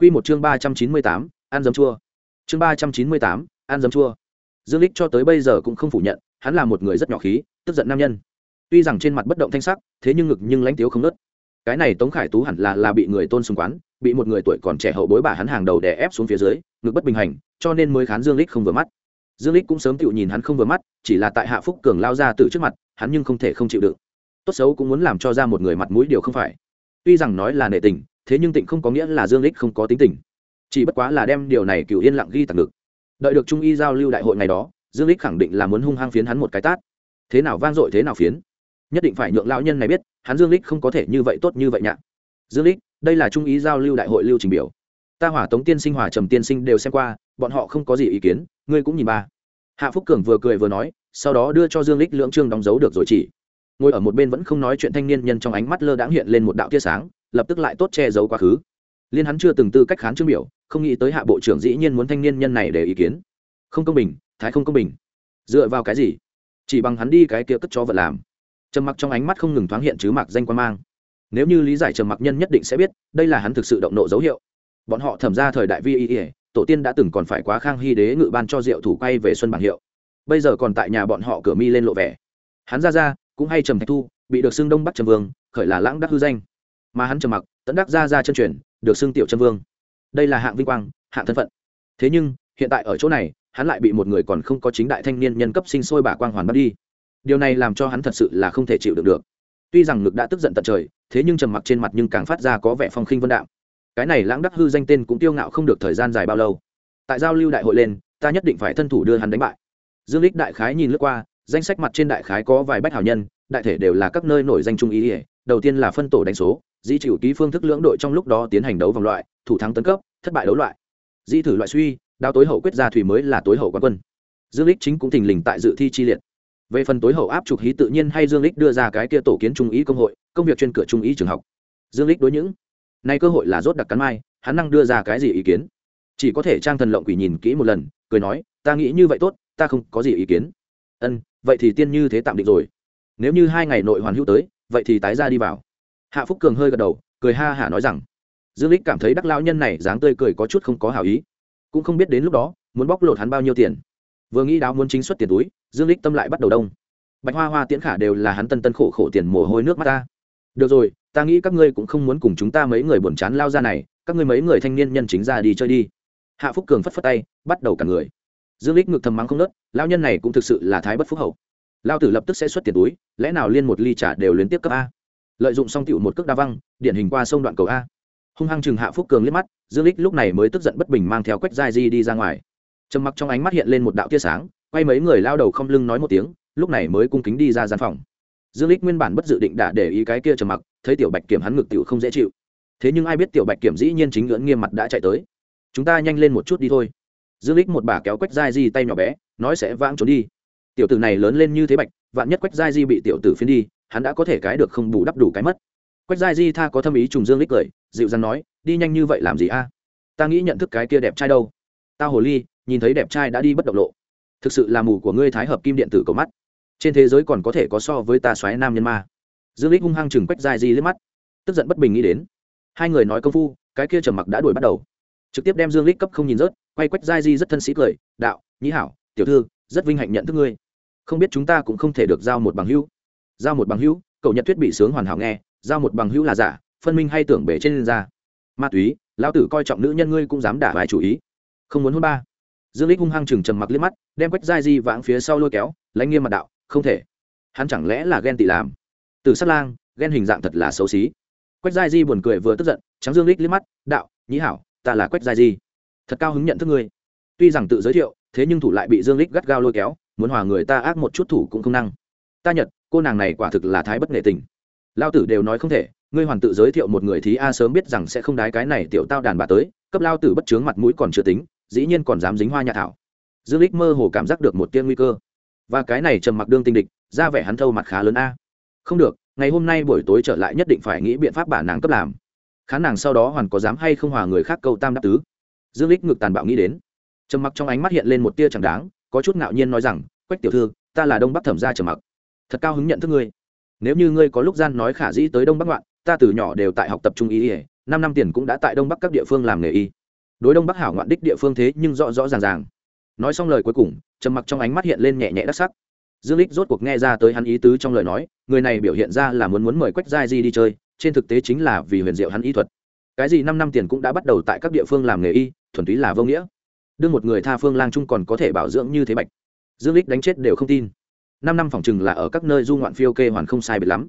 Quy một chương ba trăm chín mươi tám, ăn dấm chua. Chương ba trăm chín mươi tám, ăn dấm chua. Dương Lịch cho tới bây giờ cũng không phủ nhận, hắn là một người rất nhỏ khí, tức giận nam nhân. Tuy rằng trên mặt bất động thanh sắc, thế nhưng ngực nhưng lãnh tiếu không ngớt. cái này tống khải tú hẳn là là bị người tôn xung quán, bị một người tuổi còn trẻ hậu bối bà hắn hàng đầu đè ép xuống phía dưới, ngực bất bình hành, cho nên mới khán dương Lịch không vừa mắt. Dương Lịch cũng sớm tựu nhìn hắn không vừa mắt, chỉ là tại hạ phúc cường lao ra từ trước mặt, hắn nhưng không thể không chịu đựng. Tốt xấu cũng muốn làm cho ra một người mặt mũi điều không phải. Tuy rằng nói là nệ tình thế nhưng tịnh không có nghĩa là dương lích không có tính tình. Chỉ bất quá là đem điều này cựu yên lặng ghi tặng ngực. Đợi được trung y giao lưu đại hội ngày đó, dương lích khẳng định là muốn hung hăng phiến hắn một cái tát. Thế nào vang dội thế nào phiến? Nhất định phải nhượng lão nhân này biết, hắn dương lích không có thể như vậy tốt như vậy nhạ. Dương lích, đây là trung ý giao lưu đại hội lưu trình biểu. Ta hỏa tống tiên sinh, hỏa trầm tiên sinh đều xem qua, bọn họ không có gì ý kiến, ngươi cũng nhìn ba. Hạ phúc cường vừa cười vừa nói, sau đó đưa cho dương lích lưỡng trương đóng dấu được rồi chỉ ngồi ở một bên vẫn không nói chuyện thanh niên nhân trong ánh mắt lơ đãng hiện lên một đạo tia sáng, lập tức lại tốt che giấu quá khứ. Liên hắn chưa từng tư cách khán trương biểu, không nghĩ tới hạ bộ trưởng dĩ nhiên muốn thanh niên nhân này để ý kiến. Không công bình, thái không công bình. Dựa vào cái gì? Chỉ bằng hắn đi cái kia cất cho vật làm. Trầm mặc trong ánh mắt không ngừng thoáng hiện chứ mặc danh quan mang. Nếu như lý giải trầm mặc nhân nhất định sẽ biết, đây là hắn thực sự động nộ dấu hiệu. Bọn họ thẩm ra thời đại vi y tổ tiên đã từng còn phải quá khang hy đế ngự ban cho rượu thủ quay về xuân bảng hiệu. Bây giờ còn tại nhà bọn họ cửa mi lên lộ vẻ. Hắn ra ra cũng hay trầm thạch thu, bị được xưng đông bắc trầm vương, khởi là lãng đắc hư danh. Mà hắn trầm mặc tẫn đắc ra ra chân truyền, được xưng tiểu trầm vương. Đây là hạng vinh quang, hạng thân phận. Thế nhưng, hiện tại ở chỗ này, hắn lại bị một người còn không có chính đại thanh niên nhân cấp sinh sôi bà quang hoàn bắt đi. Điều này làm cho hắn thật sự là không thể chịu được được. Tuy rằng ngực đã tức giận tận trời, thế nhưng trầm mặc trên mặt nhưng càng phát ra có vẻ phong khinh vân đạo cái này lãng đắc hư danh tên cũng tiêu ngạo không được thời gian dài bao lâu. Tại giao lưu đại hội lên, ta nhất định phải thân thủ đưa hắn đánh bại. Dương lích đại khái nhìn lướt qua danh sách mặt trên đại khái có vài bách hảo nhân, đại thể đều là các nơi nổi danh trung ý ỉa đầu tiên là phân tổ đánh số di chịu ký phương thức lưỡng đội trong lúc đó tiến hành đấu vòng loại, thủ thắng tấn cấp, thất bại đấu loại. Di thử loại suy, đao tối hậu quyết gia thủy mới là tối hậu quán quân. Dương lích chính cũng thình lình tại dự thi chi liệt. Về phần tối hậu áp trục hí tự nhiên hay dương lích đưa ra cái kia tổ kiến trung ý công hội, công việc chuyên cửa trung ý trường học. Dương lích đối những nay cơ hội là rốt đặc cắn mai, hắn năng đưa ra cái gì ý kiến? Chỉ có thể trang thần lộng quỷ nhìn kỹ một lần, cười nói, ta nghĩ như vậy tốt, ta không có gì ý kiến. Ân vậy thì tiên như thế tạm định rồi. Nếu như hai ngày nội hoàn hữu tới, vậy thì tái ra đi vào. Hạ phúc cường hơi gật đầu, cười ha hả nói rằng, dương lích cảm thấy đắc lao nhân này dáng tươi cười có chút không có hảo ý. Cũng không biết đến lúc đó, muốn bóc lột hắn bao nhiêu tiền. Vừa nghĩ đáo muốn chính xuất tiền túi, dương lích tâm lại bắt đầu đông. Bạch hoa hoa tiễn khả đều là hắn tân tân khổ khổ tiền mồ hôi nước mắt ta. Được rồi, ta nghĩ các ngươi cũng không muốn cùng chúng ta mấy người buồn chán lao ra này, các ngươi mấy người thanh niên nhân chính ra đi chơi đi. Hạ phúc cường phất phất tay, bắt đầu cả người dương lích ngực thầm mắng không nớt lao nhân này cũng thực sự là thái bất phúc hậu. Lao tử lập tức sẽ xuất tiền túi, lẽ nào liên một ly trà đều liên tiếp cấp a? Lợi dụng xong tiệu một cước đa văng, điển hình qua sông đoạn cầu a. Hung hăng chừng hạ phúc cường liếc mắt, dương lích lúc này mới tức giận bất bình mang theo quách giai di đi ra ngoài. Trầm mặc trong ánh mắt hiện lên một đạo tia sáng, quay mấy người lao đầu không lưng nói một tiếng, lúc này mới cung kính đi ra gian phòng. Dương lích nguyên bản bất dự định đã để ý cái kia trầm mặc, thấy tiểu bạch kiểm hắn ngực tiểu không dễ chịu. Thế nhưng ai biết tiểu bạch kiểm dĩ nhiên chính ngưỡng nghiêm mặt đã chạy tới. Chúng ta nhanh lên một chút đi thôi dương lích một bà kéo quách giai di tay nhỏ bé, nói sẽ vãng trốn đi. Tiểu tử này lớn lên như thế bạch, vạn nhất quách giai di bị tiểu tử phiến đi, hắn đã có thể cái được không bù đắp đủ cái mất. Quách giai di tha có thâm ý trùng dương lích cười, dịu dàng nói, đi nhanh như vậy làm gì a? À? Ta nghĩ nhận thức cái kia đẹp trai đâu? Tao hồ ly, nhìn thấy đẹp trai đã đi bất động lộ. Thực sự là mù của ngươi thái hợp kim điện tử cầu mắt. Trên thế giới còn có thể có so với ta xoáy nam nhân ma. Dương lích hung hăng chừng quách dài di liếc mắt. Tức giận bất bình nghĩ đến. Hai người nói công phu, cái kia trầm mặc đã đuổi bắt đầu. Trực tiếp đem dương lích cấp không nhìn rớt quay quách giai di rất thân sĩ cười, đạo, nhĩ hảo, tiểu thư, rất vinh hạnh nhận thức ngươi. Không biết chúng ta cũng không thể được giao một bằng hữu. Giao một bằng hữu? Cậu nhật thuyết bị sướng hoàn hảo nghe, giao một bằng hữu là giả, phân minh hay tưởng bể trên ra. Ma túy, lão tử coi trọng nữ nhân ngươi cũng dám đả bài chủ ý. Không muốn hôn ba. Dương lích hung hăng chừng trầm mặc liếc mắt, đem quách giai di vãng phía sau lôi kéo, lãnh nghiêm mặt đạo, không thể. Hắn chẳng lẽ là ghen tị làm? Từ sát lang, ghen hình dạng thật là xấu xí. Quách giai di buồn cười vừa tức giận, trắng dương lích liếc mắt, đạo, nhĩ hảo, ta là quách giai di thật cao hứng nhận thức ngươi. Tuy rằng tự giới thiệu, thế nhưng thủ lại bị dương lích gắt gao lôi kéo, muốn hòa người ta ác một chút thủ cũng không năng. Ta nhật, cô nàng này quả thực là thái bất nghệ tình. Lao tử đều nói không thể, ngươi hoàn tự giới thiệu một người thí a sớm biết rằng sẽ không đái cái này tiểu tao đàn bà tới, cấp lao tử bất chướng mặt mũi còn chưa tính, dĩ nhiên còn dám dính hoa nhà thảo. Dương lích mơ hồ cảm giác được một tiên nguy cơ. Và cái này trầm mặc đương tinh địch, ra vẻ hắn thâu mặt khá lớn a. Không được, ngày hôm nay buổi tối trở lại nhất định phải nghĩ biện pháp bà nàng cấp làm. Khán nàng sau đó hoàn có dám hay không hòa người khác câu tam đáp tứ dương lích ngực tàn bạo nghĩ đến. Trầm mặc trong ánh mắt hiện lên một tia chẳng đáng, có chút ngạo nhiên nói rằng, quách tiểu thư, ta là đông bắc thẩm gia trầm mặc. Thật cao hứng nhận thức ngươi. Nếu như ngươi có lúc gian nói khả dĩ tới đông bắc ngoạn, ta từ nhỏ đều tại học tập trung ý ỉa năm năm tiền cũng đã tại đông bắc các địa phương làm nghề y. Đối đông bắc hảo ngoạn đích địa phương thế nhưng rõ rõ ràng ràng. Nói xong lời cuối cùng, trầm mặc trong ánh mắt hiện lên nhẹ nhẹ đắc sắc. Dương lích rốt cuộc nghe ra tới hắn ý tứ trong lời nói, người này biểu hiện ra là muốn muốn mời quách giai di đi chơi, trên thực tế chính là vì huyền diệu hắn y thuật. Cái gì năm năm tiền cũng đã bắt đầu tại các địa phương làm nghề y thuần túy là vô nghĩa. Đương một người tha phương lang trung còn có thể bảo dưỡng như thế bạch. Dương lích đánh chết đều không tin. Năm năm phòng chừng là ở các nơi du ngoạn phiêu kê hoàn không sai biệt lắm.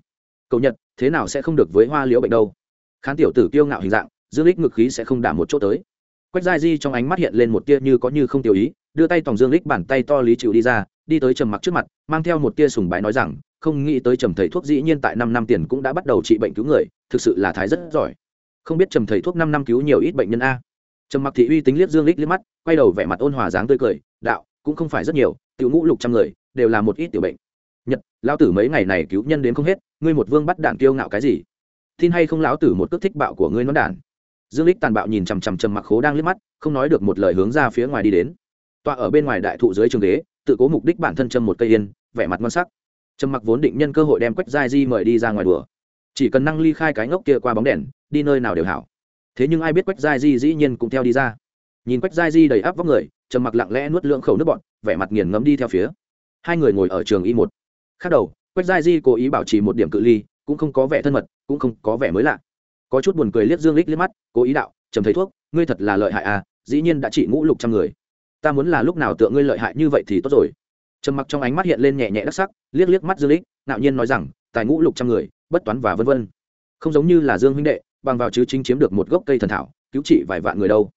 Cầu nhật, thế nào sẽ không được với hoa liễu bệnh đâu? Khán tiểu tử kiêu ngạo hình dạng, dương lích ngực khí sẽ không đảm một chỗ tới. Quách giai di trong ánh mắt hiện lên một tia như có như không tiêu ý, đưa tay tòng dương lích bàn tay to lý chịu đi ra, đi tới trầm mặc trước mặt, mang theo một tia sùng bái nói rằng, không nghĩ tới trầm thầy thuốc dĩ nhiên tại năm năm tiền cũng đã bắt đầu trị bệnh cứu người, thực sự là thái rất giỏi. Không biết trầm thầy thuốc năm năm cứu nhiều ít bệnh nhân a trầm mặc thị uy tính liếc dương lích liếc mắt, quay đầu vẻ mặt ôn hòa dáng tươi cười, đạo, cũng không phải rất nhiều, tiểu ngũ lục trăm người, đều là một ít tiểu bệnh. Nhật, lão tử mấy ngày này cứu nhân đến không hết, ngươi một vương bắt đạn kiêu ngạo cái gì? Tin hay không lão tử một cước thích bạo của ngươi nó đản dương lích tàn bạo nhìn chằm chằm trầm mặc khố đang liếc mắt, không nói được một lời hướng ra phía ngoài đi đến. Tọa ở bên ngoài đại thụ dưới trường ghế, tự cố mục đích bản thân châm một cây yên, vẻ mặt ngon sắc. Trầm mặc vốn định nhân cơ hội đem quách giai di mời đi ra ngoài đùa. Chỉ cần năng ly khai cái ngốc kia qua bóng đèn, đi nơi nào đều hảo thế nhưng ai biết quách giai di dĩ nhiên cũng theo đi ra. Nhìn quách giai di đầy áp vóc người, trầm mặc lặng lẽ nuốt lượng khẩu nước bọn, vẻ mặt nghiền ngấm đi theo phía. Hai người ngồi ở trường y một. Khác đầu, quách giai di cố ý bảo trì một điểm cự ly, cũng không có vẻ thân mật, cũng không có vẻ mới lạ. Có chút buồn cười liếc dương lích liếc mắt, cố ý đạo, trầm thấy thuốc, ngươi thật là lợi hại à dĩ nhiên đã trị ngũ lục trăm người. Ta muốn là lúc nào tựa ngươi lợi hại như vậy thì tốt rồi. Trầm mặc trong ánh mắt hiện lên nhẹ nhẹ đắc sắc, liếc liếc mắt dương lích ngạo nhiên nói rằng, tài ngũ lục trăm người, bất toán và vân vân. Không giống như là dương huynh đệ bằng vào chứ chính chiếm được một gốc cây thần thảo, cứu trị vài vạn người đâu.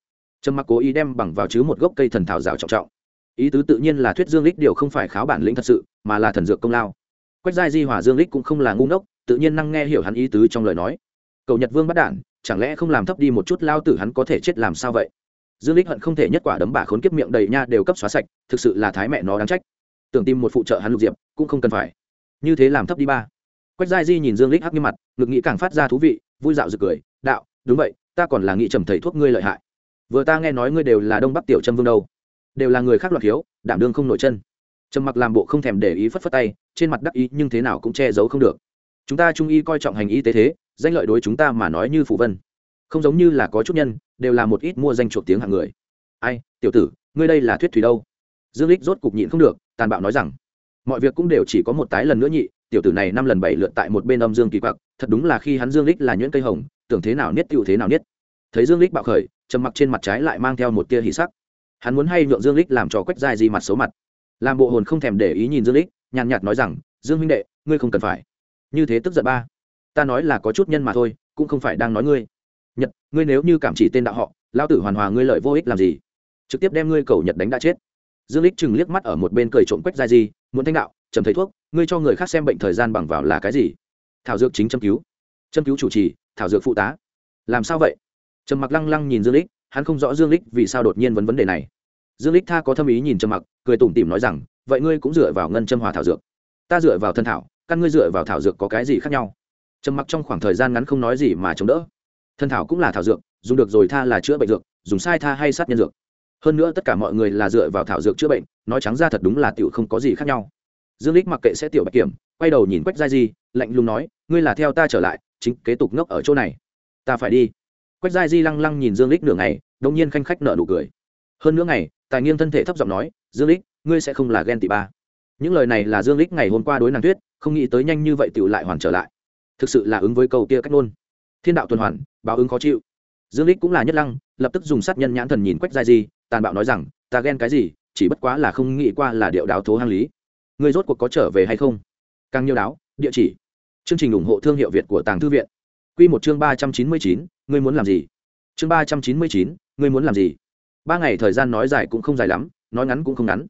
Trâm mặc cố ý đem bằng vào chứ một gốc cây thần thảo rào trọng trọng. Ý tứ tự nhiên là thuyết dương lích điều không phải kháo bản lĩnh thật sự, mà là thần dược công lao. Quách giai di hòa dương lích cũng không là ngu ngốc, tự nhiên năng nghe hiểu hắn ý tứ trong lời nói. Cầu nhật vương bắt đản chẳng lẽ không làm thấp đi một chút lao tử hắn có thể chết làm sao vậy? Dương lích hận không thể nhất quả đấm bà khốn kiếp miệng đầy nha đều cấp xóa sạch, thực sự là thái mẹ nó đáng trách. Tưởng tìm một phụ trợ hắn lục diệp, cũng không cần phải. Như thế làm thấp đi ba quách giai di nhìn dương lích hắc như mặt, ngực nghĩ càng phát ra thú vị, vui dạo rực cười, đạo, đúng vậy, ta còn là nghĩ trầm thầy thuốc ngươi lợi hại. Vừa ta nghe nói ngươi đều là đông bắc tiểu trâm vương đâu, đều là người khác loạt hiếu đảm đương không nổi chân. Trầm mặc làm bộ không thèm để ý phất phất tay, trên mặt đắc ý nhưng thế nào cũng che giấu không được. Chúng ta trung y coi trọng hành y tế thế, danh lợi đối chúng ta mà nói như phụ vân. Không giống như là có chút nhân, đều là một ít mua danh chuộc tiếng hạng người. Ai, tiểu tử, ngươi đây là thuyết thủy đâu? Dương lích rốt cục nhịn không được, tàn bạo nói rằng, mọi việc cũng đều chỉ có một tái lần nữa nhị tiểu tử này năm lần bảy lượt tại một bên âm dương kỳ quặc, thật đúng là khi hắn dương lích là nhuyễn cây hồng, tưởng thế nào niết tựu thế nào niết. Thấy dương lích bạo khởi, trầm mặc trên mặt trái lại mang theo một tia hỉ sắc. Hắn muốn hay nhượng dương lích làm cho quách dài gì mặt xấu mặt. Làm bộ hồn không thèm để ý nhìn dương lích, nhàn nhạt nói rằng, dương huynh đệ, ngươi không cần phải. Như thế tức giận ba. Ta nói là có chút nhân mà thôi, cũng không phải đang nói ngươi. Nhật, ngươi nếu như cảm chỉ tên đạo họ lao tử hoàn hòa ngươi lợi vô ích làm gì? Trực tiếp đem ngươi cầu nhật đánh đã chết. Dương lích chừng liếc mắt ở một bên cười trộm quách dài gì muốn thanh đạo trầm thấy thuốc ngươi cho người khác xem bệnh thời gian bằng vào là cái gì? Thảo dược chính châm cứu. Châm cứu chủ trì, thảo dược phụ tá. Làm sao vậy? Trầm mặc lăng lăng nhìn dương lích, hắn không rõ dương lích vì sao đột nhiên vấn vấn đề này. Dương lích tha có thâm ý nhìn trầm mặc, cười tủm tỉm nói rằng, vậy ngươi cũng dựa vào ngân châm hòa thảo dược. Ta dựa vào thân thảo, căn ngươi dựa vào thảo dược có cái gì khác nhau? Trầm mặc trong khoảng thời gian ngắn không nói gì mà chống đỡ. Thân thảo cũng là thảo dược, dùng được rồi tha là chữa bệnh dược, dùng sai tha hay sát nhân dược. Hơn nữa tất cả mọi người là dựa vào thảo dược chữa bệnh, nói trắng ra thật đúng là tiểu không có gì khác nhau dương lích mặc kệ sẽ tiểu bạch kiểm, quay đầu nhìn quách gia di, lạnh lùng nói, ngươi là theo ta trở lại, chính kế tục ngốc ở chỗ này. Ta phải đi. Quách gia di lăng lăng nhìn dương lích nửa ngày đông nhiên khanh khách nợ nụ cười. Hơn nữa ngày, tài nghiêng thân thể thấp giọng nói, dương lích, ngươi sẽ không là ghen tị ba. Những lời này là dương lích ngày hôm qua đối nàng tuyết không nghĩ tới nhanh như vậy tiểu lại hoàn trở lại. Thực sự là ứng với câu kia cách luôn thiên đạo tuần hoàn, báo ứng khó chịu. Dương lích cũng là nhất lăng, lập tức dùng sát nhân nhãn thần nhìn quách gia di, tàn bạo nói rằng, ta ghen cái gì, chỉ bất quá là không nghĩ qua là điệu đáo thố hang lý. Ngươi rốt cuộc có trở về hay không? Càng nhiều đáo, địa chỉ. Chương trình ủng hộ thương hiệu việt của tàng thư viện. Q một chương ba trăm chín mươi chín, ngươi muốn làm gì? Chương ba trăm chín mươi chín, ngươi muốn làm gì? Ba ngày thời gian nói dài cũng không dài lắm, nói ngắn cũng không ngắn.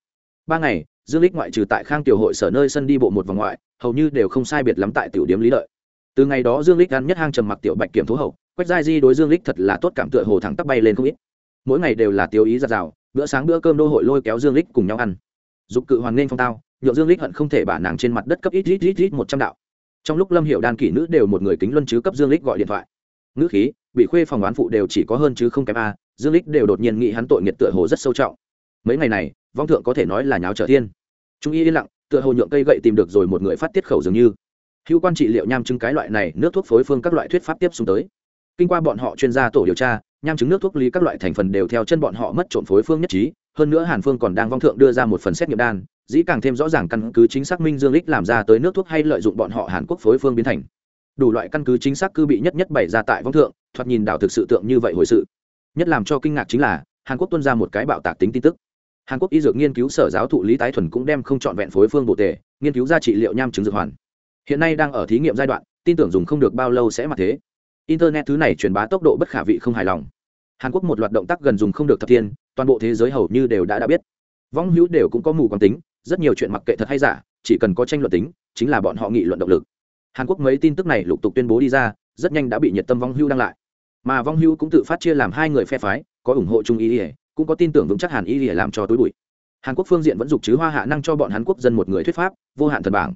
Ba ngày, dương lích ngoại trừ tại khang tiểu hội sở nơi sân đi bộ một vòng ngoại, hầu như đều không sai biệt lắm tại tiểu điếm lý lợi. Từ ngày đó dương lích ăn nhất hang trầm mặc tiểu bạch kiểm thú hậu, quách giai di đối dương lích thật là tốt cảm tựa hồ thẳng tắp bay lên không ít. Mỗi ngày đều là tiêu ý giặt rào, bữa sáng bữa cơm đô hội lôi kéo dương lích cùng nhau ăn. Dục cự hoàng nên phong tao nhượng dương lích hận không thể bả nàng trên mặt đất cấp ít ít ít ít một trăm đạo. Trong lúc lâm hiệu đan kỷ nữ đều một người kính luân chứ cấp dương lích gọi điện thoại. Ngữ khí, bị khuê phòng oán phụ đều chỉ có hơn chứ không kém a, dương lích đều đột nhiên nghĩ hắn tội nghiệt tựa hồ rất sâu trọng. Mấy ngày này, vong thượng có thể nói là nháo trở thiên. Trung y yên lặng, tựa hồ nhượng cây gậy tìm được rồi một người phát tiết khẩu dường như. Hữu quan trị liệu nham chứng cái loại này, nước thuốc phối phương các loại thuyết pháp tiếp xuống tới. Kinh qua bọn họ chuyên gia tổ điều tra, nham chứng nước thuốc lý các loại thành phần đều theo chân bọn họ mất trộm phối phương nhất trí, hơn nữa hàn phương còn đang vong thượng đưa ra một phần xét nghiệm đan dĩ càng thêm rõ ràng căn cứ chính xác minh dương lích làm ra tới nước thuốc hay lợi dụng bọn họ hàn quốc phối phương biến thành. Đủ loại căn cứ chính xác cư bị nhất nhất bày ra tại vong thượng, thoạt nhìn đảo thực sự tượng như vậy hồi sự. Nhất làm cho kinh ngạc chính là, hàn quốc tuân ra một cái bạo tạc tính tin tức. Hàn quốc y dược nghiên cứu sở giáo thụ lý tái thuần cũng đem không chọn vẹn phối phương bổ tề, nghiên cứu ra trị liệu nham chứng dược hoàn. Hiện nay đang ở thí nghiệm giai đoạn, tin tưởng dùng không được bao lâu sẽ mặc thế. Internet thứ này truyền bá tốc độ bất khả vị không hài lòng. Hàn quốc một loạt động tác gần dùng không được thập thiên, toàn bộ thế giới hầu như đều đã đã biết. Vong hữu đều cũng có mù quán tính rất nhiều chuyện mặc kệ thật hay giả, chỉ cần có tranh luận tính, chính là bọn họ nghị luận động lực. Hàn quốc mấy tin tức này lục tục tuyên bố đi ra, rất nhanh đã bị nhiệt tâm vong hưu đăng lại. Mà vong hưu cũng tự phát chia làm hai người phe phái, có ủng hộ trung ý ỉa cũng có tin tưởng vững chắc hàn ý ỉa làm cho túi bụi. Hàn quốc phương diện vẫn dục chứ hoa hạ năng cho bọn hàn quốc dân một người thuyết pháp, vô hạn thần bảng.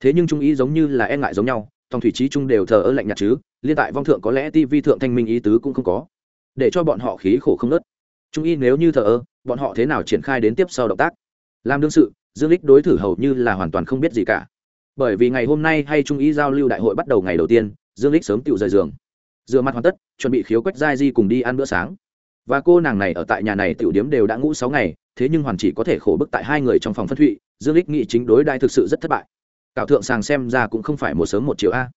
Thế nhưng trung ý giống như là e ngại giống nhau, tòng thủy trí trung đều thờ ơ lạnh nhạt chứ, liên tại vong thượng có lẽ ti vi thượng thanh minh ý tứ cũng không có. Để cho bọn họ khí khổ không nớt trung y nếu như thờ ơ, bọn họ thế nào triển khai đến tiếp sau động tác? Làm đương sự dương lích đối thử hầu như là hoàn toàn không biết gì cả. Bởi vì ngày hôm nay hay trung ý giao lưu đại hội bắt đầu ngày đầu tiên, dương lích sớm tự rời giường. Rửa mặt hoàn tất, chuẩn bị khiếu quách giai di cùng đi ăn bữa sáng. Và cô nàng này ở tại nhà này tiểu điếm đều đã ngủ sáu ngày, thế nhưng hoàn chỉ có thể khổ bức tại hai người trong phòng phân thụy, dương lích nghĩ chính đối đại thực sự rất thất bại. Cảo thượng sàng xem ra cũng không phải một sớm một chiều a.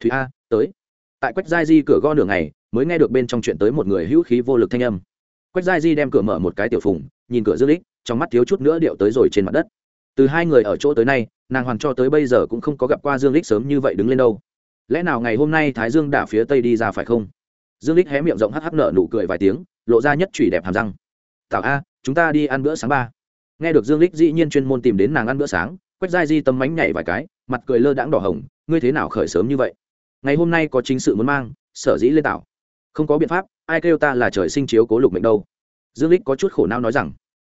Thúy a, tới. Tại quách giai di cửa go nửa ngày, mới nghe được bên trong chuyện tới một người hữu khí vô lực thanh âm. Quách giai di đem cửa mở một cái tiểu phùng, nhìn cửa dương lích trong mắt thiếu chút nữa điệu tới rồi trên mặt đất từ hai người ở chỗ tới nay, nàng hoàn cho tới bây giờ cũng không có gặp qua dương lích sớm như vậy đứng lên đâu. Lẽ nào ngày hôm nay thái dương đả phía tây đi ra phải không? Dương lích hé miệng rộng hắc hắc nở nụ cười vài tiếng, lộ ra nhất chủy đẹp hàm răng. Tào a, chúng ta đi ăn bữa sáng ba. Nghe được dương lích dĩ nhiên chuyên môn tìm đến nàng ăn bữa sáng, quách giai di tâm mánh nhảy vài cái, mặt cười lơ đãng đỏ hồng, ngươi thế nào khởi sớm như vậy? Ngày hôm nay có chính sự muốn mang, sở dĩ lên tảo không có biện pháp, ai kêu ta là trời sinh chiếu cố lục mệnh đâu. Dương lích có chút khổ não nói rằng,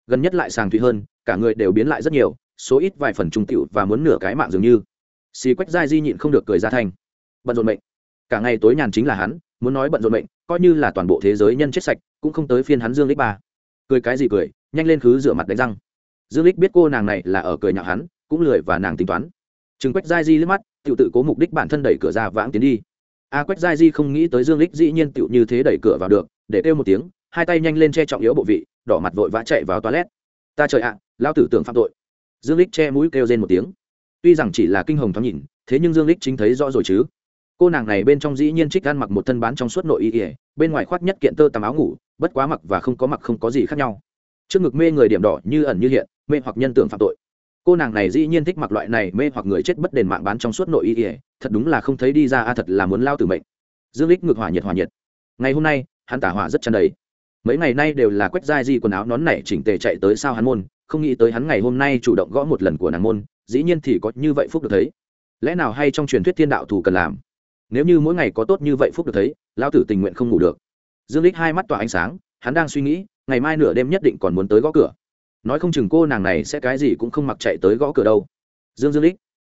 gần nhất lại sàng thủy hơn, cả người đều biến lại rất nhiều số ít vài phần trung tiểu và muốn nửa cái mạng dường như. Xì quách giai di nhịn không được cười ra thành bận rộn mệnh. Cả ngày tối nhàn chính là hắn muốn nói bận rộn mệnh coi như là toàn bộ thế giới nhân chết sạch cũng không tới phiên hắn dương lích ba. Cười cái gì cười nhanh lên khứ rửa mặt đánh răng. Dương lích biết cô nàng này là ở cười nhạo hắn cũng lười và nàng tính toán. Chừng quách giai di liếc mắt tự tự cố mục đích bản thân đẩy cửa ra vãng tiến đi. A quách giai di không nghĩ tới dương lích dĩ nhiên tiểu như thế đẩy cửa vào được để kêu một tiếng hai tay nhanh lên che trọng yếu bộ vị đỏ mặt vội vã chạy vào toilet. Ta trời ạ à, lao tử tưởng phạm tội dương lích che mũi kêu rên một tiếng. Tuy rằng chỉ là kinh hồng thoáng nhìn, thế nhưng dương lích chính thấy rõ rồi chứ. Cô nàng này bên trong dĩ nhiên trích ăn mặc một thân bán trong suốt nội y ỉa bên ngoài khoác nhất kiện tơ tằm áo ngủ, bất quá mặc và không có mặc không có gì khác nhau. Trước ngực mê người điểm đỏ như ẩn như hiện, mê hoặc nhân tưởng phạm tội. Cô nàng này dĩ nhiên thích mặc loại này mê hoặc người chết bất đền mạng bán trong suốt nội y ỉa thật đúng là không thấy đi ra a, thật là muốn lao tử mệnh. Dương lích ngược hỏa nhiệt hỏa nhiệt. Ngày hôm nay, hắn tả hỏa rất chăn đầy mấy ngày nay đều là quét dai di quần áo nón nảy chỉnh tề chạy tới sao hắn môn, không nghĩ tới hắn ngày hôm nay chủ động gõ một lần của nàng môn, dĩ nhiên thì có như vậy phúc được thấy. Lẽ nào hay trong truyền thuyết thiên đạo thủ cần làm? Nếu như mỗi ngày có tốt như vậy phúc được thấy lao tử tình nguyện không ngủ được. Dương lích hai mắt tỏa ánh sáng, hắn đang suy nghĩ, ngày mai nửa đêm nhất định còn muốn tới gõ cửa. Nói không chừng cô nàng này sẽ cái gì cũng không mặc chạy tới gõ cửa đâu. Dương dương lích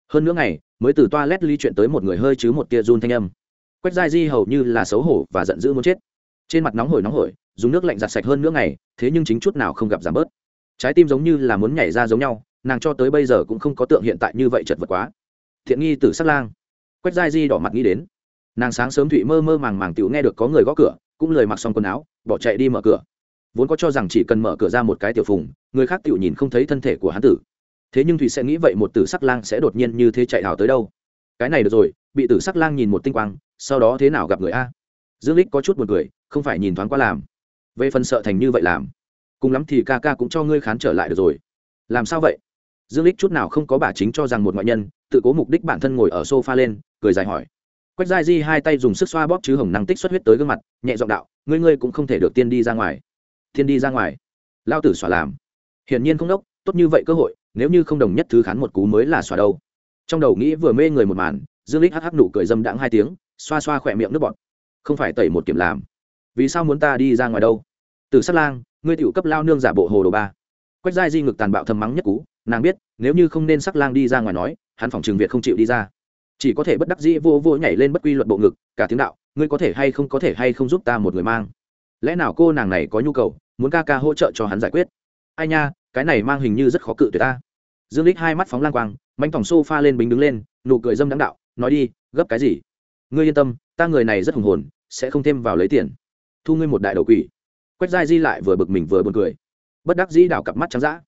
hơn nữa ngày, mới từ toa lét ly chuyện tới một người hơi chứ một tia run thanh âm. Quách giai di hầu như là xấu hổ và giận dữ muốn chết. Trên mặt nóng hổi nóng hổi dùng nước lạnh giặt sạch hơn nữa ngày, thế nhưng chính chút nào không gặp giảm bớt. Trái tim giống như là muốn nhảy ra giống nhau, nàng cho tới bây giờ cũng không có tượng hiện tại như vậy chật vật quá. Thiện nghi tử sát lang. Quách giai di đỏ mặt nghĩ đến. Nàng sáng sớm thụy mơ mơ màng màng tiểu nghe được có người gõ cửa, cũng lời mặc xong quần áo, bỏ chạy đi mở cửa. Vốn có cho rằng chỉ cần mở cửa ra một cái tiểu phùng, người khác tiểu nhìn không thấy thân thể của hắn tử. Thế nhưng thụy sẽ nghĩ vậy một tử sắc lang sẽ đột nhiên như thế chạy hào tới đâu? Cái này được rồi, bị tử sắc lang nhìn một tinh quang, sau đó thế nào gặp người a? Dương lích có chút buồn cười, không phải nhìn thoáng qua làm về phần sợ thành như vậy làm, cùng lắm thì ca ca cũng cho ngươi khán trở lại được rồi. Làm sao vậy? Dương lích chút nào không có bà chính cho rằng một ngoại nhân, tự cố mục đích bản thân ngồi ở sofa lên, cười dài hỏi. Quách giai di hai tay dùng sức xoa bóp chứ hồng năng tích xuất huyết tới gương mặt, nhẹ giọng đạo, ngươi ngươi cũng không thể được tiên đi ra ngoài. Tiên đi ra ngoài? Lao tử xòa làm. Hiển nhiên không đốc, tốt như vậy cơ hội, nếu như không đồng nhất thứ khán một cú mới là xòa đâu. Trong đầu nghĩ vừa mê người một màn, dương lích hắc hắc nụ cười dâm đãng hai tiếng, xoa xoa khỏe miệng nước bọt. Không phải tẩy một kiểm làm. Vì sao muốn ta đi ra ngoài đâu? Từ sát lang, ngươi tiểu cấp lao nương giả bộ hồ đồ ba. Quách giai di ngực tàn bạo thầm mắng nhất cú, nàng biết, nếu như không nên sắc lang đi ra ngoài nói, hắn phòng trường việt không chịu đi ra. Chỉ có thể bất đắc dĩ vô vô nhảy lên bất quy luật bộ ngực, cả tiếng đạo, ngươi có thể hay không có thể hay không giúp ta một người mang. Lẽ nào cô nàng này có nhu cầu, muốn ca ca hỗ trợ cho hắn giải quyết? Ai nha, cái này mang hình như rất khó cự tuyệt ta. Dương lích hai mắt phóng lang quang manh tòng sofa lên bính đứng lên, nụ cười dâm đáng đạo, nói đi, gấp cái gì? Ngươi yên tâm, ta người này rất hùng hồn, sẽ không thêm vào lấy tiền. Thu ngươi một đại đầu quỷ quách giai di lại vừa bực mình vừa buồn cười. Bất đắc dĩ đảo cặp mắt trắng dã.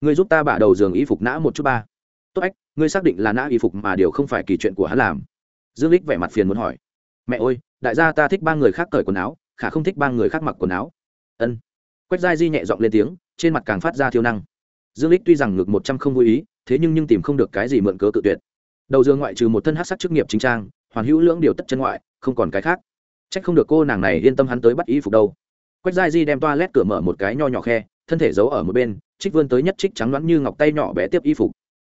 Ngươi giúp ta bả đầu giường y phục nã một chút ba. Tốt ách, ngươi xác định là nã y phục mà điều không phải kỳ chuyện của hắn làm. Dương lích vẻ mặt phiền muốn hỏi. Mẹ ơi, đại gia ta thích ba người khác cởi quần áo, khả không thích ba người khác mặc quần áo. Ân. Quách giai di nhẹ giọng lên tiếng, trên mặt càng phát ra thiêu năng. Dương lích tuy rằng ngực một trăm không vui ý, thế nhưng nhưng tìm không được cái gì mượn cớ cự tuyệt. Đầu dương ngoại trừ một thân hát sắc chức nghiệp chính trang, hoàn hữu lưỡng điều tất chân ngoại, không còn cái khác. Trách không được cô nàng này yên tâm hắn tới bắt y phục đâu quách giai di đem toa lét cửa mở một cái nho nhỏ khe, thân thể giấu ở một bên, trích vươn tới nhất trích trắng đoán như ngọc tay nhỏ bé tiếp y phục.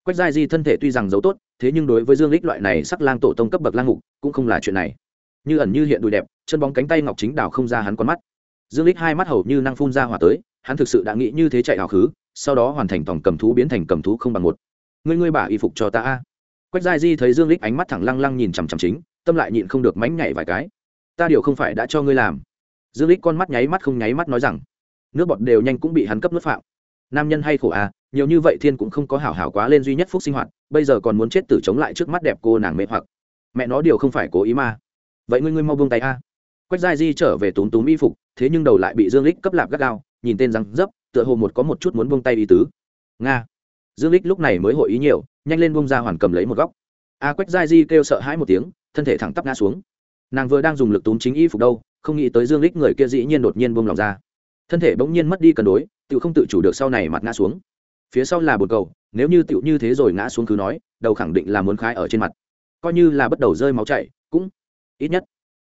Quách giai di thân thể tuy rằng giấu tốt, thế nhưng đối với dương lích loại này sắc lang tổ tông cấp bậc lang ngục cũng không là chuyện này. Như ẩn như hiện đùi đẹp, chân bóng cánh tay ngọc chính đảo không ra hắn con mắt. Dương lích hai mắt hầu như năng phun ra hỏa tới, hắn thực sự đã nghĩ như thế chạy hào khứ, sau đó hoàn thành tổng cầm thú biến thành cầm thú không bằng một. Ngươi ngươi bả y phục cho ta a. Quách giai di thấy dương lích ánh mắt thẳng lăng lăng nhìn chằm chằm chính, tâm lại nhịn không được mánh nhảy vài cái. Ta điều không phải đã cho ngươi làm dương lích con mắt nháy mắt không nháy mắt nói rằng, nước bọt đều nhanh cũng bị hắn cấp nước phạm. Nam nhân hay khổ à nhiều như vậy thiên cũng không có hảo hảo quá lên duy nhất phúc sinh hoạt, bây giờ còn muốn chết tử chống lại trước mắt đẹp cô nàng mê hoặc. Mẹ nó điều không phải cố ý mà. Vậy ngươi ngươi mau buông tay a. Quách giai di trở về túm túm y phục, thế nhưng đầu lại bị dương lích cấp lạp gắt gao, nhìn tên răng dấp, tựa hồ một có một chút muốn buông tay ý tứ. Nga. Dương lích lúc này mới hội ý nhiều, nhanh lên buông ra hoàn cầm lấy một góc. A quách giai di kêu sợ hãi một tiếng, thân thể thẳng tắp ngã xuống. Nàng vừa đang dùng lực túm chính y phục đâu không nghĩ tới dương lích người kia dĩ nhiên đột nhiên buông lòng ra. Thân thể bỗng nhiên mất đi cân đối tự không tự chủ được sau này mặt ngã xuống. Phía sau là bột cầu, nếu như tựu như thế rồi ngã xuống cứ nói, đầu khẳng định là muốn khai ở trên mặt. Coi như là bắt đầu rơi máu chảy, cũng ít nhất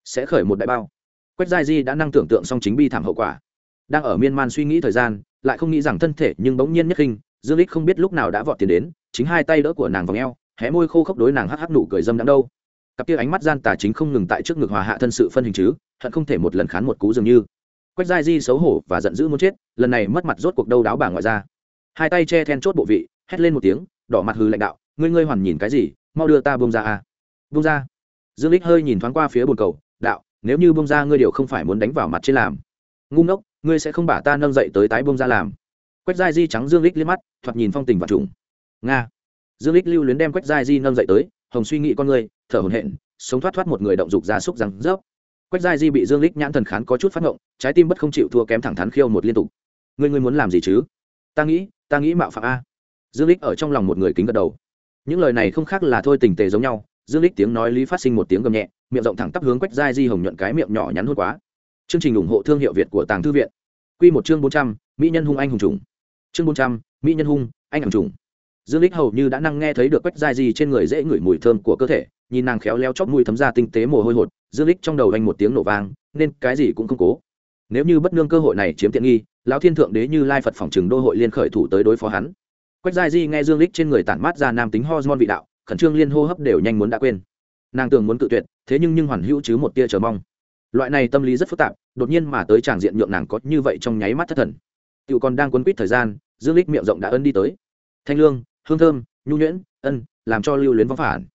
sẽ khởi một đại bao. Quách giai di đã năng tưởng tượng xong chính bi thảm hậu quả. Đang ở miên man suy nghĩ thời gian, lại không nghĩ rằng thân thể nhưng bỗng nhiên nhất hình dương lích không biết lúc nào đã vọt tiền đến, chính hai tay đỡ của nàng vòng eo, hé môi khô khốc đối nàng hắc hắc nụ cười dâm đắm đâu. Cặp kia ánh mắt gian tà chính không ngừng tại trước ngực hòa hạ thân sự phân hình chứ hận không thể một lần khán một cú dường như. Quách giai di xấu hổ và giận dữ muốn chết, lần này mất mặt rốt cuộc đâu đáo bà ngoại ra. Hai tay che then chốt bộ vị, hét lên một tiếng, đỏ mặt hư lãnh đạo, ngươi ngươi hoàn nhìn cái gì? Mau đưa ta bông ra a. Bông ra? Dương lích hơi nhìn thoáng qua phía bồn cầu, đạo, nếu như bông ra ngươi đều không phải muốn đánh vào mặt trên làm. Ngu ngốc, ngươi sẽ không bả ta nâng dậy tới tái bông ra làm. Quách giai di trắng dương lích liếc mắt, thoạt nhìn phong tình và trùng. Nga. Dương lích lưu luyến đem quách giai di nâng dậy tới, hồng suy nghĩ con ngươi, thở hổn hển, sống thoát thoát một người động dục ra súc răng rớp quách giai di bị dương lích nhãn thần khán có chút phát ngộng trái tim bất không chịu thua kém thẳng thắn khiêu một liên tục. Ngươi ngươi muốn làm gì chứ? Ta nghĩ ta nghĩ mạo phạm a. Dương lích ở trong lòng một người kính gật đầu. Những lời này không khác là thôi tình tề giống nhau dương lích tiếng nói lý phát sinh một tiếng gầm nhẹ miệng rộng thẳng tắp hướng quách giai di hồng nhuận cái miệng nhỏ nhắn hôn quá. Chương trình ủng hộ thương hiệu việt của tàng thư viện. Quy một chương 400, mỹ nhân hung anh hùng trùng. Chương 400, mỹ nhân hung anh hùng trùng. Dương lích hầu như đã năng nghe thấy được quách giai di trên người dễ ngửi mùi thơm của cơ thể nhìn nàng khéo léo chóp mùi thấm ra tinh tế mồ hôi hột dương lích trong đầu anh một tiếng nổ vang, nên cái gì cũng không cố. Nếu như bất nương cơ hội này chiếm tiện nghi, lão thiên thượng đế như lai phật phòng trừng đô hội liên khởi thủ tới đối phó hắn. Quách giai di nghe dương lích trên người tản mát ra nam tính hormone vị đạo, khẩn trương liên hô hấp đều nhanh muốn đã quên. Nàng tưởng muốn cự tuyệt, thế nhưng nhưng hoàn hữu chứ một tia chờ mong. Loại này tâm lý rất phức tạp, đột nhiên mà tới tràng diện nhượng nàng có như vậy trong nháy mắt thất thần. Tiểu còn đang quấn quýt thời gian, dương lích miệng rộng đã ân đi tới. Thanh lương, hương thơm, nhu nhuyễn, ân, làm cho lưu luyến vong phản.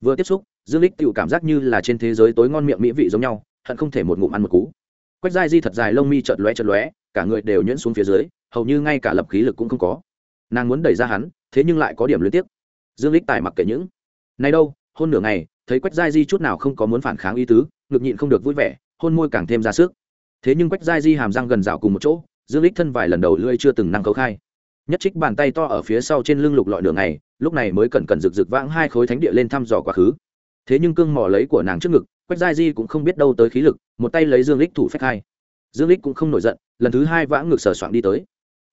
Vừa tiếp xúc dương lích tự cảm giác như là trên thế giới tối ngon miệng mỹ vị giống nhau, hận không thể một ngụm ăn một cú. Quách giai di thật dài lông mi chợt lóe chợt lóe, cả người đều nhuyễn xuống phía dưới, hầu như ngay cả lập khí lực cũng không có. Nàng muốn đẩy ra hắn, thế nhưng lại có điểm liên tiếp dương lích tài mặc kệ những. Này đâu, hôn nửa ngày, thấy quách giai di chút nào không có muốn phản kháng ý tứ, ngực nhịn không được vui vẻ, hôn môi càng thêm ra sức. Thế nhưng quách giai di hàm răng gần rào cùng một chỗ, dương lích thân vài lần đầu lưỡi chưa từng năng khấu khai. Nhất trích bàn tay to ở phía sau trên lưng lục lọi nửa ngày, lúc này mới cẩn cẩn rực rực vãng hai khối thánh địa lên thăm dò quá khứ thế nhưng cương mỏ lấy của nàng trước ngực, quách giai di cũng không biết đâu tới khí lực, một tay lấy dương lích thủ phách hai. Dương lích cũng không nổi giận, lần thứ hai vã ngược sở soạn đi tới.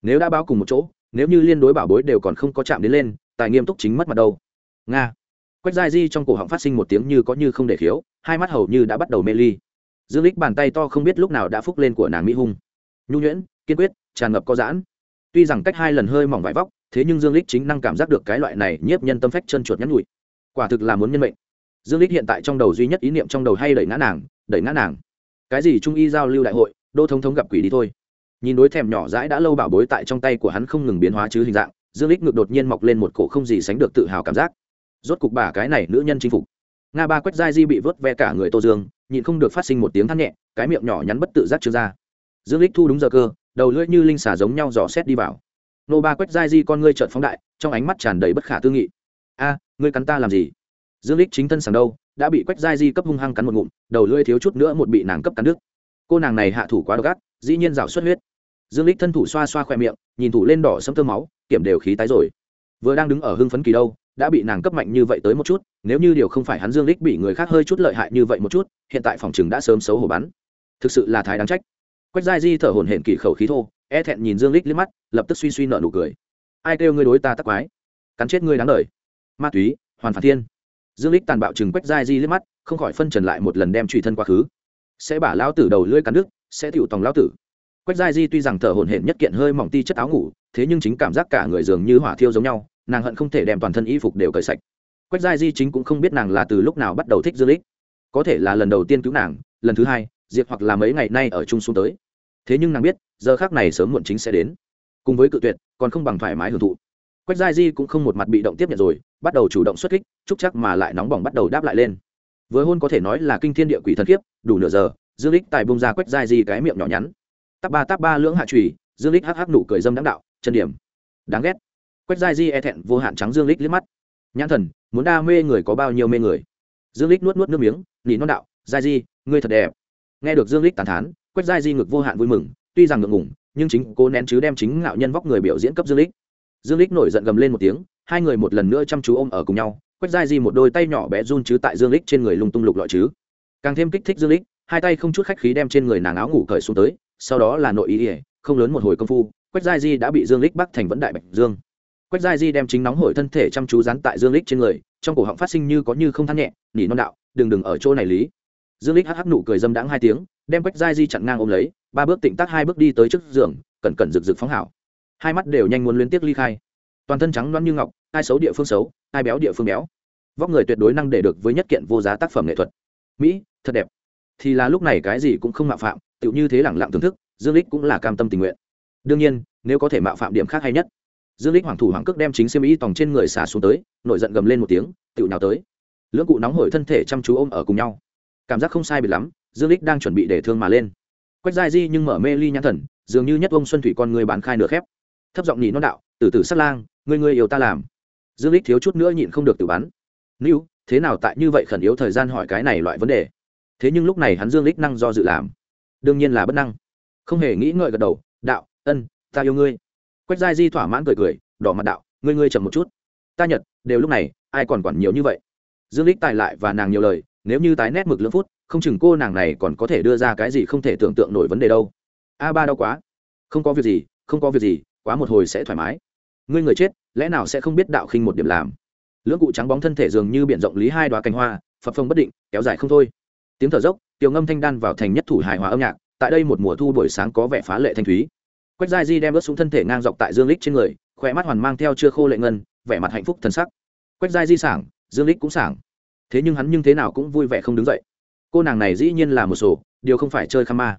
Nếu đã báo cùng một chỗ, nếu như liên đối bảo bối đều còn không có chạm đến lên, tài nghiêm túc chính mất mặt đâu. Nga. Quách giai di trong cổ họng phát sinh một tiếng như có như không để khiếu, hai mắt hầu như đã bắt đầu mê ly. Dương lích bàn tay to không biết lúc nào đã phúc lên của nàng mỹ hung. Nhu nhuyễn, kiên quyết, tràn ngập có giãn. Tuy rằng cách hai lần hơi mỏng vải vóc, thế nhưng dương lích chính năng cảm giác được cái loại này nhiếp nhân tâm phách chân chuột nhắn nhụi quả thực là muốn nhân mệnh dương lích hiện tại trong đầu duy nhất ý niệm trong đầu hay đẩy ngã nàng, đẩy ngã nàng. Cái gì trung y giao lưu đại hội, đô thống thống gặp quỷ đi thôi. Nhìn đối thèm nhỏ dãi đã lâu bảo bối tại trong tay của hắn không ngừng biến hóa chứ hình dạng, dương lích ngược đột nhiên mọc lên một cổ không gì sánh được tự hào cảm giác. Rốt cục bà cái này nữ nhân chinh phục. Nga ba quét dai di bị vớt ve cả người tô dương, nhịn không được phát sinh một tiếng thắt nhẹ, cái miệng nhỏ nhắn bất tự giác chưa ra. Dương lích thu đúng giờ cơ, đầu lưỡi như linh xả giống nhau dò xét đi vào. Nô ba quét dai di con ngươi trợn phóng đại, trong ánh mắt tràn đầy bất khả tư nghị. A, ngươi cắn ta làm gì? Dương lích chính thân sàng đâu, đã bị quách giai di cấp hung hăng cắn một ngụm, đầu lưỡi thiếu chút nữa một bị nàng cấp cắn đứt. Cô nàng này hạ thủ quá độc ác, dĩ nhiên rào xuất huyết. Dương lích thân thủ xoa xoa khoe miệng, nhìn thủ lên đỏ sẫm thơm máu, kiểm đều khí tái rồi. Vừa đang đứng ở hưng phấn kỳ đâu, đã bị nàng cấp mạnh như vậy tới một chút, nếu như điều không phải hắn dương lích bị người khác hơi chút lợi hại như vậy một chút, hiện tại phòng chừng đã sớm xấu hổ bắn. Thực sự là thái đáng trách. Quách giai di thở hổn hển kỳ khẩu khí thô e thẹn nhìn dương lích liếc mắt, lập tức suy suy nợ nụ cười. Ai kêu ngươi đối ta tắc quái? Cắn chết ngươi đáng đời. Ma túy, hoàn phản thiên dương lích tàn bạo chừng quách dai di liếc mắt, không khỏi phân trần lại một lần đem truy thân quá khứ. Sẽ bả lão tử đầu lưỡi cắn nước sẽ tiểu tòng lão tử. Quách dai di tuy rằng thở hổn hển nhất kiện hơi mỏng ti chất áo ngủ, thế nhưng chính cảm giác cả người dường như hỏa thiêu giống nhau, nàng hận không thể đem toàn thân y phục đều cởi sạch. Quách dai di chính cũng không biết nàng là từ lúc nào bắt đầu thích dương lích có thể là lần đầu tiên cứu nàng, lần thứ hai diệt hoặc là mấy ngày nay ở chung xuống tới. Thế nhưng nàng biết, giờ khác này sớm muộn chính sẽ đến. Cùng với cự tuyệt, còn không bằng thoải mái hưởng thụ quách giai di cũng không một mặt bị động tiếp nhận rồi, bắt đầu chủ động xuất kích, chúc chắc mà lại nóng bỏng bắt đầu đáp lại lên. Với hôn có thể nói là kinh thiên địa quỷ thần kiếp, đủ nửa giờ, dương lích tài bông ra quách giai di cái miệng nhỏ nhắn. Tắp ba tắp ba lưỡng hạ trùy, dương lích hắc hắc nụ cười dâm đáng đạo chân điểm. Đáng ghét. Quách giai di e thẹn, vô hạn trắng dương lích liếc mắt. Nhãn thần, muốn đa mê người có bao nhiêu mê người? Dương lích nuốt nuốt nước miếng, nỉ non đạo, giai di, ngươi thật đẹp. Nghe được dương lích tàn thán, quách giai di ngực vô hạn vui mừng, tuy rằng ngượng ngủng nhưng chính cố nén chứ đem chính ngạo nhân vóc người biểu diễn cấp dương lích dương lích nổi giận gầm lên một tiếng, hai người một lần nữa chăm chú ôm ở cùng nhau quách giai di một đôi tay nhỏ bé run chứ tại dương lích trên người lung tung lục lọi chứ. Càng thêm kích thích dương lích, hai tay không chút khách khí đem trên người nàng áo ngủ cởi xuống tới, sau đó là nội ý ỉa không lớn một hồi công phu quách giai di đã bị dương lích bắt thành vẫn đại bạch dương. Quách giai di đem chính nóng hổi thân thể chăm chú dán tại dương lích trên người, trong cổ họng phát sinh như có như không than nhẹ, nỉ non đạo, đừng đừng ở chỗ này lý. Dương lích hắc hắc nụ cười dâm đãng hai tiếng, đem quách giai di chặn ngang ôm lấy, ba bước tịnh tác hai bước đi tới trước giường, cẩn cẩn rực rực phóng hảo hai mắt đều nhanh muốn liên tiếp ly khai. Toàn thân trắng loan như ngọc ai xấu địa phương xấu ai béo địa phương béo. Vóc người tuyệt đối năng để được với nhất kiện vô giá tác phẩm nghệ thuật. Mỹ, thật đẹp. Thì là lúc này cái gì cũng không mạo phạm, tựu như thế lẳng lặng thưởng thức, dương lích cũng là cam tâm tình nguyện. Đương nhiên, nếu có thể mạo phạm điểm khác hay nhất, dương lích hoàng thủ hoàng cước đem chính xiêm ý tòng trên người xả xuống tới, nổi giận gầm lên một tiếng, tựu nhào tới. Lưỡng cụ nóng hổi thân thể chăm chú ôm ở cùng nhau. Cảm giác không sai biệt lắm, dương lích đang chuẩn bị để thương mà lên. Quách giai di nhưng mở mê ly nhãn thần, dường như nhất ông xuân thủy con người bán khai nửa khép thấp giọng nhị nó đạo từ từ sát lang người người yêu ta làm. Dương lích thiếu chút nữa nhịn không được tự bắn. Níu thế nào tại như vậy khẩn yếu thời gian hỏi cái này loại vấn đề? Thế nhưng lúc này hắn dương lích năng do dự làm. Đương nhiên là bất năng. Không hề nghĩ ngợi gật đầu, đạo, ân, ta yêu ngươi. Quách giai di thỏa mãn cười cười, đỏ mặt đạo, ngươi ngươi chậm một chút. Ta nhật, đều lúc này, ai còn quản nhiều như vậy? Dương lích tài lại và nàng nhiều lời, nếu như tái nét mực lưỡng phút, không chừng cô nàng này còn có thể đưa ra cái gì không thể tưởng tượng nổi vấn đề đâu. A ba đau quá. Không có việc gì, không có việc gì quá một hồi sẽ thoải mái. Ngươi người chết, lẽ nào sẽ không biết đạo khinh một điểm làm? Lưỡng cụ trắng bóng thân thể dường như biển rộng lý hai đoá cánh hoa, phập phồng bất định, kéo dài không thôi. Tiếng thở dốc, tiểu ngâm thanh đan vào thành nhất thủ hài hòa âm nhạc, tại đây một mùa thu buổi sáng có vẻ phá lệ thanh thúy. Quách giai di đem ớt xuống thân thể ngang dọc tại dương lích trên người khỏe mắt hoàn mang theo chưa khô lệ ngân, vẻ mặt hạnh phúc thần sắc. Quách giai di sảng, dương lích cũng sảng. Thế nhưng hắn nhưng thế nào cũng vui vẻ không đứng dậy. Cô nàng này dĩ nhiên là một sổ, điều không phải chơi khăm ma.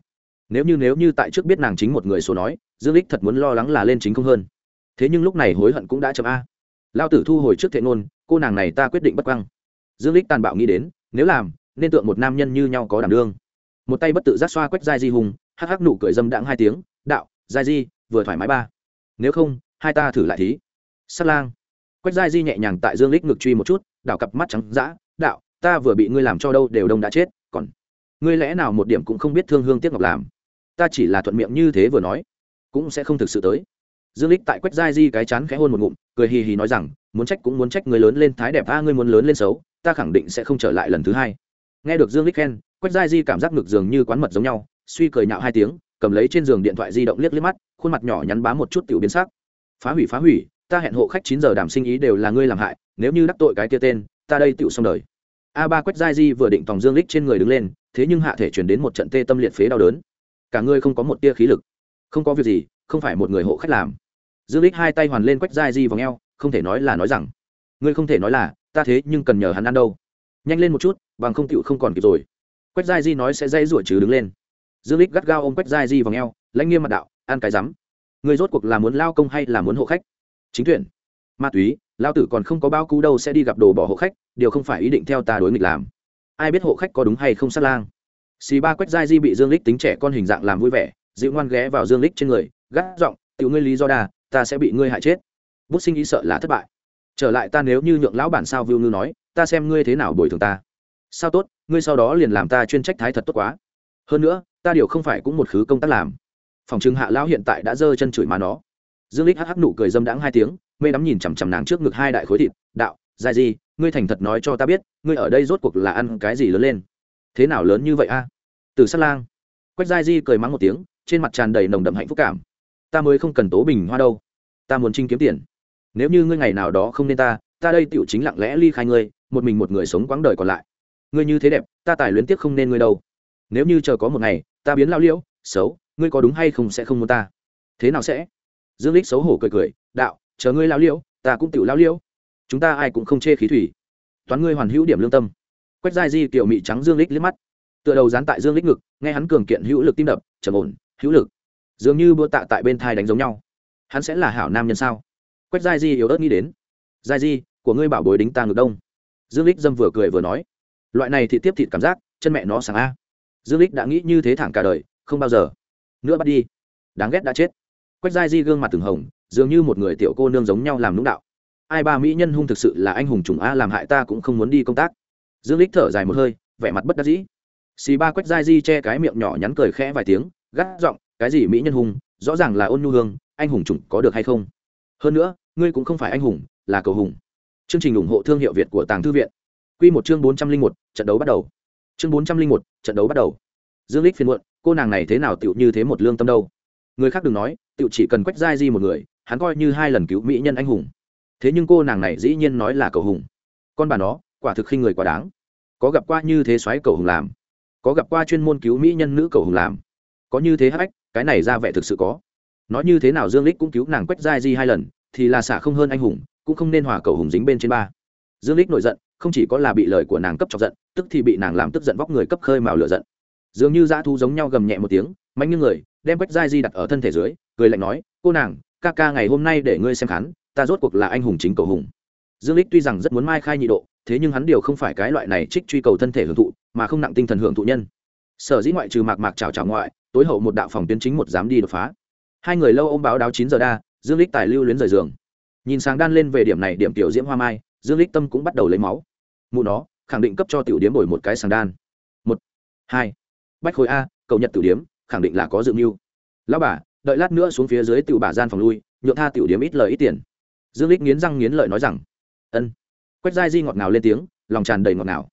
Nếu như nếu như tại trước biết nàng chính một người sổ nói dương lích thật muốn lo lắng là lên chính không hơn. Thế nhưng lúc này hối hận cũng đã chậm a. Lao tử thu hồi trước thệ ngôn, cô nàng này ta quyết định bất quăng. Dương lích tàn bạo nghĩ đến, nếu làm, nên tượng một nam nhân như nhau có đảm đương. Một tay bất tự giác xoa quách giai di hùng, hắc hắc nụ cười dâm đãng hai tiếng, đạo, giai di, vừa thoải mái ba. Nếu không, hai ta thử lại thí. Sắt lang. Quách giai di nhẹ nhàng tại dương lích ngực truy một chút, đảo cặp mắt trắng dã, đạo, ta vừa bị ngươi làm cho đâu đều đông đã chết, còn ngươi lẽ nào một điểm cũng không biết thương hương tiếc ngọc làm? Ta chỉ là thuận miệng như thế vừa nói cũng sẽ không thực sự tới. Dương lích tại quách giai di cái chán khẽ hôn một ngụm, cười hì hì nói rằng, muốn trách cũng muốn trách người lớn lên thái đẹp, a, ngươi muốn lớn lên xấu, ta khẳng định sẽ không trở lại lần thứ hai. Nghe được dương lích khen, quách giai di cảm giác ngực giường như quán mật giống nhau, suy cười nhạo hai tiếng, cầm lấy trên giường điện thoại di động liếc liếc mắt, khuôn mặt nhỏ nhắn bám một chút tiểu biến sắc. Phá hủy phá hủy, ta hẹn hộ khách chín giờ đàm sinh ý đều là ngươi làm hại, nếu như đắc tội cái kia tên, ta đây tiểu xong đời. A ba quách giai di vừa định tòng dương lích trên người đứng lên, thế nhưng hạ thể chuyển đến một trận tê tâm liệt phế đau đớn. Cả ngươi không có một tia khí lực không có việc gì, không phải một người hộ khách làm. Dương lích hai tay hoàn lên quách dai di vào ngheo không thể nói là nói rằng, ngươi không thể nói là, ta thế nhưng cần nhờ hắn ăn đâu. Nhanh lên một chút, bằng không tựu không còn kịp rồi. Quách dai di nói sẽ dây rủa chứ đứng lên. Dương lích gắt gao ôm quách dai di vào ngheo lãnh nghiêm mặt đạo, ăn cái rắm. Người rốt cuộc là muốn lao công hay là muốn hộ khách? Chính tuyển. Ma túy, lao tử còn không có bao cú đâu sẽ đi gặp đồ bỏ hộ khách, điều không phải ý định theo ta đối nghịch làm. Ai biết hộ khách có đúng hay không sát lang? Xì ba quách dai di bị dương lích tính trẻ con hình dạng làm vui vẻ dịu ngoan ghé vào dương lích trên người, gắt giọng, tiểu ngươi lý do đà ta sẽ bị ngươi hại chết. Bút sinh ý sợ là thất bại. Trở lại ta nếu như nhượng lão bản sao vưu ngư nói, ta xem ngươi thế nào bồi thường ta. Sao tốt, ngươi sau đó liền làm ta chuyên trách thái thật tốt quá. Hơn nữa, ta điều không phải cũng một khứ công tác làm. Phòng trưng hạ lão hiện tại đã giơ chân chửi má nó. Dương lích hắc hắc nụ cười dâm đãng hai tiếng, mê đắm nhìn chằm chằm nàng trước ngực hai đại khối thịt, đạo, dài gì, ngươi thành thật nói cho ta biết, ngươi ở đây rốt cuộc là ăn cái gì lớn lên? Thế nào lớn như vậy a? Từ sát lang, quách giai di cười mắng một tiếng trên mặt tràn đầy nồng đậm hạnh phúc cảm. Ta mới không cần tố bình hoa đâu. Ta muốn trinh kiếm tiền. Nếu như ngươi ngày nào đó không nên ta ta đây tựu chính lặng lẽ ly khai ngươi, một mình một người sống quãng đời còn lại. Ngươi như thế đẹp, ta tài luyến tiếc không nên ngươi đâu. Nếu như chờ có một ngày, ta biến lao liễu, xấu, ngươi có đúng hay không sẽ không muốn ta. Thế nào sẽ? Dương lích xấu hổ cười cười, đạo, chờ ngươi lao liễu, ta cũng tựu lao liễu. Chúng ta ai cũng không chê khí thủy. Toán ngươi hoàn hữu điểm lương tâm. Quét dai di kiểu mị trắng dương lích liếc mắt. Tựa đầu dán tại dương lích ngực, nghe hắn cường kiện hữu lực tim đập, trầm ổn hữu lực. Dường như bữa tạ tại bên thai đánh giống nhau. Hắn sẽ là hảo nam nhân sao? Quách giai di yếu ớt nghĩ đến. Giai di, của ngươi bảo bối đính ta ngược đông. Dương lích dâm vừa cười vừa nói. Loại này thì tiếp thịt cảm giác, chân mẹ nó sáng a. Dương lích đã nghĩ như thế thẳng cả đời, không bao giờ. Nữa bắt đi. Đáng ghét đã chết. Quách giai di gương mặt từng hồng, dường như một người tiểu cô nương giống nhau làm lũng đạo. Ai ba mỹ nhân hung thực sự là anh hùng chủng a làm hại ta cũng không muốn đi công tác. Dương lích thở dài một hơi, vẻ mặt bất đắc dĩ. Xì ba quách giai di che cái miệng nhỏ nhắn cười khẽ vài tiếng gắt giọng, cái gì mỹ nhân hùng, rõ ràng là ôn nhu hương, anh hùng chủng có được hay không? Hơn nữa, ngươi cũng không phải anh hùng, là cầu hùng. Chương trình ủng hộ thương hiệu việt của tàng thư viện. Quy một chương bốn trăm linh một, trận đấu bắt đầu. Chương bốn trăm linh một, trận đấu bắt đầu. Dương lích phiền muộn, cô nàng này thế nào tựu như thế một lương tâm đâu? Người khác đừng nói, tựu chỉ cần quách giai di một người, hắn coi như hai lần cứu mỹ nhân anh hùng. Thế nhưng cô nàng này dĩ nhiên nói là cầu hùng. Con bà nó, quả thực khinh người quá đáng. Có gặp qua như thế xoáy cầu hùng làm. Có gặp qua chuyên môn cứu mỹ nhân nữ cầu hùng làm có như thế hắc cái này ra vẻ thực sự có. Nói như thế nào dương lích cũng cứu nàng quách giai di hai lần, thì là xả không hơn anh hùng, cũng không nên hòa cầu hùng dính bên trên ba. Dương lích nổi giận, không chỉ có là bị lời của nàng cấp chọc giận, tức thì bị nàng làm tức giận vóc người cấp khơi mào lửa giận. Dường như dã thu giống nhau gầm nhẹ một tiếng, mạnh như người, đem quách giai di đặt ở thân thể dưới, cười lạnh nói, cô nàng, ca ca ngày hôm nay để ngươi xem khán ta rốt cuộc là anh hùng chính cầu hùng. Dương lích tuy rằng rất muốn mai khai nhị độ, thế nhưng hắn điều không phải cái loại này trích truy cầu thân thể hưởng thụ, mà không nặng tinh thần hưởng thụ nhân. Sở dĩ ngoại trừ mạc mạc chào chào ngoại tối hậu một đạo phòng tuyến chính một dám đi đột phá. Hai người lâu ôm báo đáo chín giờ đa, dương lích tài lưu luyến rời giường. Nhìn sáng đan lên về điểm này, điểm tiểu diễm hoa mai, dương lích tâm cũng bắt đầu lấy máu. Mụ nó, khẳng định cấp cho tiểu điếm bồi một cái sáng đan. Một, hai. Bách khối a, cầu nhật tiểu điếm, khẳng định là có dự mưu. Lão bà, đợi lát nữa xuống phía dưới tiểu bà gian phòng lui, nhượng tha tiểu điếm ít lời ít tiền. Dương lích nghiến răng nghiến lợi nói rằng, ân. Quách giai di ngọt ngào lên tiếng, lòng tràn đầy ngọt ngào.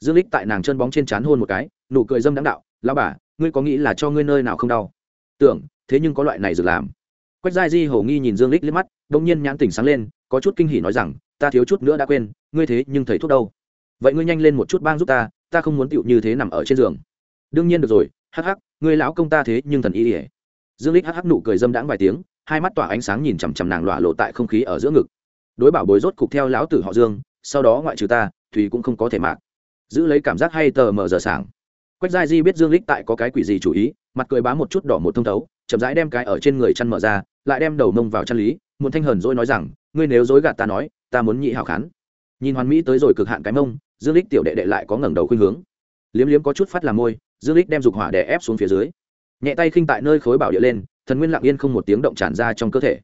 Dương lích tại nàng chân bóng trên trán hôn một cái, nụ cười dâm đáng đạo, lão bà ngươi có nghĩ là cho ngươi nơi nào không đau? Tưởng, thế nhưng có loại này dược làm. Quách giai di hầu nghi nhìn dương lích liếc mắt đông nhiên nhãn tỉnh sáng lên, có chút kinh hỉ nói rằng, ta thiếu chút nữa đã quên, ngươi thế nhưng thầy thuốc đâu? Vậy ngươi nhanh lên một chút bang giúp ta ta không muốn tựu như thế nằm ở trên giường. Đương nhiên được rồi, hắc hắc, ngươi lão công ta thế nhưng thần y ỉa dương lích hắc hắc nụ cười dâm đãng vài tiếng, hai mắt tỏa ánh sáng nhìn chằm chằm nàng lọa lộ tại không khí ở giữa ngực. Đối bảo bối rốt cục theo lão tử họ dương, sau đó ngoại trừ ta, thùy cũng không có thể mạc. Giữ lấy cảm giác hay tờ mờ giờ sảng quách giai di biết dương lích tại có cái quỷ gì chủ ý, mặt cười bá một chút đỏ một thông thấu, chậm rãi đem cái ở trên người chăn mở ra, lại đem đầu mông vào chăn lý, muốn thanh hờn dỗi nói rằng, ngươi nếu dối gạt ta nói, ta muốn nhị hảo khán. Nhìn hoàn mỹ tới rồi cực hạn cái mông, dương lích tiểu đệ đệ lại có ngẩng đầu khuynh hướng. Liếm liếm có chút phát làm môi, dương lích đem dục hỏa đè ép xuống phía dưới. Nhẹ tay khinh tại nơi khối bảo địa lên, thần nguyên lặng yên không một tiếng động tràn ra trong cơ thể.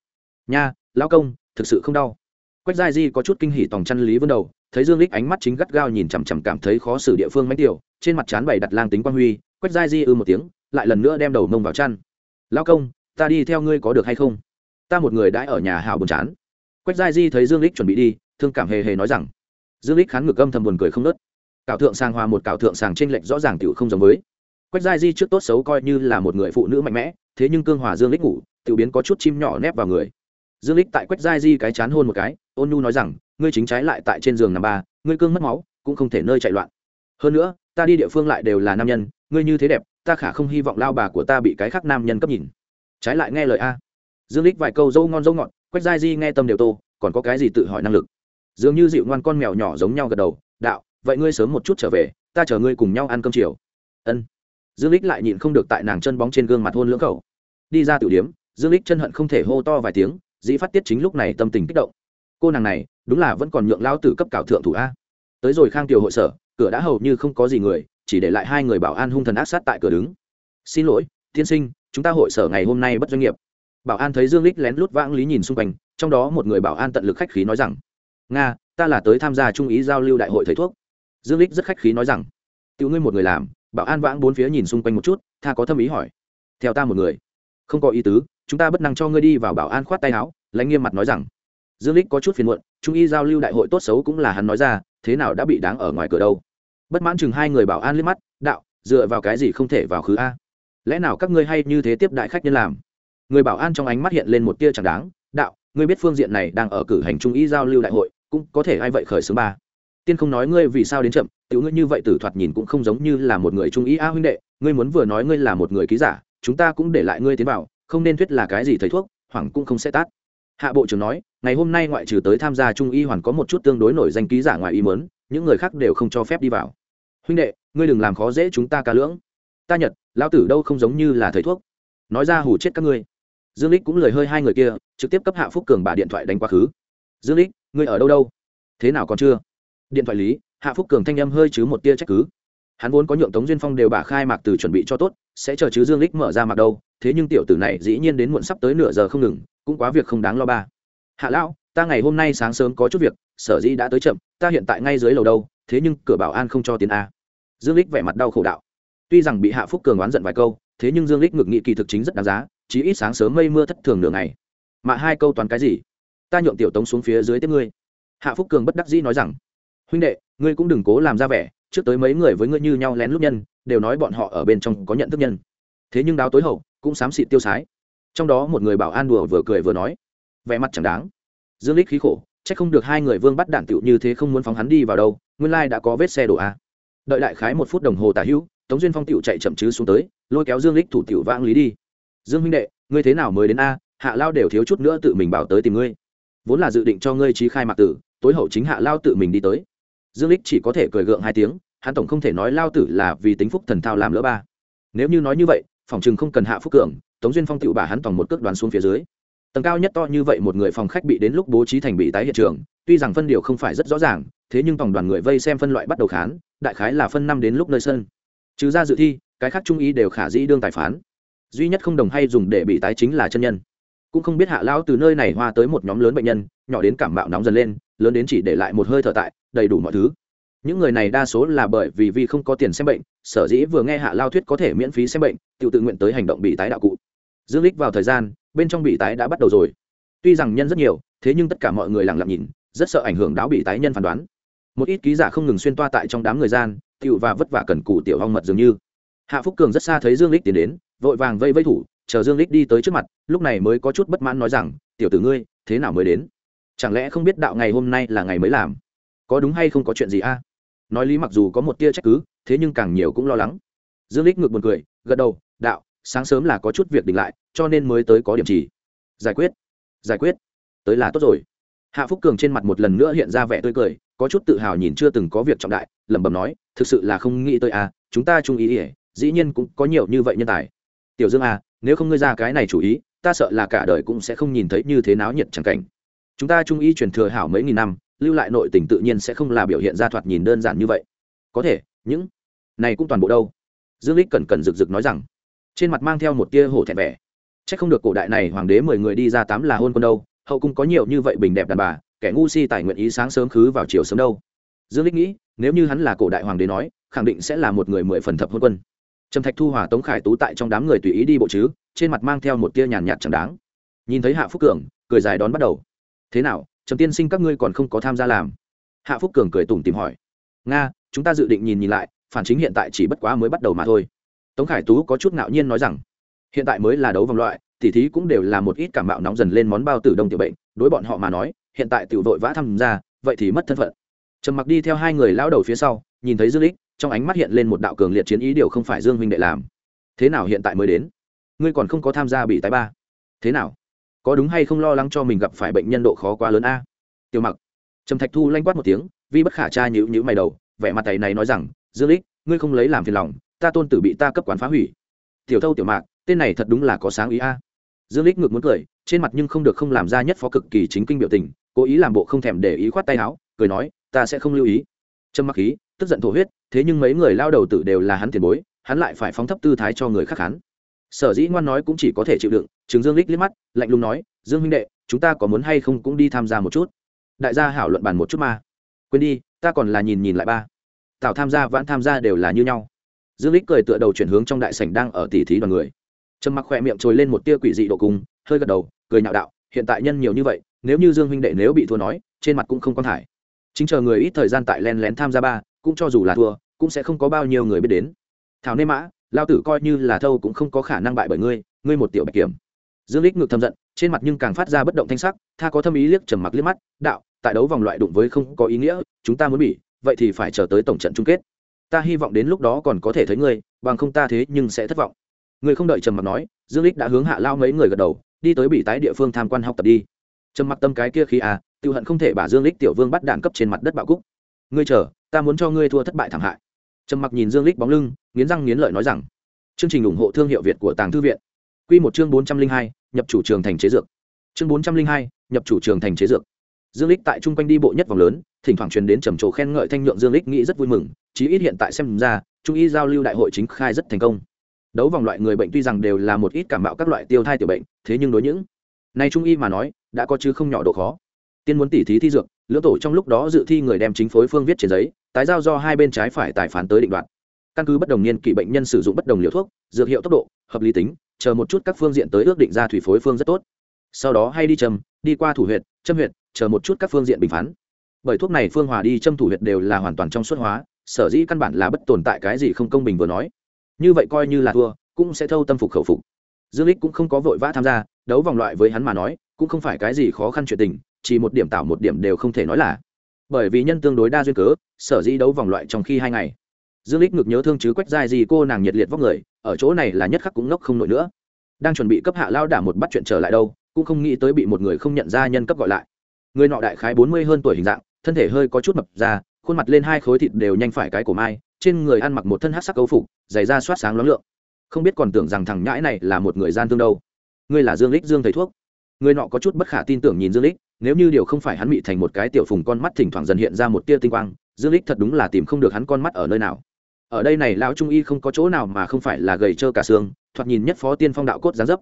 Nha, lão công, thực sự không đau. Quách giai di có chút kinh hỉ tòng chăn lý vươn đầu thấy dương lích ánh mắt chính gắt gao nhìn chằm chằm cảm thấy khó xử địa phương mánh tiểu, trên mặt chán bày đặt lang tính quan huy quách giai di ư một tiếng, lại lần nữa đem đầu mông vào chăn. Lão công, ta đi theo ngươi có được hay không? Ta một người đãi ở nhà hảo buồn chán. Quách giai di thấy dương lích chuẩn bị đi, thương cảm hề hề nói rằng. Dương lích khán ngược âm thầm buồn cười không nớt. Cảo thượng sàng hòa một cảo thượng sàng trên lệnh rõ ràng tiểu không giống với. Quách giai di trước tốt xấu coi như là một người phụ nữ mạnh mẽ, thế nhưng cương hòa dương lích ngủ, tiểu biến có chút chim nhỏ nép vào người. Dương lích tại quách giai di cái chán hôn một cái, ôn nhu nói rằng ngươi chính trái lại tại trên giường nằm ba, ngươi cương mất máu, cũng không thể nơi chạy loạn. Hơn nữa, ta đi địa phương lại đều là nam nhân, ngươi như thế đẹp, ta khả không hy vọng lao bà của ta bị cái khác nam nhân cấp nhìn. Trái lại nghe lời a. Dương lích vài câu dâu ngon dâu ngọt, quách giai di nghe tâm đều tô, còn có cái gì tự hỏi năng lực? Dường như dịu ngoan con mèo nhỏ giống nhau gật đầu, đạo, vậy ngươi sớm một chút trở về, ta chờ ngươi cùng nhau ăn cơm chiều. Ân. Dương lích lại nhịn không được tại nàng chân bóng trên gương mặt hôn lưỡng khẩu đi ra tiểu điếm dương lích chân hận không thể hô to vài tiếng, dĩ phát tiết chính lúc này tâm tình kích động cô nàng này, đúng là vẫn còn nhượng lao tử cấp cảo thượng thủ a. Tới rồi khang tiểu hội sở, cửa đã hầu như không có gì người, chỉ để lại hai người bảo an hung thần ác sát tại cửa đứng. Xin lỗi, tiên sinh, chúng ta hội sở ngày hôm nay bất doanh nghiệp. Bảo an thấy dương lích lén lút vãng lý nhìn xung quanh, trong đó một người bảo an tận lực khách khí nói rằng, nga, ta là tới tham gia trung ý giao lưu đại hội thầy thuốc. Dương lích rất khách khí nói rằng, tiểu ngươi một người làm, bảo an vãng bốn phía nhìn xung quanh một chút, tha có thâm ý hỏi. Theo ta một người. Không có ý tứ, chúng ta bất năng cho ngươi đi vào bảo an khoát tay áo, lãnh nghiêm mặt nói rằng dương lích có chút phiền muộn, trung y giao lưu đại hội tốt xấu cũng là hắn nói ra, thế nào đã bị đáng ở ngoài cửa đâu? Bất mãn chừng hai người bảo an liếc mắt, đạo, dựa vào cái gì không thể vào khứ a? Lẽ nào các ngươi hay như thế tiếp đại khách nhân làm? Người bảo an trong ánh mắt hiện lên một tia chẳng đáng, đạo, ngươi biết phương diện này đang ở cử hành trung y giao lưu đại hội, cũng có thể ai vậy khởi xướng ba? Tiên không nói ngươi vì sao đến chậm, tiểu ngươi như vậy tử thoạt nhìn cũng không giống như là một người trung y a huynh đệ, ngươi muốn vừa nói ngươi là một người ký giả, chúng ta cũng để lại ngươi tiến vào, không nên thuyết là cái gì thầy thuốc, hoảng cũng không sẽ tát. Hạ bộ trưởng nói ngày hôm nay ngoại trừ tới tham gia trung y hoàn có một chút tương đối nổi danh ký giả ngoài ý mớn những người khác đều không cho phép đi vào. Huynh đệ, ngươi đừng làm khó dễ chúng ta ca lưỡng. Ta nhật, lão tử đâu không giống như là thầy thuốc. Nói ra hủ chết các ngươi. Dương lích cũng lời hơi hai người kia, trực tiếp cấp hạ phúc cường bà điện thoại đánh quá khứ. Dương lích, ngươi ở đâu đâu? Thế nào còn chưa? Điện thoại lý, hạ phúc cường thanh âm hơi chứ một tia trách cứ. Hắn vốn có nhượng tống duyên phong đều bà khai mạc từ chuẩn bị cho tốt, sẽ chờ chứ dương lích mở ra mặt đâu, thế nhưng tiểu tử này dĩ nhiên đến muộn sắp tới nửa giờ không ngừng, cũng quá việc không đáng lo ba hạ lão, ta ngày hôm nay sáng sớm có chút việc, sở dĩ đã tới chậm, ta hiện tại ngay dưới lầu đâu, thế nhưng cửa bảo an không cho tiền a. Dương lích vẻ mặt đau khổ đạo. Tuy rằng bị hạ phúc cường oán giận vài câu, thế nhưng dương lích ngực nghị kỳ thực chính rất đáng giá, chí ít sáng sớm mây mưa thất thường nửa ngày. Mà hai câu toàn cái gì? Ta nhượng tiểu tống xuống phía dưới tiếp ngươi. Hạ phúc cường bất đắc dĩ nói rằng, huynh đệ, ngươi cũng đừng cố làm ra vẻ, trước tới mấy người với ngươi như nhau lén lúc nhân, đều nói bọn họ ở bên trong có nhận thức nhân. Thế nhưng đáo tối hậu, cũng xám xịt tiêu sái. Trong đó một người bảo an đùa vừa cười vừa nói vẻ mặt chẳng đáng. Dương lích khí khổ, chắc không được hai người vương bắt đạn tựu như thế không muốn phóng hắn đi vào đâu, nguyên lai đã có vết xe đổ a. Đợi đại khái một phút đồng hồ tả hữu, tống duyên phong tựu chạy chậm chứ xuống tới, lôi kéo dương lích thủ tiểu vãng lý đi. Dương huynh đệ, ngươi thế nào mới đến a? Hạ lao đều thiếu chút nữa tự mình bảo tới tìm ngươi. Vốn là dự định cho ngươi trí khai mạc tử, tối hậu chính hạ lao tự mình đi tới. Dương lích chỉ có thể cười gượng hai tiếng, hắn tổng không thể nói lao tử là vì tính phúc thần thao làm lỡ ba. Nếu như nói như vậy, phòng chừng không cần hạ phúc cường, tống duyên phong tựu bà hắn tòng một cước đoàn xuống phía dưới tầng cao nhất to như vậy một người phòng khách bị đến lúc bố trí thành bị tái hiện trường, tuy rằng phân điều không phải rất rõ ràng, thế nhưng tổng đoàn người vây xem phân loại bắt đầu khán, đại khái là phân năm đến lúc nơi sân. Trừ ra dự thi, cái khác trung ý đều khả dĩ đương tài phán. Duy nhất không đồng hay dùng để bị tái chính là chân nhân. Cũng không biết hạ lão từ nơi này hoa tới một nhóm lớn bệnh nhân, nhỏ đến cảm bạo nóng dần lên, lớn đến chỉ để lại một hơi thở tại, đầy đủ mọi thứ. Những người này đa số là bởi vì vì không có tiền xem bệnh, sở dĩ vừa nghe hạ lao thuyết có thể miễn phí xem bệnh tự tự nguyện tới hành động bị tái đạo cụ. Dương lích vào thời gian bên trong bị tái đã bắt đầu rồi. Tuy rằng nhân rất nhiều, thế nhưng tất cả mọi người lặng lặng nhìn, rất sợ ảnh hưởng đáo bị tái nhân phán đoán. Một ít ký giả không ngừng xuyên toa tại trong đám người gian tựu và vất vả cần cù tiểu hong mật dường như. Hạ phúc cường rất xa thấy dương lích tiến đến, vội vàng vây vây thủ, chờ dương lích đi tới trước mặt, lúc này mới có chút bất mãn nói rằng, tiểu tử ngươi, thế nào mới đến? Chẳng lẽ không biết đạo ngày hôm nay là ngày mới làm? Có đúng hay không có chuyện gì a? Nói lý mặc dù có một tia trách cứ, thế nhưng càng nhiều cũng lo lắng. Dương lích ngược buồn cười, gật đầu, đạo sáng sớm là có chút việc đình lại, cho nên mới tới có điểm chỉ giải quyết giải quyết, tới là tốt rồi. Hạ phúc cường trên mặt một lần nữa hiện ra vẻ tươi cười, có chút tự hào nhìn chưa từng có việc trọng đại, lẩm bẩm nói, thực sự là không nghĩ tới à chúng ta trung ý ỉa dĩ nhiên cũng có nhiều như vậy nhân tài. Tiểu dương à nếu không ngươi ra cái này chủ ý, ta sợ là cả đời cũng sẽ không nhìn thấy như thế náo nhiệt chẳng cảnh. Chúng ta trung ý truyền thừa hảo mấy nghìn năm, lưu lại nội tình tự nhiên sẽ không là biểu hiện ra thoạt nhìn đơn giản như vậy. Có thể, những này cũng toàn bộ đâu? Dương lích cẩn cẩn rực rực nói rằng trên mặt mang theo một tia hổ thẹn vẻ. Chắc không được cổ đại này hoàng đế mười người đi ra tám là hôn quân đâu, hậu cung có nhiều như vậy bình đẹp đàn bà, kẻ ngu si tài nguyện ý sáng sớm khứ vào chiều sớm đâu. Dương lích nghĩ, nếu như hắn là cổ đại hoàng đế nói, khẳng định sẽ là một người mười phần thập hôn quân. Trầm thạch thu hòa, tống khải tú tại trong đám người tùy ý đi bộ chứ, trên mặt mang theo một tia nhàn nhạt chẳng đáng. Nhìn thấy hạ phúc cường, cười dài đón bắt đầu. Thế nào, trầm tiên sinh các ngươi còn không có tham gia làm? Hạ phúc cường cười tủm tìm hỏi. Nga, chúng ta dự định nhìn nhìn lại, phản chính hiện tại chỉ bất quá mới bắt đầu mà thôi tống khải tú có chút ngạo nhiên nói rằng, hiện tại mới là đấu vòng loại, tỉ thí cũng đều là một ít cảm mạo nóng dần lên món bao tử đông tiểu bệnh, đối bọn họ mà nói, hiện tại tiểu vội vã tham gia, vậy thì mất thân phận. Trầm mặc đi theo hai người lao đầu phía sau, nhìn thấy dương lích trong ánh mắt hiện lên một đạo cường liệt chiến ý điều không phải dương huynh đệ làm. Thế nào hiện tại mới đến? Ngươi còn không có tham gia bị tái ba. Thế nào? Có đúng hay không lo lắng cho mình gặp phải bệnh nhân độ khó quá lớn a? Tiểu mặc. Trầm thạch thu lanh quát một tiếng, vi bất khả tra nhữ nhữ mày đầu, vẻ mặt tay này nói rằng, dương lích ngươi không lấy làm phiền lòng ta tôn tử bị ta cấp quán phá hủy. Tiểu thâu tiểu mạc, tên này thật đúng là có sáng ý a. À. Dương lích ngược muốn cười, trên mặt nhưng không được không làm ra nhất phó cực kỳ chính kinh biểu tình, cố ý làm bộ không thèm để ý khoát tay áo, cười nói, ta sẽ không lưu ý. Trâm mặc khí, tức giận thổ huyết, thế nhưng mấy người lao đầu tử đều là hắn tiền bối, hắn lại phải phóng thấp tư thái cho người khác hắn. Sở dĩ ngoan nói cũng chỉ có thể chịu đựng chứng dương lích liếc mắt, lạnh lùng nói, dương huynh đệ, chúng ta có muốn hay không cũng đi tham gia một chút. Đại gia hảo luận bàn một chút mà. Quên đi, ta còn là nhìn nhìn lại ba. Tào tham gia, vãn tham gia đều là như nhau dương lích cười tựa đầu chuyển hướng trong đại sảnh đang ở tỉ thí đoàn người. Trầm mặc khỏe miệng trồi lên một tia quỷ dị độ cùng hơi gật đầu, cười nhạo đạo, hiện tại nhân nhiều như vậy, nếu như dương huynh đệ nếu bị thua nói, trên mặt cũng không quan thải. Chính chờ người ít thời gian tại len lén tham gia ba, cũng cho dù là thua, cũng sẽ không có bao nhiêu người biết đến. Thảo nê mã, lao tử coi như là thâu cũng không có khả năng bại bởi ngươi ngươi một tiểu bạch kiểm. Dương lích ngược thầm giận, trên mặt nhưng càng phát ra bất động thanh sắc, tha có thâm ý liếc trầm mặc liếc mắt, đạo, tại đấu vòng loại đụng với không có ý nghĩa, chúng ta muốn bị, vậy thì phải chờ tới tổng trận chung kết ta hy vọng đến lúc đó còn có thể thấy ngươi, bằng không ta thế nhưng sẽ thất vọng. Người không đợi trầm mặc nói, dương lích đã hướng hạ lao mấy người gật đầu, đi tới bị tái địa phương tham quan học tập đi. Trầm mặc tâm cái kia khi à tiêu hận không thể bà dương lích tiểu vương bắt đạn cấp trên mặt đất bạo cúc. Ngươi chờ, ta muốn cho ngươi thua thất bại thảm hại. Trầm mặc nhìn dương lích bóng lưng, nghiến răng nghiến lợi nói rằng, chương trình ủng hộ thương hiệu việt của tàng thư viện. Quy một chương bốn trăm linh hai, nhập chủ trường thành chế dược. Chương bốn trăm linh hai, nhập chủ trường thành chế dược dương lích tại trung quanh đi bộ nhất vòng lớn, thỉnh thoảng truyền đến trầm trồ khen ngợi thanh nhượng dương lích nghĩ rất vui mừng, chí ít hiện tại xem ra, trung y giao lưu đại hội chính khai rất thành công. Đấu vòng loại người bệnh tuy rằng đều là một ít cảm bạo các loại tiêu thai tiểu bệnh, thế nhưng đối những này trung y mà nói, đã có chứ không nhỏ độ khó. Tiên muốn tỉ thí thi dược, lưỡng tổ trong lúc đó dự thi người đem chính phối phương viết trên giấy, tái giao do hai bên trái phải tài phán tới định đoạt. Căn cứ bất đồng niên kỷ bệnh nhân sử dụng bất đồng liều thuốc, dược hiệu tốc độ, hợp lý tính, chờ một chút các phương diện tới ước định ra thủy phối phương rất tốt. Sau đó hay đi châm đi qua thủ huyệt, châm huyệt chờ một chút các phương diện bình phán. Bởi thuốc này phương hòa đi châm thủ huyệt đều là hoàn toàn trong suốt hóa, sở dĩ căn bản là bất tồn tại cái gì không công bình vừa nói. Như vậy coi như là thua, cũng sẽ thâu tâm phục khẩu phục. Dương lích cũng không có vội vã tham gia, đấu vòng loại với hắn mà nói, cũng không phải cái gì khó khăn chuyện tình, chỉ một điểm tạo một điểm đều không thể nói là. Bởi vì nhân tương đối đa duyên cớ, sở dĩ đấu vòng loại trong khi hai ngày. Dương lích ngược nhớ thương chứ quách dài gì cô nàng nhiệt liệt vóc người, ở chỗ này là nhất khắc cũng ngốc không nổi nữa. Đang chuẩn bị cấp hạ lao đả một bắt chuyện trở lại đâu, cũng không nghĩ tới bị một người không nhận ra nhân cấp gọi lại người nọ đại khái bốn mươi hơn tuổi hình dạng, thân thể hơi có chút mập ra, khuôn mặt lên hai khối thịt đều nhanh phải cái cổ mai, trên người ăn mặc một thân hát sắc cấu phục giày da soát sáng lóng lượng. Không biết còn tưởng rằng thằng nhãi này là một người gian thương đâu. Ngươi là dương lích dương thầy thuốc. Người nọ có chút bất khả tin tưởng nhìn dương lích, nếu như điều không phải hắn bị thành một cái tiểu phùng con mắt thỉnh thoảng dần hiện ra một tia tinh quang, dương lích thật đúng là tìm không được hắn con mắt ở nơi nào. Ở đây này lão trung y không có chỗ nào mà không phải là gầy trơ cả xương, thoạt nhìn nhất phó tiên phong đạo cốt giá dấp.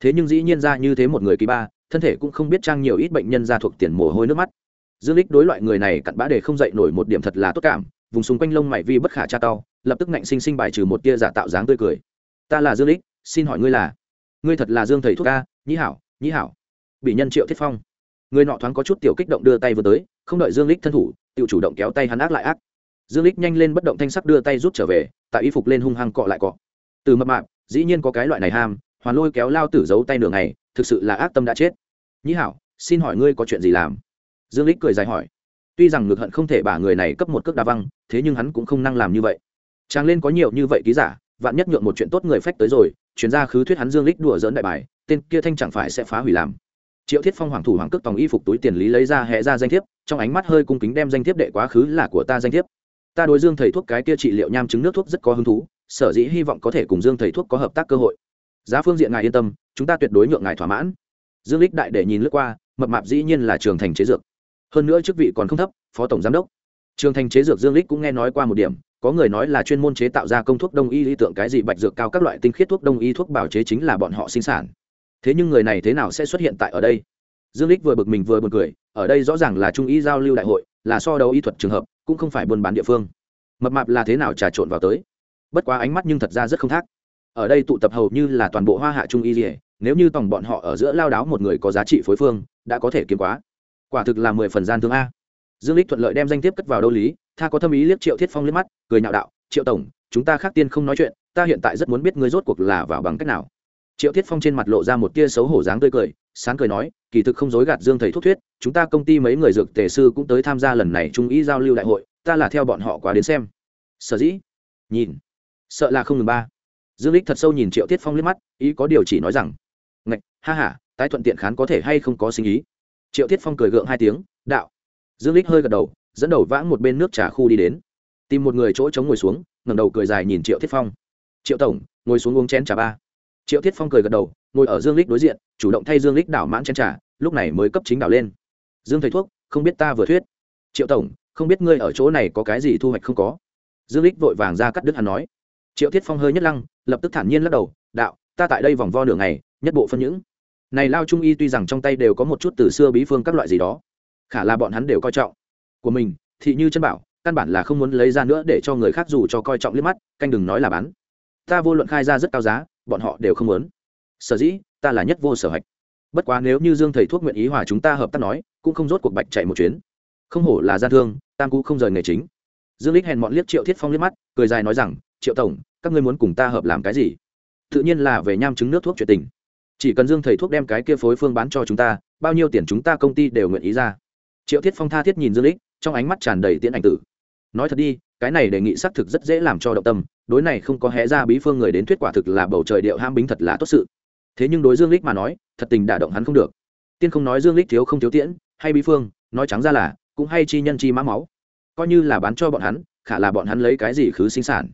Thế nhưng dĩ nhiên ra như thế một người kỳ ba thân thể cũng không biết trang nhiều ít bệnh nhân ra thuộc tiền mồ hôi nước mắt. Dương lích đối loại người này cặn bã để không dậy nổi một điểm thật là tốt cảm, vùng xung quanh lông mày vi bất khả tra tao, lập tức ngạnh sinh sinh bài trừ một tia giả tạo dáng tươi cười. Ta là dương lích xin hỏi ngươi là, ngươi thật là dương thầy thuốc ca nhĩ hảo nhĩ hảo. Bị nhân triệu thiết phong. Người nọ thoáng có chút tiểu kích động đưa tay vừa tới, không đợi dương lích thân thủ tự chủ động kéo tay hắn ác lại ác. Dương lích nhanh lên bất động thanh sắc đưa tay rút trở về, tại y phục lên hung hăng cọ lại cọ. Từ mập mạp, dĩ nhiên có cái loại này ham hoàn lôi kéo lao tử giấu tay nửa ngày, thực sự là ác tâm đã chết. Nhĩ hảo, xin hỏi ngươi có chuyện gì làm? Dương lích cười dài hỏi. Tuy rằng ngược hận không thể bả người này cấp một cước đa văng, thế nhưng hắn cũng không năng làm như vậy. Trang lên có nhiều như vậy ký giả, vạn nhất nhượng một chuyện tốt người phách tới rồi, chuyên gia khứ thuyết hắn dương lích đùa dỡn đại bài, tên kia thanh chẳng phải sẽ phá hủy làm. Triệu thiết phong hoàng thủ hoàng cước tòng y phục túi tiền lý lấy ra hẹ ra danh thiếp, trong ánh mắt hơi cung kính đem danh thiếp đệ quá khứ là của ta danh thiếp. Ta đối dương thầy thuốc cái kia trị liệu nham chứng nước thuốc rất có hứng thú, sở dĩ hy vọng có thể cùng dương thầy thuốc có hợp tác cơ hội giá phương diện ngài yên tâm, chúng ta tuyệt đối nhượng ngài thỏa mãn. Dương lích đại để nhìn lướt qua, mập mạp dĩ nhiên là trường thành chế dược. Hơn nữa chức vị còn không thấp, phó tổng giám đốc. Trường thành chế dược dương lích cũng nghe nói qua một điểm, có người nói là chuyên môn chế tạo ra công thuốc đông y lý tượng cái gì bạch dược cao các loại tinh khiết thuốc đông y thuốc bào chế chính là bọn họ sinh sản. Thế nhưng người này thế nào sẽ xuất hiện tại ở đây? Dương lích vừa bực mình vừa buồn cười, ở đây rõ ràng là trung y giao lưu đại hội, là so đấu y thuật trường hợp, cũng không phải buôn bán địa phương. Mập mạp là thế nào trà trộn vào tới? Bất quá ánh mắt nhưng thật ra rất không thác ở đây tụ tập hầu như là toàn bộ hoa hạ trung y dỉa nếu như tổng bọn họ ở giữa lao đáo một người có giá trị phối phương, đã có thể kiếm quá. Quả thực là mười phần gian thương a. Dương lích thuận lợi đem danh thiếp cất vào đâu lý, tha có tâm ý liếc triệu thiết phong liếc mắt, cười nhạo đạo, triệu tổng, chúng ta khác tiên không nói chuyện, ta hiện tại rất muốn biết ngươi rốt cuộc là vào bằng cách nào. Triệu thiết phong trên mặt lộ ra một tia xấu hổ dáng tươi cười, sáng cười nói, kỳ thực không dối gạt dương thầy thuốc thuyết, chúng ta công ty mấy người dược tề sư cũng tới tham gia lần này trung ý giao lưu đại hội, ta là theo bọn họ quá đến xem. Sở dĩ? Nhìn. Sợ là không ngừng ba dương lích thật sâu nhìn triệu thiết phong liếc mắt, ý có điều chỉ nói rằng, ngạch, ha ha, tái thuận tiện khán có thể hay không có sinh ý? Triệu thiết phong cười gượng hai tiếng, đạo. Dương lích hơi gật đầu, dẫn đầu vãng một bên nước trà khu đi đến. Tìm một người chỗ chống ngồi xuống, ngẩng đầu cười dài nhìn triệu thiết phong. Triệu tổng, ngồi xuống uống chén trà ba. Triệu thiết phong cười gật đầu, ngồi ở dương lích đối diện, chủ động thay dương lích đảo mãn chén trà, lúc này mới cấp chính đảo lên. Dương thầy thuốc, không biết ta vừa thuyết. Triệu tổng, không biết ngươi ở chỗ này có cái gì thu hoạch không có? Dương lích vội vàng ra cắt đứt hắn nói. Triệu thiết phong hơi nhất lăng lập tức thản nhiên lắc đầu, đạo, ta tại đây vòng vo nửa ngày, nhất bộ phân những. Này lao trung y tuy rằng trong tay đều có một chút từ xưa bí phương các loại gì đó, khả là bọn hắn đều coi trọng. Của mình, thị như chân bảo, căn bản là không muốn lấy ra nữa để cho người khác dù cho coi trọng liếc mắt, canh đừng nói là bán. Ta vô luận khai ra rất cao giá, bọn họ đều không muốn. Sở dĩ, ta là nhất vô sở hạch. Bất quá nếu như dương thầy thuốc nguyện ý hòa chúng ta hợp tác nói, cũng không rốt cuộc bạch chạy một chuyến. Không hổ là gian thương, tam cũ không rời nghề chính. Dương lích hèn mọn liếc triệu thiết phong liếc mắt, cười dài nói rằng, triệu tổng các ngươi muốn cùng ta hợp làm cái gì? Tự nhiên là về nham chứng nước thuốc chuyện tình. Chỉ cần dương thầy thuốc đem cái kia phối phương bán cho chúng ta, bao nhiêu tiền chúng ta công ty đều nguyện ý ra. Triệu thiết phong tha thiết nhìn dương lích, trong ánh mắt tràn đầy tiễn ảnh tử. Nói thật đi, cái này đề nghị xác thực rất dễ làm cho động tâm, đối này không có hé ra bí phương người đến thuyết quả thực là bầu trời điệu ham bính thật là tốt sự. Thế nhưng đối dương lích mà nói, thật tình đả động hắn không được. Tiên không nói dương lích thiếu không thiếu tiễn, hay bí phương, nói trắng ra là, cũng hay chi nhân chi mã máu. Coi như là bán cho bọn hắn, khả là bọn hắn lấy cái gì khứ sinh sản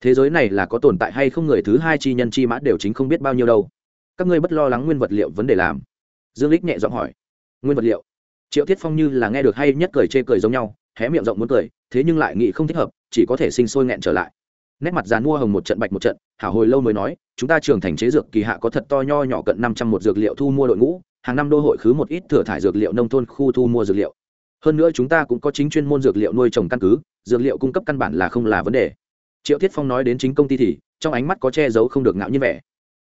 thế giới này là có tồn tại hay không người thứ hai chi nhân chi mã đều chính không biết bao nhiêu đâu. Các ngươi bất lo lắng nguyên vật liệu vấn đề làm. Dương lích nhẹ giọng hỏi. Nguyên vật liệu? Triệu thiết phong như là nghe được hay nhất cười chê cười giống nhau, hé miệng rộng muốn cười, thế nhưng lại nghĩ không thích hợp, chỉ có thể sinh sôi nghẹn trở lại. Nét mặt dàn mua hồng một trận bạch một trận hảo hồi lâu mới nói, chúng ta trường thành chế dược kỳ hạ có thật to nho nhỏ cận năm trăm một dược liệu thu mua đội ngũ, hàng năm đô hội khứ một ít thừa thải dược liệu nông thôn khu thu mua dược liệu. Hơn nữa chúng ta cũng có chính chuyên môn dược liệu nuôi trồng căn cứ, dược liệu cung cấp căn bản là không là vấn đề triệu thiết phong nói đến chính công ty thì, trong ánh mắt có che giấu không được ngạo như vẻ.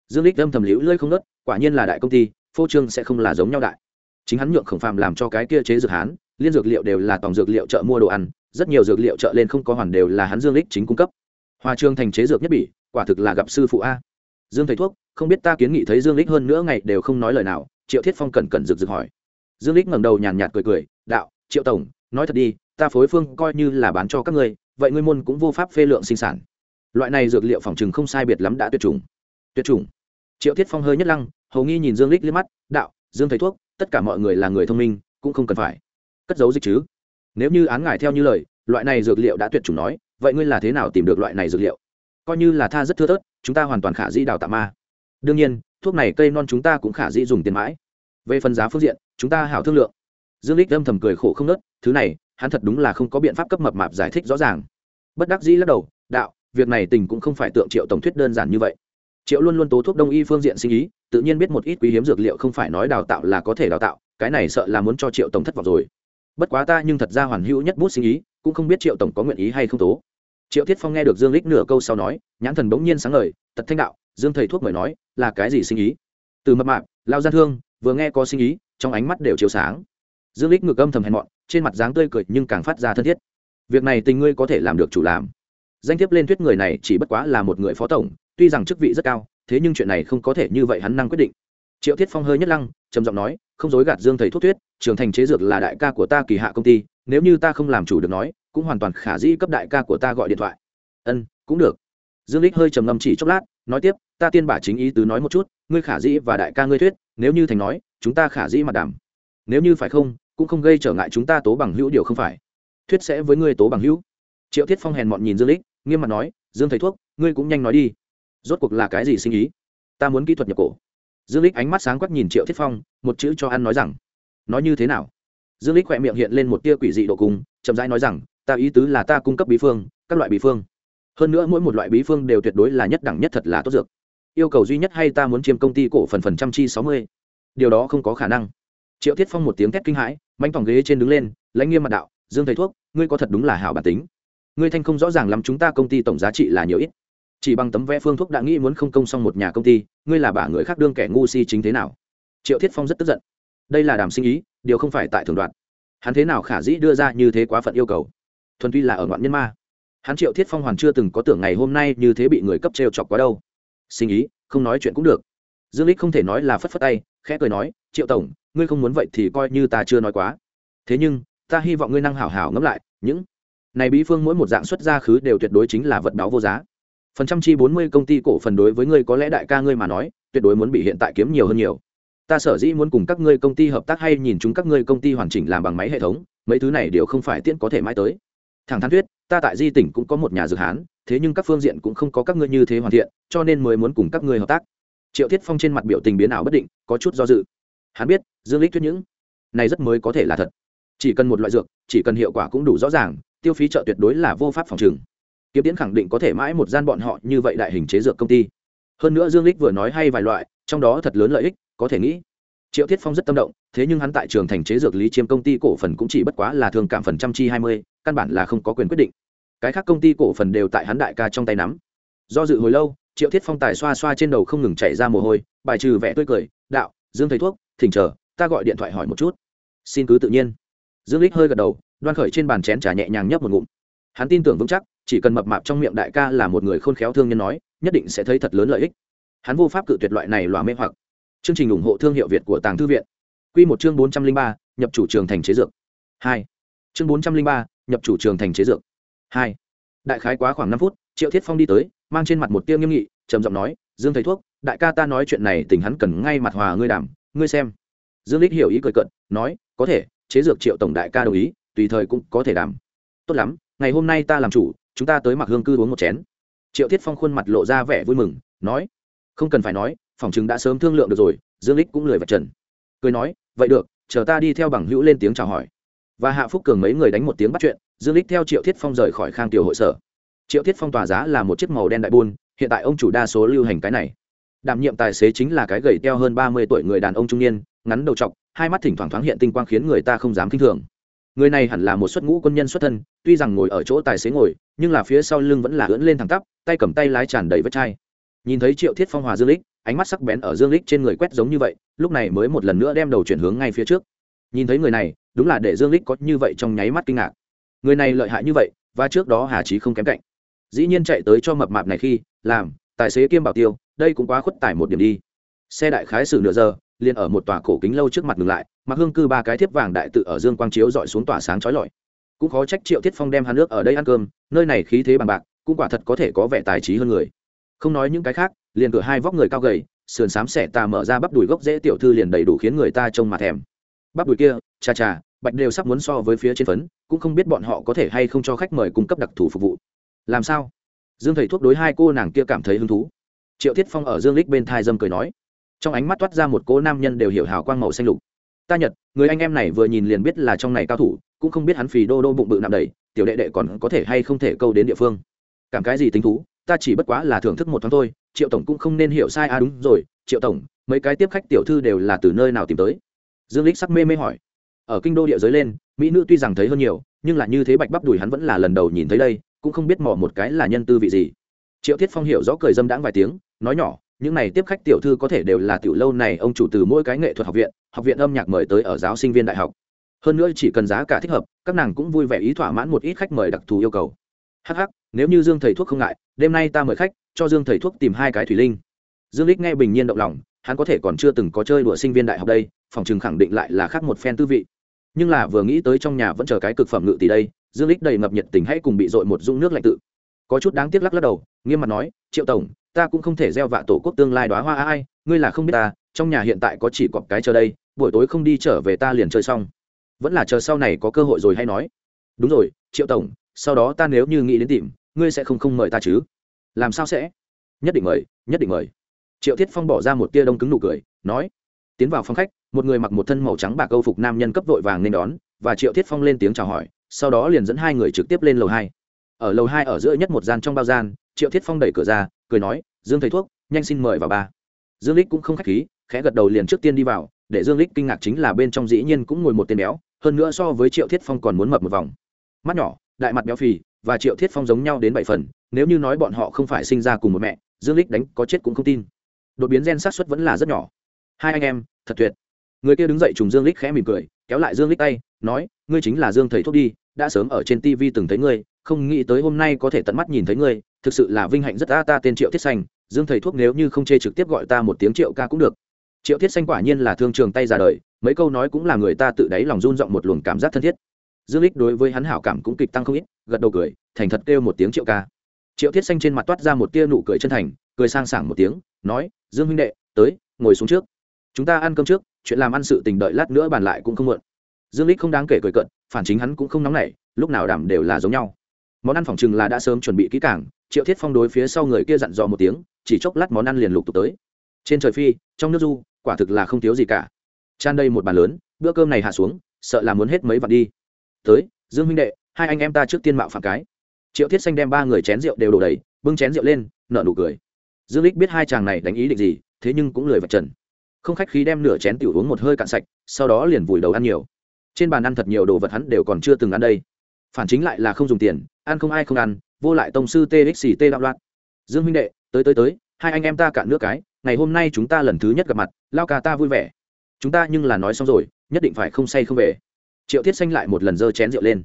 Dương lích âm thầm liễu lơi không nớt quả nhiên là đại công ty, phô trương sẽ không là giống nhau đại. Chính hắn nhượng khổng phàm làm cho cái kia chế dược hán, liên dược liệu đều là tổng dược liệu chợ mua đồ ăn, rất nhiều dược liệu chợ lên không có hoàn đều là hắn dương lích chính cung cấp. Hoa trương thành chế dược nhất bỉ, quả thực là gặp sư phụ a. Dương thầy thuốc, không biết ta kiến nghị thấy dương lích hơn nữa ngày đều không nói lời nào, triệu thiết phong cẩn cẩn rực rực hỏi. Dương lích ngẩng đầu nhàn nhạt cười cười, đạo, triệu tổng, nói thật đi, ta phối phương coi như là bán cho các ngươi vậy ngươi môn cũng vô pháp phê lượng sinh sản. Loại này dược liệu phòng chừng không sai biệt lắm đã tuyệt chủng. Tuyệt chủng. Triệu thiết phong hơi nhất lăng, hầu nghi nhìn dương lích liếc mắt, đạo, dương thầy thuốc, tất cả mọi người là người thông minh, cũng không cần phải cất giấu dịch chứ. Nếu như án ngài theo như lời, loại này dược liệu đã tuyệt chủng nói, vậy ngươi là thế nào tìm được loại này dược liệu? Coi như là tha rất thưa thớt, chúng ta hoàn toàn khả dĩ đào tạo ma. Đương nhiên, thuốc này cây non chúng ta cũng khả dĩ dùng tiền mãi. Về phần giá phương diện, chúng ta hảo thương lượng. Dương lích âm thầm cười khổ không nớt, thứ này hắn thật đúng là không có biện pháp cấp mập mạp giải thích rõ ràng. Bất đắc dĩ lắc đầu, đạo, việc này tình cũng không phải tượng triệu tổng thuyết đơn giản như vậy. Triệu luôn luôn tố thuốc đông y phương diện sinh ý, tự nhiên biết một ít quý hiếm dược liệu không phải nói đào tạo là có thể đào tạo, cái này sợ là muốn cho triệu tổng thất vọng rồi. Bất quá ta nhưng thật ra hoàn hữu nhất bút sinh ý, cũng không biết triệu tổng có nguyện ý hay không tố. Triệu thiết phong nghe được dương lích nửa câu sau nói, nhãn thần bỗng nhiên sáng ngời tật thanh đạo, dương thầy thuốc mời nói, là cái gì sinh ý? Từ mập mạp, lao gian thương, vừa nghe có sinh ý, trong ánh mắt đều chiếu sáng. Dương lích ngược âm thầm hèn mọn trên mặt dáng tươi cười nhưng càng phát ra thân thiết. Việc này tình ngươi có thể làm được chủ làm. Danh thiếp lên thuyết người này chỉ bất quá là một người phó tổng, tuy rằng chức vị rất cao, thế nhưng chuyện này không có thể như vậy hắn năng quyết định. Triệu thiết phong hơi nhất lăng, trầm giọng nói, không dối gạt dương thầy thuốc thuyết trường thành chế dược là đại ca của ta kỳ hạ công ty, nếu như ta không làm chủ được nói, cũng hoàn toàn khả dĩ cấp đại ca của ta gọi điện thoại. Ân, cũng được. Dương lích hơi trầm ngâm chỉ chốc lát, nói tiếp, ta tiên bả chính ý tứ nói một chút, ngươi khả dĩ và đại ca ngươi thuyết, nếu như thành nói, chúng ta khả dĩ mặt đảm nếu như phải không cũng không gây trở ngại chúng ta tố bằng hữu điều không phải. Thuyết sẽ với ngươi tố bằng hữu. Triệu thiết phong hèn mọn nhìn dương lích nghiêm mặt nói, dương thầy thuốc, ngươi cũng nhanh nói đi. Rốt cuộc là cái gì sinh ý? Ta muốn kỹ thuật nhập cổ. Dương lích ánh mắt sáng quắc nhìn triệu thiết phong, một chữ cho ăn nói rằng, nói như thế nào? Dương lích khỏe miệng hiện lên một tia quỷ dị độ cùng, chậm rãi nói rằng, ta ý tứ là ta cung cấp bí phương, các loại bí phương. Hơn nữa mỗi một loại bí phương đều tuyệt đối là nhất đẳng nhất thật là tốt dược. Yêu cầu duy nhất hay ta muốn chiếm công ty cổ phần phần trăm chi sáu mươi. Điều đó không có khả năng. Triệu thiết phong một tiếng thét kinh hãi mánh tòng ghế trên đứng lên, lãnh nghiêm mặt đạo, dương thầy thuốc, ngươi có thật đúng là hảo bản tính. Ngươi thanh không rõ ràng lắm chúng ta công ty tổng giá trị là nhiều ít. Chỉ bằng tấm vẽ phương thuốc đã nghĩ muốn không công xong một nhà công ty, ngươi là bả người khác đương kẻ ngu si chính thế nào? Triệu thiết phong rất tức giận. Đây là đàm sinh ý, điều không phải tại thường đoạn hắn thế nào khả dĩ đưa ra như thế quá phận yêu cầu? Thuần tuy là ở ngoạn nhân ma. Hắn triệu thiết phong hoàn chưa từng có tưởng ngày hôm nay như thế bị người cấp trêu chọc quá đâu. Sinh ý, không nói chuyện cũng được. Dương lích không thể nói là phất phất tay, khẽ cười nói, triệu tổng ngươi không muốn vậy thì coi như ta chưa nói quá. Thế nhưng, ta hy vọng ngươi năng hảo hảo ngẫm lại, những này bí phương mỗi một dạng xuất gia khứ đều tuyệt đối chính là vật báo vô giá. Phần trăm chi bốn mươi công ty cổ phần đối với ngươi có lẽ đại ca ngươi mà nói, tuyệt đối muốn bị hiện tại kiếm nhiều hơn nhiều. Ta sở dĩ muốn cùng các ngươi công ty hợp tác hay nhìn chúng các ngươi công ty hoàn chỉnh làm bằng máy hệ thống, mấy thứ này đều không phải tiễn có thể mãi tới. Thẳng thắn thuyết, ta tại di tỉnh cũng có một nhà dược hán, thế nhưng các phương diện cũng không có các ngươi như thế hoàn thiện, cho nên mới muốn cùng các ngươi hợp tác. Triệu thiết phong trên mặt biểu tình biến ảo bất định, có chút do dự hắn biết, dương lích thuyết những này rất mới có thể là thật. Chỉ cần một loại dược, chỉ cần hiệu quả cũng đủ rõ ràng, tiêu phí chợ tuyệt đối là vô pháp phòng trừng. Kiếm Tiến khẳng định có thể mãi một gian bọn họ như vậy đại hình chế dược công ty. Hơn nữa dương lích vừa nói hay vài loại, trong đó thật lớn lợi ích, có thể nghĩ. Triệu thiết phong rất tâm động, thế nhưng hắn tại trường thành chế dược lý chiêm công ty cổ phần cũng chỉ bất quá là thường cảm phần trăm chi hai mươi, căn bản là không có quyền quyết định. Cái khác công ty cổ phần đều tại hắn đại ca trong tay nắm. Do dự hồi lâu, triệu thiết phong tài xoa xoa trên đầu không ngừng chảy ra mồ hôi, bài trừ vẻ tươi cười, đạo, dương thầy thuốc thỉnh chờ, ta gọi điện thoại hỏi một chút. Xin cứ tự nhiên. Dương lích hơi gật đầu, đoan khởi trên bàn chén trà nhẹ nhàng nhấp một ngụm. Hắn tin tưởng vững chắc, chỉ cần mập mạp trong miệng đại ca là một người khôn khéo thương nhân nói, nhất định sẽ thấy thật lớn lợi ích. Hắn vô pháp cự tuyệt loại này lòa mê hoặc. Chương trình ủng hộ thương hiệu việt của tàng thư viện. Q một chương bốn trăm linh ba, nhập chủ trường thành chế dược. Hai. Chương bốn trăm linh ba, nhập chủ trường thành chế dược. Hai. Đại khái quá khoảng năm phút, triệu thiết phong đi tới, mang trên mặt một tiêu nghiêm nghị, trầm giọng nói, dương thầy thuốc, đại ca ta nói chuyện này tình hắn cần ngay mặt hòa ngươi đảm ngươi xem. Dương lích hiểu ý cười cận nói, có thể, chế dược triệu tổng đại ca đồng ý, tùy thời cũng có thể đảm. Tốt lắm, ngày hôm nay ta làm chủ, chúng ta tới mặc hương cư uống một chén. Triệu thiết phong khuôn mặt lộ ra vẻ vui mừng, nói, không cần phải nói, phòng chứng đã sớm thương lượng được rồi, dương lích cũng lười vạch trần. Cười nói, vậy được, chờ ta đi theo bằng hữu lên tiếng chào hỏi. Và hạ phúc cường mấy người đánh một tiếng bắt chuyện, dương lích theo triệu thiết phong rời khỏi khang tiểu hội sở. Triệu thiết phong tòa giá là một chiếc màu đen đại buôn, hiện tại ông chủ đa số lưu hành cái này đảm nhiệm tài xế chính là cái gầy teo hơn ba mươi tuổi người đàn ông trung niên, ngắn đầu trọc hai mắt thỉnh thoảng thoáng hiện tinh quang khiến người ta không dám kinh thường. Người này hẳn là một xuất ngũ quân nhân xuất thân, tuy rằng ngồi ở chỗ tài xế ngồi, nhưng là phía sau lưng vẫn là ưỡn lên thẳng tắp, tay cầm tay lái tràn đầy vết chai. Nhìn thấy triệu thiết phong hòa dương lích, ánh mắt sắc bén ở dương lích trên người quét giống như vậy, lúc này mới một lần nữa đem đầu chuyển hướng ngay phía trước. Nhìn thấy người này, đúng là để dương lích có như vậy trong nháy mắt kinh ngạc. Người này lợi hại như vậy, và trước đó hà trí không kém cạnh. Dĩ nhiên chạy tới cho mập mạp này khi, làm, tài xế kiêm bảo tiêu đây cũng quá khuất tải một điểm đi. Xe đại khái xử nửa giờ, liền ở một tòa cổ kính lâu trước mặt ngừng lại, mặc hương cư ba cái thiếp vàng đại tự ở dương quang chiếu dọi xuống tỏa sáng chói lọi. Cũng khó trách triệu thiết phong đem hắn nước ở đây ăn cơm, nơi này khí thế bằng bạc, cũng quả thật có thể có vẻ tài trí hơn người. Không nói những cái khác, liền cửa hai vóc người cao gầy, sườn xám xẻ tà mở ra bắp đùi gốc dễ tiểu thư liền đầy đủ khiến người ta trông mà thèm. Bắp đùi kia, cha cha, bạch đều sắp muốn so với phía trên phấn, cũng không biết bọn họ có thể hay không cho khách mời cung cấp đặc thù phục vụ. Làm sao? Dương thầy thuốc đối hai cô nàng kia cảm thấy hứng thú triệu thiết phong ở dương lích bên thai dâm cười nói. Trong ánh mắt toát ra một cố nam nhân đều hiểu hào quang màu xanh lục. Ta nhật, người anh em này vừa nhìn liền biết là trong này cao thủ, cũng không biết hắn phì đô đô bụng bự nặng đầy, tiểu đệ đệ còn có thể hay không thể câu đến địa phương. Cảm cái gì tính thú, ta chỉ bất quá là thưởng thức một thoáng thôi, triệu tổng cũng không nên hiểu sai à đúng rồi, triệu tổng, mấy cái tiếp khách tiểu thư đều là từ nơi nào tìm tới? Dương lích sắc mê mê hỏi. Ở kinh đô địa giới lên, mỹ nữ tuy rằng thấy hơn nhiều, nhưng là như thế bạch bắp đùi hắn vẫn là lần đầu nhìn thấy đây, cũng không biết mò một cái là nhân tư vị gì triệu thiết phong hiểu rõ cười dâm đãng vài tiếng, nói nhỏ, những này tiếp khách tiểu thư có thể đều là tiểu lâu này, ông chủ từ mỗi cái nghệ thuật học viện học viện âm nhạc mời tới ở giáo sinh viên đại học. Hơn nữa chỉ cần giá cả thích hợp, các nàng cũng vui vẻ ý thỏa mãn một ít khách mời đặc thù yêu cầu. Hh nếu như dương thầy thuốc không ngại, đêm nay ta mời khách, cho dương thầy thuốc tìm hai cái thủy linh. Dương lích nghe bình nhiên động lòng, hắn có thể còn chưa từng có chơi đùa sinh viên đại học đây, phòng chừng khẳng định lại là khác một phen tư vị. Nhưng là vừa nghĩ tới trong nhà vẫn chờ cái cực phẩm ngự tỷ đây, dương lích đầy ngập nhiệt tình hãy cùng bị dội một dung nước lạnh tự có chút đáng tiếc lắc lắc đầu, nghiêm mặt nói, triệu tổng, ta cũng không thể gieo vạ tổ quốc tương lai đoá hoa ai, ngươi là không biết ta, trong nhà hiện tại có chỉ cọp cái chờ đây, buổi tối không đi trở về ta liền chơi xong. Vẫn là chờ sau này có cơ hội rồi hay nói. Đúng rồi, triệu tổng, sau đó ta nếu như nghĩ đến tìm, ngươi sẽ không không mời ta chứ? Làm sao sẽ? Nhất định mời, nhất định mời. Triệu thiết phong bỏ ra một tia đông cứng nụ cười, nói, tiến vào phòng khách, một người mặc một thân màu trắng bạc câu phục nam nhân cấp vội vàng nên đón, và triệu thiết phong lên tiếng chào hỏi, sau đó liền dẫn hai người trực tiếp lên lầu hai ở lầu hai ở giữa nhất một gian trong bao gian, triệu thiết phong đẩy cửa ra, cười nói, dương thầy thuốc, nhanh xin mời vào ba. Dương lích cũng không khách khí, khẽ gật đầu liền trước tiên đi vào, để dương lích kinh ngạc chính là bên trong dĩ nhiên cũng ngồi một tên béo, hơn nữa so với triệu thiết phong còn muốn mập một vòng. Mắt nhỏ, đại mặt béo phì, và triệu thiết phong giống nhau đến bảy phần, nếu như nói bọn họ không phải sinh ra cùng một mẹ, dương lích đánh có chết cũng không tin. Đột biến gen xác suất vẫn là rất nhỏ. Hai anh em, thật tuyệt. Người kia đứng dậy trùng dương lích khẽ mỉm cười, kéo lại dương lích tay, nói, ngươi chính là dương thầy thuốc đi, đã sớm ở trên tv từng thấy ngươi không nghĩ tới hôm nay có thể tận mắt nhìn thấy ngươi, thực sự là vinh hạnh rất ta ta tên triệu thiết xanh, dương thầy thuốc nếu như không chê trực tiếp gọi ta một tiếng triệu ca cũng được. Triệu thiết xanh quả nhiên là thương trường tay ra đời, mấy câu nói cũng là người ta tự đáy lòng run giọng một luồng cảm giác thân thiết. Dương lích đối với hắn hảo cảm cũng kịch tăng không ít, gật đầu cười, thành thật kêu một tiếng triệu ca. Triệu thiết xanh trên mặt toát ra một tia nụ cười chân thành, cười sang sảng một tiếng, nói, dương huynh đệ, tới, ngồi xuống trước. Chúng ta ăn cơm trước, chuyện làm ăn sự tình đợi lát nữa bàn lại cũng không muộn. Dương lích không đáng kể cười cận phản chính hắn cũng không nóng nảy, lúc nào đảm đều là giống nhau món ăn phòng chừng là đã sớm chuẩn bị kỹ càng, triệu thiết phong đối phía sau người kia dặn dò một tiếng, chỉ chốc lát món ăn liền lục tục tới. Trên trời phi, trong nước du, quả thực là không thiếu gì cả. Tràn đây một bàn lớn, bữa cơm này hạ xuống, sợ là muốn hết mấy vạn đi. Tới, dương huynh đệ, hai anh em ta trước tiên mạo phạm cái. Triệu thiết xanh đem ba người chén rượu đều đổ đầy, bưng chén rượu lên nợ nụ cười. Dương lích biết hai chàng này đánh ý định gì, thế nhưng cũng lười vật trần. Không khách khí đem nửa chén tiểu uống một hơi cạn sạch, sau đó liền vùi đầu ăn nhiều. Trên bàn ăn thật nhiều đồ vật hắn đều còn chưa từng ăn đây phản chính lại là không dùng tiền, ăn không ai không ăn, vô lại tông sư txt đạo loạn. Dương huynh đệ, tới tới tới, hai anh em ta cạn nước cái, ngày hôm nay chúng ta lần thứ nhất gặp mặt, lao ca ta vui vẻ. Chúng ta nhưng là nói xong rồi, nhất định phải không say không về. Triệu thiết xanh lại một lần giơ chén rượu lên.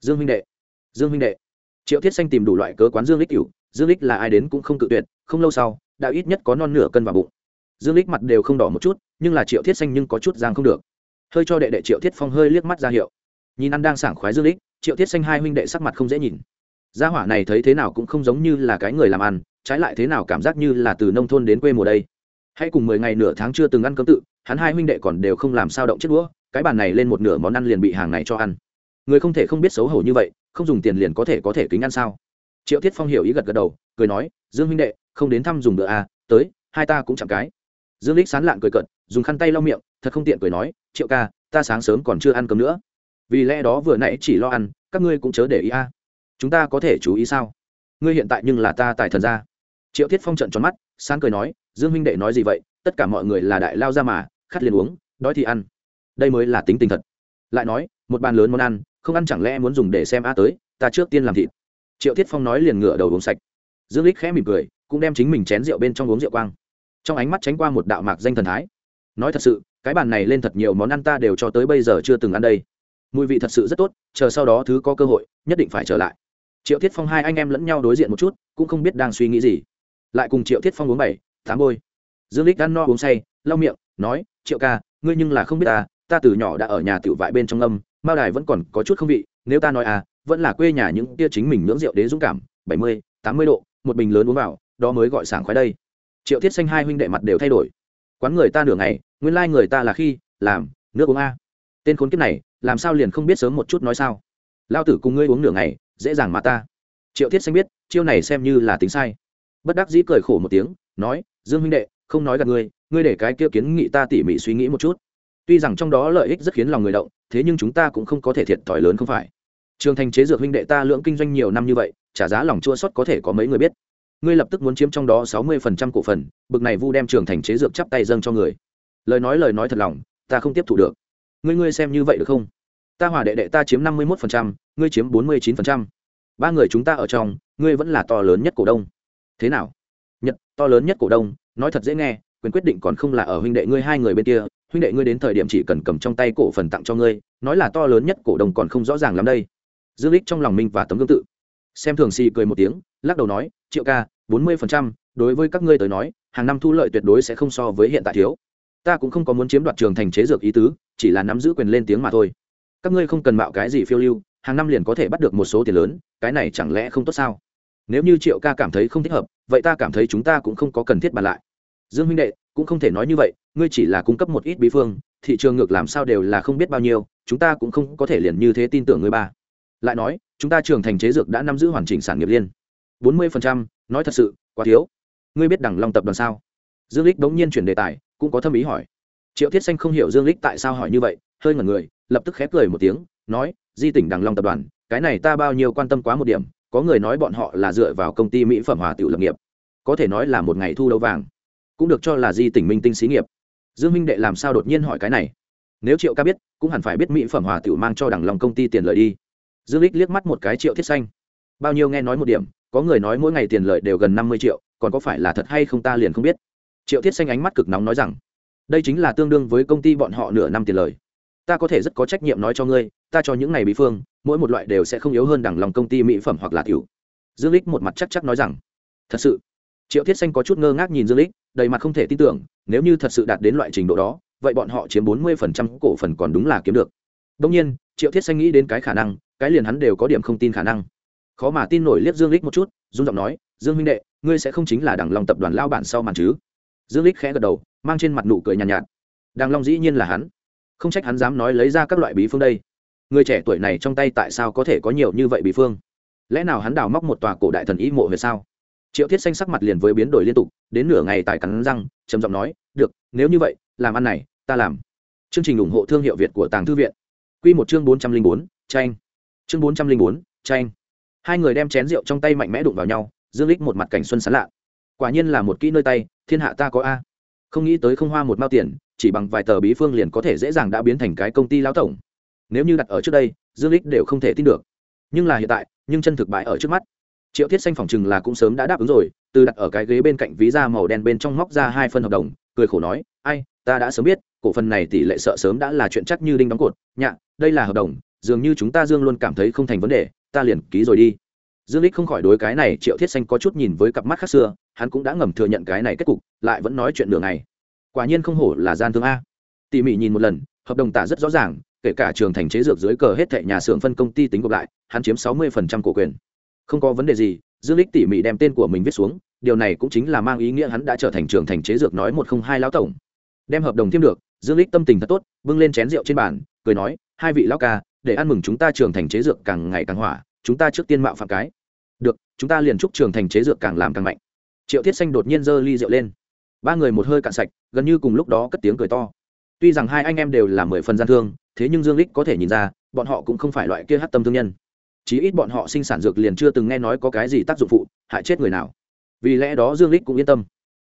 Dương huynh đệ, dương huynh đệ. Triệu thiết xanh tìm đủ loại cớ quán dương lích cửu dương lích là ai đến cũng không cự tuyệt, không lâu sau, đã ít nhất có non nửa cân vào bụng. Dương lích mặt đều không đỏ một chút, nhưng là triệu thiết xanh nhưng có chút giang không được. Hơi cho đệ đệ triệu thiết phong hơi liếc mắt ra hiệu. Nhìn ăn đang sảng khoái dương lích triệu thiết xanh hai huynh đệ sắc mặt không dễ nhìn. Gia hỏa này thấy thế nào cũng không giống như là cái người làm ăn trái lại thế nào cảm giác như là từ nông thôn đến quê mùa đây. Hãy cùng mười ngày nửa tháng chưa từng ăn cơm tự hắn hai huynh đệ còn đều không làm sao động chết đũa cái bàn này lên một nửa món ăn liền bị hàng này cho ăn. Người không thể không biết xấu hổ như vậy không dùng tiền liền có thể có thể kính ăn sao? Triệu thiết phong hiểu ý gật gật đầu cười nói dương huynh đệ không đến thăm dùng bữa à tới hai ta cũng chẳng cái. Dương lích sán lạng cười cợt, dùng khăn tay lau miệng thật không tiện cười nói triệu ca ta sáng sớm còn chưa ăn cơm nữa vì lẽ đó vừa nãy chỉ lo ăn, các ngươi cũng chớ để ý a. À. chúng ta có thể chú ý sao? Ngươi hiện tại nhưng là ta tài thần gia. Triệu thiết phong trận tròn mắt, sáng cười nói, dương huynh đệ nói gì vậy? Tất cả mọi người là đại lao ra mà, khát liền uống, đói thì ăn. Đây mới là tính tình thật. Lại nói, một bàn lớn món ăn, không ăn chẳng lẽ muốn dùng để xem a tới, ta trước tiên làm thịt. Triệu thiết phong nói liền ngửa đầu uống sạch. Dương lích khẽ mỉm cười, cũng đem chính mình chén rượu bên trong uống rượu quang. Trong ánh mắt tránh qua một đạo mạc danh thần thái. Nói thật sự, cái bàn này lên thật nhiều món ăn ta đều cho tới bây giờ chưa từng ăn đây mùi vị thật sự rất tốt, chờ sau đó thứ có cơ hội, nhất định phải trở lại. Triệu thiết phong hai anh em lẫn nhau đối diện một chút, cũng không biết đang suy nghĩ gì. Lại cùng triệu thiết phong uống bảy, tám bôi. Dương lích ăn no uống say, lau miệng, nói, triệu ca, ngươi nhưng là không biết ta ta từ nhỏ đã ở nhà tiểu vại bên trong âm, mao đài vẫn còn có chút không vị, nếu ta nói à vẫn là quê nhà những tia chính mình nhưỡng rượu đế dũng cảm, bảy mươi, tám mươi độ, một bình lớn uống vào, đó mới gọi sảng khoái đây. Triệu thiết xanh hai huynh đệ mặt đều thay đổi. Quán người ta nửa ngày, nguyên lai người ta là khi, làm, nước uống a tên khốn kiếp này, làm sao liền không biết sớm một chút nói sao? Lao tử cùng ngươi uống nửa ngày, dễ dàng mà ta. Triệu thiết xanh biết, chiêu này xem như là tính sai. Bất đắc dĩ cười khổ một tiếng, nói, dương huynh đệ, không nói gặp ngươi ngươi để cái kia kiến nghị ta tỉ mỉ suy nghĩ một chút. Tuy rằng trong đó lợi ích rất khiến lòng người động, thế nhưng chúng ta cũng không có thể thiệt thòi lớn không phải. Trường thành chế dược huynh đệ ta lưỡng kinh doanh nhiều năm như vậy, trả giá lòng chua sót có thể có mấy người biết. Ngươi lập tức muốn chiếm trong đó sáu mươi phần trăm cổ phần, bực này vu đem trường thành chế dược chắp tay dâng cho người. Lời nói lời nói thật lòng, ta không tiếp thu được ngươi ngươi xem như vậy được không? Ta hòa đệ đệ ta chiếm năm mươi một phần trăm, ngươi chiếm bốn mươi chín phần trăm. Ba người chúng ta ở trong, ngươi vẫn là to lớn nhất cổ đông. Thế nào? Nhật, to lớn nhất cổ đông, nói thật dễ nghe, quyền quyết định còn không là ở huynh đệ ngươi hai người bên kia. Huynh đệ ngươi đến thời điểm chỉ cần cầm trong tay cổ phần tặng cho ngươi, nói là to lớn nhất cổ đông còn không rõ ràng lắm đây. Dương lích trong lòng minh và tấm gương tự. Xem thường xì cười một tiếng, lắc đầu nói, triệu ca, bốn mươi phần trăm, đối với các ngươi tới nói, hàng năm thu lợi tuyệt đối sẽ không so với hiện tại thiếu ta cũng không có muốn chiếm đoạt trường thành chế dược ý tứ, chỉ là nắm giữ quyền lên tiếng mà thôi. Các ngươi không cần mạo cái gì phiêu lưu, hàng năm liền có thể bắt được một số tiền lớn, cái này chẳng lẽ không tốt sao? Nếu như triệu ca cảm thấy không thích hợp, vậy ta cảm thấy chúng ta cũng không có cần thiết bàn lại. Dương huynh đệ, cũng không thể nói như vậy, ngươi chỉ là cung cấp một ít bí phương, thị trường ngược làm sao đều là không biết bao nhiêu, chúng ta cũng không có thể liền như thế tin tưởng ngươi ba. Lại nói, chúng ta trường thành chế dược đã nắm giữ hoàn chỉnh sản nghiệp liên. Bốn mươi phần trăm, nói thật sự, quá thiếu. Ngươi biết Đằng long tập đoàn sao? Dương lích bỗng nhiên chuyển đề tài cũng có thâm ý hỏi. Triệu thiết xanh không hiểu dương lích tại sao hỏi như vậy, hơi ngẩn người, lập tức khép cười một tiếng, nói, di tỉnh đằng long tập đoàn, cái này ta bao nhiêu quan tâm quá một điểm, có người nói bọn họ là dựa vào công ty mỹ phẩm hòa tiểu lập nghiệp, có thể nói là một ngày thu đấu vàng, cũng được cho là di tỉnh minh tinh xí nghiệp. Dương minh đệ làm sao đột nhiên hỏi cái này? Nếu triệu ca biết, cũng hẳn phải biết mỹ phẩm hòa tiểu mang cho đằng long công ty tiền lợi đi. Dương lích liếc mắt một cái triệu thiết xanh. Bao nhiêu nghe nói một điểm, có người nói mỗi ngày tiền lợi đều gần năm mươi triệu, còn có phải là thật hay không ta liền không biết triệu thiết xanh ánh mắt cực nóng nói rằng, đây chính là tương đương với công ty bọn họ nửa năm tiền lời. Ta có thể rất có trách nhiệm nói cho ngươi, ta cho những ngày bí phương, mỗi một loại đều sẽ không yếu hơn đằng lòng công ty mỹ phẩm hoặc là tiểu. Dương lích một mặt chắc chắc nói rằng, thật sự. Triệu thiết xanh có chút ngơ ngác nhìn dương lích, đầy mặt không thể tin tưởng, nếu như thật sự đạt đến loại trình độ đó, vậy bọn họ chiếm bốn mươi phần trăm cổ phần còn đúng là kiếm được. Đông nhiên, triệu thiết xanh nghĩ đến cái khả năng, cái liền hắn đều có điểm không tin khả năng. Khó mà tin nổi liếc dương lích một chút dung giọng nói, dương huynh đệ, ngươi sẽ không chính là đằng long tập đoàn lao bản sau màn chứ? Dương lích khẽ gật đầu mang trên mặt nụ cười nhàn nhạt, nhạt. Đàng long dĩ nhiên là hắn. Không trách hắn dám nói lấy ra các loại bí phương đây. Người trẻ tuổi này trong tay tại sao có thể có nhiều như vậy bí phương? Lẽ nào hắn đào móc một tòa cổ đại thần ý mộ về sao? Triệu thiết xanh sắc mặt liền với biến đổi liên tục đến nửa ngày tài cắn răng trầm giọng nói được nếu như vậy làm ăn này ta làm. Chương trình ủng hộ thương hiệu việt của tàng thư viện. Q một chương bốn trăm linh bốn tranh. Chương bốn trăm linh bốn tranh. Hai người đem chén rượu trong tay mạnh mẽ đụng vào nhau dương lích một mặt cảnh xuân sán lạ quả nhiên là một kỹ nơi tay, thiên hạ ta có a. Không nghĩ tới không hoa một mao tiền, chỉ bằng vài tờ bí phương liền có thể dễ dàng đã biến thành cái công ty lão tổng. Nếu như đặt ở trước đây, dương lích đều không thể tin được. Nhưng là hiện tại, nhưng chân thực bại ở trước mắt. Triệu thiết xanh phòng chừng là cũng sớm đã đáp ứng rồi, từ đặt ở cái ghế bên cạnh ví da màu đen bên trong móc ra hai phân hợp đồng, cười khổ nói, ai, ta đã sớm biết, cổ phần này tỷ lệ sợ sớm đã là chuyện chắc như đinh đóng cột. Nhạ, đây là hợp đồng, dường như chúng ta dương luôn cảm thấy không thành vấn đề, ta liền ký rồi đi. Dương lích không khỏi đối cái này triệu thiết xanh có chút nhìn với cặp mắt khác xưa hắn cũng đã ngầm thừa nhận cái này kết cục, lại vẫn nói chuyện đường này quả nhiên không hổ là gian thương a. Tỉ mỉ nhìn một lần, hợp đồng tả rất rõ ràng, kể cả trường thành chế dược dưới cờ hết thệ nhà xưởng phân công ty tính gộp lại, hắn chiếm sáu 60% cổ quyền. Không có vấn đề gì, dương lích tỉ mỉ đem tên của mình viết xuống, điều này cũng chính là mang ý nghĩa hắn đã trở thành trường thành chế dược nói một không hai lão tổng. Đem hợp đồng thêm được, dương lích tâm tình thật tốt, bưng lên chén rượu trên bàn, cười nói, hai vị lão ca, để ăn mừng chúng ta trường thành chế dược càng ngày càng hỏa, chúng ta trước tiên mạo phạm cái. Được, chúng ta liền chúc trường thành chế dược càng làm càng mạnh triệu thiết xanh đột nhiên giơ ly rượu lên. Ba người một hơi cạn sạch, gần như cùng lúc đó cất tiếng cười to. Tuy rằng hai anh em đều là mười phần gian thương, thế nhưng dương lích có thể nhìn ra, bọn họ cũng không phải loại kia hát tâm thương nhân. Chí ít bọn họ sinh sản dược liền chưa từng nghe nói có cái gì tác dụng phụ, hại chết người nào. Vì lẽ đó dương lích cũng yên tâm.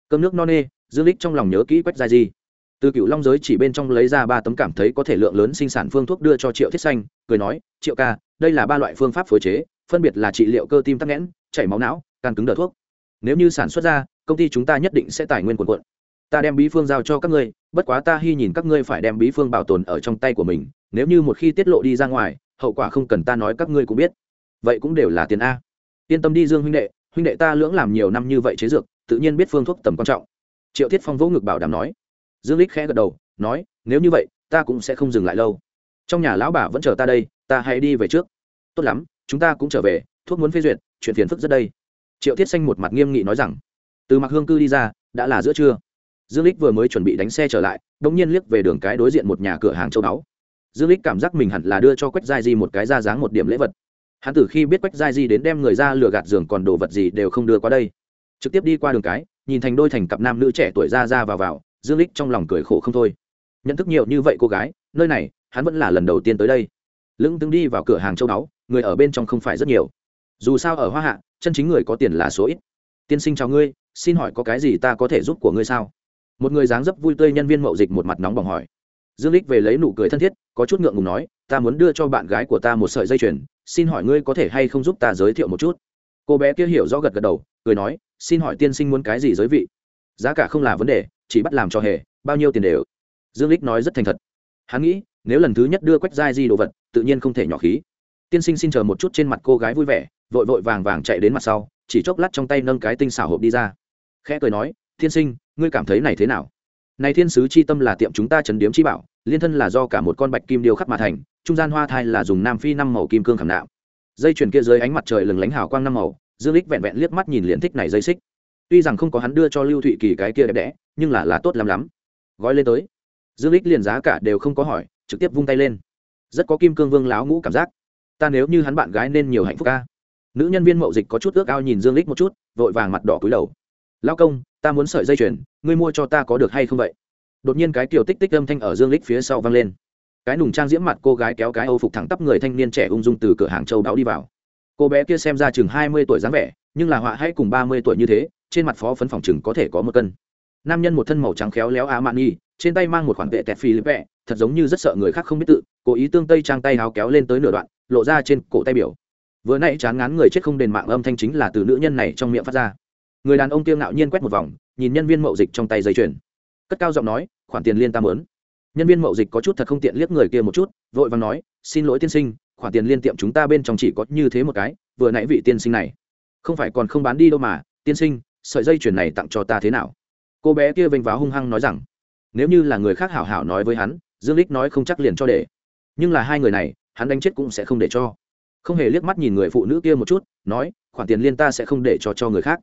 Cơm nước no nê, dương lích trong lòng nhớ kỹ quách gia di. Từ cựu long giới chỉ bên trong lấy ra ba tấm cảm thấy có thể lượng lớn sinh sản phương thuốc đưa cho triệu thiết xanh, cười nói, triệu ca, đây là ba loại phương pháp phối chế, phân biệt là trị liệu cơ tim tắc nghẽn, chảy máu não, can cứng đờ thuốc nếu như sản xuất ra, công ty chúng ta nhất định sẽ tài nguyên quần quận ta đem bí phương giao cho các ngươi, bất quá ta hy nhìn các ngươi phải đem bí phương bảo tồn ở trong tay của mình, nếu như một khi tiết lộ đi ra ngoài, hậu quả không cần ta nói các ngươi cũng biết. Vậy cũng đều là tiền a. Yên tâm đi dương huynh đệ huynh đệ ta lưỡng làm nhiều năm như vậy chế dược, tự nhiên biết phương thuốc tầm quan trọng. Triệu thiết phong vỗ ngực bảo đảm nói. Dương lích khẽ gật đầu, nói, nếu như vậy, ta cũng sẽ không dừng lại lâu. Trong nhà lão bà vẫn chờ ta đây, ta hãy đi về trước. Tốt lắm, chúng ta cũng trở về, thuốc muốn phê duyệt, chuyện phiền phức rất đây triệu thiết xanh một mặt nghiêm nghị nói rằng, từ mặc hương cư đi ra, đã là giữa trưa. Dương lích vừa mới chuẩn bị đánh xe trở lại, đống nhiên liếc về đường cái đối diện một nhà cửa hàng châu báu. Dương lích cảm giác mình hẳn là đưa cho quách giai di một cái ra dáng một điểm lễ vật. Hắn từ khi biết quách giai di đến đem người ra lừa gạt giường còn đồ vật gì đều không đưa qua đây. Trực tiếp đi qua đường cái, nhìn thành đôi thành cặp nam nữ trẻ tuổi ra ra vào vào, dương lích trong lòng cười khổ không thôi. Nhận thức nhiều như vậy cô gái, nơi này, hắn vẫn là lần đầu tiên tới đây. Lưng tướng đi vào cửa hàng châu báu, người ở bên trong không phải rất nhiều. Dù sao ở hoa hạ chân chính người có tiền là số ít. Tiên sinh chào ngươi, xin hỏi có cái gì ta có thể giúp của ngươi sao? Một người dáng dấp vui tươi nhân viên mậu dịch một mặt nóng bỏng hỏi. Dương lích về lấy nụ cười thân thiết, có chút ngượng ngùng nói, ta muốn đưa cho bạn gái của ta một sợi dây chuyền, xin hỏi ngươi có thể hay không giúp ta giới thiệu một chút? Cô bé kia hiểu rõ gật gật đầu, cười nói, xin hỏi tiên sinh muốn cái gì giới vị? Giá cả không là vấn đề, chỉ bắt làm cho hề, bao nhiêu tiền đều. Dương lích nói rất thành thật. Hắn nghĩ, nếu lần thứ nhất đưa quách giai di đồ vật, tự nhiên không thể nhỏ khí. Tiên sinh xin chờ một chút trên mặt cô gái vui vẻ vội vội vàng vàng chạy đến mặt sau, chỉ chốc lát trong tay nâng cái tinh xảo hộp đi ra. Khẽ cười nói, thiên sinh, ngươi cảm thấy này thế nào? Này thiên sứ chi tâm là tiệm chúng ta trấn điếm chi bảo, liên thân là do cả một con bạch kim điêu khắc mà thành, trung gian hoa thai là dùng nam phi năm màu kim cương khảm đạo dây chuyền kia dưới ánh mặt trời lừng lánh hào quang năm màu, dương lích vẹn vẹn liếc mắt nhìn liền thích này dây xích. Tuy rằng không có hắn đưa cho lưu thụy kỳ cái kia đẹp đẽ, nhưng là là tốt lắm lắm. Gói lên tới. Dương lích liền giá cả đều không có hỏi, trực tiếp vung tay lên. Rất có kim cương vương láo ngũ cảm giác. Ta nếu như hắn bạn gái nên nhiều hạnh phúc ca nữ nhân viên mậu dịch có chút ước ao nhìn dương lích một chút, vội vàng mặt đỏ cúi đầu. Lao công, ta muốn sợi dây chuyền, ngươi mua cho ta có được hay không vậy? Đột nhiên cái kiểu tích tích âm thanh ở dương lích phía sau vang lên. Cái nùng trang diễm mặt cô gái kéo cái âu phục thẳng tắp người thanh niên trẻ ung dung từ cửa hàng châu bão đi vào. Cô bé kia xem ra chừng hai mươi tuổi dáng vẻ, nhưng là họa hay cùng ba mươi tuổi như thế, trên mặt phó phấn phòng chừng có thể có một cân. Nam nhân một thân màu trắng khéo léo á mạn nghi trên tay mang một khoản vệ tẹt phi lip vẹ thật giống như rất sợ người khác không biết tự, cố ý tương tây trang tay áo kéo lên tới nửa đoạn, lộ ra trên cổ tay biểu vừa nãy chán ngán người chết không đền mạng âm thanh chính là từ nữ nhân này trong miệng phát ra. Người đàn ông kiêng ngạo nhiên quét một vòng, nhìn nhân viên mậu dịch trong tay dây chuyền. Cất cao giọng nói, khoản tiền liên tam lớn nhân viên mậu dịch có chút thật không tiện liếc người kia một chút, vội vàng nói, xin lỗi tiên sinh, khoản tiền liên tiệm chúng ta bên trong chỉ có như thế một cái, vừa nãy vị tiên sinh này không phải còn không bán đi đâu mà, tiên sinh, sợi dây chuyền này tặng cho ta thế nào? Cô bé kia vênh váo hung hăng nói rằng, nếu như là người khác hảo hảo nói với hắn, dương lích nói không chắc liền cho để. Nhưng là hai người này, hắn đánh chết cũng sẽ không để cho không hề liếc mắt nhìn người phụ nữ kia một chút, nói, khoản tiền liên ta sẽ không để cho cho người khác.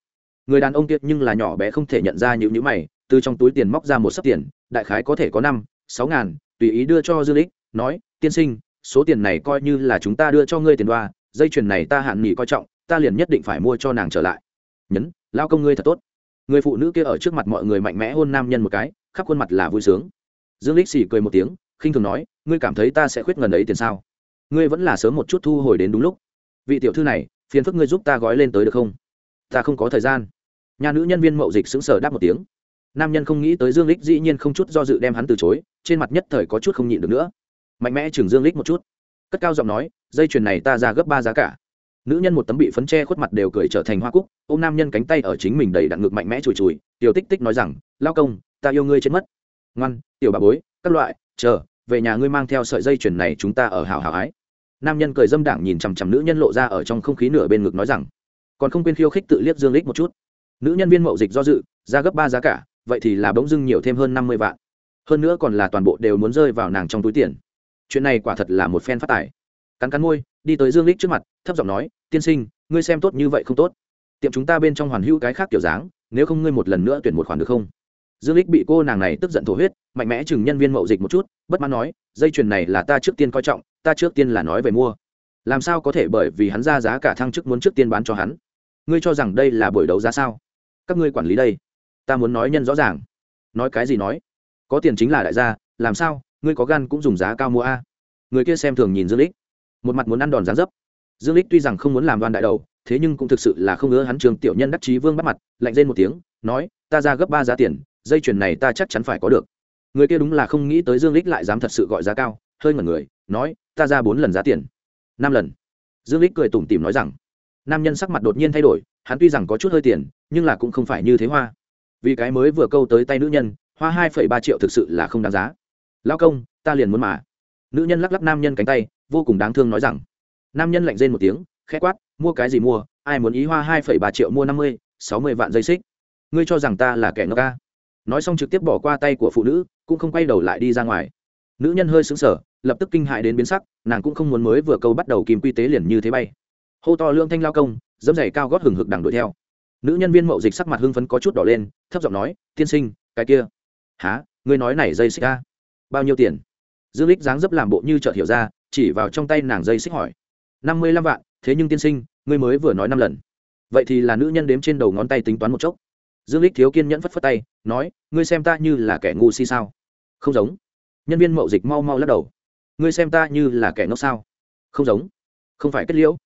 Người đàn ông kia nhưng là nhỏ bé không thể nhận ra những nhữ mày, từ trong túi tiền móc ra một sấp tiền, đại khái có thể có năm, sáu ngàn, tùy ý đưa cho dư lích nói, tiên sinh, số tiền này coi như là chúng ta đưa cho ngươi tiền đoa, dây chuyền này ta hạn nghỉ coi trọng, ta liền nhất định phải mua cho nàng trở lại. Nhấn, lao công ngươi thật tốt. Người phụ nữ kia ở trước mặt mọi người mạnh mẽ hôn nam nhân một cái, khắp khuôn mặt là vui sướng. Dương lích xì cười một tiếng, khinh thường nói, ngươi cảm thấy ta sẽ khuyết ngần ấy tiền sao? Ngươi vẫn là sớm một chút thu hồi đến đúng lúc. Vị tiểu thư này, phiền phức ngươi giúp ta gói lên tới được không? Ta không có thời gian. Nhà nữ nhân viên mậu dịch sững sờ đáp một tiếng. Nam nhân không nghĩ tới dương lích dĩ nhiên không chút do dự đem hắn từ chối, trên mặt nhất thời có chút không nhịn được nữa. Mạnh mẽ chừng dương lích một chút. Cất cao giọng nói, dây chuyền này ta ra gấp ba giá cả. Nữ nhân một tấm bị phấn che khuất mặt đều cười trở thành hoa cúc ô m nam nhân cánh tay ở chính mình đầy đặn ngực mạnh mẽ chùi chùi. Tiểu tích tích nói rằng, lao công, ta yêu ngươi chết mất. Ngoan, tiểu bà bối, các loại, chờ, về nhà ngươi mang theo sợi dây chuyền này chúng ta ở hào hào ái nam nhân cười dâm đảng nhìn chằm chằm nữ nhân lộ ra ở trong không khí nửa bên ngực nói rằng, còn không quên khiêu khích tự liếc dương lích một chút. Nữ nhân viên mậu dịch do dự, ra gấp ba giá cả, vậy thì là bỗng dưng nhiều thêm hơn năm mươi vạn. Hơn nữa còn là toàn bộ đều muốn rơi vào nàng trong túi tiền. Chuyện này quả thật là một phen phát tài. Cắn cắn môi, đi tới dương lích trước mặt, thấp giọng nói, tiên sinh, ngươi xem tốt như vậy không tốt. Tiệm chúng ta bên trong hoàn hữu cái khác kiểu dáng, nếu không ngươi một lần nữa tuyển một khoản được không? Dương lích bị cô nàng này tức giận thổ huyết, mạnh mẽ chừng nhân viên mậu dịch một chút, bất mãn nói, dây chuyền này là ta trước tiên coi trọng ta trước tiên là nói về mua. Làm sao có thể bởi vì hắn ra giá cả thăng chức muốn trước tiên bán cho hắn? Ngươi cho rằng đây là buổi đấu giá sao? Các ngươi quản lý đây. Ta muốn nói nhân rõ ràng. Nói cái gì nói? Có tiền chính là đại gia, làm sao? Ngươi có gan cũng dùng giá cao mua a. Người kia xem thường nhìn dương lích. Một mặt muốn ăn đòn giá dấp. Dương lích tuy rằng không muốn làm đoan đại đầu, thế nhưng cũng thực sự là không ngỡ hắn trường tiểu nhân đắc chí vương bắt mặt, lạnh lên một tiếng, nói, ta ra gấp ba giá tiền, dây chuyền này ta chắc chắn phải có được. Người kia đúng là không nghĩ tới dương lích lại dám thật sự gọi giá cao, hơi ngẩn người, nói ta ra bốn lần giá tiền. Năm lần. Dương lích cười tủm tỉm nói rằng, nam nhân sắc mặt đột nhiên thay đổi, hắn tuy rằng có chút hơi tiền, nhưng là cũng không phải như thế hoa. Vì cái mới vừa câu tới tay nữ nhân, hoa hai phẩy ba triệu thực sự là không đáng giá. Lao công, ta liền muốn mà. Nữ nhân lắc lắc nam nhân cánh tay, vô cùng đáng thương nói rằng, nam nhân lạnh rên một tiếng, khẽ quát, mua cái gì mua? Ai muốn ý hoa hai phẩy ba triệu mua năm mươi, sáu mươi vạn dây xích? Ngươi cho rằng ta là kẻ ngốc ca? Nói xong trực tiếp bỏ qua tay của phụ nữ, cũng không quay đầu lại đi ra ngoài. Nữ nhân hơi sững sở lập tức kinh hại đến biến sắc, nàng cũng không muốn mới vừa câu bắt đầu kim quy tế liền như thế bay. Hô to lương thanh lao công, dẫm giày cao gót hừng hực đằng đuổi theo. Nữ nhân viên mậu dịch sắc mặt hưng phấn có chút đỏ lên, thấp giọng nói, tiên sinh, cái kia. Há ngươi nói này dây xích ca bao nhiêu tiền? Dương lích dáng dấp làm bộ như chợt hiểu ra, chỉ vào trong tay nàng dây xích hỏi. Năm mươi lăm vạn, thế nhưng tiên sinh, ngươi mới vừa nói năm lần. Vậy thì là nữ nhân đếm trên đầu ngón tay tính toán một chốc. Dương lích thiếu kiên nhẫn phất phất tay, nói, ngươi xem ta như là kẻ ngu si sao? Không giống. Nhân viên mậu dịch mau mau lắc đầu ngươi xem ta như là kẻ ngốc sao? Không giống. Không phải kết liễu.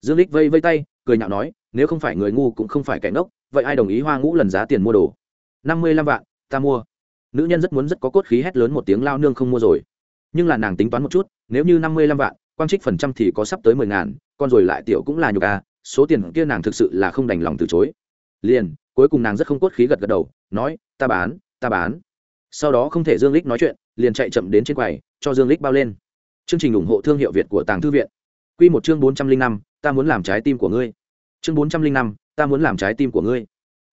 Dương lích vây vây tay, cười nhạo nói, nếu không phải người ngu cũng không phải kẻ ngốc, vậy ai đồng ý hoa ngũ lần giá tiền mua đồ? Năm mươi lăm vạn, ta mua. Nữ nhân rất muốn rất có cốt khí hét lớn một tiếng lao nương không mua rồi. Nhưng là nàng tính toán một chút, nếu như năm mươi lăm vạn, quang trích phần trăm thì có sắp tới mười ngàn, con rồi lại tiểu cũng là nhục à số tiền kia nàng thực sự là không đành lòng từ chối. Liền, cuối cùng nàng rất không cốt khí gật gật đầu, nói, ta bán ta bán. Sau đó không thể dương lích nói chuyện liền chạy chậm đến trên quầy, cho dương lích bao lên. Chương trình ủng hộ thương hiệu việt của tàng thư viện. Quy một chương bốn trăm linh năm, ta muốn làm trái tim của ngươi. Chương bốn trăm linh năm, ta muốn làm trái tim của ngươi.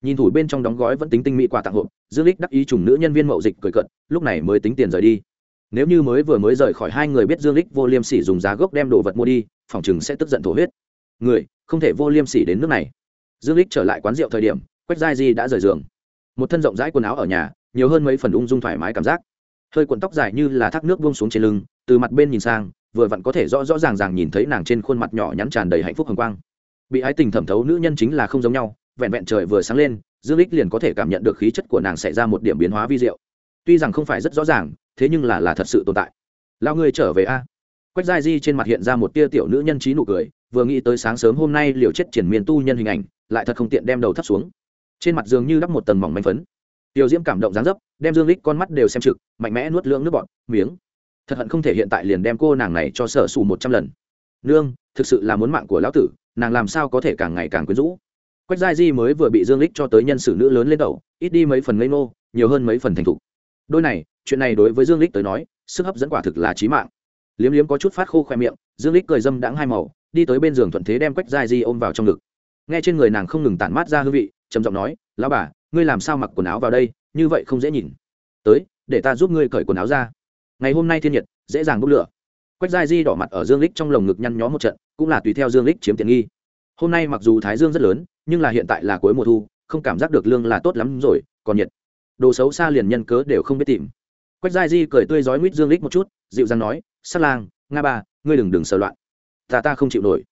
Nhìn thủ bên trong đóng gói vẫn tính tinh mỹ quà tặng hộp, dương lích đắc ý trùng nữ nhân viên mậu dịch cười cận lúc này mới tính tiền rời đi. Nếu như mới vừa mới rời khỏi, hai người biết dương lích vô liêm sỉ dùng giá gốc đem đồ vật mua đi, phòng chừng sẽ tức giận thổ huyết. Người, không thể vô liêm sỉ đến nước này. Dương lích trở lại quán rượu thời điểm, quách giai di đã rời giường. Một thân rộng rãi quần áo ở nhà, nhiều hơn mấy phần ung dung thoải mái cảm giác hơi cuộn tóc dài như là thác nước buông xuống trên lưng, từ mặt bên nhìn sang, vừa vặn có thể rõ rõ ràng ràng nhìn thấy nàng trên khuôn mặt nhỏ nhắn tràn đầy hạnh phúc hồng quang. Bị ái tình thẩm thấu nữ nhân chính là không giống nhau, vẹn vẹn trời vừa sáng lên, dương lích liền có thể cảm nhận được khí chất của nàng xảy ra một điểm biến hóa vi diệu. Tuy rằng không phải rất rõ ràng, thế nhưng là là thật sự tồn tại. Lao ngươi trở về a? Quách giai di trên mặt hiện ra một tia tiểu nữ nhân trí nụ cười, vừa nghĩ tới sáng sớm hôm nay liều chết triển miên tu nhân hình ảnh, lại thật không tiện đem đầu thắt xuống. Trên mặt dường như đắp một tầng mỏng manh phấn tiểu diễm cảm động dáng dấp, đem dương lích con mắt đều xem trực, mạnh mẽ nuốt lưỡng nước bọt, miếng. Thật hận không thể hiện tại liền đem cô nàng này cho sở xù một trăm lần. Nương, thực sự là muốn mạng của lão tử, nàng làm sao có thể càng ngày càng quyến rũ? Quách giai di mới vừa bị dương lích cho tới nhân sự nữ lớn lên đầu, ít đi mấy phần ngây ngô, nhiều hơn mấy phần thành thục. Đôi này, chuyện này đối với dương lích tới nói, sức hấp dẫn quả thực là trí mạng. Liếm liếm có chút phát khô khoe miệng, dương lích cười dâm đãng hai màu, đi tới bên giường thuận thế đem quách giai di ôm vào trong ngực. Nghe trên người nàng không ngừng tản mát ra hương vị, trầm giọng nói, lão bà ngươi làm sao mặc quần áo vào đây, như vậy không dễ nhìn. Tới, để ta giúp ngươi cởi quần áo ra. Ngày hôm nay thiên nhiệt, dễ dàng bốc lửa. Quách giai di đỏ mặt ở dương lích trong lồng ngực nhăn nhó một trận, cũng là tùy theo dương lích chiếm tiện nghi. Hôm nay mặc dù thái dương rất lớn, nhưng là hiện tại là cuối mùa thu, không cảm giác được lương là tốt lắm rồi, còn nhiệt. Đồ xấu xa liền nhân cớ đều không biết tìm. Quách giai di cười tươi rói nguyết dương lích một chút, dịu dàng nói, sát lang, nga ba, ngươi đừng đừng sờ loạn. Ta ta không chịu nổi.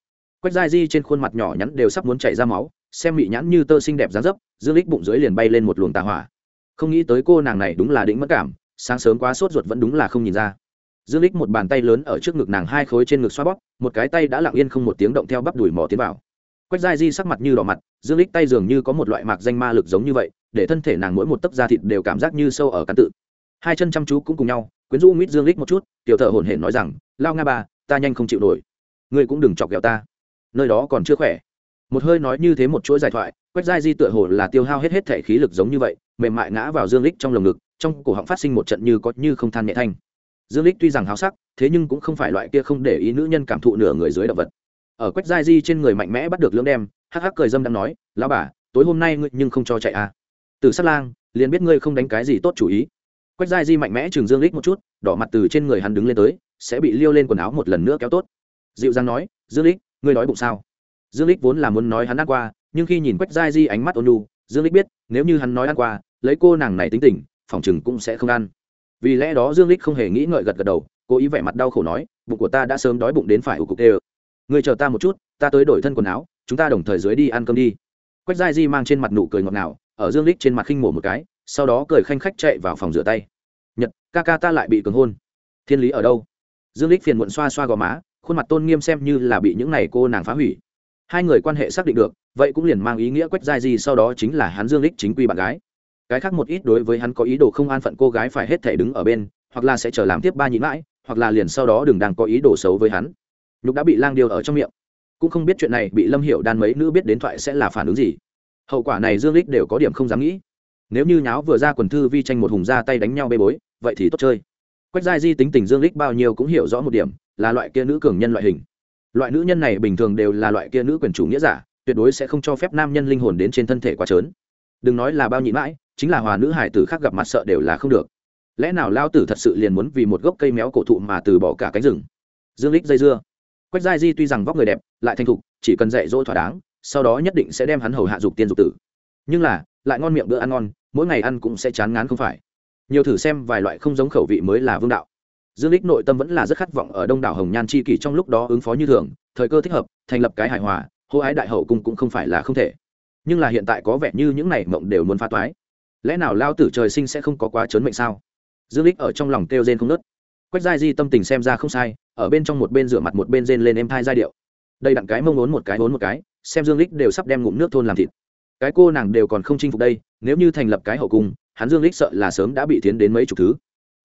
Quách giai di trên khuôn mặt nhỏ nhắn đều sắp muốn chảy ra máu xem mị nhãn như tơ xinh đẹp dáng dấp, dương lích bụng dưới liền bay lên một luồng tà hỏa. Không nghĩ tới cô nàng này đúng là đĩnh mất cảm, sáng sớm quá sốt ruột vẫn đúng là không nhìn ra. Dương lích một bàn tay lớn ở trước ngực nàng hai khối trên ngực xoa bóp, một cái tay đã lặng yên không một tiếng động theo bắp đùi mỏ tiến vào. Quách dai di sắc mặt như đỏ mặt, dương lích tay dường như có một loại mạc danh ma lực giống như vậy, để thân thể nàng mỗi một tấc da thịt đều cảm giác như sâu ở cán tự. Hai chân chăm chú cũng cùng nhau, quyến rũ mít dương lích một chút, tiểu thợ hổn hển nói rằng, lao nga ba, ta nhanh không chịu nổi. Ngươi cũng đừng chọc ghẹo ta. Nơi đó còn chưa khỏe một hơi nói như thế một chuỗi giải thoại quách giai di tựa hồ là tiêu hao hết hết thể khí lực giống như vậy, mềm mại ngã vào dương lích trong lồng ngực, trong cổ họng phát sinh một trận như có như không than nhẹ thanh. Dương lích tuy rằng háo sắc, thế nhưng cũng không phải loại kia không để ý nữ nhân cảm thụ nửa người dưới động vật. Ở quách giai di trên người mạnh mẽ bắt được lưỡng đem, hắc hắc cười dâm đang nói, lão bà, tối hôm nay ngươi nhưng không cho chạy à? Từ sát lang, liền biết ngươi không đánh cái gì tốt chủ ý. Quách giai di mạnh mẽ chừng dương lích một chút, đỏ mặt từ trên người hắn đứng lên tới, sẽ bị liêu lên quần áo một lần nữa kéo tốt. Dịu dàng nói, dương lích ngươi nói bụng sao? Dương lích vốn là muốn nói hắn ăn qua, nhưng khi nhìn quách giai di ánh mắt ôn nhu, dương lích biết, nếu như hắn nói ăn qua, lấy cô nàng này tính tình, phòng chừng cũng sẽ không ăn. Vì lẽ đó dương lích không hề nghĩ ngợi gật gật đầu, cố ý vẻ mặt đau khổ nói, bụng của ta đã sớm đói bụng đến phải ủ cục tê người chờ ta một chút, ta tới đổi thân quần áo, chúng ta đồng thời dưới đi ăn cơm đi. Quách giai di mang trên mặt nụ cười ngọt ngào, ở dương lích trên mặt khinh mổ một cái, sau đó cười khanh khách chạy vào phòng rửa tay. Nhật, ca ca ta lại bị cường hôn. Thiên lý ở đâu? Dương lích phiền muộn xoa xoa gò má, khuôn mặt tôn nghiêm xem như là bị những này cô nàng phá hủy hai người quan hệ xác định được, vậy cũng liền mang ý nghĩa quách giai di sau đó chính là hắn dương lích chính quy bạn gái. Cái khác một ít đối với hắn có ý đồ không an phận cô gái phải hết thể đứng ở bên, hoặc là sẽ chờ làm tiếp ba nhịn mãi, hoặc là liền sau đó đừng đang có ý đồ xấu với hắn. Nhục đã bị lang điều ở trong miệng. Cũng không biết chuyện này bị lâm hiểu đan mấy nữ biết đến thoại sẽ là phản ứng gì. Hậu quả này dương lích đều có điểm không dám nghĩ. Nếu như nháo vừa ra quần thư vi tranh một hùng ra tay đánh nhau bê bối, vậy thì tốt chơi. Quách giai di tính tình dương lích bao nhiêu cũng hiểu rõ một điểm, là loại kia nữ cường nhân loại hình loại nữ nhân này bình thường đều là loại kia nữ quyền chủ nghĩa giả, tuyệt đối sẽ không cho phép nam nhân linh hồn đến trên thân thể quá trớn. Đừng nói là bao nhịn mãi, chính là hòa nữ hải tử khác gặp mặt sợ đều là không được. Lẽ nào lao tử thật sự liền muốn vì một gốc cây méo cổ thụ mà từ bỏ cả cánh rừng? Dương lích dây dưa. Quách giai di tuy rằng vóc người đẹp, lại thành thục, chỉ cần dạy dỗ thỏa đáng, sau đó nhất định sẽ đem hắn hầu hạ dục tiên dục tử. Nhưng là, lại ngon miệng bữa ăn ngon, mỗi ngày ăn cũng sẽ chán ngán không phải. Nhiều thử xem vài loại không giống khẩu vị mới là vương đạo dương lích nội tâm vẫn là rất khát vọng ở đông đảo hồng nhan chi kỷ trong lúc đó ứng phó như thường, thời cơ thích hợp, thành lập cái hài hòa, hô ái đại hậu cung cũng không phải là không thể. Nhưng là hiện tại có vẻ như những này mộng đều muốn phá toái. Lẽ nào lao tử trời sinh sẽ không có quá chớn mệnh sao? Dương lích ở trong lòng kêu rên không nớt quách giai di tâm tình xem ra không sai, ở bên trong một bên rửa mặt một bên rên lên em thai giai điệu. Đây đặng cái mông ốn một cái, ốn một cái, xem dương lích đều sắp đem ngụm nước thôn làm thịt. Cái cô nàng đều còn không chinh phục đây, nếu như thành lập cái hậu cung, hắn dương lích sợ là sớm đã bị tiến đến mấy chục thứ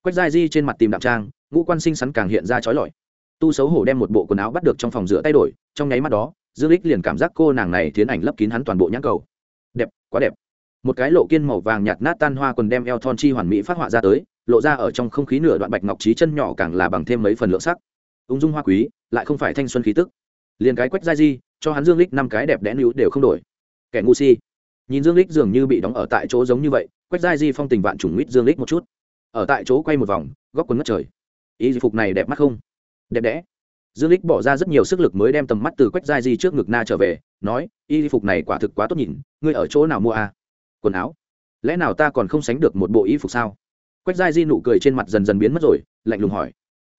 quách giai di trên mặt tìm đạm trang, ngũ quan sinh sắn càng hiện ra trói lọi. Tu xấu hổ đem một bộ quần áo bắt được trong phòng rửa tay đổi, trong nháy mắt đó, dương lích liền cảm giác cô nàng này tiến ảnh lấp kín hắn toàn bộ nhãn cầu. Đẹp, quá đẹp. Một cái lộ kiên màu vàng nhạt nát tan hoa quần đem eo thon chi hoàn mỹ phát họa ra tới, lộ ra ở trong không khí nửa đoạn bạch ngọc trí chân nhỏ càng là bằng thêm mấy phần lượng sắc. Ung dung hoa quý, lại không phải thanh xuân khí tức. Liền cái quách giai di, cho hắn dương lích năm cái đẹp đẽ níu đều không đổi. Kẻ ngu si. Nhìn dương lích dường như bị đóng ở tại chỗ giống như vậy, quách giai di phong tình vạn trùng mít dương lích một chút ở tại chỗ quay một vòng, góc quần ngất trời. Y phục này đẹp mắt không? Đẹp đẽ. Dương lích bỏ ra rất nhiều sức lực mới đem tầm mắt từ quách giai di trước ngực na trở về, nói y phục này quả thực quá tốt nhìn, ngươi ở chỗ nào mua à? quần áo? Lẽ nào ta còn không sánh được một bộ y phục sao? Quách giai di nụ cười trên mặt dần dần biến mất rồi, lạnh lùng hỏi.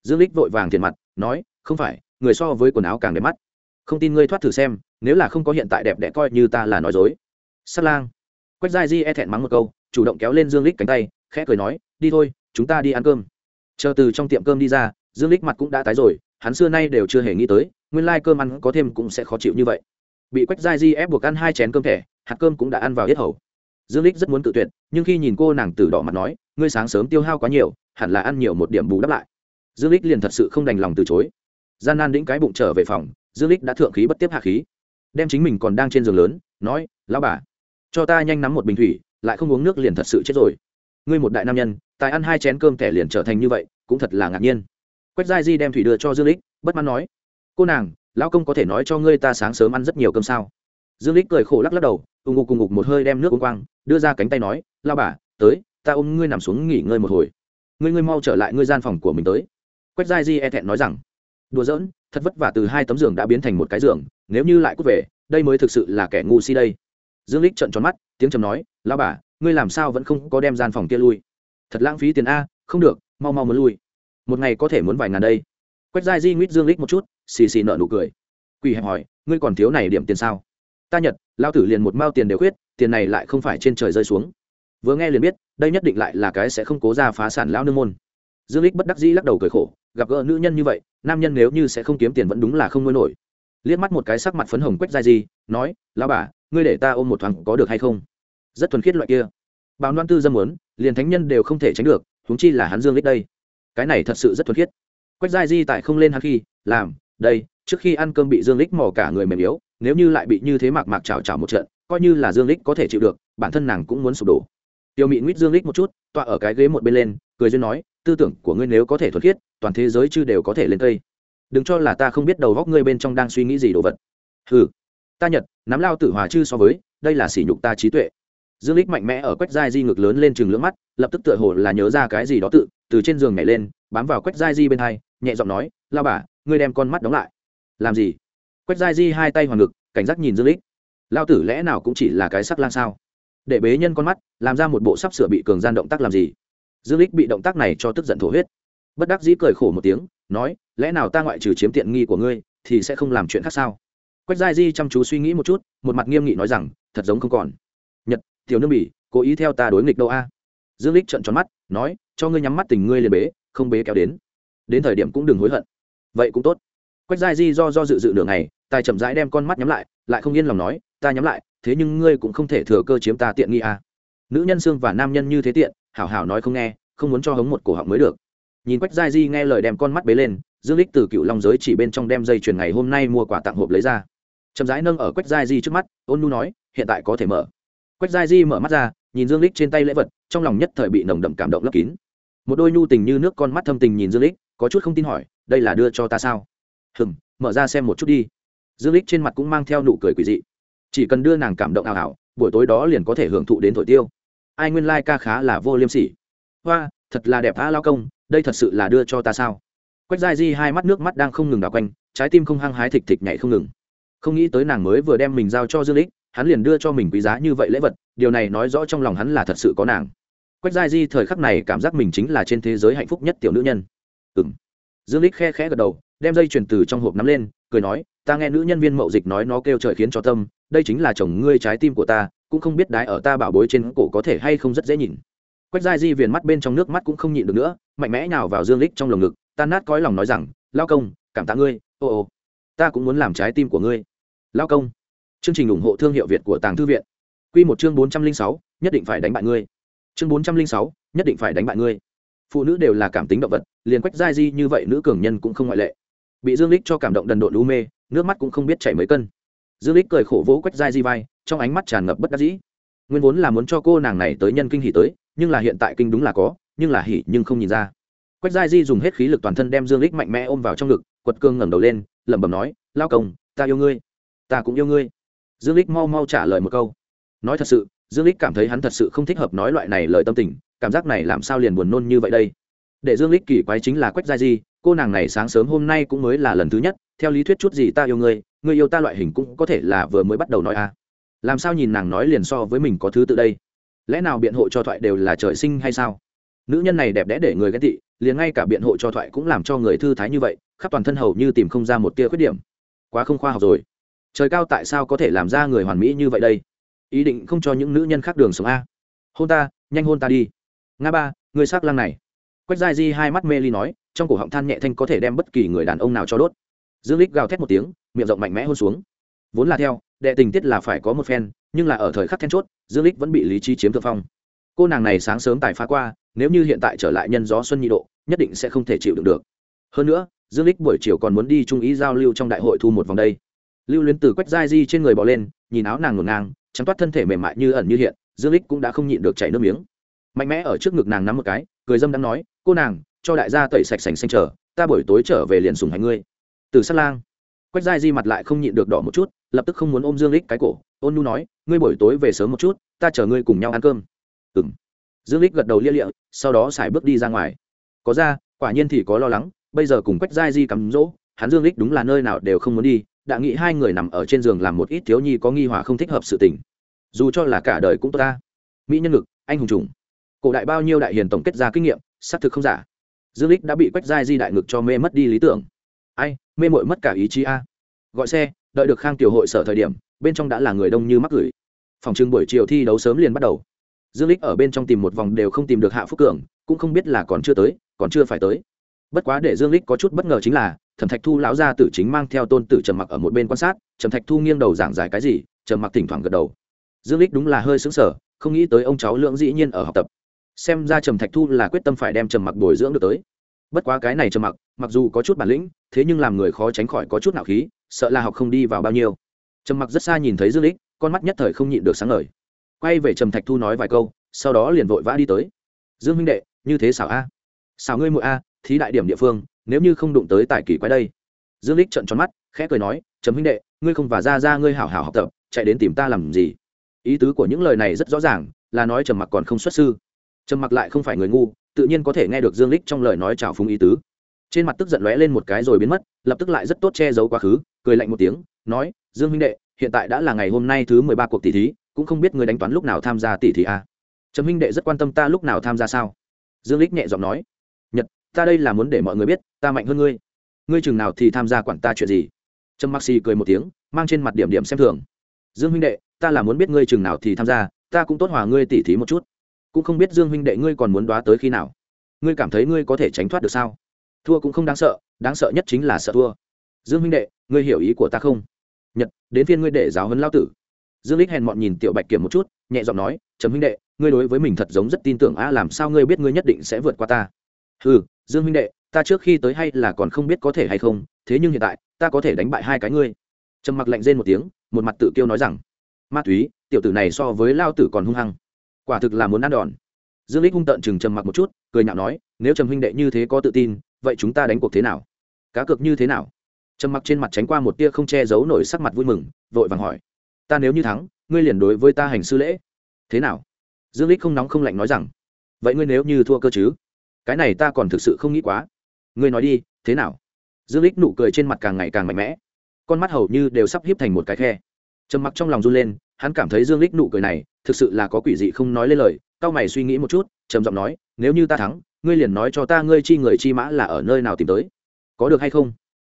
Dương lích vội vàng thiền mặt, nói, không phải, người so với quần áo càng đẹp mắt. Không tin ngươi thoát thử xem, nếu là không có hiện tại đẹp đẽ coi như ta là nói dối. Sắt lang. Quách giai di e thẹn mắng một câu, chủ động kéo lên dương lích cánh tay, khẽ cười nói đi thôi, chúng ta đi ăn cơm. Chờ từ trong tiệm cơm đi ra, dương lích mặt cũng đã tái rồi, hắn xưa nay đều chưa hề nghĩ tới, nguyên lai cơm ăn có thêm cũng sẽ khó chịu như vậy. Bị quách dai di ép buộc ăn hai chén cơm thẻ, hạt cơm cũng đã ăn vào hết hầu. Dương lích rất muốn tự tuyệt, nhưng khi nhìn cô nàng tử đỏ mặt nói, ngươi sáng sớm tiêu hao quá nhiều, hẳn là ăn nhiều một điểm bù đắp lại. Dương lích liền thật sự không đành lòng từ chối. Gian nan đĩnh cái bụng trở về phòng, dương lích đã thượng khí bất tiếp hạ khí. Đem chính mình còn đang trên giường lớn, nói, lão bà, cho ta nhanh nắm một bình thủy, lại không uống nước liền thật sự chết rồi. Ngươi một đại nam nhân tài ăn hai chén cơm thẻ liền trở thành như vậy, cũng thật là ngạc nhiên. Quách giai di đem thủy đưa cho dương lích, bất mãn nói, cô nàng, lão công có thể nói cho ngươi ta sáng sớm ăn rất nhiều cơm sao? Dương lích cười khổ lắc lắc đầu ùng ngục cùng ngục một hơi đem nước uống quang, đưa ra cánh tay nói lao bà, tới, ta ôm ngươi nằm xuống nghỉ ngơi một hồi. Ngươi ngươi mau trở lại ngươi gian phòng của mình tới. Quách giai di e thẹn nói rằng, đùa giỡn, thật vất vả từ hai tấm giường đã biến thành một cái giường, nếu như lại cút về, đây mới thực sự là kẻ ngu si đây. Dương lích trợn tròn mắt, tiếng trầm nói lao bà, ngươi làm sao vẫn không có đem gian phòng kia lui? Thật lãng phí tiền a, không được, mau mau muốn lui. Một ngày có thể muốn vài ngàn đây. Quách giai di nguyết dương lích một chút, xì xì nợ nụ cười. Quỳ hẹp hỏi, ngươi còn thiếu này điểm tiền sao? Ta nhật, lao tử liền một mao tiền đều khuyết, tiền này lại không phải trên trời rơi xuống. Vừa nghe liền biết, đây nhất định lại là cái sẽ không cố ra phá sản lão nương môn. Dương lích bất đắc dĩ lắc đầu cười khổ, gặp gỡ nữ nhân như vậy, nam nhân nếu như sẽ không kiếm tiền vẫn đúng là không nuôi nổi. Liếc mắt một cái sắc mặt phấn hồng quách dai di, nói, lão bà, ngươi để ta ôm một thoáng có được hay không? Rất thuần khiết loại kia. Bảo loan tư dâm muốn liền thánh nhân đều không thể tránh được, huống chi là hắn dương lích đây. Cái này thật sự rất thuần khiết. Quách giai di tại không lên hắn khi, làm, đây, trước khi ăn cơm bị dương lích mò cả người mềm yếu, nếu như lại bị như thế mạc mạc chảo chảo một trận, coi như là dương lích có thể chịu được, bản thân nàng cũng muốn sụp đổ. Tiêu mị nguyết dương lích một chút, tọa ở cái ghế một bên lên, cười duyên nói, tư tưởng của ngươi nếu có thể thuật khiết, toàn thế giới chư đều có thể lên cây. Đừng cho là ta không biết đầu góc ngươi bên trong đang suy nghĩ gì đồ vật. Ừ ta nhật, nắm lao tử hòa chư so với, đây là sỉ nhục ta trí tuệ dương lích mạnh mẽ ở quách giai di ngực lớn lên chừng lưỡng mắt, lập tức tựa hồ là nhớ ra cái gì đó tự, từ trên giường nhảy lên, bám vào quách giai di bên hai, nhẹ giọng nói, lao bà, ngươi đem con mắt đóng lại. Làm gì? Quách giai di hai tay hoàng ngực, cảnh giác nhìn dương lích lao tử lẽ nào cũng chỉ là cái sắc lang sao? Để bế nhân con mắt, làm ra một bộ sắp sửa bị cường gian động tác làm gì? Dương lích bị động tác này cho tức giận thổ huyết. Bất đắc dĩ cười khổ một tiếng, nói, lẽ nào ta ngoại trừ chiếm tiện nghi của ngươi, thì sẽ không làm chuyện khác sao? Quách giai di chăm chú suy nghĩ một chút, một mặt nghiêm nghị nói rằng, thật giống không còn tiểu nương bỉ, cố ý theo ta đối nghịch đâu a? Dương lích trợn tròn mắt, nói, cho ngươi nhắm mắt tình ngươi liền bế, không bế kéo đến. Đến thời điểm cũng đừng hối hận. Vậy cũng tốt. Quách giai di do do dự dự nửa ngày, tài chậm rãi đem con mắt nhắm lại lại không yên lòng nói, ta nhắm lại, thế nhưng ngươi cũng không thể thừa cơ chiếm ta tiện nghi a. Nữ nhân xương và nam nhân như thế tiện, hảo hảo nói không nghe, không muốn cho hống một cổ họng mới được. Nhìn quách giai di nghe lời đem con mắt bế lên, dương lích từ cựu long giới chỉ bên trong đem dây chuyền ngày hôm nay mua quà tặng hộp lấy ra. Chậm rãi nâng ở quách giai di trước mắt, ôn nu nói, hiện tại có thể mở quách giai di mở mắt ra, nhìn dương lích trên tay lễ vật, trong lòng nhất thời bị nồng đậm cảm động lấp kín. Một đôi nhu tình như nước con mắt thâm tình nhìn dương lích có chút không tin hỏi, đây là đưa cho ta sao? Hừm, mở ra xem một chút đi. Dương lích trên mặt cũng mang theo nụ cười quỷ dị. Chỉ cần đưa nàng cảm động ảo ảo, buổi tối đó liền có thể hưởng thụ đến thổi tiêu. Ai nguyên lai like ca khá là vô liêm sỉ. Hoa, thật là đẹp tha lao công, đây thật sự là đưa cho ta sao? Quách giai di hai mắt nước mắt đang không ngừng đảo quanh, trái tim không hăng hái thịt thịt nhảy không ngừng. Không nghĩ tới nàng mới vừa đem mình giao cho dương lích hắn liền đưa cho mình quý giá như vậy lễ vật, điều này nói rõ trong lòng hắn là thật sự có nàng. Quách giai di thời khắc này cảm giác mình chính là trên thế giới hạnh phúc nhất tiểu nữ nhân. Ừng dương lích khe khẽ gật đầu, đem dây chuyền từ trong hộp nắm lên, cười nói, ta nghe nữ nhân viên mậu dịch nói nó kêu trời khiến cho tâm, đây chính là chồng ngươi trái tim của ta, cũng không biết đái ở ta bảo bối trên cổ có thể hay không rất dễ nhìn. Quách giai di viền mắt bên trong nước mắt cũng không nhịn được nữa, mạnh mẽ nào vào dương lích trong lồng ngực, tan nát cõi lòng nói rằng, lao công, cảm tạ ngươi, ô ô, ta cũng muốn làm trái tim của ngươi. Lao công chương trình ủng hộ thương hiệu việt của tàng thư viện. Quy một chương bốn trăm linh sáu, nhất định phải đánh bại ngươi. Chương bốn trăm linh sáu, nhất định phải đánh bại ngươi. Phụ nữ đều là cảm tính động vật, liền quách giai di như vậy nữ cường nhân cũng không ngoại lệ. Bị dương Lịch cho cảm động đần độn lú mê, nước mắt cũng không biết chảy mấy cân. Dương Lịch cười khổ vỗ quách giai di vai, trong ánh mắt tràn ngập bất đắc dĩ. Nguyên vốn là muốn cho cô nàng này tới nhân kinh hỉ tới, nhưng là hiện tại kinh đúng là có, nhưng là hỉ nhưng không nhìn ra. Quách giai di dùng hết khí lực toàn thân đem dương Lịch mạnh mẽ ôm vào trong ngực, quật cương ngẩng đầu lên, lẩm bẩm nói, lao công, ta yêu ngươi. Ta cũng yêu ngươi dương lích mau mau trả lời một câu. Nói thật sự, dương lích cảm thấy hắn thật sự không thích hợp nói loại này lời tâm tình, cảm giác này làm sao liền buồn nôn như vậy đây? Để dương lích kỳ quái chính là quách gia di, cô nàng này sáng sớm hôm nay cũng mới là lần thứ nhất, theo lý thuyết chút gì ta yêu ngươi ngươi yêu ta loại hình cũng có thể là vừa mới bắt đầu nói à. Làm sao nhìn nàng nói liền so với mình có thứ tự đây? Lẽ nào biện hộ cho thoại đều là trời sinh hay sao? Nữ nhân này đẹp đẽ để người ghét tị, liền ngay cả biện hộ cho thoại cũng làm cho người thư thái như vậy, khắp toàn thân hầu như tìm không ra một tia khuyết điểm. Quá không khoa học rồi trời cao tại sao có thể làm ra người hoàn mỹ như vậy đây? Ý định không cho những nữ nhân khác đường sống a. Hôn ta, nhanh hôn ta đi. Nga ba, người s ắ c lăng này. Quách giai di hai mắt mê ly nói, trong cổ họng than nhẹ thanh có thể đem bất kỳ người đàn ông nào cho đốt. Dương lích gào thét một tiếng, miệng rộng mạnh mẽ hôn xuống. Vốn là theo, đệ tình tiết là phải có một phen, nhưng là ở thời khắc then chốt, dương lích vẫn bị lý trí chiếm thượng phong. Cô nàng này sáng sớm tài phá qua, nếu như hiện tại trở lại nhân gió xuân nhị độ, nhất định sẽ không thể chịu đựng được. Hơn nữa, dương lích buổi chiều còn muốn đi trung ý giao lưu trong đại hội thu một vòng đây lưu luyến từ quách dai di trên người bỏ lên nhìn áo nàng ngổn ngang trắng toát thân thể mềm mại như ẩn như hiện dương lích cũng đã không nhịn được chảy nước miếng. Mạnh mẽ ở trước ngực nàng nắm một cái cười dâm đang nói cô nàng cho đại gia tẩy sạch sành xanh trở, ta buổi tối trở về liền sùng hành ngươi. Từ sát lang quách dai di mặt lại không nhịn được đỏ một chút lập tức không muốn ôm dương lích cái cổ ôn nu nói ngươi buổi tối về sớm một chút ta chở ngươi cùng nhau ăn cơm. Ừng dương lích gật đầu lia lịa sau đó xài bước đi ra ngoài. Có ra quả nhiên thì có lo lắng bây giờ cùng quách dai di cắm rỗ hắn dương lích đúng là nơi nào đều không muốn đi đã nghĩ hai người nằm ở trên giường làm một ít thiếu nhi có nghi hòa không thích hợp sự tình. Dù cho là cả đời cũng tốt ta. Mỹ nhân ngực, anh hùng trùng. Cổ đại bao nhiêu đại hiền tổng kết ra kinh nghiệm, xác thực không giả. Dương lích đã bị quách giai di đại ngực cho mê mất đi lý tưởng. Ai, mê mội mất cả ý chí a. Gọi xe, đợi được khang tiểu hội sở thời điểm, bên trong đã là người đông như mắc gửi. Phòng trưng buổi chiều thi đấu sớm liền bắt đầu. Dương lích ở bên trong tìm một vòng đều không tìm được hạ phúc cường, cũng không biết là còn chưa tới, còn chưa phải tới bất quá để dương lích có chút bất ngờ chính là, thẩm thạch thu lão gia tử chính mang theo tôn tử trầm mặc ở một bên quan sát, trầm thạch thu nghiêng đầu giảng giải cái gì, trầm mặc thỉnh thoảng gật đầu. Dương lích đúng là hơi sững sờ, không nghĩ tới ông cháu lưỡng dĩ nhiên ở học tập. Xem ra trầm thạch thu là quyết tâm phải đem trầm mặc bồi dưỡng được tới. Bất quá cái này trầm mặc mặc dù có chút bản lĩnh, thế nhưng làm người khó tránh khỏi có chút nạo khí, sợ là học không đi vào bao nhiêu. Trầm mặc rất xa nhìn thấy dương lích con mắt nhất thời không nhịn được sáng ngời. Quay về trầm thạch thu nói vài câu, sau đó liền vội vã đi tới. Dương huynh đệ, như thế xảo a? Xảo ngươi muội a thí đại điểm địa phương, nếu như không đụng tới tài kỳ quái đây. Dương lích trợn tròn mắt, khẽ cười nói, trầm huynh đệ, ngươi không và ra ra ngươi hảo hảo học tập, chạy đến tìm ta làm gì? Ý tứ của những lời này rất rõ ràng, là nói trầm mặc còn không xuất sư. Trầm mặc lại không phải người ngu, tự nhiên có thể nghe được dương lích trong lời nói trào phúng ý tứ. Trên mặt tức giận lóe lên một cái rồi biến mất, lập tức lại rất tốt che giấu quá khứ, cười lạnh một tiếng, nói, dương huynh đệ, hiện tại đã là ngày hôm nay thứ mười ba cuộc tỷ thí, cũng không biết người đánh toán lúc nào tham gia tỷ thí a. À. trầm huynh đệ rất quan tâm ta lúc nào tham gia sao? Dương lích nhẹ giọng nói ta đây là muốn để mọi người biết, ta mạnh hơn ngươi. Ngươi chừng nào thì tham gia quản ta chuyện gì? Trâm mặc xì cười một tiếng, mang trên mặt điểm điểm xem thường. Dương huynh đệ, ta là muốn biết ngươi chừng nào thì tham gia, ta cũng tốt hòa ngươi tỉ thí một chút. Cũng không biết dương huynh đệ ngươi còn muốn đoá tới khi nào. Ngươi cảm thấy ngươi có thể tránh thoát được sao? Thua cũng không đáng sợ đáng sợ nhất chính là sợ thua. Dương huynh đệ, ngươi hiểu ý của ta không? Nhật, đến phiên ngươi để giáo huấn lao tử. Dương lích hèn mọn nhìn tiểu bạch kiểm một chút, nhẹ giọng nói, trầm huynh đệ, ngươi đối với mình thật giống rất tin tưởng a làm sao ngươi biết ngươi nhất định sẽ vượt qua ta? Ừ dương huynh đệ, ta trước khi tới hay là còn không biết có thể hay không, thế nhưng hiện tại, ta có thể đánh bại hai cái ngươi. Trầm mặc lạnh rên một tiếng, một mặt tự kiêu nói rằng, ma túy, tiểu tử này so với lao tử còn hung hăng. Quả thực là muốn ăn đòn. Dương lích hung tợn chừng trầm mặc một chút, cười nhạo nói, nếu trầm huynh đệ như thế có tự tin, vậy chúng ta đánh cuộc thế nào? Cá cược như thế nào? Trầm mặc trên mặt tránh qua một tia không che giấu nổi sắc mặt vui mừng, vội vàng hỏi, ta nếu như thắng, ngươi liền đối với ta hành sư lễ. Thế nào? Dương lích không nóng không lạnh nói rằng, vậy ngươi nếu như thua cơ chứ? Cái này ta còn thực sự không nghĩ quá. Ngươi nói đi, thế nào? Dương lích nụ cười trên mặt càng ngày càng mạnh mẽ. Con mắt hầu như đều sắp hiếp thành một cái khe. Trầm mặc trong lòng run lên, hắn cảm thấy dương lích nụ cười này thực sự là có quỷ dị không nói lên lời, cao mày suy nghĩ một chút, trầm giọng nói, nếu như ta thắng, ngươi liền nói cho ta ngươi chi người chi mã là ở nơi nào tìm tới. Có được hay không?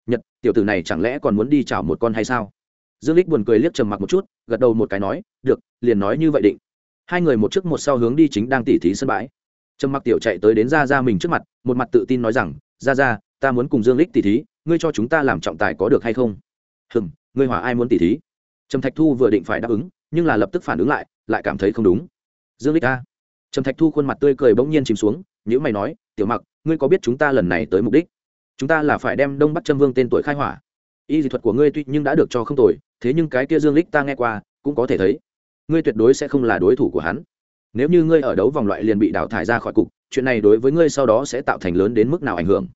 Nhật, tiểu tử này chẳng lẽ còn muốn đi chảo một con hay sao? Dương lích buồn cười liếc trầm mặc một chút, gật đầu một cái nói, được, liền nói như vậy định. Hai người một trước một sau hướng đi chính đang tỉ thí sân bãi trầm mặc tiểu chạy tới đến ra ra mình trước mặt, một mặt tự tin nói rằng ra ra ta muốn cùng dương lích tỉ thí, ngươi cho chúng ta làm trọng tài có được hay không? Hừm, ngươi hỏa ai muốn tỉ thí? Trầm thạch thu vừa định phải đáp ứng, nhưng là lập tức phản ứng lại lại cảm thấy không đúng. Dương lích ta. trầm thạch thu khuôn mặt tươi cười bỗng nhiên chìm xuống nhữ mày nói, tiểu mặc, ngươi có biết chúng ta lần này tới mục đích? Chúng ta là phải đem đông bắc trâm vương tên tuổi khai hỏa. Y dị thuật của ngươi tuy nhưng đã được cho không tồi, thế nhưng cái kia dương lích ta nghe qua, cũng có thể thấy. Ngươi tuyệt đối sẽ không là đối thủ của hắn nếu như ngươi ở đấu vòng loại liền bị đào thải ra khỏi cục, chuyện này đối với ngươi sau đó sẽ tạo thành lớn đến mức nào ảnh hưởng?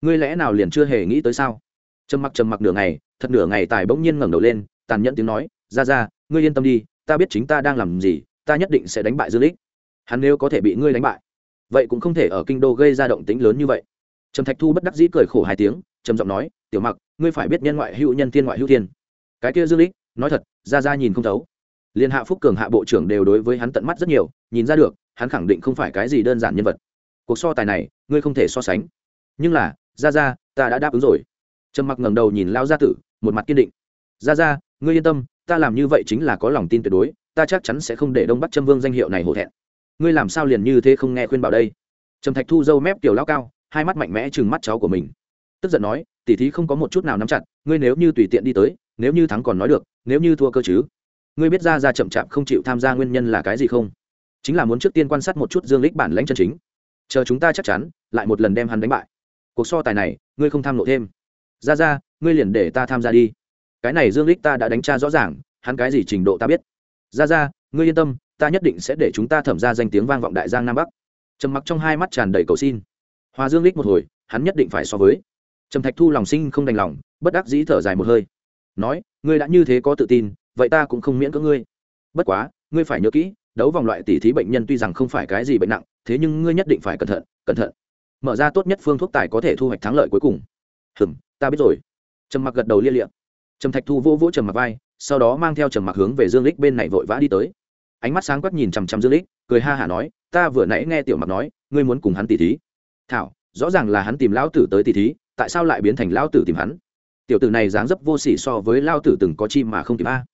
Ngươi lẽ nào liền chưa hề nghĩ tới sao? Trầm mặc trầm mặc nửa ngày, thật nửa ngày tài bỗng nhiên ngẩng đầu lên, tàn nhẫn tiếng nói, ra ra, ngươi yên tâm đi, ta biết chính ta đang làm gì, ta nhất định sẽ đánh bại dương lích. Hắn nếu có thể bị ngươi đánh bại, vậy cũng không thể ở kinh đô gây ra động tĩnh lớn như vậy. Trầm thạch thu bất đắc dĩ cười khổ hai tiếng, trầm giọng nói, tiểu mặc, ngươi phải biết nhân ngoại hữu nhân, thiên ngoại hữu thiên. Cái kia dương lích, nói thật, ra ra nhìn không thấu liên hạ phúc cường hạ bộ trưởng đều đối với hắn tận mắt rất nhiều, nhìn ra được, hắn khẳng định không phải cái gì đơn giản nhân vật. Cuộc so tài này, ngươi không thể so sánh. Nhưng là ra ra ta đã đáp ứng rồi. Trầm mặc ngẩng đầu nhìn lao gia tử, một mặt kiên định. Ra ra ngươi yên tâm, ta làm như vậy chính là có lòng tin tuyệt đối, ta chắc chắn sẽ không để đông bắc trâm vương danh hiệu này hổ thẹn. Ngươi làm sao liền như thế không nghe khuyên bảo đây? Trầm thạch thu dâu mép kiểu lao cao, hai mắt mạnh mẽ chừng mắt cháu của mình. Tức giận nói tỉ thí không có một chút nào nắm chặt, ngươi nếu như tùy tiện đi tới, nếu như thắng còn nói được, nếu như thua cơ chứ? Ngươi biết ra ra chậm chạp không chịu tham gia nguyên nhân là cái gì không? Chính là muốn trước tiên quan sát một chút dương lích bản lãnh chân chính. Chờ chúng ta chắc chắn, lại một lần đem hắn đánh bại. Cuộc so tài này, ngươi không tham nộ thêm. Ra ra, ngươi liền để ta tham gia đi. Cái này dương lích ta đã đánh tra rõ ràng, hắn cái gì trình độ ta biết. Ra ra, ngươi yên tâm, ta nhất định sẽ để chúng ta thẩm ra danh tiếng vang vọng đại giang nam bắc. Trầm mặc trong hai mắt tràn đầy cầu xin. Hòa dương lích một hồi, hắn nhất định phải so với. Trầm thạch thu lòng sinh không đành lòng, bất đắc dĩ thở dài một hơi. Nói, ngươi đã như thế có tự tin vậy ta cũng không miễn cưỡng ngươi. Bất quá, ngươi phải nhớ kỹ, đấu vòng loại tỷ thí bệnh nhân tuy rằng không phải cái gì bệnh nặng, thế nhưng ngươi nhất định phải cẩn thận cẩn thận. Mở ra tốt nhất phương thuốc tài có thể thu hoạch thắng lợi cuối cùng. Hừm, ta biết rồi. Trầm mặc gật đầu lia liệm trầm thạch thu vô vỗ trầm mặc vai, sau đó mang theo trầm mặc hướng về dương lích bên này vội vã đi tới. Ánh mắt sáng quắc nhìn chằm chằm dương lích cười ha hả nói, ta vừa nãy nghe tiểu mặc nói, ngươi muốn cùng hắn tỷ thí. Thảo, rõ ràng là hắn tìm lão tử tới tỷ thí, tại sao lại biến thành lão tử tìm hắn? Tiểu tử này dáng dấp vô sỉ so với lão tử từng có chi mà không kịp a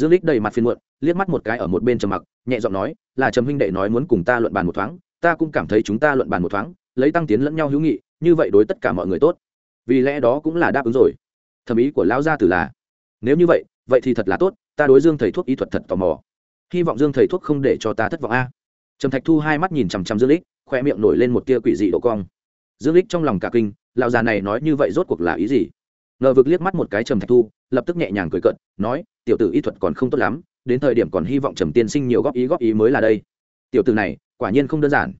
dương lích đầy mặt phiền muộn, liếc mắt một cái ở một bên trầm mặc, nhẹ giọng nói, là trầm huynh đệ nói muốn cùng ta luận bàn một thoáng, ta cũng cảm thấy chúng ta luận bàn một thoáng, lấy tăng tiến lẫn nhau hữu nghị, như vậy đối tất cả mọi người tốt. Vì lẽ đó cũng là đáp ứng rồi. Thẩm ý của lão gia tử là, nếu như vậy vậy thì thật là tốt, ta đối dương thầy thuốc y thuật thật tò mò. Hy vọng dương thầy thuốc không để cho ta thất vọng a. Trầm thạch thu hai mắt nhìn chằm chằm dương lích khoe miệng nổi lên một tia quỷ dị độ cong. Dương lích trong lòng cả kinh, lão già này nói như vậy rốt cuộc là ý gì? Ngờ vực liếc mắt một cái trầm thạch thu lập tức nhẹ nhàng cười cợt, nói, tiểu tử y thuật còn không tốt lắm, đến thời điểm còn hy vọng trầm tiên sinh nhiều góp ý góp ý mới là đây. Tiểu tử này, quả nhiên không đơn giản.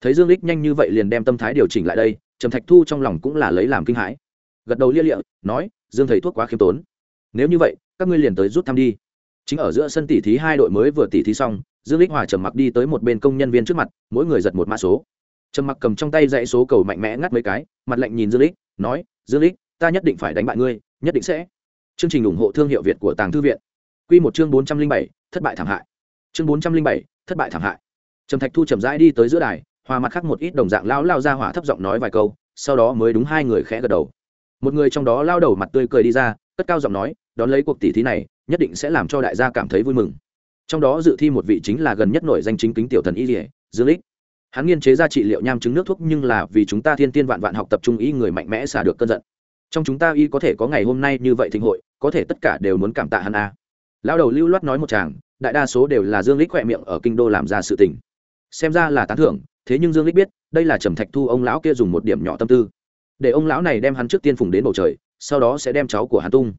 Thấy dương lích nhanh như vậy liền đem tâm thái điều chỉnh lại đây, trầm thạch thu trong lòng cũng là lấy làm kinh hãi. Gật đầu lia lịa, nói, dương thầy thuốc quá khiêm tốn. Nếu như vậy, các ngươi liền tới rút thăm đi. Chính ở giữa sân tỷ thí hai đội mới vừa tỷ thí xong, dương lích hòa trầm mặc đi tới một bên công nhân viên trước mặt, mỗi người giật một mã số. Trầm mặc cầm trong tay dãy số cầu mạnh mẽ ngắt mấy cái, mặt lạnh nhìn dương lích nói, dương lích ta nhất định phải đánh bại ngươi, nhất định sẽ chương trình ủng hộ thương hiệu việt của tàng thư viện. Quy một chương bốn trăm linh bảy, thất bại thảm hại. Chương bốn trăm linh bảy, thất bại thảm hại. Trầm thạch thu chậm rãi đi tới giữa đài, hòa mặt khác một ít đồng dạng lão lao ra hỏa thấp giọng nói vài câu, sau đó mới đúng hai người khẽ gật đầu. Một người trong đó lao đầu mặt tươi cười đi ra, cất cao giọng nói, đón lấy cuộc tỷ thí này, nhất định sẽ làm cho đại gia cảm thấy vui mừng. Trong đó dự thi một vị chính là gần nhất nổi danh chính kính tiểu thần y dỉa dương Lịch hắn nghiên chế ra trị liệu nham chứng nước thuốc nhưng là vì chúng ta thiên tiên vạn vạn học tập trung ý người mạnh mẽ xả được cơn giận trong chúng ta y có thể có ngày hôm nay như vậy thịnh hội, có thể tất cả đều muốn cảm tạ hắn a. À. lao đầu lưu loát nói một chàng, đại đa số đều là dương lích khỏe miệng ở kinh đô làm ra sự tình. Xem ra là tán thưởng, thế nhưng dương lích biết, đây là trầm thạch thu ông lão kia dùng một điểm nhỏ tâm tư. Để ông lão này đem hắn trước tiên phùng đến bầu trời, sau đó sẽ đem cháu của hắn tung.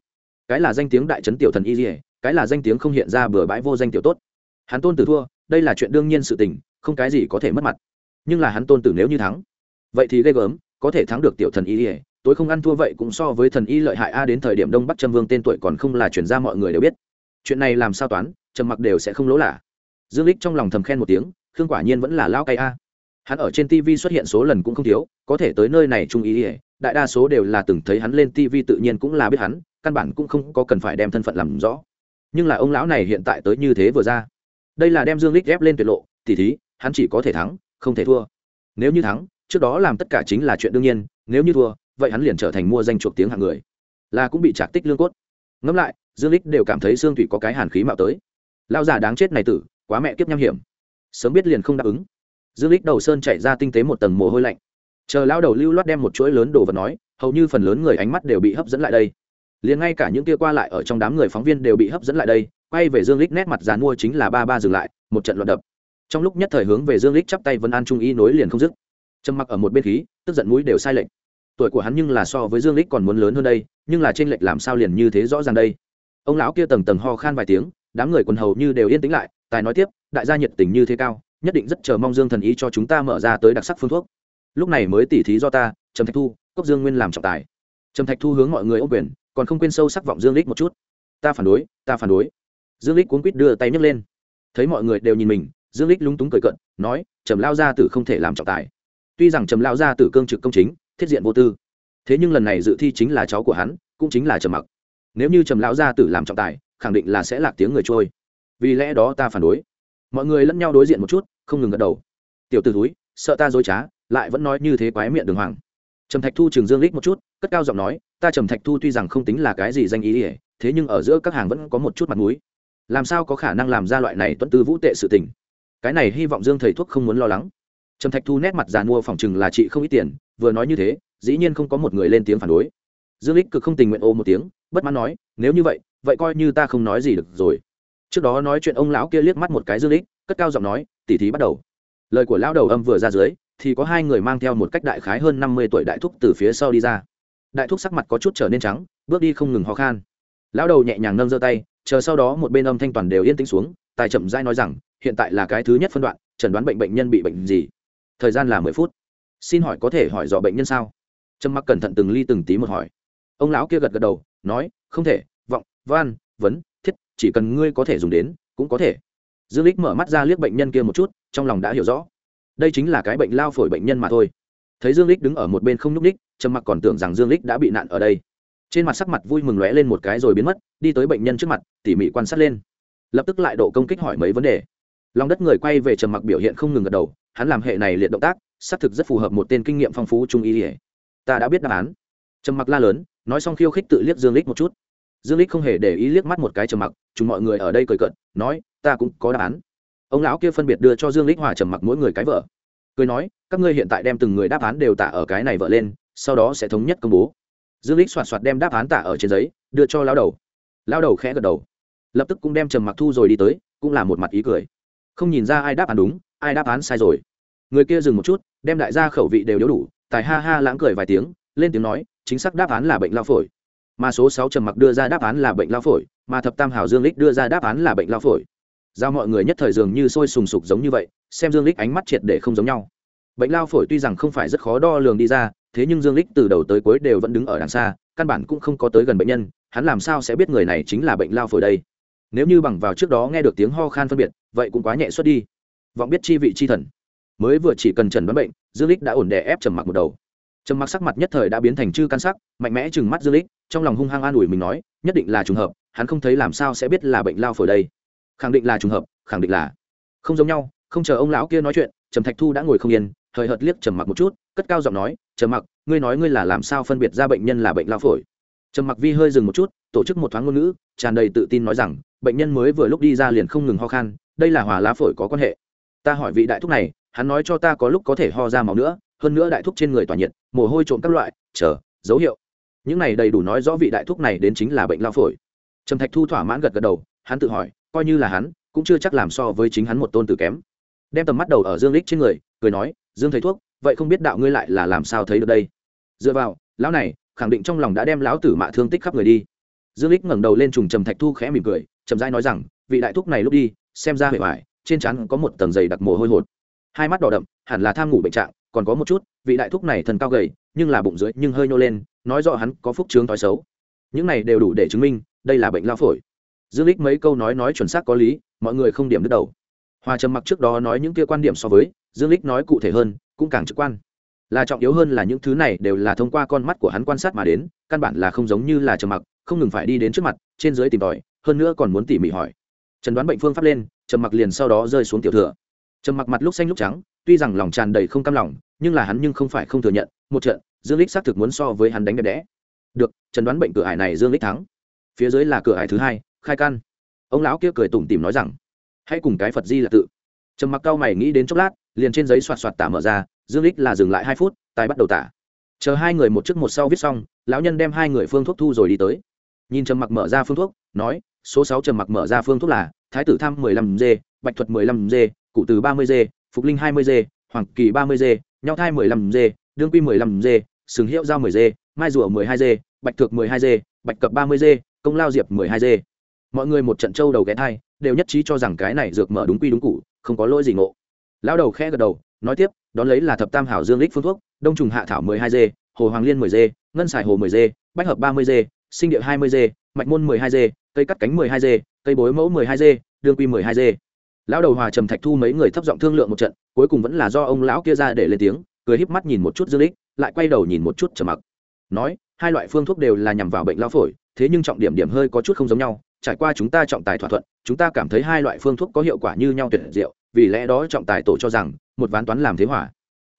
Cái là danh tiếng đại trấn tiểu thần y dỉa cái là danh tiếng không hiện ra bừa bãi vô danh tiểu tốt. Hắn tôn tử thua, đây là chuyện đương nhiên sự tình, không cái gì có thể mất mặt. Nhưng là hắn tôn tử nếu như thắng, vậy thì ghê gớm, có thể thắng được tiểu thần y dỉa tối không ăn thua vậy cũng so với thần y lợi hại a, đến thời điểm đông bắc trâm vương tên tuổi còn không là chuyển ra mọi người đều biết. Chuyện này làm sao toán, trầm mặc đều sẽ không lỗ lạ. Dương lích trong lòng thầm khen một tiếng, khương quả nhiên vẫn là lao cay a. Hắn ở trên tv xuất hiện số lần cũng không thiếu, có thể tới nơi này trung ý ỉa đại đa số đều là từng thấy hắn lên tv tự nhiên cũng là biết hắn, căn bản cũng không có cần phải đem thân phận làm rõ. Nhưng là ông lão này hiện tại tới như thế vừa ra. Đây là đem dương lích ghép lên tuyệt lộ, tỉ thí, hắn chỉ có thể thắng, không thể thua. Nếu như thắng, trước đó làm tất cả chính là chuyện đương nhiên, nếu như thua vậy hắn liền trở thành mua danh chuộc tiếng hạng người. Là cũng bị trạc tích lương cốt. Ngẫm lại, dương lích đều cảm thấy xương thủy có cái hàn khí mạo tới. Lao già đáng chết này tử, quá mẹ kiếp nham hiểm. Sớm biết liền không đáp ứng. Dương lích đầu sơn chạy ra tinh tế một tầng mồ hôi lạnh. Chờ lao đầu lưu loát đem một chuỗi lớn đồ vật nói, hầu như phần lớn người ánh mắt đều bị hấp dẫn lại đây. Liền ngay cả những kia qua lại ở trong đám người phóng viên đều bị hấp dẫn lại đây, quay về dương lích nét mặt dàn mua chính là ba ba dừng lại, một trận loạn đập. Trong lúc nhất thời hướng về dương lích chắp tay vân an trung y nối liền không dứt. Trầm mặc ở một bên khí, tức giận mũi đều sai lệch tuổi của hắn nhưng là so với dương lích còn muốn lớn hơn đây, nhưng là trên lệch làm sao liền như thế rõ ràng đây? Ông lão kia tầng tầng ho khan vài tiếng, đám người quần hầu như đều yên tĩnh lại, tài nói tiếp, đại gia nhiệt tình như thế cao, nhất định rất chờ mong dương thần ý cho chúng ta mở ra tới đặc sắc phương thuốc. Lúc này mới tỉ thí do ta, trầm thạch thu, cốc dương nguyên làm trọng tài. Trầm thạch thu hướng mọi người ô quyền, còn không quên sâu sắc vọng dương lích một chút. Ta phản đối, ta phản đối. Dương lích cuốn quýt đưa tay nhấc lên. Thấy mọi người đều nhìn mình, dương lích lúng túng cười cận nói, trầm lao gia tử không thể làm trọng tài. Tuy rằng trầm lao gia tử cương trực công chính thiết diện vô tư. Thế nhưng lần này dự thi chính là cháu của hắn, cũng chính là trầm mặc. Nếu như trầm lão gia tử làm trọng tài, khẳng định là sẽ lạc tiếng người trôi. Vì lẽ đó ta phản đối. Mọi người lẫn nhau đối diện một chút, không ngừng gật đầu. Tiểu t ử túi sợ ta dối trá, lại vẫn nói như thế quái miệng đường hoàng. Trầm thạch thu trường dương lích một chút, cất cao giọng nói, ta trầm thạch thu tuy rằng không tính là cái gì danh ý ỉa thế nhưng ở giữa các hàng vẫn có một chút mặt mũi. Làm sao có khả năng làm ra loại này tuân tư vũ tệ sự tình? Cái này hy vọng dương thầy thuốc không muốn lo lắng trầm thạch thu nét mặt giàn mua phòng chừng là chị không ít tiền, vừa nói như thế, dĩ nhiên không có một người lên tiếng phản đối. Dương lích cực không tình nguyện ô một tiếng, bất mãn nói, nếu như vậy vậy coi như ta không nói gì được rồi. Trước đó nói chuyện ông lão kia liếc mắt một cái dương lích cất cao giọng nói tỉ thí bắt đầu. Lời của lão đầu âm vừa ra dưới, thì có hai người mang theo một cách đại khái hơn năm mươi tuổi đại thúc từ phía sau đi ra. Đại thúc sắc mặt có chút trở nên trắng, bước đi không ngừng ho khan. Lão đầu nhẹ nhàng nâng giơ tay, chờ sau đó một bên âm thanh toàn đều yên tĩnh xuống, tài chậm dai nói rằng, hiện tại là cái thứ nhất phân đoạn, chẩn đoán bệnh bệnh nhân bị bệnh gì? Thời gian là mười phút. Xin hỏi có thể hỏi dò bệnh nhân sao? Trâm mặc cẩn thận từng ly từng tí một hỏi. Ông lão kia gật gật đầu, nói, không thể, vọng van vấn, thiết, chỉ cần ngươi có thể dùng đến, cũng có thể. Dương lích mở mắt ra liếc bệnh nhân kia một chút, trong lòng đã hiểu rõ. Đây chính là cái bệnh lao phổi bệnh nhân mà thôi. Thấy dương lích đứng ở một bên không nhúc ních, trầm mặc còn tưởng rằng dương lích đã bị nạn ở đây. Trên mặt sắc mặt vui mừng lóe lên một cái rồi biến mất, đi tới bệnh nhân trước mặt, tỉ mỉ quan sát lên. Lập tức lại độ công kích hỏi mấy vấn đề lòng đất người quay về trầm mặc biểu hiện không ngừng gật đầu, hắn làm hệ này liệt động tác, xác thực rất phù hợp một tên kinh nghiệm phong phú trung y ta đã biết đáp án. Trầm mặc la lớn, nói xong khiêu khích tự liếc dương lích một chút. Dương lích không hề để ý liếc mắt một cái trầm mặc, chúng mọi người ở đây cười cận nói, ta cũng có đáp án. Ông lão kia phân biệt đưa cho dương lích hòa trầm mặc mỗi người cái vợ. Cười nói, các ngươi hiện tại đem từng người đáp án đều tả ở cái này vợ lên, sau đó sẽ thống nhất công bố. Dương lích soạt soạt đem đáp án tả ở trên giấy, đưa cho lão đầu. Lão đầu khẽ gật đầu. Lập tức cũng đem trầm mặc thu rồi đi tới, cũng là một mặt ý cười không nhìn ra ai đáp án đúng, ai đáp án sai rồi. Người kia dừng một chút, đem đại gia khẩu vị đều điếu đủ, tài ha ha lãng cười vài tiếng, lên tiếng nói, chính xác đáp án là bệnh lao phổi. Mà số sáu trầm mặc đưa ra đáp án là bệnh lao phổi, mà thập tam hảo dương lích đưa ra đáp án là bệnh lao phổi. Giao mọi người nhất thời dường như sôi sùng sục giống như vậy, xem dương lích ánh mắt triệt để không giống nhau. Bệnh lao phổi tuy rằng không phải rất khó đo lường đi ra, thế nhưng dương lích từ đầu tới cuối đều vẫn đứng ở đằng xa, căn bản cũng không có tới gần bệnh nhân, hắn làm sao sẽ biết người này chính là bệnh lao phổi đây? Nếu như bằng vào trước đó nghe được tiếng ho khan phân biệt, vậy cũng quá nhẹ suất đi. Vọng biết chi vị chi thần. Mới vừa chỉ cần trần đoán bệnh, dương lích đã ổn đè ép trầm mặc một đầu. Trầm mặc sắc mặt nhất thời đã biến thành chư căn sắc, mạnh mẽ chừng mắt dương lích trong lòng hung hăng an ủi mình nói, nhất định là trùng hợp, hắn không thấy làm sao sẽ biết là bệnh lao phổi đây. Khẳng định là trùng hợp, khẳng định là. Không giống nhau, không chờ ông lão kia nói chuyện, trầm thạch thu đã ngồi không yên thời hợt liếc trầm mặc một chút, cất cao giọng nói, trầm mặc, ngươi nói ngươi là làm sao phân biệt ra bệnh nhân là bệnh lao phổi? Trầm mặc vi hơi dừng một chút, tổ chức một thoáng ngôn ngữ, tràn đầy tự tin nói rằng bệnh nhân mới vừa lúc đi ra liền không ngừng ho khan, đây là hòa lá phổi có quan hệ. Ta hỏi vị đại thúc này, hắn nói cho ta có lúc có thể ho ra máu nữa, hơn nữa đại thúc trên người tỏa nhiệt, mồ hôi trộm các loại, chờ, dấu hiệu. Những này đầy đủ nói rõ vị đại thúc này đến chính là bệnh lao phổi. Trầm thạch thu thỏa mãn gật gật đầu, hắn tự hỏi, coi như là hắn, cũng chưa chắc làm so với chính hắn một tôn tử kém. Đem tầm mắt đầu ở dương lích trên người, cười nói, dương thầy thuốc, vậy không biết đạo ngươi lại là làm sao thấy được đây? Dựa vào, lão này, khẳng định trong lòng đã đem lão tử mạ thương tích khắp người đi dương lích ngẩng đầu lên trùng trầm thạch thu khẽ mỉm cười, chậm rãi nói rằng, vị đại thúc này lúc đi, xem ra hề hoài, trên trán có một tầng dày đặc mồ hôi hột. Hai mắt đỏ đậm, hẳn là tham ngủ bệnh trạng, còn có một chút, vị đại thúc này thần cao gầy, nhưng là bụng dưới nhưng hơi nhô lên, nói rõ hắn có phúc trướng thói xấu. Những này đều đủ để chứng minh, đây là bệnh lao phổi. Dương lích mấy câu nói nói chuẩn xác có lý, mọi người không điểm đứt đầu. Hoa trầm mặc trước đó nói những kia quan điểm so với, dương lích nói cụ thể hơn, cũng càng trực quan. Là trọng yếu hơn là những thứ này đều là thông qua con mắt của hắn quan sát mà đến, căn bản là không giống như là trầm mặc không ngừng phải đi đến trước mặt, trên dưới tìm tòi, hơn nữa còn muốn tỉ mỉ hỏi. Trần đoán bệnh phương pháp lên, trầm mặc liền sau đó rơi xuống tiểu thừa. Trầm mặc mặt lúc xanh lúc trắng, tuy rằng lòng tràn đầy không cam lòng, nhưng là hắn nhưng không phải không thừa nhận, một trận, dương lích xác thực muốn so với hắn đánh đẹp đẽ. Được, trần đoán bệnh cửa hải này dương lích thắng. Phía dưới là cửa hải thứ hai, khai căn. Ông lão kia cười tủm tỉm nói rằng, hãy cùng cái phật di là tự. Trầm mặc cao mày nghĩ đến chốc lát, liền trên giấy soạt soạt tả mở ra, dương lích là dừng lại hai phút, tài bắt đầu tả. Chờ hai người một trước một sau viết xong, lão nhân đem hai người phương thuốc thu rồi đi tới nhìn trầm mặc mở ra phương thuốc, nói, số sáu trầm mặc mở ra phương thuốc là thái tử tham mười lăm g, bạch thuật mười lăm g, cụ từ ba mươi g, phục linh hai mươi g, hoàng kỳ ba mươi g, nhau thai mười lăm g, đương quy mười lăm g, sừng hiệu giao mười g, mai rùa mười hai g, bạch thược mười hai g, bạch cập ba mươi g, công lao diệp mười hai g. Mọi người một trận châu đầu ghé thai, đều nhất trí cho rằng cái này dược mở đúng quy đúng cụ không có lỗi gì ngộ. Lão đầu khẽ gật đầu, nói tiếp, đón lấy là thập tam hảo dương lích phương thuốc, đông trùng hạ thảo mười hai g, hồ hoàng liên mười g, ngân sải hồ mười g, bách hợp ba mươi g sinh địa hai mươi g mạch môn mười hai g cây cắt cánh mười hai g cây bối mẫu mười hai g đương quy mười hai g. Lão đầu hòa trầm thạch thu mấy người thấp giọng thương lượng một trận cuối cùng vẫn là do ông lão kia ra để lên tiếng cười híp mắt nhìn một chút dương lịch, lại quay đầu nhìn một chút trầm mặc. Nói hai loại phương thuốc đều là nhằm vào bệnh lao phổi thế nhưng trọng điểm điểm hơi có chút không giống nhau trải qua chúng ta trọng tài thỏa thuận chúng ta cảm thấy hai loại phương thuốc có hiệu quả như nhau tuyệt diệu vì lẽ đó trọng tài tổ cho rằng một ván toán làm thế hỏa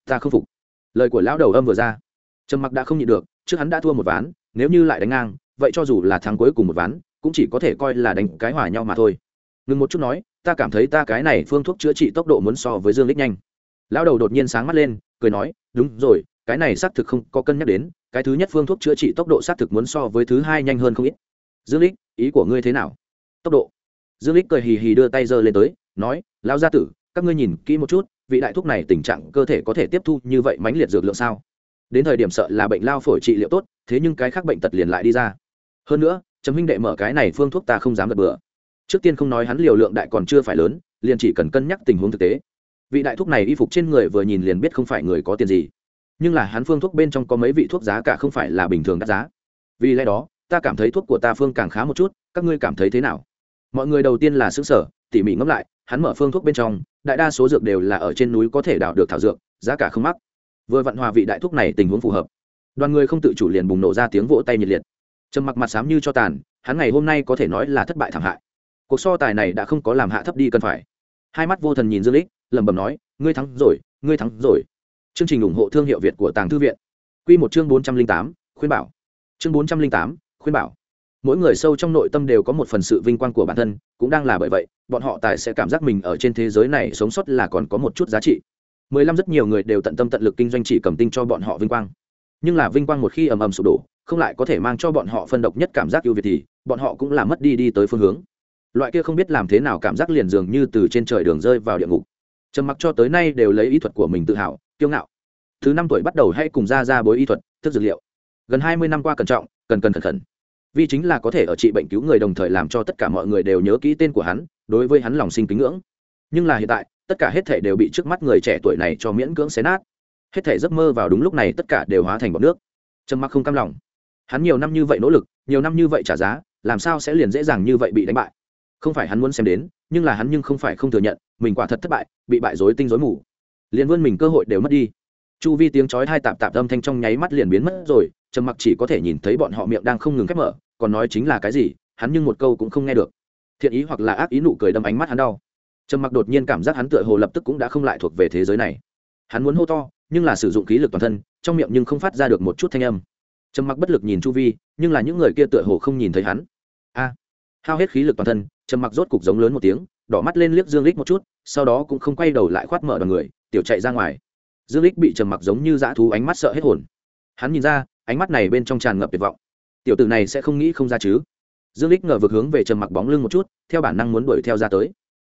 ta không phục. Lời của lão đầu âm vừa ra. Trầm mặc đã không nhịn được trước hắn đã thua một ván nếu như lại đánh ngang vậy cho dù là thắng cuối cùng một ván, cũng chỉ có thể coi là đánh cái hòa nhau mà thôi. Ngừng một chút nói, ta cảm thấy ta cái này phương thuốc chữa trị tốc độ muốn so với dương lích nhanh. Lão đầu đột nhiên sáng mắt lên, cười nói, đúng rồi, cái này xác thực không có cân nhắc đến, cái thứ nhất phương thuốc chữa trị tốc độ xác thực muốn so với thứ hai nhanh hơn không ít. Dương lích ý của ngươi thế nào? Tốc độ. Dương lích cười hì hì đưa tay giơ lên tới, nói, lão gia tử, các ngươi nhìn kỹ một chút, vị đại thuốc này tình trạng cơ thể có thể tiếp thu như vậy mãnh liệt dược lượng sao? Đến thời điểm sợ là bệnh lao phổi trị liệu tốt, thế nhưng cái khác bệnh tật liền lại đi ra hơn nữa chấm huynh đệ mở cái này phương thuốc ta không dám gật bừa. Trước tiên không nói hắn liều lượng đại còn chưa phải lớn, liền chỉ cần cân nhắc tình huống thực tế. Vị đại thuốc này y phục trên người vừa nhìn liền biết không phải người có tiền gì. Nhưng là hắn phương thuốc bên trong có mấy vị thuốc giá cả không phải là bình thường đắt giá. Vì lẽ đó, ta cảm thấy thuốc của ta phương càng khá một chút, các ngươi cảm thấy thế nào? Mọi người đầu tiên là xứ sở tỉ mỉ ngẫm lại, hắn mở phương thuốc bên trong, đại đa số dược đều là ở trên núi có thể đào được thảo dược, giá cả không mắc. Vừa vặn hòa vị đại thuốc này tình huống phù hợp. Đoàn người không tự chủ liền bùng nổ ra tiếng vỗ tay nhiệt liệt trầm mặc mặt xám như cho tàn, hắn ngày hôm nay có thể nói là thất bại thảm hại. Cuộc so tài này đã không có làm hạ thấp đi cần phải. Hai mắt vô thần nhìn dương lích, lẩm bẩm nói, ngươi thắng rồi, ngươi thắng rồi. Chương trình ủng hộ thương hiệu việt của tàng thư viện. Quy một chương bốn trăm linh tám, khuyên bảo. Chương bốn trăm linh tám, khuyên bảo. Mỗi người sâu trong nội tâm đều có một phần sự vinh quang của bản thân, cũng đang là bởi vậy, bọn họ tài sẽ cảm giác mình ở trên thế giới này sống sót là còn có một chút giá trị. Mười lăm rất nhiều người đều tận tâm tận lực kinh doanh chỉ cầm tinh cho bọn họ vinh quang. Nhưng là vinh quang một khi ầm ầm sụp đổ không lại có thể mang cho bọn họ phân độc nhất cảm giác ưu việt thì, bọn họ cũng là mất đi đi tới phương hướng. Loại kia không biết làm thế nào cảm giác liền dường như từ trên trời đường rơi vào địa ngục. Trầm mặc cho tới nay đều lấy ý thuật của mình tự hào, kiêu ngạo. Thứ năm tuổi bắt đầu hay cùng ra ra bối y thuật, thức dược liệu. Gần hai mươi năm qua cẩn trọng, cần cần cẩn thận. Vì chính là có thể ở trị bệnh cứu người đồng thời làm cho tất cả mọi người đều nhớ kỹ tên của hắn, đối với hắn lòng sinh kính ngưỡng. Nhưng là hiện tại, tất cả hết thể đều bị trước mắt người trẻ tuổi này cho miễn cưỡng xé nát. Hết thể giấc mơ vào đúng lúc này tất cả đều hóa thành bọt nước. Trầm mặc không cam lòng hắn nhiều năm như vậy nỗ lực, nhiều năm như vậy trả giá, làm sao sẽ liền dễ dàng như vậy bị đánh bại? Không phải hắn muốn xem đến, nhưng là hắn nhưng không phải không thừa nhận, mình quả thật thất bại, bị bại dối tinh dối mù. Liền vươn mình cơ hội đều mất đi. Chu vi tiếng chói hai tạp tạp âm thanh trong nháy mắt liền biến mất rồi, trầm mặc chỉ có thể nhìn thấy bọn họ miệng đang không ngừng khép mở, còn nói chính là cái gì, hắn nhưng một câu cũng không nghe được. Thiện ý hoặc là ác ý nụ cười đâm ánh mắt hắn đau. Trầm mặc đột nhiên cảm giác hắn tựa hồ lập tức cũng đã không lại thuộc về thế giới này. Hắn muốn hô to, nhưng là sử dụng khí lực toàn thân, trong miệng nhưng không phát ra được một chút thanh âm trầm mặc bất lực nhìn chu vi, nhưng là những người kia tựa hồ không nhìn thấy hắn. A, hao hết khí lực toàn thân, trầm mặc rốt cục giống lớn một tiếng, đỏ mắt lên liếc dương lích một chút, sau đó cũng không quay đầu lại khoát mở đoàn người, tiểu chạy ra ngoài. Dương lích bị trầm mặc giống như dã thú ánh mắt sợ hết hồn. Hắn nhìn ra, ánh mắt này bên trong tràn ngập tuyệt vọng. Tiểu tử này sẽ không nghĩ không ra chứ? Dương lích ngờ vực hướng về trầm mặc bóng lưng một chút, theo bản năng muốn đuổi theo ra tới.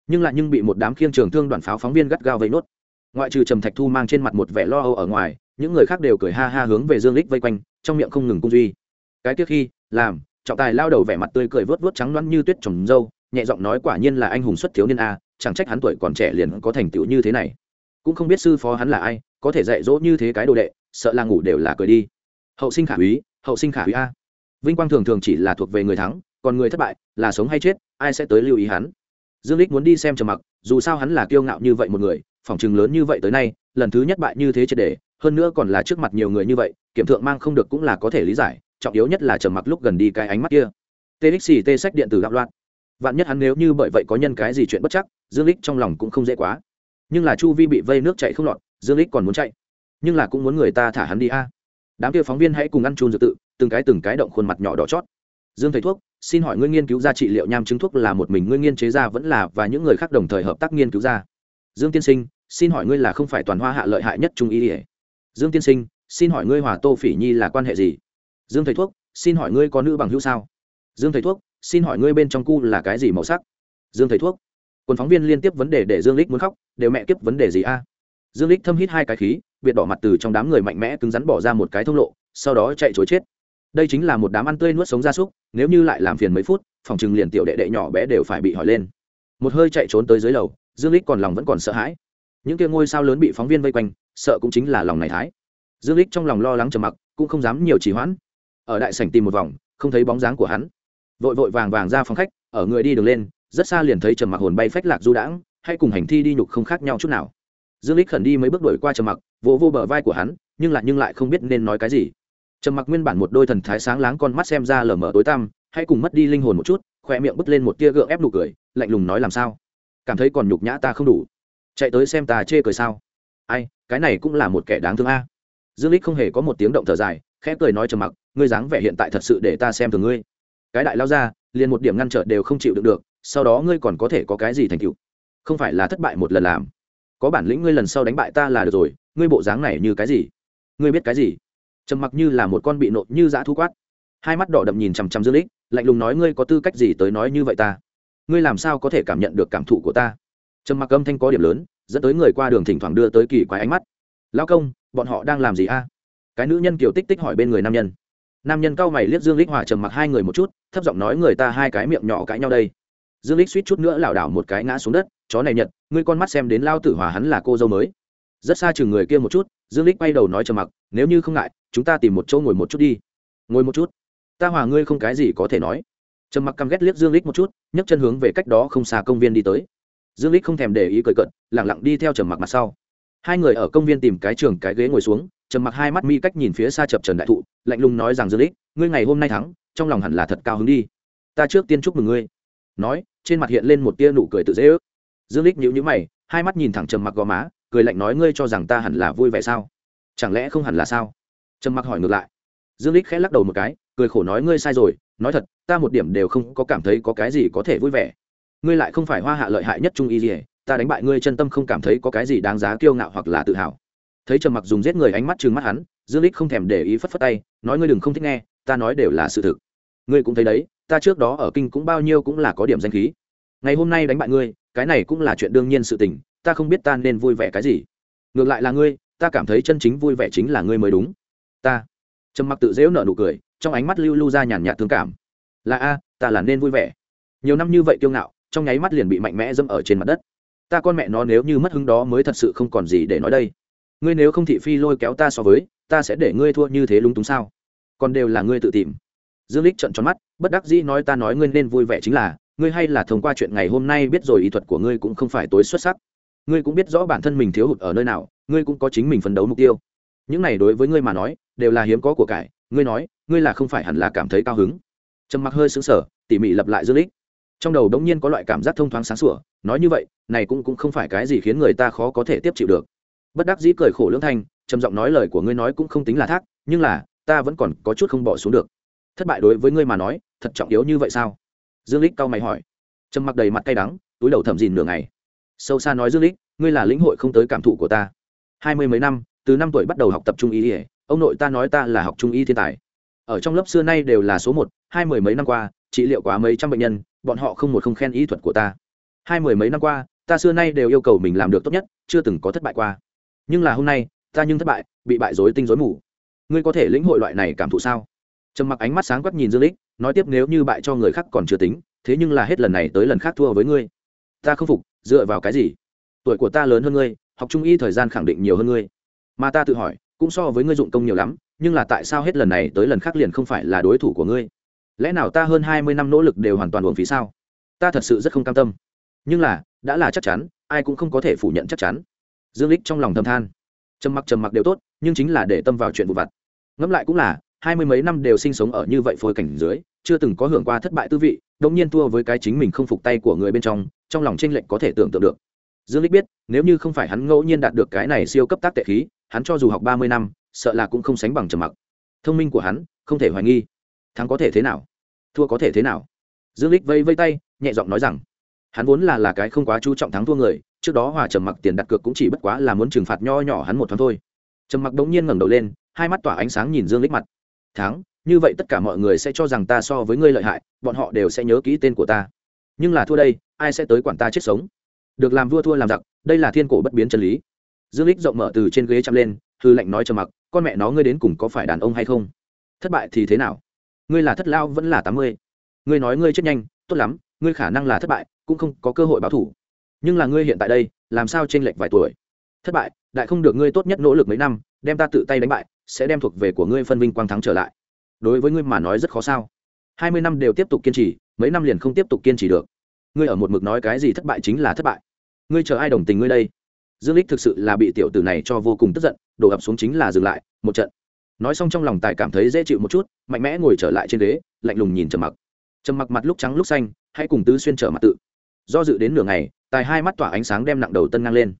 Nhưng lại nhưng bị một đám khiêng trường thương đoàn pháo phóng viên gắt gao vây nốt. Ngoại trừ trầm thạch thu mang trên mặt một vẻ lo âu ở ngoài, những người khác đều cười ha ha hướng về dương lích vây quanh trong miệng không ngừng cung duy. Cái tiếc khi, làm, trọng tài lao đầu vẻ mặt tươi cười vớt vớt trắng loãng như tuyết trồng dâu, nhẹ giọng nói quả nhiên là anh hùng xuất thiếu niên a, chẳng trách hắn tuổi còn trẻ liền có thành tựu như thế này. Cũng không biết sư phó hắn là ai, có thể dạy dỗ như thế cái đồ đệ, sợ là ngủ đều là cười đi. Hậu sinh khả úy, hậu sinh khả úy a. Vinh quang thường thường chỉ là thuộc về người thắng, còn người thất bại, là sống hay chết, ai sẽ tới lưu ý hắn? Dương lích muốn đi xem trầm mặc, dù sao hắn là kiêu ngạo như vậy một người phỏng chừng lớn như vậy tới nay, lần thứ nhất bại như thế triệt để hơn nữa còn là trước mặt nhiều người như vậy, kiểm thượng mang không được cũng là có thể lý giải, trọng yếu nhất là trầm mặc lúc gần đi cái ánh mắt kia. Txt tê sách điện tử gạo loạn. Vạn nhất hắn nếu như bởi vậy có nhân cái gì chuyện bất chắc, dương lích trong lòng cũng không dễ quá. Nhưng là chu vi bị vây nước chạy không lọt, dương lích còn muốn chạy. Nhưng là cũng muốn người ta thả hắn đi a. Đám kia phóng viên hãy cùng ăn chun dược tự, từng cái từng cái động khuôn mặt nhỏ đỏ chót. Dương thầy thuốc, xin hỏi ngươi nghiên cứu ra trị liệu nham chứng thuốc là một mình ngươi nghiên chế ra vẫn là và những người khác đồng thời hợp tác nghiên cứu ra? Dương tiên sinh, xin hỏi ngươi là không phải toàn hoa hạ lợi hại nhất trung y ỉa dương tiên sinh, xin hỏi ngươi hòa tô phỉ nhi là quan hệ gì? Dương thầy thuốc, xin hỏi ngươi có nữ bằng hữu sao? Dương thầy thuốc, xin hỏi ngươi bên trong cu là cái gì màu sắc? Dương thầy thuốc quần phóng viên liên tiếp vấn đề để dương lích muốn khóc, đều mẹ kiếp vấn đề gì a? Dương lích thâm hít hai cái khí, biệt đỏ mặt từ trong đám người mạnh mẽ cứng rắn bỏ ra một cái thông lộ, sau đó chạy chối chết. Đây chính là một đám ăn tươi nuốt sống gia súc, nếu như lại làm phiền mấy phút, phòng chừng liền tiểu đệ đệ nhỏ bé đều phải bị hỏi lên. Một hơi chạy trốn tới dưới lầu, dương lích còn lòng vẫn còn sợ hãi. Những kia ngôi sao lớn bị phóng viên vây quanh sợ cũng chính là lòng này thái. Dương lích trong lòng lo lắng trầm mặc cũng không dám nhiều trì hoãn. Ở đại sảnh tìm một vòng không thấy bóng dáng của hắn. Vội vội vàng vàng ra phòng khách ở người đi đường lên rất xa liền thấy trầm mặc hồn bay phách lạc du đãng hay cùng hành thi đi nhục không khác nhau chút nào. Dương lích khẩn đi mấy bước đuổi qua trầm mặc vỗ vô, vô bờ vai của hắn nhưng lại nhưng lại không biết nên nói cái gì. Trầm mặc nguyên bản một đôi thần thái sáng láng con mắt xem ra lờ mờ tối tăm hay cùng mất đi linh hồn một chút khoe miệng bứt lên một tia gượng ép nụ cười lạnh lùng nói làm sao? Cảm thấy còn nhục nhã ta không đủ. Chạy tới xem ta chê cười sao? Ai, cái này cũng là một kẻ đáng thương a. Dương lích không hề có một tiếng động thở dài, khẽ cười nói trầm mặc, ngươi dáng vẻ hiện tại thật sự để ta xem thường ngươi. Cái đại lao ra, liền một điểm ngăn trở đều không chịu được được, sau đó ngươi còn có thể có cái gì thành tựu? Không phải là thất bại một lần làm. Có bản lĩnh ngươi lần sau đánh bại ta là được rồi, ngươi bộ dáng này như cái gì? Ngươi biết cái gì? Trầm mặc như là một con bị nộ như dã thu quát. Hai mắt đỏ đậm nhìn chằm chằm dương lích lạnh lùng nói ngươi có tư cách gì tới nói như vậy ta? Ngươi làm sao có thể cảm nhận được cảm thụ của ta? Trầm mặc âm thanh có điểm lớn dẫn tới người qua đường thỉnh thoảng đưa tới kỳ quái ánh mắt. Lao công, bọn họ đang làm gì a? Cái nữ nhân kiều tích tích hỏi bên người nam nhân. Nam nhân cao mày liếc dương lích hòa trầm mặc hai người một chút, thấp giọng nói, người ta hai cái miệng nhỏ cãi nhau đây. Dương lích suýt chút nữa lảo đảo một cái ngã xuống đất, chó này nhận ngươi con mắt xem đến lao tử hòa hắn là cô dâu mới. Rất xa chừng người kia một chút, dương lích bay đầu nói trầm mặc, nếu như không ngại, chúng ta tìm một chỗ ngồi một chút đi. Ngồi một chút? Ta hòa ngươi không cái gì có thể nói. Trầm mặc căm ghét liếc dương lích một chút, nhấc chân hướng về cách đó không xa công viên đi tới dương lích không thèm để ý cười cận lẳng lặng đi theo trầm mặc mặt sau. Hai người ở công viên tìm cái trường, cái ghế ngồi xuống, trầm mặc hai mắt mi cách nhìn phía xa chập trần đại thụ, lạnh lùng nói rằng dương lích ngươi ngày hôm nay thắng, trong lòng hẳn là thật cao hứng đi. Ta trước tiên chúc mừng ngươi. Nói, trên mặt hiện lên một tia nụ cười tự dễ ước. Dương lích nhíu nhíu mày, hai mắt nhìn thẳng trầm mặc gò má, cười lạnh nói ngươi cho rằng ta hẳn là vui vẻ sao? Chẳng lẽ không hẳn là sao? Trầm mặc hỏi ngược lại. Dương lích khẽ lắc đầu một cái, cười khổ nói ngươi sai rồi, nói thật, ta một điểm đều không có cảm thấy có cái gì có thể vui vẻ ngươi lại không phải hoa hạ lợi hại nhất trung y gì ta đánh bại ngươi chân tâm không cảm thấy có cái gì đáng giá kiêu ngạo hoặc là tự hào. Thấy trầm mặc dùng giết người ánh mắt trừng mắt hắn, dương lích không thèm để ý phất phất tay, nói ngươi đừng không thích nghe, ta nói đều là sự thực. Ngươi cũng thấy đấy, ta trước đó ở kinh cũng bao nhiêu cũng là có điểm danh khí. Ngày hôm nay đánh bại ngươi, cái này cũng là chuyện đương nhiên sự tình, ta không biết ta nên vui vẻ cái gì. Ngược lại là ngươi, ta cảm thấy chân chính vui vẻ chính là ngươi mới đúng. Ta. Trầm mặc tự dễu nở nụ cười, trong ánh mắt lưu lưu ra nhàn nhạt thương cảm. Là a, ta là nên vui vẻ. Nhiều năm như vậy kiêu ngạo trong nháy mắt liền bị mạnh mẽ dâm ở trên mặt đất. Ta con mẹ nó nếu như mất hứng đó mới thật sự không còn gì để nói đây. Ngươi nếu không thị phi lôi kéo ta so với, ta sẽ để ngươi thua như thế lúng túng sao? Còn đều là ngươi tự tìm. Dương lích trận tròn mắt, bất đắc dĩ nói ta nói ngươi nên vui vẻ chính là, ngươi hay là thông qua chuyện ngày hôm nay biết rồi ý thuật của ngươi cũng không phải tối xuất sắc. Ngươi cũng biết rõ bản thân mình thiếu hụt ở nơi nào, ngươi cũng có chính mình phấn đấu mục tiêu. Những này đối với ngươi mà nói, đều là hiếm có của cải. Ngươi nói, ngươi là không phải hẳn là cảm thấy cao hứng. Trầm mặc hơi sững sờ, tỉ mỉ lập lại dương lích trong đầu đống nhiên có loại cảm giác thông thoáng sáng sủa, nói như vậy, này cũng cũng không phải cái gì khiến người ta khó có thể tiếp chịu được. Bất đắc dĩ cười khổ lưỡng thanh, trầm giọng nói lời của ngươi nói cũng không tính là thác, nhưng là, ta vẫn còn có chút không bỏ xuống được. Thất bại đối với ngươi mà nói, thật trọng yếu như vậy sao? Dương lích cau mày hỏi. Trầm mặc đầy mặt cay đắng, túi đầu thầm dìn nửa ngày. Sâu xa nói dương lích ngươi là lĩnh hội không tới cảm thụ của ta. Hai mươi mấy năm, từ năm tuổi bắt đầu học tập trung y ông nội ta nói ta là học trung y thiên tài. Ở trong lớp xưa nay đều là số một, hai mười mấy năm qua trị liệu quá mấy trăm bệnh nhân, bọn họ không một không khen ý thuật của ta. Hai mười mấy năm qua, ta xưa nay đều yêu cầu mình làm được tốt nhất, chưa từng có thất bại qua. Nhưng là hôm nay, ta nhưng thất bại, bị bại dối tinh dối mù. Ngươi có thể lĩnh hội loại này cảm thụ sao? Trầm mặc ánh mắt sáng quắc nhìn dương lích, nói tiếp nếu như bại cho người khác còn chưa tính, thế nhưng là hết lần này tới lần khác thua với ngươi. Ta không phục, dựa vào cái gì? Tuổi của ta lớn hơn ngươi, học trung y thời gian khẳng định nhiều hơn ngươi. Mà ta tự hỏi, cũng so với ngươi dụng công nhiều lắm, nhưng là tại sao hết lần này tới lần khác liền không phải là đối thủ của ngươi? Lẽ nào ta hơn hai mươi năm nỗ lực đều hoàn toàn uổng phí sao? Ta thật sự rất không cam tâm. Nhưng là, đã là chắc chắn, ai cũng không có thể phủ nhận chắc chắn. Dương lích trong lòng thầm than. Trầm mặc trầm mặc đều tốt, nhưng chính là để tâm vào chuyện vụ vặt. Ngẫm lại cũng là, hai mươi mấy năm đều sinh sống ở như vậy phôi cảnh dưới, chưa từng có hưởng qua thất bại tư vị đống nhiên thua với cái chính mình không phục tay của người bên trong trong lòng tranh lệch có thể tưởng tượng được. Dương lích biết, nếu như không phải hắn ngẫu nhiên đạt được cái này siêu cấp tác tệ khí, hắn cho dù học ba mươi năm, sợ là cũng không sánh bằng trầm mặc. Thông minh của hắn, không thể hoài nghi. Thắng có thể thế nào? Thua có thể thế nào? Dương lích vây vây tay, nhẹ giọng nói rằng, hắn vốn là là cái không quá chú trọng thắng thua người, trước đó hòa trầm mặc tiền đặt cược cũng chỉ bất quá là muốn trừng phạt nho nhỏ hắn một thoáng thôi. Trầm mặc đống nhiên ngẩng đầu lên, hai mắt tỏa ánh sáng nhìn dương lích mặt. Thắng, như vậy tất cả mọi người sẽ cho rằng ta so với ngươi lợi hại, bọn họ đều sẽ nhớ kỹ tên của ta. Nhưng là thua đây, ai sẽ tới quản ta chết sống? Được làm vua thua làm giặc, đây là thiên cổ bất biến chân lý. Dương lích rộng mở từ trên ghế chăm lên, hư lệnh nói trầm mặc, con mẹ nó ngươi đến cùng có phải đàn ông hay không? Thất bại thì thế nào? Ngươi là thất lao vẫn là tám mươi. Ngươi nói ngươi chết nhanh, tốt lắm, ngươi khả năng là thất bại, cũng không có cơ hội báo thủ. Nhưng là ngươi hiện tại đây, làm sao t r ê n lệch vài tuổi? Thất bại, đại không được ngươi tốt nhất nỗ lực mấy năm, đem ta tự tay đánh bại, sẽ đem thuộc về của ngươi phân vinh quang thắng trở lại. Đối với ngươi mà nói rất khó sao. Hai mươi năm đều tiếp tục kiên trì, mấy năm liền không tiếp tục kiên trì được. Ngươi ở một mực nói cái gì thất bại chính là thất bại. Ngươi chờ ai đồng tình ngươi đây? Dương lích thực sự là bị tiểu tử này cho vô cùng tức giận, đổ ập xuống chính là dừng lại, một trận nói xong trong lòng tài cảm thấy dễ chịu một chút, mạnh mẽ ngồi trở lại trên ghế, lạnh lùng nhìn trầm mặc. Trầm mặc mặt lúc trắng lúc xanh, hãy cùng tứ xuyên trở mặt tự. Do dự đến nửa ngày, tài hai mắt tỏa ánh sáng đem nặng đầu tân ngang lên.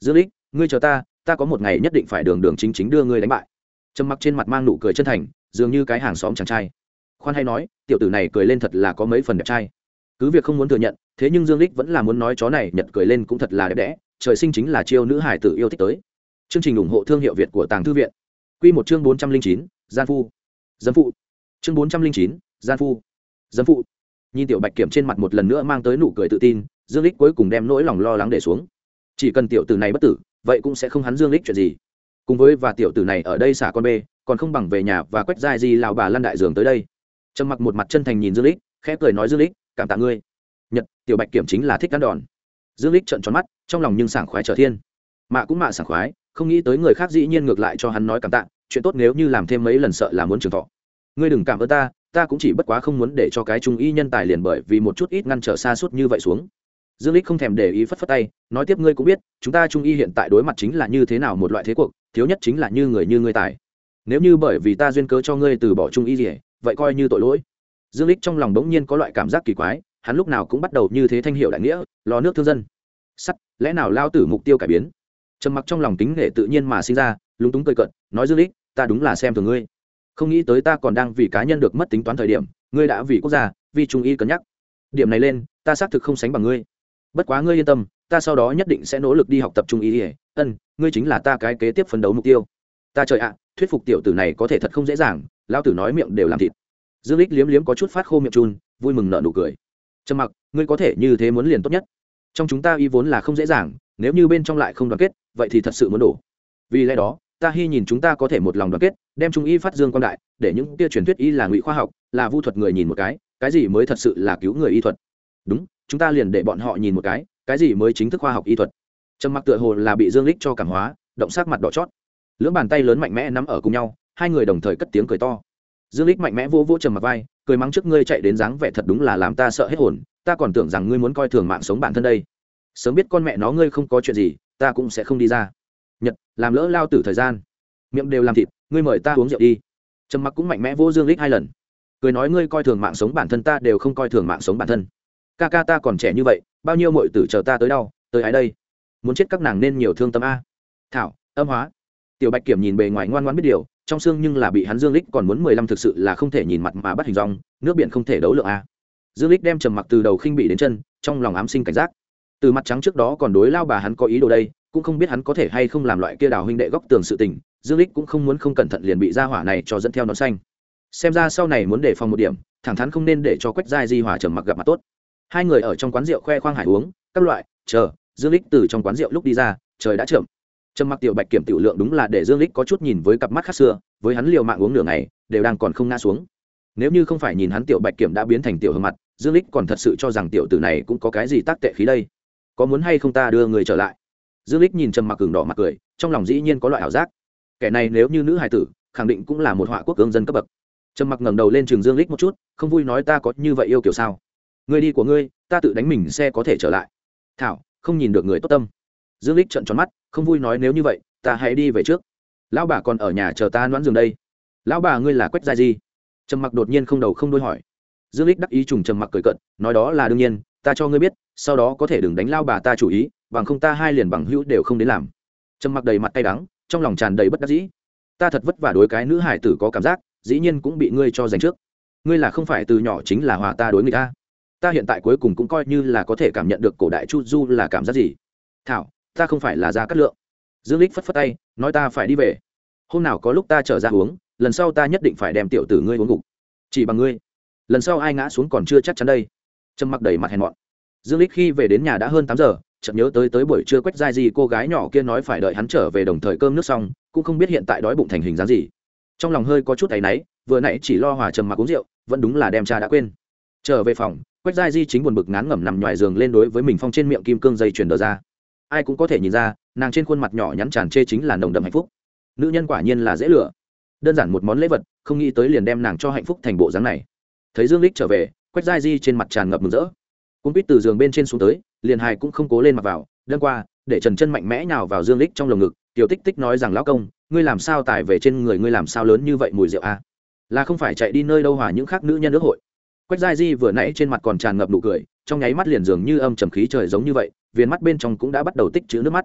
Dương lích, ngươi chờ ta ta có một ngày nhất định phải đường đường chính chính đưa ngươi đánh bại. Trầm mặc trên mặt mang nụ cười chân thành, dường như cái hàng xóm chàng trai. Khoan hay nói, tiểu tử này cười lên thật là có mấy phần đẹp trai. Cứ việc không muốn thừa nhận, thế nhưng dương lích vẫn là muốn nói chó này nhật cười lên cũng thật là đẹp đẽ, trời sinh chính là chiêu nữ hải tử yêu thích tới. Chương trình ủng hộ thương hiệu việt của tàng thư viện quy một chương bốn trăm linh chín gian phu. Dâm phụ chương bốn trăm linh chín gian phu. Dâm phụ nhìn tiểu bạch kiểm trên mặt một lần nữa mang tới nụ cười tự tin dương Lịch cuối cùng đem nỗi lòng lo lắng để xuống. Chỉ cần tiểu tử này bất tử vậy cũng sẽ không hắn dương Lịch chuyện gì. Cùng với và tiểu tử này ở đây xả con bê còn không bằng về nhà và quét dai gì lão bà lăn đại giường tới đây. Trầm mặc một mặt chân thành nhìn dương Lịch, khẽ cười nói dương Lịch, cảm tạ ngươi. Nhật tiểu bạch kiểm chính là thích cắn đòn. Dương Lịch trợn tròn mắt trong lòng nhưng sảng khoái trở thiên. Mạ cũng mạ sảng khoái không nghĩ tới người khác dĩ nhiên ngược lại cho hắn nói cảm tạ, chuyện tốt nếu như làm thêm mấy lần sợ là muốn trường thọ. Ngươi đừng cảm ơn ta ta cũng chỉ bất quá không muốn để cho cái trung y nhân tài liền bởi vì một chút ít ngăn trở xa suốt như vậy xuống. Dương lích không thèm để ý phất phất tay, nói tiếp ngươi cũng biết, chúng ta trung y hiện tại đối mặt chính là như thế nào một loại thế cuộc, thiếu nhất chính là như người như ngươi tài. Nếu như bởi vì ta duyên cớ cho ngươi từ bỏ trung y gì vậy coi như tội lỗi. Dương lích trong lòng bỗng nhiên có loại cảm giác kỳ quái, hắn lúc nào cũng bắt đầu như thế thanh hiệu đại nghĩa, lo nước thương dân. Sắt, lẽ nào lao tử mục tiêu cải biến? Trầm mặc trong lòng tính nghệ tự nhiên mà sinh ra, lúng túng cười cận nói dương lích, ta đúng là xem thường ngươi. Không nghĩ tới ta còn đang vì cá nhân được mất tính toán thời điểm, ngươi đã vì quốc gia, vì trung y cân nhắc. Điểm này lên, ta xác thực không sánh bằng ngươi. Bất quá ngươi yên tâm, ta sau đó nhất định sẽ nỗ lực đi học tập trung y ân, ngươi chính là ta cái kế tiếp phấn đấu mục tiêu. Ta trời ạ, thuyết phục tiểu tử này có thể thật không dễ dàng lao tử nói miệng đều làm thịt. Dương lích liếm liếm có chút phát khô miệng chun, vui mừng nợ nụ cười. Trầm mặc, ngươi có thể như thế muốn liền tốt nhất. Trong chúng ta y vốn là không dễ dàng nếu như bên trong lại không đoàn kết, vậy thì thật sự muốn đổ. Vì lẽ đó, ta hy nhìn chúng ta có thể một lòng đoàn kết, đem trung y phát dương quan đại, để những kia truyền thuyết y là ngụy khoa học, là vu thuật người nhìn một cái cái gì mới thật sự là cứu người y thuật? Đúng, chúng ta liền để bọn họ nhìn một cái cái gì mới chính thức khoa học y thuật? Trầm mặc tựa hồ là bị dương lích cho cảm hóa, động sắc mặt đỏ chót. Lưỡng bàn tay lớn mạnh mẽ nắm ở cùng nhau, hai người đồng thời cất tiếng cười to. Dương lích mạnh mẽ vô vô trầm mặc vai, cười mắng trước ngươi chạy đến dáng vẻ thật đúng là làm ta sợ hết hồn, ta còn tưởng rằng ngươi muốn coi thường mạng sống bản thân đây sớm biết con mẹ nó ngươi không có chuyện gì, ta cũng sẽ không đi ra. Nhật, làm lỡ lao tử thời gian. Miệng đều làm thịt, ngươi mời ta uống rượu đi. Trầm mặc cũng mạnh mẽ vô dương lích hai lần. Cười nói ngươi coi thường mạng sống bản thân ta đều không coi thường mạng sống bản thân. Ca ca ta còn trẻ như vậy, bao nhiêu mọi tử chờ ta tới đâu tới ai đây. Muốn chết các nàng nên nhiều thương tâm a. Thảo, âm hóa. Tiểu bạch kiểm nhìn bề ngoài ngoan ngoan biết điều, trong xương nhưng là bị hắn dương lích còn muốn mười lăm thực sự là không thể nhìn mặt mà bắt hình dong, nước biển không thể đấu lượng a. Dương lích đem trầm mặc từ đầu khinh bị đến chân, trong lòng ám sinh cảnh giác từ mặt trắng trước đó còn đối lao bà hắn có ý đồ đây, cũng không biết hắn có thể hay không làm loại kia đào huynh đệ góc tường sự tình, dương lích cũng không muốn không cẩn thận liền bị ra hỏa này cho dẫn theo nó xanh. Xem ra sau này muốn đề phòng một điểm, thẳng thắn không nên để cho quách giai di hỏa trầm mặc gặp mặt tốt. Hai người ở trong quán rượu khoe khoang hải uống, các loại, chờ, dương lích từ trong quán rượu lúc đi ra, trời đã chậm. Trầm mặc tiểu bạch kiểm tiểu lượng đúng là để dương lích có chút nhìn với cặp mắt khác xưa, với hắn liều mạng uống nửa ngày, đều đang còn không ngã xuống. Nếu như không phải nhìn hắn tiểu bạch kiểm đã biến thành tiểu hương mặt, dương lích còn thật sự cho rằng tiểu tử này cũng có cái gì tác tệ khí đây có muốn hay không ta đưa người trở lại? Dương lích nhìn trầm mặc cường đỏ mặt cười, trong lòng dĩ nhiên có loại ảo giác. Kẻ này nếu như nữ hài tử, khẳng định cũng là một họa quốc cương dân cấp bậc. Trầm mặc ngẩng đầu lên trường dương lích một chút, không vui nói ta có như vậy yêu kiểu sao? Người đi của ngươi, ta tự đánh mình xe có thể trở lại. Thảo, không nhìn được người tốt tâm. Dương lích trợn tròn mắt, không vui nói nếu như vậy, ta hãy đi về trước. Lão bà còn ở nhà chờ ta đoán giường đây. Lão bà ngươi là quách gia gì trầm mặc đột nhiên không đầu không đuôi hỏi. Dương lích đắc ý trùng trầm mặc cười cận nói đó là đương nhiên ta cho ngươi biết, sau đó có thể đừng đánh lao bà ta chủ ý, bằng không ta hai liền bằng hữu đều không đến làm. Trầm mặc đầy mặt tay đắng, trong lòng tràn đầy bất đắc dĩ. Ta thật vất vả đối cái nữ hải tử có cảm giác, dĩ nhiên cũng bị ngươi cho giành trước. Ngươi là không phải từ nhỏ chính là hòa ta đối người ta. Ta hiện tại cuối cùng cũng coi như là có thể cảm nhận được cổ đại chu du là cảm giác gì. Thảo, ta không phải là ra cát lượng. Dương lích phất phất tay, nói ta phải đi về. Hôm nào có lúc ta trở ra uống, lần sau ta nhất định phải đem tiểu tử ngươi uống gục chỉ bằng ngươi. Lần sau ai ngã xuống còn chưa chắc chắn đây trầm mặc đầy mặt hèn mọn. Dương lích khi về đến nhà đã hơn tám giờ, chợt nhớ tới tới buổi trưa quách dai gì cô gái nhỏ kia nói phải đợi hắn trở về đồng thời cơm nước xong, cũng không biết hiện tại đói bụng thành hình dáng gì. Trong lòng hơi có chút áy náy, vừa nãy chỉ lo hòa trầm mặc uống rượu, vẫn đúng là đem cha đã quên. Trở về phòng, quách giai di chính buồn bực ngán ngẩm nằm ngoài giường lên đối với mình phong trên miệng kim cương dây chuyền đờ ra. Ai cũng có thể nhìn ra, nàng trên khuôn mặt nhỏ nhắn tràn chê chính là nồng đậm hạnh phúc. Nữ nhân quả nhiên là dễ lựa đơn giản một món lễ vật, không nghĩ tới liền đem nàng cho hạnh phúc thành bộ dáng này. Thấy dương lích trở về quách giai di trên mặt tràn ngập mừng rỡ. Cung quýt từ giường bên trên xuống tới, liền hài cũng không cố lên mặc vào đơn qua, để trần chân mạnh mẽ nhào vào dương lích trong lồng ngực, tiểu tích tích nói rằng, lão công, ngươi làm sao tải về trên người ngươi làm sao lớn như vậy mùi rượu a? Là không phải chạy đi nơi đâu hòa những khác nữ nhân ước hội? Quách giai di vừa nãy trên mặt còn tràn ngập nụ cười, trong nháy mắt liền dường như âm trầm khí trời giống như vậy, viền mắt bên trong cũng đã bắt đầu tích chữ nước mắt.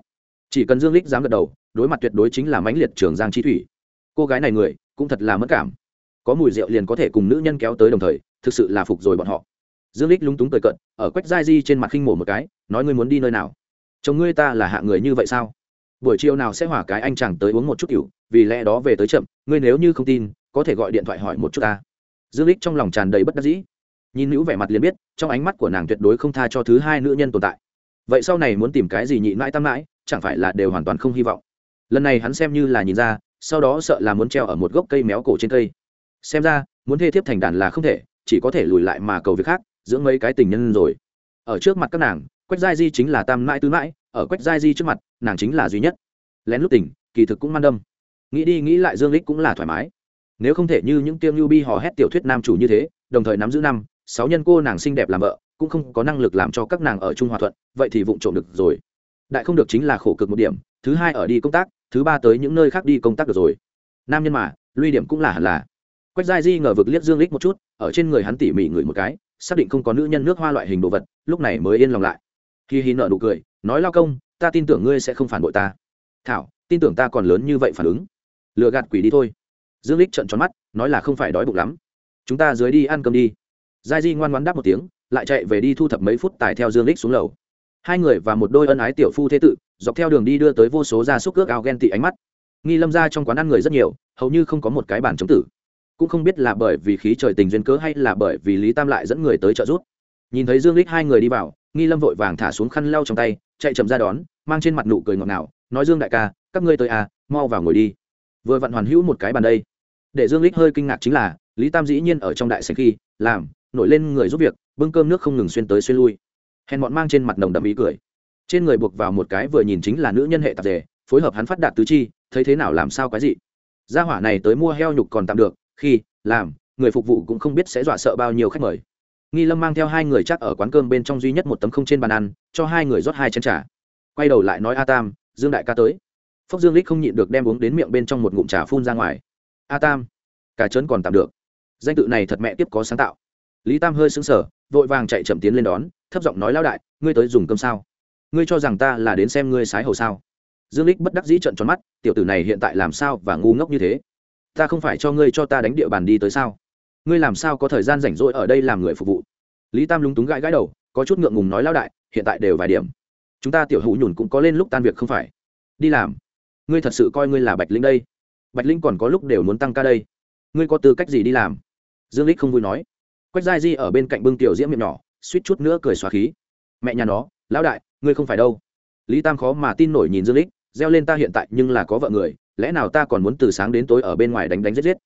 Chỉ cần dương lích dám gật đầu, đối mặt tuyệt đối chính là mãnh liệt trường giang chi thủy. Cô gái này người, cũng thật là mất cảm. Có mùi rượu liền có thể cùng nữ nhân kéo tới đồng thời thực sự là phục rồi bọn họ. Dương lích lúng túng cười cận ở quách giai di trên mặt khinh mổ một cái, nói ngươi muốn đi nơi nào? Chồng ngươi ta là hạ người như vậy sao? Buổi chiều nào sẽ hỏa cái anh chàng tới uống một chút kiểu vì lẽ đó về tới chậm, ngươi nếu như không tin, có thể gọi điện thoại hỏi một chút ta. Dương lích trong lòng tràn đầy bất đắc dĩ. Nhìn nữ vẻ mặt liền biết, trong ánh mắt của nàng tuyệt đối không tha cho thứ hai nữ nhân tồn tại. Vậy sau này muốn tìm cái gì nhị mãi tam mãi, chẳng phải là đều hoàn toàn không hy vọng? Lần này hắn xem như là nhìn ra, sau đó sợ là muốn treo ở một gốc cây méo cổ trên cây. Xem ra, muốn thê thiếp thành đàn là không thể chỉ có thể lùi lại mà cầu việc khác, dưỡng mấy cái tình nhân rồi. Ở trước mặt các nàng, quách giai di chính là tam mãi tứ mãi, ở quách giai di trước mặt, nàng chính là duy nhất. Lén lút tỉnh kỳ thực cũng man đâm. Nghĩ đi nghĩ lại dương lích cũng là thoải mái. Nếu không thể như những tiêm lưu bi hò hét tiểu thuyết nam chủ như thế, đồng thời nắm giữ năm, sáu nhân cô nàng xinh đẹp làm vợ, cũng không có năng lực làm cho các nàng ở chung hòa thuận, vậy thì vụng trộm được rồi. Đại không được chính là khổ cực một điểm, thứ hai ở đi công tác, thứ ba tới những nơi khác đi công tác được rồi. Nam nhân mà, luy điểm cũng là hẳn là quách giai di ngờ vực liếc dương lích một chút, ở trên người hắn tỉ mỉ ngửi một cái, xác định không có nữ nhân nước hoa loại hình đồ vật, lúc này mới yên lòng lại. Khi hi nợ nụ cười, nói lao công, ta tin tưởng ngươi sẽ không phản bội ta. Thảo, tin tưởng ta còn lớn như vậy phản ứng. Lừa gạt quỷ đi thôi. Dương lích trợn tròn mắt, nói là không phải đói bụng lắm. Chúng ta dưới đi ăn cơm đi. Giai di ngoan ngoan đáp một tiếng, lại chạy về đi thu thập mấy phút tài theo dương lích xuống lầu. Hai người và một đôi ân ái tiểu phu thế tự, dọc theo đường đi đưa tới vô số gia súc cước ao ghen tị ánh mắt. Nghi lâm ra trong quán ăn người rất nhiều, hầu như không có một cái bàn chống tử cũng không biết là bởi vì khí trời tình duyên cớ hay là bởi vì lý tam lại dẫn người tới trợ giúp. Nhìn thấy dương lích hai người đi vào, nghi lâm vội vàng thả xuống khăn lau trong tay, chạy chậm ra đón, mang trên mặt nụ cười ngọt ngào, nói dương đại ca, các ngươi tới à mau vào ngồi đi. Vừa vặn hoàn hữu một cái bàn đây. Để dương lích hơi kinh ngạc chính là, lý tam dĩ nhiên ở trong đại sảnh khi, làm, nổi lên người giúp việc, bưng cơm nước không ngừng xuyên tới xuyên lui. Hèn bọn mang trên mặt nồng đậm ý cười. Trên người buộc vào một cái vừa nhìn chính là nữ nhân hệ tạp dề, phối hợp hắn phát đạt tứ chi, thấy thế nào làm sao cái gì gia hỏa này tới mua heo nhục còn tạm được khi, làm, người phục vụ cũng không biết sẽ dọa sợ bao nhiêu khách mời. Nghi lâm mang theo hai người chắc ở quán cơm bên trong duy nhất một tấm không trên bàn ăn, cho hai người rót hai chén trà. Quay đầu lại nói a tam, dương đại ca tới. Phốc dương lích không nhịn được đem uống đến miệng bên trong một ngụm trà phun ra ngoài. A tam, cả trớn còn tạm được. Danh tự này thật mẹ tiếp có sáng tạo. Lý tam hơi sững sờ, vội vàng chạy chậm tiến lên đón, thấp giọng nói, lão đại, ngươi tới dùng cơm sao? Ngươi cho rằng ta là đến xem ngươi sái hầu sao? Dương lích bất đắc dĩ trận tròn mắt, tiểu tử này hiện tại làm sao và ngu ngốc như thế? Ta không phải cho ngươi cho ta đánh địa bàn đi tới sao? Ngươi làm sao có thời gian rảnh rỗi ở đây làm người phục vụ? Lý tam lúng túng gãi gãi đầu, có chút ngượng ngùng nói lão đại, hiện tại đều vài điểm. Chúng ta tiểu hữu nhùn cũng có lên lúc tan việc không phải? Đi làm. Ngươi thật sự coi ngươi là bạch linh đây. Bạch linh còn có lúc đều muốn tăng ca đây. Ngươi có tư cách gì đi làm? Dương lích không vui nói. Quách giai di ở bên cạnh bưng tiểu diễm miệng nhỏ, suýt chút nữa cười xóa khí. Mẹ nhà nó, lão đại, ngươi không phải đâu. Lý tam khó mà tin nổi nhìn dương lích gieo lên ta hiện tại nhưng là có vợ người lẽ nào ta còn muốn từ sáng đến tối ở bên ngoài đánh đánh giết giết?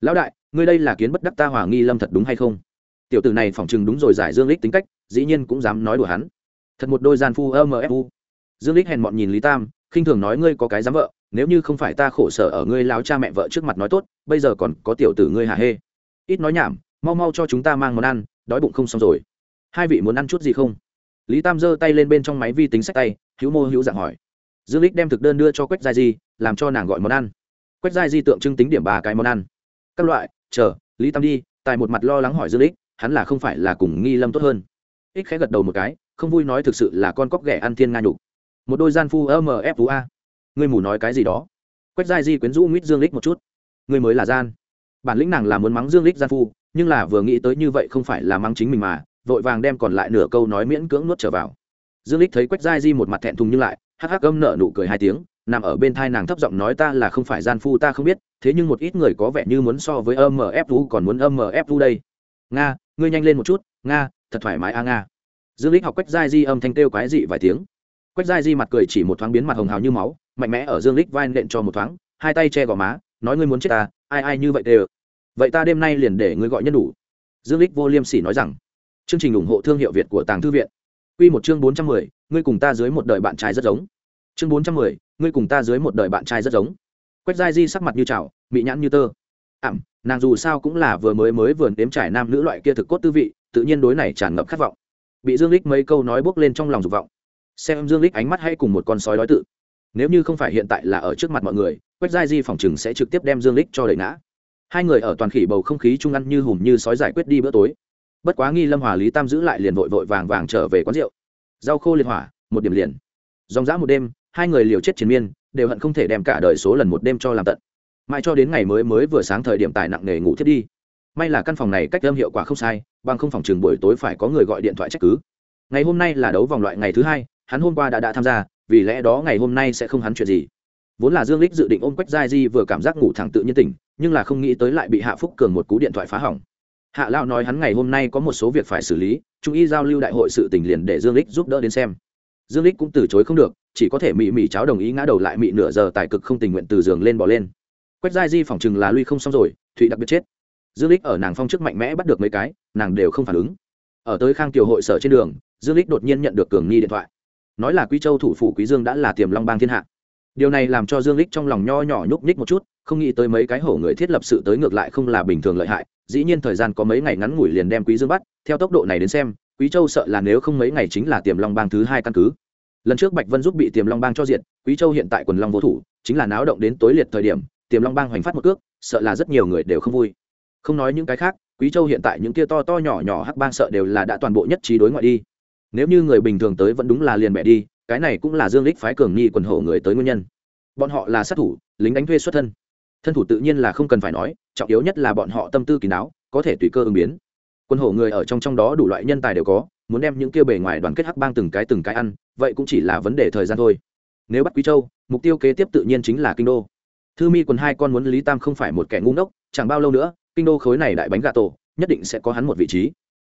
Lão đại, ngươi đây là kiến bất đắc ta hòa nghi lâm thật đúng hay không? Tiểu tử này phỏng chừng đúng rồi giải dương lích tính cách, dĩ nhiên cũng dám nói đùa hắn. Thật một đôi gian phu mfu dương lích hèn mọn nhìn lý tam, khinh thường nói ngươi có cái dám vợ, nếu như không phải ta khổ sở ở ngươi láo cha mẹ vợ trước mặt nói tốt, bây giờ còn có tiểu tử ngươi hà hê? Ít nói nhảm, mau mau cho chúng ta mang món ăn, đói bụng không xong rồi. Hai vị muốn ăn chút gì không? Lý tam giơ tay lên bên trong máy vi tính sách tay, hữu mô hữu dạng hỏi dương lích đem thực đơn đưa cho quách gia di, làm cho nàng gọi món ăn. Quách gia di tượng trưng tính điểm ba cái món ăn. Các loại, chờ, lý tam đi tại một mặt lo lắng hỏi dương lích, hắn là không phải là cùng nghi lâm tốt hơn. Ích khẽ gật đầu một cái, không vui nói thực sự là con cóc ghẻ ăn thiên nga nhục. Một đôi gian phu mf a. Ngươi mù nói cái gì đó? Quách gia di quyến rũ nguyết dương lích một chút. Ngươi mới là gian. Bản lĩnh nàng là muốn mắng dương lích gian phu, nhưng là vừa nghĩ tới như vậy không phải là mắng chính mình mà, vội vàng đem còn lại nửa câu nói miễn cưỡng nuốt trở vào. Dương lích thấy quách Gia di một mặt thẹn thùng nhưng lại hắc hắc âm nợ nụ cười hai tiếng, nằm ở bên thai nàng thấp giọng nói ta là không phải gian phu ta không biết, thế nhưng một ít người có vẻ như muốn so với âm mfu còn muốn âm mfu đây. Nga, ngươi nhanh lên một chút, nga, thật thoải mái a nga. Dương lích học quách giai di âm thanh kêu quái dị vài tiếng. Quách giai di mặt cười chỉ một thoáng biến mặt hồng hào như máu, mạnh mẽ ở dương lích vai nện cho một thoáng, hai tay che gò má, nói ngươi muốn chết ta, ai ai như vậy đều. Vậy ta đêm nay liền để ngươi gọi nhân đủ. Dương lích vô liêm sỉ nói rằng, chương trình ủng hộ thương hiệu việt của tàng thư viện quy một chương bốn trăm mười, ngươi cùng ta dưới một đời bạn trai rất giống. Chương bốn trăm mười, ngươi cùng ta dưới một đời bạn trai rất giống. Quách giai di sắc mặt như chảo mị nhãn như tơ. Ảm nàng dù sao cũng là vừa mới mới vừa đếm trải nam nữ loại kia thực cốt tư vị tự nhiên đối này tràn ngập khát vọng. Bị dương Lịch mấy câu nói bước lên trong lòng dục vọng. Xem dương Lịch ánh mắt hay cùng một con sói đói tự. Nếu như không phải hiện tại là ở trước mặt mọi người quách giai di phòng chừng sẽ trực tiếp đem dương Lịch cho đẩy ngã. Hai người ở toàn khỉ bầu không khí chung ăn như hùm như sói giải quyết đi bữa tối bất quá nghi lâm hòa lý tam giữ lại liền vội vội vàng vàng trở về quán rượu. Rau khô liệt hỏa, một điểm liền. Dòng dã một đêm, hai người liều chết chiến miên, đều hận không thể đem cả đời số lần một đêm cho làm tận. Mãi cho đến ngày mới mới vừa sáng thời điểm tài nặng nề ngủ thiết đi. May là căn phòng này cách âm hiệu quả không sai, bằng không phòng trường buổi tối phải có người gọi điện thoại trách cứ. Ngày hôm nay là đấu vòng loại ngày thứ hai, hắn hôm qua đã đã tham gia, vì lẽ đó ngày hôm nay sẽ không hắn chuyện gì. Vốn là dương lích dự định ôm quách giai di vừa cảm giác ngủ thẳng tự nhiên tỉnh, nhưng là không nghĩ tới lại bị hạ phúc cường một cú điện thoại phá hỏng hạ lao nói hắn ngày hôm nay có một số việc phải xử lý, trung y giao lưu đại hội sự tình liền để dương lích giúp đỡ đến xem. Dương lích cũng từ chối không được, chỉ có thể mị mị cháo đồng ý ngã đầu lại mị nửa giờ tài cực không tình nguyện từ giường lên bỏ lên. Quách giai di phỏng chừng là lui không xong rồi, thụy đặc biệt chết. Dương lích ở nàng phong chức mạnh mẽ bắt được mấy cái, nàng đều không phản ứng. Ở tới khang kiều hội sở trên đường, dương lích đột nhiên nhận được cường nghi điện thoại. Nói là quý châu thủ phủ quý dương đã là tiềm long bang thiên hạ. Điều này làm cho dương lích trong lòng nho nhỏ nhúc nhích một chút, không nghĩ tới mấy cái hổ người thiết lập sự tới ngược lại không là bình thường lợi hại dĩ nhiên thời gian có mấy ngày ngắn ngủi liền đem quý dương bắt, theo tốc độ này đến xem, quý châu sợ là nếu không mấy ngày chính là tiềm long bang thứ hai căn cứ. Lần trước bạch vân giúp bị tiềm long bang cho diệt, quý châu hiện tại quần long vô thủ, chính là náo động đến tối liệt thời điểm, tiềm long bang hoành phát một cước, sợ là rất nhiều người đều không vui. Không nói những cái khác, quý châu hiện tại những kia to to nhỏ nhỏ hắc bang sợ đều là đã toàn bộ nhất trí đối ngoại đi. Nếu như người bình thường tới vẫn đúng là liền bẻ đi, cái này cũng là dương lích phái cường nghi quần hổ người tới nguyên nhân. Bọn họ là sát thủ, lính đánh thuê xuất thân. Thân thủ tự nhiên là không cần phải nói trọng yếu nhất là bọn họ tâm tư kín đáo, có thể tùy cơ ứng biến. Quân hổ người ở trong trong đó đủ loại nhân tài đều có, muốn đem những kia bề ngoài đoàn kết hắc bang từng cái từng cái ăn, vậy cũng chỉ là vấn đề thời gian thôi. Nếu bắt quý châu, mục tiêu kế tiếp tự nhiên chính là kinh đô. Thư mi quần hai con muốn lý tam không phải một kẻ ngu ngốc, chẳng bao lâu nữa, kinh đô khối này đại bánh gà tổ, nhất định sẽ có hắn một vị trí.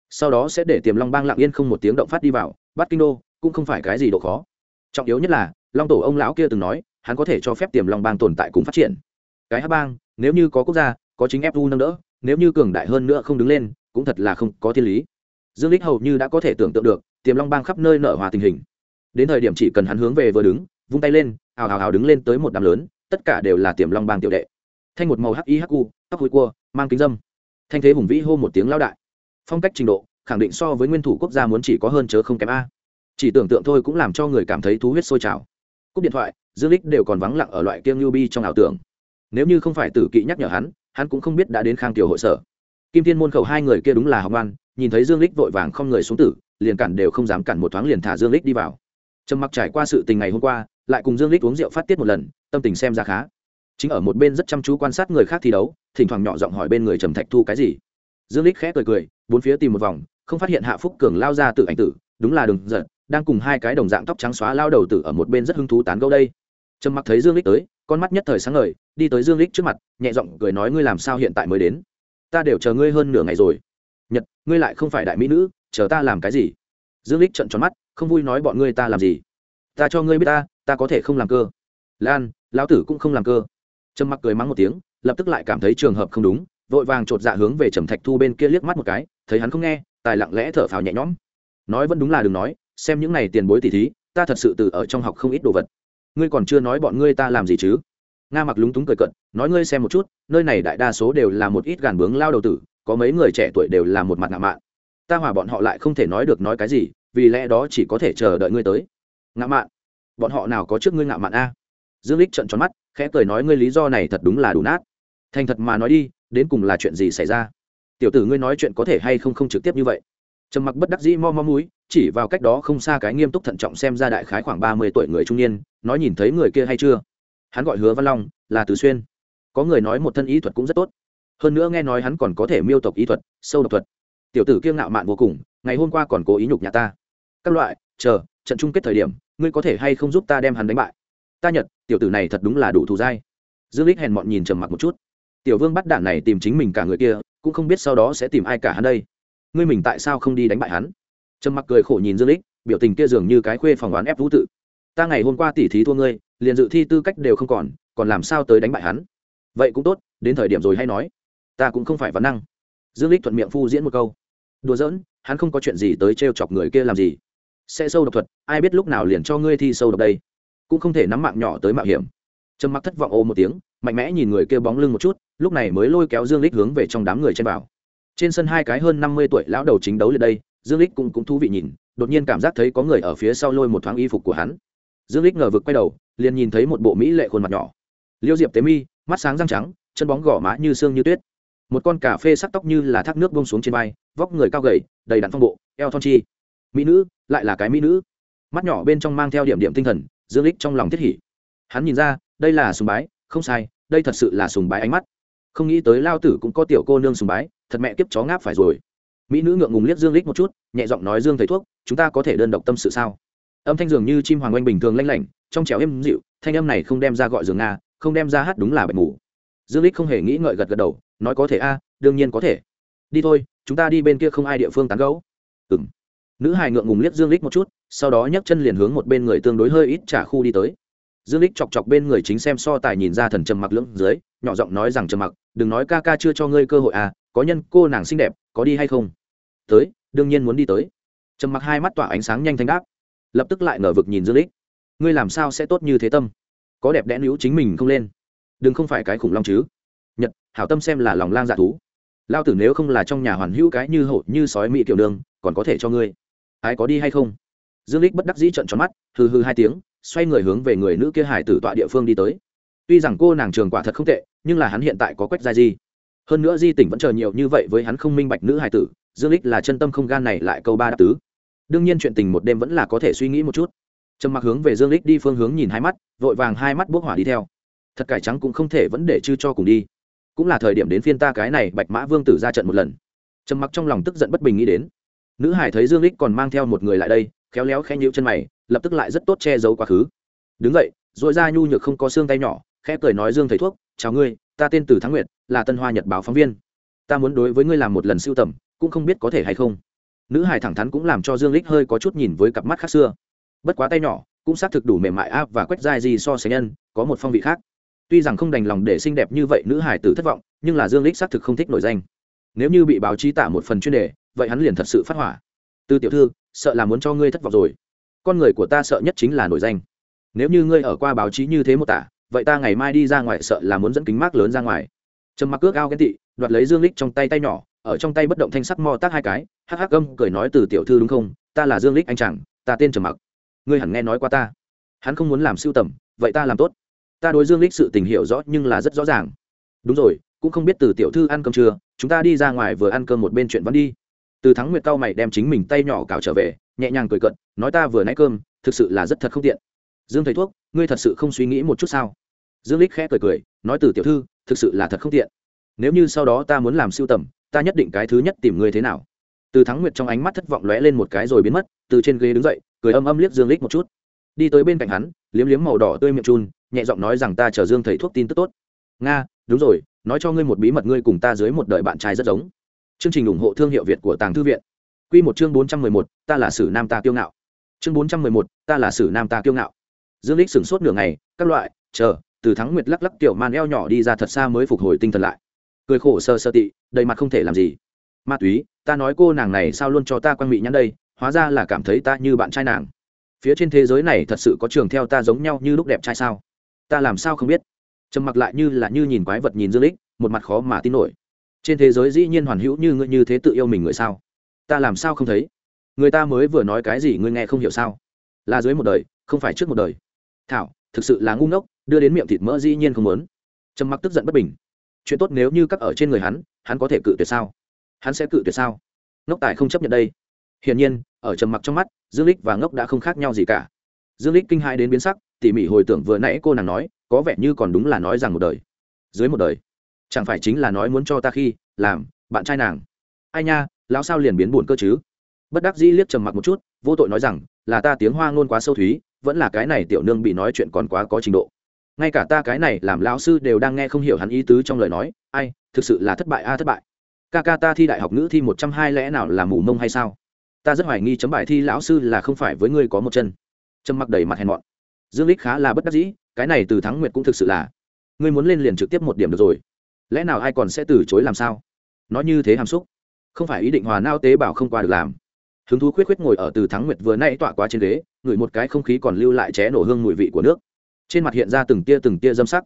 Sau đó sẽ để tiềm long bang lặng yên không một tiếng động phát đi vào, bắt kinh đô, cũng không phải cái gì độ khó. Trọng yếu nhất là, long tổ ông lão kia từng nói, hắn có thể cho phép tiềm long bang tồn tại cùng phát triển. Cái hát bang, nếu như có quốc gia có chính fu nâng đỡ, nếu như cường đại hơn nữa không đứng lên, cũng thật là không có thiên lý. Dương lích hầu như đã có thể tưởng tượng được, tiềm long bang khắp nơi nở hòa tình hình. Đến thời điểm chỉ cần hắn hướng về vừa đứng, vung tay lên, ào ào ào đứng lên tới một đám lớn, tất cả đều là tiềm long bang tiểu đệ. Thanh một màu hắc y hắc u, tóc hôi cua, mang kính dâm. Thanh thế hùng vĩ hô một tiếng lao đại. Phong cách trình độ, khẳng định so với nguyên thủ quốc gia muốn chỉ có hơn chớ không kém a. Chỉ tưởng tượng thôi cũng làm cho người cảm thấy thú huyết sôi trào. Cúp điện thoại, dương lích đều còn vắng lặng ở loại kiêng lưu bi trong ảo tưởng. Nếu như không phải tử kỵ nhắc nhở hắn hắn cũng không biết đã đến khang tiểu hội sở. Kim thiên môn khẩu hai người kia đúng là học ngoan, nhìn thấy dương lích vội vàng không người xuống tử, liền cản đều không dám cản một thoáng liền thả dương lích đi vào. Trầm mặc trải qua sự tình ngày hôm qua, lại cùng dương lích uống rượu phát tiết một lần, tâm tình xem ra khá. Chính ở một bên rất chăm chú quan sát người khác thi đấu, thỉnh thoảng nhỏ giọng hỏi bên người trầm thạch thu cái gì. Dương lích khẽ cười cười, bốn phía tìm một vòng, không phát hiện hạ phúc cường lao ra tự ảnh tử, đúng là đừng giận đang cùng hai cái đồng dạng tóc trắng xóa lao đầu tử ở một bên rất hứng thú tán gẫu đây. Trầm mặc thấy dương lích tới con mắt nhất thời sáng ngời, đi tới dương lích trước mặt, nhẹ giọng cười nói, ngươi làm sao hiện tại mới đến? Ta đều chờ ngươi hơn nửa ngày rồi. Nhật, ngươi lại không phải đại mỹ nữ, chờ ta làm cái gì? Dương lích trợn tròn mắt, không vui nói, bọn ngươi ta làm gì? Ta cho ngươi biết ta ta có thể không làm cơ. Lan, lão tử cũng không làm cơ. Trầm mặc cười mắng một tiếng, lập tức lại cảm thấy trường hợp không đúng, vội vàng chột dạ hướng về trầm thạch thu bên kia liếc mắt một cái, thấy hắn không nghe, tài lặng lẽ thở phào nhẹ nhõm. Nói vẫn đúng là đừng nói, xem những này tiền bối tỉ thí, ta thật sự từ ở trong học không ít đồ vật ngươi còn chưa nói bọn ngươi ta làm gì chứ? Nga mặc lúng túng cười cận nói ngươi xem một chút, nơi này đại đa số đều là một ít gàn bướng lao đầu tử, có mấy người trẻ tuổi đều là một mặt ngạo mạn. Ta hòa bọn họ lại không thể nói được nói cái gì, vì lẽ đó chỉ có thể chờ đợi ngươi tới. Ngạo mạn? Bọn họ nào có trước ngươi ngạo mạn a? Dương lích trận tròn mắt, khẽ cười nói ngươi lý do này thật đúng là đủ nát. Thành thật mà nói đi, đến cùng là chuyện gì xảy ra? Tiểu tử ngươi nói chuyện có thể hay không không trực tiếp như vậy? Trầm mặc bất đắc dĩ mo mo múi chỉ vào cách đó không xa cái nghiêm túc thận trọng xem ra đại khái khoảng ba mươi tuổi người trung niên, nói nhìn thấy người kia hay chưa? Hắn gọi hứa văn long, là tứ xuyên. Có người nói một thân ý thuật cũng rất tốt. Hơn nữa nghe nói hắn còn có thể miêu tộc ý thuật, sâu độc thuật. Tiểu tử kiêng ngạo mạn vô cùng, ngày hôm qua còn cố ý nhục nhà ta. Các loại, chờ, trận chung kết thời điểm, ngươi có thể hay không giúp ta đem hắn đánh bại? Ta nhật, tiểu tử này thật đúng là đủ thù dai. Dương lích hèn mọn nhìn trầm mặc một chút. Tiểu vương bắt đạn này tìm chính mình cả người kia, cũng không biết sau đó sẽ tìm ai cả hắn đây ngươi mình tại sao không đi đánh bại hắn? Trầm mặc cười khổ nhìn dương lích, biểu tình kia dường như cái khuê phòng đoán ép vũ tự. Ta ngày hôm qua tỉ thí thua ngươi, liền dự thi tư cách đều không còn còn làm sao tới đánh bại hắn? Vậy cũng tốt, đến thời điểm rồi hay nói. Ta cũng không phải văn năng. Dương lích thuận miệng phu diễn một câu. Đùa giỡn, hắn không có chuyện gì tới trêu chọc người kia làm gì. Sẽ sâu độc thuật, ai biết lúc nào liền cho ngươi thi sâu độc đây. Cũng không thể nắm mạng nhỏ tới mạo hiểm. Trầm mặc thất vọng ô một tiếng, mạnh mẽ nhìn người kia bóng lưng một chút, lúc này mới lôi kéo dương lích hướng về trong đám người trên vào trên sân hai cái hơn năm mươi tuổi lão đầu chính đấu lên đây, dương lích cũng cũng thú vị nhìn, đột nhiên cảm giác thấy có người ở phía sau lôi một thoáng y phục của hắn. Dương lích ngờ vực quay đầu, liền nhìn thấy một bộ mỹ lệ khuôn mặt nhỏ. Liêu diệp tế mi, mắt sáng răng trắng, chân bóng gò má như xương như tuyết. Một con cà phê sắc tóc như là thác nước bông xuống trên vai, vóc người cao gầy, đầy đặn phong bộ, eo thon chi. Mỹ nữ, lại là cái mỹ nữ. Mắt nhỏ bên trong mang theo điểm điểm tinh thần, dương lích trong lòng thiết hỉ. Hắn nhìn ra, đây là sùng bái, không sai, đây thật sự là sùng bái ánh mắt. Không nghĩ tới lao tử cũng có tiểu cô nương sùng bái thật mẹ kiếp chó ngáp phải rồi. Mỹ nữ ngượng ngùng liếc dương lích một chút, nhẹ giọng nói, dương thầy thuốc, chúng ta có thể đơn độc tâm sự sao? Âm thanh dường như chim hoàng oanh bình thường lanh lảnh, trong trẻo êm dịu, thanh âm này không đem ra gọi giường nga, không đem ra hát đúng là bệnh ngủ dương lích không hề nghĩ ngợi gật gật đầu, nói, có thể a, đương nhiên có thể. Đi thôi, chúng ta đi bên kia không ai địa phương tán gấu ừm. Nữ hài ngượng ngùng liếc dương lích một chút, sau đó nhấc chân liền hướng một bên người tương đối hơi ít trả khu đi tới dương lích chọc chọc bên người chính xem so tài nhìn ra thần trầm mặc lưỡng dưới, nhỏ giọng nói rằng trầm mặc, đừng nói ca ca chưa cho ngươi cơ hội à có nhân cô nàng xinh đẹp, có đi hay không? Tới, đương nhiên muốn đi tới. Trầm mặc hai mắt tỏa ánh sáng nhanh thanh đáp. Lập tức lại ngờ vực nhìn dương lích. Ngươi làm sao sẽ tốt như thế tâm? Có đẹp đẽ níu chính mình không lên? Đừng không phải cái khủng long chứ? Nhật, hảo tâm xem là lòng lang dạ thú. Lao tử nếu không là trong nhà hoàn hữu cái như hộ như sói mỹ tiểu đường, còn có thể cho ngươi. Ai có đi hay không? Dương lích bất đắc dĩ trận tròn mắt, hừ hừ hai tiếng xoay người hướng về người nữ kia hải tử tọa địa phương đi tới. Tuy rằng cô nàng trường quả thật không tệ, nhưng là hắn hiện tại có quách gia di. Hơn nữa di tỉnh vẫn chờ nhiều như vậy với hắn không minh bạch nữ hải tử, dương lích là chân tâm không gan này lại câu ba đáp tứ. Đương nhiên chuyện tình một đêm vẫn là có thể suy nghĩ một chút. Trầm mặc hướng về dương lích đi phương hướng nhìn hai mắt, vội vàng hai mắt bốc hỏa đi theo. Thật cải trắng cũng không thể vẫn để chư cho cùng đi. Cũng là thời điểm đến phiên ta cái này bạch mã vương tử ra trận một lần. Trầm mặc trong lòng tức giận bất bình nghĩ đến. Nữ hải thấy dương lích còn mang theo một người lại đây, khéo léo khẽ nhíu chân mày lập tức lại rất tốt che giấu quá khứ. Đứng vậy dội ra nhu nhược không có xương tay nhỏ, khẽ cười nói dương thầy thuốc, chào ngươi, ta tên từ thắng nguyệt, là tân hoa nhật báo phóng viên. Ta muốn đối với ngươi làm một lần siêu tầm, cũng không biết có thể hay không. Nữ hài thẳng thắn cũng làm cho dương lích hơi có chút nhìn với cặp mắt khác xưa. Bất quá tay nhỏ, cũng xác thực đủ mềm mại áp và quét dai gì so sánh nhân, có một phong vị khác. Tuy rằng không đành lòng để xinh đẹp như vậy nữ hải tử thất vọng, nhưng là dương lích xác thực không thích nổi danh. Nếu như bị báo chí tả một phần chuyên đề, vậy hắn liền thật sự phát hỏa. Từ tiểu thư, sợ là muốn cho ngươi thất vọng rồi con người của ta sợ nhất chính là nổi danh. Nếu như ngươi ở qua báo chí như thế một tả, vậy ta ngày mai đi ra ngoài sợ là muốn dẫn kính mát lớn ra ngoài. Trầm mặc cước ao ghen tị, đoạt lấy dương lích trong tay tay nhỏ, ở trong tay bất động thanh sắc mo tác hai cái, hắc hắc âm cười nói từ tiểu thư đúng không, ta là dương lích anh chẳng ta tên trầm mặc. Ngươi hẳn nghe nói qua ta. Hắn không muốn làm siêu tầm, vậy ta làm tốt. Ta đối dương lích sự tình hiểu rõ nhưng là rất rõ ràng. Đúng rồi, cũng không biết từ tiểu thư ăn cơm chưa, chúng ta đi ra ngoài vừa ăn cơm một bên chuyện vẫn đi. Từ thắng nguyệt cao mày đem chính mình tay nhỏ cào trở về nhẹ nhàng cười cận nói ta vừa nãy cơm, thực sự là rất thật không tiện. Dương thầy thuốc, ngươi thật sự không suy nghĩ một chút sao? Dương lích khẽ cười cười, nói từ tiểu thư, thực sự là thật không tiện. Nếu như sau đó ta muốn làm siêu tầm, ta nhất định cái thứ nhất tìm ngươi thế nào? Từ thắng nguyệt trong ánh mắt thất vọng lóe lên một cái rồi biến mất, từ trên ghế đứng dậy, cười âm âm liếc dương lích một chút. Đi tới bên cạnh hắn, liếm liếm màu đỏ tươi miệng chun, nhẹ giọng nói rằng ta chờ dương thầy thuốc tin tức tốt. Nga, đúng rồi, nói cho ngươi một bí mật ngươi cùng ta dưới một đời bạn trai rất giống. Chương trình ủng hộ thương hiệu việt của tàng thư viện. Quy một chương bốn trăm mười một ta là sử nam ta kiêu ngạo. Chương bốn trăm mười một ta là sử nam ta kiêu ngạo. Dương Lịch sửng sốt nửa ngày các loại chờ từ thắng nguyệt lắc lắc tiểu man eo nhỏ đi ra thật xa mới phục hồi tinh thần lại. Cười khổ sơ sơ tị đầy mặt không thể làm gì. Ma túy ta nói cô nàng này sao luôn cho ta quan mị nhắn đây hóa ra là cảm thấy ta như bạn trai nàng. Phía trên thế giới này thật sự có trường theo ta giống nhau như lúc đẹp trai sao? Ta làm sao không biết? Trầm mặc lại như là như nhìn quái vật nhìn dương Lịch, một mặt khó mà tin nổi. Trên thế giới dĩ nhiên hoàn hữu như ngươi như thế tự yêu mình người sao? Ta làm sao không thấy? Người ta mới vừa nói cái gì ngươi nghe không hiểu sao? Là dưới một đời, không phải trước một đời. Thảo, thực sự là ngu ngốc, đưa đến miệng thịt mỡ dĩ nhiên không muốn. Trầm mặc tức giận bất bình. Chuyện tốt nếu như các ở trên người hắn hắn có thể cự tuyệt sao? Hắn sẽ cự tuyệt sao? Ngốc tài không chấp nhận đây. Hiển nhiên, ở trầm mặc trong mắt, dương lích và ngốc đã không khác nhau gì cả. Dương lích kinh hai đến biến sắc, tỉ mỉ hồi tưởng vừa nãy cô nàng nói, có vẻ như còn đúng là nói rằng một đời. Dưới một đời. Chẳng phải chính là nói muốn cho ta khi, làm, bạn trai nàng. Ai nha lão sao liền biến buồn cơ chứ? Bất đắc dĩ liếc trầm mặc một chút, vô tội nói rằng, là ta tiếng hoa ngôn quá sâu thúy, vẫn là cái này tiểu nương bị nói chuyện còn quá có trình độ. Ngay cả ta cái này làm lão sư đều đang nghe không hiểu hắn ý tứ trong lời nói, ai, thực sự là thất bại a à, thất bại. Ca ca ta thi đại học nữ thi một trăm hai lẽ nào là mù mông hay sao? Ta rất hoài nghi chấm bài thi lão sư là không phải với ngươi có một chân. Trầm mặc đầy mặt hèn mọn. Dương lích khá là bất đắc dĩ, cái này từ thắng nguyệt cũng thực sự là. Ngươi muốn lên liền trực tiếp một điểm được rồi. Lẽ nào ai còn sẽ từ chối làm sao? Nói như thế hàm xúc không phải ý định hòa nao tế bảo không qua được làm. Hứng thú khuyết khuyết ngồi ở từ thắng nguyệt vừa nay tọa qua trên ghế, ngửi một cái không khí còn lưu lại ché nổ hương mùi vị của nước. Trên mặt hiện ra từng tia từng tia dâm sắc.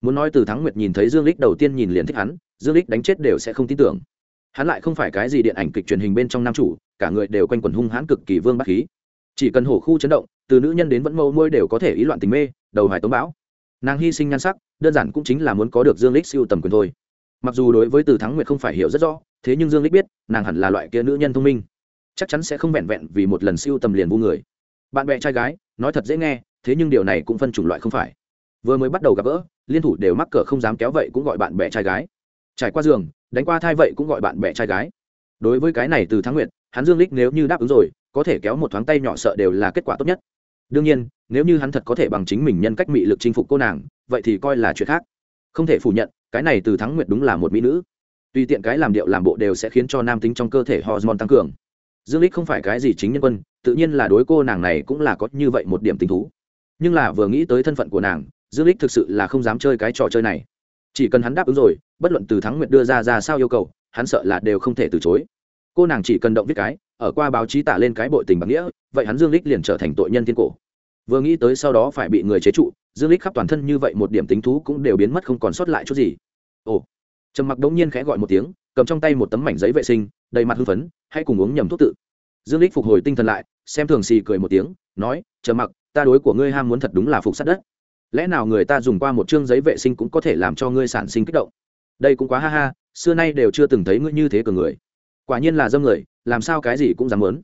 Muốn nói từ thắng nguyệt nhìn thấy dương lích đầu tiên nhìn liền thích hắn, dương lích đánh chết đều sẽ không tin tưởng. Hắn lại không phải cái gì điện ảnh kịch truyền hình bên trong nam chủ, cả người đều quanh quần hung hãn cực kỳ vương bát khí. Chỉ cần hổ khu chấn động, từ nữ nhân đến vẫn mâu môi đều có thể ý loạn tình mê, đầu hải tống bão. Nàng hy sinh nhan sắc, đơn giản cũng chính là muốn có được dương lích siêu tầm quyền thôi. Mặc dù đối với từ thắng nguyệt không phải hiểu rất rõ thế nhưng dương lích biết nàng hẳn là loại kia nữ nhân thông minh chắc chắn sẽ không vẹn vẹn vì một lần siêu tầm liền vu người bạn bè trai gái nói thật dễ nghe thế nhưng điều này cũng phân chủng loại không phải vừa mới bắt đầu gặp gỡ liên thủ đều mắc cỡ không dám kéo vậy cũng gọi bạn bè trai gái trải qua giường đánh qua thai vậy cũng gọi bạn bè trai gái đối với cái này từ tháng nguyệt hắn dương lích nếu như đáp ứng rồi có thể kéo một thoáng tay nhỏ sợ đều là kết quả tốt nhất đương nhiên nếu như hắn thật có thể bằng chính mình nhân cách mị lực chinh phục cô nàng vậy thì coi là chuyện khác không thể phủ nhận cái này từ thắng nguyệt đúng là một mỹ nữ tùy tiện cái làm điệu làm bộ đều sẽ khiến cho nam tính trong cơ thể hormone tăng cường. Dương lích không phải cái gì chính nhân quân, tự nhiên là đối cô nàng này cũng là có như vậy một điểm tình thú. Nhưng là vừa nghĩ tới thân phận của nàng, dương lích thực sự là không dám chơi cái trò chơi này. Chỉ cần hắn đáp ứng rồi, bất luận từ thắng nguyệt đưa ra ra sao yêu cầu, hắn sợ là đều không thể từ chối. Cô nàng chỉ cần động viết cái, ở qua báo chí tả lên cái bội tình bằng nghĩa, vậy hắn dương lích liền trở thành tội nhân thiên cổ. Vừa nghĩ tới sau đó phải bị người chế trụ, dương lích khắp toàn thân như vậy một điểm tính thú cũng đều biến mất không còn sót lại chút gì. Ồ trầm mặc đống nhiên khẽ gọi một tiếng, cầm trong tay một tấm mảnh giấy vệ sinh, đầy mặt hưng phấn, hãy cùng uống nhầm thuốc tự. Dương lích phục hồi tinh thần lại, xem thường xì cười một tiếng, nói, trầm mặc, ta đối của ngươi ham muốn thật đúng là phục sát đất. Lẽ nào người ta dùng qua một chương giấy vệ sinh cũng có thể làm cho ngươi sản sinh kích động? Đây cũng quá ha ha, xưa nay đều chưa từng thấy ngươi như thế cường người. Quả nhiên là dâm người, làm sao cái gì cũng dám muốn.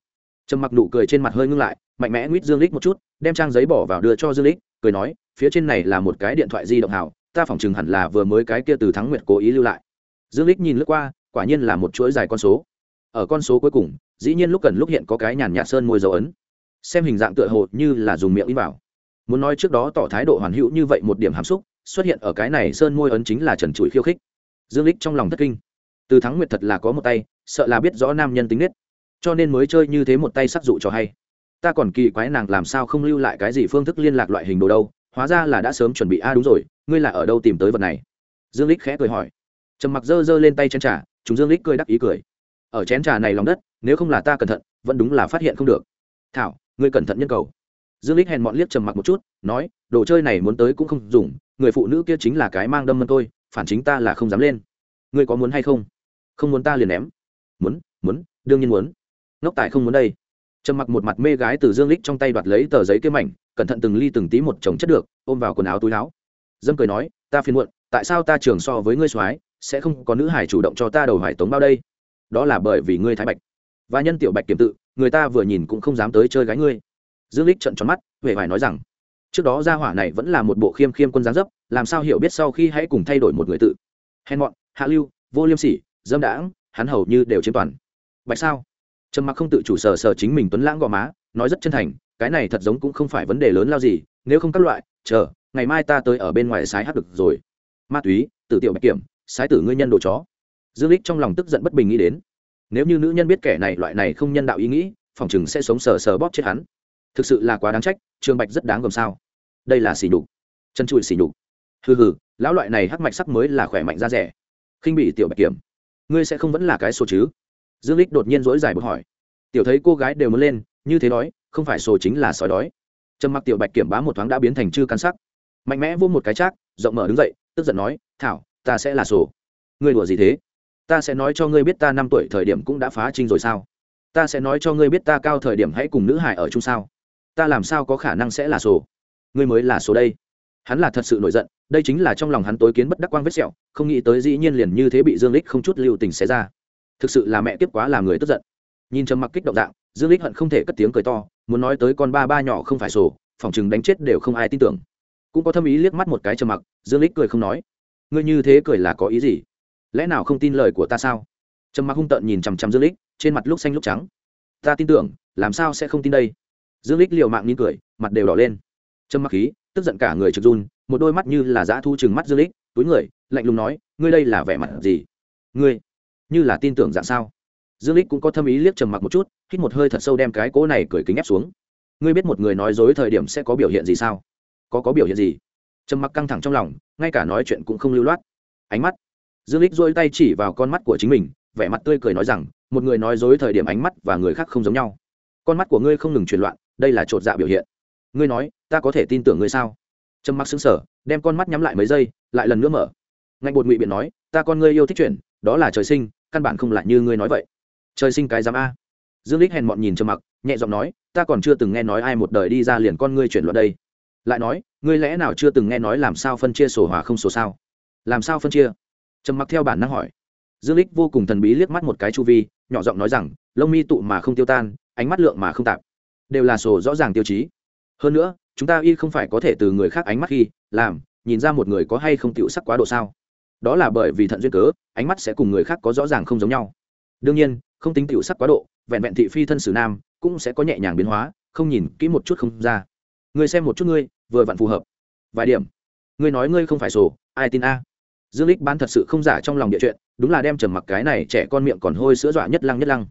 Trầm mặc nụ cười trên mặt hơi ngưng lại, mạnh mẽ nguyết dương lích một chút, đem trang giấy bỏ vào đưa cho dương lích cười nói, phía trên này là một cái điện thoại di động hảo ta phỏng chừng hẳn là vừa mới cái kia từ thắng nguyệt cố ý lưu lại. Dương lích nhìn lướt qua, quả nhiên là một chuỗi dài con số. Ở con số cuối cùng, dĩ nhiên lúc cần lúc hiện có cái nhàn nhạt sơn môi dấu ấn. Xem hình dạng tựa hồ như là dùng miệng in vào. Muốn nói trước đó tỏ thái độ hoàn hữu như vậy một điểm hàm xúc, xuất hiện ở cái này sơn môi ấn chính là trần trụi khiêu khích. Dương lích trong lòng thất kinh. Từ thắng nguyệt thật là có một tay, sợ là biết rõ nam nhân tính nết. Cho nên mới chơi như thế một tay sắc dụ cho hay. Ta còn kỳ quái nàng làm sao không lưu lại cái gì phương thức liên lạc loại hình đồ đâu, hóa ra là đã sớm chuẩn bị, a, đúng rồi ngươi là ở đâu tìm tới vật này? Dương lích khẽ cười hỏi. Trầm mặc dơ dơ lên tay chén trà, chúng dương lích cười đắc ý cười. Ở chén trà này lòng đất, nếu không là ta cẩn thận, vẫn đúng là phát hiện không được. Thảo, ngươi cẩn thận nhân cầu. Dương lích hèn mọn liếc trầm mặc một chút, nói, đồ chơi này muốn tới cũng không dùng, người phụ nữ kia chính là cái mang đâm mân tôi phản chính ta là không dám lên. Ngươi có muốn hay không? Không muốn ta liền ném. Muốn muốn, đương nhiên muốn. Ngốc tại không muốn đây. Trầm mặc một mặt mê gái từ dương lích trong tay đoạt lấy tờ giấy kia mảnh, cẩn thận từng ly từng tí một chồng chất được, ôm vào quần áo túi áo dâm cười nói, ta phiền muộn, tại sao ta trường so với ngươi soái, sẽ không có nữ hải chủ động cho ta đầu hải tống bao đây? Đó là bởi vì ngươi thái bạch. Và nhân tiểu bạch kiểm tự, người ta vừa nhìn cũng không dám tới chơi gái ngươi. Dương lích trận tròn mắt huệ vải nói rằng, trước đó gia hỏa này vẫn là một bộ khiêm khiêm quân giáng dấp, làm sao hiểu biết sau khi hãy cùng thay đổi một người tự? Hèn mọn, hạ lưu, vô liêm sỉ, dâm đãng, hắn hầu như đều chiếm toàn. Bạch sao? Trầm mặc không tự chủ sở sở chính mình tuấn lãng gò má, nói rất chân thành, cái này thật giống cũng không phải vấn đề lớn lao gì, nếu không các loại, chờ ngày mai ta tới ở bên ngoài sái hát được rồi. Ma túy, tử tiểu bạch kiểm, sái tử ngươi nhân đồ chó. Dương lích trong lòng tức giận bất bình nghĩ đến. Nếu như nữ nhân biết kẻ này, loại này không nhân đạo ý nghĩ, phòng chừng sẽ sống sờ sờ bóp chết hắn. Thực sự là quá đáng trách, Trường bạch rất đáng gồm sao. Đây là xỉ nhục. Chân trụi xỉ nhục. Hừ hừ, lão loại này hắc mạch sắc mới là khỏe mạnh ra rẻ. Khinh bị tiểu bạch kiểm, ngươi sẽ không vẫn là cái số chứ? Dương lích đột nhiên dỗi dài bực hỏi. Tiểu thấy cô gái đều muốn lên, như thế đói, không phải sổ chính là sói đói. Trầm mặc tiểu bạch kiểm bá một thoáng đã biến thành chư căn sắc mạnh mẽ vô một cái chác, rộng mở đứng dậy, tức giận nói, thảo, ta sẽ là sổ. Ngươi đùa gì thế? Ta sẽ nói cho ngươi biết ta năm tuổi thời điểm cũng đã phá trinh rồi sao? Ta sẽ nói cho ngươi biết ta cao thời điểm hãy cùng nữ hải ở chung sao? Ta làm sao có khả năng sẽ là sổ? Ngươi mới là số đây. Hắn là thật sự nổi giận, đây chính là trong lòng hắn tối kiến bất đắc quang vết sẹo, không nghĩ tới dĩ nhiên liền như thế bị dương lích không chút lưu tình xé ra. Thực sự là mẹ tiếp quá làm người tức giận. Nhìn trầm mặc kích động dạng, dương lích hận không thể cất tiếng cười to, muốn nói tới con ba ba nhỏ không phải sổ, phòng chừng đánh chết đều không ai tin tưởng cũng có thâm ý liếc mắt một cái trầm mặc, dương lích cười không nói. Ngươi như thế cười là có ý gì? Lẽ nào không tin lời của ta sao? Trầm mặc hung tợn nhìn chằm chằm dương lích trên mặt lúc xanh lúc trắng. Ta tin tưởng, làm sao sẽ không tin đây? Dương lích liều mạng nín cười, mặt đều đỏ lên. Trầm mặc khí, tức giận cả người trực run, một đôi mắt như là dã thu chừng mắt dương lích túi người, lạnh lùng nói, ngươi đây là vẻ mặt gì? Ngươi, như là tin tưởng dạng sao? Dương lích cũng có thâm ý liếc trầm mặc một chút, hít một hơi thật sâu đem cái cỗ này cười kính ép xuống. Ngươi biết một người nói dối thời điểm sẽ có biểu hiện gì sao? Có có biểu hiện gì? Trầm mặc căng thẳng trong lòng, ngay cả nói chuyện cũng không lưu loát. Ánh mắt. Dương lích dôi tay chỉ vào con mắt của chính mình, vẻ mặt tươi cười nói rằng, một người nói dối thời điểm ánh mắt và người khác không giống nhau. Con mắt của ngươi không ngừng truyền loạn, đây là trột dạ biểu hiện. Ngươi nói, ta có thể tin tưởng ngươi sao? Trầm mặc xứng sở đem con mắt nhắm lại mấy giây, lại lần nữa mở. Ngạnh bột ngụy biện nói, ta con ngươi yêu thích chuyện, đó là trời sinh, căn bản không lại như ngươi nói vậy. Trời sinh cái dám a. Dương lích hèn mọn nhìn trầm mặc, nhẹ giọng nói, ta còn chưa từng nghe nói ai một đời đi ra liền con ngươi chuyển loạn đây lại nói, ngươi lẽ nào chưa từng nghe nói làm sao phân chia sổ hòa không sổ sao? Làm sao phân chia? Trầm mặc theo bản năng hỏi. Dương lích vô cùng thần bí liếc mắt một cái chu vi, nhỏ giọng nói rằng, lông mi tụ mà không tiêu tan, ánh mắt lượng mà không tạp. Đều là sổ rõ ràng tiêu chí. Hơn nữa, chúng ta y không phải có thể từ người khác ánh mắt khi làm, nhìn ra một người có hay không tiểu sắc quá độ sao? Đó là bởi vì thận duyên cớ, ánh mắt sẽ cùng người khác có rõ ràng không giống nhau. Đương nhiên, không tính tiểu sắc quá độ, vẹn vẹn thị phi thân xử nam, cũng sẽ có nhẹ nhàng biến hóa, không nhìn kỹ một chút không ra ngươi xem một chút ngươi, vừa vặn phù hợp. Vài điểm. Ngươi nói ngươi không phải sổ, ai tin a? Dương lích bán thật sự không giả trong lòng địa chuyện, đúng là đem trầm mặc cái này trẻ con miệng còn hôi sữa dọa nhất lăng nhất lăng.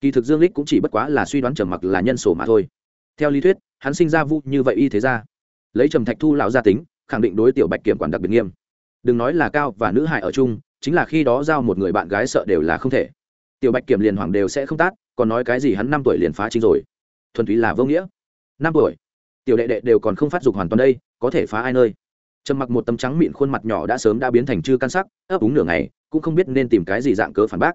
Kỳ thực dương lích cũng chỉ bất quá là suy đoán trầm mặc là nhân sổ mà thôi. Theo lý thuyết, hắn sinh ra vu như vậy y thế ra. Lấy trầm thạch thu lão gia tính, khẳng định đối tiểu bạch kiểm quản đặc biệt nghiêm. Đừng nói là cao và nữ hại ở chung, chính là khi đó giao một người bạn gái sợ đều là không thể. Tiểu bạch kiểm liền hoàng đều sẽ không tát, còn nói cái gì hắn năm tuổi liền phá chính rồi. Thuần túy là vô nghĩa. Năm tuổi tiểu đệ đệ đều còn không phát dục hoàn toàn đây có thể phá ai nơi? Trầm mặc một tấm trắng mịn khuôn mặt nhỏ đã sớm đã biến thành chư căn sắc ấp úng nửa ngày cũng không biết nên tìm cái gì dạng cớ phản bác.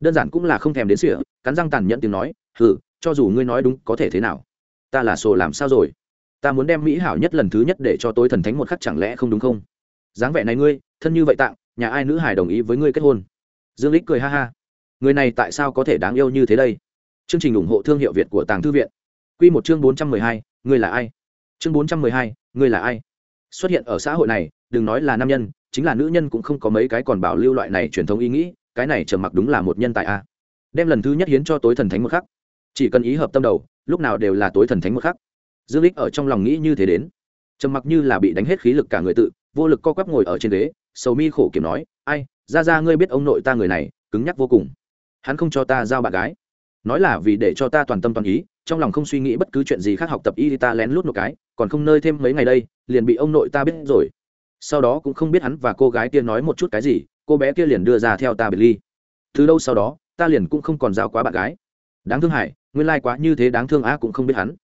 Đơn giản cũng là không thèm đến sỉa cắn răng tàn nhẫn tiếng nói hừ cho dù ngươi nói đúng có thể thế nào? Ta là sổ làm sao rồi? Ta muốn đem mỹ hảo nhất lần thứ nhất để cho tôi thần thánh một khắc chẳng lẽ không đúng không? Dáng vẻ này ngươi thân như vậy tạng nhà ai nữ hải đồng ý với ngươi kết hôn? Dương lích cười ha ha. Người này tại sao có thể đáng yêu như thế đây? Chương trình ủng hộ thương hiệu việt của tàng thư viện. Quy một chương bốn trăm mười hai, ngươi là ai? Chương bốn trăm mười hai, ngươi là ai? Xuất hiện ở xã hội này đừng nói là nam nhân chính là nữ nhân cũng không có mấy cái còn bảo lưu loại này truyền thống ý nghĩ cái này trầm mặc đúng là một nhân tài a. Đem lần thứ nhất hiến cho tối thần thánh một khắc. Chỉ cần ý hợp tâm đầu lúc nào đều là tối thần thánh một khắc. Dương lích ở trong lòng nghĩ như thế đến. Trầm mặc như là bị đánh hết khí lực cả người tự vô lực co quắp ngồi ở trên ghế sầu mi khổ kiểm nói ai ra ra ngươi biết ông nội ta người này cứng nhắc vô cùng. Hắn không cho ta giao bạn gái. Nói là vì để cho ta toàn tâm toàn ý trong lòng không suy nghĩ bất cứ chuyện gì khác học tập y ta lén lút một cái, còn không nơi thêm mấy ngày đây, liền bị ông nội ta biết rồi. Sau đó cũng không biết hắn và cô gái kia nói một chút cái gì, cô bé kia liền đưa ra theo ta biệt ly. Từ đâu sau đó, ta liền cũng không còn giao quá bạn gái. Đáng thương hải, nguyên lai、like、quá như thế đáng thương á cũng không biết hắn.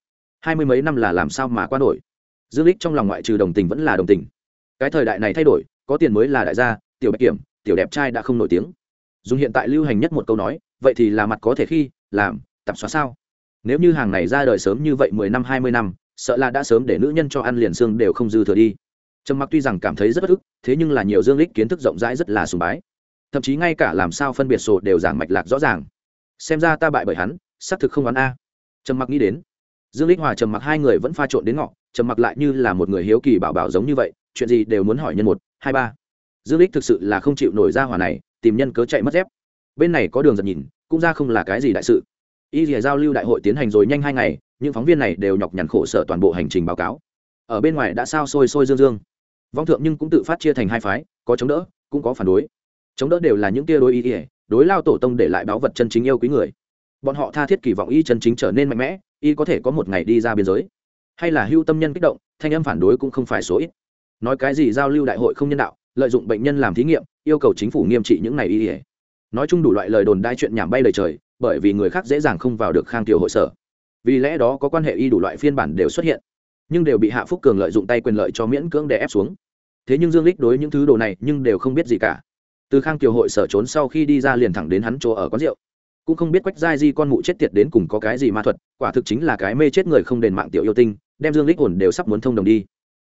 Hai mươi mấy năm là làm sao mà qua nổi. Dương lích trong lòng ngoại trừ đồng tình vẫn là đồng tình. Cái thời đại này thay đổi, có tiền mới là đại gia, tiểu bạch kiểm, tiểu đẹp trai đã không nổi tiếng. Dùng hiện tại lưu hành nhất một câu nói, vậy thì là mặt có thể khi, làm, tập xóa sao? Nếu như hàng này ra đời sớm như vậy mười năm, hai mươi năm, sợ là đã sớm để nữ nhân cho ăn liền xương đều không dư thừa đi. Trầm mặc tuy rằng cảm thấy rất bất ức, thế nhưng là nhiều dương lích kiến thức rộng rãi rất là sùng bái. Thậm chí ngay cả làm sao phân biệt sổ đều giảng mạch lạc rõ ràng. Xem ra ta bại bởi hắn, xác thực không đoán a. Trầm mặc nghĩ đến, dương lích hòa, trầm mặc hai người vẫn pha trộn đến ngọ, trầm mặc lại như là một người hiếu kỳ bảo bảo giống như vậy, chuyện gì đều muốn hỏi nhân một, hai ba. Dương lích thực sự là không chịu nổi ra hòa này, tìm nhân cớ chạy mất dép. Bên này có đường giật nhìn, cũng ra không là cái gì đại sự y dìa giao lưu đại hội tiến hành rồi nhanh hai ngày, những phóng viên này đều nhọc nhằn khổ sở toàn bộ hành trình báo cáo. Ở bên ngoài đã sao sôi sôi dương dương. Vong thượng nhưng cũng tự phát chia thành hai phái, có chống đỡ, cũng có phản đối. Chống đỡ đều là những tia đối y dìa đối lao tổ tông để lại báo vật chân chính yêu quý người. Bọn họ tha thiết kỳ vọng y chân chính trở nên mạnh mẽ, y có thể có một ngày đi ra biên giới. Hay là hưu tâm nhân kích động, thanh âm phản đối cũng không phải số ít. Nói cái gì giao lưu đại hội không nhân đạo, lợi dụng bệnh nhân làm thí nghiệm, yêu cầu chính phủ nghiêm trị những này y nói chung đủ loại lời đồn đai chuyện nhảm bay lời trời bởi vì người khác dễ dàng không vào được khang tiểu hội sở. Vì lẽ đó có quan hệ y đủ loại phiên bản đều xuất hiện, nhưng đều bị hạ phúc cường lợi dụng tay quyền lợi cho miễn cưỡng đè ép xuống. Thế nhưng dương lích đối những thứ đồ này nhưng đều không biết gì cả. Từ khang kiều hội sở trốn sau khi đi ra liền thẳng đến hắn chỗ ở quán rượu. Cũng không biết quách giai di con mụ chết tiệt đến cùng có cái gì ma thuật, quả thực chính là cái mê chết người không đền mạng tiểu yêu tinh, đem dương lích ổn đều sắp muốn thông đồng đi.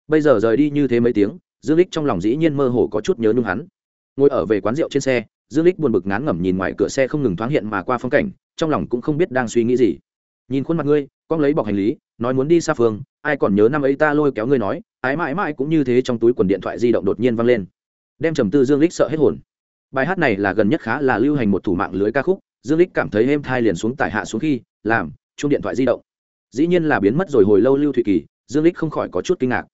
Bây giờ rời đi như thế mấy tiếng, dương lích trong lòng dĩ nhiên mơ hồ có chút nhớ nhung hắn. Ngồi ở về quán rượu trên xe dương lích buồn bực ngán ngẩm nhìn ngoài cửa xe không ngừng thoáng hiện mà qua phong cảnh, trong lòng cũng không biết đang suy nghĩ gì. Nhìn khuôn mặt ngươi, con lấy bọc hành lý, nói muốn đi xa phương, ai còn nhớ năm ấy ta lôi kéo ngươi nói, ái mãi mãi cũng như thế trong túi quần điện thoại di động đột nhiên văng lên. Đem trầm tư dương lích sợ hết hồn. Bài hát này là gần nhất khá là lưu hành một thủ mạng lưới ca khúc, dương lích cảm thấy êm thai liền xuống tải hạ xuống khi, làm chung điện thoại di động. Dĩ nhiên là biến mất rồi hồi lâu lưu thụy kỳ, dương lích không khỏi có chút kinh ngạc.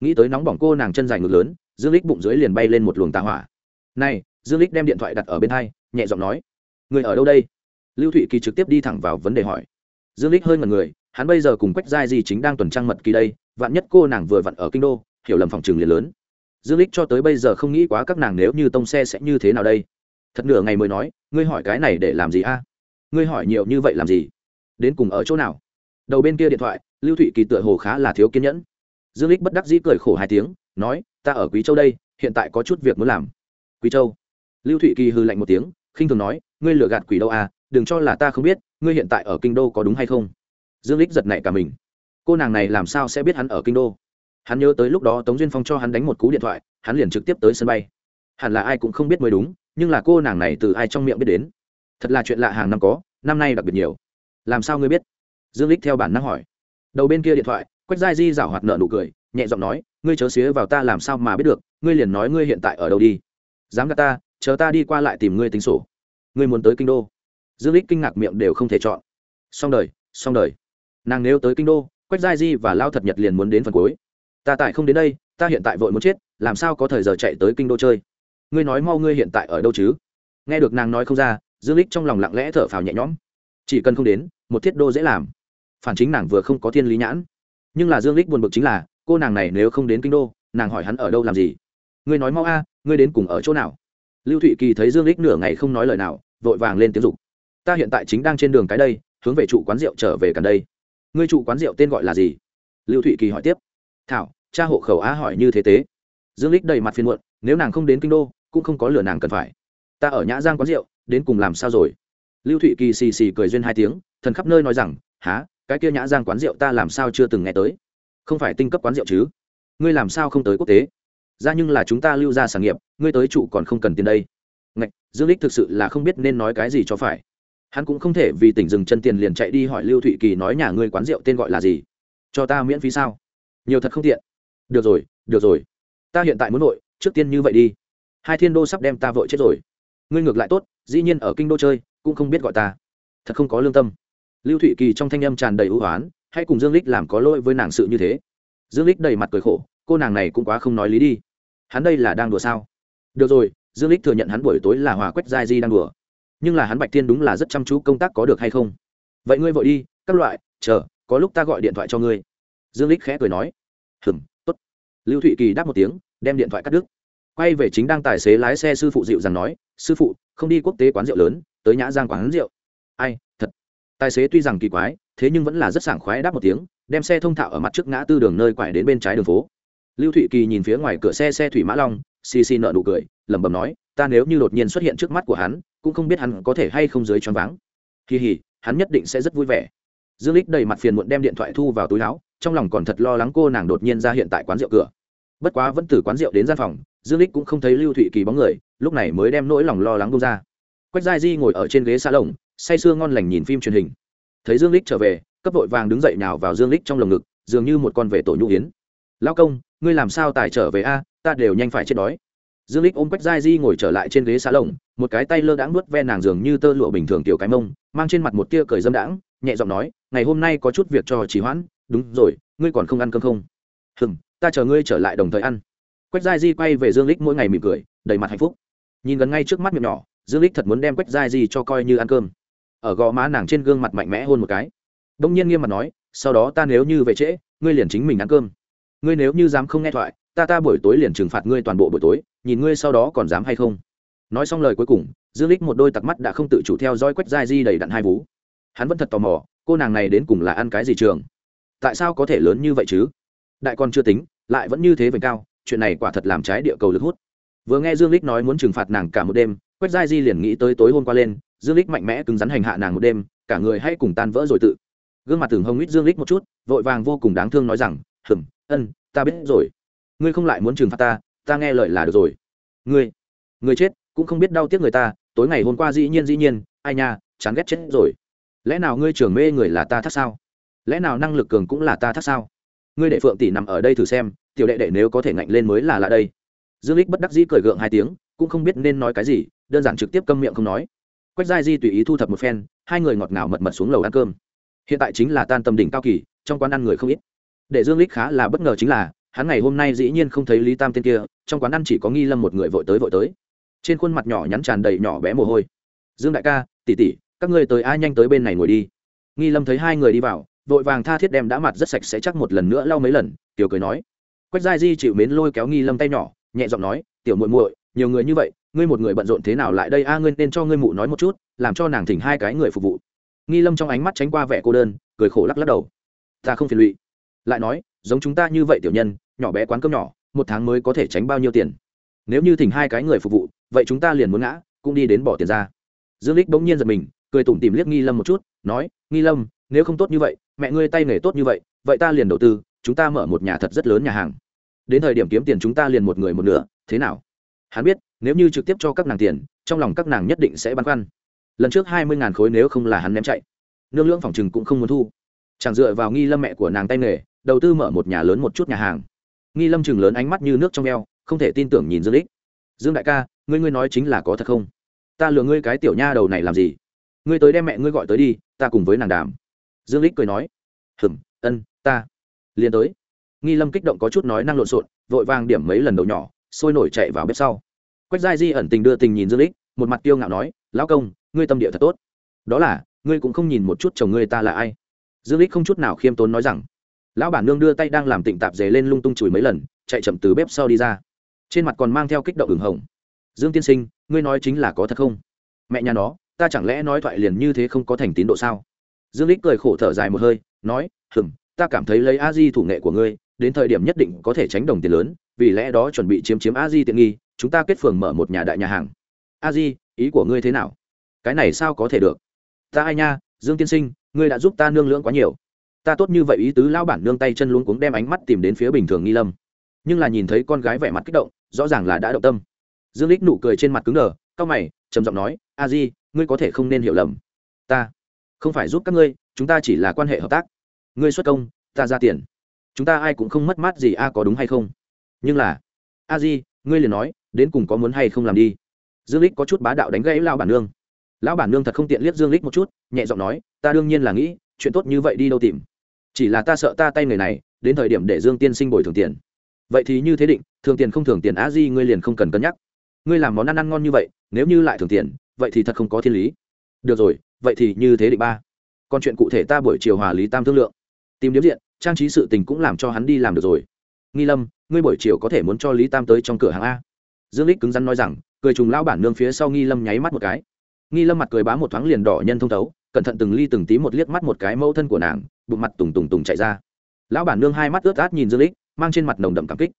Nghĩ tới nóng bỏng cô nàng chân dài ngực lớn, dương lích bụng dưới liền bay lên một luồng tà hỏa. Này dương lích đem điện thoại đặt ở bên hai, nhẹ giọng nói, người ở đâu đây? Lưu thụy kỳ trực tiếp đi thẳng vào vấn đề hỏi. Dương lích hơi ngần người, hắn bây giờ cùng quách giai gì chính đang tuần trăng mật kỳ đây, vạn nhất cô nàng vừa vặn ở kinh đô, hiểu lầm phòng trường liền lớn. Dương lích cho tới bây giờ không nghĩ quá các nàng nếu như tông xe sẽ như thế nào đây. Thật nửa ngày mới nói, ngươi hỏi cái này để làm gì a? Ngươi hỏi nhiều như vậy làm gì? Đến cùng ở chỗ nào? Đầu bên kia điện thoại, lưu thụy kỳ tựa hồ khá là thiếu kiên nhẫn. Dương lích bất đắc dĩ cười khổ hai tiếng, nói, ta ở quý châu đây, hiện tại có chút việc muốn làm. Quý châu? Lưu thụy kỳ hư lạnh một tiếng, khinh thường nói, ngươi lừa gạt quỷ đâu à đừng cho là ta không biết, ngươi hiện tại ở kinh đô có đúng hay không? Dương lích giật nảy cả mình. Cô nàng này làm sao sẽ biết hắn ở kinh đô? Hắn nhớ tới lúc đó tống duyên phong cho hắn đánh một cú điện thoại, hắn liền trực tiếp tới sân bay. Hẳn là ai cũng không biết mới đúng, nhưng là cô nàng này từ ai trong miệng biết đến? Thật là chuyện lạ hàng năm có, năm nay đặc biệt nhiều. Làm sao ngươi biết? Dương lích theo bản năng hỏi. Đầu bên kia điện thoại, quách giai di rảo hoạt nợ nụ cười, nhẹ giọng nói, ngươi chớ xía vào ta làm sao mà biết được, ngươi liền nói ngươi hiện tại ở đâu đi. Dám gạt ta chờ ta đi qua lại tìm ngươi tính sổ. Ngươi muốn tới kinh đô. Dương lích kinh ngạc miệng đều không thể chọn. Xong đời xong đời. Nàng nếu tới kinh đô, quách giai di và lao thật nhật liền muốn đến phần cuối. Ta tại không đến đây, ta hiện tại vội muốn chết, làm sao có thời giờ chạy tới kinh đô chơi? Ngươi nói mau ngươi hiện tại ở đâu chứ? Nghe được nàng nói không ra, dương lích trong lòng lặng lẽ thở phào nhẹ nhõm. Chỉ cần không đến, một thiết đô dễ làm. Phản chính nàng vừa không có thiên lý nhãn. Nhưng là dương lích buồn bực chính là, cô nàng này nếu không đến kinh đô, nàng hỏi hắn ở đâu làm gì? Ngươi nói mau a, ngươi đến cùng ở chỗ nào? Lưu thụy kỳ thấy dương lích nửa ngày không nói lời nào, vội vàng lên tiếng dục. Ta hiện tại chính đang trên đường cái đây, hướng về trụ quán rượu trở về gần đây. Ngươi trụ quán rượu tên gọi là gì? Lưu thụy kỳ hỏi tiếp. Thảo, cha hộ khẩu á hỏi như thế tế. Dương lích đầy mặt phiền muộn, nếu nàng không đến kinh đô, cũng không có lửa nàng cần phải. Ta ở nhã giang quán rượu, đến cùng làm sao rồi? Lưu thụy kỳ xì xì cười duyên hai tiếng, thần khắp nơi nói rằng há cái kia nhã giang quán rượu ta làm sao chưa từng nghe tới? Không phải tinh cấp quán rượu chứ? Ngươi làm sao không tới quốc tế? Ra nhưng là chúng ta lưu ra sản nghiệp, ngươi tới trụ còn không cần tiền đây. Ngạch, dương lích thực sự là không biết nên nói cái gì cho phải. Hắn cũng không thể vì tỉnh dừng chân tiền liền chạy đi hỏi lưu thụy kỳ nói nhà ngươi quán rượu tên gọi là gì. Cho ta miễn phí sao? Nhiều thật không tiện. Được rồi được rồi. Ta hiện tại muốn nội, trước tiên như vậy đi. Hai thiên đô sắp đem ta vội chết rồi. Ngươi ngược lại tốt, dĩ nhiên ở kinh đô chơi, cũng không biết gọi ta. Thật không có lương tâm. Lưu thụy kỳ trong thanh âm tràn đầy ưu hoán hay cùng dương lích làm có lỗi với nàng sự như thế? Dương lích đầy mặt cười khổ, cô nàng này cũng quá không nói lý đi hắn đây là đang đùa sao? Được rồi, dương lích thừa nhận hắn buổi tối là hòa quách giai di đang đùa. Nhưng là hắn bạch thiên đúng là rất chăm chú công tác có được hay không? Vậy ngươi vội đi, các loại, chờ, có lúc ta gọi điện thoại cho ngươi. Dương lích khẽ cười nói. Hừm, tốt. Lưu thụy kỳ đáp một tiếng, đem điện thoại cắt đứt. Quay về chính đang tài xế lái xe sư phụ dịu rằng nói, sư phụ, không đi quốc tế quán rượu lớn, tới nhã giang quán rượu. Ai, thật. Tài xế tuy rằng kỳ quái, thế nhưng vẫn là rất sảng khoái đáp một tiếng, đem xe thông thạo ở mặt trước ngã tư đường nơi quải đến bên trái đường phố lưu thụy kỳ nhìn phía ngoài cửa xe xe thủy mã long, xì xì nợ nụ cười, lẩm bẩm nói, ta nếu như đột nhiên xuất hiện trước mắt của hắn, cũng không biết hắn có thể hay không dưới choáng váng. Kỳ hỉ, hắn nhất định sẽ rất vui vẻ. Dương lích đầy mặt phiền muộn đem điện thoại thu vào túi áo, trong lòng còn thật lo lắng cô nàng đột nhiên ra hiện tại quán rượu cửa. Bất quá vẫn từ quán rượu đến gian phòng, dương lích cũng không thấy lưu thụy kỳ bóng người, lúc này mới đem nỗi lòng lo lắng bông ra. Quách giai di ngồi ở trên ghế xa lồng say sưa ngon lành nhìn phim truyền hình. Thấy dương lích trở về, cấp vội vàng đứng dậy nào vào dương lích trong lồng ngực, dường như một con về tổ nhũ hiến lao công, ngươi làm sao tài trở về a? Ta đều nhanh phải chết đói. Dương lích ôm quách giai di ngồi trở lại trên ghế xá lồng, một cái tay lơ đãng nuốt ve nàng dường như tơ lụa bình thường tiểu cái mông, mang trên mặt một tia cười dâm đãng, nhẹ giọng nói, ngày hôm nay có chút việc cho trì hoãn, đúng rồi, ngươi còn không ăn cơm không? Hừm, ta chờ ngươi trở lại đồng thời ăn. Quách giai di quay về dương lích mỗi ngày mỉm cười, đầy mặt hạnh phúc. Nhìn gần ngay trước mắt miệng nhỏ, dương lích thật muốn đem quách giai di cho coi như ăn cơm. Ở gò má nàng trên gương mặt mạnh mẽ hôn một cái. Đông nhiên nghiêm mặt nói, sau đó ta nếu như về trễ, ngươi liền chính mình ăn cơm ngươi nếu như dám không nghe thoại, ta ta buổi tối liền trừng phạt ngươi toàn bộ buổi tối, nhìn ngươi sau đó còn dám hay không? Nói xong lời cuối cùng, dương lích một đôi tặc mắt đã không tự chủ theo dõi quách giai di đầy đặn hai vú. Hắn vẫn thật tò mò, cô nàng này đến cùng là ăn cái gì trường? Tại sao có thể lớn như vậy chứ? Đại con chưa tính, lại vẫn như thế về cao, chuyện này quả thật làm trái địa cầu lực hút. Vừa nghe dương lích nói muốn trừng phạt nàng cả một đêm quách giai di liền nghĩ tới tối hôm qua lên, dương lích mạnh mẽ cứng rắn hành hạ nàng một đêm, cả người hay cùng tan vỡ rồi tự. Gương mặt tưởng hồng ít dương lích một chút, vội vàng vô cùng đáng thương nói rằng, hừm ân, ta biết rồi. Ngươi không lại muốn trừng phạt ta ta nghe lời là được rồi. Ngươi ngươi chết, cũng không biết đau tiếc người ta, tối ngày hôm qua dĩ nhiên dĩ nhiên, ai nha, chán ghét chết rồi. Lẽ nào ngươi trưởng mê người là ta thắt sao? Lẽ nào năng lực cường cũng là ta thắt sao? Ngươi đệ phượng tỷ nằm ở đây thử xem, tiểu đệ đệ nếu có thể ngạnh lên mới là lạ đây. Dương lích bất đắc dĩ cười gượng hai tiếng, cũng không biết nên nói cái gì, đơn giản trực tiếp câm miệng không nói. Quách giai di tùy ý thu thập một phen, hai người ngọt ngào mật mật xuống lầu ăn cơm. Hiện tại chính là tan tâm đỉnh cao kỳ, trong quán ăn người không ít để dương lích khá là bất ngờ chính là, hắn ngày hôm nay dĩ nhiên không thấy lý tam tên kia, trong quán ăn chỉ có nghi lâm một người vội tới vội tới. Trên khuôn mặt nhỏ nhắn tràn đầy nhỏ bé mồ hôi. Dương đại ca, tỷ tỷ, các ngươi tới ai nhanh tới bên này ngồi đi. Nghi lâm thấy hai người đi vào, vội vàng tha thiết đem đã mặt rất sạch sẽ chắc một lần nữa lau mấy lần, tiểu cười nói. Quách giai di chịu mến lôi kéo nghi lâm tay nhỏ, nhẹ giọng nói, tiểu muội muội, nhiều người như vậy, ngươi một người bận rộn thế nào lại đây a? Ngươi nên cho ngươi mụ nói một chút, làm cho nàng thỉnh hai cái người phục vụ. Nghi lâm trong ánh mắt tránh qua vẻ cô đơn, cười khổ lắc lắc đầu. Ta không phiền lụy lại nói, giống chúng ta như vậy tiểu nhân, nhỏ bé quán cơm nhỏ, một tháng mới có thể tránh bao nhiêu tiền? Nếu như thỉnh hai cái người phục vụ, vậy chúng ta liền muốn ngã, cũng đi đến bỏ tiền ra. Dương lích bỗng nhiên giật mình, cười tủm tìm liếc nghi lâm một chút, nói, nghi lâm, nếu không tốt như vậy, mẹ ngươi tay nghề tốt như vậy vậy ta liền đầu tư, chúng ta mở một nhà thật rất lớn nhà hàng. Đến thời điểm kiếm tiền chúng ta liền một người một nửa, thế nào? Hắn biết, nếu như trực tiếp cho các nàng tiền, trong lòng các nàng nhất định sẽ băn khoăn. Lần trước hai mươi ngàn khối nếu không là hắn ném chạy, nương lưỡng phòng chừng cũng không muốn thu. Chẳng dựa vào nghi lâm mẹ của nàng tay nghề đầu tư mở một nhà lớn một chút nhà hàng. Nghi lâm chừng lớn ánh mắt như nước trong eo, không thể tin tưởng nhìn dương lích dương đại ca, ngươi ngươi nói chính là có thật không? Ta lừa ngươi cái tiểu nha đầu này làm gì? Ngươi tới đem mẹ ngươi gọi tới đi, ta cùng với nàng đàm. Dương lích cười nói, hừm, ân, ta. Liền tới. Nghi lâm kích động có chút nói năng lộn xộn, vội vàng điểm mấy lần đầu nhỏ, sôi nổi chạy vào bếp sau. Quách giai di ẩn tình đưa tình nhìn dương lích một mặt tiêu ngạo nói, lão công, ngươi tâm địa thật tốt. Đó là, ngươi cũng không nhìn một chút chồng ngươi ta là ai. Dương lích không chút nào khiêm tốn nói rằng lão bản nương đưa tay đang làm tịnh tạp dề lên lung tung chùi mấy lần, chạy chậm từ bếp sau đi ra. Trên mặt còn mang theo kích động ửng hồng. Dương tiên sinh, ngươi nói chính là có thật không? Mẹ nhà nó, ta chẳng lẽ nói thoại liền như thế không có thành tín độ sao? Dương lích cười khổ thở dài một hơi, nói, hừm, ta cảm thấy lấy a di thủ nghệ của ngươi, đến thời điểm nhất định có thể tránh đồng tiền lớn, vì lẽ đó chuẩn bị chiếm chiếm a di tiện nghi, chúng ta kết phường mở một nhà đại nhà hàng. A di, ý của ngươi thế nào? Cái này sao có thể được? Ta ai nha, dương tiên sinh, ngươi đã giúp ta nương lưỡng quá nhiều ta tốt như vậy ý tứ lão bản nương tay chân luống cuống đem ánh mắt tìm đến phía bình thường nghi lâm. Nhưng là nhìn thấy con gái vẻ mặt kích động, rõ ràng là đã động tâm. Dương lích nụ cười trên mặt cứng đờ cao mày, trầm giọng nói, a di, ngươi có thể không nên hiểu lầm. Ta không phải giúp các ngươi, chúng ta chỉ là quan hệ hợp tác. Ngươi xuất công, ta ra tiền. Chúng ta ai cũng không mất mát gì a, có đúng hay không? Nhưng là, a di, ngươi liền nói, đến cùng có muốn hay không làm đi? Dương lích có chút bá đạo đánh gãy lao bản nương. Lão bản nương thật không tiện liếc dương lích một chút, nhẹ giọng nói, ta đương nhiên là nghĩ, chuyện tốt như vậy đi đâu tìm chỉ là ta sợ ta tay người này, đến thời điểm để dương tiên sinh bồi thường tiền. Vậy thì như thế định, thường tiền không thường tiền á di, ngươi liền không cần cân nhắc. Ngươi làm món ăn ăn ngon như vậy, nếu như lại thường tiền, vậy thì thật không có thiên lý. Được rồi, vậy thì như thế định ba. Còn chuyện cụ thể ta buổi chiều hòa lý tam thương lượng. Tìm điếm diện, trang trí sự tình cũng làm cho hắn đi làm được rồi. Nghi lâm, ngươi buổi chiều có thể muốn cho lý tam tới trong cửa hàng a. Dương lích cứng rắn nói rằng, cười trùng lão bản nương phía sau nghi lâm nháy mắt một cái. Nghi lâm mặt cười bá một thoáng liền đỏ nhân thông thấu cẩn thận từng ly từng tí một liếc mắt một cái mẫu thân của nàng, bụng mặt tùng tùng tùng chạy ra. Lão bản nương hai mắt ướt át nhìn dương lích, mang trên mặt nồng đậm cảm kích.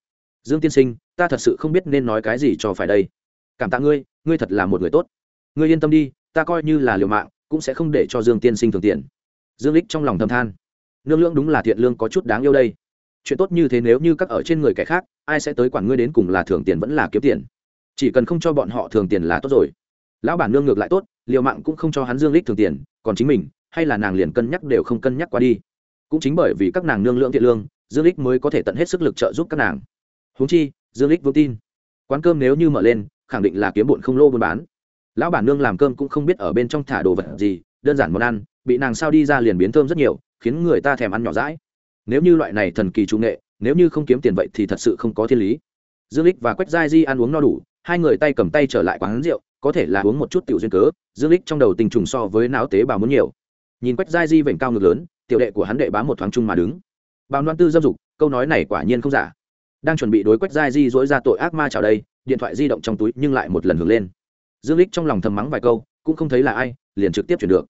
Dương tiên sinh, ta thật sự không biết nên nói cái gì cho phải đây. Cảm tạ ngươi ngươi thật là một người tốt. Ngươi yên tâm đi, ta coi như là liều mạng, cũng sẽ không để cho dương tiên sinh thường tiền. Dương lích trong lòng thầm than. Nương lương đúng là thiện lương có chút đáng yêu đây. Chuyện tốt như thế nếu như các ở trên người kẻ khác, ai sẽ tới quản ngươi đến cùng là thường tiền vẫn là kiếm tiền. Chỉ cần không cho bọn họ thường tiền là tốt rồi. Lão bản nương ngược lại tốt liều mạng cũng không cho hắn dương lích thường tiền, còn chính mình, hay là nàng liền cân nhắc đều không cân nhắc qua đi. Cũng chính bởi vì các nàng nương lượng thiện lương, dương lích mới có thể tận hết sức lực trợ giúp các nàng. Huống chi, dương lích vững tin. Quán cơm nếu như mở lên, khẳng định là kiếm bụn không lô buôn bán. Lão bản nương làm cơm cũng không biết ở bên trong thả đồ vật gì, đơn giản món ăn, bị nàng sao đi ra liền biến thơm rất nhiều, khiến người ta thèm ăn nhỏ rãi nếu như loại này thần kỳ trung nghệ, nếu như không kiếm tiền vậy thì thật sự không có thiên lý. Dương lích và quách giai di ăn uống no đủ, hai người tay cầm tay trở lại quán rượu có thể là uống một chút tiểu duyên cớ, dương lích trong đầu tình trùng so với não tế bào muốn nhiều. Nhìn quách giai di vểnh cao ngực lớn, tiểu đệ của hắn đệ bám một thoáng chung mà đứng. Bao loan tư dâm dục, câu nói này quả nhiên không giả. Đang chuẩn bị đối quách giai di dỗi ra tội ác ma chào đây, điện thoại di động trong túi nhưng lại một lần hưởng lên. Dương lích trong lòng thầm mắng vài câu, cũng không thấy là ai, liền trực tiếp chuyển được.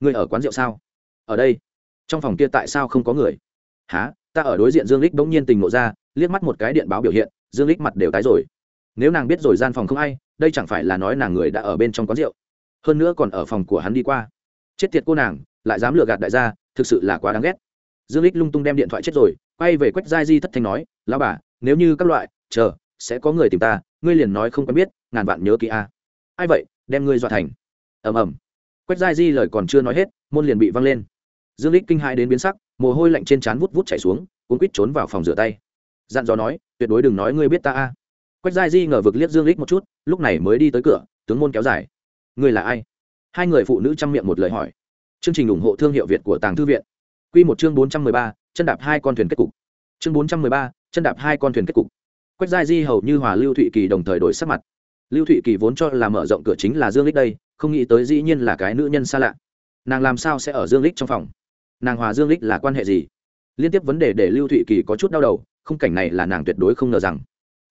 Người ở quán rượu sao? Ở đây. Trong phòng kia tại sao không có người? Há ta ở đối diện dương lích bỗng nhiên tình ngộ ra, liếc mắt một cái điện báo biểu hiện, dương lích mặt đều tái rồi nếu nàng biết rồi gian phòng không ai, đây chẳng phải là nói nàng người đã ở bên trong quán rượu. Hơn nữa còn ở phòng của hắn đi qua. Chết tiệt cô nàng, lại dám lừa gạt đại gia, thực sự là quá đáng ghét. Dương lích lung tung đem điện thoại chết rồi, quay về quách giai di thất thanh nói lao bà, nếu như các loại, chờ, sẽ có người tìm ta, ngươi liền nói không quen biết, ngàn vạn nhớ kỹ a. Ai vậy? Đem ngươi dọa thành. Ầm ầm. Quách giai di lời còn chưa nói hết, môn liền bị văng lên. Dương lích kinh hãi đến biến sắc, mồ hôi lạnh trên trán vút vút chảy xuống cuốn quýt trốn vào phòng rửa tay. Dặn dò nói, tuyệt đối đừng nói ngươi biết ta a quách giai di ngờ vực liếc dương lích một chút, lúc này mới đi tới cửa, tướng môn kéo dài. Người là ai? Hai người phụ nữ chăm miệng một lời hỏi. Chương trình ủng hộ thương hiệu việt của tàng thư viện. Quy một chương bốn trăm mười ba, chân đạp hai con thuyền kết cục. Chương bốn trăm mười ba, chân đạp hai con thuyền kết cục. Quách giai di hầu như hòa lưu thụy kỳ đồng thời đổi sắc mặt. Lưu thụy kỳ vốn cho là mở rộng cửa chính là dương lích đây, không nghĩ tới dĩ nhiên là cái nữ nhân xa lạ. Nàng làm sao sẽ ở dương lích trong phòng? Nàng hòa dương lích là quan hệ gì? Liên tiếp vấn đề để lưu thụy kỳ có chút đau đầu, không cảnh này là nàng tuyệt đối không ngờ rằng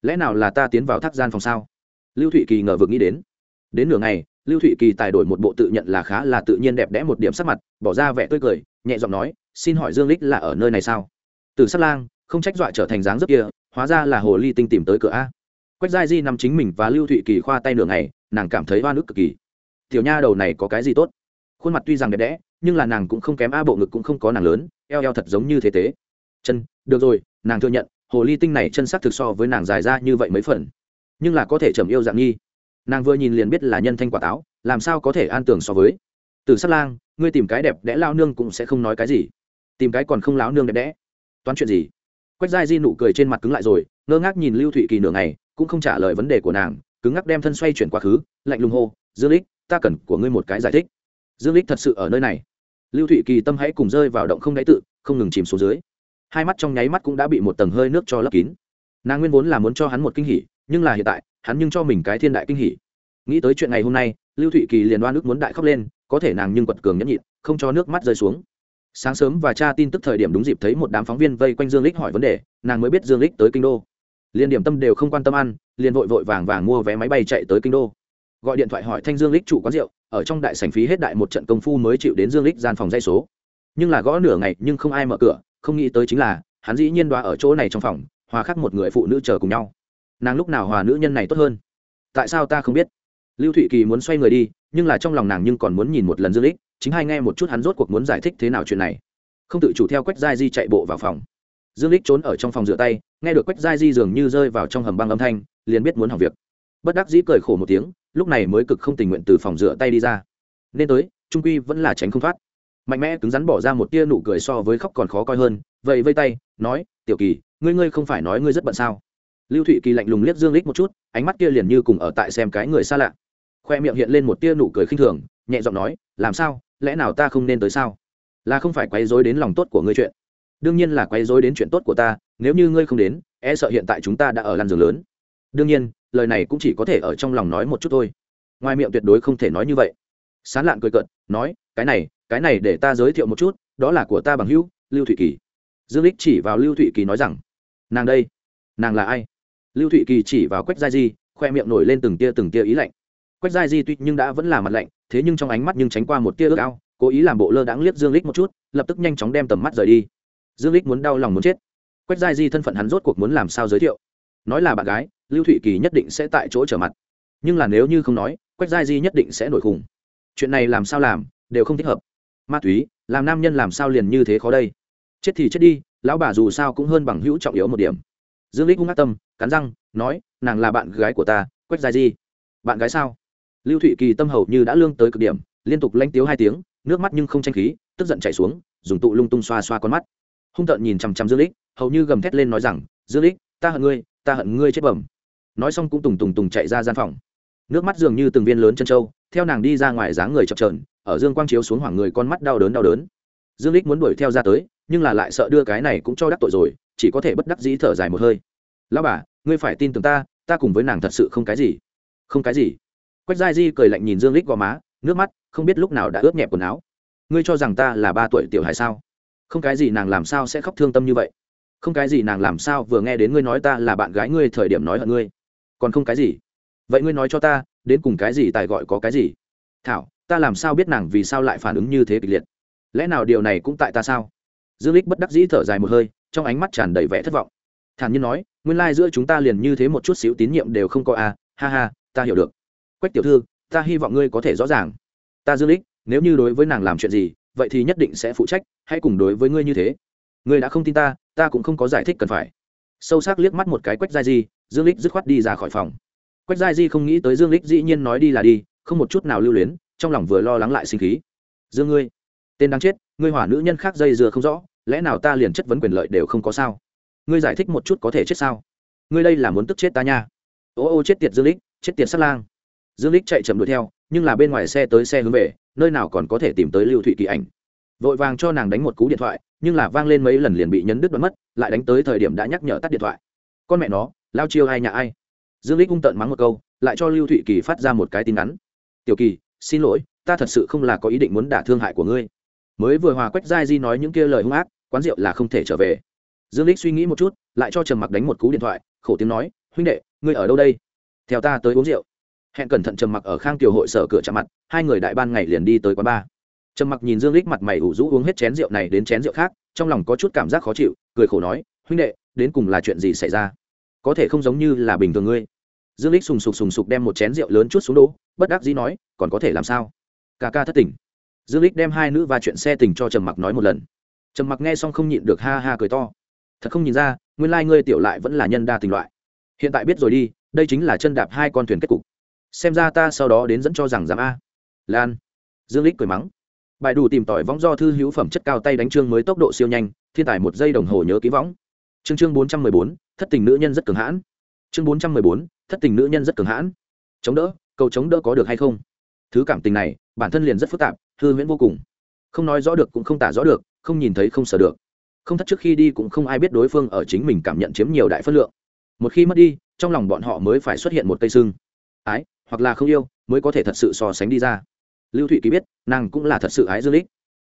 lẽ nào là ta tiến vào thác gian phòng sao? Lưu thụy kỳ ngờ vực nghĩ đến. Đến nửa ngày, lưu thụy kỳ tài đổi một bộ tự nhận là khá là tự nhiên đẹp đẽ một điểm sắc mặt, bỏ ra vẻ tươi cười, nhẹ giọng nói, xin hỏi dương lích là ở nơi này sao? Từ sát lang, không trách dọa trở thành dáng dấp kia, hóa ra là hồ ly tinh tìm tới cửa a. Quách giai di nằm chính mình và lưu thụy kỳ khoa tay nửa ngày, nàng cảm thấy oan nước cực kỳ. Tiểu nha đầu này có cái gì tốt? Khuôn mặt tuy rằng đẹp đẽ, nhưng là nàng cũng không kém a bộ ngực cũng không có nàng lớn, eo eo thật giống như thế tế. Chân, được rồi, nàng thừa nhận hồ ly tinh này chân sắc thực so với nàng dài ra như vậy mấy phần. Nhưng là có thể trầm yêu dạng nghi. Nàng vừa nhìn liền biết là nhân thanh quả táo, làm sao có thể an tưởng so với. Từ sát lang, ngươi tìm cái đẹp đẽ lao nương cũng sẽ không nói cái gì. Tìm cái còn không láo nương đẹp đẽ. Toán chuyện gì? Quách giai di nụ cười trên mặt cứng lại rồi, ngơ ngác nhìn lưu thụy kỳ nửa ngày, cũng không trả lời vấn đề của nàng, cứng ngắc đem thân xoay chuyển quá khứ, lạnh lùng hô, dương lích ta cần của ngươi một cái giải thích. Dương lích thật sự ở nơi này. Lưu thụy kỳ tâm hãy cùng rơi vào động không đáy tự, không ngừng chìm xuống dưới hai mắt trong nháy mắt cũng đã bị một tầng hơi nước cho lấp kín. Nàng nguyên vốn là muốn cho hắn một kinh hỉ, nhưng là hiện tại, hắn nhưng cho mình cái thiên đại kinh hỉ. Nghĩ tới chuyện ngày hôm nay, lưu thụy kỳ liền đoan nước muốn đại khóc lên, có thể nàng nhưng quật cường nhẫn nhịn, không cho nước mắt rơi xuống. Sáng sớm và cha tin tức thời điểm đúng dịp thấy một đám phóng viên vây quanh dương lích hỏi vấn đề, nàng mới biết dương lích tới kinh đô. Liền điểm tâm đều không quan tâm ăn, liền vội vội vàng vàng mua vé máy bay chạy tới kinh đô. Gọi điện thoại hỏi thanh dương lích chủ quán rượu, ở trong đại sảnh phí hết đại một trận công phu mới chịu đến dương lích gian phòng dây số. Nhưng là gõ nửa ngày nhưng không ai mở cửa không nghĩ tới chính là, hắn dĩ nhiên đoá ở chỗ này trong phòng, hòa khắc một người phụ nữ chờ cùng nhau. Nàng lúc nào hòa nữ nhân này tốt hơn? Tại sao ta không biết? Lưu thụy kỳ muốn xoay người đi, nhưng là trong lòng nàng nhưng còn muốn nhìn một lần dương lích chính hay nghe một chút hắn rốt cuộc muốn giải thích thế nào chuyện này. Không tự chủ theo quách giai di chạy bộ vào phòng. Dương lích trốn ở trong phòng rửa tay, nghe được quách giai di dường như rơi vào trong hầm băng âm thanh, liền biết muốn hỏng việc. Bất đắc dĩ cười khổ một tiếng, lúc này mới cực không tình nguyện từ phòng rửa tay đi ra. Nên tới, trung quy vẫn là tránh không thoát mạnh mẽ cứng rắn bỏ ra một tia nụ cười so với khóc còn khó coi hơn vậy vây tay, nói, tiểu kỳ, ngươi ngươi không phải nói ngươi rất bận sao? Lưu thụy kỳ lạnh lùng liếc dương lích một chút, ánh mắt kia liền như cùng ở tại xem cái người xa lạ. Khoe miệng hiện lên một tia nụ cười khinh thường, nhẹ giọng nói, làm sao? Lẽ nào ta không nên tới sao? Là không phải quấy rối đến lòng tốt của ngươi chuyện. Đương nhiên là quấy rối đến chuyện tốt của ta, nếu như ngươi không đến e sợ hiện tại chúng ta đã ở lăn giường lớn. Đương nhiên, lời này cũng chỉ có thể ở trong lòng nói một chút thôi. Ngoài miệng tuyệt đối không thể nói như vậy. Sán lạn cười cợt, nói, cái này cái này để ta giới thiệu một chút, đó là của ta bằng hữu, lưu thụy kỳ. Dương lích chỉ vào lưu thụy kỳ nói rằng, nàng đây, nàng là ai? Lưu thụy kỳ chỉ vào quách gia di, khoe miệng nổi lên từng tia từng tia ý lạnh. Quách gia di tuy nhưng đã vẫn là mặt lạnh, thế nhưng trong ánh mắt nhưng tránh qua một tia ước ao, cố ý làm bộ lơ đãng liếc dương lích một chút, lập tức nhanh chóng đem tầm mắt rời đi. Dương lích muốn đau lòng muốn chết. Quách gia di thân phận hắn rốt cuộc muốn làm sao giới thiệu? Nói là bạn gái, lưu thụy kỳ nhất định sẽ tại chỗ trở mặt. Nhưng là nếu như không nói, quách gia di nhất định sẽ nổi khùng. Chuyện này làm sao làm, đều không thích hợp ma túy, làm nam nhân làm sao liền như thế khó đây? Chết thì chết đi, lão bà dù sao cũng hơn bằng hữu trọng yếu một điểm. Dương lích hung ác tâm, cắn răng, nói, nàng là bạn gái của ta, quách dài di. Bạn gái sao? Lưu thụy kỳ tâm hầu như đã lương tới cực điểm, liên tục lanh tiếu hai tiếng, nước mắt nhưng không tranh khí, tức giận chạy xuống, dùng tụ lung tung xoa xoa con mắt. Hung tợn nhìn chằm chằm dương lích, hầu như gầm thét lên nói rằng, dương lích, ta hận ngươi, ta hận ngươi chết bẩm. Nói xong cũng tùng tùng tùng chạy ra gian phòng. Nước mắt dường như từng viên lớn chân trâu, theo nàng đi ra ngoài dáng người chập trờn ở dương quang chiếu xuống hoảng người con mắt đau đớn đau đớn. Dương lích muốn đuổi theo ra tới, nhưng là lại sợ đưa cái này cũng cho đắc tội rồi, chỉ có thể bất đắc dĩ thở dài một hơi. Lão bà, ngươi phải tin tưởng ta ta cùng với nàng thật sự không cái gì. Không cái gì? Quách giai di cười lạnh nhìn dương lích gò má, nước mắt không biết lúc nào đã ướt nhẹp quần áo. Ngươi cho rằng ta là ba tuổi tiểu hài sao? Không cái gì nàng làm sao sẽ khóc thương tâm như vậy? Không cái gì nàng làm sao vừa nghe đến ngươi nói ta là bạn gái ngươi thời điểm nói hận ngươi? Còn không cái gì? Vậy ngươi nói cho ta, đến cùng cái gì tài gọi có cái gì? Thảo ta làm sao biết nàng vì sao lại phản ứng như thế kịch liệt? Lẽ nào điều này cũng tại ta sao? Dương lích bất đắc dĩ thở dài một hơi, trong ánh mắt tràn đầy vẻ thất vọng. Thản nhiên nói, nguyên lai giữa chúng ta liền như thế một chút xíu tín nhiệm đều không có à ha ha, ta hiểu được. Quách tiểu thư, ta hy vọng ngươi có thể rõ ràng. Ta dương lích nếu như đối với nàng làm chuyện gì, vậy thì nhất định sẽ phụ trách, hãy cùng đối với ngươi như thế. Ngươi đã không tin ta ta cũng không có giải thích cần phải. Sâu sắc liếc mắt một cái quách giai di, dương lích dứt khoát đi ra khỏi phòng. Quách giai di không nghĩ tới dương lích dĩ nhiên nói đi là đi, không một chút nào lưu luyến trong lòng vừa lo lắng lại sinh khí. Dương ngươi, tên đáng chết, ngươi hỏa nữ nhân khác dây dừa không rõ, lẽ nào ta liền chất vấn quyền lợi đều không có sao? Ngươi giải thích một chút có thể chết sao? Ngươi đây là muốn tức chết ta nha. Ô ô, chết tiệt dương lích, chết tiệt sát lang. Dương lích chạy chậm đuổi theo, nhưng là bên ngoài xe tới xe hướng về, nơi nào còn có thể tìm tới lưu thụy kỳ ảnh. Vội vàng cho nàng đánh một cú điện thoại, nhưng là vang lên mấy lần liền bị nhấn đứt đoán mất, lại đánh tới thời điểm đã nhắc nhở tắt điện thoại. Con mẹ nó, lao chiêu ai nhà ai? Dương lích hung tợn mắng một câu, lại cho lưu thụy kỳ phát ra một cái tin ngắn. Tiểu kỳ xin lỗi, ta thật sự không là có ý định muốn đả thương hại của ngươi. Mới vừa hòa quách giai di nói những kia lời hung ác, quán rượu là không thể trở về. Dương lích suy nghĩ một chút, lại cho trầm mặc đánh một cú điện thoại, khổ tiếng nói, huynh đệ, ngươi ở đâu đây? Theo ta tới uống rượu. Hẹn cẩn thận trầm mặc ở khang tiểu hội sở cửa chạm mặt, hai người đại ban ngày liền đi tới quán bar. Trầm mặc nhìn dương lích mặt mày ủ rũ uống hết chén rượu này đến chén rượu khác, trong lòng có chút cảm giác khó chịu, cười khổ nói, huynh đệ, đến cùng là chuyện gì xảy ra? Có thể không giống như là bình thường ngươi. Dương lích sùng sục sùng sục đem một chén rượu lớn chút xuống đỗ bất đắc dĩ nói, còn có thể làm sao? Ca ca thất tình. Dương lích đem hai nữ và chuyện xe tình cho trầm mặc nói một lần. Trầm mặc nghe xong không nhịn được ha ha cười to. Thật không nhìn ra, nguyên lai ngươi tiểu lại vẫn là nhân đa tình loại. Hiện tại biết rồi đi, đây chính là chân đạp hai con thuyền kết cục. Xem ra ta sau đó đến dẫn cho rằng dám a. Lan. Dương lích cười mắng. Bài đủ tìm tỏi võng do thư hữu phẩm chất cao tay đánh trương mới tốc độ siêu nhanh, thiên tài một giây đồng hồ nhớ ký võng. Chương chương bốn trăm mười bốn, thất tình nữ nhân rất cường hãn. Chương bốn trăm mười bốn, thất tình nữ nhân rất cường hãn. Chống đỡ cầu chống đỡ có được hay không? Thứ cảm tình này, bản thân liền rất phức tạp, hư huyễn vô cùng. Không nói rõ được cũng không tả rõ được, không nhìn thấy không sờ được. Không thất trước khi đi cũng không ai biết đối phương ở chính mình cảm nhận chiếm nhiều đại phất lượng. Một khi mất đi, trong lòng bọn họ mới phải xuất hiện một cây sưng. Ái, hoặc là không yêu, mới có thể thật sự so sánh đi ra. Lưu thụy ký biết, nàng cũng là thật sự ái dương lích.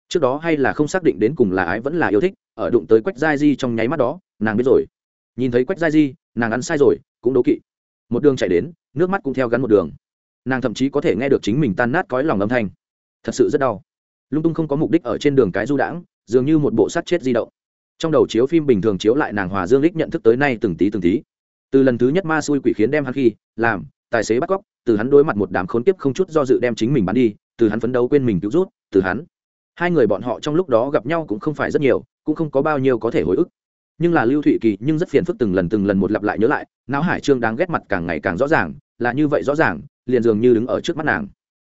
Trước đó hay là không xác định đến cùng là ái vẫn là yêu thích, ở đụng tới quách giai di trong nháy mắt đó, nàng biết rồi. Nhìn thấy quách giai di, nàng ăn sai rồi, cũng đố kỵ. Một đường chạy đến, nước mắt cũng theo gắn một đường nàng thậm chí có thể nghe được chính mình tan nát cõi lòng âm thanh. Thật sự rất đau. Lung tung không có mục đích ở trên đường cái du đãng, dường như một bộ sắt chết di động. Trong đầu chiếu phim bình thường chiếu lại nàng hòa dương lích nhận thức tới nay từng tí từng tí. Từ lần thứ nhất ma xui quỷ khiến đem hắn khi, làm, tài xế bắt cóc, từ hắn đối mặt một đám khốn kiếp không chút do dự đem chính mình bắn đi, từ hắn phấn đấu quên mình cứu rút, từ hắn. Hai người bọn họ trong lúc đó gặp nhau cũng không phải rất nhiều, cũng không có bao nhiêu có thể hồi ức. Nhưng là lưu thụy kỳ nhưng rất phiền phức từng lần từng lần một lặp lại nhớ lại, não hải trương đáng ghét mặt càng ngày càng rõ ràng, là như vậy rõ ràng liền dường như đứng ở trước mắt nàng.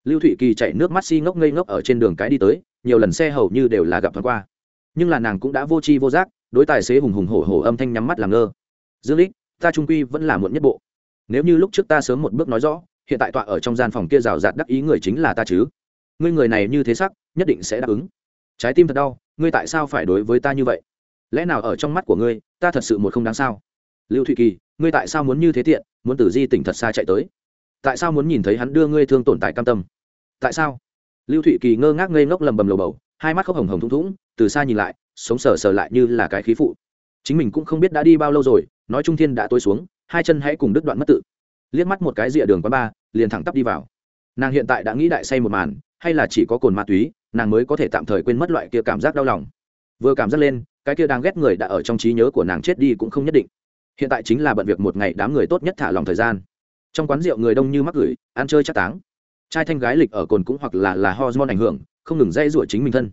Lưu thụy kỳ chạy nước mắt si ngốc ngây ngốc ở trên đường cái đi tới, nhiều lần xe hầu như đều là gặp thoáng qua. Nhưng là nàng cũng đã vô tri vô giác, đối tài xế hùng hùng hổ hổ âm thanh nhắm mắt làm ngơ. Dương lích, ta trung quy vẫn là muộn nhất bộ. Nếu như lúc trước ta sớm một bước nói rõ, hiện tại tọa ở trong gian phòng kia rào rạt đắc ý người chính là ta chứ. Ngươi người này như thế sắc, nhất định sẽ đáp ứng. Trái tim thật đau, ngươi tại sao phải đối với ta như vậy? Lẽ nào ở trong mắt của ngươi, ta thật sự một không đáng sao? Lưu thụy kỳ, ngươi tại sao muốn như thế tiện, muốn từ di tỉnh thật xa chạy tới? Tại sao muốn nhìn thấy hắn đưa ngươi thương tổn tại cam tâm? Tại sao? Lưu thụy kỳ ngơ ngác ngây ngốc lầm bầm lầu bầu, hai mắt khóc hồng hồng thung thũng từ xa nhìn lại, sống sờ sờ lại như là cái khí phụ. Chính mình cũng không biết đã đi bao lâu rồi, nói trung thiên đã tối xuống, hai chân hãy cùng đứt đoạn mất tự. Liếc mắt một cái rìa đường quán ba, liền thẳng tắp đi vào. Nàng hiện tại đã nghĩ đại say một màn, hay là chỉ có cồn ma túy, nàng mới có thể tạm thời quên mất loại kia cảm giác đau lòng. Vừa cảm giác lên, cái kia đang ghét người đã ở trong trí nhớ của nàng chết đi cũng không nhất định. Hiện tại chính là bận việc một ngày đám người tốt nhất thả lòng thời gian trong quán rượu người đông như mắc gửi, ăn chơi chắc táng. Trai thanh gái lịch ở cồn cũng hoặc là là hormone ảnh hưởng, không ngừng dây rủa chính mình thân.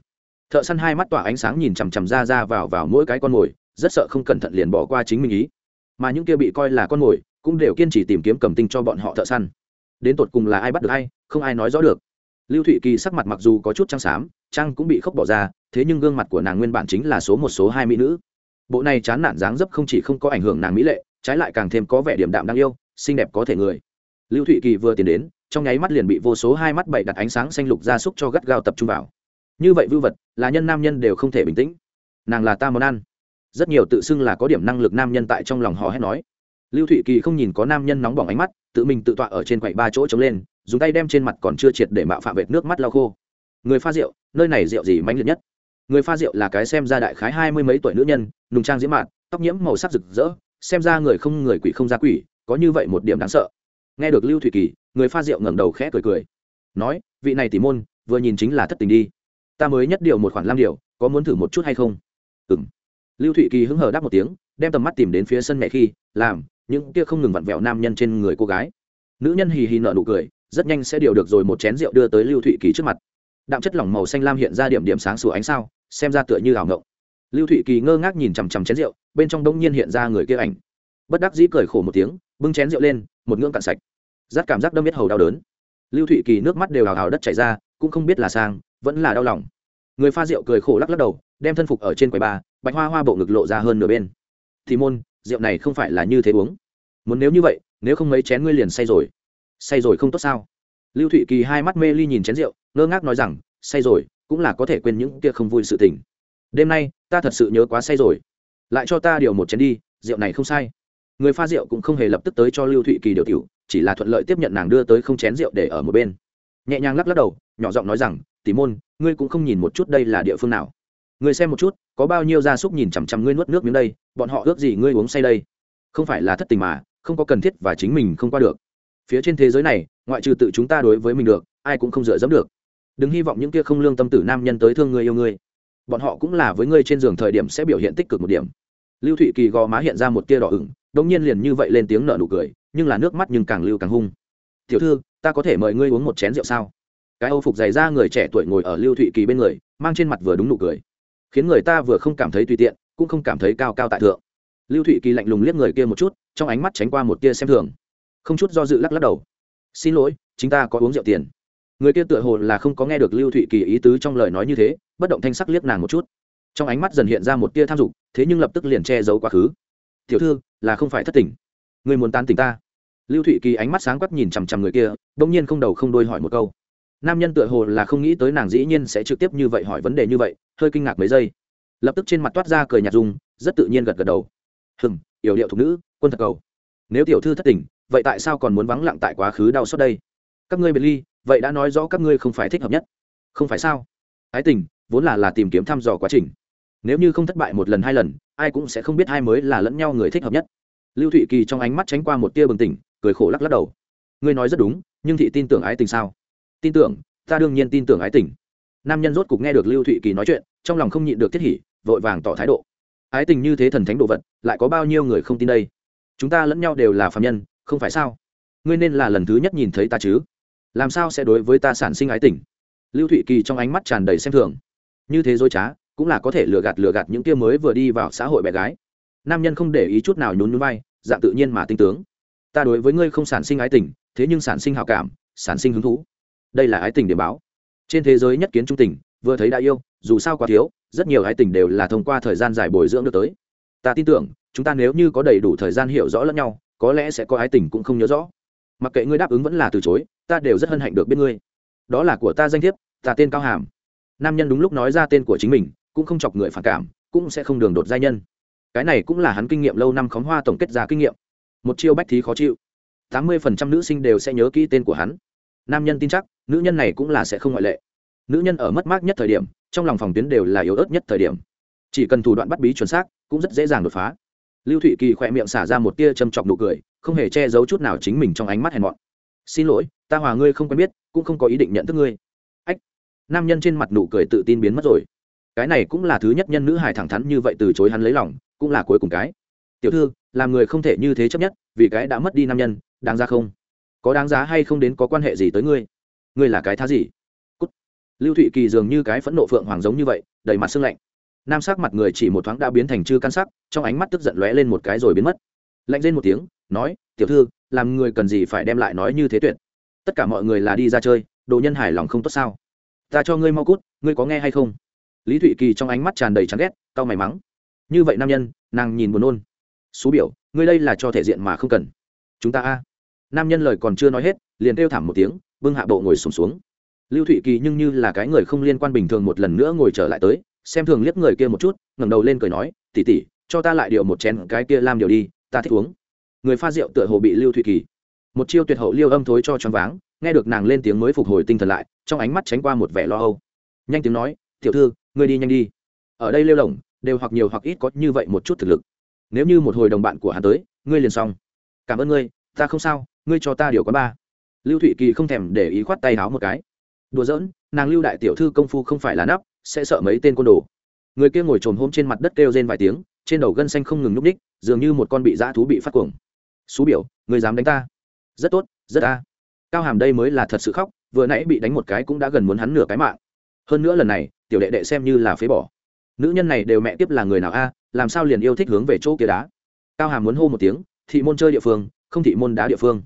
Thợ săn hai mắt tỏa ánh sáng nhìn chằm chằm ra ra vào vào mỗi cái con mồi, rất sợ không cẩn thận liền bỏ qua chính mình ý. Mà những kia bị coi là con mồi, cũng đều kiên trì tìm kiếm cầm tinh cho bọn họ thợ săn. Đến tột cùng là ai bắt được hay không ai nói rõ được. Lưu thụy kỳ sắc mặt mặc dù có chút trăng xám, trăng cũng bị khóc bỏ ra, thế nhưng gương mặt của nàng nguyên bản chính là số một số hai mỹ nữ. Bộ này chán nản dáng dấp không chỉ không có ảnh hưởng nàng mỹ lệ, trái lại càng thêm có vẻ điểm đạm đáng yêu xinh đẹp có thể người. Lưu thụy kỳ vừa tiến đến, trong nháy mắt liền bị vô số hai mắt bảy đặt ánh sáng xanh lục ra súc cho gắt gao tập trung vào. Như vậy vưu vật, là nhân nam nhân đều không thể bình tĩnh. Nàng là ta món ăn. Rất nhiều tự xưng là có điểm năng lực nam nhân tại trong lòng họ hét nói. Lưu thụy kỳ không nhìn có nam nhân nóng bỏng ánh mắt, tự mình tự tọa ở trên quầy ba chỗ trống lên, dùng tay đem trên mặt còn chưa triệt để mạo phạm vệt nước mắt lau khô. Người pha rượu, nơi này rượu gì mãnh liệt nhất? Người pha rượu là cái xem ra đại khái hai mươi mấy tuổi nữ nhân, nùng trang diễm mạn, tóc nhiễm màu sắc rực rỡ, xem ra người không người quỷ không ra quỷ có như vậy một điểm đáng sợ. Nghe được lưu thủy kỳ, người pha rượu ngẩng đầu khẽ cười cười. Nói, vị này tỉ môn, vừa nhìn chính là thất tình đi. Ta mới nhất điều một khoản lam điều, có muốn thử một chút hay không? Ừng lưu thụy kỳ hứng hờ đáp một tiếng, đem tầm mắt tìm đến phía sân mẹ khi, làm, những kia không ngừng vặn vẹo nam nhân trên người cô gái. Nữ nhân hì hì nở nụ cười, rất nhanh sẽ điều được rồi một chén rượu đưa tới lưu thụy kỳ trước mặt. Đạm chất lỏng màu xanh lam hiện ra điểm điểm sáng sủa ánh sao, xem ra tựa như ảo ngộng. Lưu thụy kỳ ngơ ngác nhìn chằm chằm chén rượu, bên trong đông nhiên hiện ra người kia ảnh. Bất đắc dĩ cười khổ một tiếng bưng chén rượu lên, một ngưỡng cạn sạch. Rát cảm giác đâm biết hầu đau đớn. Lưu thụy kỳ nước mắt đều hào hào đất chảy ra, cũng không biết là sang, vẫn là đau lòng. Người pha rượu cười khổ lắc lắc đầu, đem thân phục ở trên quầy ba bạch hoa hoa bộ ngực lộ ra hơn nửa bên. Thì môn, rượu này không phải là như thế uống. Muốn nếu như vậy, nếu không mấy chén ngươi liền say rồi. Say rồi không tốt sao? Lưu thụy kỳ hai mắt mê ly nhìn chén rượu, ngơ ngác nói rằng, say rồi, cũng là có thể quên những kia không vui sự tình. Đêm nay, ta thật sự nhớ quá say rồi. Lại cho ta điều một chén đi, rượu này không sai người pha rượu cũng không hề lập tức tới cho lưu thụy kỳ điều tiểu, chỉ là thuận lợi tiếp nhận nàng đưa tới không chén rượu để ở một bên. Nhẹ nhàng lắc lắc đầu, nhỏ giọng nói rằng, tỉ môn, ngươi cũng không nhìn một chút đây là địa phương nào. Ngươi xem một chút, có bao nhiêu gia súc nhìn chằm chằm ngươi nuốt nước miếng đây, bọn họ ước gì ngươi uống say đây. Không phải là thất tình mà, không có cần thiết và chính mình không qua được. Phía trên thế giới này, ngoại trừ tự chúng ta đối với mình được, ai cũng không dựa dẫm được. Đừng hy vọng những kia không lương tâm tử nam nhân tới thương người yêu ngươi. Bọn họ cũng là với ngươi trên giường thời điểm sẽ biểu hiện tích cực một điểm. Lưu thụy kỳ gò má hiện ra một tia đỏ ửng đống nhiên liền như vậy lên tiếng nở nụ cười, nhưng là nước mắt nhưng càng lưu càng hung. Tiểu thư, ta có thể mời ngươi uống một chén rượu sao? Cái âu phục dày ra người trẻ tuổi ngồi ở lưu thụy kỳ bên người, mang trên mặt vừa đúng nụ cười. Khiến người ta vừa không cảm thấy tùy tiện, cũng không cảm thấy cao cao tại thượng. Lưu thụy kỳ lạnh lùng liếc người kia một chút, trong ánh mắt tránh qua một tia xem thường. Không chút do dự lắc lắc đầu. Xin lỗi chúng ta có uống rượu tiền. Người kia tựa hồ là không có nghe được lưu thụy kỳ ý tứ trong lời nói như thế, bất động thanh sắc liếc nàng một chút. Trong ánh mắt dần hiện ra một tia tham dục, thế nhưng lập tức liền che giấu quá khứ tiểu thư, là không phải thất tình. Người muốn tán tỉnh ta? Lưu thụy kỳ ánh mắt sáng quắc nhìn chằm chằm người kia đ ỗ n g nhiên không đầu không đôi hỏi một câu. Nam nhân tựa hồ là không nghĩ tới nàng dĩ nhiên sẽ trực tiếp như vậy hỏi vấn đề như vậy, hơi kinh ngạc mấy giây. Lập tức trên mặt toát ra cười nhạt dung, rất tự nhiên gật gật đầu. Hừm, yểu điệu thục nữ, quân thật cầu. Nếu tiểu thư thất tình, vậy tại sao còn muốn vắng lặng tại quá khứ đau xót đây? Các ngươi biệt ly, vậy đã nói rõ các ngươi không phải thích hợp nhất. Không phải sao? Ái tình, vốn là là tìm kiếm thăm dò quá trình nếu như không thất bại một lần, hai lần, ai cũng sẽ không biết hai mới là lẫn nhau người thích hợp nhất. Lưu thụy kỳ trong ánh mắt tránh qua một tia bừng tỉnh, cười khổ lắc lắc đầu. Ngươi nói rất đúng, nhưng thị tin tưởng ái tình sao? Tin tưởng, ta đương nhiên tin tưởng ái tình. Nam nhân rốt cục nghe được lưu thụy kỳ nói chuyện, trong lòng không nhịn được thiết hỉ, vội vàng tỏ thái độ. Ái tình như thế thần thánh đồ vật, lại có bao nhiêu người không tin đây? Chúng ta lẫn nhau đều là phạm nhân, không phải sao? Ngươi nên là lần thứ nhất nhìn thấy ta chứ? Làm sao sẽ đối với ta sản sinh ái tình? Lưu thụy kỳ trong ánh mắt tràn đầy xem thường. Như thế dối trá cũng là có thể lừa gạt lừa gạt những kia mới vừa đi vào xã hội bé gái. Nam nhân không để ý chút nào nhún nhún vai, dạng tự nhiên mà tinh tướng. Ta đối với ngươi không sản sinh ái tình, thế nhưng sản sinh hào cảm, sản sinh hứng thú. Đây là ái tình điểm báo. Trên thế giới nhất kiến trung tình, vừa thấy đã yêu, dù sao quá thiếu, rất nhiều ái tình đều là thông qua thời gian dài bồi dưỡng được tới. Ta tin tưởng, chúng ta nếu như có đầy đủ thời gian hiểu rõ lẫn nhau, có lẽ sẽ có ái tình cũng không nhớ rõ. Mặc kệ ngươi đáp ứng vẫn là từ chối, ta đều rất hân hạnh được biết ngươi. Đó là của ta danh thiếp, ta tên cao hàm. Nam nhân đúng lúc nói ra tên của chính mình cũng không chọc người phản cảm, cũng sẽ không đường đột giai nhân. Cái này cũng là hắn kinh nghiệm lâu năm khóm hoa tổng kết ra kinh nghiệm. Một chiêu bách thí khó chịu. Tám mươi phần trăm nữ sinh đều sẽ nhớ kỹ tên của hắn. Nam nhân tin chắc, nữ nhân này cũng là sẽ không ngoại lệ. Nữ nhân ở mất mát nhất thời điểm, trong lòng phòng tuyến đều là yếu ớt nhất thời điểm. Chỉ cần thủ đoạn bắt bí chuẩn xác, cũng rất dễ dàng đột phá. Lưu thụy kỳ khỏe miệng xả ra một tia châm chọc nụ cười, không hề che giấu chút nào chính mình trong ánh mắt hèn mọn. Xin lỗi, ta hòa ngươi không quen biết, cũng không có ý định nhận thức ngươi. Ách. Nam nhân trên mặt nụ cười tự tin biến mất rồi cái này cũng là thứ nhất nhân nữ hài thẳng thắn như vậy từ chối hắn lấy lòng, cũng là cuối cùng cái. Tiểu thư, làm người không thể như thế chấp nhất, vì cái đã mất đi nam nhân, đáng ra không? Có đáng giá hay không đến có quan hệ gì tới ngươi? Ngươi là cái thá gì? Cút. lưu thụy kỳ dường như cái phẫn nộ phượng hoàng giống như vậy, đầy mặt sưng lạnh. Nam sắc mặt người chỉ một thoáng đã biến thành chư căn sắc, trong ánh mắt tức giận lóe lên một cái rồi biến mất. Lạnh lên một tiếng, nói, tiểu thư, làm người cần gì phải đem lại nói như thế tuyệt? Tất cả mọi người là đi ra chơi, đồ nhân hài lòng không tốt sao? Ta cho ngươi mau cút, ngươi có nghe hay không? Lý thụy kỳ trong ánh mắt tràn đầy chán ghét cau mày mắng như vậy nam nhân nàng nhìn buồn nôn xú biểu ngươi đây là cho thể diện mà không cần chúng ta a nam nhân lời còn chưa nói hết liền kêu thảm một tiếng bưng hạ bộ ngồi sùng xuống, xuống lưu thụy kỳ nhưng như là cái người không liên quan bình thường một lần nữa ngồi trở lại tới xem thường liếc người kia một chút ngẩng đầu lên cười nói tỉ tỉ cho ta lại điệu một chén cái kia làm điều đi ta thích uống người pha rượu tựa hồ bị lưu thụy kỳ một chiêu tuyệt hậu liêu âm thối cho choáng váng nghe được nàng lên tiếng mới phục hồi tinh thần lại trong ánh mắt tránh qua một vẻ lo âu nhanh tiếng nói tiểu thư ngươi đi nhanh đi. Ở đây lêu lỏng đều hoặc nhiều hoặc ít có như vậy một chút thực lực. Nếu như một hồi đồng bạn của hắn tới, ngươi liền xong. Cảm ơn ngươi, ta không sao, ngươi cho ta điều quán ba. Lưu thụy kỳ không thèm để ý khoát tay háo một cái. Đùa giỡn, nàng lưu đại tiểu thư công phu không phải là nắp, sẽ sợ mấy tên côn đồ. Người kia ngồi trồm hôm trên mặt đất kêu rên vài tiếng, trên đầu gân xanh không ngừng núp ních dường như một con bị dã thú bị phát cuồng. Xú biểu người dám đánh ta? Rất tốt, rất a. Cao hàm đây mới là thật sự khóc, vừa nãy bị đánh một cái cũng đã gần muốn hắn nửa cái mạng. Hơn nữa lần này tiểu đệ đệ xem như là phế bỏ. Nữ nhân này đều mẹ tiếp là người nào a, làm sao liền yêu thích hướng về chỗ kia đá? Cao hàm muốn hô một tiếng, thị môn chơi địa phương, không thị môn đá địa phương.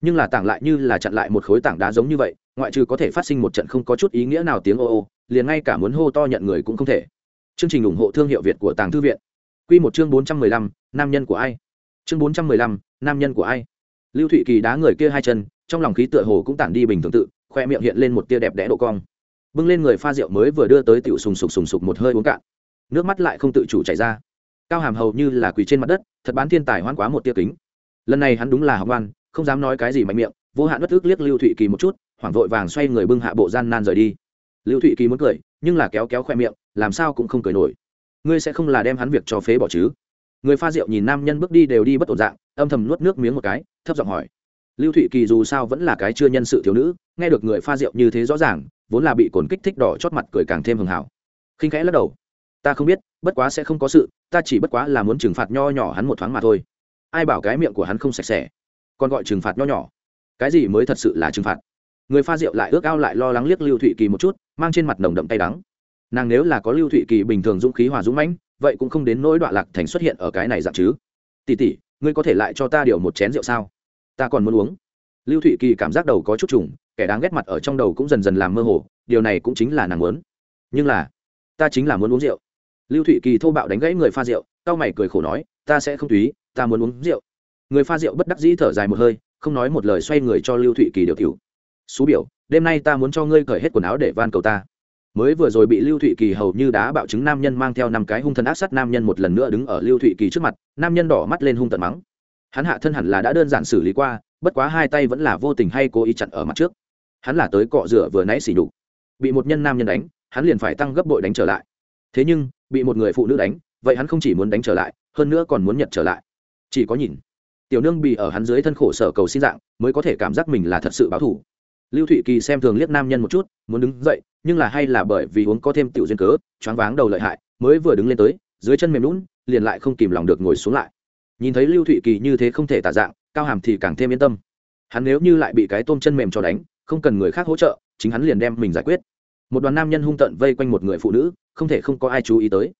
Nhưng là tảng lại như là chặn lại một khối tảng đá giống như vậy, ngoại trừ có thể phát sinh một trận không có chút ý nghĩa nào tiếng ô ô, liền ngay cả muốn hô to nhận người cũng không thể. Chương trình ủng hộ thương hiệu việt của tàng thư viện. Q một chương bốn trăm mười lăm, nam nhân của ai? Chương bốn trăm mười lăm, nam nhân của ai? Lưu thụy kỳ đá người kia hai chân, trong lòng khí tựa hồ cũng tản đi bình thường tự, khoe miệng hiện lên một tia đẹp đẽ độ cong bưng lên người pha rượu mới vừa đưa tới tiểu sùng sục sùng sục một hơi uống cạn. Nước mắt lại không tự chủ chảy ra. Cao hàm hầu như là quỳ trên mặt đất, thật bán thiên tài hoan quá một tia kính. Lần này hắn đúng là học oan không dám nói cái gì mạnh miệng, vô hạn bất ước liếc lưu thụy kỳ một chút, hoảng vội vàng xoay người bưng hạ bộ gian nan rời đi. Lưu thụy kỳ muốn cười, nhưng là kéo kéo khoe miệng, làm sao cũng không cười nổi. Ngươi sẽ không là đem hắn việc cho phế bỏ chứ? Người pha rượu nhìn nam nhân bước đi đều đi bất ổn dạng, âm thầm nuốt nước miếng một cái, thấp giọng hỏi. Lưu thụy kỳ dù sao vẫn là cái chưa nhân sự thiếu nữ, nghe được người pha rượu như thế rõ ràng vốn là bị cồn kích thích đỏ chót mặt cười càng thêm hưng hảo. Khinh khẽ lắc đầu. Ta không biết, bất quá sẽ không có sự, ta chỉ bất quá là muốn trừng phạt nho nhỏ hắn một thoáng mà thôi. Ai bảo cái miệng của hắn không sạch sẽ? Còn gọi trừng phạt nho nhỏ. Cái gì mới thật sự là trừng phạt? Người pha rượu lại ước ao lại lo lắng liếc lưu thụy kỳ một chút, mang trên mặt nồng đậm tay đắng. Nàng nếu là có lưu thụy kỳ bình thường dũng khí hòa dũng mãnh, vậy cũng không đến nỗi đoạn lạc thành xuất hiện ở cái này dạng chứ. Tỉ tỉ ngươi có thể lại cho ta điều một chén rượu sao? Ta còn muốn uống. Lưu thụy kỳ cảm giác đầu có chút trùng kẻ đáng ghét mặt ở trong đầu cũng dần dần làm mơ hồ, điều này cũng chính là nàng muốn. Nhưng là, ta chính là muốn uống rượu. Lưu thụy kỳ thô bạo đánh gãy người pha rượu tao mày cười khổ nói, ta sẽ không túy ta muốn uống rượu. Người pha rượu bất đắc dĩ thở dài một hơi, không nói một lời xoay người cho lưu thụy kỳ điều cứu xú biểu, đêm nay ta muốn cho ngươi cởi hết quần áo để van cầu ta. Mới vừa rồi bị lưu thụy kỳ hầu như đá bạo chứng nam nhân mang theo năm cái hung thần ác sát nam nhân một lần nữa đứng ở lưu thụy kỳ trước mặt, nam nhân đỏ mắt lên hung tận mắng. Hắn hạ thân hẳn là đã đơn giản xử lý qua, bất quá hai tay vẫn là vô tình hay cố ý chặn ở mặt trước hắn là tới cọ rửa vừa nãy xỉ đục bị một nhân nam nhân đánh, hắn liền phải tăng gấp bội đánh trở lại. Thế nhưng, bị một người phụ nữ đánh, vậy hắn không chỉ muốn đánh trở lại, hơn nữa còn muốn nhật trở lại. Chỉ có nhìn. Tiểu nương bị ở hắn dưới thân khổ sở cầu xin dạng, mới có thể cảm giác mình là thật sự báo thủ lưu thụy kỳ xem thường liếc nam nhân một chút, muốn đứng dậy, nhưng là hay là bởi vì uống có thêm tiểu duyên cớ, choáng váng đầu lợi hại, mới vừa đứng lên tới, dưới chân mềm lún liền lại không kìm lòng được ngồi xuống lại. Nhìn thấy lưu thụy kỳ như thế không thể tả dạng, cao hàm thì càng thêm yên tâm. Hắn nếu như lại bị cái tôm chân mềm cho đánh không cần người khác hỗ trợ, chính hắn liền đem mình giải quyết. Một đoàn nam nhân hung tận vây quanh một người phụ nữ, không thể không có ai chú ý tới.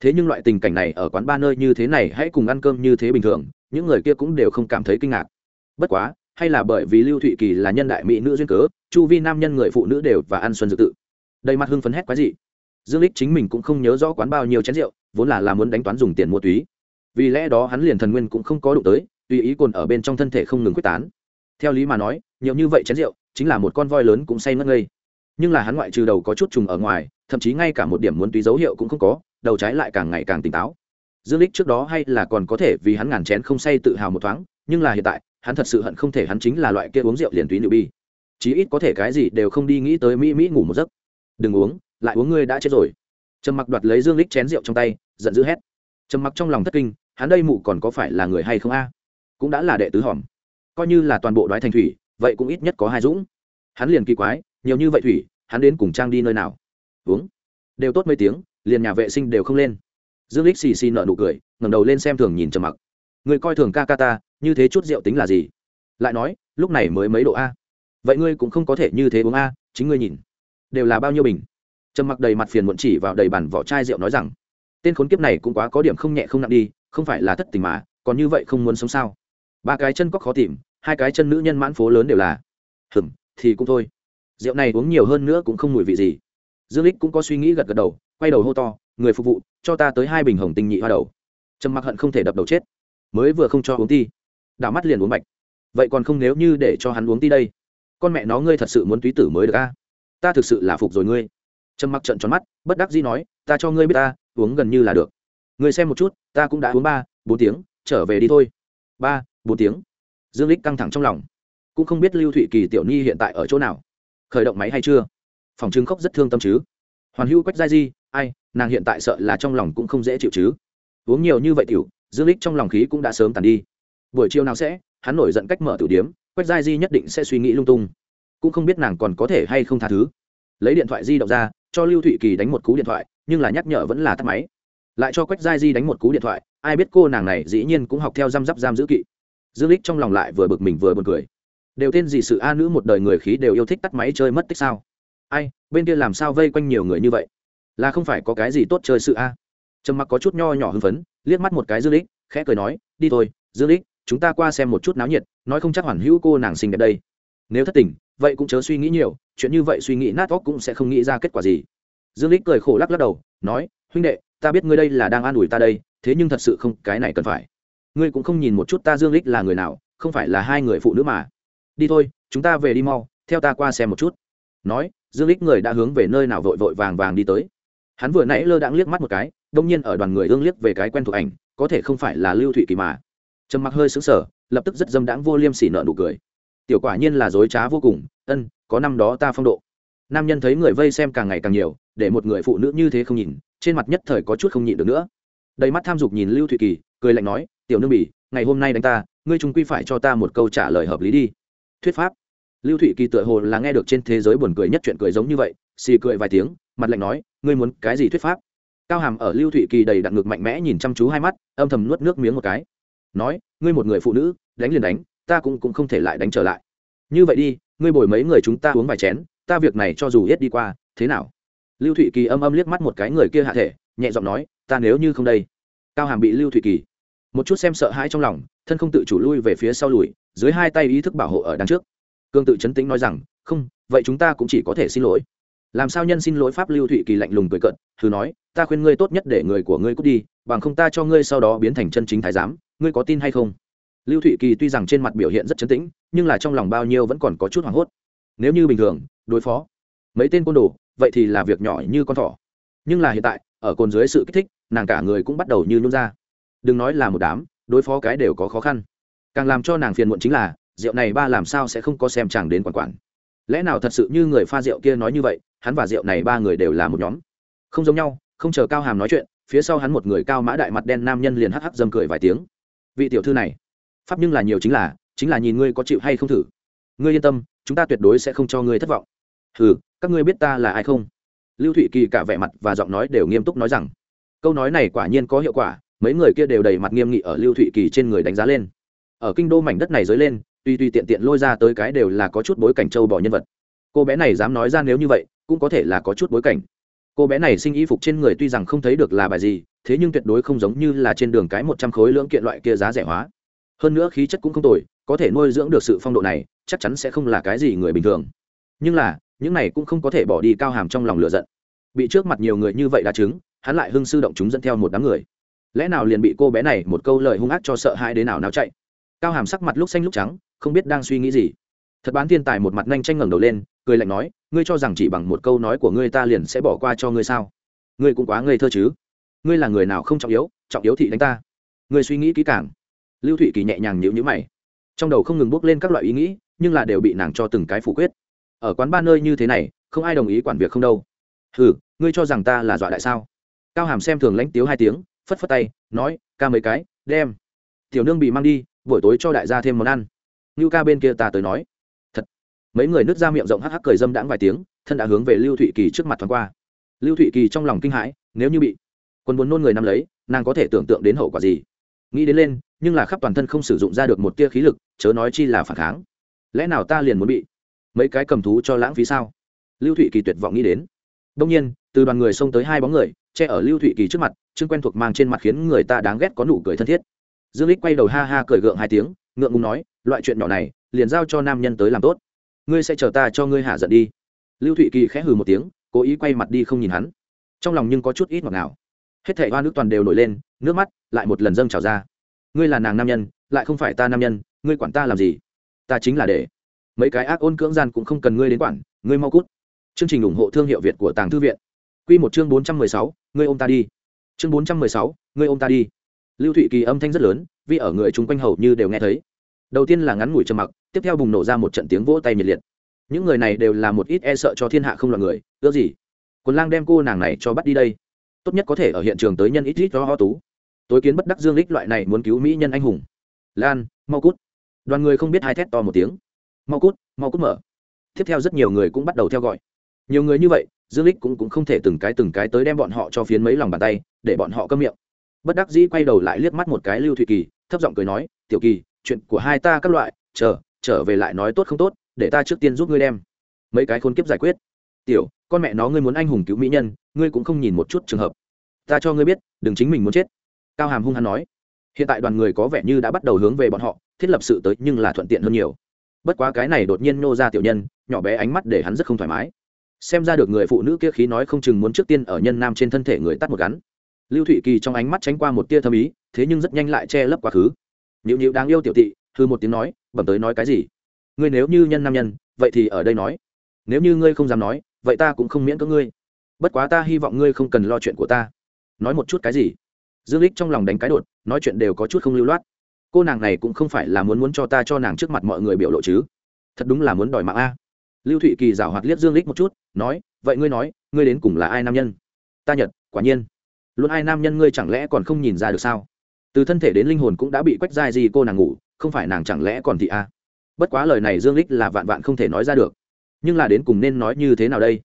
Thế nhưng loại tình cảnh này ở quán ba nơi như thế này hãy cùng ăn cơm như thế bình thường, những người kia cũng đều không cảm thấy kinh ngạc. Bất quá, hay là bởi vì lưu thụy kỳ là nhân đại mỹ nữ duyên cớ, chu vi nam nhân người phụ nữ đều và ăn xuân dự tự. Đầy mặt hưng phấn hét quái dị. Dương lích chính mình cũng không nhớ rõ quán bao nhiêu chén rượu, vốn là là muốn đánh toán dùng tiền mua túy. Vì lẽ đó hắn liền thần nguyên cũng không có đụng tới, tùy ý cồn ở bên trong thân thể không ngừng quyết tán theo lý mà nói, nhiều như vậy chén rượu, chính là một con voi lớn cũng say ngất ngây. Nhưng là hắn ngoại trừ đầu có chút trùng ở ngoài, thậm chí ngay cả một điểm muốn tùy dấu hiệu cũng không có, đầu trái lại càng ngày càng tỉnh táo. Dương lích trước đó hay là còn có thể vì hắn ngàn chén không say tự hào một thoáng, nhưng là hiện tại, hắn thật sự hận không thể hắn chính là loại kia uống rượu liền túy nữ bi. Chí ít có thể cái gì đều không đi nghĩ tới mỹ mỹ ngủ một giấc. Đừng uống, lại uống ngươi đã chết rồi. Trầm mặc đoạt lấy dương lích chén rượu trong tay, giận dữ hét. Trầm mặc trong lòng thất kinh, hắn đây mụ còn có phải là người hay không a? Cũng đã là đệ tứ hòm coi như là toàn bộ đoái thành thủy, vậy cũng ít nhất có hai dũng. Hắn liền kỳ quái, nhiều như vậy thủy, hắn đến cùng trang đi nơi nào? Uống. Đều tốt mấy tiếng, liền nhà vệ sinh đều không lên. Dương lích xì xì nợ nụ cười, ngẩng đầu lên xem thường nhìn trầm mặc. Người coi thường ca ca ta, như thế chút rượu tính là gì? Lại nói, lúc này mới mấy độ a. Vậy ngươi cũng không có thể như thế uống a, chính ngươi nhìn. Đều là bao nhiêu bình? Trầm mặc đầy mặt phiền muộn chỉ vào đầy bản vỏ chai rượu nói rằng, tên khốn kiếp này cũng quá có điểm không nhẹ không nặng đi, không phải là thất tình mà, còn như vậy không muốn sống sao? Ba cái chân có khó tìm, hai cái chân nữ nhân mãn phố lớn đều là. Hừm, thì cũng thôi. Rượu này uống nhiều hơn nữa cũng không mùi vị gì. Dương lích cũng có suy nghĩ gật gật đầu, quay đầu hô to, người phục vụ, cho ta tới hai bình hồng tinh nhị hoa đầu trầm mặc hận không thể đập đầu chết. Mới vừa không cho uống ti, đảo mắt liền uống bạch. Vậy còn không nếu như để cho hắn uống ti đây? Con mẹ nó ngươi thật sự muốn túy tử mới được a? Ta thực sự là phục rồi ngươi. Trầm mặc trận tròn mắt, bất đắc dĩ nói, ta cho ngươi biết ta, uống gần như là được. Ngươi xem một chút, ta cũng đã uống ba, bốn tiếng, trở về đi thôi. Ba bốn tiếng. Dương lích căng thẳng trong lòng. Cũng không biết lưu thụy kỳ tiểu nhi hiện tại ở chỗ nào. Khởi động máy hay chưa? Phòng chứng khóc rất thương tâm chứ. Hoàn hữu quách gia di, ai, nàng hiện tại sợ là trong lòng cũng không dễ chịu chứ. Uống nhiều như vậy tiểu, dương lích trong lòng khí cũng đã sớm tàn đi. Buổi chiều nào sẽ, hắn nổi giận cách mở tử điếm, quách gia di nhất định sẽ suy nghĩ lung tung. Cũng không biết nàng còn có thể hay không tha thứ. Lấy điện thoại di động ra, cho lưu thụy kỳ đánh một cú điện thoại, nhưng là nhắc nhở vẫn là tắt máy. Lại cho quách gia di đánh một cú điện thoại, ai biết cô nàng này dĩ nhiên cũng học theo răm rắp giam giữ kỵ dương lích trong lòng lại vừa bực mình vừa buồn cười. Đều tên gì sự a nữ một đời người khí đều yêu thích tắt máy chơi mất tích sao? Ai, bên kia làm sao vây quanh nhiều người như vậy? Là không phải có cái gì tốt chơi sự a? Trầm mặc có chút nho nhỏ hưng phấn, liếc mắt một cái dương lích khẽ cười nói, đi thôi, dương lích chúng ta qua xem một chút náo nhiệt, nói không chắc hoàn hữu cô nàng xinh đẹp đây. Nếu thất tình, vậy cũng chớ suy nghĩ nhiều, chuyện như vậy suy nghĩ nát óc cũng sẽ không nghĩ ra kết quả gì. Dương lích cười khổ lắc lắc đầu, nói, huynh đệ, ta biết ngươi đây là đang an ủi ta đây, thế nhưng thật sự không cái này cần phải ngươi cũng không nhìn một chút ta dương lích là người nào không phải là hai người phụ nữ mà. Đi thôi chúng ta về đi mau theo ta qua xem một chút. Nói dương lích người đã hướng về nơi nào vội vội vàng vàng đi tới. Hắn vừa nãy lơ đãng liếc mắt một cái đông nhiên ở đoàn người ương liếc về cái quen thuộc ảnh có thể không phải là lưu thụy kỳ mà. Trầm mặc hơi sững sở, lập tức rất dâm đãng vô liêm sỉ nợ nụ cười. Tiểu quả nhiên là dối trá vô cùng ân có năm đó ta phong độ. Nam nhân thấy người vây xem càng ngày càng nhiều để một người phụ nữ như thế không nhìn trên mặt nhất thời có chút không nhịn được nữa. Đầy mắt tham dục nhìn lưu thụy kỳ cười lạnh nói tiểu nương bỉ, ngày hôm nay đánh ta, ngươi trung quy phải cho ta một câu trả lời hợp lý đi. Thuyết pháp. Lưu thụy kỳ tựa hồ là nghe được trên thế giới buồn cười nhất chuyện cười giống như vậy, xì cười vài tiếng, mặt lạnh nói, ngươi muốn cái gì thuyết pháp? Cao hàm ở lưu thụy kỳ đầy đặn ngực mạnh mẽ nhìn chăm chú hai mắt, âm thầm nuốt nước miếng một cái. Nói, ngươi một người phụ nữ, đánh liền đánh, ta cũng cũng không thể lại đánh trở lại. Như vậy đi, ngươi bồi mấy người chúng ta uống vài chén, ta việc này cho dù hết đi qua, thế nào? Lưu thụy kỳ âm âm liếc mắt một cái người kia hạ thể, nhẹ giọng nói, ta nếu như không đây. Cao hàm bị lưu thụy kỳ một chút xem sợ hãi trong lòng, thân không tự chủ lui về phía sau lùi, dưới hai tay ý thức bảo hộ ở đằng trước. Cương tự chấn tĩnh nói rằng, không, vậy chúng ta cũng chỉ có thể xin lỗi. Làm sao nhân xin lỗi pháp lưu thụy kỳ lạnh lùng cười cận thứ nói, ta khuyên ngươi tốt nhất để người của ngươi cút đi, bằng không ta cho ngươi sau đó biến thành chân chính thái giám, ngươi có tin hay không? Lưu thụy kỳ tuy rằng trên mặt biểu hiện rất chấn tĩnh, nhưng là trong lòng bao nhiêu vẫn còn có chút hoảng hốt. Nếu như bình thường, đối phó mấy tên côn đồ, vậy thì là việc nhỏ như con thỏ. Nhưng là hiện tại, ở cồn dưới sự kích thích, nàng cả người cũng bắt đầu như nhún ra đừng nói là một đám, đối phó cái đều có khó khăn. Càng làm cho nàng phiền muộn chính là, rượu này ba làm sao sẽ không có xem chàng đến quản quản. Lẽ nào thật sự như người pha rượu kia nói như vậy, hắn và rượu này ba người đều là một nhóm. Không giống nhau, không chờ cao hàm nói chuyện, phía sau hắn một người cao mã đại mặt đen nam nhân liền hắc hắc dâm cười vài tiếng. Vị tiểu thư này, pháp nhưng là nhiều chính là chính là nhìn ngươi có chịu hay không thử. Ngươi yên tâm, chúng ta tuyệt đối sẽ không cho ngươi thất vọng. Ừ các ngươi biết ta là ai không? Lưu thụy kỳ cả vẻ mặt và giọng nói đều nghiêm túc nói rằng, câu nói này quả nhiên có hiệu quả mấy người kia đều đầy mặt nghiêm nghị ở lưu thụy kỳ trên người đánh giá lên. Ở kinh đô mảnh đất này dưới lên, tuy tuy tiện tiện lôi ra tới cái đều là có chút bối cảnh châu bò nhân vật. Cô bé này dám nói ra nếu như vậy, cũng có thể là có chút bối cảnh. Cô bé này sinh y phục trên người tuy rằng không thấy được là bài gì, thế nhưng tuyệt đối không giống như là trên đường cái một trăm khối lưỡng kiện loại kia giá rẻ hóa. Hơn nữa khí chất cũng không tồi, có thể nuôi dưỡng được sự phong độ này, chắc chắn sẽ không là cái gì người bình thường. Nhưng là, những này cũng không có thể bỏ đi cao hàm trong lòng lựa giận. Bị trước mặt nhiều người như vậy đã chứng, hắn lại hưng sư động chúng dẫn theo một đám người lẽ nào liền bị cô bé này một câu lời hung ác cho sợ hãi đến nào nào chạy? Cao hàm sắc mặt lúc xanh lúc trắng, không biết đang suy nghĩ gì. Thật bán thiên tài một mặt nhanh tranh ngẩng đầu lên, cười lạnh nói, ngươi cho rằng chỉ bằng một câu nói của ngươi ta liền sẽ bỏ qua cho ngươi sao? Ngươi cũng quá ngây thơ chứ. Ngươi là người nào không trọng yếu trọng yếu thị đánh ta. Ngươi suy nghĩ kỹ càng. Lưu thụy kỳ nhẹ nhàng nhịu nhữ mày. Trong đầu không ngừng bốc lên các loại ý nghĩ, nhưng là đều bị nàng cho từng cái phủ quyết. Ở quán ba nơi như thế này, không ai đồng ý quản việc không đâu. Hừ, ngươi cho rằng ta là dọa đại sao? Cao hàm xem thường lãnh tiếu hai tiếng phất phất tay, nói, ca mấy cái, đem. Tiểu nương bị mang đi, buổi tối cho đại gia thêm món ăn. Như ca bên kia ta tới nói. Thật. Mấy người nứt ra miệng rộng hắc hắc cười dâm đãng vài tiếng, thân đã hướng về lưu thụy kỳ trước mặt thoáng qua. Lưu thụy kỳ trong lòng kinh hãi, nếu như bị quân muốn nôn người nắm lấy, nàng có thể tưởng tượng đến hậu quả gì? Nghĩ đến lên, nhưng là khắp toàn thân không sử dụng ra được một tia khí lực, chớ nói chi là phản kháng. Lẽ nào ta liền muốn bị mấy cái cầm thú cho lãng phí sao? Lưu thụy kỳ tuyệt vọng nghĩ đến. Đông nhiên, từ đoàn người xông tới hai bóng người, che ở lưu thụy kỳ trước mặt chương quen thuộc mang trên mặt khiến người ta đáng ghét có nụ cười thân thiết. Dương lích quay đầu ha ha cười gượng hai tiếng, ngượng ngùng nói, loại chuyện nhỏ này, liền giao cho nam nhân tới làm tốt. Ngươi sẽ chờ ta cho ngươi hạ giận đi. Lưu thụy kỳ khẽ hừ một tiếng, cố ý quay mặt đi không nhìn hắn. Trong lòng nhưng có chút ít ngọt ngào. Hết thảy hoa nước toàn đều nổi lên, nước mắt lại một lần dâng trào ra. Ngươi là nàng nam nhân, lại không phải ta nam nhân, ngươi quản ta làm gì? Ta chính là để. Mấy cái ác ôn cưỡng gian cũng không cần ngươi đến quản, ngươi mau cút. Chương trình ủng hộ thương hiệu việt của tàng thư viện. Quy một chương bốn trăm mười sáu, ngươi ôm ta đi chương bốn trăm mười sáu, ngươi ôm ta đi. Lưu thụy kỳ âm thanh rất lớn, vì ở người chung quanh hầu như đều nghe thấy. Đầu tiên là ngắn ngủi trầm mặc, tiếp theo bùng nổ ra một trận tiếng vỗ tay nhiệt liệt. Những người này đều là một ít e sợ cho thiên hạ không loạn người, ước gì? Quần lang đem cô nàng này cho bắt đi đây. Tốt nhất có thể ở hiện trường tới nhân ít ít cho ho tú. Tối kiến bất đắc dương lích loại này muốn cứu mỹ nhân anh hùng. Lan, mau cút. Đoàn người không biết hai thét to một tiếng. Mau cút mau cút mở. Tiếp theo rất nhiều người cũng bắt đầu theo gọi. Nhiều người như vậy dương lích cũng, cũng không thể từng cái từng cái tới đem bọn họ cho phiến mấy lòng bàn tay để bọn họ câm miệng. Bất đắc dĩ quay đầu lại liếc mắt một cái lưu thụy kỳ thấp giọng cười nói tiểu kỳ chuyện của hai ta các loại chờ trở về lại nói tốt không tốt để ta trước tiên giúp ngươi đem mấy cái khôn kiếp giải quyết. Tiểu con mẹ nó ngươi muốn anh hùng cứu mỹ nhân ngươi cũng không nhìn một chút trường hợp. Ta cho ngươi biết đừng chính mình muốn chết. Cao hàm hung hăng nói. Hiện tại đoàn người có vẻ như đã bắt đầu hướng về bọn họ thiết lập sự tới nhưng là thuận tiện hơn nhiều. Bất quá cái này đột nhiên nô ra tiểu nhân nhỏ bé ánh mắt để hắn rất không thoải mái xem ra được người phụ nữ kia khí nói không chừng muốn trước tiên ở nhân nam trên thân thể người tắt một gắn. Lưu thụy kỳ trong ánh mắt tránh qua một tia thâm ý, thế nhưng rất nhanh lại che lấp quá khứ. Nhịu nhịu đáng yêu tiểu thị thư một tiếng nói, bẩm tới nói cái gì? Ngươi nếu như nhân nam nhân, vậy thì ở đây nói. Nếu như ngươi không dám nói, vậy ta cũng không miễn có ngươi. Bất quá ta hy vọng ngươi không cần lo chuyện của ta. Nói một chút cái gì? Dương lích trong lòng đánh cái đột, nói chuyện đều có chút không lưu loát. Cô nàng này cũng không phải là muốn muốn cho ta cho nàng trước mặt mọi người biểu lộ chứ. Thật đúng là muốn đòi mạng a lưu thụy kỳ rào hoạt liếc dương lích một chút, nói, vậy ngươi nói, ngươi đến cùng là ai nam nhân? Ta nhật, quả nhiên. Luôn ai nam nhân ngươi chẳng lẽ còn không nhìn ra được sao? Từ thân thể đến linh hồn cũng đã bị quách dai gì cô nàng ngủ, không phải nàng chẳng lẽ còn thị a? Bất quá lời này dương lích là vạn vạn không thể nói ra được. Nhưng là đến cùng nên nói như thế nào đây?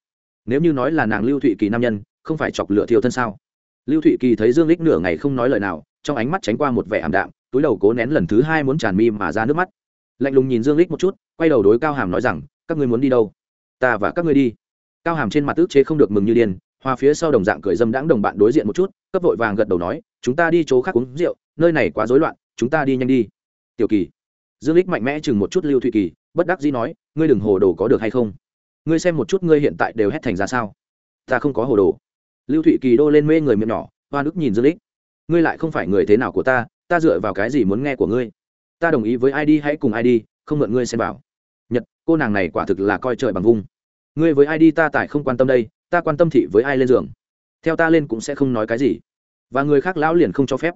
Nếu như nói là nàng lưu thụy kỳ nam nhân, không phải chọc lửa thiêu thân sao? Lưu thụy kỳ thấy dương lích nửa ngày không nói lời nào, trong ánh mắt tránh qua một vẻ ảm đạm, túi đầu cố nén lần thứ hai muốn tràn mi mà ra nước mắt. Lạnh lùng nhìn dương lích một chút, quay đầu đối cao hàm nói rằng các ngươi muốn đi đâu? Ta và các ngươi đi. Cao hàm trên mặt ước chế không được mừng như điên, hoa phía sau đồng dạng cười dâm đãng đồng bạn đối diện một chút, cấp vội vàng gật đầu nói, chúng ta đi chỗ khác uống rượu, nơi này quá rối loạn, chúng ta đi nhanh đi. Tiểu kỳ, dương lích mạnh mẽ chừng một chút lưu thụy kỳ, bất đắc dĩ nói, ngươi đừng hồ đồ có được hay không? Ngươi xem một chút ngươi hiện tại đều hét thành ra sao? Ta không có hồ đồ. Lưu thụy kỳ đô lên mê người miệng nhỏ, hoa nước nhìn dương lích. Ngươi lại không phải người thế nào của ta ta dựa vào cái gì muốn nghe của ngươi? Ta đồng ý với ai đi hãy cùng ai đi, không mượn ngươi xem bảo cô nàng này quả thực là coi trời bằng vung. Ngươi với ai đi ta tại không quan tâm đây, ta quan tâm thị với ai lên giường. Theo ta lên cũng sẽ không nói cái gì. Và người khác lão liền không cho phép.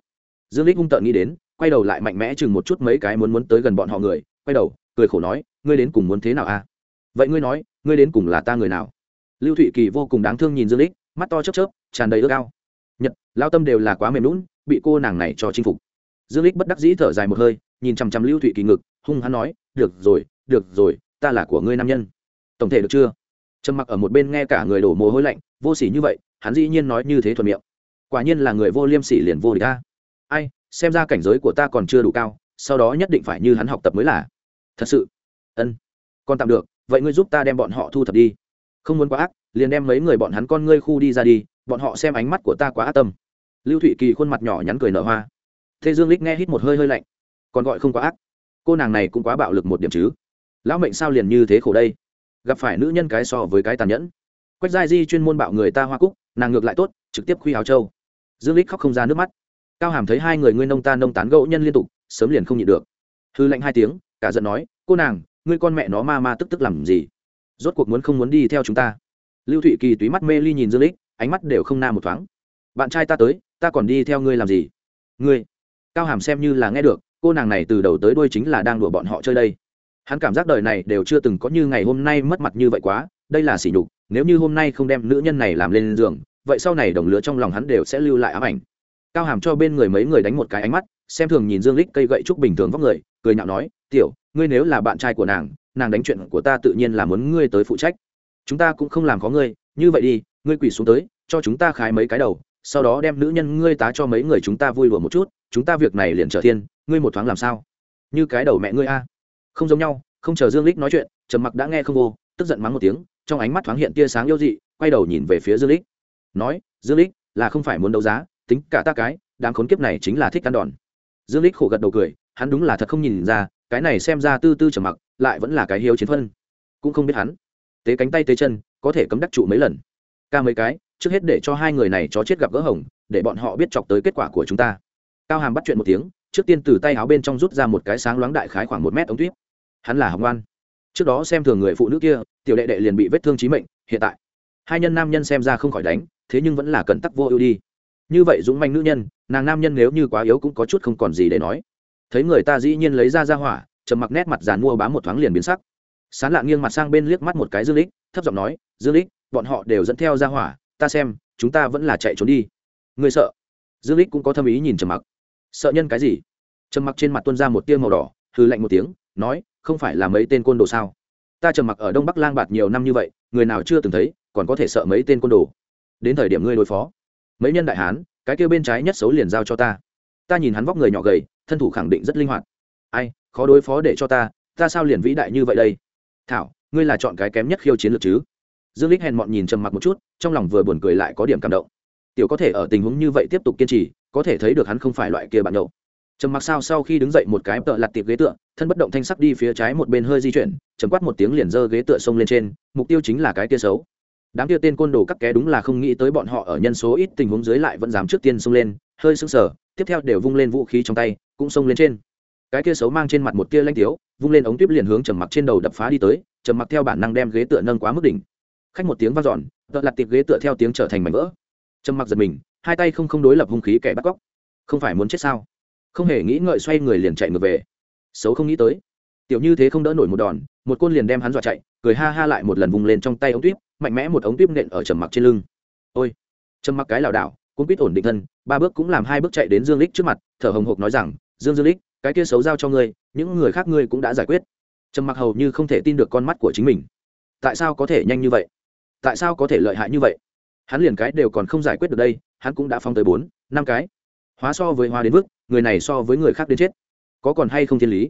Dương lích hung tợn nghĩ đến, quay đầu lại mạnh mẽ chừng một chút mấy cái muốn muốn tới gần bọn họ người, quay đầu, cười khổ nói, ngươi đến cùng muốn thế nào a à? vậy ngươi nói, ngươi đến cùng là ta người nào? Lưu thụy kỳ vô cùng đáng thương nhìn dương lích mắt to chớp chớp, tràn đầy ước ao. Nhật lao tâm đều là quá mềm lún bị cô nàng này cho chinh phục. Dương lích bất đắc dĩ thở dài một hơi, nhìn chằm chằm lưu thụy kỳ ngực, hung hắn nói, được rồi được rồi ta là của ngươi nam nhân. Tổng thể được chưa? Trầm mặc ở một bên nghe cả người đổ mồ hôi lạnh, vô sỉ như vậy, hắn dĩ nhiên nói như thế thuận miệng. Quả nhiên là người vô liêm sỉ liền vô địch ta ai, xem ra cảnh giới của ta còn chưa đủ cao, sau đó nhất định phải như hắn học tập mới là. Thật sự. Ân. Còn tạm được, vậy ngươi giúp ta đem bọn họ thu thập đi. Không muốn quá ác, liền đem mấy người bọn hắn con ngươi khu đi ra đi, bọn họ xem ánh mắt của ta quá ác tâm. Lưu thụy kỳ khuôn mặt nhỏ nhắn cười nở hoa. Thế dương lích nghe hít một hơi hơi lạnh. Còn gọi không quá ác. Cô nàng này cũng quá bạo lực một điểm chứ lão mệnh sao liền như thế khổ đây? Gặp phải nữ nhân cái so với cái tàn nhẫn. Quách giai di chuyên môn bạo người ta hoa cúc, nàng ngược lại tốt, trực tiếp khuy áo châu dương lích khóc không ra nước mắt. Cao hàm thấy hai người ngươi nông ta nông tán gẫu nhân liên tục, sớm liền không nhịn được. Hư lạnh hai tiếng, cả giận nói, cô nàng, ngươi con mẹ nó ma ma tức tức làm gì? Rốt cuộc muốn không muốn đi theo chúng ta? Lưu thụy kỳ túy mắt mê ly nhìn dương lích ánh mắt đều không na một thoáng. Bạn trai ta tới, ta còn đi theo ngươi làm gì? Ngươi? Cao hàm xem như là nghe được, cô nàng này từ đầu tới đuôi chính là đang đùa bọn họ chơi đây hắn cảm giác đời này đều chưa từng có như ngày hôm nay mất mặt như vậy quá, đây là sỉ nhục, nếu như hôm nay không đem nữ nhân này làm lên giường, vậy sau này đồng lứa trong lòng hắn đều sẽ lưu lại ám ảnh. Cao hàm cho bên người mấy người đánh một cái ánh mắt, xem thường nhìn dương lích cây gậy trúc bình thường vóc người, cười nhạo nói, tiểu, ngươi nếu là bạn trai của nàng nàng đánh chuyện của ta tự nhiên là muốn ngươi tới phụ trách. Chúng ta cũng không làm có ngươi, như vậy đi, ngươi quỳ xuống tới, cho chúng ta khái mấy cái đầu, sau đó đem nữ nhân ngươi tá cho mấy người chúng ta vui đùa một chút, chúng ta việc này liền trở thiên, ngươi một thoáng làm sao? Như cái đầu mẹ ngươi a không giống nhau, không chờ dương lích nói chuyện, trầm mặc đã nghe không vô, tức giận mắng một tiếng, trong ánh mắt thoáng hiện tia sáng yêu dị, quay đầu nhìn về phía dương lích. Nói, dương lích, là không phải muốn đấu giá, tính cả ta cái, đám khốn kiếp này chính là thích ăn đòn. Dương lích khổ gật đầu cười, hắn đúng là thật không nhìn ra, cái này xem ra tư tư trầm mặc lại vẫn là cái hiếu chiến phân. Cũng không biết hắn, tế cánh tay tế chân, có thể cấm đắc trụ mấy lần. Ca mấy cái, trước hết để cho hai người này chó chết gặp gỡ hồng, để bọn họ biết chọc tới kết quả của chúng ta. Cao hàm bắt chuyện một tiếng, trước tiên từ tay áo bên trong rút ra một cái sáng loáng đại khái khoảng một mét ống tuyết hắn là học ngoan. Trước đó xem thường người phụ nữ kia, tiểu đệ đệ liền bị vết thương trí mệnh, hiện tại. Hai nhân nam nhân xem ra không khỏi đánh, thế nhưng vẫn là cần tắc vô ưu đi. Như vậy dũng manh nữ nhân, nàng nam nhân nếu như quá yếu cũng có chút không còn gì để nói. Thấy người ta dĩ nhiên lấy ra ra hỏa, trầm mặc nét mặt giàn mua bám một thoáng liền biến sắc. Sán lạ nghiêng mặt sang bên liếc mắt một cái dương lích, thấp giọng nói, dương lích, bọn họ đều dẫn theo ra hỏa, ta xem, chúng ta vẫn là chạy trốn đi. Người sợ? Dương lích cũng có thâm ý nhìn trầm mặc. Sợ nhân cái gì? Trầm mặc trên mặt tuôn ra một tia màu đỏ hư lạnh một tiếng, nói không phải là mấy tên côn đồ sao? Ta trầm mặc ở đông bắc lang bạt nhiều năm như vậy, người nào chưa từng thấy, còn có thể sợ mấy tên côn đồ. Đến thời điểm ngươi đối phó. Mấy nhân đại hán, cái kêu bên trái nhất xấu liền giao cho ta. Ta nhìn hắn vóc người nhỏ gầy, thân thủ khẳng định rất linh hoạt. Ai, khó đối phó để cho ta ta sao liền vĩ đại như vậy đây? Thảo, ngươi là chọn cái kém nhất khiêu chiến lược chứ? Dương lích hèn mọn nhìn trầm mặc một chút, trong lòng vừa buồn cười lại có điểm cảm động. Tiểu có thể ở tình huống như vậy tiếp tục kiên trì, có thể thấy được hắn không phải loại kia bạn nhậu trầm mặc sao sau khi đứng dậy một cái tợ lặt tiệp ghế tựa, thân bất động thanh sắc đi phía trái một bên hơi di chuyển chấm quát một tiếng liền giơ ghế tựa xông lên trên, mục tiêu chính là cái kia xấu. Đám kia tên côn đồ các ké đúng là không nghĩ tới bọn họ ở nhân số ít tình huống dưới lại vẫn dám trước tiên xông lên, hơi sững sờ, tiếp theo đều vung lên vũ khí trong tay, cũng xông lên trên. Cái kia xấu mang trên mặt một tia lanh tiếu, vung lên ống tuyếp liền hướng trầm mặc trên đầu đập phá đi tới, trầm mặc theo bản năng đem ghế tựa nâng quá mức đỉnh. Khách một tiếng vang dọn, tợ lặt tiệp ghế tựa theo tiếng trở thành mảnh vỡ. Trầm mặc giật mình, hai tay không không đối lập hung khí kẻ bắt cóc. Không phải muốn chết sao? Không hề nghĩ ngợi xoay người liền chạy ngược về. Xấu không nghĩ tới. Tiểu như thế không đỡ nổi một đòn, một côn liền đem hắn dọa chạy, cười ha ha lại một lần vùng lên trong tay ống tuyếp, mạnh mẽ một ống tuyếp nện ở trầm mặc trên lưng. Ôi, trầm mặc cái lảo đảo cũng biết ổn định thân, ba bước cũng làm hai bước chạy đến dương lích trước mặt, thở hồng hộc nói rằng, dương dương lích, cái kia xấu giao cho ngươi, những người khác ngươi cũng đã giải quyết. Trầm mặc hầu như không thể tin được con mắt của chính mình. Tại sao có thể nhanh như vậy? Tại sao có thể lợi hại như vậy? Hắn liền cái đều còn không giải quyết được đây, hắn cũng đã phong tới bốn, năm cái. Hóa so với hóa đến vức người này so với người khác đến chết. Có còn hay không thiên lý?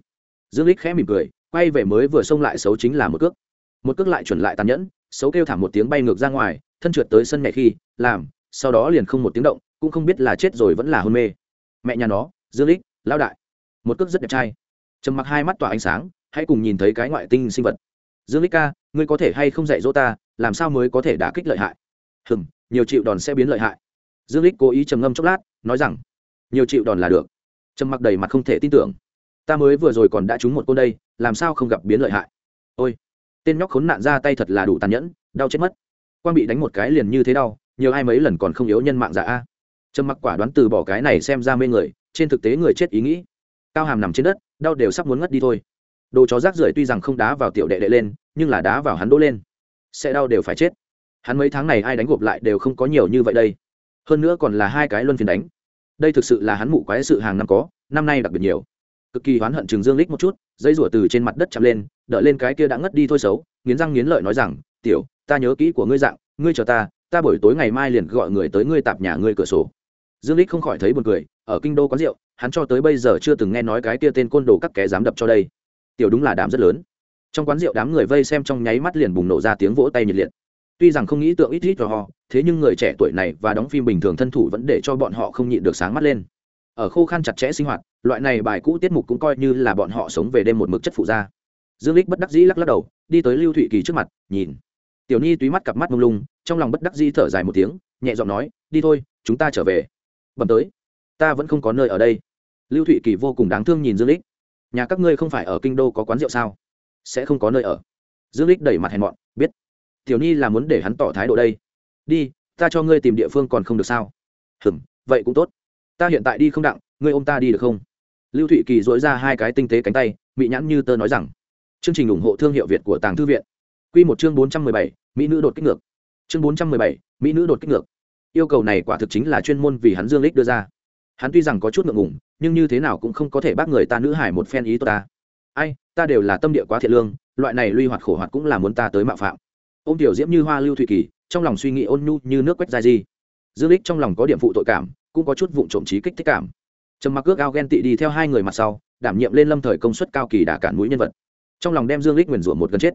Dương lích khẽ mỉm cười, quay về mới vừa xông lại xấu chính là một cước. Một cước lại chuẩn lại tàn nhẫn, xấu kêu thảm một tiếng bay ngược ra ngoài, thân trượt tới sân mẹ khi, làm, sau đó liền không một tiếng động, cũng không biết là chết rồi vẫn là hôn mê. Mẹ nhà nó, dương lích lao đại. Một cước rất đẹp trai. Trầm mặc hai mắt tỏa ánh sáng, hãy cùng nhìn thấy cái ngoại tinh sinh vật. Dương lích ca, ngươi có thể hay không dạy dỗ ta, làm sao mới có thể đả kích lợi hại? Hừng nhiều chịu đòn sẽ biến lợi hại. Dương lích cố ý trầm ngâm chốc lát, nói rằng, nhiều chịu đòn là được trầm mặc đầy mặt không thể tin tưởng. Ta mới vừa rồi còn đã trúng một cô đây, làm sao không gặp biến lợi hại? Ôi, tên nhóc khốn nạn ra tay thật là đủ tàn nhẫn, đau chết mất. Quang bị đánh một cái liền như thế đau, nhiều ai mấy lần còn không yếu nhân mạng giả a. Trầm mặc quả đoán từ bỏ cái này xem ra mê người, trên thực tế người chết ý nghĩ. Cao hàm nằm trên đất, đau đều sắp muốn ngất đi thôi. Đồ chó rác rưởi tuy rằng không đá vào tiểu đệ đệ lên, nhưng là đá vào hắn đỗ lên. Sẽ đau đều phải chết. Hắn mấy tháng này ai đánh gộp lại đều không có nhiều như vậy đây. Hơn nữa còn là hai cái luân phiên đánh đây thực sự là hắn mụ quái sự hàng năm có, năm nay đặc biệt nhiều. Cực kỳ oán hận chừng dương lích một chút, dây rủa từ trên mặt đất chạm lên đợi lên cái kia đã ngất đi thôi xấu, nghiến răng nghiến lợi nói rằng, tiểu, ta nhớ kỹ của ngươi dạng, ngươi chờ ta ta buổi tối ngày mai liền gọi người tới ngươi tạp nhà ngươi cửa sổ. Dương lích không khỏi thấy buồn cười, ở kinh đô quán rượu, hắn cho tới bây giờ chưa từng nghe nói cái kia tên côn đồ các kẻ dám đập cho đây. Tiểu đúng là đám rất lớn. Trong quán rượu đám người vây xem trong nháy mắt liền bùng nổ ra tiếng vỗ tay nhiệt liệt tuy rằng không nghĩ tượng ít ít cho họ, thế nhưng người trẻ tuổi này và đóng phim bình thường thân thủ vẫn để cho bọn họ không nhịn được sáng mắt lên. Ở khô khan chặt chẽ sinh hoạt, loại này bài cũ tiết mục cũng coi như là bọn họ sống về đêm một mực chất phụ ra dương lích bất đắc dĩ lắc lắc đầu, đi tới lưu thụy kỳ trước mặt, nhìn. Tiểu nhi túy mắt cặp mắt mông lung, trong lòng bất đắc dĩ thở dài một tiếng, nhẹ giọng nói, đi thôi, chúng ta trở về. Bẩm tới, ta vẫn không có nơi ở đây. Lưu thụy kỳ vô cùng đáng thương nhìn dương lích nhà các ngươi không phải ở kinh đô có quán rượu sao? Sẽ không có nơi ở. Dương lích đẩy mặt hèn mọn, biết tiểu nhi là muốn để hắn tỏ thái độ đây. Đi, ta cho ngươi tìm địa phương còn không được sao? Hừm, vậy cũng tốt. Ta hiện tại đi không đặng, ngươi ôm ta đi được không? Lưu thụy kỳ dối ra hai cái tinh tế cánh tay mỹ nhãn như tơ nói rằng. Chương trình ủng hộ thương hiệu việt của tàng thư viện. Q một chương bốn trăm mười bảy, mỹ nữ đột kích ngược. Chương bốn trăm mười bảy, mỹ nữ đột kích ngược. Yêu cầu này quả thực chính là chuyên môn vì hắn dương lích đưa ra. Hắn tuy rằng có chút ngượng ngùng, nhưng như thế nào cũng không có thể bác người ta nữ hải một phen ý tốt ta. Ai, ta đều là tâm địa quá thiện lương, loại này luy hoạt khổ hoạt cũng là muốn ta tới mạo phạm ô m tiểu diễm như hoa lưu thụy kỳ, trong lòng suy nghĩ ôn nhu như nước quách dài di dương lích trong lòng có điểm phụ tội cảm, cũng có chút vụ trộm trí kích thích cảm. Trầm mặc ước ao ghen tị đi theo hai người mặt sau, đảm nhiệm lên lâm thời công suất cao kỳ đả cản mũi nhân vật. Trong lòng đem dương lích nguyền rủa một gần chết.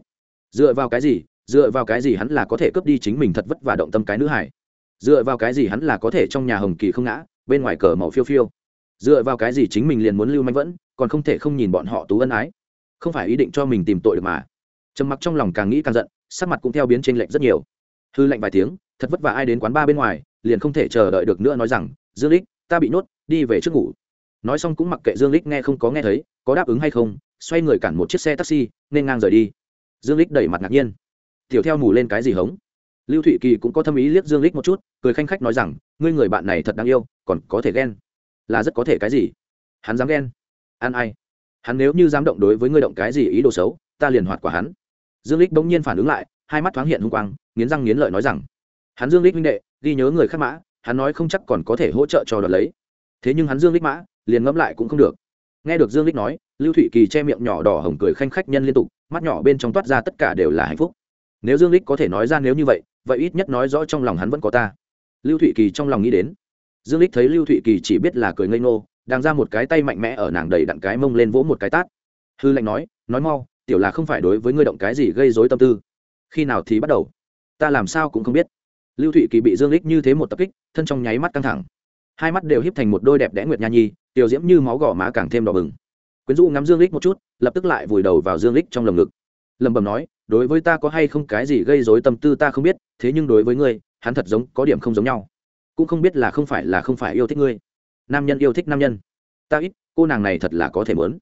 Dựa vào cái gì, dựa vào cái gì hắn là có thể cướp đi chính mình thật vất và động tâm cái nữ hải dựa vào cái gì hắn là có thể trong nhà hồng kỳ không ngã, bên ngoài cờ màu phiêu phiêu? Dựa vào cái gì chính mình liền muốn lưu manh vẫn, còn không thể không nhìn bọn họ tú ân ái? Không phải ý định cho mình tìm tội được mà. Trầm mặc trong lòng càng nghĩ càng giận sắc mặt cũng theo biến chênh lệch rất nhiều. Hư lệnh vài tiếng, thật vất vả ai đến quán ba bên ngoài, liền không thể chờ đợi được nữa nói rằng, dương lích ta bị nhốt, đi về trước ngủ. Nói xong cũng mặc kệ dương lích nghe không có nghe thấy, có đáp ứng hay không, xoay người cản một chiếc xe taxi, nên ngang rời đi. Dương lích đẩy mặt ngạc nhiên. Tiểu theo mù lên cái gì hống? Lưu thụy kỳ cũng có thâm ý liếc dương lích một chút, cười khanh khách nói rằng, ngươi người bạn này thật đáng yêu, còn có thể ghen. Là rất có thể cái gì? Hắn dám ghen. Ăn ai? Hắn nếu như dám động đối với ngươi động cái gì ý đồ xấu, ta liền hoạt quả hắn dương lích bỗng nhiên phản ứng lại, hai mắt thoáng hiện hung quang, nghiến răng nghiến lợi nói rằng, hắn dương lích minh đệ, ghi nhớ người khác mã, hắn nói không chắc còn có thể hỗ trợ cho đoạt lấy. Thế nhưng hắn dương lích mã, liền ngẫm lại cũng không được. Nghe được dương lích nói, lưu thụy kỳ che miệng nhỏ đỏ hồng cười khanh khách nhân liên tục, mắt nhỏ bên trong toát ra tất cả đều là hạnh phúc. Nếu dương lích có thể nói ra nếu như vậy vậy ít nhất nói rõ trong lòng hắn vẫn có ta. Lưu thụy kỳ trong lòng nghĩ đến, dương lích thấy lưu thụy kỳ chỉ biết là cười ngây ngô, đang ra một cái tay mạnh mẽ ở nàng đầy đặn cái mông lên vỗ một cái tát. Hư lệnh nói nói mau tiểu là không phải đối với ngươi động cái gì gây rối tâm tư. Khi nào thì bắt đầu? Ta làm sao cũng không biết. Lưu thụy kỳ bị dương lích như thế một tập kích, thân trong nháy mắt căng thẳng. Hai mắt đều híp thành một đôi đẹp đẽ nguyệt nha nhi, tiểu diễm như máu gò má càng thêm đỏ bừng. Quyến rũ ngắm dương lích một chút, lập tức lại vùi đầu vào dương lích trong lồng ngực. Lẩm bẩm nói, đối với ta có hay không cái gì gây rối tâm tư ta không biết, thế nhưng đối với ngươi, hắn thật giống, có điểm không giống nhau. Cũng không biết là không phải là không phải yêu thích ngươi. Nam nhân yêu thích nam nhân. Ta ít, cô nàng này thật là có thể mớn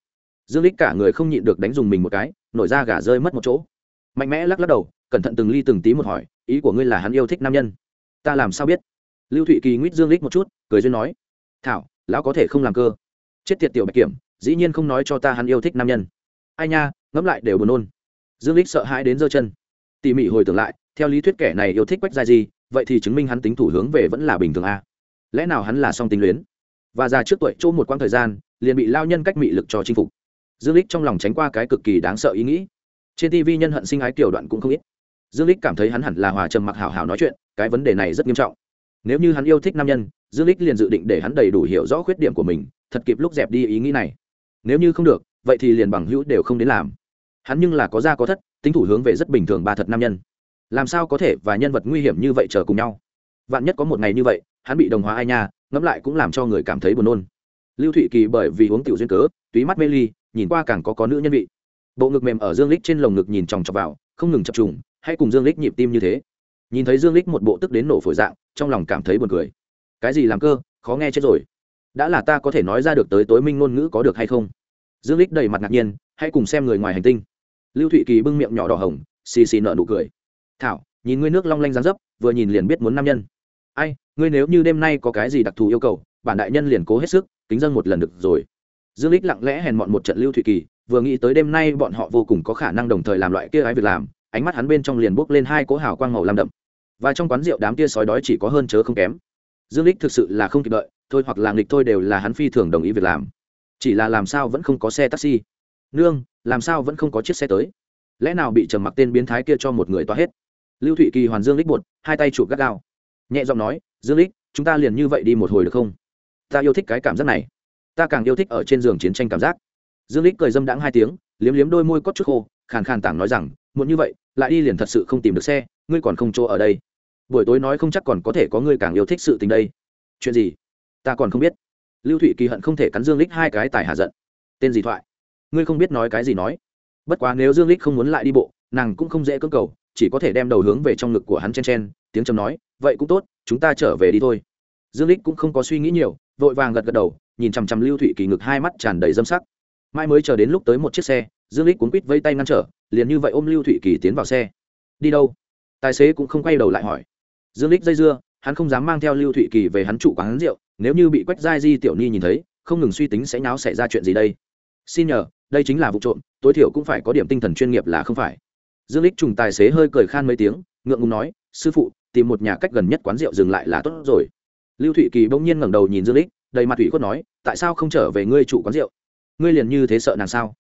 dương lích cả người không nhịn được đánh dùng mình một cái, nổi ra gà rơi mất một chỗ. Mạnh mẽ lắc lắc đầu, cẩn thận từng ly từng tí một hỏi, ý của ngươi là hắn yêu thích nam nhân? Ta làm sao biết? Lưu thụy kỳ nguyết dương lích một chút, cười duyên nói, thảo, lão có thể không làm cơ. Chết tiệt tiểu bạch kiểm, dĩ nhiên không nói cho ta hắn yêu thích nam nhân. Ai nha, ngẫm lại đều buồn nôn. Dương lích sợ hãi đến giơ chân. Tỉ mỉ hồi tưởng lại, theo lý thuyết kẻ này yêu thích quách gia gì vậy thì chứng minh hắn tính thủ hướng về vẫn là bình thường a. Lẽ nào hắn là song tính luyến? Và già trước tuổi, chỗ một quãng thời gian, liền bị lao nhân cách mị lực cho chinh phục dương lích trong lòng tránh qua cái cực kỳ đáng sợ ý nghĩ. Trên tv nhân hận sinh ái tiểu đoạn cũng không ít. Dương lích cảm thấy hắn hẳn là hòa trầm mặc hảo hảo nói chuyện, cái vấn đề này rất nghiêm trọng. Nếu như hắn yêu thích nam nhân, dương lích liền dự định để hắn đầy đủ hiểu rõ khuyết điểm của mình, thật kịp lúc dẹp đi ý nghĩ này. Nếu như không được, vậy thì liền bằng hữu đều không đến làm. Hắn nhưng là có ra có thất, tính thủ hướng về rất bình thường ba thật nam nhân. Làm sao có thể và nhân vật nguy hiểm như vậy chờ cùng nhau? Vạn nhất có một ngày như vậy, hắn bị đồng hóa ai nha, ngẫm lại cũng làm cho người cảm thấy buồn nôn. Lưu thụy kỳ bởi vì uống tiểu duyên cớ, túy mắt mê ly nhìn qua càng có có nữ nhân vị. Bộ ngực mềm ở dương lích trên lồng ngực nhìn chòng chọc vào, không ngừng chập trùng, hay cùng dương lích nhịp tim như thế. Nhìn thấy dương lích một bộ tức đến nổ phổi dạng, trong lòng cảm thấy buồn cười. Cái gì làm cơ, khó nghe chết rồi. Đã là ta có thể nói ra được tới tối minh ngôn ngữ có được hay không? Dương lích đầy mặt ngạc nhiên, hãy cùng xem người ngoài hành tinh. Lưu thụy kỳ bưng miệng nhỏ đỏ hồng, xì xì nợ nụ cười. Thảo, nhìn ngươi nước long lanh dáng dấp, vừa nhìn liền biết muốn nam nhân. Ai, ngươi nếu như đêm nay có cái gì đặc thù yêu cầu, bản đại nhân liền cố hết sức, kính dân một lần được rồi dương lích lặng lẽ hèn mọn một trận lưu thụy kỳ, vừa nghĩ tới đêm nay bọn họ vô cùng có khả năng đồng thời làm loại kia ái việc làm, ánh mắt hắn bên trong liền bốc lên hai cỗ hào quang màu lam đậm. Và trong quán rượu đám kia sói đói chỉ có hơn chớ không kém. Dương lích thực sự là không kịp đợi, thôi hoặc là nghịch thôi đều là hắn phi thường đồng ý việc làm. Chỉ là làm sao vẫn không có xe taxi. Nương, làm sao vẫn không có chiếc xe tới? Lẽ nào bị trầm mặc tên biến thái kia cho một người toa hết? Lưu thụy kỳ hoàn dương lích bột hai tay chụp gắt gao. Nhẹ giọng nói, dương lích, chúng ta liền như vậy đi một hồi được không? Ta yêu thích cái cảm giác này ta càng yêu thích ở trên giường chiến tranh cảm giác. Dương lích cười dâm đãng hai tiếng, liếm liếm đôi môi cốt chút khô, khàn khàn tảng nói rằng muốn như vậy, lại đi liền thật sự không tìm được xe, ngươi còn không chỗ ở đây. Buổi tối nói không chắc còn có thể có ngươi càng yêu thích sự tình đây. Chuyện gì? Ta còn không biết. Lưu thụy kỳ hận không thể cắn dương lích hai cái tài hạ giận. Tên gì thoại? Ngươi không biết nói cái gì nói. Bất quá nếu dương lích không muốn lại đi bộ, nàng cũng không dễ cưỡng cầu, chỉ có thể đem đầu hướng về trong ngực của hắn chen chen, tiếng trầm nói, vậy cũng tốt, chúng ta trở về đi thôi. Dương lích cũng không có suy nghĩ nhiều, vội vàng gật gật đầu nhìn chằm chằm lưu thụy kỳ ngực hai mắt tràn đầy dâm sắc. Mai mới chờ đến lúc tới một chiếc xe, dương lích cuốn quýt vây tay ngăn trở, liền như vậy ôm lưu thụy kỳ tiến vào xe. Đi đâu? Tài xế cũng không quay đầu lại hỏi. Dương lích dây dưa, hắn không dám mang theo lưu thụy kỳ về hắn trụ quán rượu, nếu như bị quách giai di, tiểu ni nhìn thấy, không ngừng suy tính sẽ nháo xảy ra chuyện gì đây. Xin nhờ, đây chính là vụ trộm, tối thiểu cũng phải có điểm tinh thần chuyên nghiệp là không phải. Dương lích trùng tài xế hơi cười khan mấy tiếng, ngượng ngùng nói, sư phụ, tìm một nhà cách gần nhất quán rượu dừng lại là tốt rồi. Lưu thụy kỳ bỗng nhiên ngẩng đầu nhìn dương lích đầy mặt ủy khuất nói, tại sao không trở về ngươi chủ quán rượu? Ngươi liền như thế sợ nàng sao?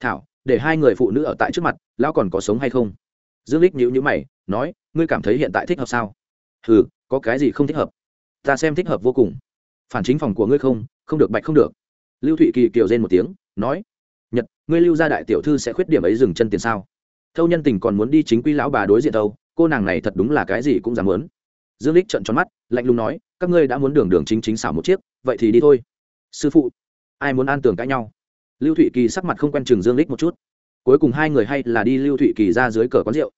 Thảo, để hai người phụ nữ ở tại trước mặt, lão còn có sống hay không? Dương lích nhíu nhíu mày, nói, ngươi cảm thấy hiện tại thích hợp sao? Hừ, có cái gì không thích hợp? Ta xem thích hợp vô cùng. Phản chính phòng của ngươi không không được bạch không được. Lưu thụy kỳ kiều rên một tiếng, nói, nhật, ngươi lưu gia đại tiểu thư sẽ khuyết điểm ấy dừng chân tiền sao? Thâu nhân tình còn muốn đi chính quy lão bà đối diện đâu, cô nàng này thật đúng là cái gì cũng dám muốn dương lích trợn tròn mắt, lạnh lùng nói, các ngươi đã muốn đường đường chính chính xảo một chiếc, vậy thì đi thôi. Sư phụ, ai muốn an tường cãi nhau? Lưu thụy kỳ sắc mặt không quen chừng dương lích một chút. Cuối cùng hai người hay là đi lưu thụy kỳ ra dưới cờ quán rượu.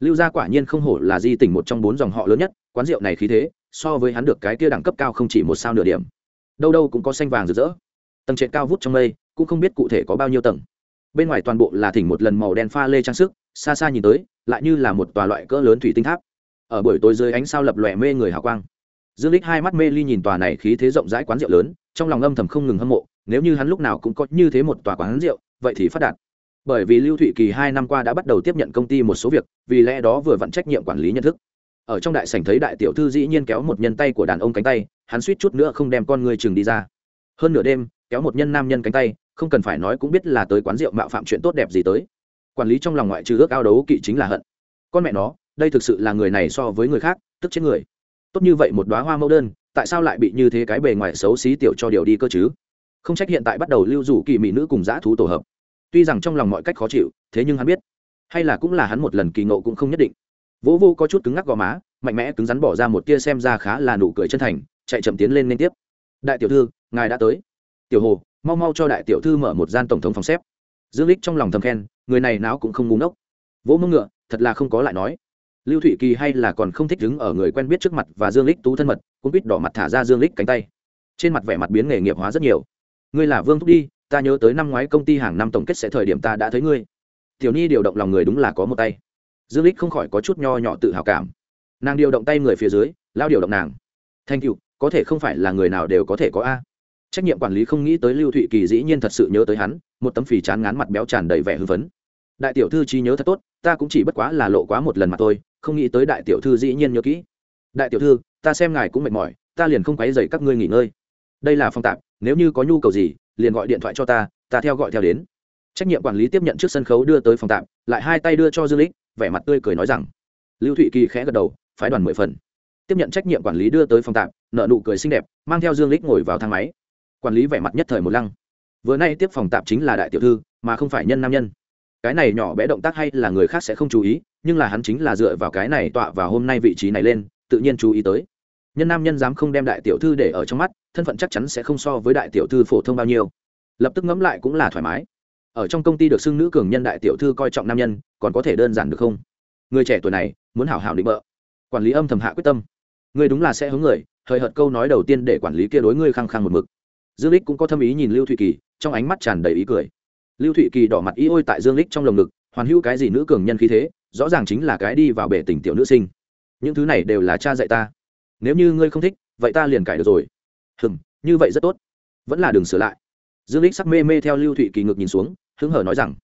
Lưu gia quả nhiên không hổ là di tỉnh một trong bốn dòng họ lớn nhất, quán rượu này khí thế, so với hắn được cái kia đẳng cấp cao không chỉ một sao nửa điểm. Đâu đâu cũng có xanh vàng rực rỡ. Tầng trệt cao vút trong mây, cũng không biết cụ thể có bao nhiêu tầng. Bên ngoài toàn bộ là thỉnh một lần màu đen pha lê trang sức, xa xa nhìn tới, lại như là một tòa loại cỡ lớn thủy tinh tháp ở buổi tối dưới ánh sao lập lòe mê người hào quang. Dương lích hai mắt mê ly nhìn tòa này khí thế rộng rãi quán rượu lớn, trong lòng âm thầm không ngừng hâm mộ, nếu như hắn lúc nào cũng có như thế một tòa quán rượu, vậy thì phát đạt. Bởi vì lưu thụy kỳ hai năm qua đã bắt đầu tiếp nhận công ty một số việc, vì lẽ đó vừa vặn trách nhiệm quản lý nhận thức. Ở trong đại sảnh thấy đại tiểu thư dĩ nhiên kéo một nhân tay của đàn ông cánh tay, hắn suýt chút nữa không đem con người chừng đi ra. Hơn nửa đêm, kéo một nhân nam nhân cánh tay, không cần phải nói cũng biết là tới quán rượu mạo phạm chuyện tốt đẹp gì tới. Quản lý trong lòng ngoại trừ ước ao đấu kỵ chính là hận. Con mẹ nó đây thực sự là người này so với người khác, tức chết người. Tốt như vậy một đoá hoa mẫu đơn, tại sao lại bị như thế cái bề ngoài xấu xí tiểu cho điều đi cơ chứ? Không trách hiện tại bắt đầu lưu rủ kỳ mỹ nữ cùng dã thú tổ hợp. Tuy rằng trong lòng mọi cách khó chịu, thế nhưng hắn biết. Hay là cũng là hắn một lần kỳ ngộ cũng không nhất định. Vỗ vô có chút cứng ngắc gò má, mạnh mẽ cứng rắn bỏ ra một tia xem ra khá là nụ cười chân thành, chạy chậm tiến lên liên tiếp. Đại tiểu thư, ngài đã tới. Tiểu hồ, mau mau cho đại tiểu thư mở một gian tổng thống phòng xếp. Dương lích trong lòng thầm khen, người này não cũng không ngu ngốc. Vỗ mông ngựa, thật là không có lại nói lưu thụy kỳ hay là còn không thích đứng ở người quen biết trước mặt và dương lích tú thân mật cũng biết đỏ mặt thả ra dương lích cánh tay. Trên mặt vẻ mặt biến nghề nghiệp hóa rất nhiều. Ngươi là vương thúc đi, ta nhớ tới năm ngoái công ty hàng năm tổng kết sẽ thời điểm ta đã thấy ngươi. Tiểu nhi điều động lòng người đúng là có một tay. Dương lích không khỏi có chút nho nhỏ tự hào cảm. Nàng điều động tay người phía dưới, lao điều động nàng. Thanh cựu có thể không phải là người nào đều có thể có a. Trách nhiệm quản lý không nghĩ tới lưu thụy kỳ dĩ nhiên thật sự nhớ tới hắn, một tấm phì chán ngán mặt béo tràn đầy vẻ hưng phấn. Đại tiểu thư trí nhớ thật tốt, ta cũng chỉ bất quá là lộ quá một lần mà thôi không nghĩ tới đại tiểu thư dĩ nhiên nhớ kỹ. Đại tiểu thư, ta xem ngài cũng mệt mỏi, ta liền không quấy dày các ngươi nghỉ ngơi. Đây là phong tạp nếu như có nhu cầu gì, liền gọi điện thoại cho ta ta theo gọi theo đến. Trách nhiệm quản lý tiếp nhận trước sân khấu đưa tới phòng tạm, lại hai tay đưa cho dương lích vẻ mặt tươi cười nói rằng, lưu thụy kỳ khẽ gật đầu, phái đoàn mười phần. Tiếp nhận trách nhiệm quản lý đưa tới phòng tạm, nợ nụ cười xinh đẹp, mang theo dương lích ngồi vào thang máy. Quản lý vẻ mặt nhất thời một lăng. Vừa nay tiếp phòng tạm chính là đại tiểu thư, mà không phải nhân nam nhân cái này nhỏ bé động tác hay là người khác sẽ không chú ý, nhưng là hắn chính là dựa vào cái này tọa vào hôm nay vị trí này lên, tự nhiên chú ý tới. Nhân nam nhân dám không đem đại tiểu thư để ở trong mắt, thân phận chắc chắn sẽ không so với đại tiểu thư phổ thông bao nhiêu. Lập tức ngẫm lại cũng là thoải mái. Ở trong công ty được xưng nữ cường nhân đại tiểu thư coi trọng nam nhân, còn có thể đơn giản được không? Người trẻ tuổi này, muốn hảo hảo định bợ. Quản lý âm thầm hạ quyết tâm. Người đúng là sẽ hướng người thời hợt câu nói đầu tiên để quản lý kia đối ngươi khăng khăng một mực. Dương lích cũng có thâm ý nhìn lưu thụy kỳ, trong ánh mắt tràn đầy ý cười lưu thụy kỳ đỏ mặt ý ôi tại dương lích trong lồng ngực, hoàn hữu cái gì nữ cường nhân khí thế, rõ ràng chính là cái đi vào bể tình tiểu nữ sinh. Những thứ này đều là cha dạy ta. Nếu như ngươi không thích, vậy ta liền cải được rồi. Hừng như vậy rất tốt. Vẫn là đừng sửa lại. Dương lích sắc mê mê theo lưu thụy kỳ ngực nhìn xuống, hứng hở nói rằng.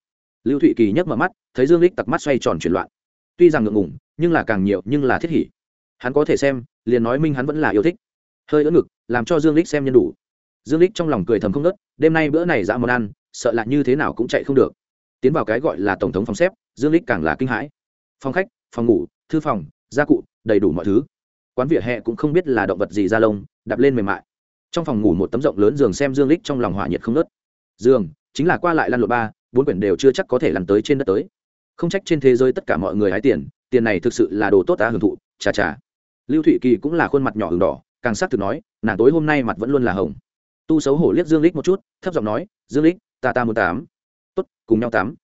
Lưu thụy kỳ nhấc mở mắt, thấy dương lích tặc mắt xoay tròn chuyển loạn. Tuy rằng ngượng ngủng nhưng là càng nhiều, nhưng là thiết hỉ. Hắn có thể xem, liền nói minh hắn vẫn là yêu thích. Hơi ớn ngực, làm cho dương lích xem nhân đủ. Dương lích trong lòng cười thầm không ngớt, đêm nay bữa này dã món ăn sợ là như thế nào cũng chạy không được. Tiến vào cái gọi là tổng thống phòng xếp, dương lích càng là kinh hãi. Phòng khách, phòng ngủ, thư phòng, gia cụ, đầy đủ mọi thứ. Quán vỉa hè cũng không biết là động vật gì ra lông, đạp lên mềm mại. Trong phòng ngủ một tấm rộng lớn giường xem dương lích trong lòng hỏa nhiệt không nớt giường, chính là qua lại lăn lộn ba, bốn quyển đều chưa chắc có thể lăn tới trên đất tới. Không trách trên thế giới tất cả mọi người hái tiền tiền này thực sự là đồ tốt ta hưởng thụ, chà chà. Lưu thụy kỳ cũng là khuôn mặt nhỏ hừng đỏ, càng sát thực nói, nàng tối hôm nay mặt vẫn luôn là hồng. Tu xấu hổ liếc dương lích một chút, thấp giọng nói, dương lích ta ta muốn tám. Tốt cùng nhau tám.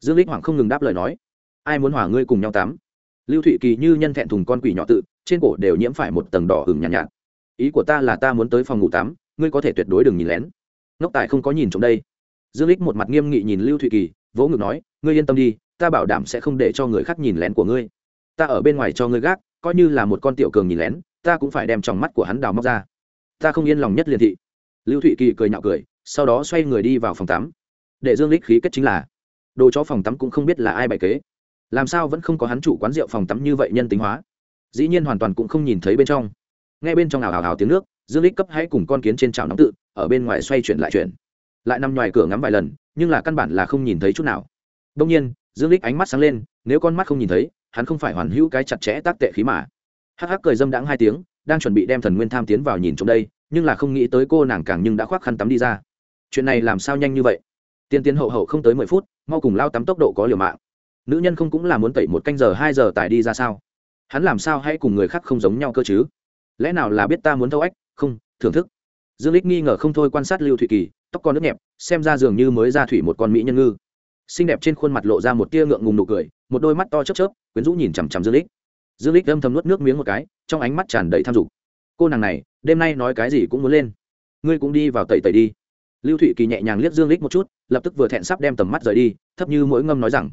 Dương lích hoảng không ngừng đáp lời nói. Ai muốn hòa ngươi cùng nhau tám? Lưu thụy kỳ như nhân thẹn thùng con quỷ nhỏ tự trên cổ đều nhiễm phải một tầng đỏ hừng nhàn nhạt, nhạt. Ý của ta là ta muốn tới phòng ngủ tắm ngươi có thể tuyệt đối đừng nhìn lén. Ngốc tài không có nhìn trong đây. Dương lích một mặt nghiêm nghị nhìn lưu thụy kỳ vỗ ngực nói ngươi yên tâm đi ta bảo đảm sẽ không để cho người khác nhìn lén của ngươi. Ta ở bên ngoài cho ngươi gác coi như là một con tiểu cường nhìn lén ta cũng phải đem tròng mắt của hắn đào móc ra. Ta không yên lòng nhất liền thị. Lưu thụy kỳ cười nhạo cười sau đó xoay người đi vào phòng tắm. Để dương lích khí kết chính là, đồ cho phòng tắm cũng không biết là ai bày kế. Làm sao vẫn không có hắn chủ quán rượu phòng tắm như vậy nhân tính hóa? Dĩ nhiên hoàn toàn cũng không nhìn thấy bên trong. Ngay bên trong ảo ảo ảo tiếng nước, dương lích cấp hãy cùng con kiến trên chảo nóng tự, ở bên ngoài xoay chuyển lại chuyển. Lại nằm ngoài cửa ngắm vài lần, nhưng là căn bản là không nhìn thấy chút nào. Đông nhiên, dương lích ánh mắt sáng lên, nếu con mắt không nhìn thấy, hắn không phải hoàn hữu cái chặt chẽ tác tệ khí mà. Hắc hắc cười dâm đãng hai tiếng, đang chuẩn bị đem thần nguyên tham tiến vào nhìn trong đây, nhưng là không nghĩ tới cô nàng càng nhưng đã khoác khăn tắm đi ra chuyện này làm sao nhanh như vậy? Tiên tiến hậu hậu không tới mười phút, mau cùng lao tắm tốc độ có liều mạng. Nữ nhân không cũng là muốn tẩy một canh giờ, hai giờ tải đi ra sao? Hắn làm sao hay cùng người khác không giống nhau cơ chứ? Lẽ nào là biết ta muốn thâu ách? Không, thưởng thức. Dương lích nghi ngờ không thôi quan sát lưu thụy kỳ, tóc con nước nhẹp, xem ra dường như mới ra thủy một con mỹ nhân ngư. Xinh đẹp trên khuôn mặt lộ ra một tia ngượng ngùng nụ cười, một đôi mắt to chớp chớp, quyến rũ nhìn chằm chằm dương lích. Dương lích âm thầm nuốt nước miếng một cái, trong ánh mắt tràn đầy tham dục. Cô nàng này, đêm nay nói cái gì cũng muốn lên. Ngươi cũng đi vào tẩy tẩy đi lưu thụy kỳ nhẹ nhàng liếc dương lích một chút, lập tức vừa thẹn sắp đem tầm mắt rời đi, thấp như mỗi ngâm nói rằng,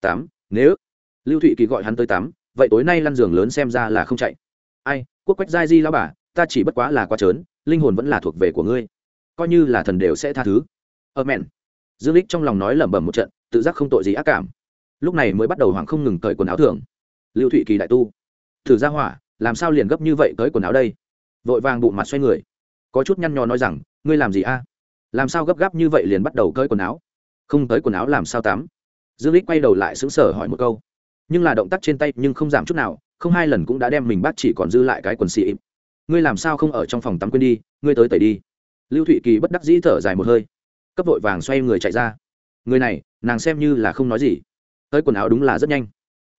tám, nếu lưu thụy kỳ gọi hắn tới tám, vậy tối nay lăn giường lớn xem ra là không chạy. Ai, quốc quách giai di lao bà, ta chỉ bất quá là quá trớn, linh hồn vẫn là thuộc về của ngươi. Coi như là thần đều sẽ tha thứ. Ơ mẹn. Dương lích trong lòng nói lẩm bẩm một trận, tự giác không tội gì ác cảm. Lúc này mới bắt đầu hoảng không ngừng cởi quần áo thường. Lưu thụy kỳ đại tu, thử ra hỏa, làm sao liền gấp như vậy tới quần áo đây? Vội vàng bụng mặt xoay người. Có chút nhăn nhò nói rằng, ngươi làm gì a? Làm sao gấp gáp như vậy liền bắt đầu cởi quần áo? Không tới quần áo làm sao tắm? Dương lích quay đầu lại sững sờ hỏi một câu. Nhưng là động tác trên tay nhưng không giảm chút nào, không hai lần cũng đã đem mình bắt chỉ còn dư lại cái quần xị ngươi làm sao không ở trong phòng tắm quên đi, ngươi tới tẩy đi. Lưu thụy kỳ bất đắc dĩ thở dài một hơi. Cấp vội vàng xoay người chạy ra. Người này, nàng xem như là không nói gì. Tới quần áo đúng là rất nhanh.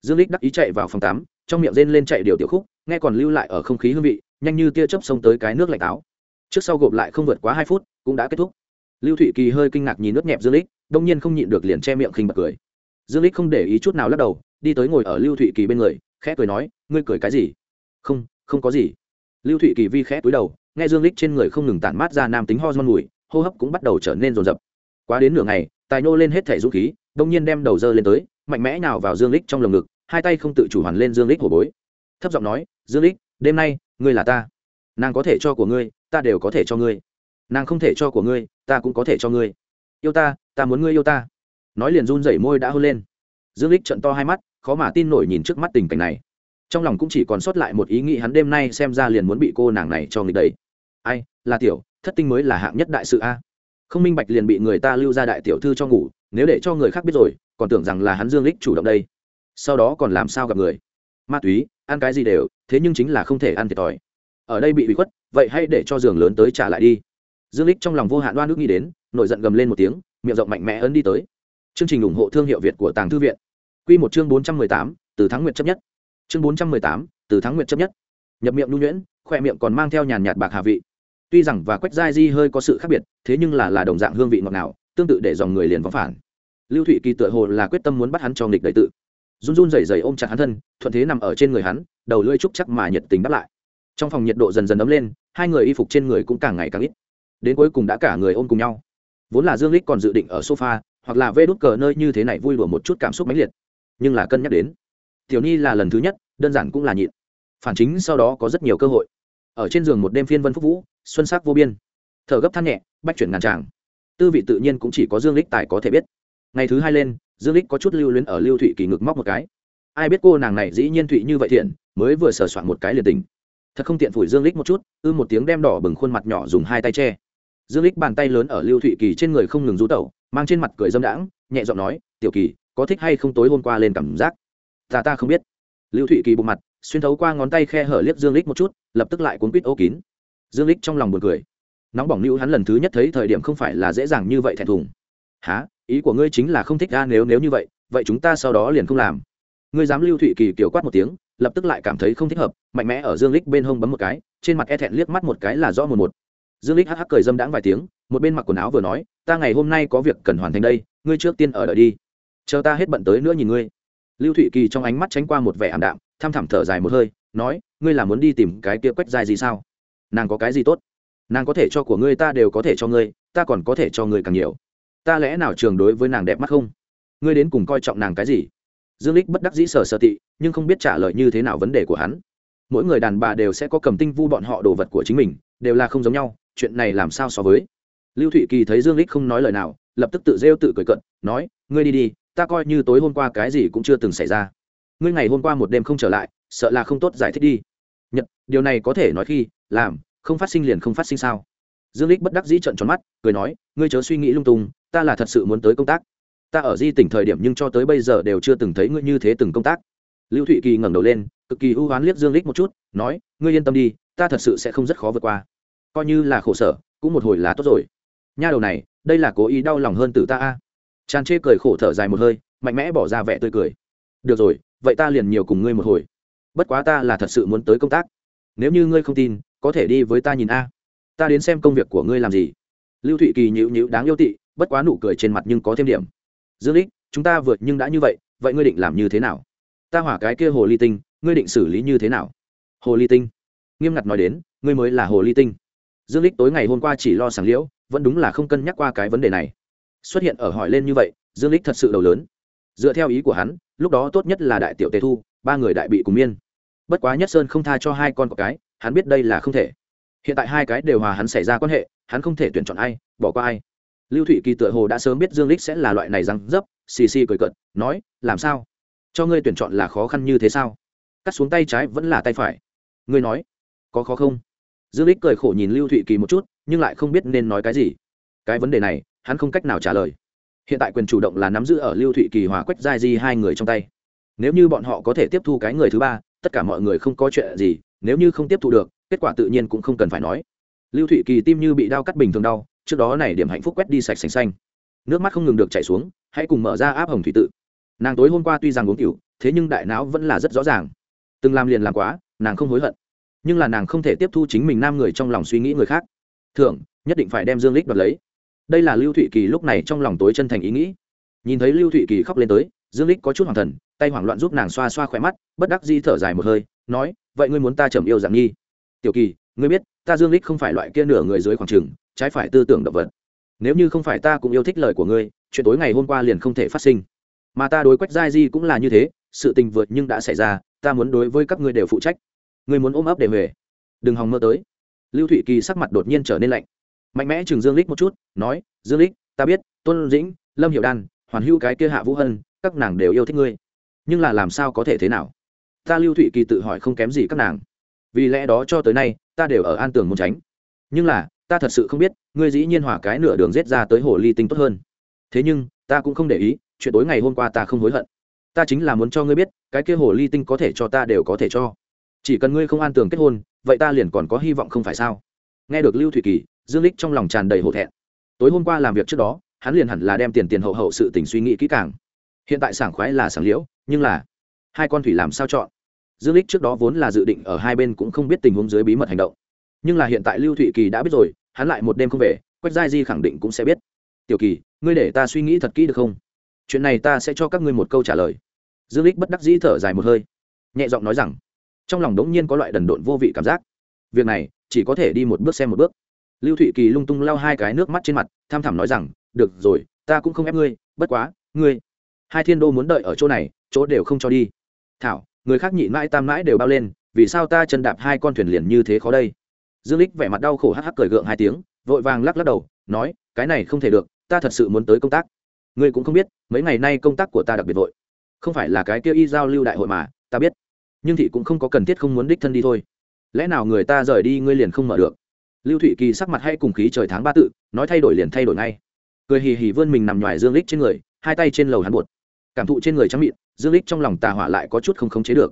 Dương lích đắc ý chạy vào phòng tắm, trong miệng rên lên chạy điều tiểu khúc, nghe còn lưu lại ở không khí hương vị, nhanh như tia chớp xông tới cái nước lạnh táo trước sau gộp lại không vượt quá hai phút, cũng đã kết thúc lưu thụy kỳ hơi kinh ngạc nhìn nước nhẹp dương lích, đông nhiên không nhịn được liền che miệng khinh bật cười. Dương lích không để ý chút nào lắc đầu, đi tới ngồi ở lưu thụy kỳ bên người, khẽ cười nói, ngươi cười cái gì? Không không có gì. Lưu thụy kỳ vi khẽ túi đầu, nghe dương lích trên người không ngừng tản mát ra nam tính hormone mùi, hô hấp cũng bắt đầu trở nên rồn rập quá đến nửa ngày, tài nô lên hết thể dũng khí, đông nhiên đem đầu dơ lên tới, mạnh mẽ nào vào dương lích trong lồng ngực, hai tay không tự chủ hoàn lên dương lích hổ bối. Thấp giọng nói, dương lích, đêm nay, ngươi là ta. Nàng có thể cho của ngươi, ta đều có thể cho ngươi nàng không thể cho của ngươi, ta cũng có thể cho ngươi. Yêu ta ta muốn ngươi yêu ta. Nói liền run rẩy môi đã hôn lên. Dương lích trận to hai mắt, khó mà tin nổi nhìn trước mắt tình cảnh này. Trong lòng cũng chỉ còn sót lại một ý nghĩ hắn đêm nay xem ra liền muốn bị cô nàng này cho nghịch đấy. Ai, là tiểu, thất tinh mới là hạng nhất đại sự a. Không minh bạch liền bị người ta lưu ra đại tiểu thư cho ngủ, nếu để cho người khác biết rồi, còn tưởng rằng là hắn dương lích chủ động đây. Sau đó còn làm sao gặp người? Ma túy, ăn cái gì đều, thế nhưng chính là không thể ăn thiệt thòi. Ở đây bị bị khuất, vậy hãy để cho giường lớn tới trả lại đi dương lích trong lòng vô hạn đoan nước nghĩ đến, nổi giận gầm lên một tiếng, miệng rộng mạnh mẽ ấn đi tới. Chương trình ủng hộ thương hiệu việt của tàng thư viện. Quy một chương bốn trăm mười tám, từ tháng nguyệt chấp nhất. Chương bốn trăm mười tám, từ tháng nguyệt chấp nhất. Nhập miệng nhu nhuyễn, khoe miệng còn mang theo nhàn nhạt bạc hà vị. Tuy rằng và quách giai di hơi có sự khác biệt, thế nhưng là là đồng dạng hương vị ngọt ngào, tương tự để dòng người liền vắng phản. Lưu thụy kỳ tựa hồ là quyết tâm muốn bắt hắn cho nghịch đầy tự. Run run rẩy rẩy ôm chặt hắn thân, thuận thế nằm ở trên người hắn, đầu lưỡi trúc chắc mà nhiệt tình đáp lại. Trong phòng nhiệt độ dần dần ấm lên, hai người y phục trên người cũng càng ngày càng ít đến cuối cùng đã cả người ôm cùng nhau. Vốn là dương lích còn dự định ở sofa, hoặc là vê đút cờ nơi như thế này vui đùa một chút cảm xúc mãnh liệt. Nhưng là cân nhắc đến, tiểu ni là lần thứ nhất, đơn giản cũng là nhịn. Phản chính sau đó có rất nhiều cơ hội. Ở trên giường một đêm phiên vân phúc vũ, xuân sắc vô biên. Thở gấp than nhẹ, bách chuyển ngàn tràng. Tư vị tự nhiên cũng chỉ có dương lích tài có thể biết. Ngày thứ hai lên, dương lích có chút lưu luyến ở lưu thụy kỳ ngực móc một cái. Ai biết cô nàng này dĩ nhiên thụy như vậy thiện, mới vừa sờ soạn một cái liền tình thật không tiện phủi dương lích một chút ư một tiếng đem đỏ bừng khuôn mặt nhỏ dùng hai tay che dương lích bàn tay lớn ở lưu thụy kỳ trên người không ngừng rú tẩu, mang trên mặt cười dâm đãng, nhẹ giọng nói, tiểu kỳ, có thích hay không tối hôm qua lên cảm giác? Ta ta không biết. Lưu thụy kỳ bộ mặt, xuyên thấu qua ngón tay khe hở liếc dương lích một chút, lập tức lại cuốn quýt ô kín. Dương lích trong lòng buồn cười. Nóng bỏng lưu hắn lần thứ nhất thấy thời điểm không phải là dễ dàng như vậy thẹn thùng. Há ý của ngươi chính là không thích ra nếu nếu như vậy vậy chúng ta sau đó liền không làm. Ngươi dám lưu thụy kỳ kiểu quát một tiếng, lập tức lại cảm thấy không thích hợp, mạnh mẽ ở dương lích bên hông bấm một cái, trên mặt e thẹn liếc mắt một cái là rõ một một dương lích hắc hắc cười dâm đãng vài tiếng, một bên mặc quần áo vừa nói, ta ngày hôm nay có việc cần hoàn thành đây, ngươi trước tiên ở đợi đi. Chờ ta hết bận tới nữa nhìn ngươi. Lưu thụy kỳ trong ánh mắt tránh qua một vẻ ảm đạm thăm thẳm thở dài một hơi, nói, ngươi là muốn đi tìm cái kia quách dài gì sao? Nàng có cái gì tốt? Nàng có thể cho của ngươi ta đều có thể cho ngươi, ta còn có thể cho ngươi càng nhiều. Ta lẽ nào trường đối với nàng đẹp mắt không? Ngươi đến cùng coi trọng nàng cái gì? Dương lích bất đắc dĩ sở sợ tị, nhưng không biết trả lời như thế nào vấn đề của hắn mỗi người đàn bà đều sẽ có cầm tinh vu bọn họ đồ vật của chính mình, đều là không giống nhau, chuyện này làm sao so với? Lưu thụy kỳ thấy dương lích không nói lời nào, lập tức tự rêu tự cười cận nói, ngươi đi đi, ta coi như tối hôm qua cái gì cũng chưa từng xảy ra. Ngươi ngày hôm qua một đêm không trở lại, sợ là không tốt giải thích đi. Nhật, điều này có thể nói khi, làm, không phát sinh liền không phát sinh sao? Dương lích bất đắc dĩ trận tròn mắt, cười nói, ngươi chớ suy nghĩ lung tung, ta là thật sự muốn tới công tác. Ta ở di tỉnh thời điểm nhưng cho tới bây giờ đều chưa từng thấy ngươi như thế từng công tác. Lưu thụy kỳ ngẩng đầu lên cực kỳ ưu hoán liếc dương lích một chút, nói, ngươi yên tâm đi, ta thật sự sẽ không rất khó vượt qua. Coi như là khổ sở, cũng một hồi là tốt rồi. Nha đầu này, đây là cố ý đau lòng hơn từ ta a. Tràn chê cười khổ thở dài một hơi, mạnh mẽ bỏ ra vẻ tươi cười. Được rồi, vậy ta liền nhiều cùng ngươi một hồi. Bất quá ta là thật sự muốn tới công tác. Nếu như ngươi không tin, có thể đi với ta nhìn a. Ta đến xem công việc của ngươi làm gì. Lưu thụy kỳ nhịu nhịu đáng yêu tị, bất quá nụ cười trên mặt nhưng có thêm điểm. Dương lích, chúng ta vượt nhưng đã như vậy vậy ngươi định làm như thế nào? Ta hỏa cái kia hồ ly tinh ngươi định xử lý như thế nào? Hồ ly tinh. Nghiêm ngặt nói đến, ngươi mới là hồ ly tinh. Dương lích tối ngày hôm qua chỉ lo sàng liễu, vẫn đúng là không cân nhắc qua cái vấn đề này. Xuất hiện ở hỏi lên như vậy, dương lích thật sự đầu lớn. Dựa theo ý của hắn, lúc đó tốt nhất là đại tiểu tề thu, ba người đại bị cùng miên. Bất quá nhất sơn không tha cho hai con của cái, hắn biết đây là không thể. Hiện tại hai cái đều hòa hắn xảy ra quan hệ, hắn không thể tuyển chọn ai, bỏ qua ai. Lưu thụy kỳ tựa hồ đã sớm biết dương lích sẽ là loại này răng dấp, xì xì cười cận nói, làm sao? Cho ngươi tuyển chọn là khó khăn như thế sao? Cắt xuống tay trái vẫn là tay phải. Ngươi nói, có khó không? Dương lích cười khổ nhìn lưu thụy kỳ một chút, nhưng lại không biết nên nói cái gì. Cái vấn đề này, hắn không cách nào trả lời. Hiện tại quyền chủ động là nắm giữ ở lưu thụy kỳ hòa quách giai di hai người trong tay. Nếu như bọn họ có thể tiếp thu cái người thứ ba, tất cả mọi người không có chuyện gì, nếu như không tiếp thu được, kết quả tự nhiên cũng không cần phải nói. Lưu thụy kỳ tim như bị đau cắt bình thường đau, trước đó này điểm hạnh phúc quét đi sạch sành xanh. Nước mắt không ngừng được chảy xuống, hãy cùng mở ra áp hồng thủy tự. Nàng tối hôm qua tuy rằng uống cựu thế nhưng đại não vẫn là rất rõ ràng từng làm liền làm quá, nàng không hối hận. Nhưng là nàng không thể tiếp thu chính mình nam người trong lòng suy nghĩ người khác. Thưởng, nhất định phải đem dương lích đoạt lấy. Đây là lưu thụy kỳ lúc này trong lòng tối chân thành ý nghĩ. Nhìn thấy lưu thụy kỳ khóc lên tới, dương lích có chút hoàng thần, tay hoảng loạn giúp nàng xoa xoa khỏe mắt, bất đắc di thở dài một hơi, nói, vậy ngươi muốn ta trầm yêu dạng nhi tiểu kỳ, ngươi biết, ta dương lích không phải loại kia nửa người dưới khoảng trường trái phải tư tưởng động vật. Nếu như không phải ta cũng yêu thích lời của ngươi, chuyện tối ngày hôm qua liền không thể phát sinh. Mà ta đối quách giai di cũng là như thế, sự tình vượt nhưng đã xảy ra ta muốn đối với các ngươi đều phụ trách. Ngươi muốn ôm ấp để về. Đừng hòng mơ tới. Lưu thụy kỳ sắc mặt đột nhiên trở nên lạnh. Mạnh mẽ chừng dương lích một chút, nói, dương lích, ta biết, tôn dĩnh, lâm hiệu đan, hoàn hữu cái kia hạ vũ hân, các nàng đều yêu thích ngươi. Nhưng là làm sao có thể thế nào? Ta lưu thụy kỳ tự hỏi không kém gì các nàng. Vì lẽ đó cho tới nay, ta đều ở an tường muốn tránh. Nhưng là, ta thật sự không biết, ngươi dĩ nhiên hỏa cái nửa đường rết ra tới hồ ly tinh tốt hơn. Thế nhưng, ta cũng không để ý, chuyện tối ngày hôm qua ta không hối hận. Ta chính là muốn cho ngươi biết cái kia hồ ly tinh có thể cho ta đều có thể cho. Chỉ cần ngươi không an tường kết hôn, vậy ta liền còn có hy vọng không phải sao? Nghe được lưu thủy kỳ, dương lích trong lòng tràn đầy hổ thẹn. Tối hôm qua làm việc trước đó, hắn liền hẳn là đem tiền tiền hậu hậu sự tình suy nghĩ kỹ càng. Hiện tại sảng khoái là sảng liễu, nhưng là hai con thủy làm sao chọn? Dương lích trước đó vốn là dự định ở hai bên cũng không biết tình huống dưới bí mật hành động. Nhưng là hiện tại lưu thụy kỳ đã biết rồi, hắn lại một đêm không về, quách giai di khẳng định cũng sẽ biết. Tiểu kỳ, ngươi để ta suy nghĩ thật kỹ được không? Chuyện này ta sẽ cho các ngươi một câu trả lời dương lích bất đắc dĩ thở dài một hơi, nhẹ giọng nói rằng, trong lòng đống nhiên có loại đần độn vô vị cảm giác. Việc này, chỉ có thể đi một bước xem một bước. Lưu thụy kỳ lung tung lao hai cái nước mắt trên mặt, tham thẳm nói rằng, được rồi, ta cũng không ép ngươi, bất quá, ngươi, hai thiên đô muốn đợi ở chỗ này, chỗ đều không cho đi. Thảo, người khác nhịn mãi tam mãi đều bao lên, vì sao ta chân đạp hai con thuyền liền như thế khó đây? Dương lích vẻ mặt đau khổ hắc hắc cười gượng hai tiếng, vội vàng lắc lắc đầu, nói, cái này không thể được, ta thật sự muốn tới công tác. Ngươi cũng không biết, mấy ngày nay công tác của ta đặc biệt vội không phải là cái kia y giao lưu đại hội mà, ta biết. Nhưng thị cũng không có cần thiết không muốn đích thân đi thôi. Lẽ nào người ta rời đi ngươi liền không mở được? Lưu thụy kỳ sắc mặt hay cùng khí trời tháng ba tự, nói thay đổi liền thay đổi ngay. Cười hì hì vươn mình nằm ngoài dương lích trên người, hai tay trên lầu hắn buột. Cảm thụ trên người trắng miệng dương lích trong lòng tà hỏa lại có chút không khống chế được.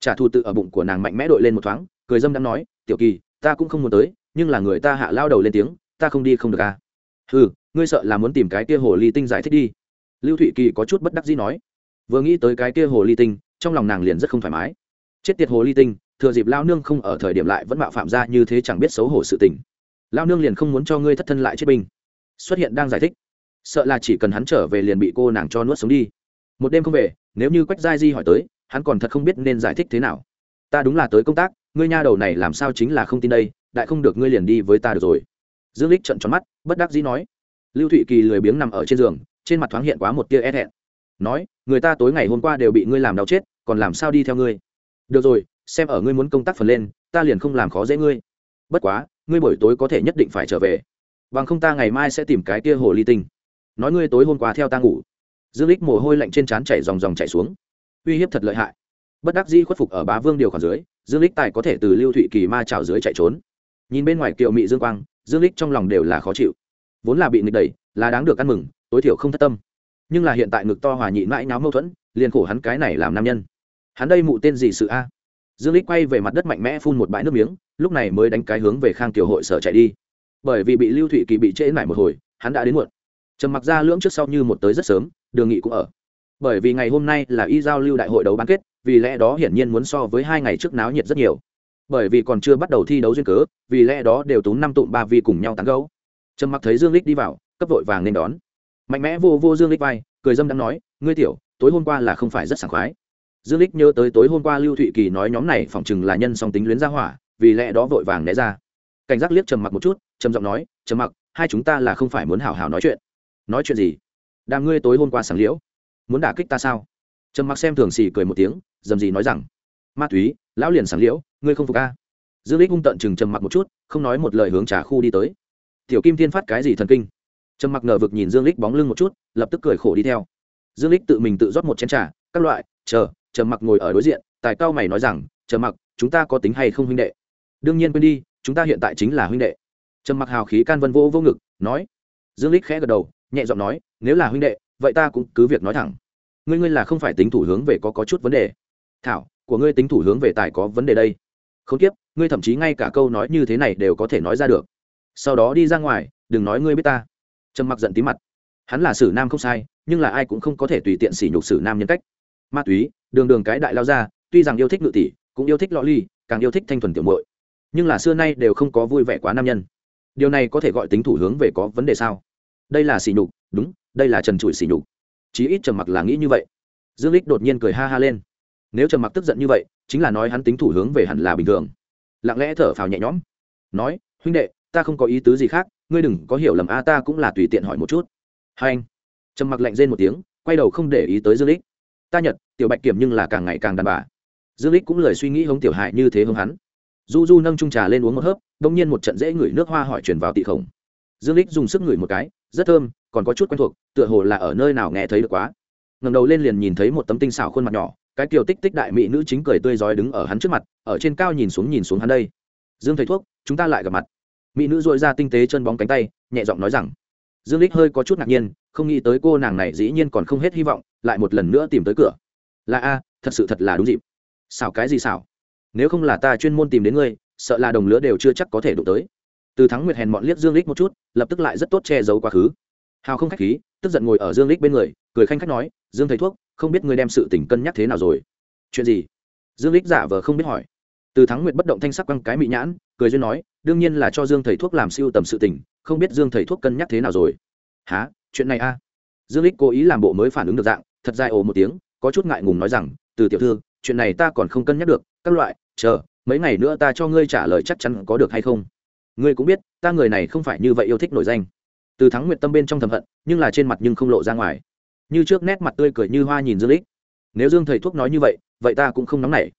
Trả thù tự ở bụng của nàng mạnh mẽ đội lên một thoáng, cười dâm đang nói, tiểu kỳ, ta cũng không muốn tới, nhưng là người ta hạ lao đầu lên tiếng, ta không đi không được à. Ừ ngươi sợ là muốn tìm cái kia hồ ly tinh giải thích đi. Lưu thụy kỳ có chút bất đắc dĩ nói vừa nghĩ tới cái kia hồ ly tinh, trong lòng nàng liền rất không thoải mái. Chết tiệt hồ ly tinh, thừa dịp lao nương không ở thời điểm lại vẫn mạo phạm ra như thế chẳng biết xấu hổ sự tình. Lao nương liền không muốn cho ngươi thất thân lại chết binh. Xuất hiện đang giải thích. Sợ là chỉ cần hắn trở về liền bị cô nàng cho nuốt sống đi. Một đêm không về, nếu như quách giai di hỏi tới, hắn còn thật không biết nên giải thích thế nào. Ta đúng là tới công tác, ngươi nha đầu này làm sao chính là không tin đây, đại không được ngươi liền đi với ta được rồi. Dương lích trận tròn mắt, bất đắc dĩ nói. Lưu thụy kỳ lười biếng nằm ở trên giường, trên mặt thoáng hiện quá một tia e thẹn nói, người ta tối ngày hôm qua đều bị ngươi làm đau chết, còn làm sao đi theo ngươi? Được rồi, xem ở ngươi muốn công tác phần lên, ta liền không làm khó dễ ngươi. Bất quá, ngươi buổi tối có thể nhất định phải trở về. Bằng không ta ngày mai sẽ tìm cái kia hồ ly tinh. Nói ngươi tối hôm qua theo ta ngủ. Dương lích mồ hôi lạnh trên trán chảy dòng dòng chảy xuống. Uy hiếp thật lợi hại. Bất đắc dĩ khuất phục ở bá vương điều khoản dưới, dương lích tài có thể từ lưu thụy kỳ ma trào dưới chạy trốn. Nhìn bên ngoài kiệu mị dương quang, dương lích trong lòng đều là khó chịu. Vốn là bị nghịch đẩy, là đáng được ăn mừng, tối thiểu không thất tâm nhưng là hiện tại ngực to hòa nhị mãi náo mâu thuẫn, liền khổ hắn cái này làm nam nhân. Hắn đây mụ tên gì sự a? Dương lích quay về mặt đất mạnh mẽ phun một bãi nước miếng, lúc này mới đánh cái hướng về khang tiểu hội sở chạy đi. Bởi vì bị lưu thụy kỳ bị trễ lại một hồi, hắn đã đến muộn. Trầm mặc ra lưỡng trước sau như một tới rất sớm, đường nghị cũng ở. Bởi vì ngày hôm nay là y giao lưu đại hội đấu bán kết, vì lẽ đó hiển nhiên muốn so với hai ngày trước náo nhiệt rất nhiều. Bởi vì còn chưa bắt đầu thi đấu duyên cớ, vì lẽ đó đều tú năm tụm ba vi cùng nhau tán gấu trầm mặc thấy dương lích đi vào, cấp vội vàng nên đón mạnh mẽ vô vô dương lích vai, cười dâm đang nói, ngươi tiểu, tối hôm qua là không phải rất sảng khoái. Dương lích nhớ tới tối hôm qua lưu thụy kỳ nói nhóm này phỏng chừng là nhân song tính luyến ra hỏa, vì lẽ đó vội vàng né ra. Cảnh giác liếc trầm mặc một chút, trầm giọng nói, trầm mặc, hai chúng ta là không phải muốn hào hào nói chuyện. Nói chuyện gì? Đàm ngươi tối hôm qua sáng liễu, muốn đả kích ta sao? Trầm mặc xem thường xì cười một tiếng, dầm gì nói rằng, ma túy, lão liền sáng liễu, ngươi không phục a? Dương lích hung tận chừng trầm mặc một chút, không nói một lời hướng trà khu đi tới. Tiểu kim thiên phát cái gì thần kinh? Trầm mặc ngờ vực nhìn dương lích bóng lưng một chút, lập tức cười khổ đi theo. Dương lích tự mình tự rót một chén trà, các loại, chờ, trầm mặc ngồi ở đối diện, tài cao mày nói rằng, trầm mặc, chúng ta có tính hay không huynh đệ? Đương nhiên quên đi, chúng ta hiện tại chính là huynh đệ. Trầm mặc hào khí can vân vô vô ngực, nói. Dương lích khẽ gật đầu, nhẹ giọng nói, nếu là huynh đệ, vậy ta cũng cứ việc nói thẳng. Ngươi ngươi là không phải tính thủ hướng về có có chút vấn đề. Thảo, của ngươi tính thủ hướng về tài có vấn đề đây. Không tiếp ngươi thậm chí ngay cả câu nói như thế này đều có thể nói ra được. Sau đó đi ra ngoài, đừng nói ngươi biết ta trầm mặc giận tí mặt. Hắn là sử nam không sai, nhưng là ai cũng không có thể tùy tiện sỉ nhục sử nam nhân cách. Ma túy, đường đường cái đại lao ra, tuy rằng yêu thích ngự tỷ, cũng yêu thích lọ ly, càng yêu thích thanh thuần tiểu muội. Nhưng là xưa nay đều không có vui vẻ quá nam nhân. Điều này có thể gọi tính thủ hướng về có vấn đề sao? Đây là sỉ nhục, đúng, đây là trần trụi sỉ nhục. Chí ít trầm mặc là nghĩ như vậy. Dương lích đột nhiên cười ha ha lên. Nếu trầm mặc tức giận như vậy, chính là nói hắn tính thủ hướng về hẳn là bình thường. Lặng lẽ thở phào nhẹ nhõm. Nói, huynh đệ, ta không có ý tứ gì khác ngươi đừng có hiểu lầm a, ta cũng là tùy tiện hỏi một chút. Hai anh. Trầm mặc lạnh rên một tiếng, quay đầu không để ý tới dương lích. Ta nhật, tiểu bạch kiểm nhưng là càng ngày càng đàn bà. Dương lích cũng lời suy nghĩ hống tiểu hại như thế hống hắn. Du du nâng trung trà lên uống một hớp, đông nhiên một trận dễ ngửi nước hoa hỏi chuyển vào tị khổng. Dương lích dùng sức ngửi một cái, rất thơm, còn có chút quen thuộc, tựa hồ là ở nơi nào nghe thấy được quá. Ngẩng đầu lên liền nhìn thấy một tấm tinh xảo khuôn mặt nhỏ, cái kiều tích tích đại mỹ nữ chính cười tươi rói đứng ở hắn trước mặt, ở trên cao nhìn xuống nhìn xuống hắn đây. Dương thầy thuốc, chúng ta lại gặp mặt mỹ nữ dội ra tinh tế chân bóng cánh tay, nhẹ giọng nói rằng, dương lích hơi có chút ngạc nhiên, không nghĩ tới cô nàng này dĩ nhiên còn không hết hy vọng, lại một lần nữa tìm tới cửa. Là a, thật sự thật là đúng dịp. Xảo cái gì xảo? Nếu không là ta chuyên môn tìm đến ngươi, sợ là đồng lứa đều chưa chắc có thể đụng tới. Từ thắng nguyệt hèn mọn liếc dương lích một chút, lập tức lại rất tốt che giấu quá khứ. Hào không khách khí, tức giận ngồi ở dương lích bên người, cười khanh khách nói, dương thầy thuốc, không biết ngươi đem sự tình cân nhắc thế nào rồi. Chuyện gì? Dương lích giả vờ không biết hỏi từ thắng nguyệt bất động thanh sắc quăng cái mị nhãn, cười duyên nói, đương nhiên là cho dương thầy thuốc làm siêu tầm sự tình, không biết dương thầy thuốc cân nhắc thế nào rồi. Há chuyện này a? Dương lích cố ý làm bộ mới phản ứng được dạng, thật dài ồ một tiếng, có chút ngại ngùng nói rằng, từ tiểu thư, chuyện này ta còn không cân nhắc được, các loại, chờ, mấy ngày nữa ta cho ngươi trả lời chắc chắn có được hay không? Ngươi cũng biết, ta người này không phải như vậy yêu thích nổi danh. Từ thắng nguyện tâm bên trong thầm hận, nhưng là trên mặt nhưng không lộ ra ngoài. Như trước nét mặt tươi cười như hoa nhìn dương lích nếu dương thầy thuốc nói như vậy vậy ta cũng không nóng nảy.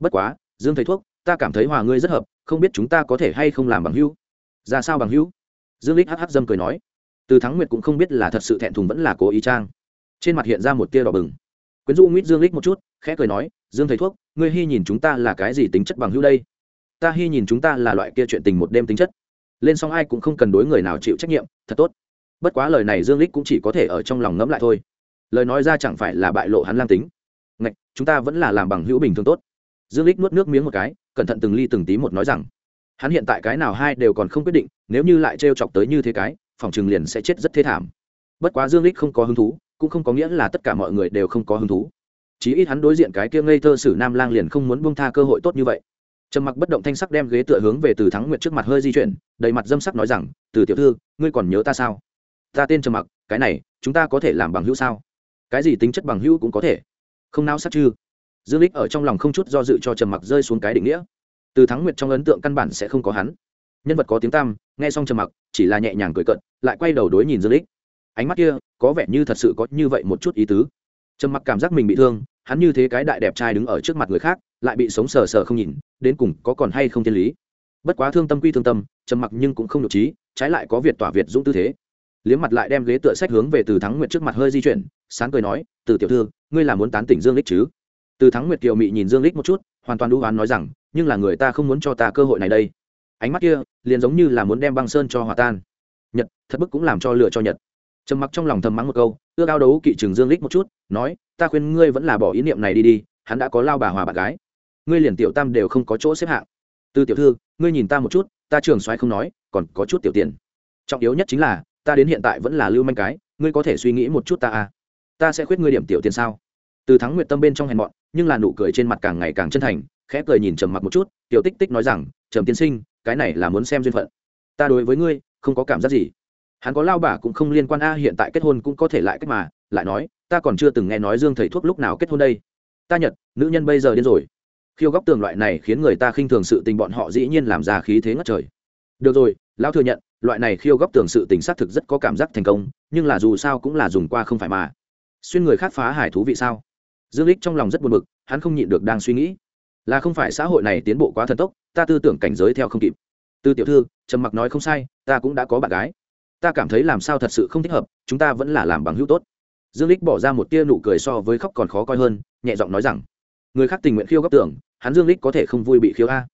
Bất quá dương thầy thuốc, ta cảm thấy hòa ngươi rất hợp, không biết chúng ta có thể hay không làm bằng hữu. Ra sao bằng hữu? Dương lích hh dâm cười nói. Từ thắng nguyệt cũng không biết là thật sự thẹn thùng vẫn là cố ý trang. Trên mặt hiện ra một tia đỏ bừng. Quyến du nguyết dương lích một chút, khẽ cười nói, dương thầy thuốc, ngươi hy nhìn chúng ta là cái gì tính chất bằng hữu đây? Ta hy nhìn chúng ta là loại kia chuyện tình một đêm tính chất. Lên xong ai cũng không cần đối người nào chịu trách nhiệm, thật tốt. Bất quá lời này dương lích cũng chỉ có thể ở trong lòng ngẫm lại thôi. Lời nói ra chẳng phải là bại lộ hắn lang tính. Ngạch, chúng ta vẫn là làm bằng hữu bình thường tốt dương lích nuốt nước miếng một cái, cẩn thận từng ly từng tí một nói rằng, hắn hiện tại cái nào hai đều còn không quyết định, nếu như lại trêu chọc tới như thế cái, phòng trường liền sẽ chết rất thê thảm. Bất quá dương lích không có hứng thú, cũng không có nghĩa là tất cả mọi người đều không có hứng thú. Chí ít hắn đối diện cái kia ngây thơ sử nam lang liền không muốn buông tha cơ hội tốt như vậy. Trầm mặc bất động thanh sắc đem ghế tựa hướng về từ thắng nguyệt trước mặt hơi di chuyển, đầy mặt dâm sắc nói rằng, từ tiểu thư, ngươi còn nhớ ta sao? Ta tên trầm mặc, cái này, chúng ta có thể làm bằng hữu sao? Cái gì tính chất bằng hữu cũng có thể. Không nao sắc chứ dương lích ở trong lòng không chút do dự cho trầm mặc rơi xuống cái định nghĩa. Từ thắng nguyệt trong ấn tượng căn bản sẽ không có hắn. Nhân vật có tiếng tam nghe xong trầm mặc, chỉ là nhẹ nhàng cười cận lại quay đầu đối nhìn dương lích ánh mắt kia, có vẻ như thật sự có như vậy một chút ý tứ. Trầm mặc cảm giác mình bị thương, hắn như thế cái đại đẹp trai đứng ở trước mặt người khác, lại bị sống sờ sờ không nhìn, đến cùng có còn hay không thiên lý. Bất quá thương tâm quy thương tâm, trầm mặc nhưng cũng không nhục trí, trái lại có việt tỏa việt dũng tư thế. Liếm mặt lại đem ghế tựa sách hướng về từ thắng nguyệt trước mặt hơi di chuyển, sáng cười nói, từ tiểu thư, ngươi là muốn tán tỉnh dương lích chứ? Từ thắng nguyệt kiều mị nhìn dương lích một chút, hoàn toàn đũ oán nói rằng, nhưng là người ta không muốn cho ta cơ hội này đây. Ánh mắt kia, liền giống như là muốn đem băng sơn cho hòa tan. Nhật, thật bức cũng làm cho lựa cho nhật. Trầm mặc trong lòng thầm mắng một câu ưa cao đấu kỵ trường dương lích một chút, nói, ta khuyên ngươi vẫn là bỏ ý niệm này đi đi, hắn đã có lao bà hòa bạn gái. Ngươi liền tiểu tam đều không có chỗ xếp hạng. Từ tiểu thư, ngươi nhìn ta một chút, ta trường xoáy không nói, còn có chút tiểu tiền. Trọng yếu nhất chính là, ta đến hiện tại vẫn là lưu manh cái, ngươi có thể suy nghĩ một chút ta à. Ta sẽ khuyết ngươi điểm tiểu tiền sao? Từ thắng nguyện tâm bên trong hèn mọn, nhưng là nụ cười trên mặt càng ngày càng chân thành, khẽ cười nhìn trầm mặc một chút, tiểu tích tích nói rằng, trầm tiên sinh, cái này là muốn xem duyên phận. Ta đối với ngươi, không có cảm giác gì. Hắn có lao bà cũng không liên quan a, hiện tại kết hôn cũng có thể lại cách mà, lại nói, ta còn chưa từng nghe nói dương thầy thuốc lúc nào kết hôn đây. Ta nhật, nữ nhân bây giờ điên rồi. Khiêu góc tường loại này khiến người ta khinh thường sự tình bọn họ dĩ nhiên làm ra khí thế ngất trời. Được rồi, lão thừa nhận, loại này khiêu góc tường sự tình xác thực rất có cảm giác thành công, nhưng là dù sao cũng là dùng qua không phải mà. Xuyên người khác phá hải thú vị sao? Dương lích trong lòng rất buồn bực, hắn không nhịn được đang suy nghĩ, là không phải xã hội này tiến bộ quá thần tốc, ta tư tưởng cảnh giới theo không kịp. Tư tiểu thư, trầm mặc nói không sai, ta cũng đã có bạn gái. Ta cảm thấy làm sao thật sự không thích hợp, chúng ta vẫn là làm bằng hữu tốt. Dương lích bỏ ra một tia nụ cười so với khóc còn khó coi hơn, nhẹ giọng nói rằng, người khác tình nguyện khiêu góc tưởng, hắn dương lích có thể không vui bị khiêu a.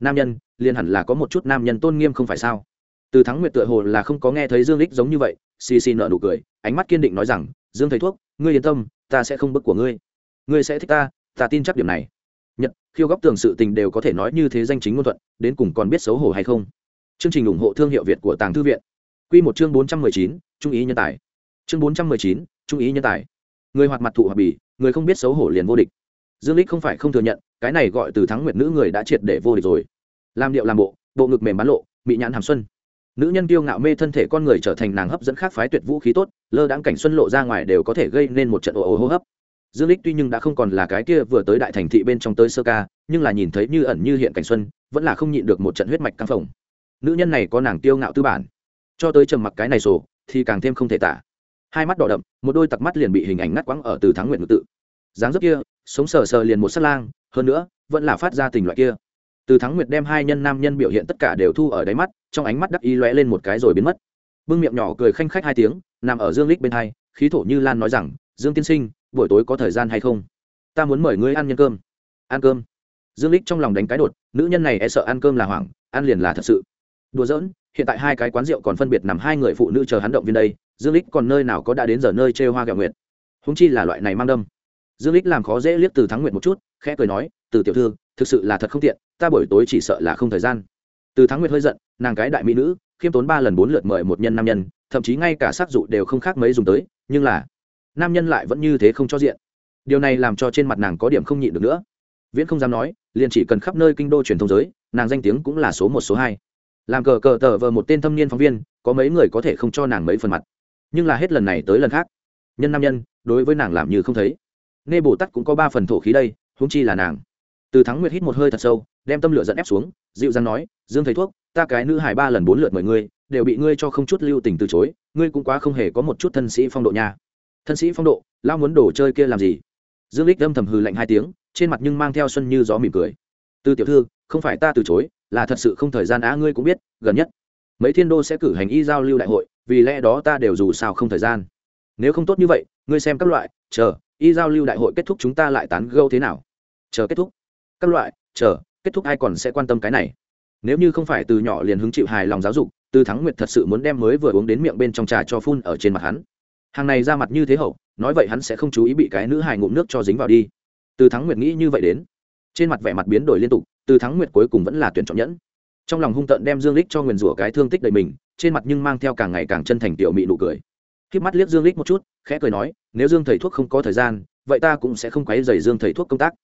Nam nhân, liền hẳn là có một chút nam nhân tôn nghiêm không phải sao? Từ thắng nguyệt tựa hồ là không có nghe thấy dương lích giống như vậy, xì xì nợ nụ cười, ánh mắt kiên định nói rằng, dương thầy thuốc, ngươi yên tâm, ta sẽ không bức của ngươi ngươi sẽ thích ta ta tin chắc điểm này. Nhật khiêu góc tường sự tình đều có thể nói như thế danh chính ngôn thuận đến cùng còn biết xấu hổ hay không? Chương trình ủng hộ thương hiệu việt của tàng thư viện. Quy một chương bốn trăm mười chín trung ý nhân tài. Chương bốn trăm mười chín trung ý nhân tài. Người hoạt mặt thụ hoạt bỉ, người không biết xấu hổ liền vô địch. Dương lích không phải không thừa nhận cái này gọi từ thắng nguyệt nữ người đã triệt để vô địch rồi. Làm điệu làm bộ bộ ngực mềm bán lộ bị nhãn hàm xuân. Nữ nhân tiêu ngạo mê thân thể con người trở thành nàng hấp dẫn khác phái tuyệt vũ khí tốt lơ đãng cảnh xuân lộ ra ngoài đều có thể gây nên một trận ồ ồ hô hấp dương lích tuy nhưng đã không còn là cái kia vừa tới đại thành thị bên trong tới sơ ca, nhưng là nhìn thấy như ẩn như hiện cảnh xuân, vẫn là không nhịn được một trận huyết mạch căng phồng. Nữ nhân này có nàng tiêu ngạo tư bản. Cho tới trầm mặc cái này sổ, thì càng thêm không thể tả. Hai mắt đỏ đậm, một đôi tặc mắt liền bị hình ảnh ngắt quãng ở từ thắng nguyện ngự tự. Dáng dấp kia, sống sờ sờ liền một sát lang, hơn nữa, vẫn là phát ra tình loại kia. Từ thắng nguyệt đem hai nhân nam nhân biểu hiện tất cả đều thu ở đáy mắt, trong ánh mắt đắc ý lóe lên một cái rồi biến mất. Bưng miệng nhỏ cười khanh khách hai tiếng, nằm ở dương lích bên hai, khí thổ như lan nói rằng, dương tiên sinh buổi tối có thời gian hay không? Ta muốn mời ngươi ăn nhân cơm. Ăn cơm? Dương lích trong lòng đánh cái đột, nữ nhân này e sợ ăn cơm là hoảng, ăn liền là thật sự. Đùa giỡn, hiện tại hai cái quán rượu còn phân biệt nằm hai người phụ nữ chờ hắn động viên đây, dương lích còn nơi nào có đã đến giờ nơi chê hoa gạo nguyệt? Húng chi là loại này mang đâm. Dương lích làm khó dễ liếc từ thắng nguyệt một chút, khẽ cười nói, từ tiểu thư, thực sự là thật không tiện, ta buổi tối chỉ sợ là không thời gian. Từ thắng nguyệt hơi giận, nàng cái đại mỹ nữ, khiêm tốn ba lần bốn lượt mời một nhân nam nhân, thậm chí ngay cả sắc dụ đều không khác mấy dùng tới, nhưng là nam nhân lại vẫn như thế không cho diện. Điều này làm cho trên mặt nàng có điểm không nhịn được nữa. Viễn không dám nói, liền chỉ cần khắp nơi kinh đô truyền thông giới, nàng danh tiếng cũng là số một, số hai. Làm cờ cờ tờ vờ một tên thâm niên phóng viên, có mấy người có thể không cho nàng mấy phần mặt. Nhưng là hết lần này tới lần khác. Nhân nam nhân, đối với nàng làm như không thấy. Nê bồ tát cũng có ba phần thổ khí đây, huống chi là nàng. Từ thắng nguyệt hít một hơi thật sâu, đem tâm lửa dẫn ép xuống, dịu dàng nói, dương thầy thuốc, ta cái nữ hải ba lần bốn lượt mời ngươi, đều bị ngươi cho không chút lưu tình từ chối, ngươi cũng quá không hề có một chút thân sĩ phong độ nha thân sĩ phong độ lao muốn đổ chơi kia làm gì? Dương lích âm thầm hừ lạnh hai tiếng, trên mặt nhưng mang theo xuân như gió mỉm cười. Từ tiểu thư, không phải ta từ chối, là thật sự không thời gian á, ngươi cũng biết, gần nhất, mấy thiên đô sẽ cử hành y giao lưu đại hội, vì lẽ đó ta đều dù sao không thời gian. Nếu không tốt như vậy, ngươi xem các loại, chờ, y giao lưu đại hội kết thúc chúng ta lại tán gâu thế nào? Chờ kết thúc. Các loại, chờ, kết thúc ai còn sẽ quan tâm cái này? Nếu như không phải từ nhỏ liền hứng chịu hài lòng giáo dục từ thắng nguyệt thật sự muốn đem mới vừa uống đến miệng bên trong trà cho phun ở trên mặt hắn hàng này ra mặt như thế hậu, nói vậy hắn sẽ không chú ý bị cái nữ hài ngụm nước cho dính vào đi. Từ thắng nguyệt nghĩ như vậy đến, trên mặt vẻ mặt biến đổi liên tục, từ thắng nguyệt cuối cùng vẫn là tuyển chọn nhẫn. Trong lòng hung tợn đem dương lích cho nguyền rủa cái thương tích đầy mình, trên mặt nhưng mang theo càng ngày càng chân thành tiểu mị nụ cười. Khi mắt liếc dương lích một chút, khẽ cười nói, nếu dương thầy thuốc không có thời gian, vậy ta cũng sẽ không quấy dày dương thầy thuốc công tác.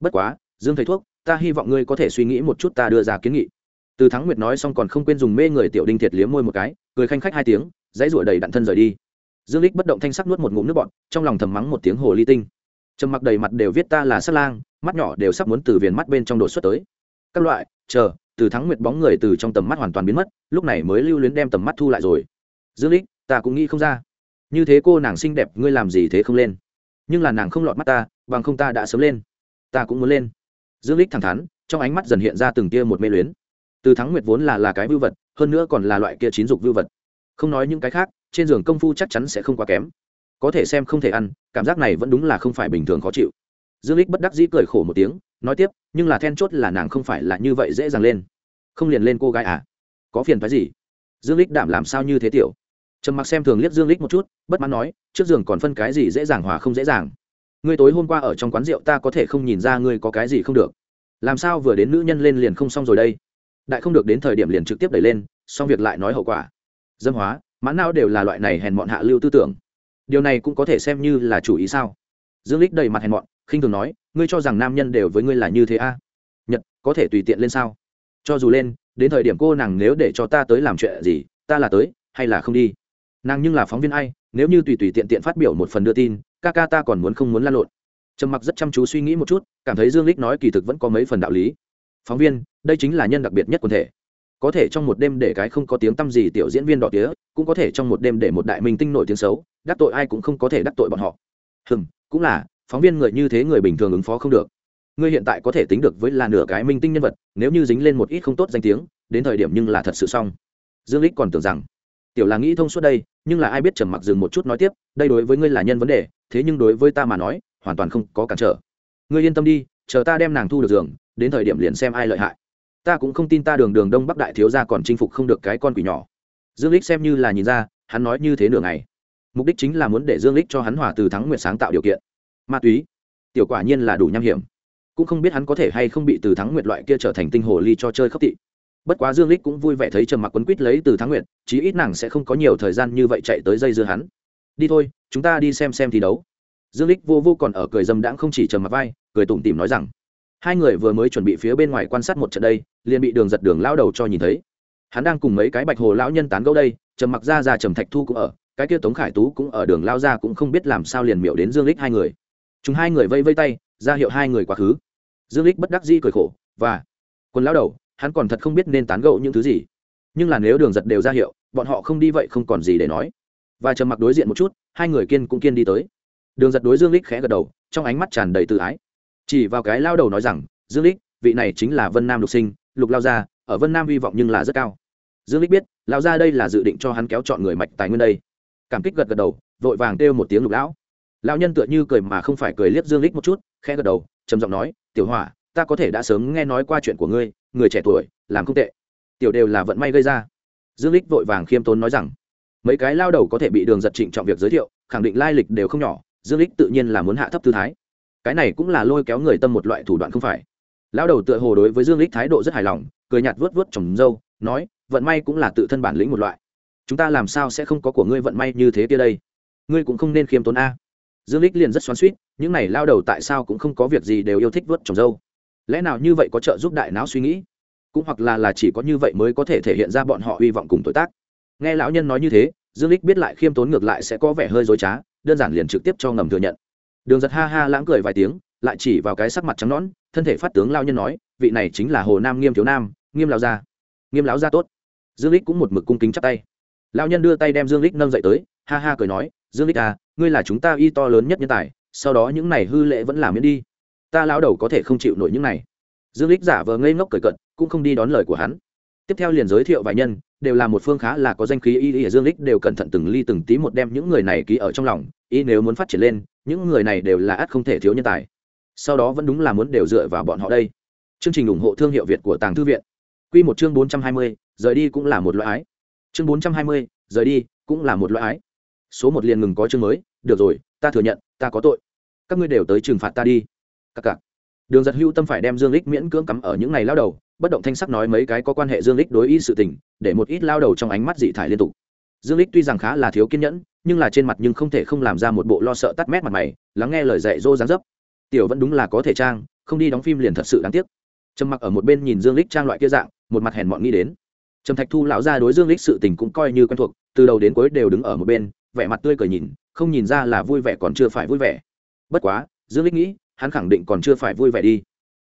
Bất quá, dương thầy thuốc, ta hy vọng ngươi có thể suy nghĩ một chút ta đưa ra kiến nghị. Từ thắng nguyệt nói xong còn không quên dùng mê người tiểu đinh thiệt liếm môi một cái, cười khanh khách hai tiếng, dãy rủa đầy đặn thân rời đi dương lích bất động thanh sắc nuốt một ngụm nước bọt, trong lòng thầm mắng một tiếng hồ ly tinh. Trầm mặc đầy mặt đều viết ta là sát lang, mắt nhỏ đều sắp muốn từ viền mắt bên trong đột xuất tới. Các loại, chờ, từ thắng nguyệt bóng người từ trong tầm mắt hoàn toàn biến mất, lúc này mới lưu luyến đem tầm mắt thu lại rồi. Dương lích ta cũng nghĩ không ra. Như thế cô nàng xinh đẹp, ngươi làm gì thế không lên? Nhưng là nàng không lọt mắt ta, bằng không ta đã sớm lên. Ta cũng muốn lên. Dương lích thẳng thắn, trong ánh mắt dần hiện ra từng tia một mê luyến. Từ thắng nguyệt vốn là là cái vưu vật, hơn nữa còn là loại kia chín dục vưu vật. Không nói những cái khác trên giường công phu chắc chắn sẽ không quá kém. Có thể xem không thể ăn, cảm giác này vẫn đúng là không phải bình thường khó chịu. Dương lích bất đắc dĩ cười khổ một tiếng, nói tiếp, nhưng là then chốt là nàng không phải là như vậy dễ dàng lên. Không liền lên cô gái à? Có phiền phái gì? Dương lích đảm làm sao như thế tiểu? Trầm mặc xem thường liếc dương lích một chút, bất mãn nói, trước giường còn phân cái gì dễ dàng hòa không dễ dàng? Ngươi tối hôm qua ở trong quán rượu ta có thể không nhìn ra ngươi có cái gì không được. Làm sao vừa đến nữ nhân lên liền không xong rồi đây? Đại không được đến thời điểm liền trực tiếp đẩy lên, xong việc lại nói hậu quả. Dâm hóa mãn nào đều là loại này hèn mọn hạ lưu tư tưởng. Điều này cũng có thể xem như là chủ ý sao? Dương lích đầy mặt hèn mọn, khinh thường nói, ngươi cho rằng nam nhân đều với ngươi là như thế a à? nhật, có thể tùy tiện lên sao? Cho dù lên, đến thời điểm cô nàng nếu để cho ta tới làm chuyện gì, ta là tới, hay là không đi? Nàng nhưng là phóng viên ai, nếu như tùy tùy tiện tiện phát biểu một phần đưa tin, ca ca ta còn muốn không muốn lan lộn. Trầm mặc rất chăm chú suy nghĩ một chút, cảm thấy dương lích nói kỳ thực vẫn có mấy phần đạo lý. Phóng viên, đây chính là nhân đặc biệt nhất quần thể có thể trong một đêm để cái không có tiếng tăm gì tiểu diễn viên đỏ tía, cũng có thể trong một đêm để một đại minh tinh nổi tiếng xấu, đắc tội ai cũng không có thể đắc tội bọn họ. Hừm, cũng là, phóng viên người như thế người bình thường ứng phó không được. Ngươi hiện tại có thể tính được với là nửa cái minh tinh nhân vật, nếu như dính lên một ít không tốt danh tiếng, đến thời điểm nhưng là thật sự xong. Dương lích còn tưởng rằng, tiểu là nghĩ thông suốt đây, nhưng là ai biết trầm mặc dừng một chút nói tiếp, đây đối với ngươi là nhân vấn đề, thế nhưng đối với ta mà nói, hoàn toàn không có cản trở. Ngươi yên tâm đi, chờ ta đem nàng thu được giường, đến thời điểm liền xem ai lợi hại ta cũng không tin ta đường đường đông bắc đại thiếu gia còn chinh phục không được cái con quỷ nhỏ. Dương lích xem như là nhìn ra, hắn nói như thế nửa ngày. Mục đích chính là muốn để dương lích cho hắn hòa từ thắng nguyện sáng tạo điều kiện. Ma túy, tiểu quả nhiên là đủ nham hiểm. Cũng không biết hắn có thể hay không bị từ thắng nguyệt loại kia trở thành tinh hồ ly cho chơi khóc tị bất quá dương lích cũng vui vẻ thấy trầm mặc quấn quýt lấy từ thắng nguyệt chí ít nàng sẽ không có nhiều thời gian như vậy chạy tới dây dưa hắn. Đi thôi, chúng ta đi xem xem thi đấu. Dương lích vô vô còn ở cười dâm đãng không chỉ trầm mặc vai, cười tủm tỉm nói rằng hai người vừa mới chuẩn bị phía bên ngoài quan sát một trận đây, liền bị đường giật đường lao đầu cho nhìn thấy. Hắn đang cùng mấy cái bạch hồ lão nhân tán gẫu đây, trầm mặc ra ra trầm thạch thu cũng ở, cái kia tống khải tú cũng ở, đường lao ra cũng không biết làm sao liền miệu đến dương lích hai người. Chúng hai người vây vây tay, ra hiệu hai người quá khứ. Dương lích bất đắc dĩ cười khổ, và quân lao đầu, hắn còn thật không biết nên tán gẫu những thứ gì. Nhưng là nếu đường giật đều ra hiệu, bọn họ không đi vậy không còn gì để nói. Và trầm mặc đối diện một chút, hai người kiên cũng kiên đi tới. Đường giật đối dương lích khẽ gật đầu, trong ánh mắt tràn đầy tự ái chỉ vào cái lao đầu nói rằng, dương lích, vị này chính là vân nam lục sinh, lục lao gia, ở vân nam hy vọng nhưng là rất cao. Dương lích biết, lao gia đây là dự định cho hắn kéo chọn người mạch tài nguyên đây. Cảm kích gật gật đầu, vội vàng kêu một tiếng lục lão. Lão nhân tựa như cười mà không phải cười liếc dương lích một chút, khẽ gật đầu, trầm giọng nói, tiểu hỏa, ta có thể đã sớm nghe nói qua chuyện của ngươi, người trẻ tuổi, làm không tệ. Tiểu đều là vận may gây ra. Dương lích vội vàng khiêm tốn nói rằng, mấy cái lao đầu có thể bị đường giật trịnh trọng việc giới thiệu, khẳng định lai lịch đều không nhỏ, dương lích tự nhiên là muốn hạ thấp tư thái cái này cũng là lôi kéo người tâm một loại thủ đoạn không phải. Lao đầu tựa hồ đối với dương lích thái độ rất hài lòng, cười nhạt vớt vớt trồng dâu, nói, vận may cũng là tự thân bản lĩnh một loại. Chúng ta làm sao sẽ không có của ngươi vận may như thế kia đây? Ngươi cũng không nên khiêm tốn a. Dương lích liền rất xoắn suýt những này lao đầu tại sao cũng không có việc gì đều yêu thích vớt trồng dâu. Lẽ nào như vậy có trợ giúp đại não suy nghĩ? Cũng hoặc là là chỉ có như vậy mới có thể thể hiện ra bọn họ hy vọng cùng tuổi tác. Nghe lão nhân nói như thế, dương lích biết lại khiêm tốn ngược lại sẽ có vẻ hơi dối trá, đơn giản liền trực tiếp cho ngầm thừa nhận đường giật ha ha lãng cười vài tiếng, lại chỉ vào cái sắc mặt trắng nõn, thân thể phát tướng lao nhân nói, vị này chính là hồ nam nghiêm thiếu nam, nghiêm lão gia. Nghiêm lão gia tốt. Dương lích cũng một mực cung kính chắp tay. Lao nhân đưa tay đem dương lích nâng dậy tới, ha ha cười nói, dương lích à ngươi là chúng ta y to lớn nhất nhân tài, sau đó những này hư lệ vẫn làm miễn đi. Ta lão đầu có thể không chịu nổi những này. Dương lích giả vờ ngây ngốc cười cận cũng không đi đón lời của hắn tiếp theo liền giới thiệu vài nhân đều là một phương khá là có danh khí y y dương lích đều cẩn thận từng ly từng tí một đem những người này ký ở trong lòng y nếu muốn phát triển lên những người này đều là ắt không thể thiếu nhân tài. Sau đó vẫn đúng là muốn đều dựa vào bọn họ đây. Chương trình ủng hộ thương hiệu việt của tàng thư viện. Quy một chương bốn trăm hai mươi, rời đi cũng là một loại ái. Chương bốn trăm hai mươi, rời đi cũng là một loại ái. Số một liền ngừng có chương mới được rồi ta thừa nhận ta có tội. Các ngươi đều tới trừng phạt ta đi. Các cặc đường giật hưu tâm phải đem dương lích miễn cưỡng cắm ở những ngày lao đầu, bất động thanh sắc nói mấy cái có quan hệ dương lích đối ý sự tình, để một ít lao đầu trong ánh mắt dị thải liên tục. Dương lích tuy rằng khá là thiếu kiên nhẫn, nhưng là trên mặt nhưng không thể không làm ra một bộ lo sợ tắt mét mặt mày, lắng nghe lời dạy dỗ dáng dấp. Tiểu vẫn đúng là có thể trang, không đi đóng phim liền thật sự đáng tiếc. Trầm mặc ở một bên nhìn dương lích trang loại kia dạng, một mặt hèn mọn nghĩ đến. Trầm thạch thu lão ra đối dương lích sự tình cũng coi như quen thuộc, từ đầu đến cuối đều đứng ở một bên, vẻ mặt tươi cười nhìn, không nhìn ra là vui vẻ còn chưa phải vui vẻ. Bất quá, dương lích nghĩ hắn khẳng định còn chưa phải vui vẻ đi.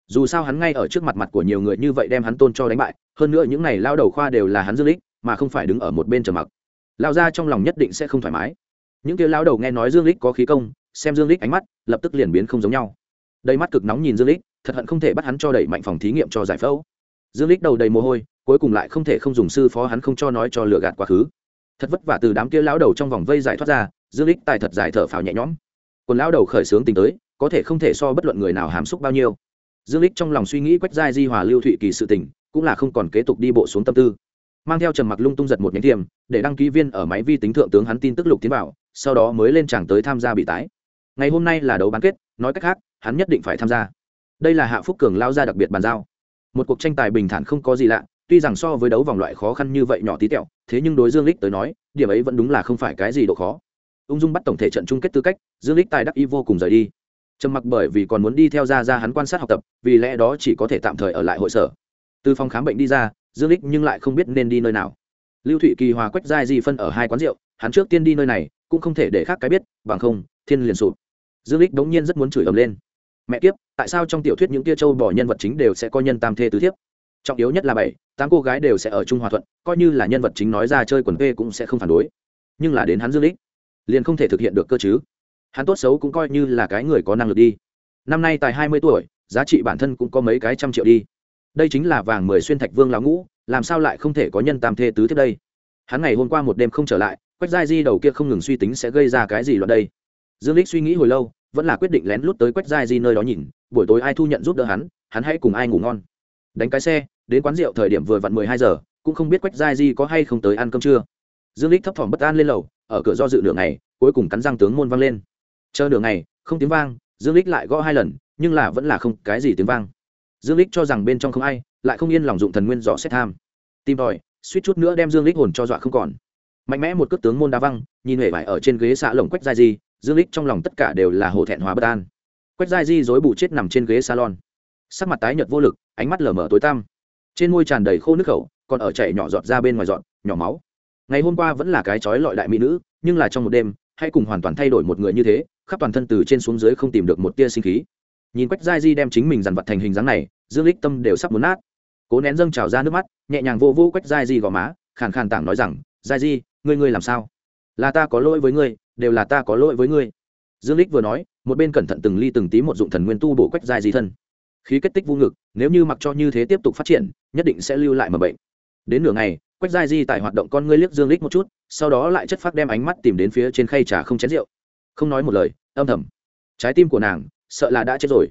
Dù sao hắn ngay ở trước mặt mặt của nhiều người như vậy đem hắn tôn cho đánh bại, hơn nữa những này lao đầu khoa đều là hắn dương lích mà không phải đứng ở một bên trầm mặc. Lao ra trong lòng nhất định sẽ không thoải mái. Những kia lao đầu nghe nói dương lích có khí công, xem dương lích ánh mắt, lập tức liền biến không giống nhau. Đầy mắt cực nóng nhìn dương lích thật hận không thể bắt hắn cho đẩy mạnh phòng thí nghiệm cho giải phẫu. Dương lích đầu đầy mồ hôi, cuối cùng lại không thể không dùng sư phó hắn không cho nói cho lừa gạt quá khứ. Thật vất vả từ đám kia lão đầu trong vòng vây giải thoát ra, dương lích tài thật giải thở phào nhẹ nhõm. Quần lão đầu khởi sướng tính tới có thể không thể so bất luận người nào hàm xúc bao nhiêu. Dương lích trong lòng suy nghĩ quách giai di hòa lưu thụy kỳ sự tình, cũng là không còn kế tục đi bộ xuống tâm tư. Mang theo trầm mặc lung tung giật một nhánh tiềm để đăng ký viên ở máy vi tính thượng tướng hắn tin tức lục tiến vào, sau đó mới lên tràng tới tham gia bị tái. Ngày hôm nay là đấu bán kết, nói cách khác, hắn nhất định phải tham gia. Đây là hạ phúc cường lao ra đặc biệt bàn giao. Một cuộc tranh tài bình thản không có gì lạ, tuy rằng so với đấu vòng loại khó khăn như vậy nhỏ tí tẹo, thế nhưng đối dương lích tới nói, điểm ấy vẫn đúng là không phải cái gì độ khó. Ung dung bắt tổng thể trận chung kết tư cách, dương lích tài đắc y vô cùng rời đi trầm mặc bởi vì còn muốn đi theo ra ra hắn quan sát học tập, vì lẽ đó chỉ có thể tạm thời ở lại hội sở. Từ phòng khám bệnh đi ra, dương lích nhưng lại không biết nên đi nơi nào. Lưu thụy kỳ hòa quách giai di phân ở hai quán rượu, hắn trước tiên đi nơi này, cũng không thể để khác cái biết, bằng không, thiên liền sụp. Dương lích đống nhiên rất muốn chửi ầm lên. Mẹ kiếp, tại sao trong tiểu thuyết những tia châu bỏ nhân vật chính đều sẽ có nhân tam thê tứ thiếp? Trọng yếu nhất là bảy, tám cô gái đều sẽ ở chung hòa thuận, coi như là nhân vật chính nói ra chơi quần thuê cũng sẽ không phản đối. Nhưng là đến hắn dương lích liền không thể thực hiện được cơ chứ hắn tốt xấu cũng coi như là cái người có năng lực đi. Năm nay tài hai mươi tuổi, giá trị bản thân cũng có mấy cái trăm triệu đi. Đây chính là vàng mười xuyên thạch vương lão ngũ, làm sao lại không thể có nhân tam thê tứ tiếp đây? Hắn ngày hôm qua một đêm không trở lại, quách giai di đầu kia không ngừng suy tính sẽ gây ra cái gì loạn đây. Dương lích suy nghĩ hồi lâu, vẫn là quyết định lén lút tới quách giai di nơi đó nhìn, buổi tối ai thu nhận giúp đỡ hắn hắn hãy cùng ai ngủ ngon. Đánh cái xe, đến quán rượu thời điểm vừa vặn mười hai giờ, cũng không biết quách giai di có hay không tới ăn cơm trưa dương lích thấp thỏm bất an lên lầu, ở cửa do dự nửa ngày, cuối cùng cắn răng tướng môn vang lên chờ nửa ngày, không tiếng vang, dương lích lại gõ hai lần, nhưng là vẫn là không cái gì tiếng vang. Dương lích cho rằng bên trong không ai, lại không yên lòng dụng thần nguyên dò xét tham. Tìm tòi, suýt chút nữa đem dương lích hồn cho dọa không còn. Mạnh mẽ một cước tướng môn đá văng, nhìn huệ vải ở trên ghế xạ lồng quách gia di, dương lích trong lòng tất cả đều là hổ thẹn hóa bất an. Quách gia di dối bù chết nằm trên ghế salon. Sắc mặt tái nhợt vô lực, ánh mắt lờ mờ tối tăm. Trên môi tràn đầy khô nước khẩu, còn ở chảy nhỏ giọt ra bên ngoài giọt, nhỏ máu. Ngày hôm qua vẫn là cái chói lọi đại mỹ nữ, nhưng là trong một đêm hay cùng hoàn toàn thay đổi một người như thế, khắp toàn thân từ trên xuống dưới không tìm được một tia sinh khí. Nhìn quách giai di đem chính mình dằn vặt thành hình dáng này, dương lích tâm đều sắp muốn nát. Cố nén dâng trào ra nước mắt, nhẹ nhàng vô vô quách giai di gò má, khàn khàn tảng nói rằng giai di, ngươi ngươi làm sao? Là ta có lỗi với ngươi, đều là ta có lỗi với ngươi. Dương lích vừa nói, một bên cẩn thận từng ly từng tí một dụng thần nguyên tu bổ quách giai di thân. Khí kết tích vô ngực, nếu như mặc cho như thế tiếp tục phát triển, nhất định sẽ lưu lại mầm bệnh. Đến nửa ngày, quách giai di tại hoạt động con ngươi liếc dương lích một chút sau đó lại chất phát đem ánh mắt tìm đến phía trên khay trà không chén rượu. Không nói một lời, âm thầm. Trái tim của nàng, sợ là đã chết rồi.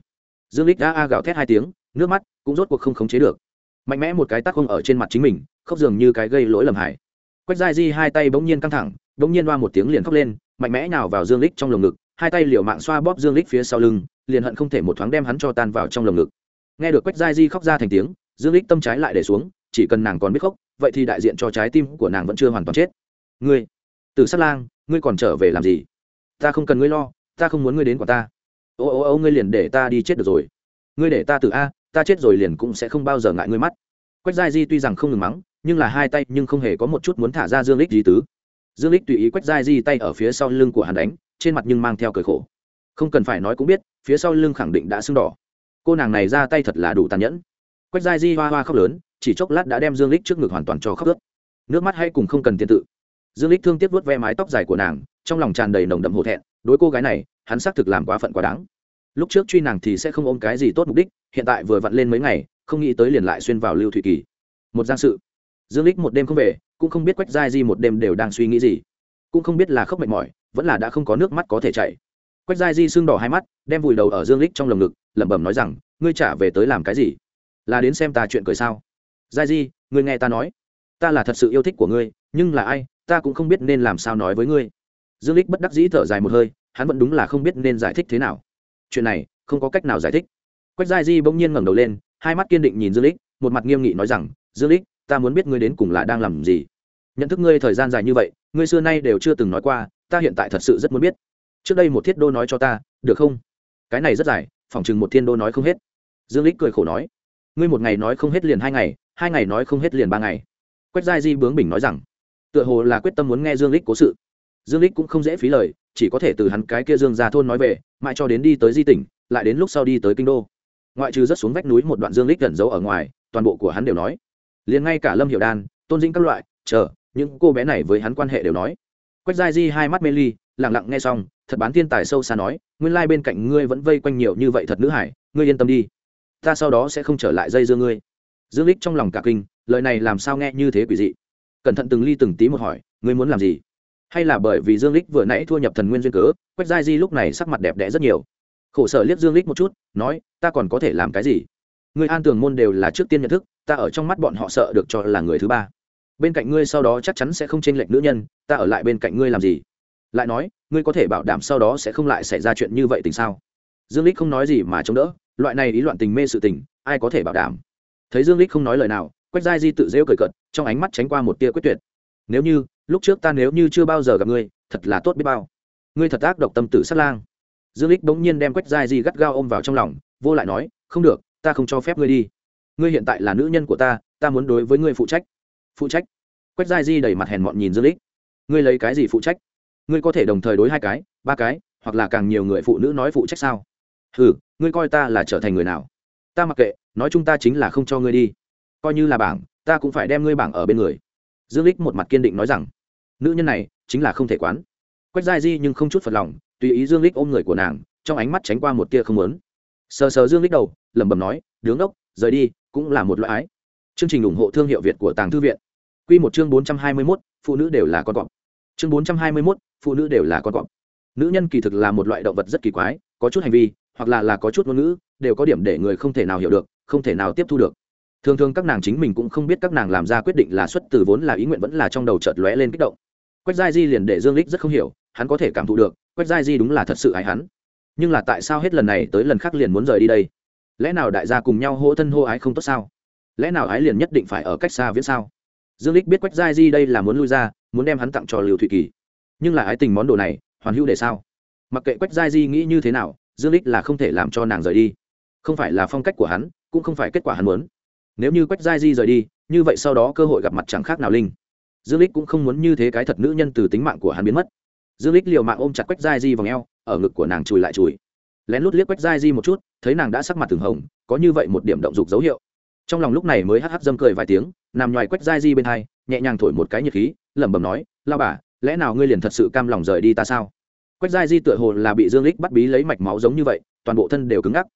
Dương lích đã a gào thét hai tiếng, nước mắt cũng rốt cuộc không khống chế được. Mạnh mẽ một cái tắc không ở trên mặt chính mình, khóc dường như cái gây lỗi lầm hải. quách giai di hai tay bỗng nhiên căng thẳng, bỗng nhiên đoa một tiếng liền khóc lên, mạnh mẽ nào vào dương lích trong lồng ngực, hai tay liều mạng xoa bóp dương lích phía sau lưng, liền hận không thể một thoáng đem hắn cho tan vào trong lồng ngực. Nghe được quách giai di khóc ra thành tiếng, dương lích tâm trái lại để xuống, chỉ cần nàng còn biết khóc, vậy thì đại diện cho trái tim của nàng vẫn chưa hoàn toàn chết ngươi từ sát lang, ngươi còn trở về làm gì? Ta không cần ngươi lo, ta không muốn ngươi đến của ta. Ô ô ô, ngươi liền để ta đi chết được rồi. Ngươi để ta từ a, ta chết rồi liền cũng sẽ không bao giờ ngại ngươi mắt. Quách giai di tuy rằng không ngừng mắng, nhưng là hai tay nhưng không hề có một chút muốn thả ra dương lích di tứ. Dương lích tùy ý quách giai di tay ở phía sau lưng của hắn đánh, trên mặt nhưng mang theo cười khổ. Không cần phải nói cũng biết, phía sau lưng khẳng định đã sưng đỏ. Cô nàng này ra tay thật là đủ tàn nhẫn. Quách giai di hoa hoa khóc lớn, chỉ chốc lát đã đem dương lích trước ngực hoàn toàn cho khóc ướt. Nước mắt hay cùng không cần tiền tự dương lích thương tiếc vuốt ve mái tóc dài của nàng, trong lòng tràn đầy nồng đậm hổ thẹn, đối cô gái này, hắn xác thực làm quá phận quá đáng. Lúc trước truy nàng thì sẽ không ôm cái gì tốt mục đích, hiện tại vừa vặn lên mấy ngày, không nghĩ tới liền lại xuyên vào lưu thụy kỳ. Một giang sự. Dương lích một đêm không về, cũng không biết quách giai di một đêm đều đang suy nghĩ gì. Cũng không biết là khóc mệt mỏi, vẫn là đã không có nước mắt có thể chảy. Quách giai di sưng đỏ hai mắt, đem vùi đầu ở dương lích trong lồng ngực, lẩm bẩm nói rằng, ngươi trả về tới làm cái gì? Là đến xem ta chuyện cười sao? Giai di, ngươi nghe ta nói. Ta là thật sự yêu thích của ngươi, nhưng là ai ta cũng không biết nên làm sao nói với ngươi. Dương lích bất đắc dĩ thở dài một hơi, hắn vẫn đúng là không biết nên giải thích thế nào. Chuyện này, không có cách nào giải thích. Quách giai di bỗng nhiên ngẩng đầu lên, hai mắt kiên định nhìn dương lích một mặt nghiêm nghị nói rằng, dương lích ta muốn biết ngươi đến cùng là đang làm gì? Nhận thức ngươi thời gian dài như vậy, ngươi xưa nay đều chưa từng nói qua, ta hiện tại thật sự rất muốn biết. Trước đây một thiết đô nói cho ta, được không? Cái này rất dài, phỏng chừng một thiên đô nói không hết. Dương lích cười khổ nói, ngươi một ngày nói không hết liền hai ngày hai ngày nói không hết liền ba ngày. Quách giai di bướng bình nói rằng tựa hồ là quyết tâm muốn nghe dương lích cố sự. Dương lích cũng không dễ phí lời, chỉ có thể từ hắn cái kia dương ra thôn nói về, mãi cho đến đi tới di tỉnh, lại đến lúc sau đi tới kinh đô. Ngoại trừ rất xuống vách núi một đoạn dương lích gần giấu ở ngoài, toàn bộ của hắn đều nói. Liền ngay cả lâm hiệu đan, tôn dĩnh các loại, chờ, những cô bé này với hắn quan hệ đều nói. Quách giai di hai mắt mê ly, lặng lặng nghe xong, thật bán thiên tài sâu xa nói, nguyên lai bên cạnh ngươi vẫn vây quanh nhiều như vậy thật nữ hải, ngươi yên tâm đi. Ta sau đó sẽ không trở lại dây dưa ngươi. Dương lích trong lòng cả kinh, lời này làm sao nghe như thế quỷ dị cẩn thận từng ly từng tí một hỏi, ngươi muốn làm gì? Hay là bởi vì dương lích vừa nãy thua nhập thần nguyên duyên cớ, quách giai di lúc này sắc mặt đẹp đẽ rất nhiều. Khổ sở liếc dương lích một chút, nói, ta còn có thể làm cái gì? Người an tường môn đều là trước tiên nhận thức, ta ở trong mắt bọn họ sợ được cho là người thứ ba. Bên cạnh ngươi sau đó chắc chắn sẽ không chênh lệch nữ nhân, ta ở lại bên cạnh ngươi làm gì? Lại nói, ngươi có thể bảo đảm sau đó sẽ không lại xảy ra chuyện như vậy tình sao? Dương lích không nói gì mà chống đỡ, loại này ý loạn tình mê sự tình, ai có thể bảo đảm? Thấy dương lích không nói lời nào quách giai di tự rêu cười cợt, trong ánh mắt tránh qua một tia quyết tuyệt. Nếu như, lúc trước ta nếu như chưa bao giờ gặp ngươi, thật là tốt biết bao. Ngươi thật ác độc tâm tử sát lang. Dương lích bỗng nhiên đem quách giai di gắt gao ôm vào trong lòng, vô lại nói, không được, ta không cho phép ngươi đi. Ngươi hiện tại là nữ nhân của ta ta muốn đối với ngươi phụ trách. Phụ trách? Quách giai di đầy mặt hèn mọn nhìn dương lích. Ngươi lấy cái gì phụ trách? Ngươi có thể đồng thời đối hai cái, ba cái, hoặc là càng nhiều người phụ nữ nói phụ trách sao? Ừ ngươi coi ta là trở thành người nào? Ta mặc kệ, nói chung ta chính là không cho ngươi đi coi như là bảng ta cũng phải đem ngươi bảng ở bên người. Dương lích một mặt kiên định nói rằng nữ nhân này chính là không thể quán. Quách giai di nhưng không chút phật lòng tùy ý dương lích ôm người của nàng trong ánh mắt tránh qua một tia không lớn sờ sờ dương lích đầu lẩm bẩm nói đứng đốc rời đi cũng là một loại ái. Chương trình ủng hộ thương hiệu việt của tàng thư viện. Quy một chương 421, phụ nữ đều là con cọp. Chương 421, phụ nữ đều là con cọp. Nữ nhân kỳ thực là một loại động vật rất kỳ quái có chút hành vi hoặc là là có chút ngôn ngữ đều có điểm để người không thể nào hiểu được không thể nào tiếp thu được thường thường các nàng chính mình cũng không biết các nàng làm ra quyết định là xuất từ vốn là ý nguyện vẫn là trong đầu chợt lóe lên kích động. Quách giai di liền để dương lích rất không hiểu, hắn có thể cảm thụ được, quách giai di đúng là thật sự ái hắn. Nhưng là tại sao hết lần này tới lần khác liền muốn rời đi đây? Lẽ nào đại gia cùng nhau hô thân hô ái không tốt sao? Lẽ nào ái liền nhất định phải ở cách xa viễn sao? Dương lích biết quách giai di đây là muốn lui ra, muốn đem hắn tặng cho liều thụy kỳ. Nhưng là ái tình món đồ này, hoàn hữu để sao? Mặc kệ quách giai di nghĩ như thế nào, dương lích là không thể làm cho nàng rời đi. Không phải là phong cách của hắn, cũng không phải kết quả hắn muốn nếu như quách giai di rời đi, như vậy sau đó cơ hội gặp mặt chẳng khác nào linh. Dương lích cũng không muốn như thế cái thật nữ nhân từ tính mạng của hắn biến mất. Dương lích liều mạng ôm chặt quách giai di vào eo, ở ngực của nàng chùi lại chùi. Lén lút liếc quách giai di một chút, thấy nàng đã sắc mặt từng hồng, có như vậy một điểm động dục dấu hiệu. Trong lòng lúc này mới hắc hắc dâm cười vài tiếng, nằm ngoài quách giai di bên hai, nhẹ nhàng thổi một cái nhiệt khí, lẩm bẩm nói lao bà, lẽ nào ngươi liền thật sự cam lòng rời đi ta sao? Quách giai di tựa hồ là bị dương lích bắt bí lấy mạch máu giống như vậy, toàn bộ thân đều cứng ngắc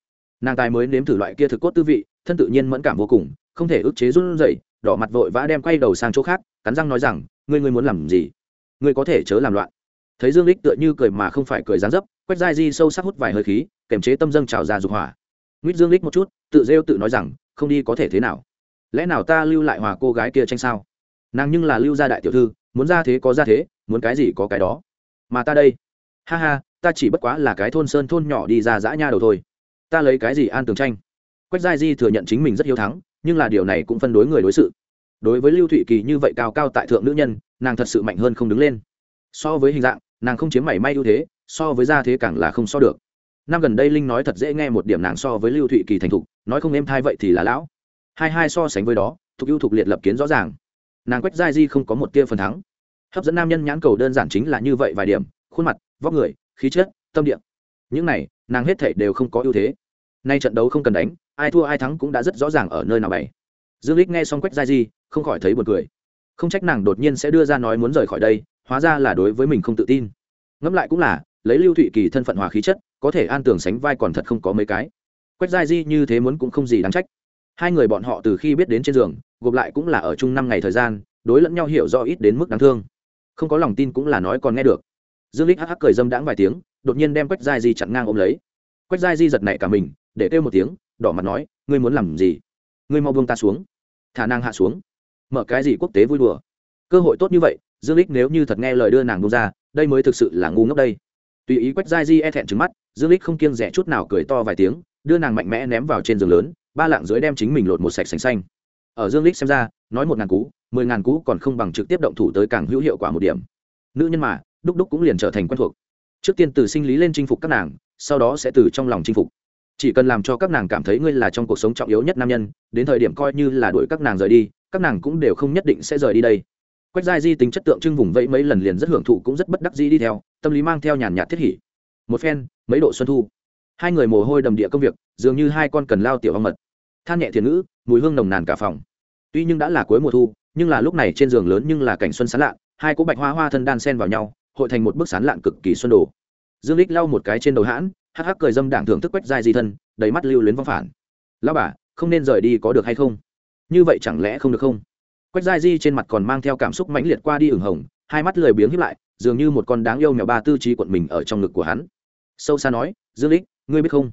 nàng tài mới nếm thử loại kia thực cốt tư vị, thân tự nhiên mẫn cảm vô cùng, không thể ức chế run rẩy, đỏ mặt vội vã đem quay đầu sang chỗ khác, cắn răng nói rằng, ngươi ngươi muốn làm gì? Ngươi có thể chớ làm loạn. Thấy dương lích tựa như cười mà không phải cười dán dấp quách giai di sâu sắc hút vài hơi khí, kềm chế tâm dâng trào ra dục hỏa. Nguyễn dương lích một chút, tự rêu tự nói rằng, không đi có thể thế nào? Lẽ nào ta lưu lại hòa cô gái kia tranh sao? Nàng nhưng là lưu gia đại tiểu thư, muốn ra thế có ra thế, muốn cái gì có cái đó. Mà ta đây, ha ha, ta chỉ bất quá là cái thôn sơn thôn nhỏ đi ra dã nha đầu thôi ta lấy cái gì an tường tranh? Quách giai di thừa nhận chính mình rất hiếu thắng, nhưng là điều này cũng phân đối người đối sự đối với lưu thụy kỳ như vậy cao cao tại thượng nữ nhân, nàng thật sự mạnh hơn không đứng lên. So với hình dạng, nàng không chiếm mảy may ưu thế, so với gia thế càng là không so được. Năm gần đây linh nói thật dễ nghe một điểm nàng so với lưu thụy kỳ thành thục, nói không em thai vậy thì là lão. Hai hai so sánh với đó thục ưu thục liệt lập kiến rõ ràng. Nàng quách giai di không có một tia phần thắng. Hấp dẫn nam nhân nhãn cầu đơn giản chính là như vậy vài điểm, khuôn mặt, vóc người, khí chất, tâm địa. Những này nàng hết thảy đều không có ưu thế. Nay trận đấu không cần đánh, ai thua ai thắng cũng đã rất rõ ràng ở nơi nào bày. Dương lích nghe xong quách giai di, không khỏi thấy buồn cười. Không trách nàng đột nhiên sẽ đưa ra nói muốn rời khỏi đây, hóa ra là đối với mình không tự tin. Ngẫm lại cũng là, lấy lưu thụy kỳ thân phận hòa khí chất, có thể an tường sánh vai còn thật không có mấy cái. Quách giai di như thế muốn cũng không gì đáng trách. Hai người bọn họ từ khi biết đến trên giường, gộp lại cũng là ở chung năm ngày thời gian, đối lẫn nhau hiểu rõ ít đến mức đáng thương. Không có lòng tin cũng là nói còn nghe được. Dương lích hắc hắc cười dâm đãng vài tiếng đột nhiên đem quách giai di chặn ngang ôm lấy. Quách giai di giật nảy cả mình, để kêu một tiếng, đỏ mặt nói, ngươi muốn làm gì? Ngươi mau buông ta xuống. Thả nàng hạ xuống. Mở cái gì quốc tế vui đùa? Cơ hội tốt như vậy, dương lích nếu như thật nghe lời đưa nàng buông ra, đây mới thực sự là ngu ngốc đây. Tùy ý quách giai di e thẹn trứng mắt, dương lích không kiêng rẻ chút nào cười to vài tiếng, đưa nàng mạnh mẽ ném vào trên giường lớn, ba lạng dưới đem chính mình lột một sạch sành xanh. Ở dương lích xem ra, nói một ngàn cú, mười ngàn cú còn không bằng trực tiếp động thủ tới càng hữu hiệu quả một điểm. Nữ nhân mà, đúc đúc cũng liền trở thành quen thuộc trước tiên từ sinh lý lên chinh phục các nàng, sau đó sẽ từ trong lòng chinh phục. Chỉ cần làm cho các nàng cảm thấy ngươi là trong cuộc sống trọng yếu nhất nam nhân, đến thời điểm coi như là đuổi các nàng rời đi, các nàng cũng đều không nhất định sẽ rời đi đây. Quách giai di tính chất tượng trưng vùng vẫy mấy lần liền rất hưởng thụ cũng rất bất đắc dĩ đi theo, tâm lý mang theo nhàn nhạt thiết hỉ. Một phen, mấy độ xuân thu. Hai người mồ hôi đầm địa công việc, dường như hai con cần lao tiểu hoang mật. Than nhẹ thiền ngữ, mùi hương nồng nàn cả phòng. Tuy nhưng đã là cuối mùa thu, nhưng là lúc này trên giường lớn nhưng là cảnh xuân sán lạ, hai cỗ bạch hoa hoa thân đan sen vào nhau hội thành một bức sán lạn cực kỳ xuân đồ. Dương lích lau một cái trên đầu hãn, hắc hắc cười dâm đảng thưởng thức quách giai di thân, đầy mắt lưu luyến vong phản. Lao bà, không nên rời đi có được hay không? Như vậy chẳng lẽ không được không? Quách giai di trên mặt còn mang theo cảm xúc mãnh liệt qua đi ửng hồng, hai mắt lười biếng hiếp lại, dường như một con đáng yêu mèo ba tư trí quận mình ở trong ngực của hắn. Sâu xa nói, dương lích ngươi biết không?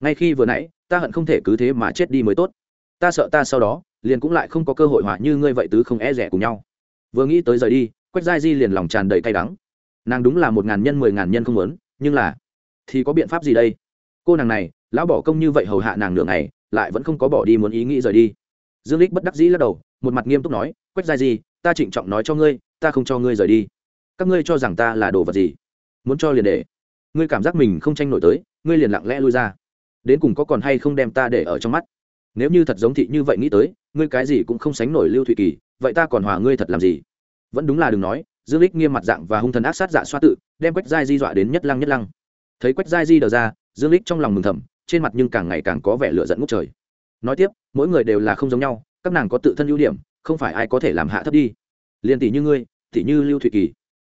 Ngay khi vừa nãy, ta hận không thể cứ thế mà chết đi mới tốt. Ta sợ ta sau đó, liền cũng lại không có cơ hội hòa như ngươi vậy tứ không e rẻ cùng nhau. Vừa nghĩ tới rời đi, quách giai di liền lòng tràn đầy cay đắng nàng đúng là một ngàn nhân mười ngàn nhân không muốn nhưng là thì có biện pháp gì đây? Cô nàng này lão bỏ công như vậy hầu hạ nàng nửa ngày lại vẫn không có bỏ đi muốn ý nghĩ rời đi. Dương lích bất đắc dĩ lắc đầu một mặt nghiêm túc nói quách giai gì, ta trịnh trọng nói cho ngươi ta không cho ngươi rời đi. Các ngươi cho rằng ta là đồ vật gì? Muốn cho liền để. Ngươi cảm giác mình không tranh nổi tới ngươi liền lặng lẽ lui ra. Đến cùng có còn hay không đem ta để ở trong mắt? Nếu như thật giống thị như vậy nghĩ tới ngươi cái gì cũng không sánh nổi lưu thụy kỳ vậy ta còn hòa ngươi thật làm gì? Vẫn đúng là đừng nói dương lích nghiêm mặt dạng và hung thần ác sát dạ xoa tự, đem quách giai di dọa đến nhất lăng nhất lăng. Thấy quách giai di đờ ra, dương lích trong lòng mừng thầm, trên mặt nhưng càng ngày càng có vẻ lửa giận ngút trời. Nói tiếp, mỗi người đều là không giống nhau, các nàng có tự thân ưu điểm, không phải ai có thể làm hạ thấp đi. Liền tỷ như ngươi, tỷ như lưu thụy kỳ.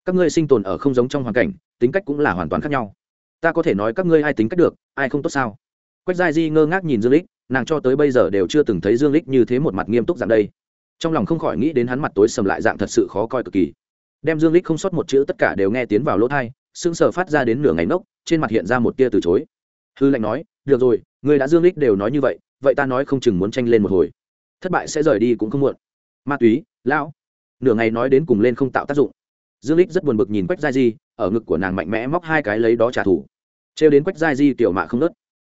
Các ngươi sinh tồn ở không giống trong hoàn cảnh, tính cách cũng là hoàn toàn khác nhau. Ta có thể nói các ngươi ai tính cách được, ai không tốt sao? Quách giai di ngơ ngác nhìn dương lích nàng cho tới bây giờ đều chưa từng thấy dương lích như thế một mặt nghiêm túc dạng đây. Trong lòng không khỏi nghĩ đến hắn mặt tối sầm lại dạng thật sự khó coi cực kỳ đem dương lích không sót một chữ tất cả đều nghe tiến vào lỗ thai, sững sờ phát ra đến nửa ngày nốc trên mặt hiện ra một tia từ chối. Hư lệnh nói, được rồi, người đã dương lích đều nói như vậy vậy ta nói không chừng muốn tranh lên một hồi. Thất bại sẽ rời đi cũng không muộn. Ma túy, lão. Nửa ngày nói đến cùng lên không tạo tác dụng. Dương lích rất buồn bực nhìn quách giai di, ở ngực của nàng mạnh mẽ móc hai cái lấy đó trả thù. Trêu đến quách giai di tiểu mạ không nớt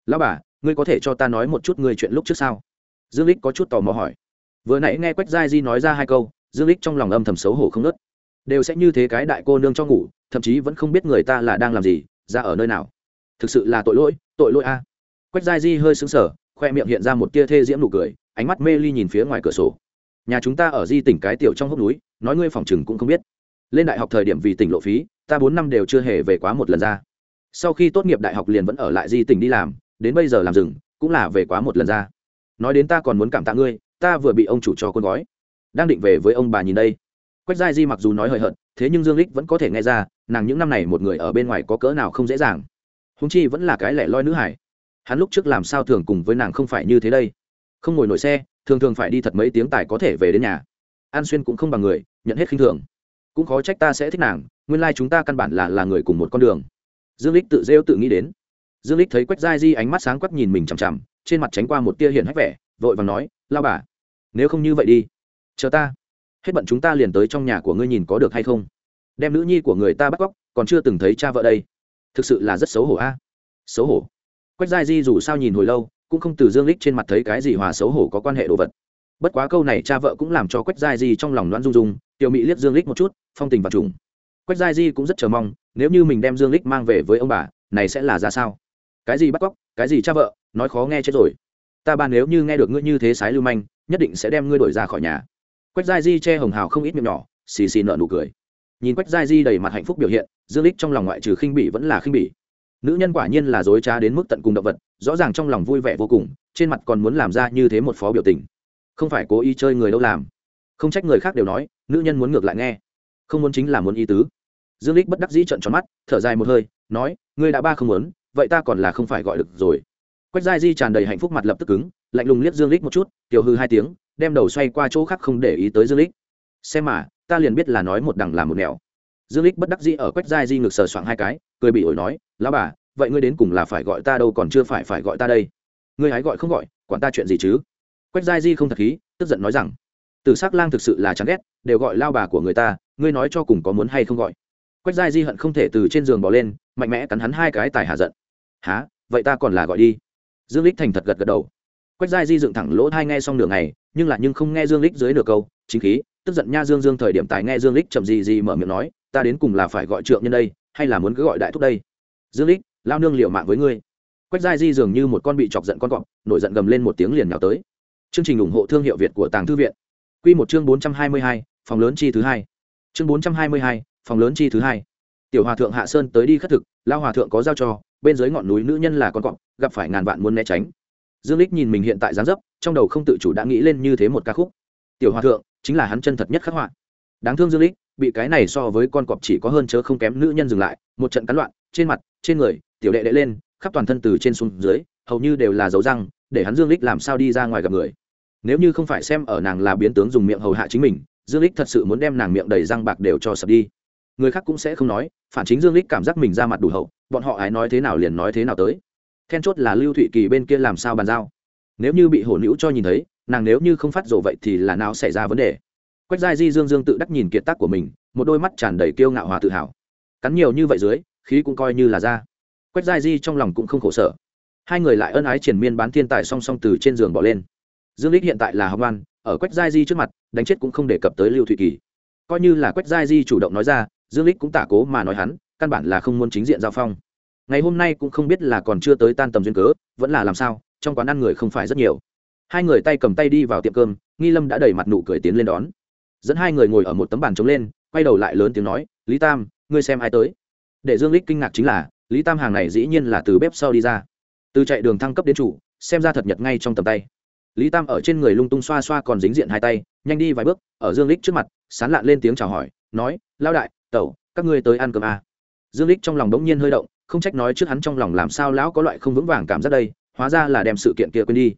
lão bà, ngươi có thể cho ta nói một chút ngươi chuyện lúc trước sao? Dương lích có chút tò mò hỏi. Vừa nãy nghe quách giai di nói ra hai câu, dương lích trong lòng âm thầm xấu hổ không nớt đều sẽ như thế cái đại cô nương cho ngủ, thậm chí vẫn không biết người ta là đang làm gì, ra ở nơi nào. Thực sự là tội lỗi tội lỗi a. Quách giai di hơi sững sờ, khoe miệng hiện ra một tia thê diễm nụ cười, ánh mắt mê ly nhìn phía ngoài cửa sổ. Nhà chúng ta ở di tỉnh cái tiểu trong hốc núi, nói ngươi phòng chừng cũng không biết. Lên đại học thời điểm vì tỉnh lộ phí, ta bốn năm đều chưa hề về quá một lần ra. Sau khi tốt nghiệp đại học liền vẫn ở lại di tỉnh đi làm, đến bây giờ làm rừng, cũng là về quá một lần ra. Nói đến ta còn muốn cảm tạ ngươi, ta vừa bị ông chủ cho con gói. Đang định về với ông bà nhìn đây quách giai di mặc dù nói hời hợt, thế nhưng dương lích vẫn có thể nghe ra, nàng những năm này một người ở bên ngoài có cỡ nào không dễ dàng. Húng chi vẫn là cái lẻ loi nữ hải. Hắn lúc trước làm sao thường cùng với nàng không phải như thế đây? Không ngồi nổi xe, thường thường phải đi thật mấy tiếng tài có thể về đến nhà. An xuyên cũng không bằng người, nhận hết khinh thường. Cũng khó trách ta sẽ thích nàng, nguyên lai chúng ta căn bản là là người cùng một con đường. Dương lích tự rêu tự nghĩ đến. Dương lích thấy quách giai di ánh mắt sáng quắc nhìn mình chằm chằm, trên mặt tránh qua một tia hiển hách vẻ, vội vàng nói lao bà, nếu không như vậy đi, chờ ta hết bận chúng ta liền tới trong nhà của ngươi nhìn có được hay không? Đem nữ nhi của người ta bắt cóc, còn chưa từng thấy cha vợ đây. Thực sự là rất xấu hổ a. Xấu hổ. Quách giai di dù sao nhìn hồi lâu, cũng không từ dương lích trên mặt thấy cái gì hòa xấu hổ có quan hệ đồ vật. Bất quá câu này cha vợ cũng làm cho quách giai di trong lòng loan rung rung, tiểu mỹ liếc dương lích một chút, phong tình và trùng. Quách giai di cũng rất chờ mong, nếu như mình đem dương lích mang về với ông bà, này sẽ là ra sao? Cái gì bắt cóc, cái gì cha vợ, nói khó nghe chết rồi. Ta ban nếu như nghe được ngươi như thế sái lưu manh, nhất định sẽ đem ngươi đổi ra khỏi nhà quách giai di che hồng hào không ít miệng nhỏ, xì xì nợ nụ cười. Nhìn quách giai di đầy mặt hạnh phúc biểu hiện, dương lích trong lòng ngoại trừ khinh bỉ vẫn là khinh bỉ. Nữ nhân quả nhiên là dối trá đến mức tận cùng động vật, rõ ràng trong lòng vui vẻ vô cùng, trên mặt còn muốn làm ra như thế một phó biểu tình. Không phải cố ý chơi người đâu làm. Không trách người khác đều nói, nữ nhân muốn ngược lại nghe. Không muốn chính là muốn ý tứ. Dương lích bất đắc dĩ trận tròn mắt, thở dài một hơi, nói, ngươi đã ba không muốn, vậy ta còn là không phải gọi được rồi. Quách giai di tràn đầy hạnh phúc mặt lập tức cứng, lạnh lùng liếc dương lích một chút, tiểu hư hai tiếng đem đầu xoay qua chỗ khác không để ý tới dương lích. Xem mà, ta liền biết là nói một đằng làm một nẻo. Dương lích bất đắc dĩ ở quách giai di ngược sờ soạng hai cái, cười bị ổi nói, lão bà, vậy ngươi đến cùng là phải gọi ta đâu còn chưa phải phải gọi ta đây? Ngươi hãy gọi không gọi, quản ta chuyện gì chứ? Quách giai di không thật khí, tức giận nói rằng từ s ắ c lang thực sự là chán ghét, đều gọi lao bà của người ta, ngươi nói cho cùng có muốn hay không gọi? Quách giai di hận không thể từ trên giường bỏ lên, mạnh mẽ cắn hắn hai cái tài hạ giận. Há vậy ta còn là gọi đi. Dương lích thành thật gật gật đầu quách giai di dựng thẳng lỗ thai nghe xong nửa ngày nhưng lại nhưng không nghe dương lích dưới nửa câu chính khí tức giận nha dương dương thời điểm tài nghe dương lích chậm gì gì mở miệng nói ta đến cùng là phải gọi trượng nhân đây hay là muốn cứ gọi đại thúc đây? Dương lích lao nương liệu mạng với ngươi. Quách giai di dường như một con bị chọc giận con cọp nổi giận gầm lên một tiếng liền nhào tới. Chương trình ủng hộ thương hiệu việt của tàng thư viện. Quy một chương bốn trăm hai mươi hai, phòng lớn chi thứ hai. Chương bốn trăm hai mươi hai, phòng lớn chi thứ hai. Tiểu hòa thượng hạ sơn tới đi khất thực lao hòa thượng có giao cho bên dưới ngọn núi nữ nhân là con cọp gặp phải ngàn vạn muốn né tránh dương lích nhìn mình hiện tại dáng dấp, trong đầu không tự chủ đã nghĩ lên như thế một ca khúc. Tiểu hòa thượng, chính là hắn chân thật nhất khắc họa. Đáng thương dương lích bị cái này so với con cọp chỉ có hơn chớ không kém nữ nhân dừng lại, một trận cắn loạn, trên mặt, trên người, tiểu đệ đệ lên, khắp toàn thân từ trên xuống dưới, hầu như đều là dấu răng, để hắn dương lích làm sao đi ra ngoài gặp người. Nếu như không phải xem ở nàng là biến tướng dùng miệng hầu hạ chính mình, dương lích thật sự muốn đem nàng miệng đầy răng bạc đều cho sập đi. Người khác cũng sẽ không nói, phản chính dương lích cảm giác mình ra mặt đủ hậu, bọn họ ái nói thế nào liền nói thế nào tới then chốt là lưu thụy kỳ bên kia làm sao bàn giao. Nếu như bị hổ nữ cho nhìn thấy, nàng nếu như không phát rộ vậy thì là nào xảy ra vấn đề? Quách giai di dương dương tự đắc nhìn kiệt tác của mình, một đôi mắt tràn đầy kiêu ngạo hòa tự hào. Cắn nhiều như vậy dưới, khí cũng coi như là ra. Quách giai di trong lòng cũng không khổ sở. Hai người lại ân ái triển miên bán thiên tài song song từ trên giường bỏ lên. Dương lích hiện tại là học ngoan, ở quách giai di trước mặt, đánh chết cũng không đề cập tới lưu thụy kỳ. Coi như là quách giai di chủ động nói ra, dương lích cũng tả cố mà nói hắn, căn bản là không muốn chính diện giao phong ngày hôm nay cũng không biết là còn chưa tới tan tầm duyên cớ, vẫn là làm sao, trong quán ăn người không phải rất nhiều. Hai người tay cầm tay đi vào tiệm cơm, nghi lâm đã đẩy mặt nụ cười tiến lên đón. Dẫn hai người ngồi ở một tấm bàn trống lên, quay đầu lại lớn tiếng nói, lý tam, ngươi xem ai tới? Để dương lích kinh ngạc chính là, lý tam hàng này dĩ nhiên là từ bếp sau đi ra. Từ chạy đường thăng cấp đến chủ, xem ra thật nhật ngay trong tầm tay. Lý tam ở trên người lung tung xoa xoa còn dính diện hai tay, nhanh đi vài bước, ở dương lích trước mặt, sán lạn lên tiếng chào hỏi, nói lao đại, tẩu, các ngươi tới ăn cơm à. dương lích trong lòng đống nhiên hơi động không trách nói trước hắn trong lòng làm sao lão có loại không vững vàng cảm giác đây hóa ra là đem sự kiện kia quên đi.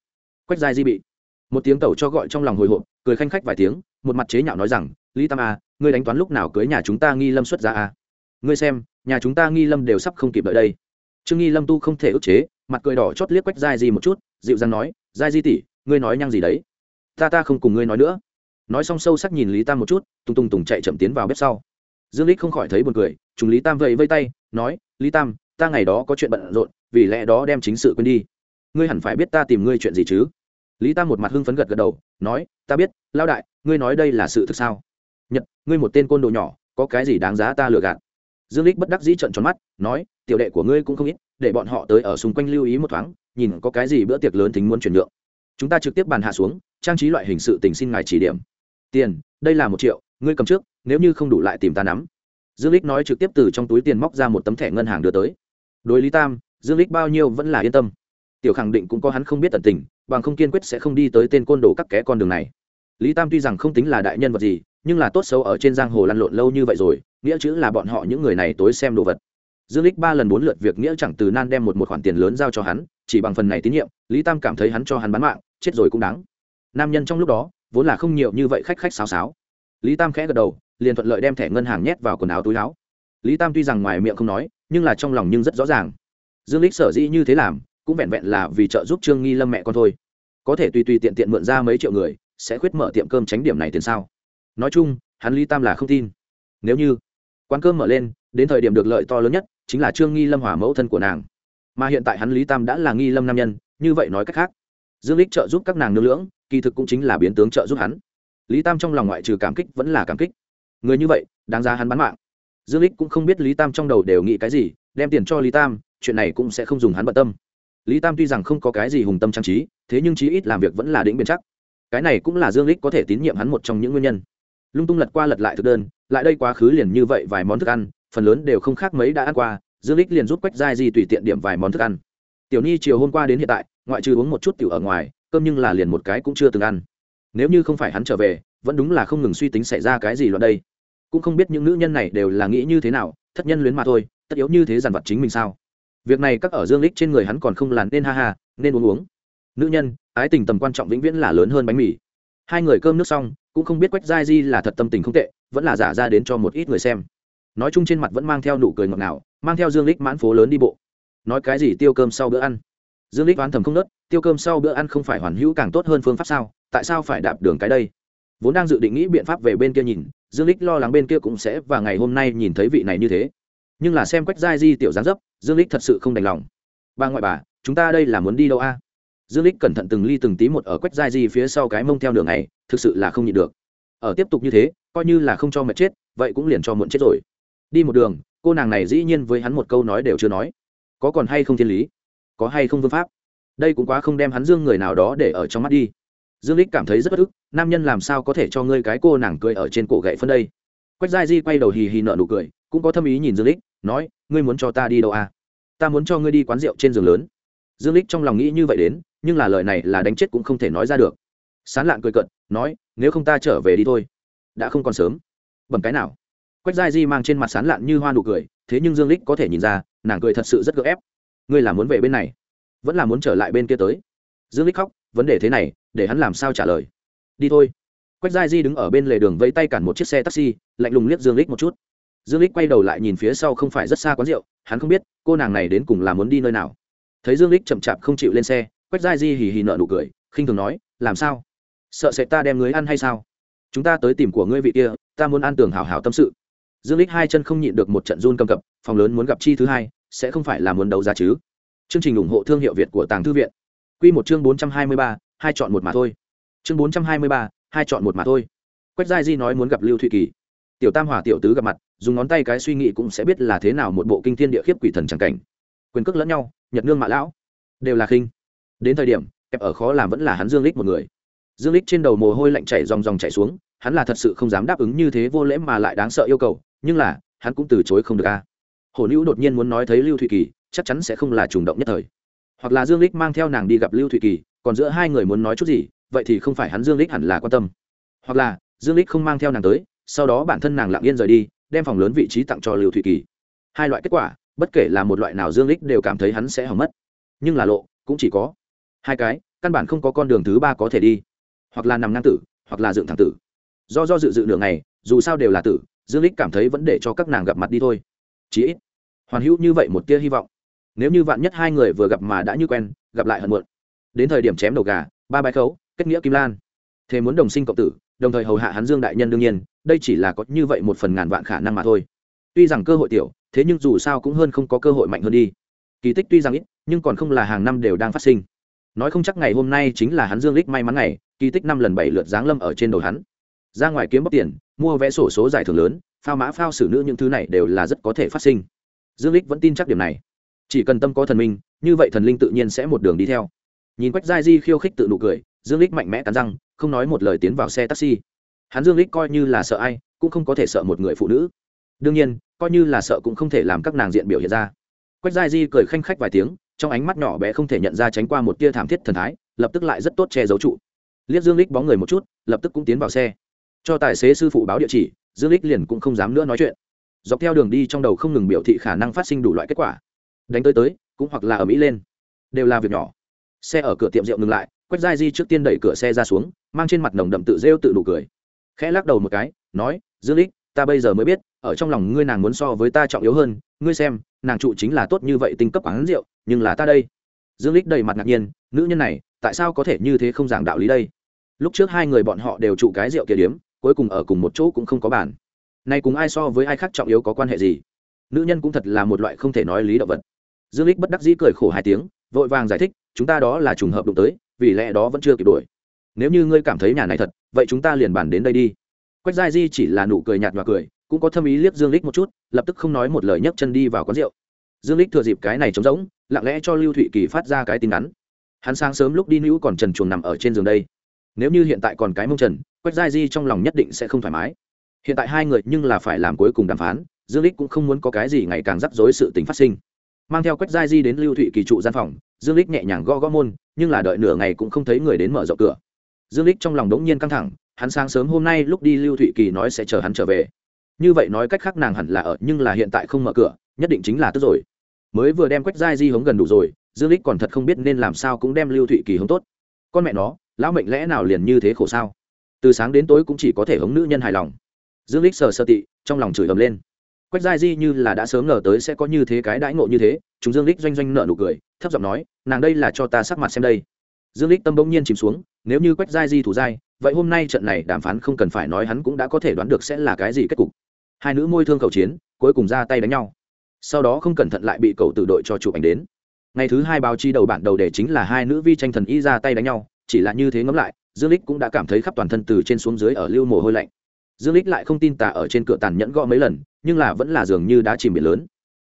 Quách dài di bị một tiếng tẩu cho gọi trong lòng hồi hộp cười khanh khách vài tiếng một mặt chế nhạo nói rằng lý tam à, ngươi đánh toán lúc nào cưới nhà chúng ta nghi lâm xuất ra à. ngươi xem nhà chúng ta nghi lâm đều sắp không kịp đợi đây. Trương nghi lâm tu không thể ức chế mặt cười đỏ chót liếc quách dài di một chút dịu dàng nói dài di tỷ ngươi nói nhăng gì đấy? Ta ta không cùng ngươi nói nữa. Nói xong sâu sắc nhìn lý tam một chút tùng tùng tùng chạy chậm tiến vào bếp sau. Dương lích không khỏi thấy buồn cười chúng lý tam vẫy vây tay nói lý tam ta ngày đó có chuyện bận rộn, vì lẽ đó đem chính sự quên đi. Ngươi hẳn phải biết ta tìm ngươi chuyện gì chứ? Lý tam một mặt hưng phấn gật gật đầu, nói, ta biết lao đại, ngươi nói đây là sự thực sao? Nhật, ngươi một tên côn đồ nhỏ, có cái gì đáng giá ta lừa gạt? Dương lích bất đắc dĩ trận tròn mắt, nói, tiểu đệ của ngươi cũng không ít, để bọn họ tới ở xung quanh lưu ý một thoáng, nhìn có cái gì bữa tiệc lớn tính muốn chuyển nhượng. Chúng ta trực tiếp bàn hạ xuống, trang trí loại hình sự tình xin ngài chỉ điểm. Tiền, đây là một triệu, ngươi cầm trước, nếu như không đủ lại tìm ta nắm. Dương lích nói trực tiếp từ trong túi tiền móc ra một tấm thẻ ngân hàng đưa tới đối lý tam, dương lích bao nhiêu vẫn là yên tâm. Tiểu khẳng định cũng có hắn không biết tận tình, bằng không kiên quyết sẽ không đi tới tên côn đồ các kẽ con đường này. Lý tam tuy rằng không tính là đại nhân vật gì, nhưng là tốt xấu ở trên giang hồ lăn lộn lâu như vậy rồi, nghĩa chữ là bọn họ những người này tối xem đồ vật. Dương lích ba lần bốn lượt việc nghĩa chẳng từ nan đem một một khoản tiền lớn giao cho hắn, chỉ bằng phần này tín nhiệm, lý tam cảm thấy hắn cho hắn bán mạng, chết rồi cũng đáng. Nam nhân trong lúc đó, vốn là không nhiều như vậy khách khách sáo sáo. Lý tam khẽ gật đầu, liền thuận lợi đem thẻ ngân hàng nhét vào quần áo túi áo. Lý tam tuy rằng ngoài miệng không nói nhưng là trong lòng nhưng rất rõ ràng. Dương lích sở dĩ như thế làm, cũng vẹn vẹn là vì trợ giúp trương nghi lâm mẹ con thôi. Có thể tùy tùy tiện tiện mượn ra mấy triệu người, sẽ khuyết mở tiệm cơm tránh điểm này tiền sao? Nói chung, hắn lý tam là không tin. Nếu như quán cơm mở lên, đến thời điểm được lợi to lớn nhất chính là trương nghi lâm hỏa mẫu thân của nàng. Mà hiện tại hắn lý tam đã là nghi lâm nam nhân, như vậy nói cách khác, dương lích trợ giúp các nàng nương lưỡng, kỳ thực cũng chính là biến tướng trợ giúp hắn. Lý tam trong lòng ngoại trừ cảm kích vẫn là cảm kích. Người như vậy, đáng ra hắn bán mạng dương lích cũng không biết lý tam trong đầu đều nghĩ cái gì, đem tiền cho lý tam, chuyện này cũng sẽ không dùng hắn bận tâm. Lý tam tuy rằng không có cái gì hùng tâm trang trí, thế nhưng chí ít làm việc vẫn là đĩnh biên chắc. Cái này cũng là dương lích có thể tín nhiệm hắn một trong những nguyên nhân. Lung tung lật qua lật lại thực đơn, lại đây quá khứ liền như vậy vài món thức ăn, phần lớn đều không khác mấy đã ăn qua, dương lích liền rút quách dai di tùy tiện điểm vài món thức ăn. Tiểu nhi chiều hôm qua đến hiện tại, ngoại trừ uống một chút tiểu ở ngoài, cơm nhưng là liền một cái cũng chưa từng ăn. Nếu như không phải hắn trở về, vẫn đúng là không ngừng suy tính xảy ra cái gì loạn đây cũng không biết những nữ nhân này đều là nghĩ như thế nào, thất nhân luyến mà thôi, tất yếu như thế dằn vặt chính mình sao? Việc này các ở dương lích trên người hắn còn không làn nên ha ha, nên uống uống. Nữ nhân, ái tình tầm quan trọng vĩnh viễn là lớn hơn bánh mì. Hai người cơm nước xong, cũng không biết quách giai di là thật tâm tình không tệ, vẫn là giả ra đến cho một ít người xem. Nói chung trên mặt vẫn mang theo nụ cười ngọt ngào, mang theo dương lích mãn phố lớn đi bộ. Nói cái gì tiêu cơm sau bữa ăn? Dương lích oán thầm không nớt, tiêu cơm sau bữa ăn không phải hoàn hữu càng tốt hơn phương pháp sao, tại sao phải đạp đường cái đây? Vốn đang dự định nghĩ biện pháp về bên kia nhìn dương lích lo lắng bên kia cũng sẽ và ngày hôm nay nhìn thấy vị này như thế. Nhưng là xem quách giai di tiểu gián dấp, dương lích thật sự không đành lòng. Ba ngoại bà, chúng ta đây là muốn đi đâu a? Dương lích cẩn thận từng ly từng tí một ở quách giai di phía sau cái mông theo đường này, thực sự là không nhịn được. Ở tiếp tục như thế, coi như là không cho mệt chết, vậy cũng liền cho muộn chết rồi. Đi một đường, cô nàng này dĩ nhiên với hắn một câu nói đều chưa nói. Có còn hay không thiên lý? Có hay không vương pháp? Đây cũng quá không đem hắn dương người nào đó để ở trong mắt đi dương lích cảm thấy rất bất ức, nam nhân làm sao có thể cho ngươi cái cô nàng cười ở trên cổ gậy phân đây? Quách giai di quay đầu hì hì nợ nụ cười, cũng có thâm ý nhìn dương lích nói, ngươi muốn cho ta đi đâu à? Ta muốn cho ngươi đi quán rượu trên giường lớn. Dương lích trong lòng nghĩ như vậy đến, nhưng là lời này là đánh chết cũng không thể nói ra được. Sán lạn cười cận nói, nếu không ta trở về đi thôi. Đã không còn sớm. Bẩm cái nào? Quách giai di mang trên mặt sán lạn như hoa nụ cười, thế nhưng dương lích có thể nhìn ra, nàng cười thật sự rất gỡ ép. Ngươi là muốn về bên này, vẫn là muốn trở lại bên kia tới. Dương lích khóc, vấn đề thế này để hắn làm sao trả lời. Đi thôi. Quách giai di đứng ở bên lề đường vẫy tay cản một chiếc xe taxi lạnh lùng liếc dương lích một chút. Dương lích quay đầu lại nhìn phía sau không phải rất xa quán rượu hắn không biết cô nàng này đến cùng là muốn đi nơi nào. Thấy dương lích chậm chạp không chịu lên xe quách giai di hì hì nợ nụ cười khinh thường nói làm sao? Sợ sẽ ta đem người ăn hay sao? Chúng ta tới tìm của ngươi vị kia ta muốn ăn tưởng hào hào tâm sự. Dương lích hai chân không nhịn được một trận run cầm cập phòng lớn muốn gặp chi thứ hai sẽ không phải là muốn đấu giá chứ. Chương trình ủng hộ thương hiệu việt của tàng thư viện. Quy một chương bốn trăm hai mươi ba, hai chọn một mà thôi. Chương bốn trăm hai mươi ba, hai chọn một mà thôi. Quách giai di nói muốn gặp lưu thụy kỳ. Tiểu tam hòa tiểu tứ gặp mặt dùng ngón tay cái suy nghĩ cũng sẽ biết là thế nào một bộ kinh thiên địa khiếp quỷ thần chẳng cảnh. Quyền cước lẫn nhau nhật nương mạ lão đều là khinh. Đến thời điểm kẹp ở khó làm vẫn là hắn dương lích một người. Dương lích trên đầu mồ hôi lạnh chảy ròng ròng chảy xuống hắn là thật sự không dám đáp ứng như thế vô lễ mà lại đáng sợ yêu cầu nhưng là hắn cũng từ chối không được a. À. hồ nữ đột nhiên muốn nói thấy lưu thụy kỳ chắc chắn sẽ không là trùng động nhất thời. Hoặc là dương lích mang theo nàng đi gặp lưu thụy kỳ còn giữa hai người muốn nói chút gì, vậy thì không phải hắn dương lích hẳn là quan tâm. Hoặc là, dương lích không mang theo nàng tới, sau đó bản thân nàng lặng yên rời đi, đem phòng lớn vị trí tặng cho lưu thụy kỳ. Hai loại kết quả, bất kể là một loại nào dương lích đều cảm thấy hắn sẽ hỏng mất. Nhưng là lộ, cũng chỉ có hai cái, căn bản không có con đường thứ ba có thể đi. Hoặc là nằm ngang tử, hoặc là dựng thẳng tử. Do do dự dự đường này dù sao đều là tử, dương lích cảm thấy vẫn để cho các nàng gặp mặt đi thôi. Chí ít, hoàn hữu như vậy một tia hy vọng. Nếu như vạn nhất hai người vừa gặp mà đã như quen, gặp lại hận muộn đến thời điểm chém đầu gà, ba bãi khấu, kết nghĩa kim lan. Thế muốn đồng sinh cộng tử, đồng thời hầu hạ hắn dương đại nhân đương nhiên, đây chỉ là có như vậy một phần ngàn vạn khả năng mà thôi. Tuy rằng cơ hội tiểu, thế nhưng dù sao cũng hơn không có cơ hội mạnh hơn đi. Kỳ tích tuy rằng ít, nhưng còn không là hàng năm đều đang phát sinh. Nói không chắc ngày hôm nay chính là hắn dương lích may mắn ngày, kỳ tích năm lần bảy lượt giáng lâm ở trên đầu hắn. Ra ngoài kiếm bóc tiền, mua vé sổ số giải thưởng lớn, phao mã phao xử nữ những thứ này đều là rất có thể phát sinh. Dương lích vẫn tin chắc điểm này. Chỉ cần tâm có thần minh, như vậy thần linh tự nhiên sẽ một đường đi theo nhìn quách giai di khiêu khích tự nụ cười, dương lích mạnh mẽ cắn răng, không nói một lời tiến vào xe taxi. Hắn dương lích coi như là sợ ai, cũng không có thể sợ một người phụ nữ. Đương nhiên, coi như là sợ cũng không thể làm các nàng diện biểu hiện ra. Quách giai di cười khanh khách vài tiếng, trong ánh mắt nhỏ bé không thể nhận ra tránh qua một tia thảm thiết thần thái, lập tức lại rất tốt che giấu trụ. Liếc dương lích bóng người một chút, lập tức cũng tiến vào xe. Cho tài xế sư phụ báo địa chỉ, dương lích liền cũng không dám nữa nói chuyện. Dọc theo đường đi trong đầu không ngừng biểu thị khả năng phát sinh đủ loại kết quả. Đánh tới tới, cũng hoặc là ở mỹ lên. Đều là việc nhỏ xe ở cửa tiệm rượu ngừng lại, quách giai di trước tiên đẩy cửa xe ra xuống, mang trên mặt nồng đậm tự rêu tự đủ cười. Khẽ lắc đầu một cái, nói, dương lích, ta bây giờ mới biết, ở trong lòng ngươi nàng muốn so với ta trọng yếu hơn, ngươi xem, nàng trụ chính là tốt như vậy tinh cấp quán rượu, nhưng là ta đây. Dương lích đầy mặt ngạc nhiên, nữ nhân này, tại sao có thể như thế không giảng đạo lý đây? Lúc trước hai người bọn họ đều trụ cái rượu kia điếm, cuối cùng ở cùng một chỗ cũng không có bản nay cùng ai so với ai khác trọng yếu có quan hệ gì? Nữ nhân cũng thật là một loại không thể nói lý động vật. Dương lích bất đắc dĩ cười khổ hai tiếng, vội vàng giải thích chúng ta đó là trùng hợp đụng tới, vì lẽ đó vẫn chưa kịp đuổi. Nếu như ngươi cảm thấy nhà này thật, vậy chúng ta liền bàn đến đây đi. Quách giai di chỉ là nụ cười nhạt và cười, cũng có thâm ý liếc dương lích một chút, lập tức không nói một lời nhấc chân đi vào quán rượu. Dương lích thừa dịp cái này trống rỗng, lặng lẽ cho lưu thụy kỳ phát ra cái tin ngắn hắn sáng sớm lúc đi nữ còn trần chuồng nằm ở trên giường đây. Nếu như hiện tại còn cái mông trần, quách giai di trong lòng nhất định sẽ không thoải mái. Hiện tại hai người nhưng là phải làm cuối cùng đàm phán, dương lích cũng không muốn có cái gì ngày càng rắc rối sự tình phát sinh. Mang theo quách giai di đến lưu thụy kỳ trụ gian phòng dương lích nhẹ nhàng gõ gõ môn, nhưng là đợi nửa ngày cũng không thấy người đến mở rộng cửa. Dương lích trong lòng đống nhiên căng thẳng, hắn sáng sớm hôm nay lúc đi lưu thụy kỳ nói sẽ chờ hắn trở về. Như vậy nói cách khác nàng hẳn là ở, nhưng là hiện tại không mở cửa, nhất định chính là tức rồi. Mới vừa đem quách giai di hống gần đủ rồi, dương lích còn thật không biết nên làm sao cũng đem lưu thụy kỳ hống tốt. Con mẹ nó, lão mệnh lẽ nào liền như thế khổ sao? Từ sáng đến tối cũng chỉ có thể hống nữ nhân hài lòng. Dương lích sờ sơ tị, trong lòng chửi ầm lên quách giai di như là đã sớm ngờ tới sẽ có như thế cái đãi ngộ như thế, chúng dương lích doanh doanh nợ nụ cười, thấp giọng nói, nàng đây là cho ta sắc mặt xem đây. Dương lích tâm bỗng nhiên chìm xuống, nếu như quách giai di thủ giai, vậy hôm nay trận này đàm phán không cần phải nói hắn cũng đã có thể đoán được sẽ là cái gì kết cục. Hai nữ môi thương cầu chiến, cuối cùng ra tay đánh nhau. Sau đó không cẩn thận lại bị cầu tử đội cho chụp ảnh đến. Ngày thứ hai báo chí đầu bản đầu đề chính là hai nữ vi tranh thần y ra tay đánh nhau, chỉ là như thế ngẫm lại, dương lích cũng đã cảm thấy khắp toàn thân từ trên xuống dưới ở lưu mồ hôi lạnh. Dương lích lại không tin tà ở trên cửa tàn nhẫn gõ mấy lần nhưng là vẫn là dường như đã chìm biển lớn.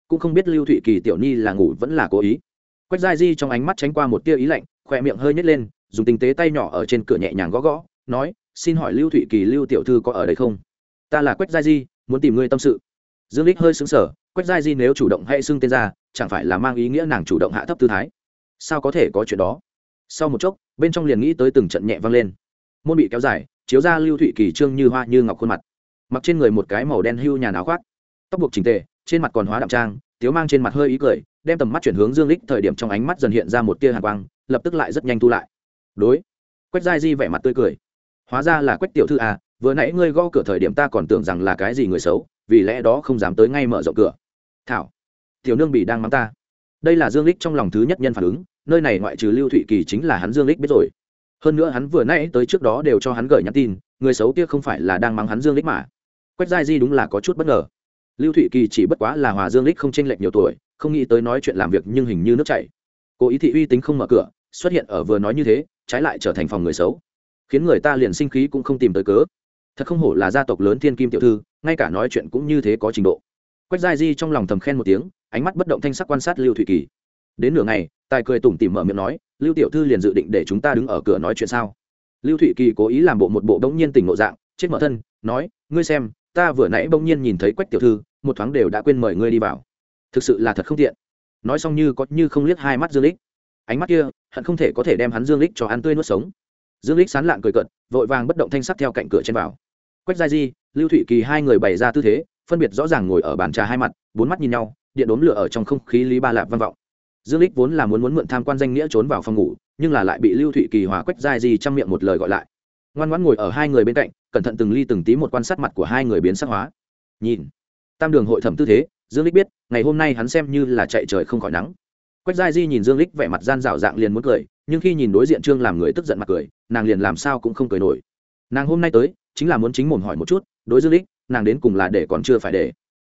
Cũng không biết lưu thụy kỳ tiểu nhi là ngủ vẫn là cố ý. Quách giai di trong ánh mắt tránh qua một tia ý lạnh, khỏe miệng hơi nhếch lên, dùng tinh tế tay nhỏ ở trên cửa nhẹ nhàng gõ gõ, nói, xin hỏi lưu thụy kỳ, lưu tiểu thư có ở đây không? Ta là quách giai di, muốn tìm ngươi tâm sự. Dương lích hơi sững sờ, quách giai di nếu chủ động hay xưng tên ra, chẳng phải là mang ý nghĩa nàng chủ động hạ thấp tư thái. Sao có thể có chuyện đó? Sau một chốc, bên trong liền nghĩ tới từng trận nhẹ vang lên. Môn bị kéo dài, chiếu ra lưu thụy kỳ trương như hoa như ngọc khuôn mặt mặc trên người một cái màu đen hưu nhà áo khoác. Tóc buộc trình tề, trên mặt còn hóa đạm trang, tiếu mang trên mặt hơi ý cười, đem tầm mắt chuyển hướng dương lích thời điểm trong ánh mắt dần hiện ra một tia hàn quang, lập tức lại rất nhanh thu lại. Đối, quách giai di vẻ mặt tươi cười. Hóa ra là quách tiểu thư à vừa nãy ngươi gõ cửa thời điểm ta còn tưởng rằng là cái gì người xấu, vì lẽ đó không dám tới ngay mở rộng cửa. Thảo, tiểu nương bị đang mắng ta. Đây là dương lích trong lòng thứ nhất nhân phản ứng, nơi này ngoại trừ lưu thụy kỳ chính là hắn dương lích biết rồi. Hơn nữa hắn vừa nãy tới trước đó đều cho hắn gửi nhắn tin, người xấu kia không phải là đang mắng hắn dương lích mà quách giai di đúng là có chút bất ngờ. Lưu thụy kỳ chỉ bất quá là hòa dương lích không tranh lệch nhiều tuổi, không nghĩ tới nói chuyện làm việc nhưng hình như nước chảy. Cố ý thị uy tính không mở cửa, xuất hiện ở vừa nói như thế, trái lại trở thành phòng người xấu. Khiến người ta liền sinh khí cũng không tìm tới cớ. Thật không hổ là gia tộc lớn thiên kim tiểu thư, ngay cả nói chuyện cũng như thế có trình độ. Quách giai di trong lòng thầm khen một tiếng, ánh mắt bất động thanh sắc quan sát lưu thụy kỳ. Đến nửa ngày, tài cười tủm tỉm mở miệng nói, lưu tiểu thư liền dự định để chúng ta đứng ở cửa nói chuyện sao? Lưu thụy kỳ cố ý làm bộ một bộ bỗng nhiên tỉnh ngộ dạng, chết mở thân, nói, ngươi xem ta vừa nãy bỗng nhiên nhìn thấy quách tiểu thư, một thoáng đều đã quên mời ngươi đi vào. Thực sự là thật không tiện. Nói xong như có như không liếc hai mắt dương lích. Ánh mắt kia, hận không thể có thể đem hắn dương lích cho ăn tươi nuốt sống. Dương lích sán lạng cười cợt, vội vàng bất động thanh sắt theo cạnh cửa trên vào. Quách gia di, lưu thụy kỳ hai người bày ra tư thế, phân biệt rõ ràng ngồi ở bàn trà hai mặt, bốn mắt nhìn nhau, điện đốm lửa ở trong không khí lý ba lạp vang vọng. Dương lích vốn là muốn muốn mượn tham quan danh nghĩa trốn vào phòng ngủ, nhưng là lại bị lưu thụy kỳ hòa quách gia di trong miệng một lời gọi lại ngoan ngoãn ngồi ở hai người bên cạnh, cẩn thận từng ly từng tí một quan sát mặt của hai người biến sắc hóa. Nhìn, tam đường hội thẩm tư thế, dương lích biết, ngày hôm nay hắn xem như là chạy trời không khỏi nắng. Quách gia di nhìn dương lích vẻ mặt gian dạo dạng liền muốn cười, nhưng khi nhìn đối diện trương làm người tức giận mặt cười, nàng liền làm sao cũng không cười nổi. Nàng hôm nay tới, chính là muốn chính mồm hỏi một chút, đối dương lích nàng đến cùng là để còn chưa phải để.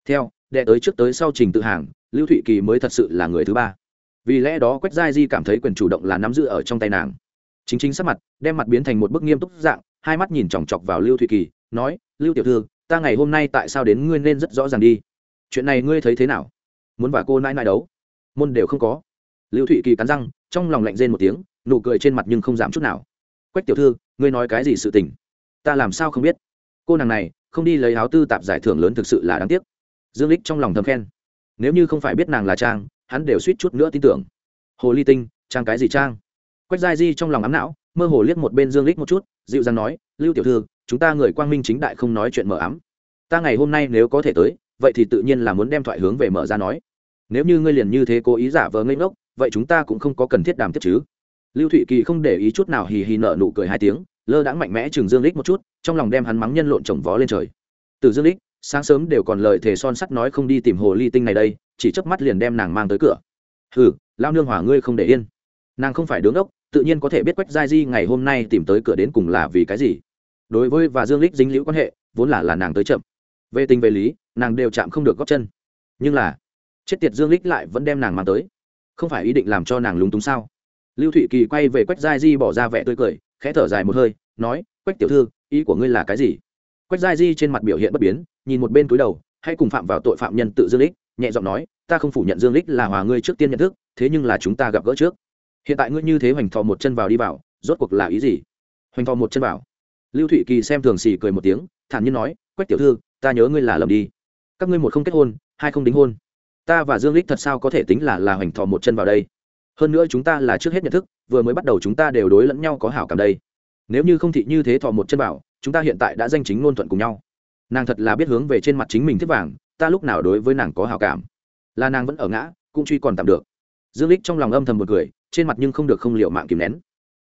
Theo, đệ tới trước tới sau trình tự hàng, lưu thụy kỳ mới thật sự là người thứ ba. Vì lẽ đó quách giai di cảm thấy quyền chủ động là nắm giữ ở trong tay nàng chính chính sắc mặt, đem mặt biến thành một bức nghiêm túc dạng, hai mắt nhìn chòng chọc vào lưu thụy kỳ, nói, lưu tiểu thư, ta ngày hôm nay tại sao đến ngươi nên rất rõ ràng đi? Chuyện này ngươi thấy thế nào? Muốn và cô nãi nãi đấu? Môn đều không có. Lưu thụy kỳ cắn răng, trong lòng lạnh rên một tiếng, nụ cười trên mặt nhưng không giảm chút nào. Quách tiểu thư, ngươi nói cái gì sự tình? Ta làm sao không biết? Cô nàng này, không đi lấy áo tư tạp giải thưởng lớn thực sự là đáng tiếc. Dương lích trong lòng thầm khen. Nếu như không phải biết nàng là trang, hắn đều suýt chút nữa tin tưởng. Hồ ly tinh, trang cái gì trang? Quách giai di trong lòng ám não, mơ hồ liếc một bên dương lích một chút, dịu dàng nói, lưu tiểu thư, chúng ta người quang minh chính đại không nói chuyện mở ám. Ta ngày hôm nay nếu có thể tới, vậy thì tự nhiên là muốn đem thoại hướng về mở ra nói. Nếu như ngươi liền như thế cố ý giả vờ ngây ngốc, vậy chúng ta cũng không có cần thiết đàm tiếp chứ. Lưu thụy kỳ không để ý chút nào hì hì nợ nụ cười hai tiếng, lơ đãng mạnh mẽ chừng dương lích một chút, trong lòng đem hắn mắng nhân lộn trồng vó lên trời. Từ dương lích sáng sớm đều còn lời thề son sắt nói không đi tìm hồ ly tinh này đây, chỉ chớp mắt liền đem nàng mang tới cửa. Hừ lao nương hỏa ngươi không để yên. Nàng không phải đứng ốc tự nhiên có thể biết quách giai di ngày hôm nay tìm tới cửa đến cùng là vì cái gì. Đối với và dương lích dính liễu quan hệ, vốn là là nàng tới chậm. Về tình về lý, nàng đều chạm không được góp chân. Nhưng là, chết tiệt dương lích lại vẫn đem nàng mang tới. Không phải ý định làm cho nàng lúng túng sao? Lưu thụy kỳ quay về quách giai di bỏ ra vẻ tươi cười, khẽ thở dài một hơi, nói, quách tiểu thư, ý của ngươi là cái gì? Quách giai di trên mặt biểu hiện bất biến, nhìn một bên túi đầu hãy cùng phạm vào tội phạm nhân tự dương lích, nhẹ giọng nói, ta không phủ nhận dương lích là hòa ngươi trước tiên nhận thức, thế nhưng là chúng ta gặp gỡ trước hiện tại ngươi như thế hoành thò một chân vào đi vào, rốt cuộc là ý gì? Hoành thò một chân vào. Lưu thụy kỳ xem thường xì cười một tiếng, thản nhiên nói, quách tiểu thư, ta nhớ ngươi là lầm đi. Các ngươi một không kết hôn, hai không đính hôn. Ta và dương lích thật sao có thể tính là là hoành thò một chân vào đây? Hơn nữa chúng ta là trước hết nhận thức, vừa mới bắt đầu chúng ta đều đối lẫn nhau có hảo cảm đây. Nếu như không thị như thế thò một chân vào, chúng ta hiện tại đã danh chính ngôn thuận cùng nhau. Nàng thật là biết hướng về trên mặt chính mình thiết vàng, ta lúc nào đối với nàng có hảo cảm? Là nàng vẫn ở ngã, cũng truy còn tạm được dương lích trong lòng âm thầm một cười trên mặt nhưng không được không liệu mạng kìm nén.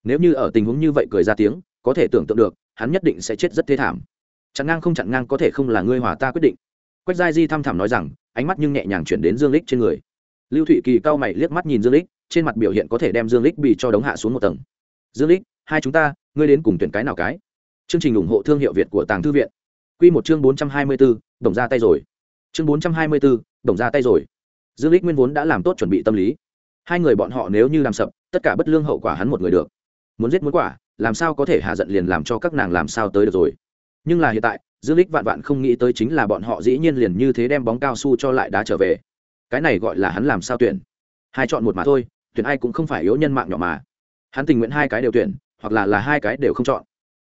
Nếu như ở tình huống như vậy cười ra tiếng có thể tưởng tượng được hắn nhất định sẽ chết rất thê thảm. Chặn ngang không chặn ngang có thể không là ngươi hòa ta quyết định. Quách giai di thăm thẳm nói rằng ánh mắt nhưng nhẹ nhàng chuyển đến dương lích trên người. Lưu thụy kỳ cao mày liếc mắt nhìn dương lích trên mặt biểu hiện có thể đem dương lích bị cho đống hạ xuống một tầng. Dương lích hai chúng ta ngươi đến cùng tuyển cái nào cái? Chương trình ủng hộ thương hiệu việt của tàng thư viện. Quy một chương bốn trăm hai mươi 424, đồng ra tay rồi. Chương bốn trăm hai mươi 424, đồng ra tay rồi. Dương lích nguyên vốn đã làm tốt chuẩn bị tâm lý hai người bọn họ nếu như làm sập, tất cả bất lương hậu quả hắn một người được. Muốn giết muốn quả, làm sao có thể hạ giận liền làm cho các nàng làm sao tới được rồi? Nhưng là hiện tại, dương lích vạn vạn không nghĩ tới chính là bọn họ dĩ nhiên liền như thế đem bóng cao su cho lại đá trở về. Cái này gọi là hắn làm sao tuyển? Hai chọn một mà thôi, tuyển ai cũng không phải yếu nhân mạng nhỏ mà. Hắn tình nguyện hai cái đều tuyển, hoặc là là hai cái đều không chọn.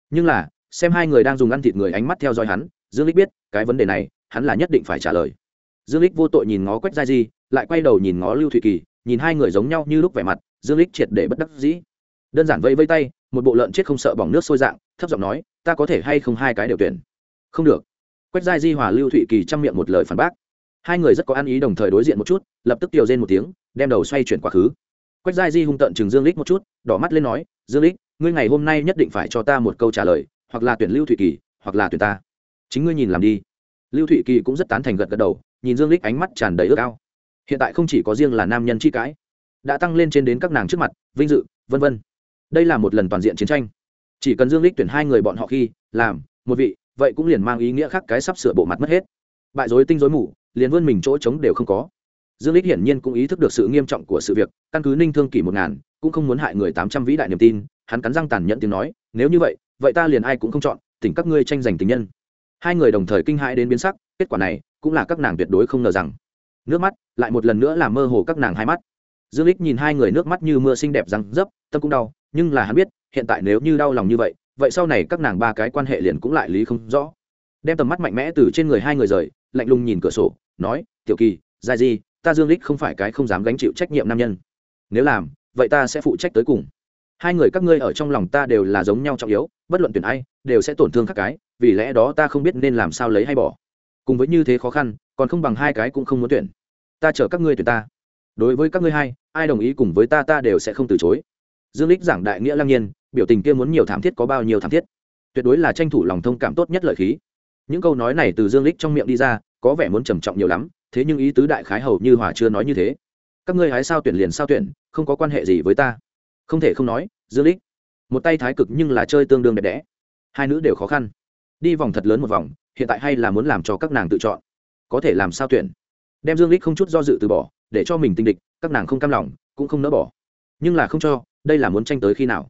Nhưng là, xem hai người đang dùng ăn thịt người ánh mắt theo dõi hắn, dương lích biết, cái vấn đề này, hắn là nhất định phải trả lời. Dương lích vô tội nhìn ngó quách gia di, lại quay đầu nhìn ngó lưu thụy kỳ nhìn hai người giống nhau như lúc vẻ mặt, dương lích triệt để bất đắc dĩ. Đơn giản vây vây tay, một bộ lợn chết không sợ bỏng nước sôi dạng, thấp giọng nói, ta có thể hay không hai cái đều tuyển? Không được. Quách Giai di hòa lưu thụy kỳ trong miệng một lời phản bác. Hai người rất có ăn ý đồng thời đối diện một chút, lập tức tiểu rên một tiếng, đem đầu xoay chuyển quá khứ. Quách Giai di hung tận chừng dương lích một chút, đỏ mắt lên nói, dương lích, ngươi ngày hôm nay nhất định phải cho ta một câu trả lời, hoặc là tuyển lưu thụy kỳ, hoặc là tuyển ta. Chính ngươi nhìn làm đi. Lưu thụy kỳ cũng rất tán thành gật gật đầu, nhìn dương lích ánh mắt tràn đầy ước ao hiện tại không chỉ có riêng là nam nhân chi cãi, đã tăng lên trên đến các nàng trước mặt, vinh dự, vân vân. Đây là một lần toàn diện chiến tranh. Chỉ cần dương lích tuyển hai người bọn họ khi, làm, một vị, vậy cũng liền mang ý nghĩa khác cái sắp sửa bộ mặt mất hết. Bại dối tinh dối mù, liền vươn mình chỗ trống đều không có. Dương lích hiển nhiên cũng ý thức được sự nghiêm trọng của sự việc, căn cứ ninh thương kỷ một ngàn, cũng không muốn hại người tám trăm vĩ đại niềm tin, hắn cắn răng tàn nhẫn tiếng nói, nếu như vậy vậy ta liền ai cũng không chọn tỉnh các ngươi tranh giành tình nhân. Hai người đồng thời kinh hãi đến biến sắc, kết quả này cũng là các nàng tuyệt đối không ngờ rằng nước mắt, lại một lần nữa làm mơ hồ các nàng hai mắt. Dương lích nhìn hai người nước mắt như mưa xinh đẹp răng dấp, tâm cũng đau, nhưng là hắn biết, hiện tại nếu như đau lòng như vậy vậy sau này các nàng ba cái quan hệ liền cũng lại lý không rõ. Đem tầm mắt mạnh mẽ từ trên người hai người rời, lạnh lùng nhìn cửa sổ, nói, tiểu kỳ dài gì ta dương lích không phải cái không dám gánh chịu trách nhiệm nam nhân. Nếu làm, vậy ta sẽ phụ trách tới cùng. Hai người các ngươi ở trong lòng ta đều là giống nhau trọng yếu, bất luận tuyển ai, đều sẽ tổn thương các cái, vì lẽ đó ta không biết nên làm sao lấy hay bỏ cùng với như thế khó khăn, còn không bằng hai cái cũng không muốn tuyển. Ta chở các ngươi tuyển ta. Đối với các ngươi hai, ai đồng ý cùng với ta ta đều sẽ không từ chối. Dương lích giảng đại nghĩa lăng nhiên, biểu tình kia muốn nhiều thảm thiết có bao nhiêu thảm thiết. Tuyệt đối là tranh thủ lòng thông cảm tốt nhất lợi khí. Những câu nói này từ dương lích trong miệng đi ra, có vẻ muốn trầm trọng nhiều lắm, thế nhưng ý tứ đại khái hầu như hòa chưa nói như thế. Các ngươi hái sao tuyển liền sao tuyển, không có quan hệ gì với ta. Không thể không nói, dương lích, một tay thái cực nhưng là chơi tương đương đẹp đẽ. Hai nữ đều khó khăn đi vòng thật lớn một vòng, hiện tại hay là muốn làm cho các nàng tự chọn. Có thể làm sao tuyển? Đem dương lích không chút do dự từ bỏ, để cho mình tinh địch, các nàng không cam lòng, cũng không nỡ bỏ. Nhưng là không cho, đây là muốn tranh tới khi nào?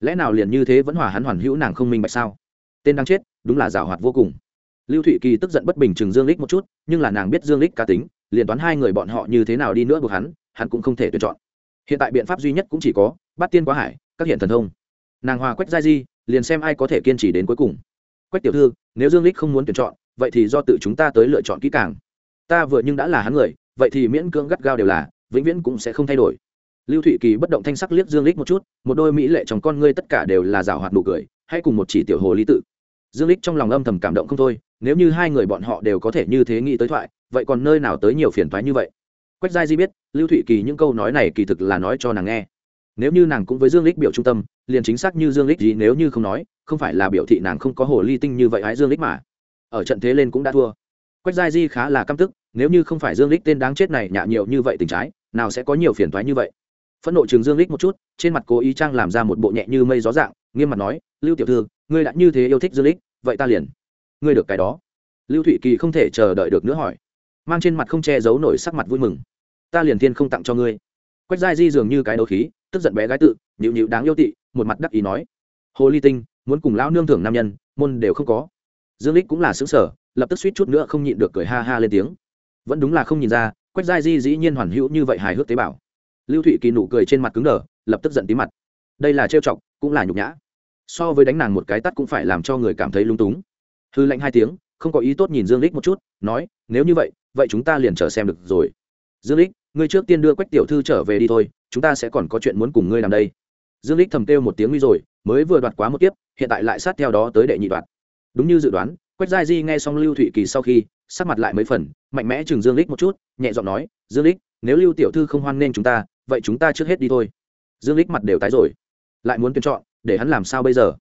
Lẽ nào liền như thế vẫn hòa hắn hoàn hữu nàng không minh bạch sao? Tên đang chết, đúng là giảo hoạt vô cùng. Lưu thụy kỳ tức giận bất bình chừng dương lích một chút, nhưng là nàng biết dương lích cá tính, liền toán hai người bọn họ như thế nào đi nữa buộc hắn hắn cũng không thể tuyển chọn. Hiện tại biện pháp duy nhất cũng chỉ có, bắt tiên quá hải, các hiện thần thông. Nàng hòa quách giai di, liền xem ai có thể kiên trì đến cuối cùng quách tiểu thư, nếu dương lích không muốn tuyển chọn, vậy thì do tự chúng ta tới lựa chọn kỹ càng. Ta vừa nhưng đã là hắn người, vậy thì miễn cưỡng gắt gao đều là, vĩnh viễn cũng sẽ không thay đổi. Lưu thụy kỳ bất động thanh sắc liếc dương lích một chút, một đôi mỹ lệ trong con ngươi tất cả đều là rào hoạt nụ cười hay cùng một chỉ tiểu hồ lý tự. Dương lích trong lòng âm thầm cảm động không thôi, nếu như hai người bọn họ đều có thể như thế nghĩ tới thoại, vậy còn nơi nào tới nhiều phiền toái như vậy? Quách giai di biết, lưu thụy kỳ những câu nói này kỳ thực là nói cho nàng nghe nếu như nàng cũng với dương lích biểu trung tâm, liền chính xác như dương lích gì nếu như không nói, không phải là biểu thị nàng không có hồ ly tinh như vậy hái dương lích mà. Ở trận thế lên cũng đã thua. Quách giai di khá là căm tức, nếu như không phải dương lích tên đáng chết này nhạ nhiều như vậy tình trái, nào sẽ có nhiều phiền toái như vậy? Phẫn nộ trường dương lích một chút, trên mặt cố ý trang làm ra một bộ nhẹ như mây gió dạng, nghiêm mặt nói, lưu tiểu thư, ngươi đã như thế yêu thích dương lích, vậy ta liền, ngươi được cái đó. Lưu thụy kỳ không thể chờ đợi được nữa hỏi. Mang trên mặt không che giấu nổi sắc mặt vui mừng. Ta liền thiên không tặng cho ngươi. Quách giai di dường như cái đấu khí tức giận bé gái tự nhịu nhịu đáng yêu tị, một mặt đắc ý nói. Hồ ly tinh, muốn cùng lão nương thưởng nam nhân, môn đều không có. Dương lích cũng là xứng sở lập tức suýt chút nữa không nhịn được cười ha ha lên tiếng. Vẫn đúng là không nhìn ra, quách giai di dĩ nhiên hoàn hữu như vậy hài hước tế bào. Lưu thụy kỳ nụ cười trên mặt cứng đờ, lập tức giận tí mặt. Đây là trêu chọc, cũng là nhục nhã. So với đánh nàng một cái tắt cũng phải làm cho người cảm thấy lung túng. Hư lệnh hai tiếng, không có ý tốt nhìn dương lích một chút, nói, nếu như vậy vậy chúng ta liền chờ xem được rồi. Dương lích ngươi trước tiên đưa quách tiểu thư trở về đi thôi chúng ta sẽ còn có chuyện muốn cùng ngươi làm đây. Dương lích thầm kêu một tiếng nguy rồi, mới vừa đoạt quá một tiếp hiện tại lại sát theo đó tới đệ nhị đoạt đúng như dự đoán, quách giai di nghe xong lưu thụy kỳ sau khi, sắc mặt lại mấy phần, mạnh mẽ chừng dương lích một chút, nhẹ giọng nói, dương lích nếu lưu tiểu thư không hoan nên chúng ta, vậy chúng ta trước hết đi thôi. Dương lích mặt đều tái rồi, lại muốn tuyển chọn, để hắn làm sao bây giờ?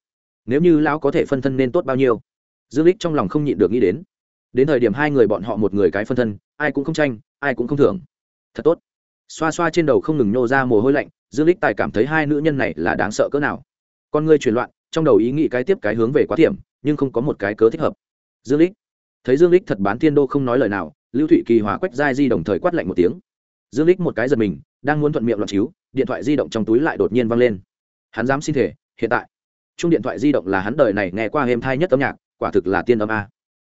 Nếu như lão có thể phân thân nên tốt bao nhiêu? Dương lích trong lòng không nhịn được nghĩ đến. Đến thời điểm hai người bọn họ một người cái phân thân, ai cũng không tranh, ai cũng không thưởng. Thật tốt xoa xoa trên đầu không ngừng nhô ra mồ hôi lạnh, dương lích tài cảm thấy hai nữ nhân này là đáng sợ cỡ nào. Con người truyền loạn, trong đầu ý nghĩ cái tiếp cái hướng về quá thiểm, nhưng không có một cái cớ thích hợp. Dương lích thấy dương lích thật bán thiên đô không nói lời nào, lưu thụy kỳ hòa quách giai di đồng thời quát lạnh một tiếng. Dương lích một cái giật mình, đang muốn thuận miệng loạn chiếu, điện thoại di động trong túi lại đột nhiên văng lên. Hắn dám xin thể, hiện tại. Chung điện thoại di động là hắn đời này nghe qua êm thai nhất âm nhạc, quả thực là tiên âm a.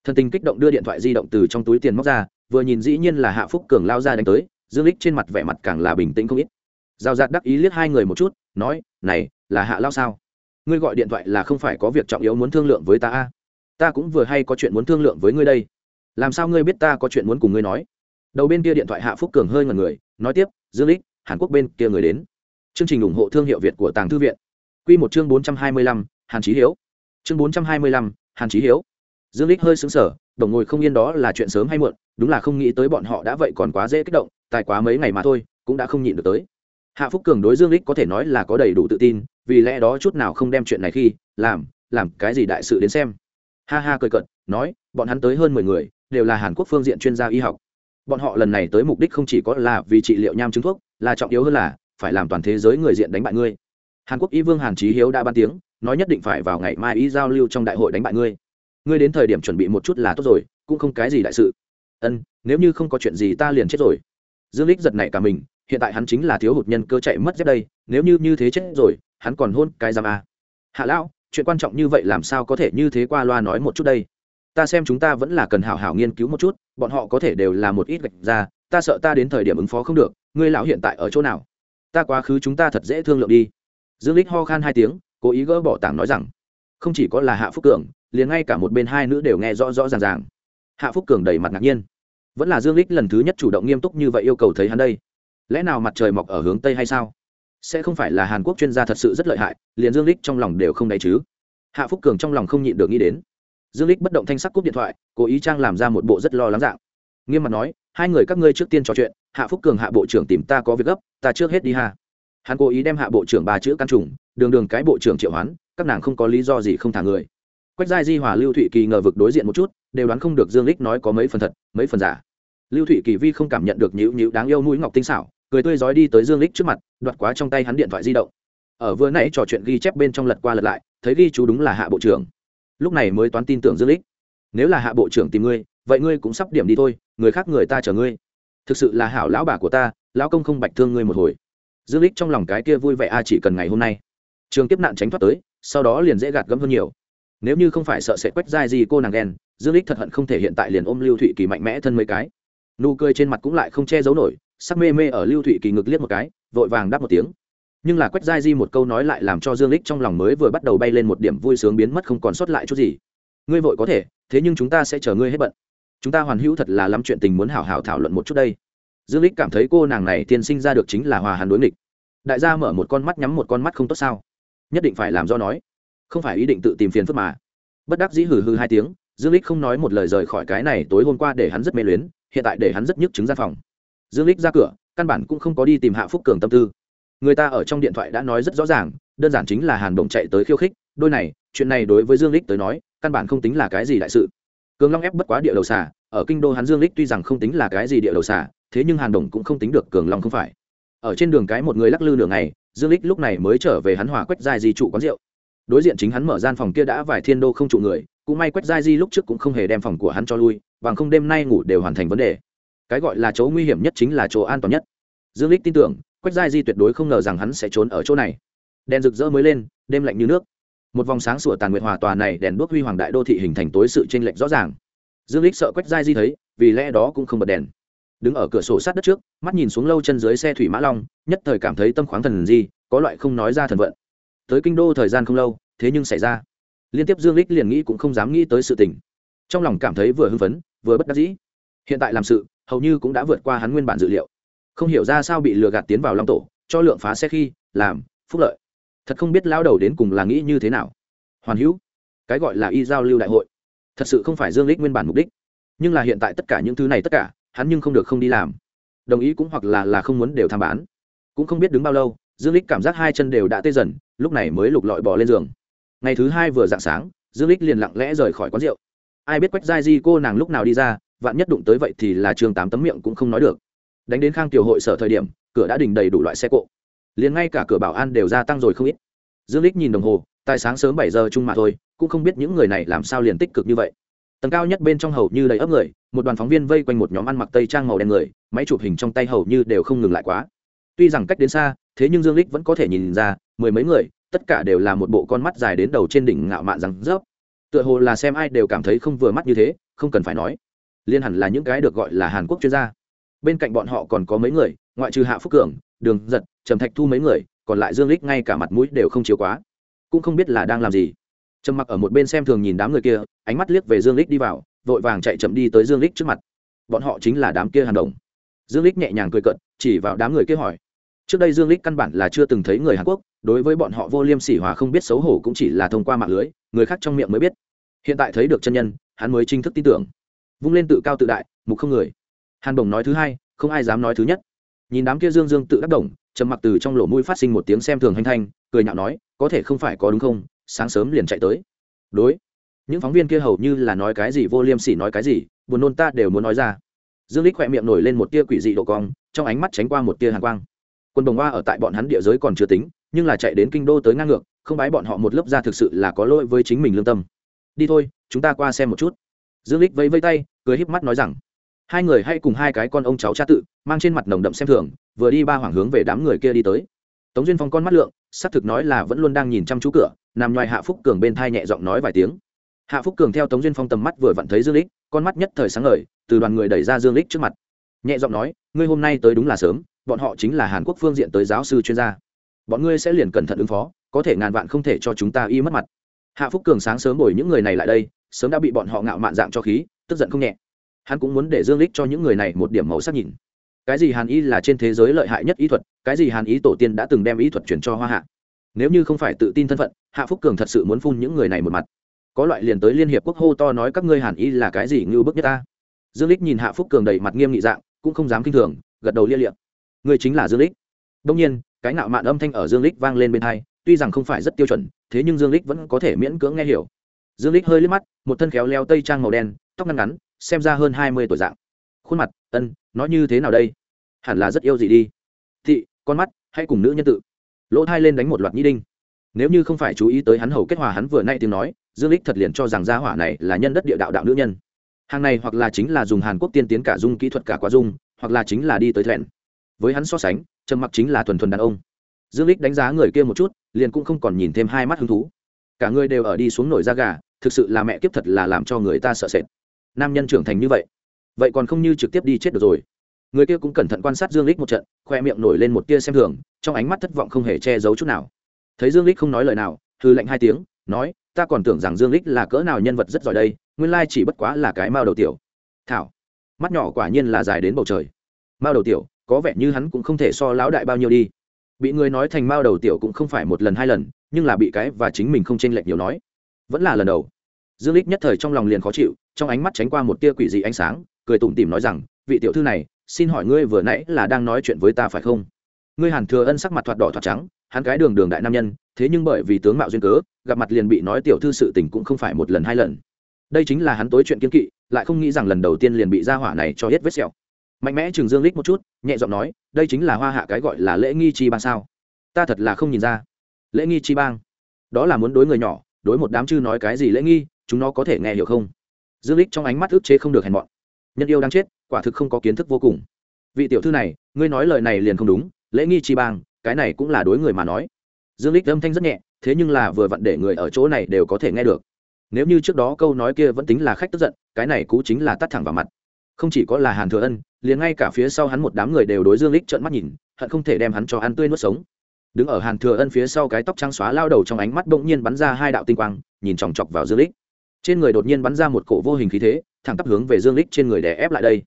Thân tình kích động đưa điện thoại di động từ trong túi tiền móc ra, vừa nhìn dĩ nhiên là hạ phúc cường lao ra đánh tới dương lích trên mặt vẻ mặt càng là bình tĩnh không ít. Giao giạt đắc ý liếc hai người một chút nói này là hạ lao sao? Ngươi gọi điện thoại là không phải có việc trọng yếu muốn thương lượng với ta a? Ta cũng vừa hay có chuyện muốn thương lượng với ngươi đây. Làm sao ngươi biết ta có chuyện muốn cùng ngươi nói? Đầu bên kia điện thoại hạ phúc cường hơi ngần người nói tiếp dương lích hàn quốc bên kia người đến. Chương trình ủng hộ thương hiệu việt của tàng thư viện. Quy một chương bốn trăm hai mươi lăm, hàn chí hiếu. Chương bốn trăm hai mươi lăm, hàn chí hiếu. Dương lích hơi sững sờ đồng ngồi không yên đó là chuyện sớm hay muộn đúng là không nghĩ tới bọn họ đã vậy còn quá dễ kích động tài quá mấy ngày mà thôi, cũng đã không nhịn được tới. Hạ phúc cường đối dương lích có thể nói là có đầy đủ tự tin, vì lẽ đó chút nào không đem chuyện này khi, làm làm cái gì đại sự đến xem. Ha ha cười cận nói, bọn hắn tới hơn mười người, đều là hàn quốc phương diện chuyên gia y học. Bọn họ lần này tới mục đích không chỉ có là vì trị liệu nham chứng thuốc, là trọng yếu hơn là, phải làm toàn thế giới người diện đánh bại ngươi. Hàn quốc y vương hàn trí hiếu đã ban tiếng, nói nhất định phải vào ngày mai y giao lưu trong đại hội đánh bại ngươi. Ngươi đến thời điểm chuẩn bị một chút là tốt rồi, cũng không cái gì đại sự. Ân, nếu như không có chuyện gì ta liền chết rồi dương lích giật nảy cả mình, hiện tại hắn chính là thiếu hụt nhân cơ chạy mất dép đây, nếu như như thế chết rồi, hắn còn hôn cái giam à. hạ lão, chuyện quan trọng như vậy làm sao có thể như thế qua loa nói một chút đây? Ta xem chúng ta vẫn là cần hảo hảo nghiên cứu một chút, bọn họ có thể đều là một ít gạch ra, ta sợ ta đến thời điểm ứng phó không được, ngươi lão hiện tại ở chỗ nào? Ta quá khứ chúng ta thật dễ thương lượng đi. Dương lích ho khan hai tiếng, cố ý gỡ bỏ tảng nói rằng, không chỉ có là hạ phúc cường, liền ngay cả một bên hai nữ đều nghe rõ rõ ràng ràng. Hạ phúc cường đầy mặt ngạc nhiên vẫn là dương lích lần thứ nhất chủ động nghiêm túc như vậy yêu cầu thấy hắn đây. Lẽ nào mặt trời mọc ở hướng tây hay sao? Sẽ không phải là hàn quốc chuyên gia thật sự rất lợi hại, liền dương lích trong lòng đều không đáy chứ. Hạ phúc cường trong lòng không nhịn được nghĩ đến. Dương lích bất động thanh sắc cúp điện thoại, cố ý trang làm ra một bộ rất lo lắng dạng. Nghiêm mặt nói, hai người các ngươi trước tiên trò chuyện, hạ phúc cường hạ bộ trưởng tìm ta có việc gấp, ta trước hết đi ha. Hắn cố ý đem hạ bộ trưởng ba chữ căn trùng, đường đường cái bộ trưởng triệu hoán, các nàng không có lý do gì không thả người. Quách giai di hòa lưu thụy kỳ ngờ vực đối diện một chút, đều đoán không được dương lích nói có mấy phần thật, mấy phần giả lưu thụy kỳ vi không cảm nhận được nhữ nhữ đáng yêu mũi ngọc tinh xảo, cười tươi rói đi tới dương lích trước mặt, đoạt quá trong tay hắn điện thoại di động. Ở vừa nãy trò chuyện ghi chép bên trong lật qua lật lại, thấy ghi chú đúng là hạ bộ trưởng. Lúc này mới toán tin tưởng dương lích. Nếu là hạ bộ trưởng tìm ngươi, vậy ngươi cũng sắp điểm đi thôi, người khác người ta chờ ngươi. Thực sự là hảo lão bà của ta, lão công không bạch thương ngươi một hồi. Dương lích trong lòng cái kia vui vẻ a chỉ cần ngày hôm nay. Trường tiếp nạn tránh thoát tới, sau đó liền dễ gạt gẫm hơn nhiều. Nếu như không phải sợ sẽ quách dai gì cô nàng ghen, dương lích thật hận không thể hiện tại liền ôm lưu thụy kỳ mạnh mẽ thân mấy cái nụ cười trên mặt cũng lại không che giấu nổi, sắc mê mê ở lưu thụy kỳ ngực liếc một cái, vội vàng đáp một tiếng. Nhưng là quách giai di một câu nói lại làm cho dương lích trong lòng mới vừa bắt đầu bay lên một điểm vui sướng biến mất không còn sót lại chút gì. Ngươi vội có thể, thế nhưng chúng ta sẽ chờ ngươi hết bận. Chúng ta hoàn hữu thật là lắm chuyện tình muốn hảo hảo thảo luận một chút đây. Dương lích cảm thấy cô nàng này tiên sinh ra được chính là hòa hàn đối nghịch. Đại gia mở một con mắt nhắm một con mắt không tốt sao? Nhất định phải làm do nói. Không phải ý định tự tìm phiền phức mà. Bất đắc dĩ hừ hừ hai tiếng, dương lích không nói một lời rời khỏi cái này tối hôm qua để hắn rất mê luyến hiện tại để hắn rất nhức chứng gian phòng. Dương lích ra cửa, căn bản cũng không có đi tìm hạ phúc cường tâm tư. Người ta ở trong điện thoại đã nói rất rõ ràng, đơn giản chính là hàn đồng chạy tới khiêu khích, đôi này, chuyện này đối với dương lích tới nói, căn bản không tính là cái gì đại sự. Cường long ép bất quá địa đầu xả ở kinh đô hắn dương lích tuy rằng không tính là cái gì địa đầu xả thế nhưng hàn đồng cũng không tính được cường long không phải. Ở trên đường cái một người lắc lư nửa ngày, dương lích lúc này mới trở về hắn hòa quách giai di trụ quán rượu. Đối diện chính hắn mở gian phòng kia đã vài thiên đô không trụ người, cũng may quách giai di lúc trước cũng không hề đem phòng của hắn cho lui bằng không đêm nay ngủ đều hoàn thành vấn đề. Cái gọi là chỗ nguy hiểm nhất chính là chỗ an toàn nhất. Dương lích tin tưởng, quách giai di tuyệt đối không ngờ rằng hắn sẽ trốn ở chỗ này. Đèn rực rỡ mới lên, đêm lạnh như nước. Một vòng sáng sủa tàn nguyệt hòa tòa này đèn đuốc huy hoàng đại đô thị hình thành tối sự chênh lệch rõ ràng. Dương lích sợ quách giai di thấy, vì lẽ đó cũng không bật đèn. Đứng ở cửa sổ sát đất trước, mắt nhìn xuống lâu chân dưới xe thủy mã long, nhất thời cảm thấy tâm khoáng thần gì, có loại không nói ra thần vận. Tới kinh đô thời gian không lâu, thế nhưng xảy ra. Liên tiếp dương lích liền nghĩ cũng không dám nghĩ tới sự tình. Trong lòng cảm thấy vừa hưng phấn vừa bất đắc dĩ. Hiện tại làm sự, hầu như cũng đã vượt qua hắn nguyên bản dự liệu. Không hiểu ra sao bị lừa gạt tiến vào long tổ, cho lượng phá xe khi, làm, phúc lợi. Thật không biết lao đầu đến cùng là nghĩ như thế nào. Hoàn hữu, cái gọi là y giao lưu đại hội, thật sự không phải dương lích nguyên bản mục đích. Nhưng là hiện tại tất cả những thứ này tất cả, hắn nhưng không được không đi làm. Đồng ý cũng hoặc là là không muốn đều tham bán. Cũng không biết đứng bao lâu, dương lích cảm giác hai chân đều đã tê dần, lúc này mới lục lọi bỏ lên giường. Ngày thứ hai vừa dạng sáng, dương lích liền lặng lẽ rời khỏi quán rượu ai biết quách giai di cô nàng lúc nào đi ra, vạn nhất đụng tới vậy thì là trường tám tấm miệng cũng không nói được. Đánh đến khang tiểu hội sở thời điểm, cửa đã đình đầy đủ loại xe cộ. Liền ngay cả cửa bảo an đều gia tăng rồi không ít. Dương lích nhìn đồng hồ, tại sáng sớm bảy giờ chung mà thôi, cũng không biết những người này làm sao liền tích cực như vậy. Tầng cao nhất bên trong hầu như đầy ấp người, một đoàn phóng viên vây quanh một nhóm ăn mặc tây trang màu đen người, máy chụp hình trong tay hầu như đều không ngừng lại quá. Tuy rằng cách đến xa, thế nhưng dương lích vẫn có thể nhìn ra, mười mấy người, tất cả đều là một bộ con mắt dài đến đầu trên đỉnh ngạo mạn rằng rớp tựa hồ là xem ai đều cảm thấy không vừa mắt như thế, không cần phải nói. Liên hẳn là những cái được gọi là hàn quốc chuyên gia. Bên cạnh bọn họ còn có mấy người, ngoại trừ hạ phúc cường, đường giật, trầm thạch thu mấy người, còn lại dương lích ngay cả mặt mũi đều không chiếu quá. Cũng không biết là đang làm gì. Trầm mặc ở một bên xem thường nhìn đám người kia, ánh mắt liếc về dương lích đi vào, vội vàng chạy chậm đi tới dương lích trước mặt. Bọn họ chính là đám kia hàn đồng. Dương lích nhẹ nhàng cười cận chỉ vào đám người kia hỏi trước đây dương lích căn bản là chưa từng thấy người hàn quốc, đối với bọn họ vô liêm sỉ hòa không biết xấu hổ cũng chỉ là thông qua mạng lưới, người khác trong miệng mới biết. Hiện tại thấy được chân nhân, hắn mới chính thức tin tưởng. Vung lên tự cao tự đại, mục không người. Hàn đồng nói thứ hai, không ai dám nói thứ nhất. Nhìn đám kia dương dương tự đắc đồng, trầm mặc từ trong lỗ mũi phát sinh một tiếng xem thường hành thanh, cười nhạo nói, có thể không phải có đúng không, sáng sớm liền chạy tới. Đối. Những phóng viên kia hầu như là nói cái gì vô liêm sỉ nói cái gì, buồn nôn ta đều muốn nói ra. Dương lích khỏe miệng nổi lên một tia quỷ dị độ cong, trong ánh mắt tránh qua một tia hàn quang quân đồng hoa ở tại bọn hắn địa giới còn chưa tính, nhưng là chạy đến kinh đô tới ngang ngược, không bái bọn họ một lớp ra thực sự là có lỗi với chính mình lương tâm. Đi thôi, chúng ta qua xem một chút. Dương lích vẫy vây tay, cười híp mắt nói rằng, hai người hay cùng hai cái con ông cháu cha tự, mang trên mặt nồng đậm xem thường, vừa đi ba hoàng hướng về đám người kia đi tới. Tống duyên phong con mắt lượng, xác thực nói là vẫn luôn đang nhìn chăm chú cửa, nằm ngoài hạ phúc cường bên thai nhẹ giọng nói vài tiếng. Hạ phúc cường theo tống duyên phong tầm mắt vừa vặn thấy dương lích con mắt nhất thời sáng ngời, từ đoàn người đẩy ra dương lích trước mặt. Nhẹ giọng nói, ngươi hôm nay tới đúng là sớm bọn họ chính là hàn quốc phương diện tới giáo sư chuyên gia. Bọn ngươi sẽ liền cẩn thận ứng phó, có thể ngàn vạn không thể cho chúng ta y mất mặt. Hạ phúc cường sáng sớm đổi những người này lại đây, sớm đã bị bọn họ ngạo mạn dạng cho khí, tức giận không nhẹ. Hắn cũng muốn để dương lích cho những người này một điểm màu sắc nhìn. Cái gì hàn y là trên thế giới lợi hại nhất y thuật, cái gì hàn ý tổ tiên đã từng đem y thuật chuyển cho hoa hạ. Nếu như không phải tự tin thân phận, hạ phúc cường thật sự muốn phun những người này một mặt. Có loại liền tới liên hiệp quốc hô to nói các ngươi hàn y là cái gì ngưu bức nhất ta. Dương lích nhìn hạ phúc cường đầy mặt nghiêm nghị dạng, cũng không dám kinh thường, gật đầu lia liệm người chính là dương lích. Đông nhiên, cái nạo mạn âm thanh ở dương lích vang lên bên hai, tuy rằng không phải rất tiêu chuẩn, thế nhưng dương lích vẫn có thể miễn cưỡng nghe hiểu. Dương lích hơi liếc mắt, một thân khéo leo tây trang màu đen, tóc ngắn ngắn, xem ra hơn hai mươi tuổi dạng. Khuôn mặt, ân nói như thế nào đây? Hẳn là rất yêu gì đi. Thị, con mắt hay cùng nữ nhân tự. Lỗ thai lên đánh một loạt nhĩ đinh. Nếu như không phải chú ý tới hắn hầu kết hòa hắn vừa nay tiếng nói, dương lích thật liền cho rằng gia hỏa này là nhân đất địa đạo đạo nữ nhân. Hàng này hoặc là chính là dùng hàn quốc tiên tiến cả dung kỹ thuật cả quá dung, hoặc là chính là đi tới thẹn với hắn so sánh, trầm mặc chính là thuần thuần đàn ông. Dương lích đánh giá người kia một chút, liền cũng không còn nhìn thêm hai mắt hứng thú. Cả người đều ở đi xuống nổi da gà, thực sự là mẹ kiếp thật là làm cho người ta sợ sệt. Nam nhân trưởng thành như vậy vậy còn không như trực tiếp đi chết được rồi. Người kia cũng cẩn thận quan sát dương lích một trận, khoe miệng nổi lên một tia xem thường, trong ánh mắt thất vọng không hề che giấu chút nào. Thấy dương lích không nói lời nào hư lệnh hai tiếng, nói, ta còn tưởng rằng dương lích là cỡ nào nhân vật rất giỏi đây, nguyên lai chỉ bất quá là cái mao đầu tiểu. Thảo, mắt nhỏ quả nhiên là dài đến bầu trời. Mao đầu tiểu có vẻ như hắn cũng không thể so lão đại bao nhiêu đi. Bị người nói thành mao đầu tiểu cũng không phải một lần hai lần, nhưng là bị cái và chính mình không chênh lệch nhiều nói. Vẫn là lần đầu. Dương lích nhất thời trong lòng liền khó chịu, trong ánh mắt tránh qua một tia quỷ dị ánh sáng, cười tủm tỉm nói rằng, vị tiểu thư này, xin hỏi ngươi vừa nãy là đang nói chuyện với ta phải không? Ngươi hàn thừa ân sắc mặt thoạt đỏ thoạt trắng, hắn cái đường đường đại nam nhân, thế nhưng bởi vì tướng mạo duyên cớ, gặp mặt liền bị nói tiểu thư sự tình cũng không phải một lần hai lần. Đây chính là hắn tối chuyện kiên kỵ, lại không nghĩ rằng lần đầu tiên liền bị gia hỏa này cho hết vết sẹo mạnh mẽ trường dương lích một chút, nhẹ giọng nói, đây chính là hoa hạ cái gọi là lễ nghi chi bang sao? Ta thật là không nhìn ra. Lễ nghi chi bang? Đó là muốn đối người nhỏ, đối một đám chư nói cái gì lễ nghi, chúng nó có thể nghe hiểu không? Dương lích trong ánh mắt ức chế không được hèn mọn. Nhân yêu đang chết, quả thực không có kiến thức vô cùng. Vị tiểu thư này, ngươi nói lời này liền không đúng, lễ nghi chi bang, cái này cũng là đối người mà nói. Dương lích âm thanh rất nhẹ, thế nhưng là vừa vặn để người ở chỗ này đều có thể nghe được. Nếu như trước đó câu nói kia vẫn tính là khách tức giận, cái này cũ chính là tắt thẳng vào mặt không chỉ có là hàn thừa ân, liền ngay cả phía sau hắn một đám người đều đối dương lích trợn mắt nhìn, hận không thể đem hắn cho ăn tươi nuốt sống. Đứng ở hàn thừa ân phía sau cái tóc trắng xóa lao đầu trong ánh mắt bỗng nhiên bắn ra hai đạo tinh quang, nhìn chòng chọc vào dương lích trên người đột nhiên bắn ra một cổ vô hình khí thế, thẳng tắp hướng về dương lích trên người đè ép lại đây.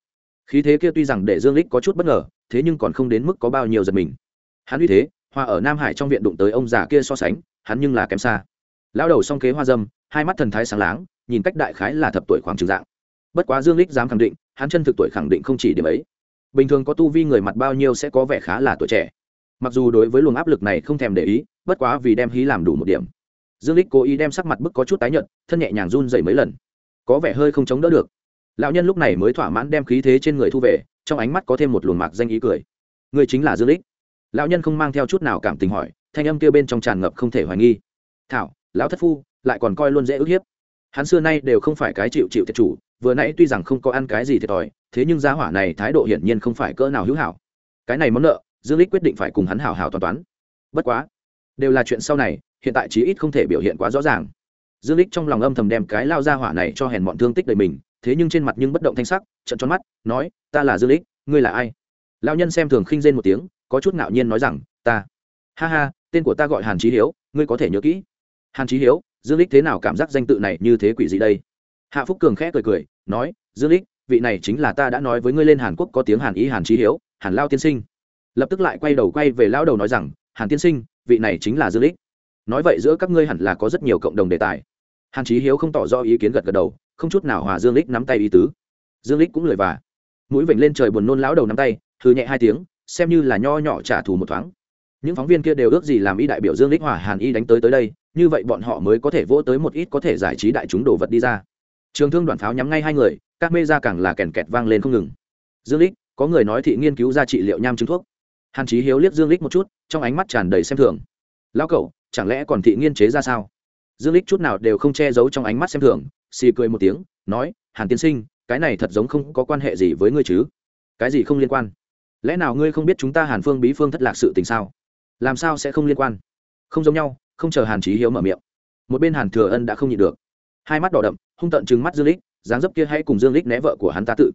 Khí thế kia tuy rằng để dương lích có chút bất ngờ, thế nhưng còn không đến mức có bao nhiêu giật mình. Hắn uy thế hoa ở nam hải trong viện đụng tới ông già kia so sánh, hắn nhưng là kém xa. Lao đầu song kế hoa dâm, hai mắt thần thái sáng láng, nhìn cách đại khái là thập tuổi khoảng trường dạng. Bất quá dương lích dám khẳng định hắn chân thực tuổi khẳng định không chỉ điểm ấy. Bình thường có tu vi người mặt bao nhiêu sẽ có vẻ khá là tuổi trẻ. Mặc dù đối với luồng áp lực này không thèm để ý, bất quá vì đem hí làm đủ một điểm. Dương lích cố ý đem sắc mặt bức có chút tái nhợt, thân nhẹ nhàng run rẩy mấy lần. Có vẻ hơi không chống đỡ được. Lão nhân lúc này mới thỏa mãn đem khí thế trên người thu về, trong ánh mắt có thêm một luồng mạc danh ý cười. Người chính là dương lích lão nhân không mang theo chút nào cảm tình hỏi, thanh âm kia bên trong tràn ngập không thể hoài nghi. Thảo, lão thất phu, lại còn coi luôn dễ ức hiếp hắn xưa nay đều không phải cái chịu chịu thiệt chủ, vừa nãy tuy rằng không có ăn cái gì thiệt thòi, thế nhưng giá hỏa này thái độ hiển nhiên không phải cỡ nào hữu hảo. Cái này món nợ, dương lích quyết định phải cùng hắn hảo hảo toàn toán. Bất quá, đều là chuyện sau này, hiện tại chí ít không thể biểu hiện quá rõ ràng. Dương lích trong lòng âm thầm đem cái lao ra hỏa này cho hèn bọn thương tích đời mình, thế nhưng trên mặt nhưng bất động thanh sắc trận tròn mắt, nói, ta là dương lích ngươi là ai? Lao nhân xem thường khinh rên một tiếng, có chút ngạo nhiên nói rằng, ta. Ha ha, tên của ta gọi hàn trí hiếu, ngươi có thể nhớ kỹ. Hàn trí hiếu dương lích thế nào cảm giác danh tự này như thế quỷ gì đây? Hạ phúc cường khẽ cười cười, nói, dương lích, vị này chính là ta đã nói với ngươi lên hàn quốc có tiếng hàn ý hàn trí hiếu, hàn lao tiên sinh. Lập tức lại quay đầu quay về lão đầu nói rằng, hàn tiên sinh, vị này chính là dương lích. Nói vậy giữa các ngươi hẳn là có rất nhiều cộng đồng đề tài. Hàn trí hiếu không tỏ rõ ý kiến gật gật đầu, không chút nào hòa dương lích nắm tay ý tứ. Dương lích cũng lời và mũi vểnh lên trời buồn nôn lão đầu nắm tay thư nhẹ hai tiếng, xem như là nho nhỏ trả thù một thoáng những phóng viên kia đều ước gì làm y đại biểu dương lích hỏa hàn y đánh tới tới đây, như vậy bọn họ mới có thể vỗ tới một ít có thể giải trí đại chúng đồ vật đi ra. Trường thương đoàn pháo nhắm ngay hai người, các mê ra càng là kèn kẹt vang lên không ngừng. Dương lích, có người nói thị nghiên cứu ra trị liệu nham chứng thuốc. Hàn chí hiếu liếc dương lích một chút, trong ánh mắt tràn đầy xem thường. Lão cậu, chẳng lẽ còn thị nghiên chế ra sao? Dương lích chút nào đều không che giấu trong ánh mắt xem thường, xì cười một tiếng, nói, hàn tiên sinh, cái này thật giống không có quan hệ gì với ngươi chứ? Cái gì không liên quan? Lẽ nào ngươi không biết chúng ta hàn phương bí phương thất lạc sự tình sao? Làm sao sẽ không liên quan? Không giống nhau, không chờ hàn chí hiếu mở miệng. Một bên hàn thừa ân đã không nhịn được. Hai mắt đỏ đậm, hung tận trừng mắt dương lích, dáng dấp kia hay cùng dương lích né vợ của hắn ta tự.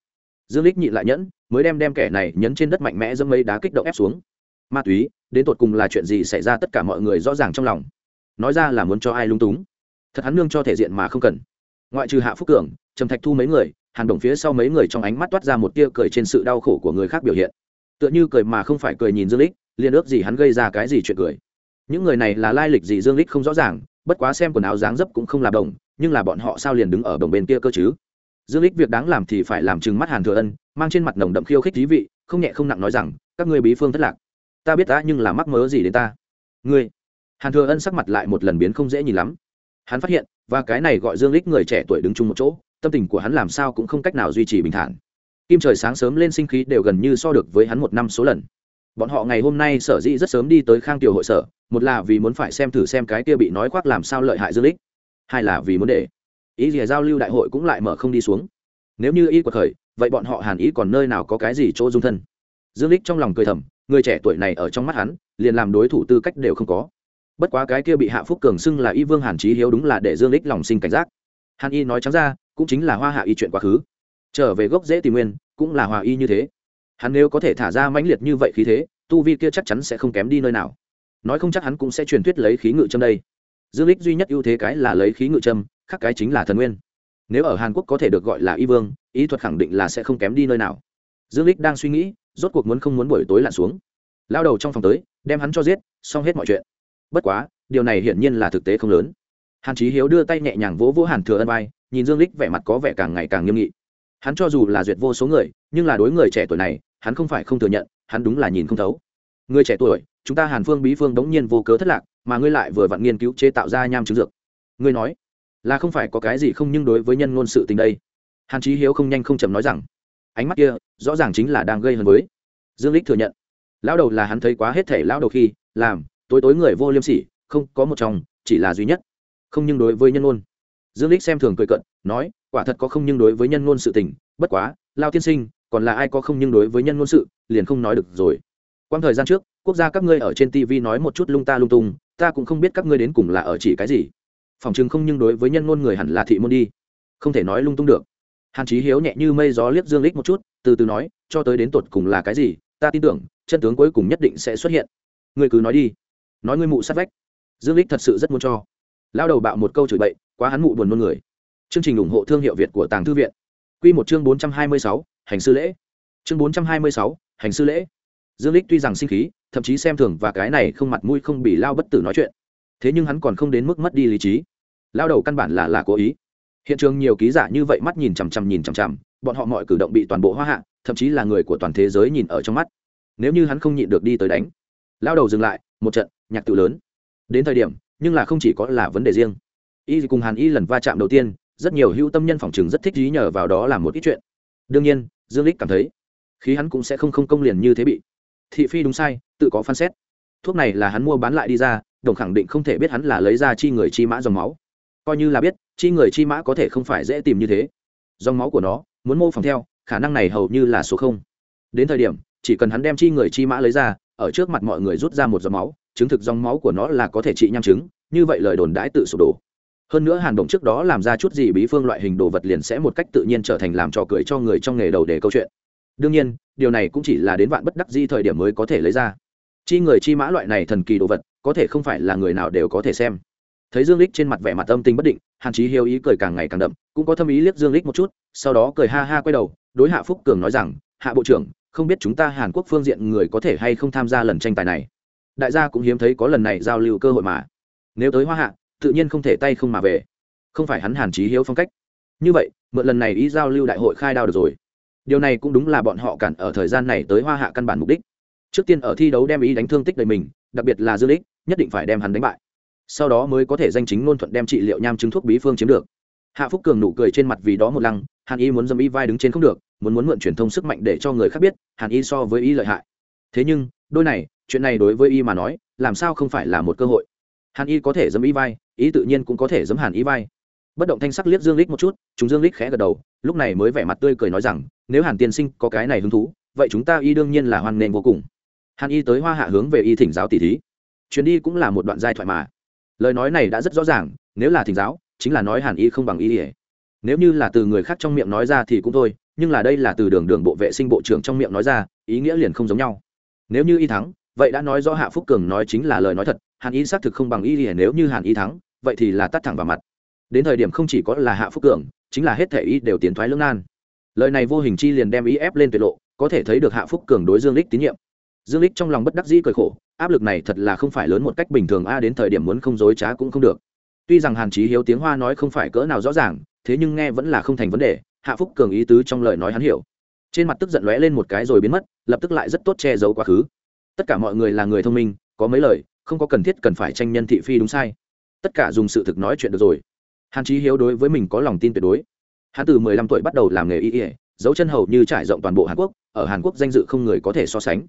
Dương lích nhịn lại nhẫn, mới đem đem kẻ này nhấn trên đất mạnh mẽ dâm mấy đá kích động ép xuống. Ma túy, đến tột cùng là chuyện gì xảy ra tất cả mọi người rõ ràng trong lòng. Nói ra là muốn cho ai lung túng. Thật hắn nương cho thể diện mà không cần. Ngoại trừ hạ phúc cường, trầm thạch thu mấy người, hàn đồng phía sau mấy người trong ánh mắt toát ra một tia cười trên sự đau khổ của người khác biểu hiện. Tựa như cười mà không phải cười nhìn dương lích liền ước gì hắn gây ra cái gì chuyện cười. Những người này là lai lịch gì dương lích không rõ ràng, bất quá xem quần áo dáng dấp cũng không là đồng, nhưng là bọn họ sao liền đứng ở đồng bên kia cơ chứ? Dương lích việc đáng làm thì phải làm chừng mắt hàn thừa ân, mang trên mặt nồng đậm khiêu khích thí vị, không nhẹ không nặng nói rằng, các ngươi bí phương thất lạc. Ta biết đã nhưng là mắc mớ gì đến ta? Ngươi? Hàn thừa ân sắc mặt lại một lần biến không dễ nhìn lắm. Hắn phát hiện, và cái này gọi dương lích người trẻ tuổi đứng chung một chỗ, tâm tình của hắn làm sao cũng không cách nào duy trì bình thản. Kim trời sáng sớm lên sinh khí đều gần như so được với hắn một năm số lần bọn họ ngày hôm nay sở dĩ rất sớm đi tới khang tiểu hội sở, một là vì muốn phải xem thử xem cái kia bị nói khoác làm sao lợi hại dương lích, hai là vì muốn để ý gì giao lưu đại hội cũng lại mở không đi xuống. Nếu như y quật khởi, vậy bọn họ hàn ý còn nơi nào có cái gì chỗ dung thân? Dương lích trong lòng cười thầm, người trẻ tuổi này ở trong mắt hắn, liền làm đối thủ tư cách đều không có. Bất quá cái kia bị hạ phúc cường xưng là y vương hàn trí hiếu đúng là để dương lích lòng sinh cảnh giác. Hàn y nói trắng ra, cũng chính là hoa hạ y chuyện quá khứ. Trở về gốc dễ tìm nguyên, cũng là hòa y như thế hắn nếu có thể thả ra mãnh liệt như vậy khí thế, tu vi kia chắc chắn sẽ không kém đi nơi nào. Nói không chắc hắn cũng sẽ truyền thuyết lấy khí ngự châm đây. Dương lích duy nhất ưu thế cái là lấy khí ngự châm, khác cái chính là thần nguyên. Nếu ở hàn quốc có thể được gọi là y vương ý thuật khẳng định là sẽ không kém đi nơi nào. Dương lích đang suy nghĩ, rốt cuộc muốn không muốn buổi tối lặn xuống. Lao đầu trong phòng tới, đem hắn cho giết, xong hết mọi chuyện. Bất quá, điều này hiển nhiên là thực tế không lớn. Hàn chí hiếu đưa tay nhẹ nhàng vỗ vỗ hàn thừa ân vai, nhìn dương lích vẻ mặt có vẻ càng ngày càng nghiêm nghị. Hắn cho dù là duyệt vô số người, nhưng là đối người trẻ tuổi này hắn không phải không thừa nhận, hắn đúng là nhìn không thấu. Người trẻ tuổi, chúng ta hàn phương bí phương đống nhiên vô cớ thất lạc, mà ngươi lại vừa vặn nghiên cứu chế tạo ra nham chứng dược. Ngươi nói, là không phải có cái gì không nhưng đối với nhân ngôn sự tình đây. Hàn chí hiếu không nhanh không chậm nói rằng, ánh mắt kia, rõ ràng chính là đang gây hấn với. Dương lích thừa nhận, lão đầu là hắn thấy quá hết thể lão đầu khi, làm, tối tối người vô liêm sỉ, không có một chồng chỉ là duy nhất. Không nhưng đối với nhân ngôn. Dương lích xem thường cười cận nói, quả thật có không nhưng đối với nhân ngôn sự tình, bất quá lao tiên sinh còn là ai có không nhưng đối với nhân ngôn sự liền không nói được rồi. Quang thời gian trước quốc gia các ngươi ở trên tv nói một chút lung ta lung tung ta cũng không biết các ngươi đến cùng là ở chỉ cái gì. Phòng chừng không nhưng đối với nhân ngôn người hẳn là thị môn đi. Không thể nói lung tung được. Hàn chí hiếu nhẹ như mây gió liếc dương lích một chút từ từ nói cho tới đến tột cùng là cái gì ta tin tưởng chân tướng cuối cùng nhất định sẽ xuất hiện. Ngươi cứ nói đi. Nói ngươi mụ sát vách. Dương lích thật sự rất muốn cho. Lao đầu bạo một câu chửi bậy quá hắn mụ buồn nôn người. Chương trình ủng hộ thương hiệu việt của tàng thư viện. Quy một chương 426, hành sư lễ. Chương 426, hành sư lễ. Dương lích tuy rằng sinh khí thậm chí xem thường và cái này không mặt mũi không bị lao bất tử nói chuyện. Thế nhưng hắn còn không đến mức mất đi lý trí. Lao đầu căn bản là là cố ý. Hiện trường nhiều ký giả như vậy mắt nhìn chằm chằm nhìn chằm chằm bọn họ mọi cử động bị toàn bộ hoa hạ thậm chí là người của toàn thế giới nhìn ở trong mắt. Nếu như hắn không nhịn được đi tới đánh lao đầu dừng lại một trận nhạc tự lớn. Đến thời điểm nhưng là không chỉ có là vấn đề riêng. Y cùng hàn y lần va chạm đầu tiên rất nhiều hữu tâm nhân phòng chừng rất thích ý nhờ vào đó làm một ít chuyện. Đương nhiên dương lích cảm thấy, khí hắn cũng sẽ không không công liền như thế bị. Thị phi đúng sai, tự có phán xét. Thuốc này là hắn mua bán lại đi ra, đồng khẳng định không thể biết hắn là lấy ra chi người chi mã dòng máu. Coi như là biết, chi người chi mã có thể không phải dễ tìm như thế. Dòng máu của nó, muốn mô phỏng theo, khả năng này hầu như là số không. Đến thời điểm, chỉ cần hắn đem chi người chi mã lấy ra, ở trước mặt mọi người rút ra một giọt máu, chứng thực dòng máu của nó là có thể trị nham chứng, như vậy lời đồn đãi tự sụp đổ hơn nữa hàn động trước đó làm ra chút gì bí phương loại hình đồ vật liền sẽ một cách tự nhiên trở thành làm trò cười cho người trong nghề đầu để câu chuyện. Đương nhiên, điều này cũng chỉ là đến vạn bất đắc di thời điểm mới có thể lấy ra. Chi người chi mã loại này thần kỳ đồ vật, có thể không phải là người nào đều có thể xem. Thấy dương lích trên mặt vẻ mặt âm tình bất định, hàn chí hiếu ý cười càng ngày càng đậm, cũng có thâm ý liếc dương lích một chút, sau đó cười ha ha quay đầu, đối hạ phúc cường nói rằng, hạ bộ trưởng, không biết chúng ta hàn quốc phương diện người có thể hay không tham gia lần tranh tài này? Đại gia cũng hiếm thấy có lần này giao lưu cơ hội mà. Nếu tới hoa hạ tự nhiên không thể tay không mà về. Không phải hắn hàn chí hiếu phong cách. Như vậy, mượn lần này ý giao lưu đại hội khai đao được rồi. Điều này cũng đúng là bọn họ cản ở thời gian này tới hoa hạ căn bản mục đích. Trước tiên ở thi đấu đem ý đánh thương tích đầy mình, đặc biệt là dương lích, nhất định phải đem hắn đánh bại. Sau đó mới có thể danh chính ngôn thuận đem trị liệu nham chứng thuốc bí phương chiếm được. Hạ phúc cường nụ cười trên mặt vì đó một lăng, hàn y muốn dâm y vai đứng trên không được, muốn muốn mượn truyền thông sức mạnh để cho người khác biết, hàn y so với y lợi hại. Thế nhưng, đôi này, chuyện này đối với y mà nói, làm sao không phải là một cơ hội? Hàn y có thể dâm y vai ý tự nhiên cũng có thể giấm hàn ý vai. Bất động thanh sắc liếc dương lích một chút, chúng dương lích khẽ gật đầu, lúc này mới vẻ mặt tươi cười nói rằng, nếu hàn tiên sinh có cái này hứng thú, vậy chúng ta y đương nhiên là hoan nghênh vô cùng. Hàn y tới hoa hạ hướng về y thỉnh giáo tỷ thí. Chuyến đi cũng là một đoạn giai thoại mà. Lời nói này đã rất rõ ràng, nếu là thỉnh giáo, chính là nói hàn y không bằng y ỉa nếu như là từ người khác trong miệng nói ra thì cũng thôi, nhưng là đây là từ đường đường bộ vệ sinh bộ trưởng trong miệng nói ra, ý nghĩa liền không giống nhau. Nếu như y thắng, vậy đã nói rõ hạ phúc cường nói chính là lời nói thật, hàn y xác thực không bằng y ỉa nếu như hàn y thắng vậy thì là tắt thẳng vào mặt. Đến thời điểm không chỉ có là hạ phúc cường, chính là hết thể y đều tiến thoái lưỡng nan. Lời này vô hình chi liền đem ý ép lên tuyệt lộ, có thể thấy được hạ phúc cường đối dương lích tín nhiệm. Dương lích trong lòng bất đắc dĩ cười khổ, áp lực này thật là không phải lớn một cách bình thường a, đến thời điểm muốn không dối trá cũng không được. Tuy rằng hàn chí hiếu tiếng hoa nói không phải cỡ nào rõ ràng, thế nhưng nghe vẫn là không thành vấn đề, hạ phúc cường ý tứ trong lời nói hắn hiểu. Trên mặt tức giận lóe lên một cái rồi biến mất, lập tức lại rất tốt che giấu quá khứ. Tất cả mọi người là người thông minh, có mấy lời, không có cần thiết cần phải tranh nhân thị phi đúng sai tất cả dùng sự thực nói chuyện được rồi. Hàn chí hiếu đối với mình có lòng tin tuyệt đối. Hắn từ mười lăm tuổi bắt đầu làm nghề y ỉa dấu chân hầu như trải rộng toàn bộ hàn quốc, ở hàn quốc danh dự không người có thể so sánh.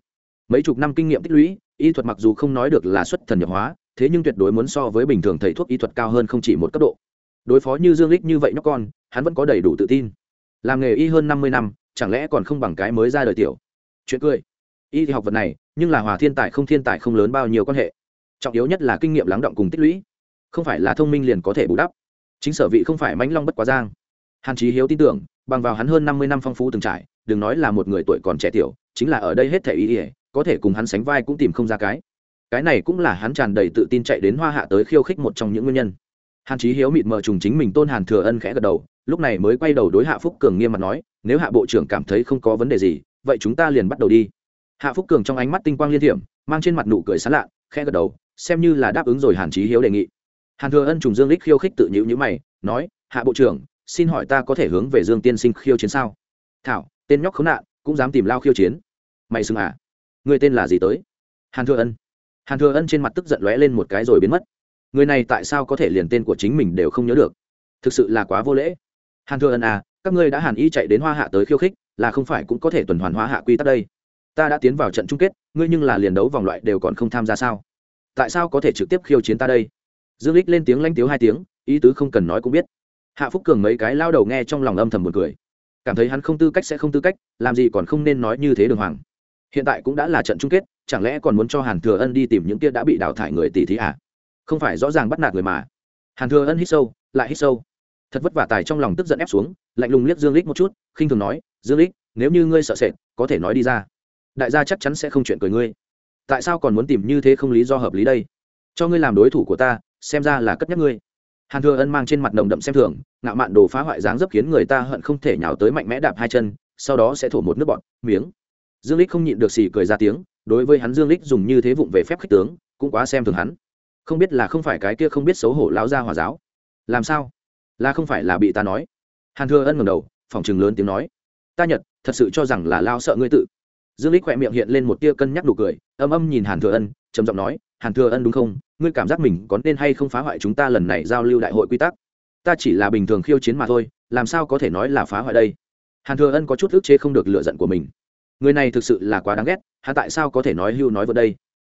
Mấy chục năm kinh nghiệm tích lũy, y thuật mặc dù không nói được là xuất thần nhập hóa, thế nhưng tuyệt đối muốn so với bình thường thầy thuốc y thuật cao hơn không chỉ một cấp độ. Đối phó như dương lích như vậy nhóc con, hắn vẫn có đầy đủ tự tin. Làm nghề y hơn năm mươi năm, chẳng lẽ còn không bằng cái mới ra đời tiểu? Chuyện cười. Y thì học vật này, nhưng là hòa thiên tài không thiên tài không lớn bao nhiêu quan hệ. Trọng yếu nhất là kinh nghiệm lắng động cùng tích lũy không phải là thông minh liền có thể bù đắp. Chính sở vị không phải mãnh long bất quá giang. Hàn chí hiếu tin tưởng, bằng vào hắn hơn năm mươi năm phong phú từng trải, đừng nói là một người tuổi còn trẻ tiểu, chính là ở đây hết thể ý ỉa có thể cùng hắn sánh vai cũng tìm không ra cái. Cái này cũng là hắn tràn đầy tự tin chạy đến hoa hạ tới khiêu khích một trong những nguyên nhân. Hàn chí hiếu mịt mờ trùng chính mình tôn hàn thừa ân khẽ gật đầu, lúc này mới quay đầu đối hạ phúc cường nghiêm mặt nói, nếu hạ bộ trưởng cảm thấy không có vấn đề gì, vậy chúng ta liền bắt đầu đi. Hạ phúc cường trong ánh mắt tinh quang liên thiểm, mang trên mặt nụ cười sán lạ, khẽ gật đầu, xem như là đáp ứng rồi hàn chí hiếu đề nghị hàn thừa ân trùng dương lích khiêu khích tự nhữ nhữ mày, nói, hạ bộ trưởng, xin hỏi ta có thể hướng về dương tiên sinh khiêu chiến sao? Thảo, tên nhóc khốn nạn, cũng dám tìm lao khiêu chiến. Mày xưng à? Người tên là gì tới? Hàn thừa ân. Hàn thừa ân trên mặt tức giận lóe lên một cái rồi biến mất. Người này tại sao có thể liền tên của chính mình đều không nhớ được? Thực sự là quá vô lễ. Hàn thừa ân à các ngươi đã hàn y chạy đến hoa hạ tới khiêu khích, là không phải cũng có thể tuần hoàn Hoa hạ quy tắc đây? Ta đã tiến vào trận chung kết, ngươi nhưng là liền đấu vòng loại đều còn không tham gia sao? Tại sao có thể trực tiếp khiêu chiến ta đây? Dương lích lên tiếng lanh tiếu hai tiếng, ý tứ không cần nói cũng biết. Hạ phúc cường mấy cái lao đầu nghe trong lòng âm thầm buồn cười. Cảm thấy hắn không tư cách sẽ không tư cách, làm gì còn không nên nói như thế đường hoàng. Hiện tại cũng đã là trận chung kết, chẳng lẽ còn muốn cho hàn thừa ân đi tìm những kia đã bị đào thải người tỷ thí à? Không phải rõ ràng bắt nạt người mà. Hàn thừa ân hít sâu, lại hít sâu. Thật vất vả tài trong lòng tức giận ép xuống, lạnh lùng liếc dương lích một chút, khinh thường nói, dương lích, nếu như ngươi sợ sệt, có thể nói đi ra. Đại gia chắc chắn sẽ không chuyện cười ngươi. Tại sao còn muốn tìm như thế không lý do hợp lý đây? Cho ngươi làm đối thủ của ta xem ra là cất nhắc ngươi. Hàn thừa ân mang trên mặt nồng đậm xem thường, ngạo mạn đồ phá hoại dáng dấp khiến người ta hận không thể nhào tới mạnh mẽ đạp hai chân, sau đó sẽ thổ một nước bọt, miếng. Dương lích không nhịn được xì cười ra tiếng, đối với hắn dương lích dùng như thế vụng về phép khích tướng, cũng quá xem thường hắn. Không biết là không phải cái kia không biết xấu hổ lão gia hòa giáo. Làm sao? Là không phải là bị ta nói? Hàn thừa ân ngẩng đầu, phòng trừng lớn tiếng nói. Ta nhật, thật sự cho rằng là lao sợ ngươi tự. Dương lích khỏe miệng hiện lên một tia cân nhắc đủ cười, âm âm nhìn hàn thừa ân, trầm giọng nói, hàn thừa ân đúng không? Ngươi cảm giác mình có nên hay không phá hoại chúng ta lần này giao lưu đại hội quy tắc? Ta chỉ là bình thường khiêu chiến mà thôi, làm sao có thể nói là phá hoại đây? Hàn thừa ân có chút ức chế không được lựa giận của mình. Người này thực sự là quá đáng ghét, hắn tại sao có thể nói hưu nói vợ đây?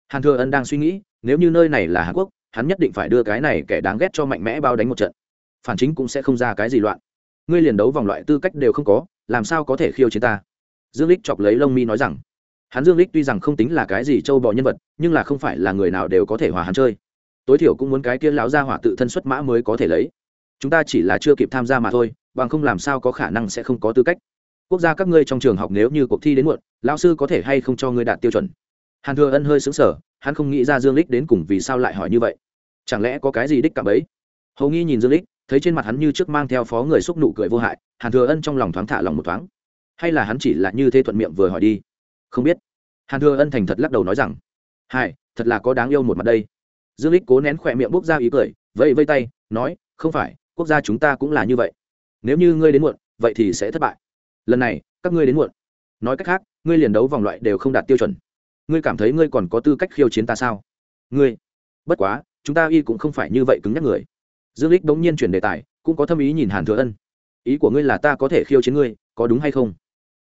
Hàn thừa ân đang suy nghĩ, nếu như nơi này là hàn quốc, hắn nhất định phải đưa cái này kẻ đáng ghét cho mạnh mẽ bao đánh một trận. Phản chính cũng sẽ không ra cái gì loạn. Ngươi liền đấu vòng loại tư cách đều không có, làm sao có thể khiêu chiến ta? Dương lích chọc lấy lông mi nói rằng hắn dương lích tuy rằng không tính là cái gì châu bò nhân vật, nhưng là không phải là người nào đều có thể hòa hắn chơi. Tối thiểu cũng muốn cái kia lão gia hỏa tự thân xuất mã mới có thể lấy. Chúng ta chỉ là chưa kịp tham gia mà thôi, bằng không làm sao có khả năng sẽ không có tư cách. Quốc gia các ngươi trong trường học nếu như cuộc thi đến muộn, lão sư có thể hay không cho ngươi đạt tiêu chuẩn? Hàn thừa ân hơi sững sờ, hắn không nghĩ ra dương lích đến cùng vì sao lại hỏi như vậy. Chẳng lẽ có cái gì đích cảm ấy? Hầu nghi nhìn dương lích thấy trên mặt hắn như trước mang theo phó người xúc nụ cười vô hại, hàn thừa ân trong lòng thoáng thả lòng một thoáng. Hay là hắn chỉ là như thế thuận miệng vừa hỏi đi? Không biết. Hàn thừa ân thành thật lắc đầu nói rằng hai thật là có đáng yêu một mặt đây. Dương lích cố nén khỏe miệng bốc ra ý cười, vẫy vây tay, nói, không phải, quốc gia chúng ta cũng là như vậy. Nếu như ngươi đến muộn, vậy thì sẽ thất bại. Lần này, các ngươi đến muộn. Nói cách khác, ngươi liền đấu vòng loại đều không đạt tiêu chuẩn. Ngươi cảm thấy ngươi còn có tư cách khiêu chiến ta sao? Ngươi, bất quá, chúng ta y cũng không phải như vậy cứng nhắc người. Dương lích đống nhiên chuyển đề tài, cũng có thâm ý nhìn hàn thừa ân. Ý của ngươi là ta có thể khiêu chiến ngươi, có đúng hay không?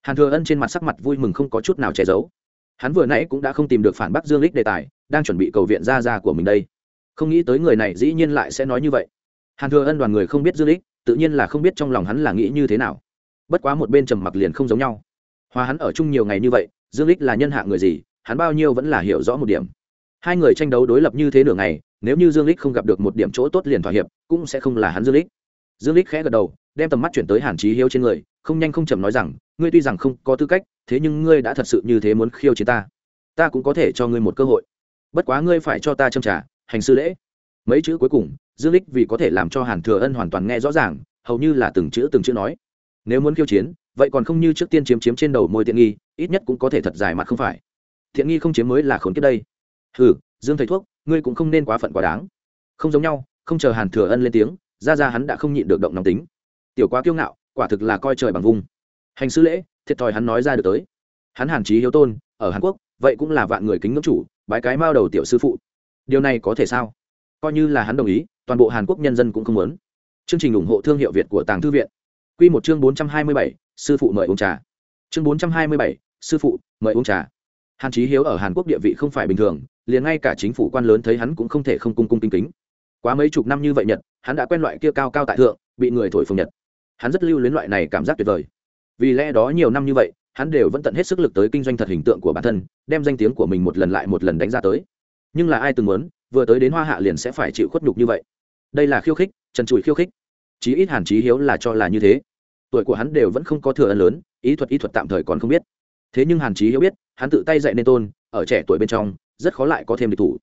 Hàn thừa ân trên mặt sắc mặt vui mừng không có chút nào che giấu. Hắn vừa nãy cũng đã không tìm được phản bác dương lích đề tài, đang chuẩn bị cầu viện ra ra của mình đây. Không nghĩ tới người này dĩ nhiên lại sẽ nói như vậy. Hàn thừa ân đoàn người không biết dương lích tự nhiên là không biết trong lòng hắn là nghĩ như thế nào. Bất quá một bên trầm mặc liền không giống nhau. Hòa hắn ở chung nhiều ngày như vậy, dương lích là nhân hạ người gì, hắn bao nhiêu vẫn là hiểu rõ một điểm. Hai người tranh đấu đối lập như thế nửa ngày, nếu như dương lích không gặp được một điểm chỗ tốt liền thỏa hiệp, cũng sẽ không là hắn dương lích dương lích khẽ gật đầu, đem tầm mắt chuyển tới hàn trí hiếu trên người không nhanh không chậm nói rằng, ngươi tuy rằng không có tư cách, thế nhưng ngươi đã thật sự như thế muốn khiêu chiến ta. Ta cũng có thể cho ngươi một cơ hội. Bất quá ngươi phải cho ta châm trả, hành sư lễ. Mấy chữ cuối cùng, dương lích vì có thể làm cho hàn thừa ân hoàn toàn nghe rõ ràng, hầu như là từng chữ từng chữ nói. Nếu muốn khiêu chiến, vậy còn không như trước tiên chiếm chiếm trên đầu môi tiện nghi, ít nhất cũng có thể thật dài mặt không phải. Thiện nghi không chiếm mới là khốn kiếp đây. Hừ, dương thầy thuốc, ngươi cũng không nên quá phận quá đáng. Không giống nhau, không chờ hàn thừa ân lên tiếng, ra ra hắn đã không nhịn được động nóng tính. Tiểu quá kiêu ngạo quả thực là coi trời bằng vung hành sư lễ, thiệt thòi hắn nói ra được tới. Hắn hàn chí hiếu tôn, ở hàn quốc, vậy cũng là vạn người kính ngưỡng chủ, bái cái mao đầu tiểu sư phụ. Điều này có thể sao? Coi như là hắn đồng ý, toàn bộ hàn quốc nhân dân cũng không muốn. Chương trình ủng hộ thương hiệu việt của tàng thư viện. Q một chương bốn trăm hai mươi bảy, sư phụ mời uống trà. Chương bốn trăm hai mươi bảy, sư phụ mời uống trà. Hàn chí hiếu ở hàn quốc địa vị không phải bình thường, liền ngay cả chính phủ quan lớn thấy hắn cũng không thể không cung cung kính kính. Quá mấy chục năm như vậy nhật, hắn đã quen loại kia cao cao tại thượng, bị người thổi phồng nhật hắn rất lưu luyến loại này cảm giác tuyệt vời. Vì lẽ đó nhiều năm như vậy, hắn đều vẫn tận hết sức lực tới kinh doanh thật hình tượng của bản thân, đem danh tiếng của mình một lần lại một lần đánh ra tới. Nhưng là ai từng muốn, vừa tới đến hoa hạ liền sẽ phải chịu khuất nhục như vậy. Đây là khiêu khích, trần trụi khiêu khích. Chí ít hàn chí hiếu là cho là như thế. Tuổi của hắn đều vẫn không có thừa ân lớn, ý thuật ý thuật tạm thời còn không biết. Thế nhưng hàn chí hiếu biết, hắn tự tay dạy nên tôn, ở trẻ tuổi bên trong, rất khó lại có thêm địch thủ.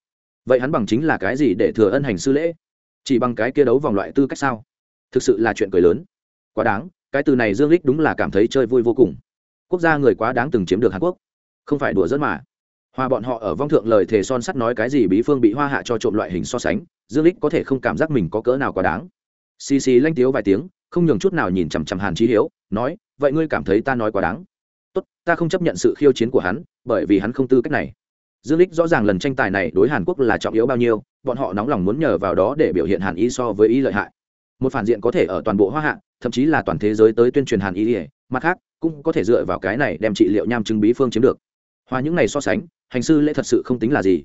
Vậy hắn bằng chính là cái gì để thừa ân hành sư lễ? Chỉ bằng cái kia đấu vòng loại tư cách sao? Thực sự là chuyện cười lớn quá đáng, cái từ này dương lích đúng là cảm thấy chơi vui vô cùng. Quốc gia người quá đáng từng chiếm được hàn quốc. Không phải đùa dẫn mà. Hòa bọn họ ở vong thượng lời thề son sắt nói cái gì bí phương bị hoa hạ cho trộm loại hình so sánh, dương lích có thể không cảm giác mình có cỡ nào quá đáng. Xì xì lanh tiếu vài tiếng, không nhường chút nào nhìn chằm chằm hàn trí hiếu, nói, vậy ngươi cảm thấy ta nói quá đáng? Tốt, ta không chấp nhận sự khiêu chiến của hắn, bởi vì hắn không tư cách này. Dương lích rõ ràng lần tranh tài này đối hàn quốc là trọng yếu bao nhiêu, bọn họ nóng lòng muốn nhờ vào đó để biểu hiện hàn ý so với ý lợi hại một phản diện có thể ở toàn bộ hoa hạ, thậm chí là toàn thế giới tới tuyên truyền hàn Y ỉa mặt khác, cũng có thể dựa vào cái này đem trị liệu nham chứng bí phương chiếm được. Hoa những này so sánh, hành sư lễ thật sự không tính là gì.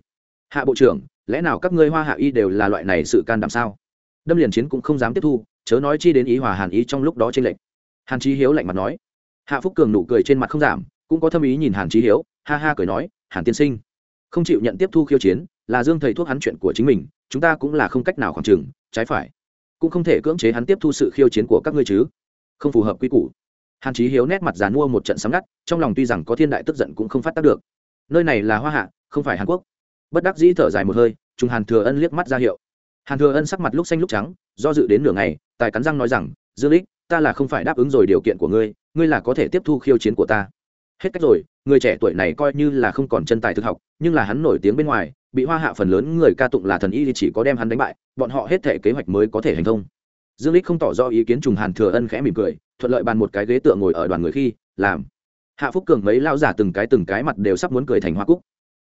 Hạ bộ trưởng, lẽ nào các ngươi hoa hạ y đều là loại này sự can đảm sao? Đâm liền chiến cũng không dám tiếp thu, chớ nói chi đến ý hòa hàn ý trong lúc đó trên lệnh hàn trí hiếu lạnh mặt nói. Hạ phúc cường nụ cười trên mặt không giảm, cũng có thâm ý nhìn hàn trí hiếu, ha ha cười nói, hàn tiên sinh, không chịu nhận tiếp thu khiêu chiến, là dương thầy thuốc hắn chuyện của chính mình, chúng ta cũng là không cách nào khoảng trừng trái phải cũng không thể cưỡng chế hắn tiếp thu sự khiêu chiến của các ngươi chứ. Không phù hợp quy củ. Hàn chí hiếu nét mặt dàn mua một trận sắm ngắt, trong lòng tuy rằng có thiên đại tức giận cũng không phát tác được. Nơi này là hoa hạ, không phải hàn quốc. Bất đắc dĩ thở dài một hơi chúng hàn thừa ân liếc mắt ra hiệu. Hàn thừa ân sắc mặt lúc xanh lúc trắng, do dự đến nửa ngày, tài cắn răng nói rằng, dương lích, ta là không phải đáp ứng rồi điều kiện của ngươi ngươi là có thể tiếp thu khiêu chiến của ta hết cách rồi người trẻ tuổi này coi như là không còn chân tài thực học nhưng là hắn nổi tiếng bên ngoài bị hoa hạ phần lớn người ca tụng là thần y thì chỉ có đem hắn đánh bại bọn họ hết thể kế hoạch mới có thể hành thông. Dương lích không tỏ rõ ý kiến trùng hàn thừa ân khẽ mỉm cười thuận lợi bàn một cái ghế tựa ngồi ở đoàn người khi làm. Hạ phúc cường mấy lao giả từng cái từng cái mặt đều sắp muốn cười thành hoa cúc.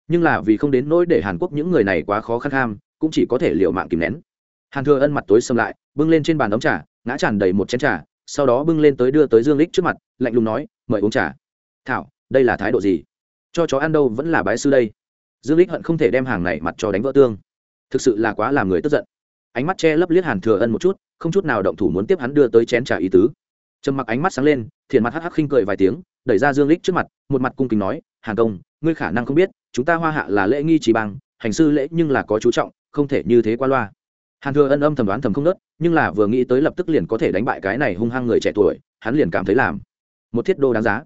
Nhưng là vì không đến nỗi để hàn quốc những người này quá khó khăn ham, cũng chỉ có thể liệu mạng kìm nén. Hàn thừa ân mặt tối xâm lại bưng lên trên bàn đóng trà ngã tràn đầy một chén trà sau đó bưng lên tới đưa tới dương lích trước mặt lạnh lùng nói mời uống trà thảo, đây là thái độ gì? Cho chó ăn đâu vẫn là bái sư đây? Dương lích hận không thể đem hàng này mặt cho đánh vỡ tương. Thực sự là quá làm người tức giận. Ánh mắt che lấp liếc hàn thừa ân một chút, không chút nào động thủ muốn tiếp hắn đưa tới chén trà ý tứ. Trầm mặc ánh mắt sáng lên, thiện mặt hắc hắc khinh cười vài tiếng, đẩy ra dương lích trước mặt, một mặt cung kính nói, hàn công, ngươi khả năng không biết, chúng ta hoa hạ là lễ nghi trì bằng hành sư lễ nhưng là có chú trọng, không thể như thế qua loa. Hàn thừa ân âm thầm đoán thầm không nớt, nhưng là vừa nghĩ tới lập tức liền có thể đánh bại cái này hung hăng người trẻ tuổi, hắn liền cảm thấy làm một thiết đô đáng giá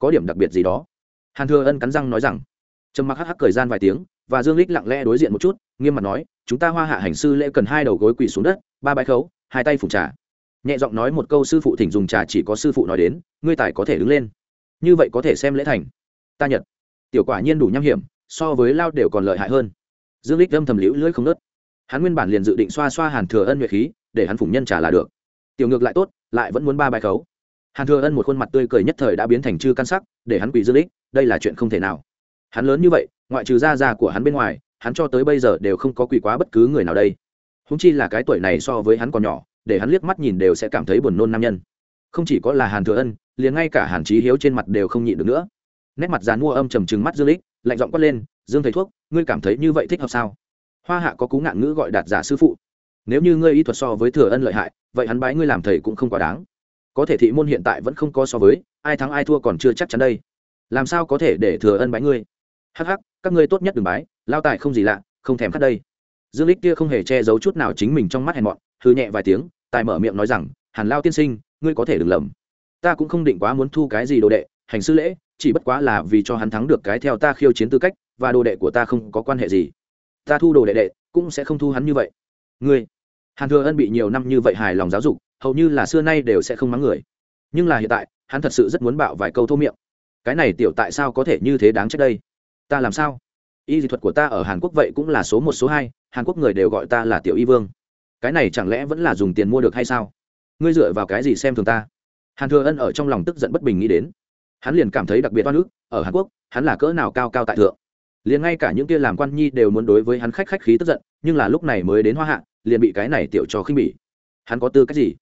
có điểm đặc biệt gì đó. Hàn thừa ân cắn răng nói rằng, trầm mặc hắc hắc cười gian vài tiếng, và dương lích lặng lẽ đối diện một chút, nghiêm mặt nói, chúng ta hoa hạ hành sư lễ cần hai đầu gối quỳ xuống đất, ba bãi khấu, hai tay phùng trà. Nhẹ giọng nói một câu sư phụ thỉnh dùng trà chỉ có sư phụ nói đến, ngươi tài có thể đứng lên. Như vậy có thể xem lễ thành. Ta nhật tiểu quả nhiên đủ nham hiểm, so với lao đều còn lợi hại hơn. Dương lích âm thầm liễu lưỡi không nớt hắn nguyên bản liền dự định xoa xoa hàn thừa ân nhuệ khí, để hắn phủng nhân trà là được. Tiểu ngược lại tốt, lại vẫn muốn ba bài khấu hàn thừa ân một khuôn mặt tươi cười nhất thời đã biến thành chư căn sắc, để hắn quỷ dương lích đây là chuyện không thể nào. Hắn lớn như vậy, ngoại trừ da già của hắn bên ngoài, hắn cho tới bây giờ đều không có quỷ quá bất cứ người nào đây. Húng chi là cái tuổi này so với hắn còn nhỏ, để hắn liếc mắt nhìn đều sẽ cảm thấy buồn nôn nam nhân. Không chỉ có là hàn thừa ân, liền ngay cả hàn chí hiếu trên mặt đều không nhịn được nữa. Nét mặt dàn mua âm trầm trừng mắt dương lích, lạnh giọng quát lên, dương thầy thuốc, ngươi cảm thấy như vậy thích hợp sao? Hoa hạ có cú ngạn ngữ gọi đạt giả sư phụ. Nếu như ngươi y thuật so với thừa ân lợi hại, vậy hắn bái ngươi làm thầy cũng không quá đáng có thể thị môn hiện tại vẫn không có so với, ai thắng ai thua còn chưa chắc chắn đây. Làm sao có thể để thừa ân bái ngươi? Hắc hắc, các ngươi tốt nhất đừng bái, lao tài không gì lạ, không thèm khát đây. Dương lích kia không hề che giấu chút nào chính mình trong mắt hèn mọn hư nhẹ vài tiếng, tài mở miệng nói rằng, hàn lao tiên sinh, ngươi có thể đừng lầm. Ta cũng không định quá muốn thu cái gì đồ đệ, hành sư lễ, chỉ bất quá là vì cho hắn thắng được cái theo ta khiêu chiến tư cách, và đồ đệ của ta không có quan hệ gì. Ta thu đồ đệ đệ, cũng sẽ không thu hắn như vậy. Ngươi? Hàn thừa ân bị nhiều năm như vậy hài lòng giáo dục hầu như là xưa nay đều sẽ không mắng người. Nhưng là hiện tại, hắn thật sự rất muốn bạo vài câu thô miệng. Cái này tiểu tại sao có thể như thế đáng trách đây? Ta làm sao? Y dị thuật của ta ở hàn quốc vậy cũng là số một, số hai, hàn quốc người đều gọi ta là tiểu y vương. Cái này chẳng lẽ vẫn là dùng tiền mua được hay sao? Ngươi dựa vào cái gì xem thường ta? Hàn thừa ân ở trong lòng tức giận bất bình nghĩ đến. Hắn liền cảm thấy đặc biệt oan ức, ở hàn quốc, hắn là cỡ nào cao cao tại thượng. Liền ngay cả những kia làm quan nhi đều muốn đối với hắn khách khách khí tức giận, nhưng là lúc này mới đến hoa hạ, liền bị cái này tiểu cho khinh bỉ. Hắn có tư cách gì?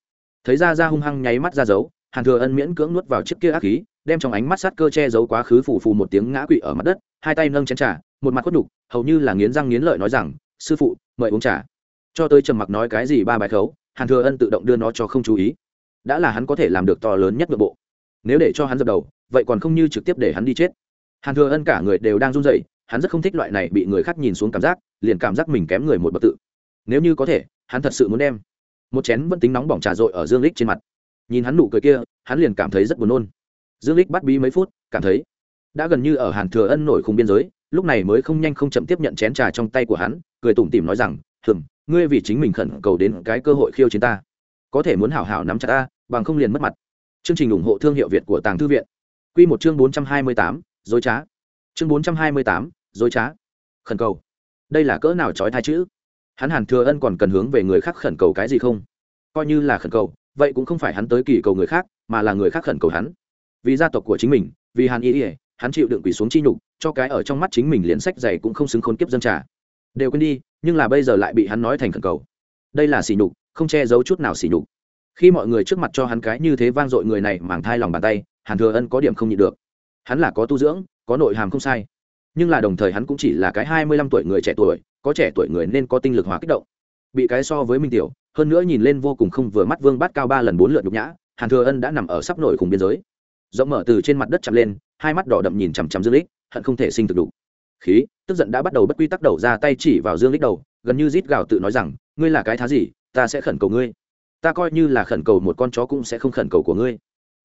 Thấy ra ra hung hăng nháy mắt ra dấu, hàn thừa ân miễn cưỡng nuốt vào chiếc kia ác khí, đem trong ánh mắt sát cơ che giấu quá khứ phù phù một tiếng ngã quỵ ở mặt đất, hai tay nâng chén trà, một mặt khuất đục hầu như là nghiến răng nghiến lợi nói rằng, sư phụ, mời uống trà. Cho tới trầm mặc nói cái gì ba bài khấu, hàn thừa ân tự động đưa nó cho không chú ý. Đã là hắn có thể làm được to lớn nhất nội bộ. Nếu để cho hắn dập đầu, vậy còn không như trực tiếp để hắn đi chết. Hàn thừa ân cả người đều đang run rẩy, hắn rất không thích loại này bị người khác nhìn xuống cảm giác, liền cảm giác mình kém người một bậc tự. Nếu như có thể, hắn thật sự muốn đem một chén vẫn tính nóng bỏng trà rội ở dương lích trên mặt. Nhìn hắn nụ cười kia hắn liền cảm thấy rất buồn nôn. Dương lích bắt bí mấy phút cảm thấy đã gần như ở hàn thừa ân nổi khung biên giới lúc này mới không nhanh không chậm tiếp nhận chén trà trong tay của hắn cười tủm tỉm nói rằng thường ngươi vì chính mình khẩn cầu đến cái cơ hội khiêu chiến ta có thể muốn hảo hảo nắm chặt ta bằng không liền mất mặt. Chương trình ủng hộ thương hiệu việt của tàng thư viện. Quy một chương bốn trăm hai mươi tám, dối trá. Chương bốn trăm hai mươi tám, dối trá. Khẩn cầu. Đây là cỡ nào trói thai chữ? Hắn hàn thừa ân còn cần hướng về người khác khẩn cầu cái gì không? Coi như là khẩn cầu, vậy cũng không phải hắn tới kỳ cầu người khác, mà là người khác khẩn cầu hắn. Vì gia tộc của chính mình, vì hàn y ỉa hắn chịu đựng quỷ xuống chi nhục, cho cái ở trong mắt chính mình liền sách dày cũng không xứng khốn kiếp dân trả đều quên đi, nhưng là bây giờ lại bị hắn nói thành khẩn cầu. Đây là sỉ nhục, không che giấu chút nào sỉ nhục. Khi mọi người trước mặt cho hắn cái như thế vang dội người này màng thai lòng bàn tay, hàn thừa ân có điểm không nhịn được. Hắn là có tu dưỡng, có nội hàm không sai. Nhưng là đồng thời hắn cũng chỉ là cái hai mươi lăm tuổi người trẻ tuổi có trẻ tuổi người nên có tinh lực hóa kích động. Bị cái so với minh tiểu, hơn nữa nhìn lên vô cùng không vừa mắt vương bát cao ba lần bốn lượt nhục nhã, hàn thừa ân đã nằm ở sắp nổi cùng biên giới. Rộng mở từ trên mặt đất chạm lên, hai mắt đỏ đậm nhìn chằm chằm dương lích, hận không thể sinh thực đủ. Khí, tức giận đã bắt đầu bất quy tắc đầu ra tay chỉ vào dương lích đầu, gần như rít gào tự nói rằng, ngươi là cái thá gì, ta sẽ khẩn cầu ngươi. Ta coi như là khẩn cầu một con chó cũng sẽ không khẩn cầu của ngươi.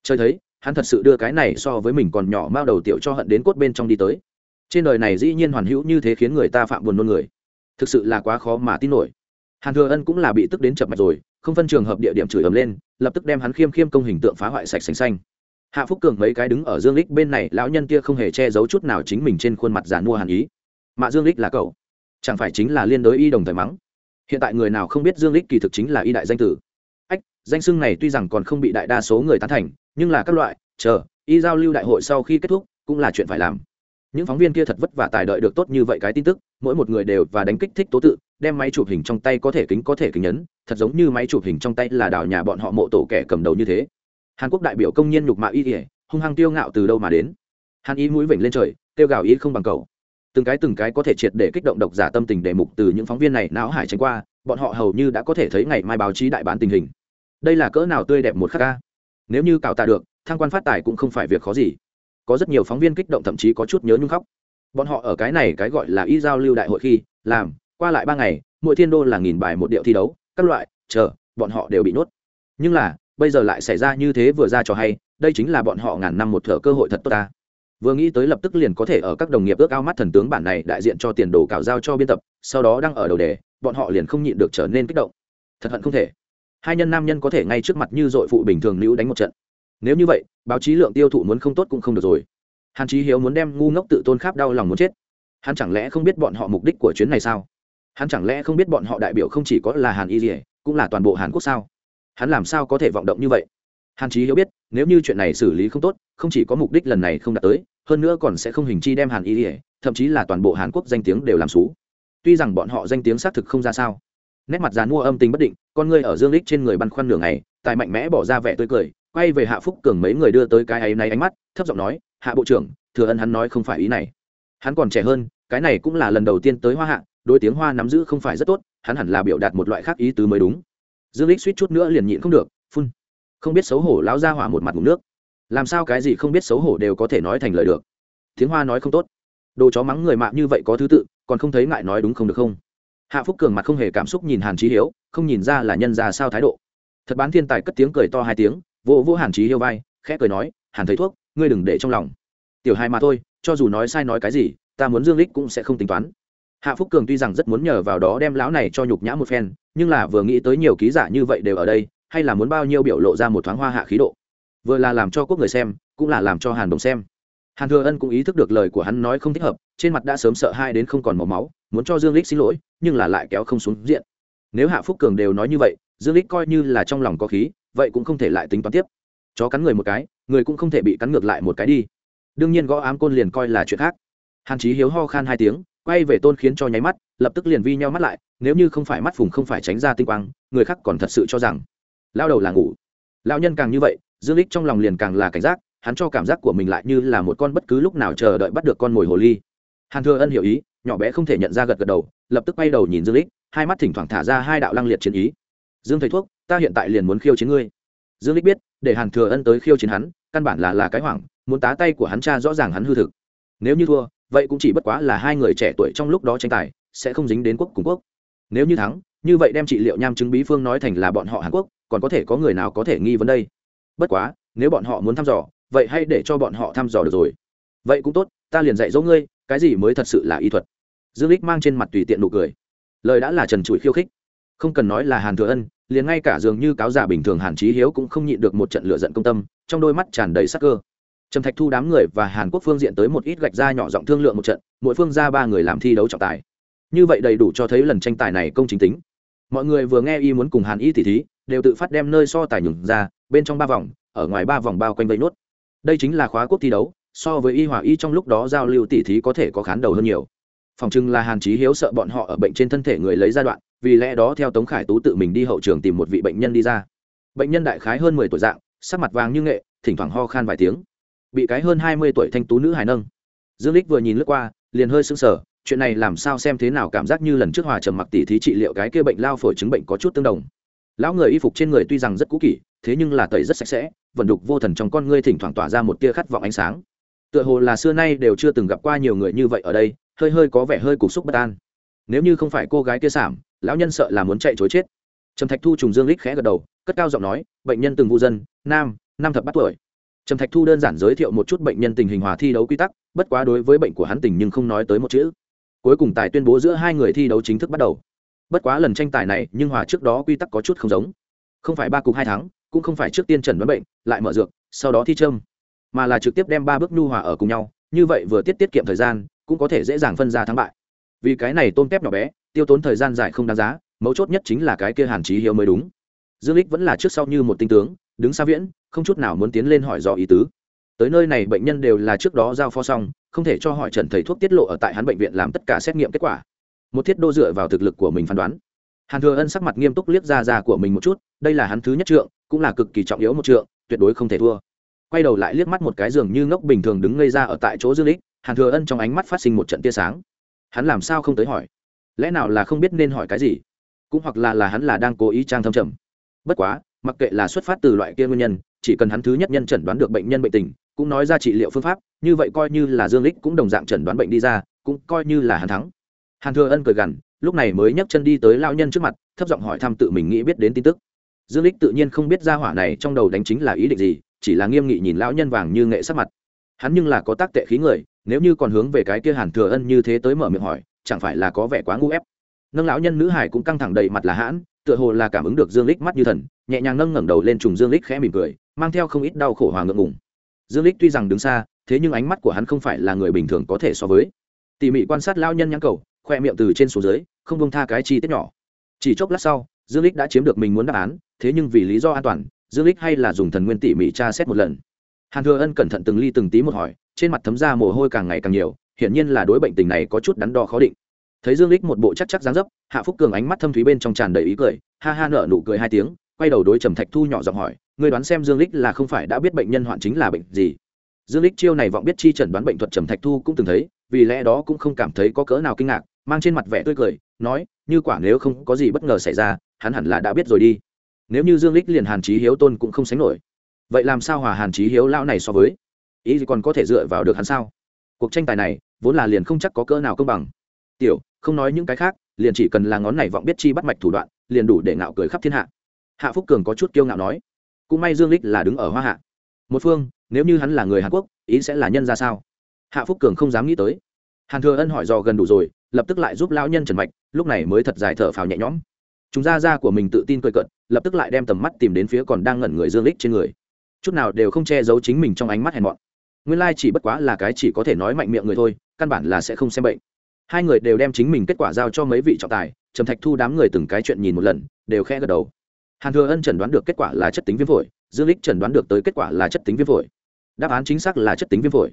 Chơi thấy, hắn thật sự đưa cái này so với mình còn nhỏ mao đầu tiểu cho hận đến cốt bên trong đi tới. Trên đời này dĩ nhiên hoàn hữu như thế khiến người ta phạm buồn nôn người thực sự là quá khó mà tin nổi. Hàn thừa ân cũng là bị tức đến chập mạch rồi, không phân trường hợp địa điểm chửi ầm lên, lập tức đem hắn khiêm khiêm công hình tượng phá hoại sạch sành xanh. Hạ phúc cường mấy cái đứng ở dương lích bên này, lão nhân kia không hề che giấu chút nào chính mình trên khuôn mặt giàn mua hàn ý. Mạ dương lích là cậu. Chẳng phải chính là liên đối y đồng thời mắng. Hiện tại người nào không biết dương lích kỳ thực chính là y đại danh tử. Ách, danh xưng này tuy rằng còn không bị đại đa số người tán thành, nhưng là các loại, chờ, y giao lưu đại hội sau khi kết thúc, cũng là chuyện phải làm những phóng viên kia thật vất vả tài đợi được tốt như vậy cái tin tức, mỗi một người đều và đánh kích thích tố tự, đem máy chụp hình trong tay có thể kính có thể kính nhấn, thật giống như máy chụp hình trong tay là đảo nhà bọn họ mộ tổ kẻ cầm đầu như thế. Hàn quốc đại biểu công nhân nhục mạ y ỉa hung hăng tiêu ngạo từ đâu mà đến. Hàn y mũi vểnh lên trời tiêu gào ý không bằng cầu. Từng cái từng cái có thể triệt để kích động độc giả tâm tình đề mục từ những phóng viên này não hải tránh qua, bọn họ hầu như đã có thể thấy ngày mai báo chí đại bán tình hình. Đây là cỡ nào tươi đẹp một khắc ca. Nếu như cào tạ được thang quan phát tài cũng không phải việc khó gì có rất nhiều phóng viên kích động thậm chí có chút nhớ nhung khóc. Bọn họ ở cái này cái gọi là y giao lưu đại hội khi, làm, qua lại ba ngày, mỗi thiên đô là nghìn bài một điệu thi đấu, các loại, chờ, bọn họ đều bị nuốt nhưng là, bây giờ lại xảy ra như thế vừa ra cho hay, đây chính là bọn họ ngàn năm một thở cơ hội thật tốt ta. Vừa nghĩ tới lập tức liền có thể ở các đồng nghiệp ước ao mắt thần tướng bản này đại diện cho tiền đồ cào giao cho biên tập, sau đó đang ở đầu đề, bọn họ liền không nhịn được trở nên kích động. Thật hận không thể. Hai nhân nam nhân có thể ngay trước mặt như dội phụ bình thường nữ đánh một trận nếu như vậy, báo chí lượng tiêu thụ muốn không tốt cũng không được rồi. Hàn chí hiếu muốn đem ngu ngốc tự tôn kháp đau lòng muốn chết. Hắn chẳng lẽ không biết bọn họ mục đích của chuyến này sao? Hắn chẳng lẽ không biết bọn họ đại biểu không chỉ có là hàn y dỉa cũng là toàn bộ hàn quốc sao? Hắn làm sao có thể vọng động như vậy? Hàn chí hiếu biết, nếu như chuyện này xử lý không tốt, không chỉ có mục đích lần này không đạt tới, hơn nữa còn sẽ không hình chi đem hàn y dỉa thậm chí là toàn bộ hàn quốc danh tiếng đều làm xú. Tuy rằng bọn họ danh tiếng xác thực không ra sao, nét mặt dàn mua âm tình bất định, con ngươi ở dương lích trên người băn khoăn nửa ngày, tài mạnh mẽ bỏ ra vẻ tươi cười quay về hạ phúc cường mấy người đưa tới cái ấy này ánh mắt, thấp giọng nói, hạ bộ trưởng, thừa ân hắn nói không phải ý này. Hắn còn trẻ hơn, cái này cũng là lần đầu tiên tới hoa hạ đôi tiếng hoa nắm giữ không phải rất tốt, hắn hẳn là biểu đạt một loại khác ý tứ mới đúng. Dương lích suýt chút nữa liền nhịn không được, phun. Không biết xấu hổ lão ra hỏa một mặt ngụm nước. Làm sao cái gì không biết xấu hổ đều có thể nói thành lời được. Tiếng hoa nói không tốt. Đồ chó mắng người mạng như vậy có thứ tự, còn không thấy ngại nói đúng không được không? Hạ phúc cường mặt không hề cảm xúc nhìn hàn trí hiếu, không nhìn ra là nhân ra sao thái độ. Thật bán thiên tài cất tiếng cười to hai tiếng vỗ vỗ hàn trí hiếu vai, khẽ cười nói, hàn thấy thuốc, ngươi đừng để trong lòng. Tiểu hai mà thôi, cho dù nói sai nói cái gì, ta muốn dương lích cũng sẽ không tính toán. Hạ phúc cường tuy rằng rất muốn nhờ vào đó đem lão này cho nhục nhã một phen, nhưng là vừa nghĩ tới nhiều ký giả như vậy đều ở đây, hay là muốn bao nhiêu biểu lộ ra một thoáng hoa hạ khí độ. Vừa là làm cho quốc người xem, cũng là làm cho hàn đồng xem. Hàn thừa ân cũng ý thức được lời của hắn nói không thích hợp, trên mặt đã sớm sợ hai đến không còn màu máu, muốn cho dương lích xin lỗi, nhưng là lại kéo không xuống diện. Nếu hạ phúc cường đều nói như vậy, dương lích coi như là trong lòng có khí vậy cũng không thể lại tính toán tiếp. Chó cắn người một cái, người cũng không thể bị cắn ngược lại một cái đi. Đương nhiên gõ ám côn liền coi là chuyện khác. Hàn chí hiếu ho khan hai tiếng, quay về tôn khiến cho nháy mắt, lập tức liền vi nhau mắt lại, nếu như không phải mắt phùng không phải tránh ra tinh quang, người khác còn thật sự cho rằng, lao đầu là ngủ. Lao nhân càng như vậy, dương lích trong lòng liền càng là cảnh giác, hắn cho cảm giác của mình lại như là một con bất cứ lúc nào chờ đợi bắt được con mồi hồ ly. Hàn thừa ân hiểu ý, nhỏ bé không thể nhận ra gật gật đầu, lập tức quay đầu nhìn dương lích hai mắt thỉnh thoảng thả ra hai đạo lăng liệt chiến ý. Dương thầy thuốc ta hiện tại liền muốn khiêu chiến ngươi. Dương lích biết, để hàn thừa ân tới khiêu chiến hắn, căn bản là là cái hoảng, muốn tá tay của hắn cha rõ ràng hắn hư thực. Nếu như thua, vậy cũng chỉ bất quá là hai người trẻ tuổi trong lúc đó tranh tài, sẽ không dính đến quốc cùng quốc. Nếu như thắng, như vậy đem trị liệu nham chứng bí phương nói thành là bọn họ hàn quốc, còn có thể có người nào có thể nghi vấn đây? Bất quá, nếu bọn họ muốn thăm dò, vậy hay để cho bọn họ thăm dò được rồi. Vậy cũng tốt, ta liền dạy dỗ ngươi, cái gì mới thật sự là y thuật. Dương lích mang trên mặt tùy tiện nụ cười. Lời đã là trần trụi khiêu khích. Không cần nói là hàn thừa ân liền ngay cả dường như cáo giả bình thường hàn trí hiếu cũng không nhịn được một trận lửa giận công tâm, trong đôi mắt tràn đầy sắc cơ. Trầm thạch thu đám người và hàn quốc phương diện tới một ít gạch ra nhỏ giọng thương lượng một trận, mỗi phương ra ba người làm thi đấu trọng tài. Như vậy đầy đủ cho thấy lần tranh tài này công chính tính. Mọi người vừa nghe y muốn cùng hàn y tỷ thí, đều tự phát đem nơi so tài nhường ra, bên trong ba vòng, ở ngoài ba vòng bao quanh vây nốt. Đây chính là khóa quốc thi đấu, so với y hòa y trong lúc đó giao lưu tỷ thí có thể có khán đầu hơn nhiều phòng trưng là hàn chí hiếu sợ bọn họ ở bệnh trên thân thể người lấy giai đoạn, vì lẽ đó theo tống khải tú tự mình đi hậu trường tìm một vị bệnh nhân đi ra. Bệnh nhân đại khái hơn mười tuổi dạng, sắc mặt vàng như nghệ, thỉnh thoảng ho khan vài tiếng. Bị cái hơn hai mươi tuổi thanh tú nữ hài nâng. Dương lích vừa nhìn lướt qua, liền hơi sững sờ, chuyện này làm sao xem thế nào cảm giác như lần trước hòa trầm mặc tỷ thí trị liệu cái kia bệnh lao phổi chứng bệnh có chút tương đồng. Lão người y phục trên người tuy rằng rất cũ kỹ thế nhưng là tẩy rất sạch sẽ, vận đục vô thần trong con ngươi thỉnh thoảng tỏa ra một tia khát vọng ánh sáng. Tựa hồ là xưa nay đều chưa từng gặp qua nhiều người như vậy ở đây hơi hơi có vẻ hơi cục xúc bất an. Nếu như không phải cô gái kia sảm, lão nhân sợ là muốn chạy chối chết. Trầm thạch thu trùng dương lích khẽ gật đầu, cất cao giọng nói, bệnh nhân từng vụ dân, nam, năm thập bắt tuổi. Trầm thạch thu đơn giản giới thiệu một chút bệnh nhân tình hình hòa thi đấu quy tắc, bất quá đối với bệnh của hắn tình nhưng không nói tới một chữ. Cuối cùng tài tuyên bố giữa hai người thi đấu chính thức bắt đầu. Bất quá lần tranh tài này, nhưng hòa trước đó quy tắc có chút không giống. Không phải ba cục hai tháng cũng không phải trước tiên trần đoán bệnh, lại mở dược, sau đó thi trâm mà là trực tiếp đem ba bước nhu hòa ở cùng nhau, như vậy vừa tiết tiết kiệm thời gian cũng có thể dễ dàng phân ra thắng bại. Vì cái này tôm tép nhỏ bé, tiêu tốn thời gian dài không đáng giá, mấu chốt nhất chính là cái kia hàn trí hiếu mới đúng. Dương lích vẫn là trước sau như một tinh tướng, đứng xa viễn, không chút nào muốn tiến lên hỏi dò ý tứ. Tới nơi này bệnh nhân đều là trước đó giao phó xong, không thể cho hỏi trần thầy thuốc tiết lộ ở tại hắn bệnh viện làm tất cả xét nghiệm kết quả. Một thiết đô dựa vào thực lực của mình phán đoán. Hàn thừa ân sắc mặt nghiêm túc liếc ra ra của mình một chút, đây là hắn thứ nhất trượng, cũng là cực kỳ trọng yếu một trượng, tuyệt đối không thể thua quay đầu lại liếc mắt một cái giường như ngốc bình thường đứng ngây ra ở tại chỗ dương lích, hàn thừa ân trong ánh mắt phát sinh một trận tia sáng. Hắn làm sao không tới hỏi? Lẽ nào là không biết nên hỏi cái gì? Cũng hoặc là là hắn là đang cố ý trang thâm trầm. Bất quá, mặc kệ là xuất phát từ loại kia nguyên nhân, chỉ cần hắn thứ nhất nhân chẩn đoán được bệnh nhân bệnh tình, cũng nói ra trị liệu phương pháp, như vậy coi như là dương lích cũng đồng dạng chẩn đoán bệnh đi ra, cũng coi như là hắn thắng. Hàn thừa ân cười gằn, lúc này mới nhấc chân đi tới lao nhân trước mặt, thấp giọng hỏi thăm tự mình nghĩ biết đến tin tức. Dương lích tự nhiên không biết ra hỏa này trong đầu đánh chính là ý định gì chỉ là nghiêm nghị nhìn lão nhân vàng như nghệ sắc mặt. Hắn nhưng là có tác tệ khí người, nếu như còn hướng về cái kia hàn thừa ân như thế tới mở miệng hỏi, chẳng phải là có vẻ quá ngu ép. Nâng lão nhân nữ hải cũng căng thẳng đầy mặt là hãn, tựa hồ là cảm ứng được dương lích mắt như thần, nhẹ nhàng nâng ngẩng đầu lên trùng dương lích khẽ mỉm cười, mang theo không ít đau khổ hòa ngượng ngùng. Dương lích tuy rằng đứng xa, thế nhưng ánh mắt của hắn không phải là người bình thường có thể so với. Tỉ mỉ quan sát lão nhân nhãn cầu, khoe miệng từ trên xuống dưới, không bông tha cái chi tiết nhỏ. Chỉ chốc lát sau, dương lích đã chiếm được mình muốn đáp án, thế nhưng vì lý do an toàn dương lích hay là dùng thần nguyên tỉ mỉ tra xét một lần? Hàn thừa ân cẩn thận từng ly từng tí một hỏi, trên mặt thấm ra mồ hôi càng ngày càng nhiều, hiển nhiên là đối bệnh tình này có chút đắn đo khó định. Thấy dương lích một bộ chắc chắc dáng dấp, hạ phúc cường ánh mắt thâm thúy bên trong tràn đầy ý cười, ha ha nở nụ cười hai tiếng, quay đầu đối trầm thạch thu nhỏ giọng hỏi, ngươi đoán xem dương lích là không phải đã biết bệnh nhân hoạn chính là bệnh gì? Dương lích chiêu này vọng biết chi chẩn đoán bệnh thuật trầm thạch thu cũng từng thấy, vì lẽ đó cũng không cảm thấy có cỡ nào kinh ngạc, mang trên mặt vẻ tươi cười, nói, như quả nếu không có gì bất ngờ xảy ra, hắn hẳn là đã biết rồi đi nếu như dương lích liền hàn chí hiếu tôn cũng không sánh nổi, vậy làm sao hòa hàn chí hiếu lão này so với? Ý gì còn có thể dựa vào được hắn sao? Cuộc tranh tài này, vốn là liền không chắc có cỡ nào công bằng. Tiểu, không nói những cái khác, liền chỉ cần là ngón này vọng biết chi bắt mạch thủ đoạn, liền đủ để ngạo cười khắp thiên hạ. Hạ phúc cường có chút kiêu ngạo nói, cũng may dương lích là đứng ở hoa hạ. Một phương, nếu như hắn là người hàn quốc, ý sẽ là nhân ra sao? Hạ phúc cường không dám nghĩ tới. Hàn thừa ân hỏi dò gần đủ rồi, lập tức lại giúp lão nhân trần mạch, lúc này mới thật dài thở phào nhẹ nhõm chúng ra ra của mình tự tin cười cận lập tức lại đem tầm mắt tìm đến phía còn đang ngẩn người dương lích trên người. Chút nào đều không che giấu chính mình trong ánh mắt hèn mọn. Nguyên lai chỉ bất quá là cái chỉ có thể nói mạnh miệng người thôi, căn bản là sẽ không xem bệnh. Hai người đều đem chính mình kết quả giao cho mấy vị trọng tài, trầm thạch thu đám người từng cái chuyện nhìn một lần, đều khẽ gật đầu. Hàn thừa ân chẩn đoán được kết quả là chất tính viêm phổi, dương lích chẩn đoán được tới kết quả là chất tính viêm phổi. Đáp án chính xác là chất tính viêm phổi.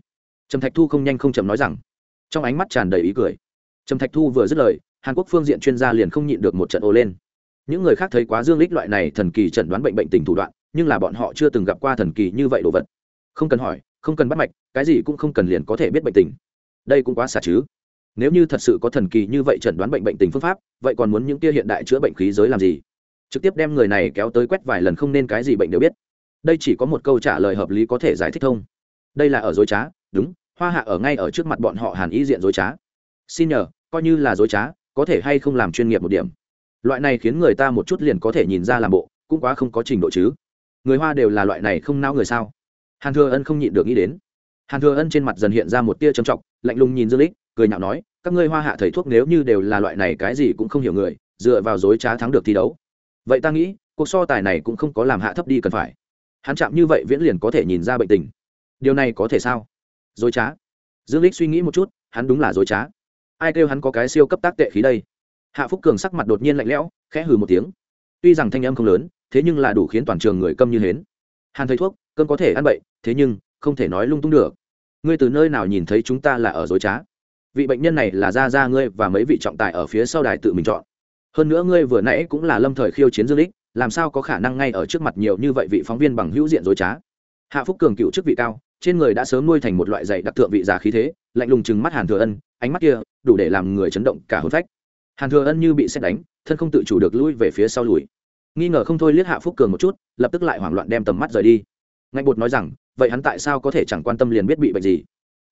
Trầm thạch thu không nhanh không chậm nói rằng, trong ánh mắt tràn đầy ý cười. Trầm thạch thu vừa dứt lời, hàn quốc phương diện chuyên gia liền không nhịn được một trận ô lên những người khác thấy quá dương lích loại này thần kỳ chẩn đoán bệnh bệnh tình thủ đoạn, nhưng là bọn họ chưa từng gặp qua thần kỳ như vậy đồ vật. Không cần hỏi, không cần bắt mạch, cái gì cũng không cần liền có thể biết bệnh tình. Đây cũng quá xả chứ. Nếu như thật sự có thần kỳ như vậy chẩn đoán bệnh bệnh tình phương pháp, vậy còn muốn những kia hiện đại chữa bệnh khí giới làm gì? Trực tiếp đem người này kéo tới quét vài lần không nên cái gì bệnh đều biết. Đây chỉ có một câu trả lời hợp lý có thể giải thích thông. Đây là ở dối trá, đúng, hoa hạ ở ngay ở trước mặt bọn họ hàn ý diện dối trá. Xin nhờ, coi như là dối trá, có thể hay không làm chuyên nghiệp một điểm loại này khiến người ta một chút liền có thể nhìn ra làm bộ, cũng quá không có trình độ chứ. Người hoa đều là loại này không nao người sao? Hàn thừa ân không nhịn được nghĩ đến. Hàn thừa ân trên mặt dần hiện ra một tia trầm trọng, lạnh lùng nhìn dương lích cười nhạo nói, các ngươi hoa hạ thầy thuốc nếu như đều là loại này cái gì cũng không hiểu người, dựa vào dối trá thắng được thi đấu. Vậy ta nghĩ, cuộc so tài này cũng không có làm hạ thấp đi cần phải. Hắn chạm như vậy viễn liền có thể nhìn ra bệnh tình. Điều này có thể sao? Dối trá. Dương lích suy nghĩ một chút, hắn đúng là dối trá. Ai kêu hắn có cái siêu cấp tác tệ khí đây? Hạ phúc cường sắc mặt đột nhiên lạnh lẽo, khẽ hừ một tiếng. Tuy rằng thanh âm không lớn, thế nhưng là đủ khiến toàn trường người câm như hến. Hàn thầy thuốc, cơm có thể ăn bậy, thế nhưng, không thể nói lung tung được. Ngươi từ nơi nào nhìn thấy chúng ta là ở dối trá? Vị bệnh nhân này là ra ra ngươi và mấy vị trọng tài ở phía sau đài tự mình chọn. Hơn nữa ngươi vừa nãy cũng là lâm thời khiêu chiến dương lích làm sao có khả năng ngay ở trước mặt nhiều như vậy vị phóng viên bằng hữu diện dối trá? Hạ phúc cường cựu chức vị cao, trên người đã sớm nuôi thành một loại dạy đặc thượng vị già khí thế, lạnh lùng chừng mắt hàn thừa ân, ánh mắt kia đủ để làm người chấn động cả hôn phách hàn thừa ân như bị xét đánh, thân không tự chủ được lui về phía sau lùi. Nghi ngờ không thôi liếc hạ phúc cường một chút, lập tức lại hoảng loạn đem tầm mắt rời đi. Ngạnh bột nói rằng, vậy hắn tại sao có thể chẳng quan tâm liền biết bị bệnh gì?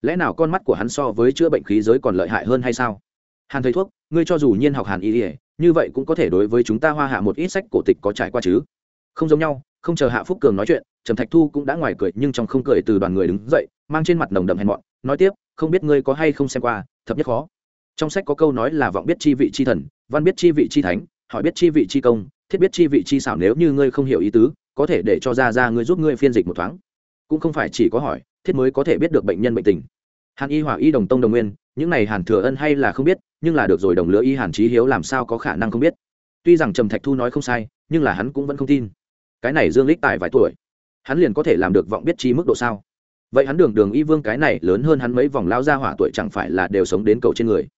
Lẽ nào con mắt của hắn so với chữa bệnh khí giới còn lợi hại hơn hay sao? Hàn thầy thuốc, ngươi cho dù nhiên học hàn y ỉa như vậy cũng có thể đối với chúng ta hoa hạ một ít sách cổ tịch có trải qua chứ? Không giống nhau, không chờ hạ phúc cường nói chuyện, trầm thạch thu cũng đã ngoài cười, nhưng trong không cười từ đoàn người đứng dậy, mang trên mặt nồng đậm hèn mọn, nói tiếp, không biết ngươi có hay không xem qua, thập nhất khó trong sách có câu nói là vọng biết chi vị chi thần, văn biết chi vị chi thánh, hỏi biết chi vị chi công, thiết biết chi vị chi xảo nếu như ngươi không hiểu ý tứ, có thể để cho ra ra ngươi giúp ngươi phiên dịch một thoáng. Cũng không phải chỉ có hỏi, thiết mới có thể biết được bệnh nhân bệnh tình. Hàn y hỏa y đồng tông đồng nguyên, những này hàn thừa ân hay là không biết, nhưng là được rồi đồng lứa y hàn trí hiếu làm sao có khả năng không biết. Tuy rằng trầm thạch thu nói không sai, nhưng là hắn cũng vẫn không tin. Cái này dương lích tài vài tuổi, hắn liền có thể làm được vọng biết chi mức độ sao? Vậy hắn đường đường y vương cái này lớn hơn hắn mấy vòng lao ra hỏa tuổi chẳng phải là đều sống đến cầu trên người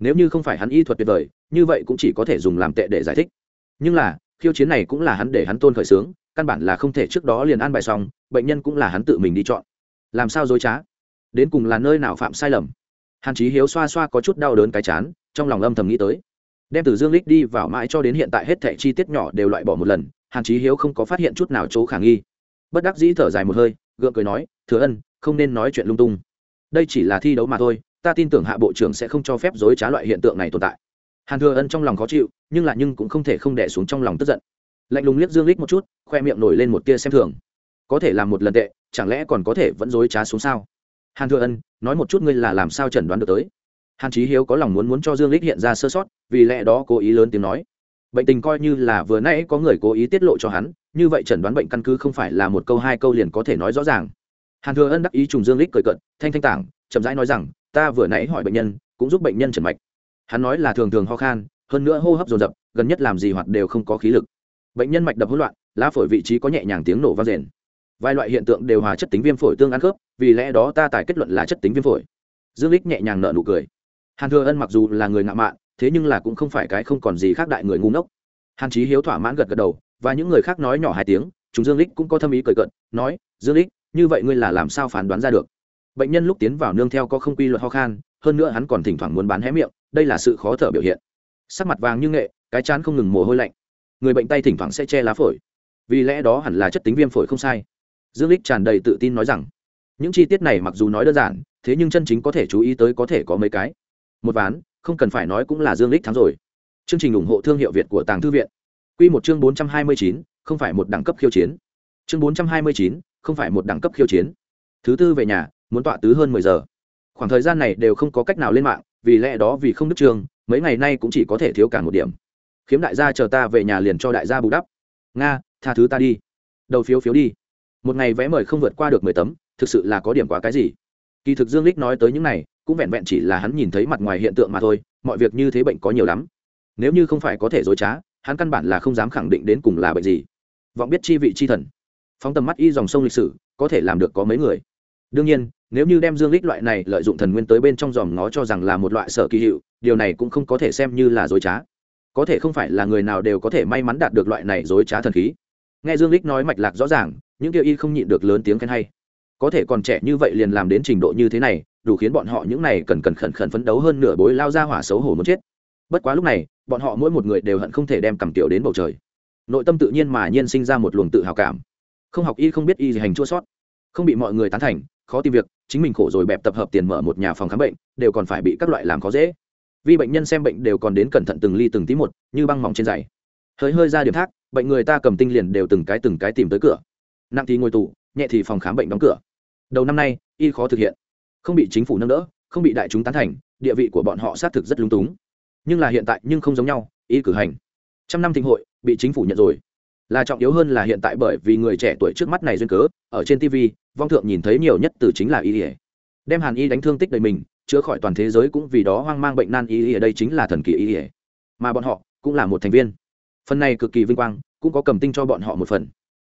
nếu như không phải hắn y thuật tuyệt vời, như vậy cũng chỉ có thể dùng làm tệ để giải thích. Nhưng là, khiêu chiến này cũng là hắn để hắn tôn khởi sướng, căn bản là không thể trước đó liền an bài xong, bệnh nhân cũng là hắn tự mình đi chọn. Làm sao dối trá? Đến cùng là nơi nào phạm sai lầm? Hàn chí hiếu xoa xoa có chút đau đớn cái chán, trong lòng âm thầm nghĩ tới. Đem từ dương lích đi vào mãi cho đến hiện tại hết thẻ chi tiết nhỏ đều loại bỏ một lần, hàn chí hiếu không có phát hiện chút nào chỗ khả nghi. Bất đắc dĩ thở dài một hơi, gượng cười nói, thừa ân, không nên nói chuyện lung tung. Đây chỉ là thi đấu mà thôi ta tin tưởng hạ bộ trưởng sẽ không cho phép dối trá loại hiện tượng này tồn tại. Hàn thừa ân trong lòng khó chịu, nhưng lại nhưng cũng không thể không đẻ xuống trong lòng tức giận. Lạnh lùng liếc dương lích một chút, khoe miệng nổi lên một tia xem thường. Có thể làm một lần tệ, chẳng lẽ còn có thể vẫn dối trá xuống sao? Hàn thừa ân, nói một chút ngươi là làm sao chẩn đoán được tới? Hàn chí hiếu có lòng muốn muốn cho dương lích hiện ra sơ sót, vì lẽ đó cố ý lớn tiếng nói. Bệnh tình coi như là vừa nãy có người cố ý tiết lộ cho hắn, như vậy chẩn đoán bệnh căn cứ không phải là một câu hai câu liền có thể nói rõ ràng. Hàn thừa ân đắc ý trùng dương lích cười cận thanh thanh tảng, chậm rãi nói rằng ta vừa nãy hỏi bệnh nhân, cũng giúp bệnh nhân trần mạch. Hắn nói là thường thường ho khan, hơn nữa hô hấp dồn dập, gần nhất làm gì hoặc đều không có khí lực. Bệnh nhân mạch đập hỗn loạn, lá phổi vị trí có nhẹ nhàng tiếng nổ vang rền vài loại hiện tượng đều hòa chất tính viêm phổi tương ăn khớp, vì lẽ đó ta tài kết luận là chất tính viêm phổi. Dương lích nhẹ nhàng nợ nụ cười. Hàn thừa ân mặc dù là người ngạo mạn, thế nhưng là cũng không phải cái không còn gì khác đại người ngu ngốc. Hàn chí hiếu thỏa mãn gật gật đầu, và những người khác nói nhỏ hai tiếng, chúng dương lích cũng có thâm ý cười cận nói, dương lích như vậy ngươi là làm sao phán đoán ra được? Bệnh nhân lúc tiến vào nương theo có không quy luật ho khan hơn nữa hắn còn thỉnh thoảng muốn bán hé miệng đây là sự khó thở biểu hiện. Sắc mặt vàng như nghệ cái chán không ngừng mồ hôi lạnh. Người bệnh tay thỉnh thoảng sẽ che lá phổi. Vì lẽ đó hẳn là chất tính viêm phổi không sai. Dương lích tràn đầy tự tin nói rằng những chi tiết này mặc dù nói đơn giản thế nhưng chân chính có thể chú ý tới có thể có mấy cái. Một ván không cần phải nói cũng là dương lích thắng rồi. Chương trình ủng hộ thương hiệu việt của tàng thư viện. Quy một chương 429, không phải một đẳng cấp khiêu chiến. Chương 429, không phải một đẳng cấp khiêu chiến. Thứ tư về nhà muốn tọa tứ hơn 10 giờ. Khoảng thời gian này đều không có cách nào lên mạng, vì lẽ đó vì không đức trường, mấy ngày nay cũng chỉ có thể thiếu cả một điểm. Khiếm đại gia chờ ta về nhà liền cho đại gia bù đắp. Nga, tha thứ ta đi. Đầu phiếu phiếu đi. Một ngày vé mời không vượt qua được mười tấm, thực sự là có điểm quá cái gì. Kỳ thực dương lích nói tới những này, cũng vẹn vẹn chỉ là hắn nhìn thấy mặt ngoài hiện tượng mà thôi, mọi việc như thế bệnh có nhiều lắm. Nếu như không phải có thể dối trá, hắn căn bản là không dám khẳng định đến cùng là bệnh gì. Vọng biết chi vị chi thần. Phóng tầm mắt y dòng sông lịch sử, có thể làm được có mấy người. Đương nhiên nếu như đem dương lích loại này lợi dụng thần nguyên tới bên trong dòm nó cho rằng là một loại sở kỳ hiệu, điều này cũng không có thể xem như là dối trá. Có thể không phải là người nào đều có thể may mắn đạt được loại này dối trá thần khí. Nghe dương lích nói mạch lạc rõ ràng, những kia y không nhịn được lớn tiếng khen hay. Có thể còn trẻ như vậy liền làm đến trình độ như thế này, đủ khiến bọn họ những này cần cần khẩn khẩn phấn đấu hơn nửa bối lao ra hỏa xấu hổ muốn chết. Bất quá lúc này, bọn họ mỗi một người đều hận không thể đem cầm tiểu đến bầu trời. Nội tâm tự nhiên mà nhiên sinh ra một luồng tự hào cảm. Không học y không biết y gì hành chua sót. Không bị mọi người tán thành khó tìm việc, chính mình khổ rồi bẹp tập hợp tiền mở một nhà phòng khám bệnh, đều còn phải bị các loại làm khó dễ. Vì bệnh nhân xem bệnh đều còn đến cẩn thận từng ly từng tí một, như băng mỏng trên giày. Hơi hơi ra điểm thác, bệnh người ta cầm tinh liền đều từng cái từng cái tìm tới cửa. Nặng thì ngồi tù, nhẹ thì phòng khám bệnh đóng cửa. Đầu năm nay, y khó thực hiện. Không bị chính phủ nâng đỡ, không bị đại chúng tán thành, địa vị của bọn họ xác thực rất lung túng. Nhưng là hiện tại nhưng không giống nhau, y cử hành. Trăm năm thịnh hội, bị chính phủ nhận rồi. Là trọng yếu hơn là hiện tại bởi vì người trẻ tuổi trước mắt này duyên cớ, ở trên tv vong thượng nhìn thấy nhiều nhất từ chính là y ỉa đem hàn y đánh thương tích đầy mình, chữa khỏi toàn thế giới cũng vì đó hoang mang bệnh nan y ỉa đây chính là thần kỳ y ỉa mà bọn họ cũng là một thành viên. Phần này cực kỳ vinh quang, cũng có cầm tinh cho bọn họ một phần.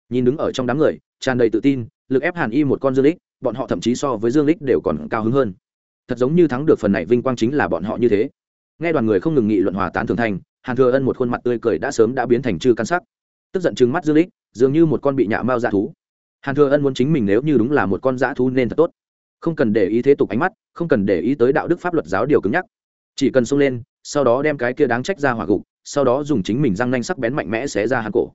Nhìn đứng ở trong đám người, tràn đầy tự tin, lực ép hàn y một con dương lích, bọn họ thậm chí so với dương lích đều còn cao hứng hơn. Thật giống như thắng được phần này vinh quang chính là bọn họ như thế. Nghe đoàn người không ngừng nghị luận hòa tán thường thành, hàn thừa ân một khuôn mặt tươi cười đã sớm đã biến thành chư căn sắc. Tức giận chừng mắt dương lích, dường như một con bị nhạ mao dạ thú hàn thừa ân muốn chính mình nếu như đúng là một con dã thú nên thật tốt. Không cần để ý thế tục ánh mắt, không cần để ý tới đạo đức pháp luật giáo điều cứng nhắc. Chỉ cần xông lên, sau đó đem cái kia đáng trách ra hỏa gục, sau đó dùng chính mình răng nanh sắc bén mạnh mẽ xé ra hắn cổ.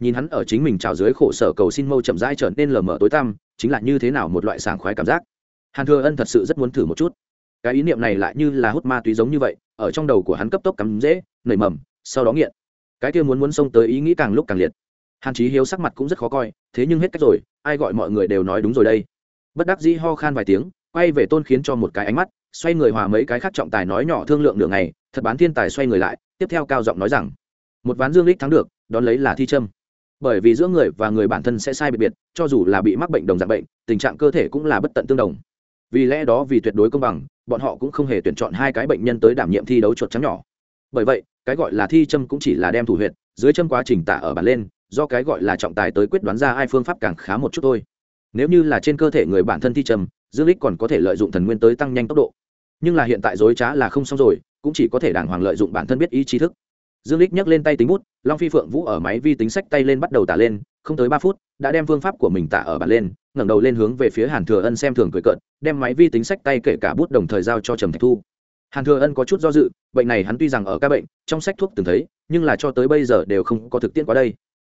Nhìn hắn ở chính mình trào dưới khổ sở cầu xin mâu chậm rãi trở nên lờ mờ tối tăm, chính là như thế nào một loại sảng khoái cảm giác. Hàn thừa ân thật sự rất muốn thử một chút. Cái ý niệm này lại như là hút ma túy giống như vậy, ở trong đầu của hắn cấp tốc cắm dễ nảy mầm, sau đó nghiện. Cái kia muốn muốn xông tới ý nghĩ càng lúc càng liệt hàn chí hiếu sắc mặt cũng rất khó coi, thế nhưng hết cách rồi, ai gọi mọi người đều nói đúng rồi đây. Bất đắc dĩ ho khan vài tiếng, quay về tôn khiến cho một cái ánh mắt, xoay người hòa mấy cái khác trọng tài nói nhỏ thương lượng nửa ngày, thật bán thiên tài xoay người lại, tiếp theo cao giọng nói rằng, một ván dương lích thắng được, đón lấy là thi châm. bởi vì giữa người và người bản thân sẽ sai biệt biệt, cho dù là bị mắc bệnh đồng dạng bệnh, tình trạng cơ thể cũng là bất tận tương đồng. Vì lẽ đó vì tuyệt đối công bằng, bọn họ cũng không hề tuyển chọn hai cái bệnh nhân tới đảm nhiệm thi đấu chuột trắng nhỏ. Bởi vậy, cái gọi là thi châm cũng chỉ là đem thủ huyệt, dưới châm quá trình tả ở bản lên do cái gọi là trọng tài tới quyết đoán ra ai phương pháp càng khá một chút thôi. Nếu như là trên cơ thể người bản thân thi trầm, dương lích còn có thể lợi dụng thần nguyên tới tăng nhanh tốc độ. Nhưng là hiện tại dối trá là không xong rồi cũng chỉ có thể đàng hoàng lợi dụng bản thân biết ý trí thức. Dương lích nhấc lên tay tính bút long phi phượng vũ ở máy vi tính sách tay lên bắt đầu tả lên không tới ba phút đã đem phương pháp của mình tả ở bản lên ngẩng đầu lên hướng về phía hàn thừa ân xem thường cười cợt đem máy vi tính sách tay kể cả bút đồng thời giao cho trầm thạch thu. Hàn thừa ân có chút do dự bệnh này hắn tuy rằng ở các bệnh trong sách thuốc từng thấy nhưng là cho tới bây giờ đều không có thực tiễn qua đây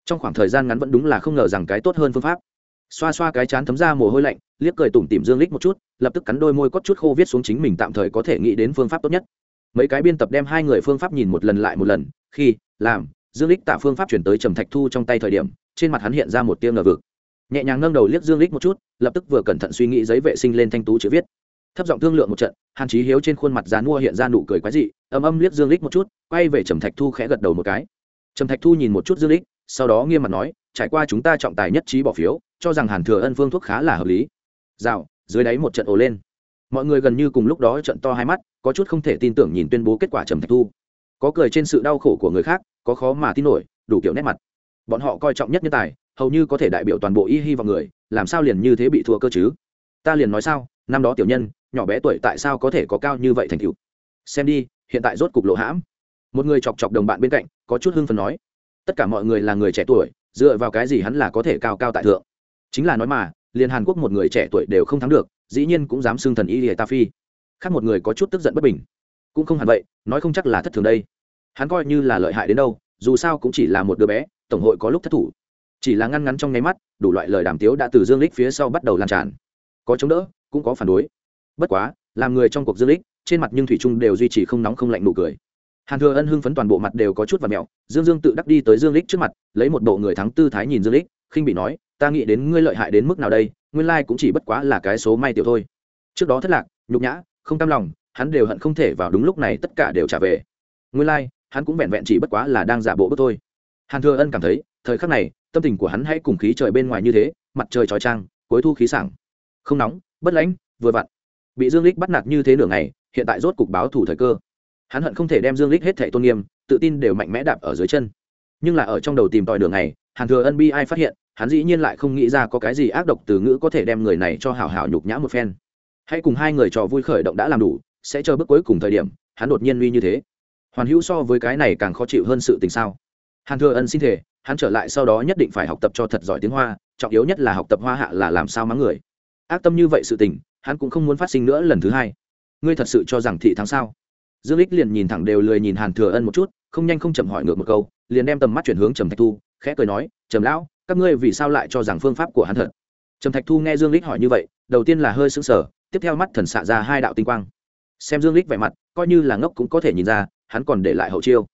trong khoảng thời gian ngắn vẫn đúng là không ngờ rằng cái tốt hơn phương pháp. Xoa xoa cái chán thấm ra mồ hôi lạnh, liếc cười tủm tỉm dương lích một chút, lập tức cắn đôi môi cốt chút khô viết xuống chính mình tạm thời có thể nghĩ đến phương pháp tốt nhất. Mấy cái biên tập đem hai người phương pháp nhìn một lần lại một lần, khi, làm, dương lích tạ phương pháp chuyển tới trầm thạch thu trong tay thời điểm, trên mặt hắn hiện ra một tiếng ngờ vực. Nhẹ nhàng nâng đầu liếc dương lích một chút, lập tức vừa cẩn thận suy nghĩ giấy vệ sinh lên thanh tú chữ viết. Thấp giọng thương lượng một trận, hàn chí hiếu trên khuôn mặt dán mua hiện ra nụ cười quái dị âm âm liếc dương lích một chút, quay về trầm thạch thu khẽ gật đầu một cái. Trầm thạch thu nhìn một chút dương lích sau đó nghiêm mặt nói, trải qua chúng ta trọng tài nhất trí bỏ phiếu, cho rằng hàn thừa ân phương thuốc khá là hợp lý. Rào, dưới đáy một trận ồ lên. Mọi người gần như cùng lúc đó trận to hai mắt, có chút không thể tin tưởng nhìn tuyên bố kết quả trầm thạch thu. Có cười trên sự đau khổ của người khác, có khó mà tin nổi, đủ kiểu nét mặt. Bọn họ coi trọng nhất nhân tài, hầu như có thể đại biểu toàn bộ y hy vào người, làm sao liền như thế bị thua cơ chứ? Ta liền nói sao, năm đó tiểu nhân, nhỏ bé tuổi tại sao có thể có cao như vậy thành cựu xem đi, hiện tại rốt cục lộ hãm. Một người chọc chọc đồng bạn bên cạnh, có chút hưng phần nói tất cả mọi người là người trẻ tuổi, dựa vào cái gì hắn là có thể cao cao tại thượng? Chính là nói mà, liền hàn quốc một người trẻ tuổi đều không thắng được, dĩ nhiên cũng dám xưng thần y lìa ta phi. Khác một người có chút tức giận bất bình. Cũng không hẳn vậy, nói không chắc là thất thường đây. Hắn coi như là lợi hại đến đâu, dù sao cũng chỉ là một đứa bé, tổng hội có lúc thất thủ. Chỉ là ngăn ngắn trong nháy mắt, đủ loại lời đàm tiếu đã từ dương lích phía sau bắt đầu lan tràn. Có chống đỡ, cũng có phản đối. Bất quá, làm người trong cuộc dương lích trên mặt nhưng thủy trung đều duy trì không nóng không lạnh nụ cười hàn thừa ân hưng phấn toàn bộ mặt đều có chút và mẹo dương dương tự đắc đi tới dương lích trước mặt, lấy một bộ người thắng tư thái nhìn dương lích, khinh bị nói, ta nghĩ đến ngươi lợi hại đến mức nào đây, nguyên lai cũng chỉ bất quá là cái số may tiểu thôi. Trước đó thất lạc, nhục nhã, không cam lòng, hắn đều hận không thể vào đúng lúc này tất cả đều trả về. Nguyên lai, hắn cũng vẹn vẹn chỉ bất quá là đang giả bộ bước thôi. Hàn thừa ân cảm thấy, thời khắc này, tâm tình của hắn hãy cùng khí trời bên ngoài như thế, mặt trời trói trang cuối thu khí sảng. Không nóng, bất lãnh, vừa vặn. Bị dương lích bắt nạt như thế nửa ngày, hiện tại rốt cục báo thủ thời cơ hắn hận không thể đem dương lích hết thệ tôn nghiêm, tự tin đều mạnh mẽ đạp ở dưới chân. Nhưng là ở trong đầu tìm tòi đường này, hàn thừa ân bi ai phát hiện, hắn dĩ nhiên lại không nghĩ ra có cái gì ác độc từ ngữ có thể đem người này cho hảo hảo nhục nhã một phen. Hãy cùng hai người trò vui khởi động đã làm đủ, sẽ chờ bước cuối cùng thời điểm, hắn đột nhiên uy như thế. Hoàn hữu so với cái này càng khó chịu hơn sự tình sao? Hàn thừa ân xin thể hắn trở lại sau đó nhất định phải học tập cho thật giỏi tiếng hoa, trọng yếu nhất là học tập hoa hạ là làm sao mắng người. Ác tâm như vậy sự tình, hắn cũng không muốn phát sinh nữa lần thứ hai. Ngươi thật sự cho rằng thị thắng sao? Dương lích liền nhìn thẳng đều lười nhìn hàn thừa ân một chút, không nhanh không chậm hỏi ngược một câu, liền đem tầm mắt chuyển hướng trầm thạch thu, khẽ cười nói, trầm lão, các ngươi vì sao lại cho rằng phương pháp của hắn thật? Trầm thạch thu nghe dương lích hỏi như vậy, đầu tiên là hơi sững sờ, tiếp theo mắt thần xạ ra hai đạo tinh quang. Xem dương lích vẻ mặt, coi như là ngốc cũng có thể nhìn ra, hắn còn để lại hậu chiêu.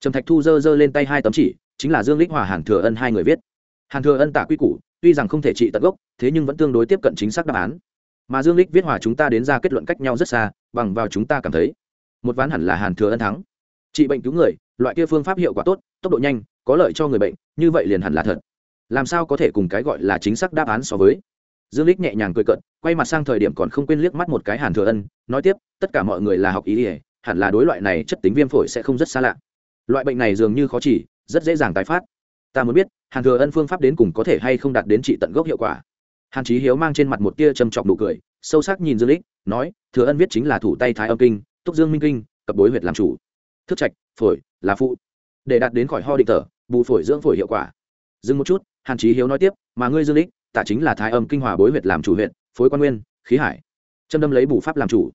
Trầm thạch thu giơ giơ lên tay hai tấm chỉ, chính là dương lích hòa hàn thừa ân hai người viết. Hàn thừa ân tả quy củ, tuy rằng không thể trị tận gốc, thế nhưng vẫn tương đối tiếp cận chính xác đáp án. Mà dương lích viết hòa chúng ta đến ra kết luận cách nhau rất xa, bằng vào chúng ta cảm thấy một ván hẳn là hàn thừa ân thắng. Trị bệnh cứu người, loại kia phương pháp hiệu quả tốt, tốc độ nhanh, có lợi cho người bệnh, như vậy liền hẳn là thật. Làm sao có thể cùng cái gọi là chính xác đáp án so với? Dương lích nhẹ nhàng cười cận quay mặt sang thời điểm còn không quên liếc mắt một cái hàn thừa ân, nói tiếp, tất cả mọi người là học ý ỉa hẳn là đối loại này chất tính viêm phổi sẽ không rất xa lạ. Loại bệnh này dường như khó chỉ, rất dễ dàng tái phát. Ta muốn biết, hàn thừa ân phương pháp đến cùng có thể hay không đạt đến trị tận gốc hiệu quả? Hàn chí hiếu mang trên mặt một tia châm chọc nụ cười, sâu sắc nhìn dương lích nói, thừa ân viết chính là thủ tay thái âm kinh túc dương minh kinh cập đối huyệt làm chủ. Thức trạch, phổi, là phụ. Để đạt đến khỏi ho định thở, bù phổi dưỡng phổi hiệu quả. Dừng một chút, hàn chí hiếu nói tiếp, mà ngươi dương lích tả chính là thái âm kinh hòa bối huyệt làm chủ huyện phối quan nguyên, khí hải. Châm đâm lấy bù pháp làm chủ.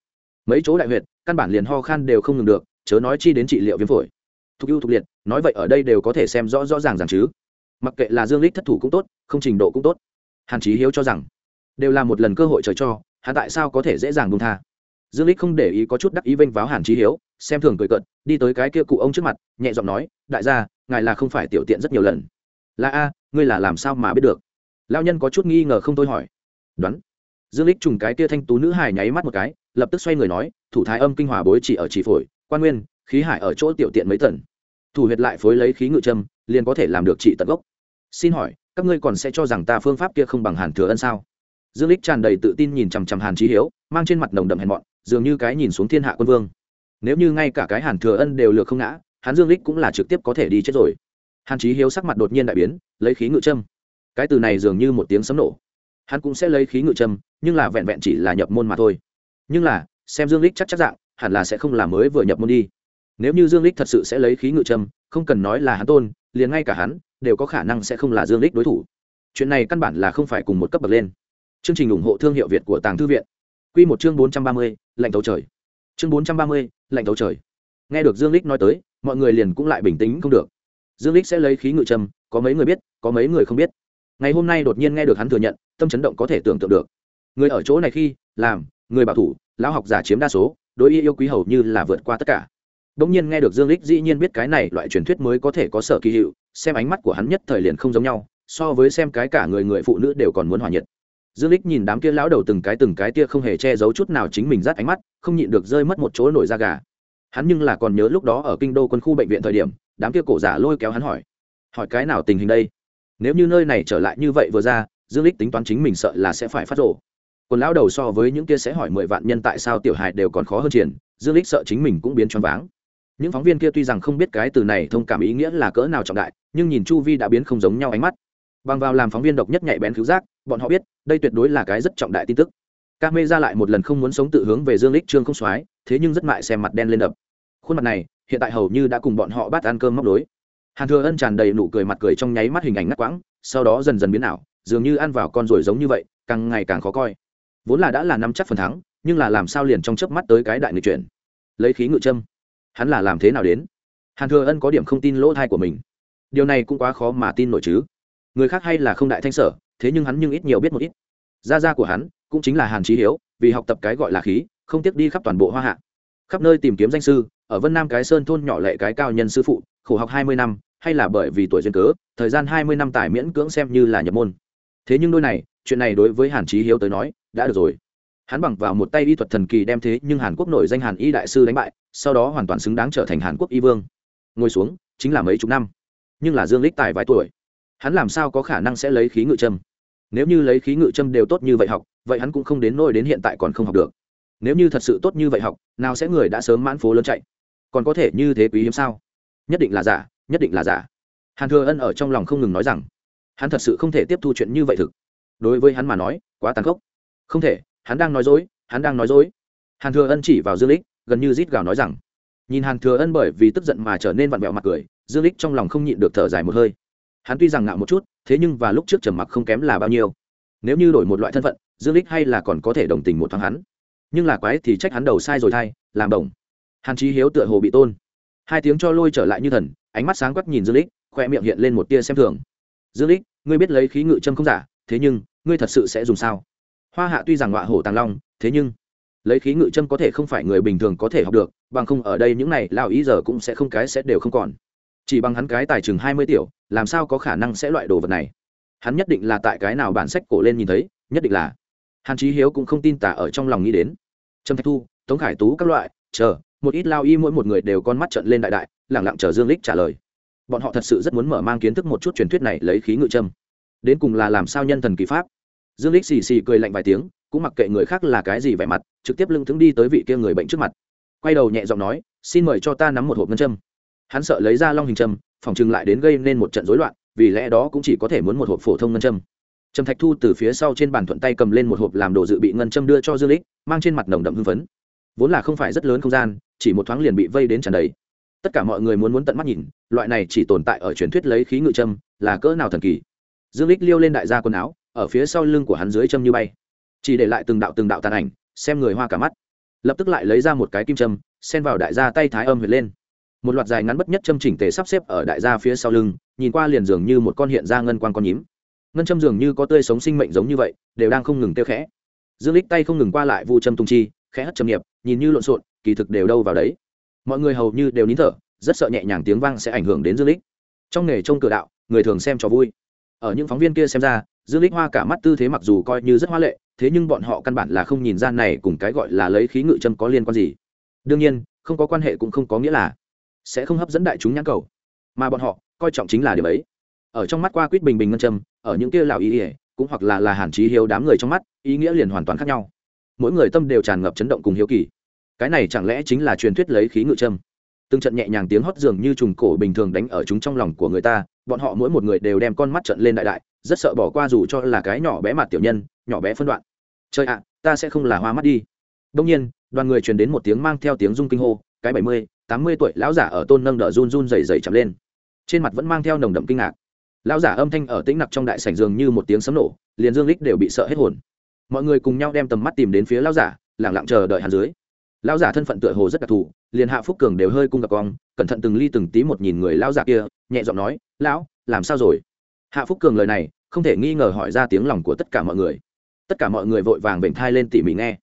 Mấy chỗ đại huyệt, căn bản liền ho khan đều không ngừng được, chớ nói chi đến trị liệu viêm phổi. Thục ưu thục liệt, nói vậy ở đây đều có thể xem rõ rõ ràng ràng chứ. Mặc kệ là dương lích thất thủ cũng tốt, không trình độ cũng tốt. Hàn chí hiếu cho rằng, đều là một lần cơ hội trời cho hắn tại sao có thể dễ dàng buông tha? Dương lích không để ý có chút đắc ý vênh váo hàn chí hiếu, xem thường cười cận đi tới cái kia cụ ông trước mặt, nhẹ giọng nói, đại gia, ngài là không phải tiểu tiện rất nhiều lần. Là a, ngươi là làm sao mà biết được? Lao nhân có chút nghi ngờ không tôi hỏi. Đoán. Dương lích trùng cái kia thanh tú nữ hài nháy mắt một cái, lập tức xoay người nói, thủ thái âm kinh hòa bối chỉ ở chỉ phổi, quan nguyên, khí hải ở chỗ tiểu tiện mấy tần thủ huyệt lại phối lấy khí ngự châm, liền có thể làm được trị tận gốc. Xin hỏi, các ngươi còn sẽ cho rằng ta phương pháp kia không bằng hàn thừa ân sao? Dương lích tràn đầy tự tin nhìn chằm chằm hàn trí hiếu, mang trên mặt nồng đậm hèn mọn dường như cái nhìn xuống thiên hạ quân vương. Nếu như ngay cả cái hàn thừa ân đều lược không ngã, hắn dương lích cũng là trực tiếp có thể đi chết rồi. Hàn trí hiếu sắc mặt đột nhiên đại biến, lấy khí ngự châm. Cái từ này dường như một tiếng sấm nổ. Hắn cũng sẽ lấy khí ngự châm, nhưng là vẹn vẹn chỉ là nhập môn mà thôi. Nhưng là, xem dương lích chắc chắc dạng, hẳn là sẽ không là mới vừa nhập môn đi. Nếu như dương lích thật sự sẽ lấy khí ngự châm, không cần nói là hắn tôn, liền ngay cả hắn, đều có khả năng sẽ không là dương lích đối thủ. Chuyện này căn bản là không phải cùng một cấp bậc lên. Chương trình ủng hộ thương hiệu việt của tàng thư viện quy một chương 430, lạnh tấu trời. Chương 430, lạnh tấu trời. Nghe được dương Lịch nói tới mọi người liền cũng lại bình tĩnh không được. Dương Lịch sẽ lấy khí ngự trầm có mấy người biết có mấy người không biết. Ngày hôm nay đột nhiên nghe được hắn thừa nhận tâm chấn động có thể tưởng tượng được. Người ở chỗ này khi làm người bảo thủ lão học giả chiếm đa số đối y yêu quý hầu như là vượt qua tất cả. Đống nhiên nghe được Dương Lịch dĩ nhiên biết cái này loại truyền thuyết mới có thể có sở kỳ hiệu, xem ánh mắt của hắn nhất thời liền không giống nhau, so với xem cái cả người người phụ nữ đều còn muốn hòa nhiệt. Dương lích nhìn đám kia lão đầu từng cái từng cái tia không hề che giấu chút nào chính mình rát ánh mắt, không nhịn được rơi mất một chỗ nổi da gà. Hắn nhưng là còn nhớ lúc đó ở kinh đô quân khu bệnh viện thời điểm, đám kia cổ giả lôi kéo hắn hỏi, hỏi cái nào tình hình đây? Nếu như nơi này trở lại như vậy vừa ra, Dương lích tính toán chính mình sợ là sẽ phải phát rộ Còn lão đầu so với những kia sẽ hỏi mười vạn nhân tại sao tiểu hài đều còn khó hơn triển, Dương lích sợ chính mình cũng biến choáng váng những phóng viên kia tuy rằng không biết cái từ này thông cảm ý nghĩa là cỡ nào trọng đại nhưng nhìn chu vi đã biến không giống nhau ánh mắt bằng vào làm phóng viên độc nhất nhạy bén cứu giác bọn họ biết, đây tuyệt đối là cái rất trọng đại tin tức. Ca mê ra lại một lần không muốn sống tự hướng về dương lích trương không soái thế nhưng rất mại xem mặt đen lên đập. Khuôn mặt này, hiện tại hầu như đã cùng bọn họ bắt ăn cơm móc đối. Hàn thừa ân tràn đầy nụ cười mặt cười trong nháy mắt hình ảnh ngắt quãng, sau đó dần dần biến ảo, dường như ăn vào con ruồi giống như vậy, càng ngày càng khó coi. Vốn là đã là năm chắc phần thắng, nhưng là làm sao liền trong chớp mắt tới cái đại nghịch chuyển. Lấy khí ngự châm. Hắn là làm thế nào đến? Hàn thừa ân có điểm không tin lỗ thai của mình. Điều này cũng quá khó mà tin nổi chứ. Người khác hay là không đại thanh sở thế nhưng hắn nhưng ít nhiều biết một ít. Gia gia của hắn cũng chính là hàn trí hiếu, vì học tập cái gọi là khí, không tiếc đi khắp toàn bộ hoa hạ. Khắp nơi tìm kiếm danh sư, ở vân nam cái sơn thôn nhỏ lệ cái cao nhân sư phụ, khổ học hai mươi năm, hay là bởi vì tuổi duyên cớ, thời gian hai mươi năm tài miễn cưỡng xem như là nhập môn. Thế nhưng đôi này, chuyện này đối với hàn trí hiếu tới nói, đã được rồi. Hắn bằng vào một tay y thuật thần kỳ đem thế nhưng hàn quốc nổi danh hàn y đại sư đánh bại, sau đó hoàn toàn xứng đáng trở thành hàn quốc y vương. Ngồi xuống, chính là mấy chục năm. Nhưng là dương lích tài vài tuổi. Hắn làm sao có khả năng sẽ lấy khí ngự trâm? Nếu như lấy khí ngự châm đều tốt như vậy học, vậy hắn cũng không đến nôi đến hiện tại còn không học được. Nếu như thật sự tốt như vậy học, nào sẽ người đã sớm mãn phố lớn chạy? Còn có thể như thế quý hiếm sao? Nhất định là giả, nhất định là giả. Hàn thừa ân ở trong lòng không ngừng nói rằng, hắn thật sự không thể tiếp thu chuyện như vậy thực. Đối với hắn mà nói, quá tàn khốc. Không thể, hắn đang nói dối, hắn đang nói dối. Hàn thừa ân chỉ vào dương lích gần như rít gào nói rằng, nhìn hàn thừa ân bởi vì tức giận mà trở nên vặn vẹo mặt cười, dương lích trong lòng không nhịn được thở dài một hơi hắn tuy rằng ngạo một chút, thế nhưng và lúc trước trầm mặc không kém là bao nhiêu. Nếu như đổi một loại thân phận, dương lích hay là còn có thể đồng tình một thoáng hắn. Nhưng là quái thì trách hắn đầu sai rồi thay, làm đồng. Hàn chí hiếu tựa hồ bị tôn. Hai tiếng cho lôi trở lại như thần, ánh mắt sáng quắc nhìn dương lích khoe miệng hiện lên một tia xem thường. Dương lích ngươi biết lấy khí ngự châm không giả, thế nhưng, ngươi thật sự sẽ dùng sao? Hoa hạ tuy rằng ngọa hổ tàng long, thế nhưng, lấy khí ngự châm có thể không phải người bình thường có thể học được, bằng không ở đây những này lao ý giờ cũng sẽ không cái sẽ đều không còn chỉ bằng hắn cái tài chừng hai mươi tiểu, làm sao có khả năng sẽ loại đồ vật này? Hắn nhất định là tại cái nào bản sách cổ lên nhìn thấy, nhất định là. Hàn chí hiếu cũng không tin tả ở trong lòng nghĩ đến. Trâm thạch thu, tống khải tú các loại, chờ, một ít lao y mỗi một người đều con mắt trận lên đại đại lẳng lặng chờ dương lích trả lời. Bọn họ thật sự rất muốn mở mang kiến thức một chút truyền thuyết này lấy khí ngự châm đến cùng là làm sao nhân thần kỳ pháp? Dương lích xì xì cười lạnh vài tiếng, cũng mặc kệ người khác là cái gì vẻ mặt, trực tiếp lưng thững đi tới vị kia người bệnh trước mặt. Quay đầu nhẹ giọng nói, xin mời cho ta nắm một hộp ngân châm hắn sợ lấy ra long hình trâm, phòng chừng lại đến gây nên một trận rối loạn vì lẽ đó cũng chỉ có thể muốn một hộp phổ thông ngân châm. Trầm thạch thu từ phía sau trên bàn thuận tay cầm lên một hộp làm đồ dự bị ngân châm đưa cho dương lích mang trên mặt nồng đậm hưng phấn. Vốn là không phải rất lớn không gian chỉ một thoáng liền bị vây đến tràn đầy. Tất cả mọi người muốn muốn tận mắt nhìn loại này chỉ tồn tại ở truyền thuyết lấy khí ngự châm là cỡ nào thần kỳ. Dương lích liêu lên đại gia quần áo ở phía sau lưng của hắn dưới châm như bay. Chỉ để lại từng đạo từng đạo tàn ảnh xem người hoa cả mắt. Lập tức lại lấy ra một cái kim châm xen vào đại gia tay thái âm huyệt lên một loạt dài ngắn bất nhất châm chỉnh tề sắp xếp ở đại gia phía sau lưng, nhìn qua liền dường như một con hiện ra ngân quan con nhím. Ngân châm dường như có tươi sống sinh mệnh giống như vậy, đều đang không ngừng tiêu khẽ. Dương lích tay không ngừng qua lại vu châm tung chi, khẽ hất châm nghiệp, nhìn như lộn xộn, kỳ thực đều đâu vào đấy. Mọi người hầu như đều nín thở, rất sợ nhẹ nhàng tiếng vang sẽ ảnh hưởng đến dương lích trong nghề trông cửa đạo, người thường xem cho vui. Ở những phóng viên kia xem ra, dương lích hoa cả mắt tư thế mặc dù coi như rất hoa lệ, thế nhưng bọn họ căn bản là không nhìn ra này cùng cái gọi là lấy khí ngự châm có liên quan gì. Đương nhiên, không có quan hệ cũng không có nghĩa là sẽ không hấp dẫn đại chúng nhãn cầu. Mà bọn họ, coi trọng chính là điều ấy. Ở trong mắt qua quýt bình bình ngân châm ở những kia lào ý ỉa cũng hoặc là là hàn trí hiếu đám người trong mắt, ý nghĩa liền hoàn toàn khác nhau. Mỗi người tâm đều tràn ngập chấn động cùng hiếu kỳ. Cái này chẳng lẽ chính là truyền thuyết lấy khí ngự châm từng trận nhẹ nhàng tiếng hót dường như trùng cổ bình thường đánh ở chúng trong lòng của người ta, bọn họ mỗi một người đều đem con mắt trận lên đại đại, rất sợ bỏ qua dù cho là cái nhỏ bé mặt tiểu nhân, nhỏ bé phân đoạn. Chơi ạ, ta sẽ không là hoa mắt đi. Đông nhiên, đoàn người truyền đến một tiếng mang theo tiếng rung kinh hô, cái bảy mươi tám mươi tuổi, lão giả ở tôn nâng đỡ run run dày dày chậm lên. Trên mặt vẫn mang theo nồng đậm kinh ngạc. Lão giả âm thanh ở tĩnh nặc trong đại sảnh dường như một tiếng sấm nổ, liền dương lích đều bị sợ hết hồn. Mọi người cùng nhau đem tầm mắt tìm đến phía lão giả lẳng lặng chờ đợi hàn dưới. Lão giả thân phận tựa hồ rất đặc thù, liền hạ phúc cường đều hơi cung gặp cong cẩn thận từng ly từng tí một nhìn người lão giả kia, nhẹ giọng nói, lão, làm sao rồi? Hạ phúc cường lời này, không thể nghi ngờ hỏi ra tiếng lòng của tất cả mọi người. Tất cả mọi người vội vàng bệnh thai lên tỉ mỉ nghe.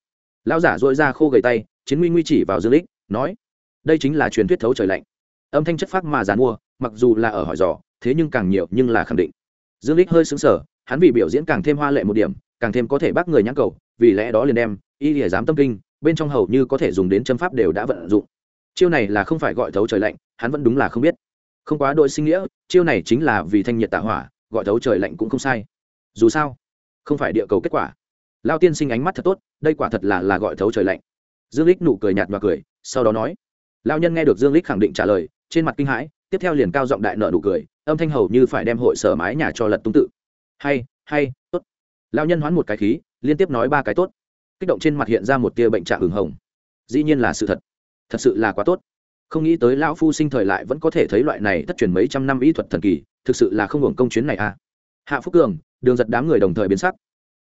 Lão giả dội ra khô gầy tay, chiến nguy nguy chỉ vào dương lích nói đây chính là truyền thuyết thấu trời lạnh. Âm thanh chất phác mà dàn mua, mặc dù là ở hỏi dò, thế nhưng càng nhiều nhưng là khẳng định. Dương lích hơi xứng sở hắn vì biểu diễn càng thêm hoa lệ một điểm, càng thêm có thể bác người nhãn cầu, vì lẽ đó liền đem y lìa dám tâm kinh, bên trong hầu như có thể dùng đến châm pháp đều đã vận dụng. Chiêu này là không phải gọi thấu trời lạnh, hắn vẫn đúng là không biết. Không quá đội sinh nghĩa, chiêu này chính là vì thanh nhiệt tạ hỏa, gọi thấu trời lạnh cũng không sai. Dù sao, không phải địa cầu kết quả. Lao tiên sinh ánh mắt thật tốt, đây quả thật là là gọi thấu trời lạnh. Dương lích nụ cười nhạt và cười, sau đó nói lao nhân nghe được dương lích khẳng định trả lời, trên mặt kinh hãi, tiếp theo liền cao giọng đại nợ nụ cười, âm thanh hầu như phải đem hội sở mái nhà cho lật tung tự. Hay hay, tốt. Lao nhân hoán một cái khí, liên tiếp nói ba cái tốt. Kích động trên mặt hiện ra một tia bệnh trạng hừng hồng. Dĩ nhiên là sự thật. Thật sự là quá tốt. Không nghĩ tới lão phu sinh thời lại vẫn có thể thấy loại này thất truyền mấy trăm năm ý thuật thần kỳ, thực sự là không hưởng công chuyến này à. Hạ phúc cường, đường giật đám người đồng thời biến sắc.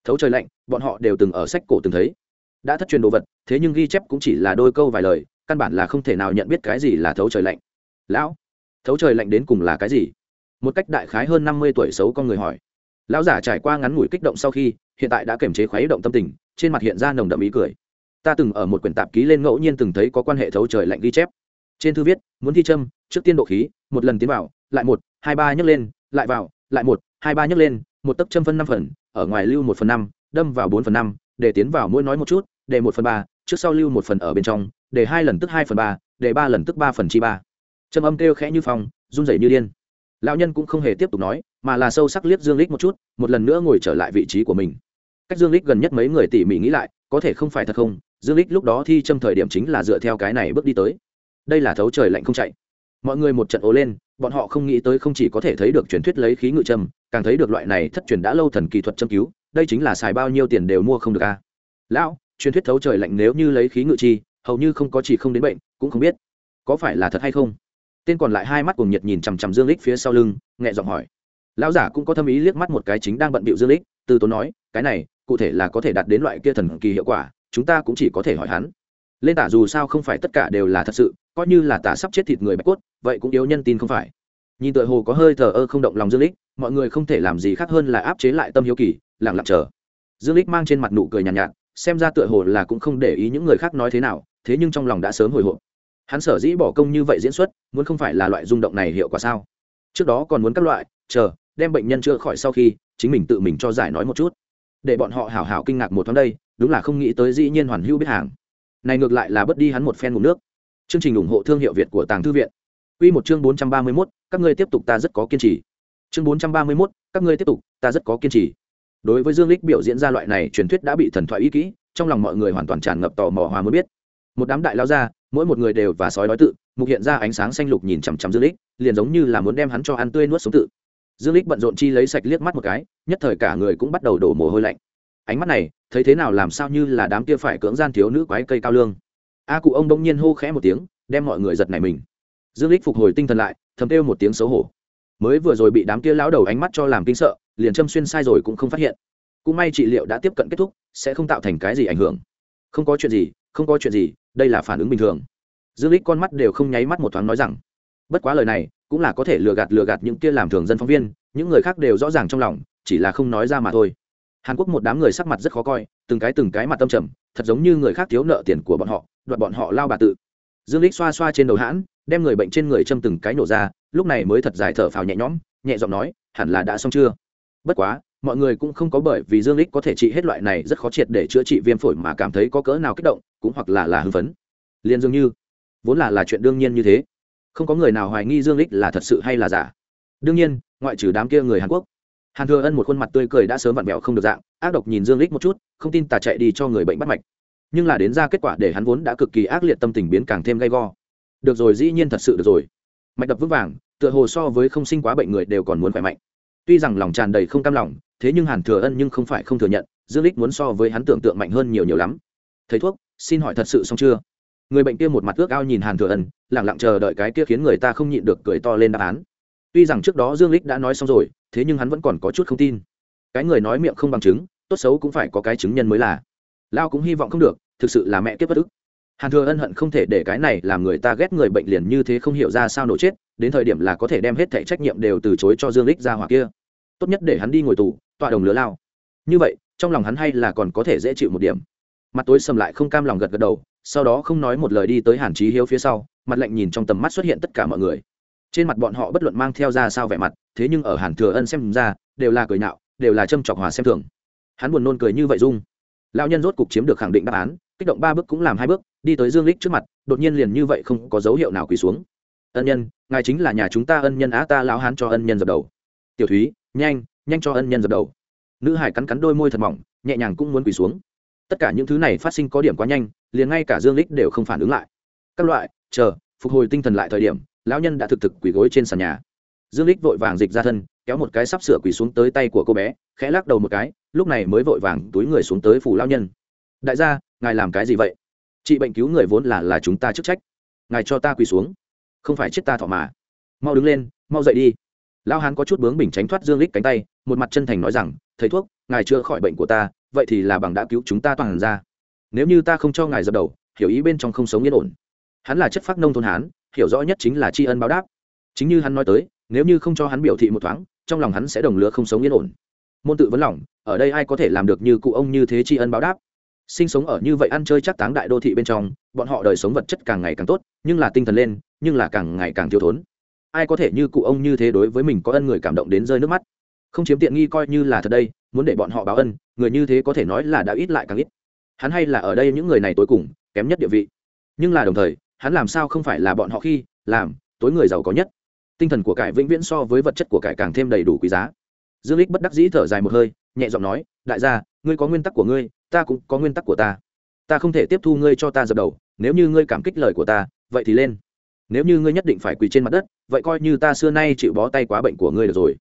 Thấu trời lạnh, bọn họ đều từng ở sách cổ từng thấy. Đã thất truyền đồ vật, thế nhưng ghi chép cũng chỉ là đôi câu vài lời căn bản là không thể nào nhận biết cái gì là thấu trời lạnh. Lão, thấu trời lạnh đến cùng là cái gì? Một cách đại khái hơn năm mươi tuổi xấu con người hỏi. Lão giả trải qua ngắn ngủi kích động sau khi, hiện tại đã kiềm chế khuấy động tâm tình, trên mặt hiện ra nồng đậm ý cười. Ta từng ở một quyển tạp ký lên ngẫu nhiên từng thấy có quan hệ thấu trời lạnh ghi chép. Trên thư viết, muốn thi châm, trước tiên độ khí, một lần tiến vào, lại một, hai ba nhấc lên, lại vào, lại một, hai ba nhấc lên, một tấc châm phân năm phần, ở ngoài lưu một phần năm, đâm vào bốn phần năm, để tiến vào mỗi nói một chút, để một phần ba, trước sau lưu một phần ở bên trong để hai lần tức hai phần ba, để ba lần tức ba phần chi ba. Trầm âm kêu khẽ như phong, run rẩy như điên. Lão nhân cũng không hề tiếp tục nói, mà là sâu sắc liếc dương lích một chút, một lần nữa ngồi trở lại vị trí của mình. Cách dương lích gần nhất mấy người tỉ mỉ nghĩ lại, có thể không phải thật không, dương lích lúc đó thi châm thời điểm chính là dựa theo cái này bước đi tới. Đây là thấu trời lạnh không chạy. Mọi người một trận ố lên, bọn họ không nghĩ tới không chỉ có thể thấy được truyền thuyết lấy khí ngự châm, càng thấy được loại này thất truyền đã lâu thần kỳ thuật châm cứu, đây chính là xài bao nhiêu tiền đều mua không được a à. lão, truyền thuyết thấu trời lạnh nếu như lấy khí ngự chi hầu như không có chỉ không đến bệnh cũng không biết có phải là thật hay không. Tên còn lại hai mắt cùng nhiệt nhìn chằm chằm dương lích phía sau lưng nhẹ giọng hỏi. Lão giả cũng có thâm ý liếc mắt một cái chính đang bận bịu dương lích từ tốn nói cái này cụ thể là có thể đạt đến loại kia thần kỳ hiệu quả chúng ta cũng chỉ có thể hỏi hắn. Lên tả dù sao không phải tất cả đều là thật sự coi như là tả sắp chết thịt người bạch cốt vậy cũng yếu nhân tin không phải. Nhìn tựa hồ có hơi thờ ơ không động lòng dương lích mọi người không thể làm gì khác hơn là áp chế lại tâm hiếu kỳ lặng lặng chờ. Dương lích mang trên mặt nụ cười nhàn nhạt, nhạt xem ra tựa hồ là cũng không để ý những người khác nói thế nào thế nhưng trong lòng đã sớm hồi hộp hắn sở dĩ bỏ công như vậy diễn xuất muốn không phải là loại rung động này hiệu quả sao trước đó còn muốn các loại chờ đem bệnh nhân chữa khỏi sau khi chính mình tự mình cho giải nói một chút để bọn họ hảo hảo kinh ngạc một tháng đây đúng là không nghĩ tới dĩ nhiên hoàn hữu biết hàng này ngược lại là bất đi hắn một phen ngủ nước chương trình ủng hộ thương hiệu việt của tàng thư viện Quy một chương 431, các ngươi tiếp tục ta rất có kiên trì. Chương 431, các ngươi tiếp tục, ta rất có kiên trì. Đối với Dương Lịch biểu diễn ra loại này truyền thuyết đã bị thần thoại ý kỹ, trong lòng mọi người hoàn toàn tràn ngập tò mò hòa muốn biết. Một đám đại lao ra, mỗi một người đều và sói đói tự, mục hiện ra ánh sáng xanh lục nhìn chằm chằm Dương lích liền giống như là muốn đem hắn cho ăn tươi nuốt sống tự. Dương lích bận rộn chi lấy sạch liếc mắt một cái, nhất thời cả người cũng bắt đầu đổ mồ hôi lạnh. Ánh mắt này, thấy thế nào làm sao như là đám kia phải cưỡng gian thiếu nữ quái cây cao lương. A cụ ông đông nhiên hô khẽ một tiếng, đem mọi người giật nảy mình dương lích phục hồi tinh thần lại thầm kêu một tiếng xấu hổ mới vừa rồi bị đám kia lão đầu ánh mắt cho làm kinh sợ liền châm xuyên sai rồi cũng không phát hiện cũng may trị liệu đã tiếp cận kết thúc sẽ không tạo thành cái gì ảnh hưởng không có chuyện gì không có chuyện gì, đây là phản ứng bình thường. Dương lích con mắt đều không nháy mắt một thoáng nói rằng, bất quá lời này cũng là có thể lừa gạt lừa gạt những kia làm thường dân phóng viên, những người khác đều rõ ràng trong lòng, chỉ là không nói ra mà thôi. Hàn quốc một đám người sắc mặt rất khó coi, từng cái từng cái mặt tâm trầm, thật giống như người khác thiếu nợ tiền của bọn họ, đoạt bọn họ lao bà tự. Dương lích xoa xoa trên đầu hãn, đem người bệnh trên người châm từng cái nổ ra, lúc này mới thật dài thở phào nhẹ nhõm, nhẹ giọng nói, hẳn là đã xong chưa? Bất quá mọi người cũng không có bởi vì dương lích có thể trị hết loại này rất khó triệt để chữa trị viêm phổi mà cảm thấy có cỡ nào kích động, cũng hoặc là là hưng phấn. Liền dường như, vốn là là chuyện đương nhiên như thế. Không có người nào hoài nghi dương lích là thật sự hay là giả. Đương nhiên, ngoại trừ đám kia người hàn quốc, hàn thừa ân một khuôn mặt tươi cười đã sớm vặn vẹo không được dạng, ác độc nhìn dương lích một chút, không tin tà chạy đi cho người bệnh bắt mạch. Nhưng là đến ra kết quả để hắn vốn đã cực kỳ ác liệt tâm tình biến càng thêm gay go. Được rồi, dĩ nhiên thật sự được rồi. Mạch đập vững vàng, tựa hồ so với không sinh quá bệnh người đều còn muốn khỏe mạnh tuy rằng lòng tràn đầy không cam lòng, thế nhưng hàn thừa ân nhưng không phải không thừa nhận, dương lích muốn so với hắn tưởng tượng mạnh hơn nhiều nhiều lắm. Thầy thuốc, xin hỏi thật sự xong chưa? Người bệnh kia một mặt ước ao nhìn hàn thừa ân lẳng lặng chờ đợi cái kia khiến người ta không nhịn được cười to lên đáp án. Tuy rằng trước đó dương lích đã nói xong rồi, thế nhưng hắn vẫn còn có chút không tin. Cái người nói miệng không bằng chứng, tốt xấu cũng phải có cái chứng nhân mới là. Lao cũng hy vọng không được, thực sự là mẹ kiếp bất ức. Hàn thừa ân hận không thể để cái này làm người ta ghét người bệnh liền như thế không hiểu ra sao nổ chết đến thời điểm là có thể đem hết thẻ trách nhiệm đều từ chối cho dương lích ra hoặc kia. Tốt nhất để hắn đi ngồi tù, tọa đồng lứa lao. Như vậy, trong lòng hắn hay là còn có thể dễ chịu một điểm. Mặt tối sầm lại không cam lòng gật gật đầu, sau đó không nói một lời đi tới hàn trí hiếu phía sau, mặt lạnh nhìn trong tầm mắt xuất hiện tất cả mọi người. Trên mặt bọn họ bất luận mang theo ra sao vẻ mặt, thế nhưng ở hàn thừa ân xem ra, đều là cười nhạo, đều là châm chọc hòa xem thường. Hắn buồn nôn cười như vậy dung lão nhân rốt cục chiếm được khẳng định đáp án, kích động ba bước cũng làm hai bước, đi tới dương lích trước mặt, đột nhiên liền như vậy không có dấu hiệu nào quỳ xuống ân nhân, ngài chính là nhà chúng ta ân nhân á, ta lão hán cho ân nhân dập đầu. Tiểu thúy, nhanh nhanh cho ân nhân dập đầu. Nữ hải cắn cắn đôi môi thật mỏng, nhẹ nhàng cũng muốn quỳ xuống. Tất cả những thứ này phát sinh có điểm quá nhanh, liền ngay cả dương lích đều không phản ứng lại. Các loại, chờ, phục hồi tinh thần lại thời điểm, lão nhân đã thực thực quỳ gối trên sàn nhà. Dương lích vội vàng dịch ra thân, kéo một cái sắp sửa quỳ xuống tới tay của cô bé, khẽ lắc đầu một cái, lúc này mới vội vàng túi người xuống tới phủ lão nhân. Đại gia, ngài làm cái gì vậy? Chị bệnh cứu người vốn là là chúng ta chức trách. Ngài cho ta quỳ xuống không phải chết ta thọ mà. Mau đứng lên, mau dậy đi. Lao hán có chút bướng bình tránh thoát dương lích cánh tay, một mặt chân thành nói rằng, thầy thuốc, ngài chữa khỏi bệnh của ta, vậy thì là bằng đã cứu chúng ta toàn ra. Nếu như ta không cho ngài dập đầu, hiểu ý bên trong không sống yên ổn. Hắn là chất phác nông thôn hán, hiểu rõ nhất chính là tri ân báo đáp. Chính như hắn nói tới, nếu như không cho hắn biểu thị một thoáng, trong lòng hắn sẽ đồng lứa không sống yên ổn. Môn tự vấn lòng, ở đây ai có thể làm được như cụ ông như thế tri ân báo đáp? Sinh sống ở như vậy ăn chơi chắc táng đại đô thị bên trong, bọn họ đời sống vật chất càng ngày càng tốt, nhưng là tinh thần lên nhưng là càng ngày càng thiếu thốn. Ai có thể như cụ ông như thế đối với mình có ân người cảm động đến rơi nước mắt? Không chiếm tiện nghi coi như là thật đây, muốn để bọn họ báo ân, người như thế có thể nói là đã ít lại càng ít. Hắn hay là ở đây những người này tối cùng, kém nhất địa vị. Nhưng là đồng thời, hắn làm sao không phải là bọn họ khi làm, tối người giàu có nhất. Tinh thần của cải vĩnh viễn so với vật chất của cải càng thêm đầy đủ quý giá. Dương lích bất đắc dĩ thở dài một hơi, nhẹ giọng nói, đại gia, ngươi có nguyên tắc của ngươi, ta cũng có nguyên tắc của ta. Ta không thể tiếp thu ngươi cho ta dập đầu, nếu như ngươi cảm kích lời của ta, vậy thì lên nếu như ngươi nhất định phải quỳ trên mặt đất, vậy coi như ta xưa nay chịu bó tay quá bệnh của ngươi được rồi.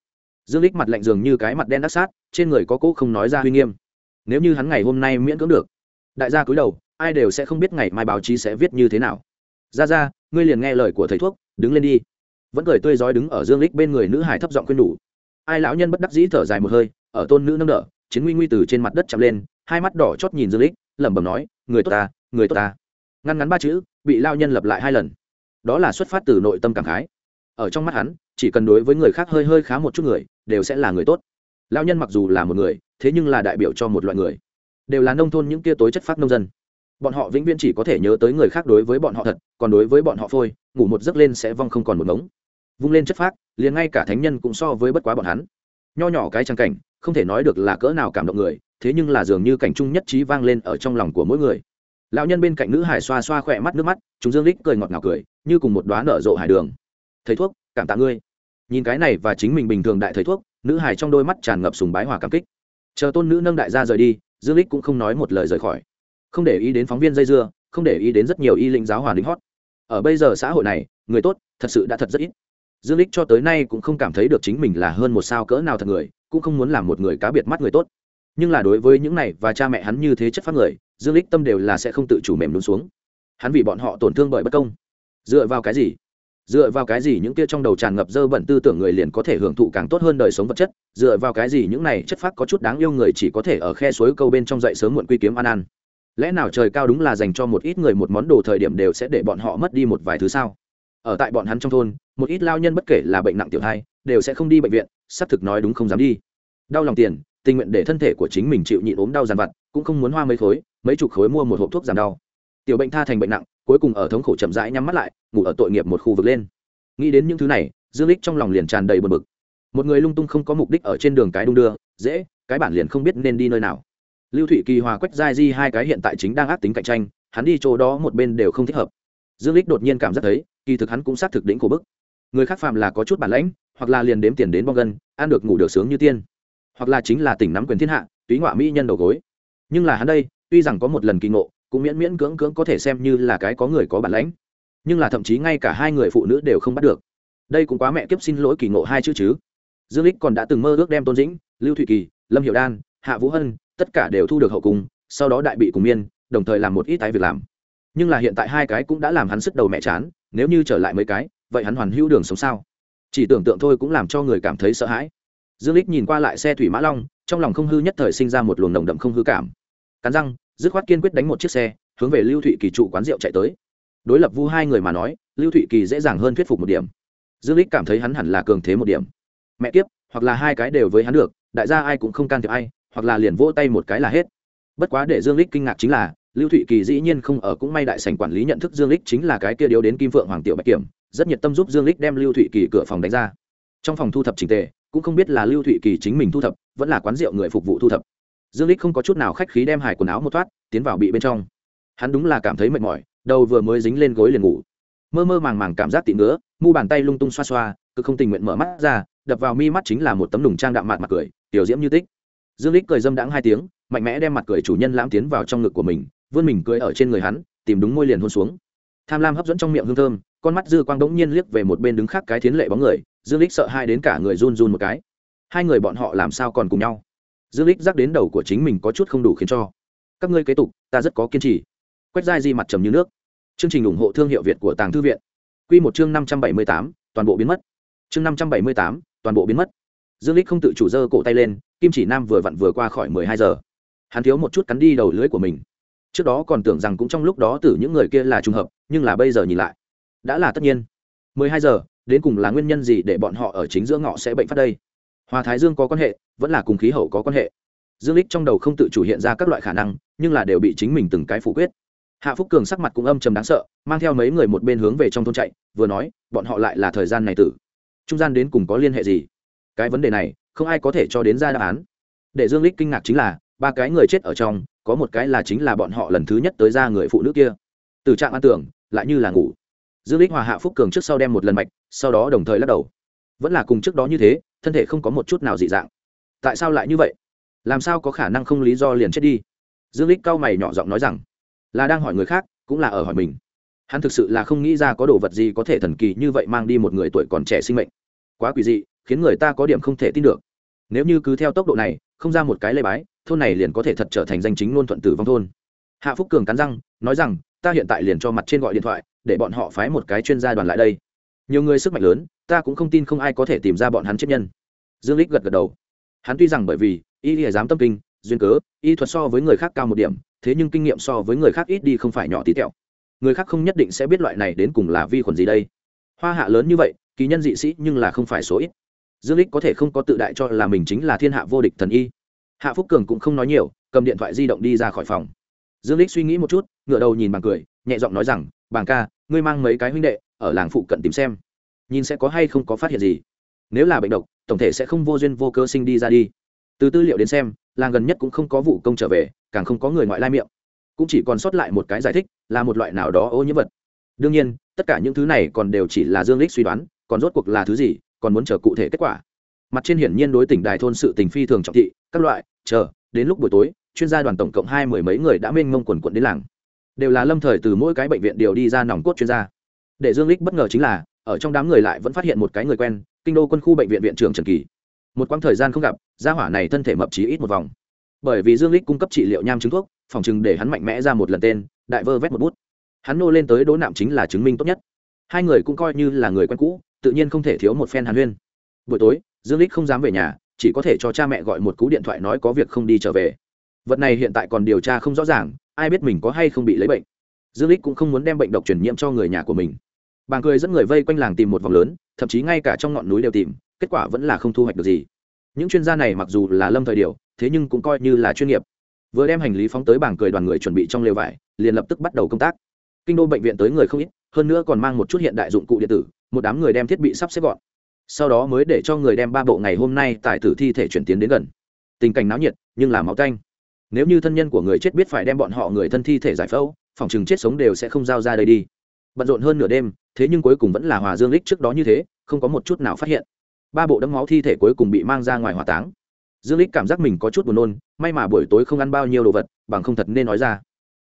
Dương lích mặt lạnh dường như cái mặt đen đắc sát, trên người có cỗ không nói ra uy nghiêm. Nếu như hắn ngày hôm nay miễn cưỡng được, đại gia cúi đầu, ai đều sẽ không biết ngày mai báo chí sẽ viết như thế nào. Ra ra, ngươi liền nghe lời của thầy thuốc, đứng lên đi. Vẫn cười tươi rói đứng ở dương lích bên người nữ hải thấp giọng khuyên đủ. Ai lão nhân bất đắc dĩ thở dài một hơi, ở tôn nữ nâng đỡ, chiến nguy nguy từ trên mặt đất chạm lên, hai mắt đỏ chót nhìn dương lích, lẩm bẩm nói, người tốt ta, người tốt ta. Ngăn ngắn ba chữ, bị lao nhân lập lại hai lần đó là xuất phát từ nội tâm cảm khái. Ở trong mắt hắn, chỉ cần đối với người khác hơi hơi khá một chút người, đều sẽ là người tốt. Lao nhân mặc dù là một người, thế nhưng là đại biểu cho một loại người. Đều là nông thôn những kia tối chất phát nông dân. Bọn họ vĩnh viễn chỉ có thể nhớ tới người khác đối với bọn họ thật, còn đối với bọn họ phôi, ngủ một giấc lên sẽ vong không còn một ngống. Vung lên chất phát liền ngay cả thánh nhân cũng so với bất quá bọn hắn. Nho nhỏ cái trang cảnh, không thể nói được là cỡ nào cảm động người, thế nhưng là dường như cảnh chung nhất trí vang lên ở trong lòng của mỗi người lão nhân bên cạnh nữ hải xoa xoa khỏe mắt nước mắt, chúng dương lích cười ngọt ngào cười, như cùng một đoá nở rộ hải đường. Thầy thuốc, cảm tạ ngươi. Nhìn cái này và chính mình bình thường đại thầy thuốc, nữ hải trong đôi mắt tràn ngập sùng bái hòa cảm kích. Chờ tôn nữ nâng đại gia rời đi, dương lích cũng không nói một lời rời khỏi. Không để ý đến phóng viên dây dưa, không để ý đến rất nhiều y linh giáo hòa lính hót. Ở bây giờ xã hội này, người tốt thật sự đã thật rất ít. Dương lích cho tới nay cũng không cảm thấy được chính mình là hơn một sao cỡ nào thật người, cũng không muốn làm một người cá biệt mắt người tốt. Nhưng là đối với những này và cha mẹ hắn như thế chất phát người dương lích tâm đều là sẽ không tự chủ mềm luôn xuống. Hắn vì bọn họ tổn thương bởi bất công. Dựa vào cái gì? Dựa vào cái gì những kia trong đầu tràn ngập dơ bẩn tư tưởng người liền có thể hưởng thụ càng tốt hơn đời sống vật chất? Dựa vào cái gì những này chất phát có chút đáng yêu người chỉ có thể ở khe suối câu bên trong dậy sớm muộn quy kiếm ăn ăn? Lẽ nào trời cao đúng là dành cho một ít người một món đồ thời điểm đều sẽ để bọn họ mất đi một vài thứ sao? Ở tại bọn hắn trong thôn, một ít lao nhân bất kể là bệnh nặng tiểu thai, đều sẽ không đi bệnh viện, xác thực nói đúng không dám đi. Đau lòng tiền, tình nguyện để thân thể của chính mình chịu nhịn ốm đau dàn vặt, cũng không muốn hoa mấy khối mấy chục khối mua một hộp thuốc giảm đau. Tiểu bệnh tha thành bệnh nặng, cuối cùng ở thống khổ chậm rãi nhắm mắt lại, ngủ ở tội nghiệp một khu vực lên. Nghĩ đến những thứ này, dương lích trong lòng liền tràn đầy bực bực. Một người lung tung không có mục đích ở trên đường cái đung đưa, dễ, cái bản liền không biết nên đi nơi nào. Lưu thụy kỳ hòa quách giai di hai cái hiện tại chính đang ác tính cạnh tranh, hắn đi chỗ đó một bên đều không thích hợp. Dương lích đột nhiên cảm giác thấy, kỳ thực hắn cũng xác thực đỉnh của bức. Người khác phạm là có chút bản lãnh, hoặc là liền đếm tiền đến bong gân, ăn được ngủ được sướng như tiên. Hoặc là chính là tỉnh nắm quyền thiên hạ, túy ngoại mỹ nhân đầu gối. Nhưng là hắn đây tuy rằng có một lần kỳ ngộ, cũng miễn miễn cưỡng cưỡng có thể xem như là cái có người có bản lãnh. Nhưng là thậm chí ngay cả hai người phụ nữ đều không bắt được. Đây cũng quá mẹ kiếp xin lỗi kỳ ngộ hai chữ chứ. Dương lích còn đã từng mơ ước đem tôn dĩnh, lưu thụy kỳ, lâm hiệu đan, hạ vũ hân, tất cả đều thu được hậu cung sau đó đại bị cùng miên, đồng thời làm một ít tái việc làm. Nhưng là hiện tại hai cái cũng đã làm hắn sức đầu mẹ chán, nếu như trở lại mấy cái, vậy hắn hoàn hữu đường sống sao? Chỉ tưởng tượng thôi cũng làm cho người cảm thấy sợ hãi. Dương lích nhìn qua lại xe thủy mã long, trong lòng không hư nhất thời sinh ra một luồng nồng đậm không hư cảm cắn răng dứt khoát kiên quyết đánh một chiếc xe hướng về lưu thụy kỳ trụ quán rượu chạy tới. Đối lập vu hai người mà nói lưu thụy kỳ dễ dàng hơn thuyết phục một điểm. Dương lích cảm thấy hắn hẳn là cường thế một điểm. Mẹ kiếp, hoặc là hai cái đều với hắn được đại gia ai cũng không can thiệp ai hoặc là liền vỗ tay một cái là hết. Bất quá để dương lích kinh ngạc chính là lưu thụy kỳ dĩ nhiên không ở cũng may đại sảnh quản lý nhận thức dương lích chính là cái kia điếu đến kim phượng hoàng tiểu bạch kiểm rất nhiệt tâm giúp dương lích đem lưu thụy kỳ cửa phòng đánh ra. Trong phòng thu thập trình tề cũng không biết là lưu thụy kỳ chính mình thu thập vẫn là quán rượu người phục vụ thu thập dương lích không có chút nào khách khí đem hải quần áo một thoát, tiến vào bị bên trong. Hắn đúng là cảm thấy mệt mỏi, đầu vừa mới dính lên gối liền ngủ. Mơ mơ màng màng cảm giác tị ngứa, mu bàn tay lung tung xoa xoa cứ không tình nguyện mở mắt ra, đập vào mi mắt chính là một tấm lùng trang đạm mặt mặt cười, tiểu diễm như tích. Dương lích cười dâm đãng hai tiếng, mạnh mẽ đem mặt cười chủ nhân lãm tiến vào trong ngực của mình, vươn mình cười ở trên người hắn, tìm đúng môi liền hôn xuống. Tham lam hấp dẫn trong miệng hương thơm, con mắt dư quang đống nhiên liếc về một bên đứng khác cái thiến lệ bóng người, dương lích sợ hai đến cả người run run một cái. Hai người bọn họ làm sao còn cùng nhau? Dương lích rắc đến đầu của chính mình có chút không đủ khiến cho. Các ngươi kế tục, ta rất có kiên trì. Quét dai di mặt trầm như nước. Chương trình ủng hộ thương hiệu việt của tàng thư viện. Quy một chương năm trăm bảy mươi tám, toàn bộ biến mất. Chương năm trăm bảy mươi tám, toàn bộ biến mất. Dương lích không tự chủ dơ cổ tay lên, kim chỉ nam vừa vặn vừa qua khỏi mười hai giờ. Hắn thiếu một chút cắn đi đầu lưới của mình. Trước đó còn tưởng rằng cũng trong lúc đó từ những người kia là trùng hợp, nhưng là bây giờ nhìn lại, đã là tất nhiên. Mười hai giờ, đến cùng là nguyên nhân gì để bọn họ ở chính giữa ngọ sẽ bệnh phát đây? Hòa thái dương có quan hệ, vẫn là cùng khí hậu có quan hệ. Dương lích trong đầu không tự chủ hiện ra các loại khả năng, nhưng là đều bị chính mình từng cái phủ quyết. Hạ phúc cường sắc mặt cũng âm trầm đáng sợ, mang theo mấy người một bên hướng về trong thôn chạy, vừa nói, bọn họ lại là thời gian này tử. Trung gian đến cùng có liên hệ gì? Cái vấn đề này, không ai có thể cho đến ra đáp án. Để dương lích kinh ngạc chính là, ba cái người chết ở trong, có một cái là chính là bọn họ lần thứ nhất tới ra người phụ nữ kia. Từ trạng an tưởng, lại như là ngủ. Dương lích hòa hạ phúc cường trước sau đem một lần mạch, sau đó đồng thời lắc đầu. Vẫn là cùng trước đó như thế thân thể không có một chút nào dị dạng. Tại sao lại như vậy? Làm sao có khả năng không lý do liền chết đi? Dương lích cao mày nhỏ giọng nói rằng, là đang hỏi người khác, cũng là ở hỏi mình. Hắn thực sự là không nghĩ ra có đồ vật gì có thể thần kỳ như vậy mang đi một người tuổi còn trẻ sinh mệnh. Quá quỷ dị, khiến người ta có điểm không thể tin được. Nếu như cứ theo tốc độ này, không ra một cái lê bái, thôn này liền có thể thật trở thành danh chính luôn thuận tử vong thôn. Hạ phúc cường cắn răng, nói rằng, ta hiện tại liền cho mặt trên gọi điện thoại, để bọn họ phái một cái chuyên gia đoàn lại đây nhiều người sức mạnh lớn, ta cũng không tin không ai có thể tìm ra bọn hắn chết nhân. Dương lích gật gật đầu. Hắn tuy rằng bởi vì y lìa dám tâm kinh, duyên cớ, y thuật so với người khác cao một điểm, thế nhưng kinh nghiệm so với người khác ít đi không phải nhỏ tí tẹo. Người khác không nhất định sẽ biết loại này đến cùng là vi khuẩn gì đây. Hoa hạ lớn như vậy, kỳ nhân dị sĩ nhưng là không phải số ít. Dương lích có thể không có tự đại cho là mình chính là thiên hạ vô địch thần y. Hạ phúc cường cũng không nói nhiều, cầm điện thoại di động đi ra khỏi phòng. Dương lích suy nghĩ một chút ngựa đầu nhìn bằng cười, nhẹ giọng nói rằng bàng ca, ngươi mang mấy cái huynh đệ ở làng phụ cận tìm xem. Nhìn sẽ có hay không có phát hiện gì. Nếu là bệnh độc, tổng thể sẽ không vô duyên vô cơ sinh đi ra đi. Từ tư liệu đến xem, làng gần nhất cũng không có vụ công trở về, càng không có người ngoại lai miệng. Cũng chỉ còn sót lại một cái giải thích, là một loại nào đó ô nhiễm vật. Đương nhiên, tất cả những thứ này còn đều chỉ là dương lích suy đoán, còn rốt cuộc là thứ gì, còn muốn chờ cụ thể kết quả. Mặt trên hiển nhiên đối tỉnh đài thôn sự tình phi thường trọng thị, các loại, chờ, đến lúc buổi tối, chuyên gia đoàn tổng cộng hai mười mấy người đã mênh mông quần quận đến làng. Đều là lâm thời từ mỗi cái bệnh viện điều đi ra nòng cốt chuyên gia để dương lích bất ngờ chính là, ở trong đám người lại vẫn phát hiện một cái người quen, kinh đô quân khu bệnh viện viện trưởng trần kỳ. Một quãng thời gian không gặp, gia hỏa này thân thể mập trí ít một vòng. Bởi vì dương lích cung cấp trị liệu nham chứng thuốc, phòng chừng để hắn mạnh mẽ ra một lần tên, đại vơ vét một bút. Hắn nô lên tới đỗ nạm chính là chứng minh tốt nhất. Hai người cũng coi như là người quen cũ, tự nhiên không thể thiếu một phen hàn huyên. Buổi tối, dương lích không dám về nhà, chỉ có thể cho cha mẹ gọi một cú điện thoại nói có việc không đi trở về. Vật này hiện tại còn điều tra không rõ ràng, ai biết mình có hay không bị lấy bệnh dương lích cũng không muốn đem bệnh độc truyền nhiễm cho người nhà của mình. Bàng cười dẫn người vây quanh làng tìm một vòng lớn, thậm chí ngay cả trong ngọn núi đều tìm, kết quả vẫn là không thu hoạch được gì. Những chuyên gia này mặc dù là lâm thời điều, thế nhưng cũng coi như là chuyên nghiệp. Vừa đem hành lý phóng tới bảng cười đoàn người chuẩn bị trong lều vải, liền lập tức bắt đầu công tác. Kinh đô bệnh viện tới người không ít, hơn nữa còn mang một chút hiện đại dụng cụ điện tử, một đám người đem thiết bị sắp xếp gọn. Sau đó mới để cho người đem ba bộ ngày hôm nay tại tử thi thể chuyển tiến đến gần. Tình cảnh náo nhiệt, nhưng là máu canh nếu như thân nhân của người chết biết phải đem bọn họ người thân thi thể giải phẫu phòng chừng chết sống đều sẽ không giao ra đây đi. Bận rộn hơn nửa đêm, thế nhưng cuối cùng vẫn là hòa dương lích trước đó như thế, không có một chút nào phát hiện. Ba bộ đấm máu thi thể cuối cùng bị mang ra ngoài hỏa táng. Dương lích cảm giác mình có chút buồn nôn, may mà buổi tối không ăn bao nhiêu đồ vật, bằng không thật nên nói ra.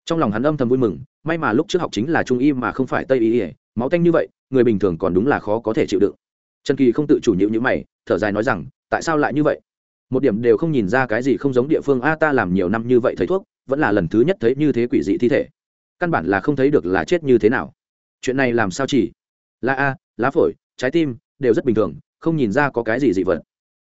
Trong lòng hắn âm thầm vui mừng, may mà lúc trước học chính là trung y mà không phải tây y máu tanh như vậy, người bình thường còn đúng là khó có thể chịu đựng. Trần kỳ không tự chủ nhịu như mày, thở dài nói rằng, tại sao lại như vậy? Một điểm đều không nhìn ra cái gì không giống địa phương a ta làm nhiều năm như vậy thấy thuốc, vẫn là lần thứ nhất thấy như thế quỷ dị thi thể căn bản là không thấy được là chết như thế nào. Chuyện này làm sao chỉ? Là a, lá phổi, trái tim, đều rất bình thường, không nhìn ra có cái gì dị vật.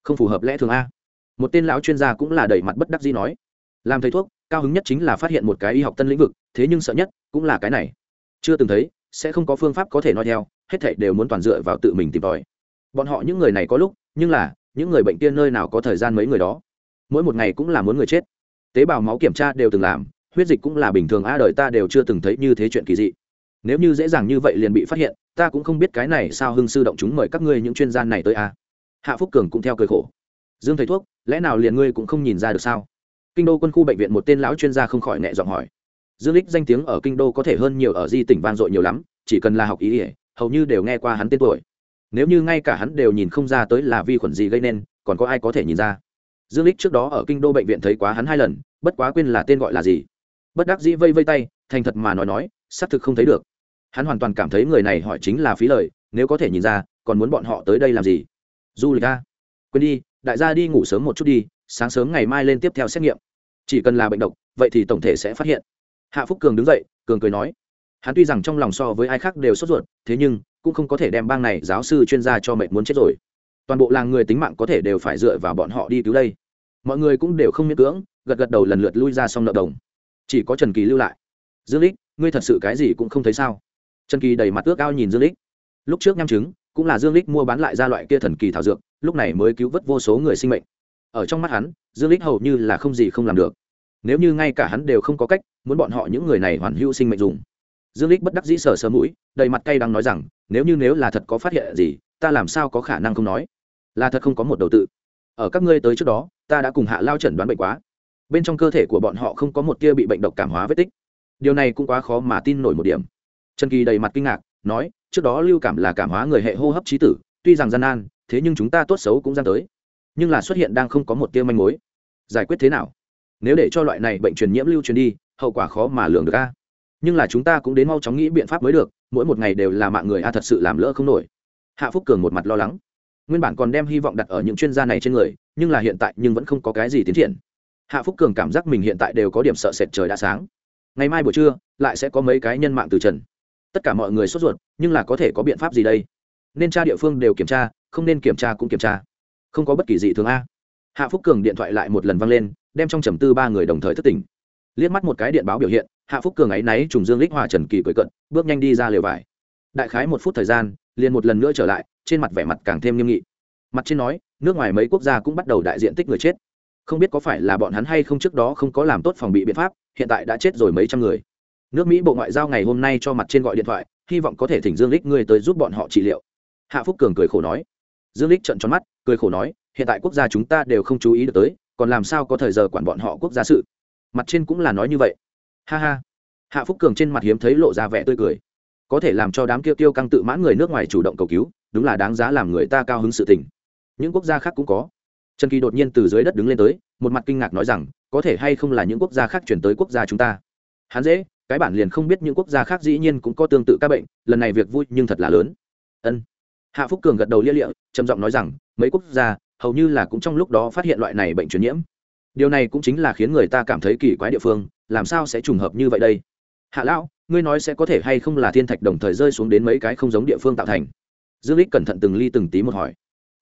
Không phù hợp lẽ thường a. Một tên lão chuyên gia cũng là đẩy mặt bất đắc dĩ nói. Làm thầy thuốc, cao hứng nhất chính là phát hiện một cái y học tân lĩnh vực, thế nhưng sợ nhất cũng là cái này. Chưa từng thấy, sẽ không có phương pháp có thể nói theo, hết thảy đều muốn toàn dựa vào tự mình tìm tòi. Bọn họ những người này có lúc, nhưng là, những người bệnh tiên nơi nào có thời gian mấy người đó? Mỗi một ngày cũng là muốn người chết. Tế bào máu kiểm tra đều từng làm huyết dịch cũng là bình thường, a, đời ta đều chưa từng thấy như thế chuyện kỳ dị. Nếu như dễ dàng như vậy liền bị phát hiện, ta cũng không biết cái này sao hưng sư động chúng mời các ngươi những chuyên gia này tới, a. Hạ phúc cường cũng theo cười khổ. Dương thầy thuốc, lẽ nào liền ngươi cũng không nhìn ra được sao? Kinh đô quân khu bệnh viện một tên lão chuyên gia không khỏi nhẹ giọng hỏi. Dương lích danh tiếng ở kinh đô có thể hơn nhiều ở di tỉnh vang dội nhiều lắm, chỉ cần là học ý ỉa hầu như đều nghe qua hắn tên tuổi. Nếu như ngay cả hắn đều nhìn không ra tới là vi khuẩn gì gây nên, còn có ai có thể nhìn ra? Dương lích trước đó ở kinh đô bệnh viện thấy quá hắn hai lần, bất quá quên là tên gọi là gì bất đắc dĩ vây vây tay, thành thật mà nói nói, xác thực không thấy được. Hắn hoàn toàn cảm thấy người này hỏi chính là phí lời, nếu có thể nhìn ra, còn muốn bọn họ tới đây làm gì? Du lịch a. Quên đi, đại gia đi ngủ sớm một chút đi, sáng sớm ngày mai lên tiếp theo xét nghiệm. Chỉ cần là bệnh độc, vậy thì tổng thể sẽ phát hiện. Hạ phúc cường đứng dậy, cường cười nói. Hắn tuy rằng trong lòng so với ai khác đều sốt ruột, thế nhưng, cũng không có thể đem bang này giáo sư chuyên gia cho mệt muốn chết rồi. Toàn bộ làng người tính mạng có thể đều phải dựa vào bọn họ đi cứu đây. Mọi người cũng đều không miễn cưỡng, gật gật đầu lần lượt lui ra xong nợ đồng chỉ có trần kỳ lưu lại. Dương lích, ngươi thật sự cái gì cũng không thấy sao? Trần kỳ đầy mặt ước ao nhìn dương lích. Lúc trước nhăm chứng cũng là dương lích mua bán lại ra loại kia thần kỳ thảo dược, lúc này mới cứu vớt vô số người sinh mệnh. Ở trong mắt hắn, dương lích hầu như là không gì không làm được. Nếu như ngay cả hắn đều không có cách, muốn bọn họ những người này hoàn hữu sinh mệnh dùng. Dương lích bất đắc dĩ sờ sờ mũi, đầy mặt cay đang nói rằng, nếu như nếu là thật có phát hiện gì, ta làm sao có khả năng không nói? Là thật không có một đầu tự. Ở các ngươi tới trước đó, ta đã cùng hạ lao chẩn đoán bệnh quá bên trong cơ thể của bọn họ không có một tia bị bệnh độc cảm hóa vết tích. Điều này cũng quá khó mà tin nổi một điểm. Trần kỳ đầy mặt kinh ngạc, nói, trước đó lưu cảm là cảm hóa người hệ hô hấp trí tử, tuy rằng gian nan, thế nhưng chúng ta tốt xấu cũng gian tới. Nhưng là xuất hiện đang không có một tia manh mối. Giải quyết thế nào? Nếu để cho loại này bệnh truyền nhiễm lưu truyền đi, hậu quả khó mà lường được a. Nhưng là chúng ta cũng đến mau chóng nghĩ biện pháp mới được, mỗi một ngày đều là mạng người a thật sự làm lỡ không nổi. Hạ phúc cường một mặt lo lắng. Nguyên bản còn đem hy vọng đặt ở những chuyên gia này trên người, nhưng là hiện tại nhưng vẫn không có cái gì tiến triển hạ phúc cường cảm giác mình hiện tại đều có điểm sợ sệt trời đã sáng. Ngày mai buổi trưa, lại sẽ có mấy cái nhân mạng từ trần. Tất cả mọi người sốt ruột, nhưng là có thể có biện pháp gì đây? Nên tra địa phương đều kiểm tra, không nên kiểm tra cũng kiểm tra. Không có bất kỳ gì thường a. Hạ phúc cường điện thoại lại một lần văng lên, đem trong trầm tư ba người đồng thời thất tỉnh. Liếc mắt một cái điện báo biểu hiện, hạ phúc cường áy náy trùng dương lích hòa trần kỳ cười cận, bước nhanh đi ra lều vải. Đại khái một phút thời gian, liền một lần nữa trở lại, trên mặt vẻ mặt càng thêm nghiêm nghị. Mặt trên nói, nước ngoài mấy quốc gia cũng bắt đầu đại diện tích người chết không biết có phải là bọn hắn hay không trước đó không có làm tốt phòng bị biện pháp, hiện tại đã chết rồi mấy trăm người. Nước mỹ bộ ngoại giao ngày hôm nay cho mặt trên gọi điện thoại, hy vọng có thể thỉnh dương lích ngươi tới giúp bọn họ trị liệu. Hạ phúc cường cười khổ nói. Dương lích trận tròn mắt, cười khổ nói, hiện tại quốc gia chúng ta đều không chú ý được tới, còn làm sao có thời giờ quản bọn họ quốc gia sự. Mặt trên cũng là nói như vậy. Ha ha. Hạ phúc cường trên mặt hiếm thấy lộ ra vẻ tươi cười. Có thể làm cho đám kia tiêu căng tự mãn người nước ngoài chủ động cầu cứu, đúng là đáng giá làm người ta cao hứng sự tình. Những quốc gia khác cũng có trần kỳ đột nhiên từ dưới đất đứng lên tới, một mặt kinh ngạc nói rằng, có thể hay không là những quốc gia khác chuyển tới quốc gia chúng ta? Hắn dễ, cái bản liền không biết những quốc gia khác dĩ nhiên cũng có tương tự các bệnh, lần này việc vui nhưng thật là lớn. Ân. Hạ phúc cường gật đầu lia lịa, trầm giọng nói rằng, mấy quốc gia, hầu như là cũng trong lúc đó phát hiện loại này bệnh truyền nhiễm. Điều này cũng chính là khiến người ta cảm thấy kỳ quái địa phương, làm sao sẽ trùng hợp như vậy đây? Hạ lão, ngươi nói sẽ có thể hay không là thiên thạch đồng thời rơi xuống đến mấy cái không giống địa phương tạo thành? Dương lích cẩn thận từng ly từng tí một hỏi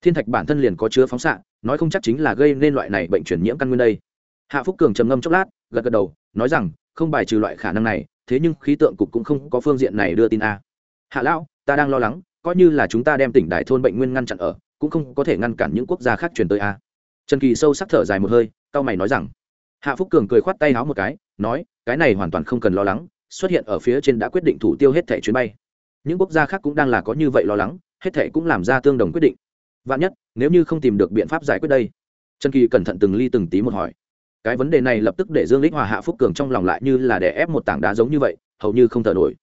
thiên thạch bản thân liền có chứa phóng xạ, nói không chắc chính là gây nên loại này bệnh truyền nhiễm căn nguyên đây. Hạ phúc cường trầm ngâm chốc lát, gật gật đầu, nói rằng, không bài trừ loại khả năng này, thế nhưng khí tượng cục cũng không có phương diện này đưa tin a. Hạ lão, ta đang lo lắng, coi như là chúng ta đem tỉnh đại thôn bệnh nguyên ngăn chặn ở, cũng không có thể ngăn cản những quốc gia khác truyền tới a. Trần kỳ sâu sắc thở dài một hơi cao mày nói rằng, hạ phúc cường cười khoát tay háo một cái, nói, cái này hoàn toàn không cần lo lắng, xuất hiện ở phía trên đã quyết định thủ tiêu hết thẻ chuyến bay. Những quốc gia khác cũng đang là có như vậy lo lắng, hết thẻ cũng làm ra tương đồng quyết định vạn nhất, nếu như không tìm được biện pháp giải quyết đây. Trần kỳ cẩn thận từng ly từng tí một hỏi. Cái vấn đề này lập tức để dương lích hòa hạ phúc cường trong lòng lại như là để ép một tảng đá giống như vậy, hầu như không thở nổi.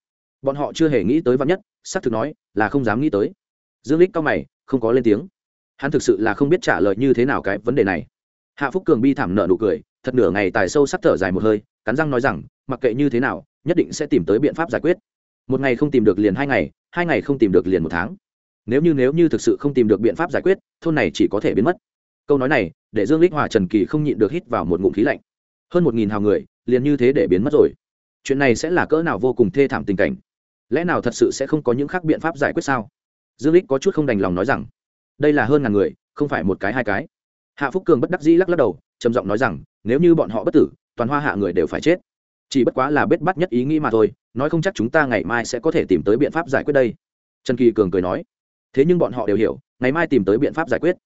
Bọn họ chưa hề nghĩ tới vạn nhất, xác thực nói, là không dám nghĩ tới. Dương lích cao mày, không có lên tiếng. Hắn thực sự là không biết trả lời như thế nào cái vấn đề này. Hạ phúc cường bi thảm nợ nụ cười, thật nửa ngày tài sâu sắc thở dài một hơi, cắn răng nói rằng, mặc kệ như thế nào, nhất định sẽ tìm tới biện pháp giải quyết. Một ngày không tìm được liền hai ngày hai ngày không tìm được liền một tháng nếu như nếu như thực sự không tìm được biện pháp giải quyết, thôn này chỉ có thể biến mất. Câu nói này, để dương lích hòa trần kỳ không nhịn được hít vào một ngụm khí lạnh. Hơn một nghìn hào người, liền như thế để biến mất rồi. Chuyện này sẽ là cỡ nào vô cùng thê thảm tình cảnh? Lẽ nào thật sự sẽ không có những khác biện pháp giải quyết sao? Dương lích có chút không đành lòng nói rằng, đây là hơn ngàn người, không phải một cái hai cái. Hạ phúc cường bất đắc dĩ lắc lắc đầu, trầm giọng nói rằng, nếu như bọn họ bất tử, toàn hoa hạ người đều phải chết. Chỉ bất quá là bết bắt nhất ý nghĩ mà thôi, nói không chắc chúng ta ngày mai sẽ có thể tìm tới biện pháp giải quyết đây. Trần kỳ cường cười nói thế nhưng bọn họ đều hiểu, ngày mai tìm tới biện pháp giải quyết.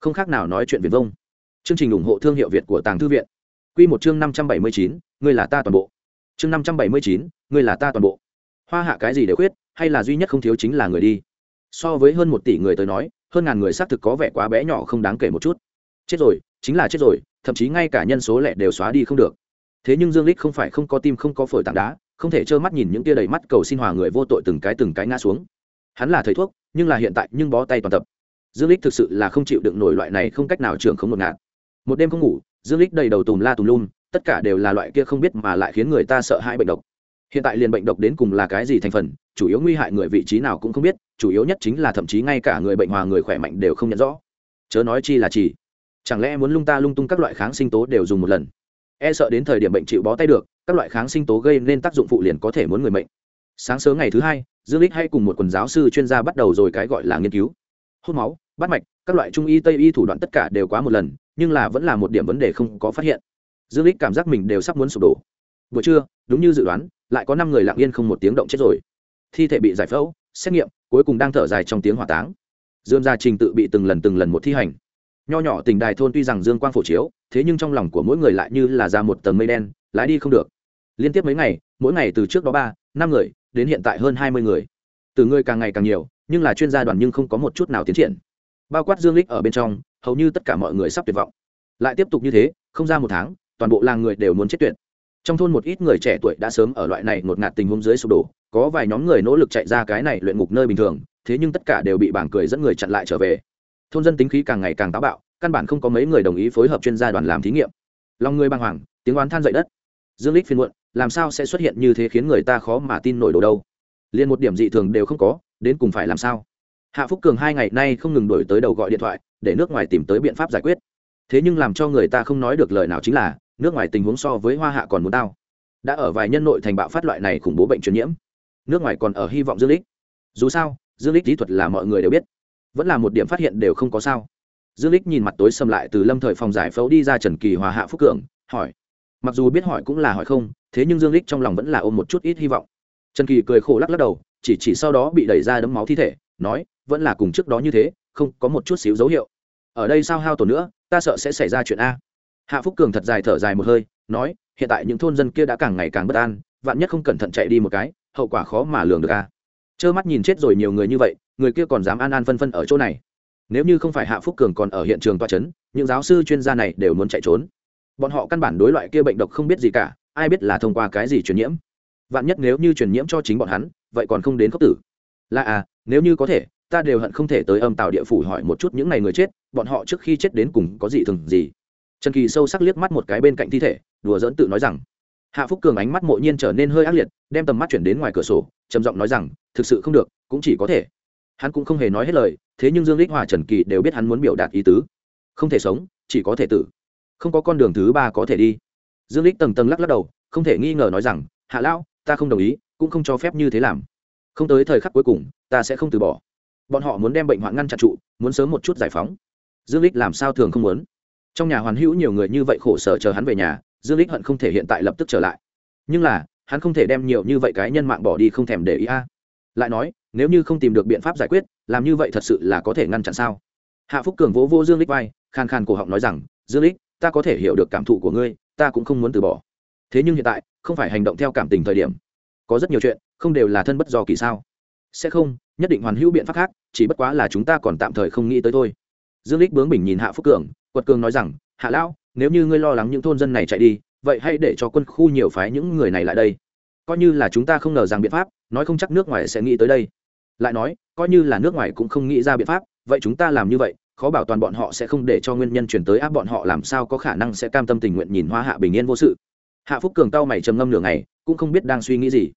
Không khác nào nói chuyện viền vông. Chương trình ủng hộ thương hiệu việt của tàng thư viện. Q một chương năm trăm bảy mươi chín, ngươi là ta toàn bộ. Chương năm trăm bảy mươi chín, ngươi là ta toàn bộ. Hoa hạ cái gì để khuyết, hay là duy nhất không thiếu chính là người đi. So với hơn một tỷ người tới nói, hơn ngàn người xác thực có vẻ quá bé nhỏ không đáng kể một chút. Chết rồi, chính là chết rồi, thậm chí ngay cả nhân số lẻ đều xóa đi không được. Thế nhưng dương lích không phải không có tim không có phổi tảng đá, không thể trơ mắt nhìn những tia đầy mắt cầu xin hòa người vô tội từng cái từng cái ngã xuống. Hắn là thầy thuốc nhưng là hiện tại nhưng bó tay toàn tập. Dương lích thực sự là không chịu đựng nổi loại này không cách nào trưởng không một ngạt. Một đêm không ngủ, dương lích đầy đầu tùm la tùm lum, tất cả đều là loại kia không biết mà lại khiến người ta sợ hãi bệnh độc. Hiện tại liền bệnh độc đến cùng là cái gì thành phần, chủ yếu nguy hại người vị trí nào cũng không biết, chủ yếu nhất chính là thậm chí ngay cả người bệnh hòa người khỏe mạnh đều không nhận rõ. Chớ nói chi là chỉ. Chẳng lẽ muốn lung ta lung tung các loại kháng sinh tố đều dùng một lần? E sợ đến thời điểm bệnh chịu bó tay được, các loại kháng sinh tố gây nên tác dụng phụ liền có thể muốn người bệnh sáng sớm ngày thứ hai, dương lích hay cùng một quần giáo sư chuyên gia bắt đầu rồi cái gọi là nghiên cứu. Hút máu, bắt mạch, các loại trung y, tây y thủ đoạn tất cả đều quá một lần, nhưng là vẫn là một điểm vấn đề không có phát hiện. Dương lích cảm giác mình đều sắp muốn sụp đổ. Buổi trưa, đúng như dự đoán, lại có năm người lặng yên không một tiếng động chết rồi. Thi thể bị giải phẫu, xét nghiệm, cuối cùng đang thở dài trong tiếng hỏa táng. Dương gia trình tự bị từng lần từng lần một thi hành. Nho nhỏ tỉnh đài thôn tuy rằng dương quang phổ chiếu, thế nhưng trong lòng của mỗi người lại như là ra một tầng mây đen, lái đi không được. Liên tiếp mấy ngày, mỗi ngày từ trước đó ba, năm người đến hiện tại hơn hai mươi người. Từ người càng ngày càng nhiều, nhưng là chuyên gia đoàn nhưng không có một chút nào tiến triển. Bao quát dương lích ở bên trong, hầu như tất cả mọi người sắp tuyệt vọng. Lại tiếp tục như thế, không ra một tháng, toàn bộ làng người đều muốn chết tuyệt. Trong thôn một ít người trẻ tuổi đã sớm ở loại này ngột ngạt tình huống dưới sụp đổ, có vài nhóm người nỗ lực chạy ra cái này luyện ngục nơi bình thường, thế nhưng tất cả đều bị bảng cười dẫn người chặn lại trở về. Thôn dân tính khí càng ngày càng táo bạo, căn bản không có mấy người đồng ý phối hợp chuyên gia đoàn làm thí nghiệm. Lòng người băng hoàng, tiếng oán than dậy đất. Dương lích phiên muộn làm sao sẽ xuất hiện như thế khiến người ta khó mà tin nổi đồ đâu? Liền một điểm dị thường đều không có, đến cùng phải làm sao? Hạ phúc cường hai ngày nay không ngừng đổi tới đầu gọi điện thoại, để nước ngoài tìm tới biện pháp giải quyết. Thế nhưng làm cho người ta không nói được lời nào chính là, nước ngoài tình huống so với hoa hạ còn muốn tao. Đã ở vài nhân nội thành bạo phát loại này khủng bố bệnh truyền nhiễm, nước ngoài còn ở hy vọng dương lích. Dù sao, dương lích kỹ thuật là mọi người đều biết, vẫn là một điểm phát hiện đều không có sao. Dương lích nhìn mặt tối xâm lại từ lâm thời phòng giải phẫu đi ra trần kỳ hòa hạ phúc cường, hỏi. Mặc dù biết hỏi cũng là hỏi không thế nhưng dương lích trong lòng vẫn là ôm một chút ít hy vọng. Trần kỳ cười khổ lắc lắc đầu, chỉ chỉ sau đó bị đẩy ra đấm máu thi thể, nói, vẫn là cùng trước đó như thế, không có một chút xíu dấu hiệu. Ở đây sao hao tổn nữa, ta sợ sẽ xảy ra chuyện a. Hạ phúc cường thật dài thở dài một hơi, nói, hiện tại những thôn dân kia đã càng ngày càng bất an, vạn nhất không cẩn thận chạy đi một cái, hậu quả khó mà lường được a. Trơ mắt nhìn chết rồi nhiều người như vậy, người kia còn dám an an phân phân ở chỗ này. Nếu như không phải hạ phúc cường còn ở hiện trường toa c h ấ n những giáo sư chuyên gia này đều muốn chạy trốn. Bọn họ căn bản đối loại kia bệnh độc không biết gì cả ai biết là thông qua cái gì truyền nhiễm? Vạn nhất nếu như truyền nhiễm cho chính bọn hắn, vậy còn không đến cấp tử. Là à nếu như có thể, ta đều hận không thể tới âm tạo địa phủ hỏi một chút những ngày người chết, bọn họ trước khi chết đến cùng có gì thường gì. Trần kỳ sâu sắc liếc mắt một cái bên cạnh thi thể, đùa dỡn tự nói rằng, hạ phúc cường ánh mắt mộ nhiên trở nên hơi ác liệt, đem tầm mắt chuyển đến ngoài cửa sổ, trầm giọng nói rằng, thực sự không được, cũng chỉ có thể. Hắn cũng không hề nói hết lời, thế nhưng dương lích hòa trần kỳ đều biết hắn muốn biểu đạt ý tứ. Không thể sống, chỉ có thể tử. Không có con đường thứ ba có thể đi dương lích tầng tầng lắc lắc đầu, không thể nghi ngờ nói rằng, hạ lão, ta không đồng ý, cũng không cho phép như thế làm. Không tới thời khắc cuối cùng, ta sẽ không từ bỏ. Bọn họ muốn đem bệnh hoạn ngăn chặn trụ, muốn sớm một chút giải phóng. Dương lích làm sao thường không muốn. Trong nhà hoàn hữu nhiều người như vậy khổ sở chờ hắn về nhà, dương lích hận không thể hiện tại lập tức trở lại. Nhưng là, hắn không thể đem nhiều như vậy cái nhân mạng bỏ đi không thèm để ý a. Lại nói, nếu như không tìm được biện pháp giải quyết, làm như vậy thật sự là có thể ngăn chặn sao? Hạ phúc cường vỗ vô dương lích vai khan khan cổ họng nói rằng, dương lích ta có thể hiểu được cảm thụ của ngươi ta cũng không muốn từ bỏ. Thế nhưng hiện tại, không phải hành động theo cảm tình thời điểm. Có rất nhiều chuyện, không đều là thân bất do kỳ sao? Sẽ không, nhất định hoàn hữu biện pháp khác, chỉ bất quá là chúng ta còn tạm thời không nghĩ tới thôi. Dương lích bướng bình nhìn hạ phúc cường, quật cường nói rằng, hạ lão, nếu như ngươi lo lắng những thôn dân này chạy đi, vậy hãy để cho quân khu nhiều phái những người này lại đây. Coi như là chúng ta không ngờ rằng biện pháp, nói không chắc nước ngoài sẽ nghĩ tới đây. Lại nói, coi như là nước ngoài cũng không nghĩ ra biện pháp, vậy chúng ta làm như vậy khó bảo toàn bọn họ sẽ không để cho nguyên nhân chuyển tới áp bọn họ, làm sao có khả năng sẽ cam tâm tình nguyện nhìn hoa hạ bình yên vô sự? Hạ phúc cường tao mày trầm ngâm nửa ngày, cũng không biết đang suy nghĩ gì.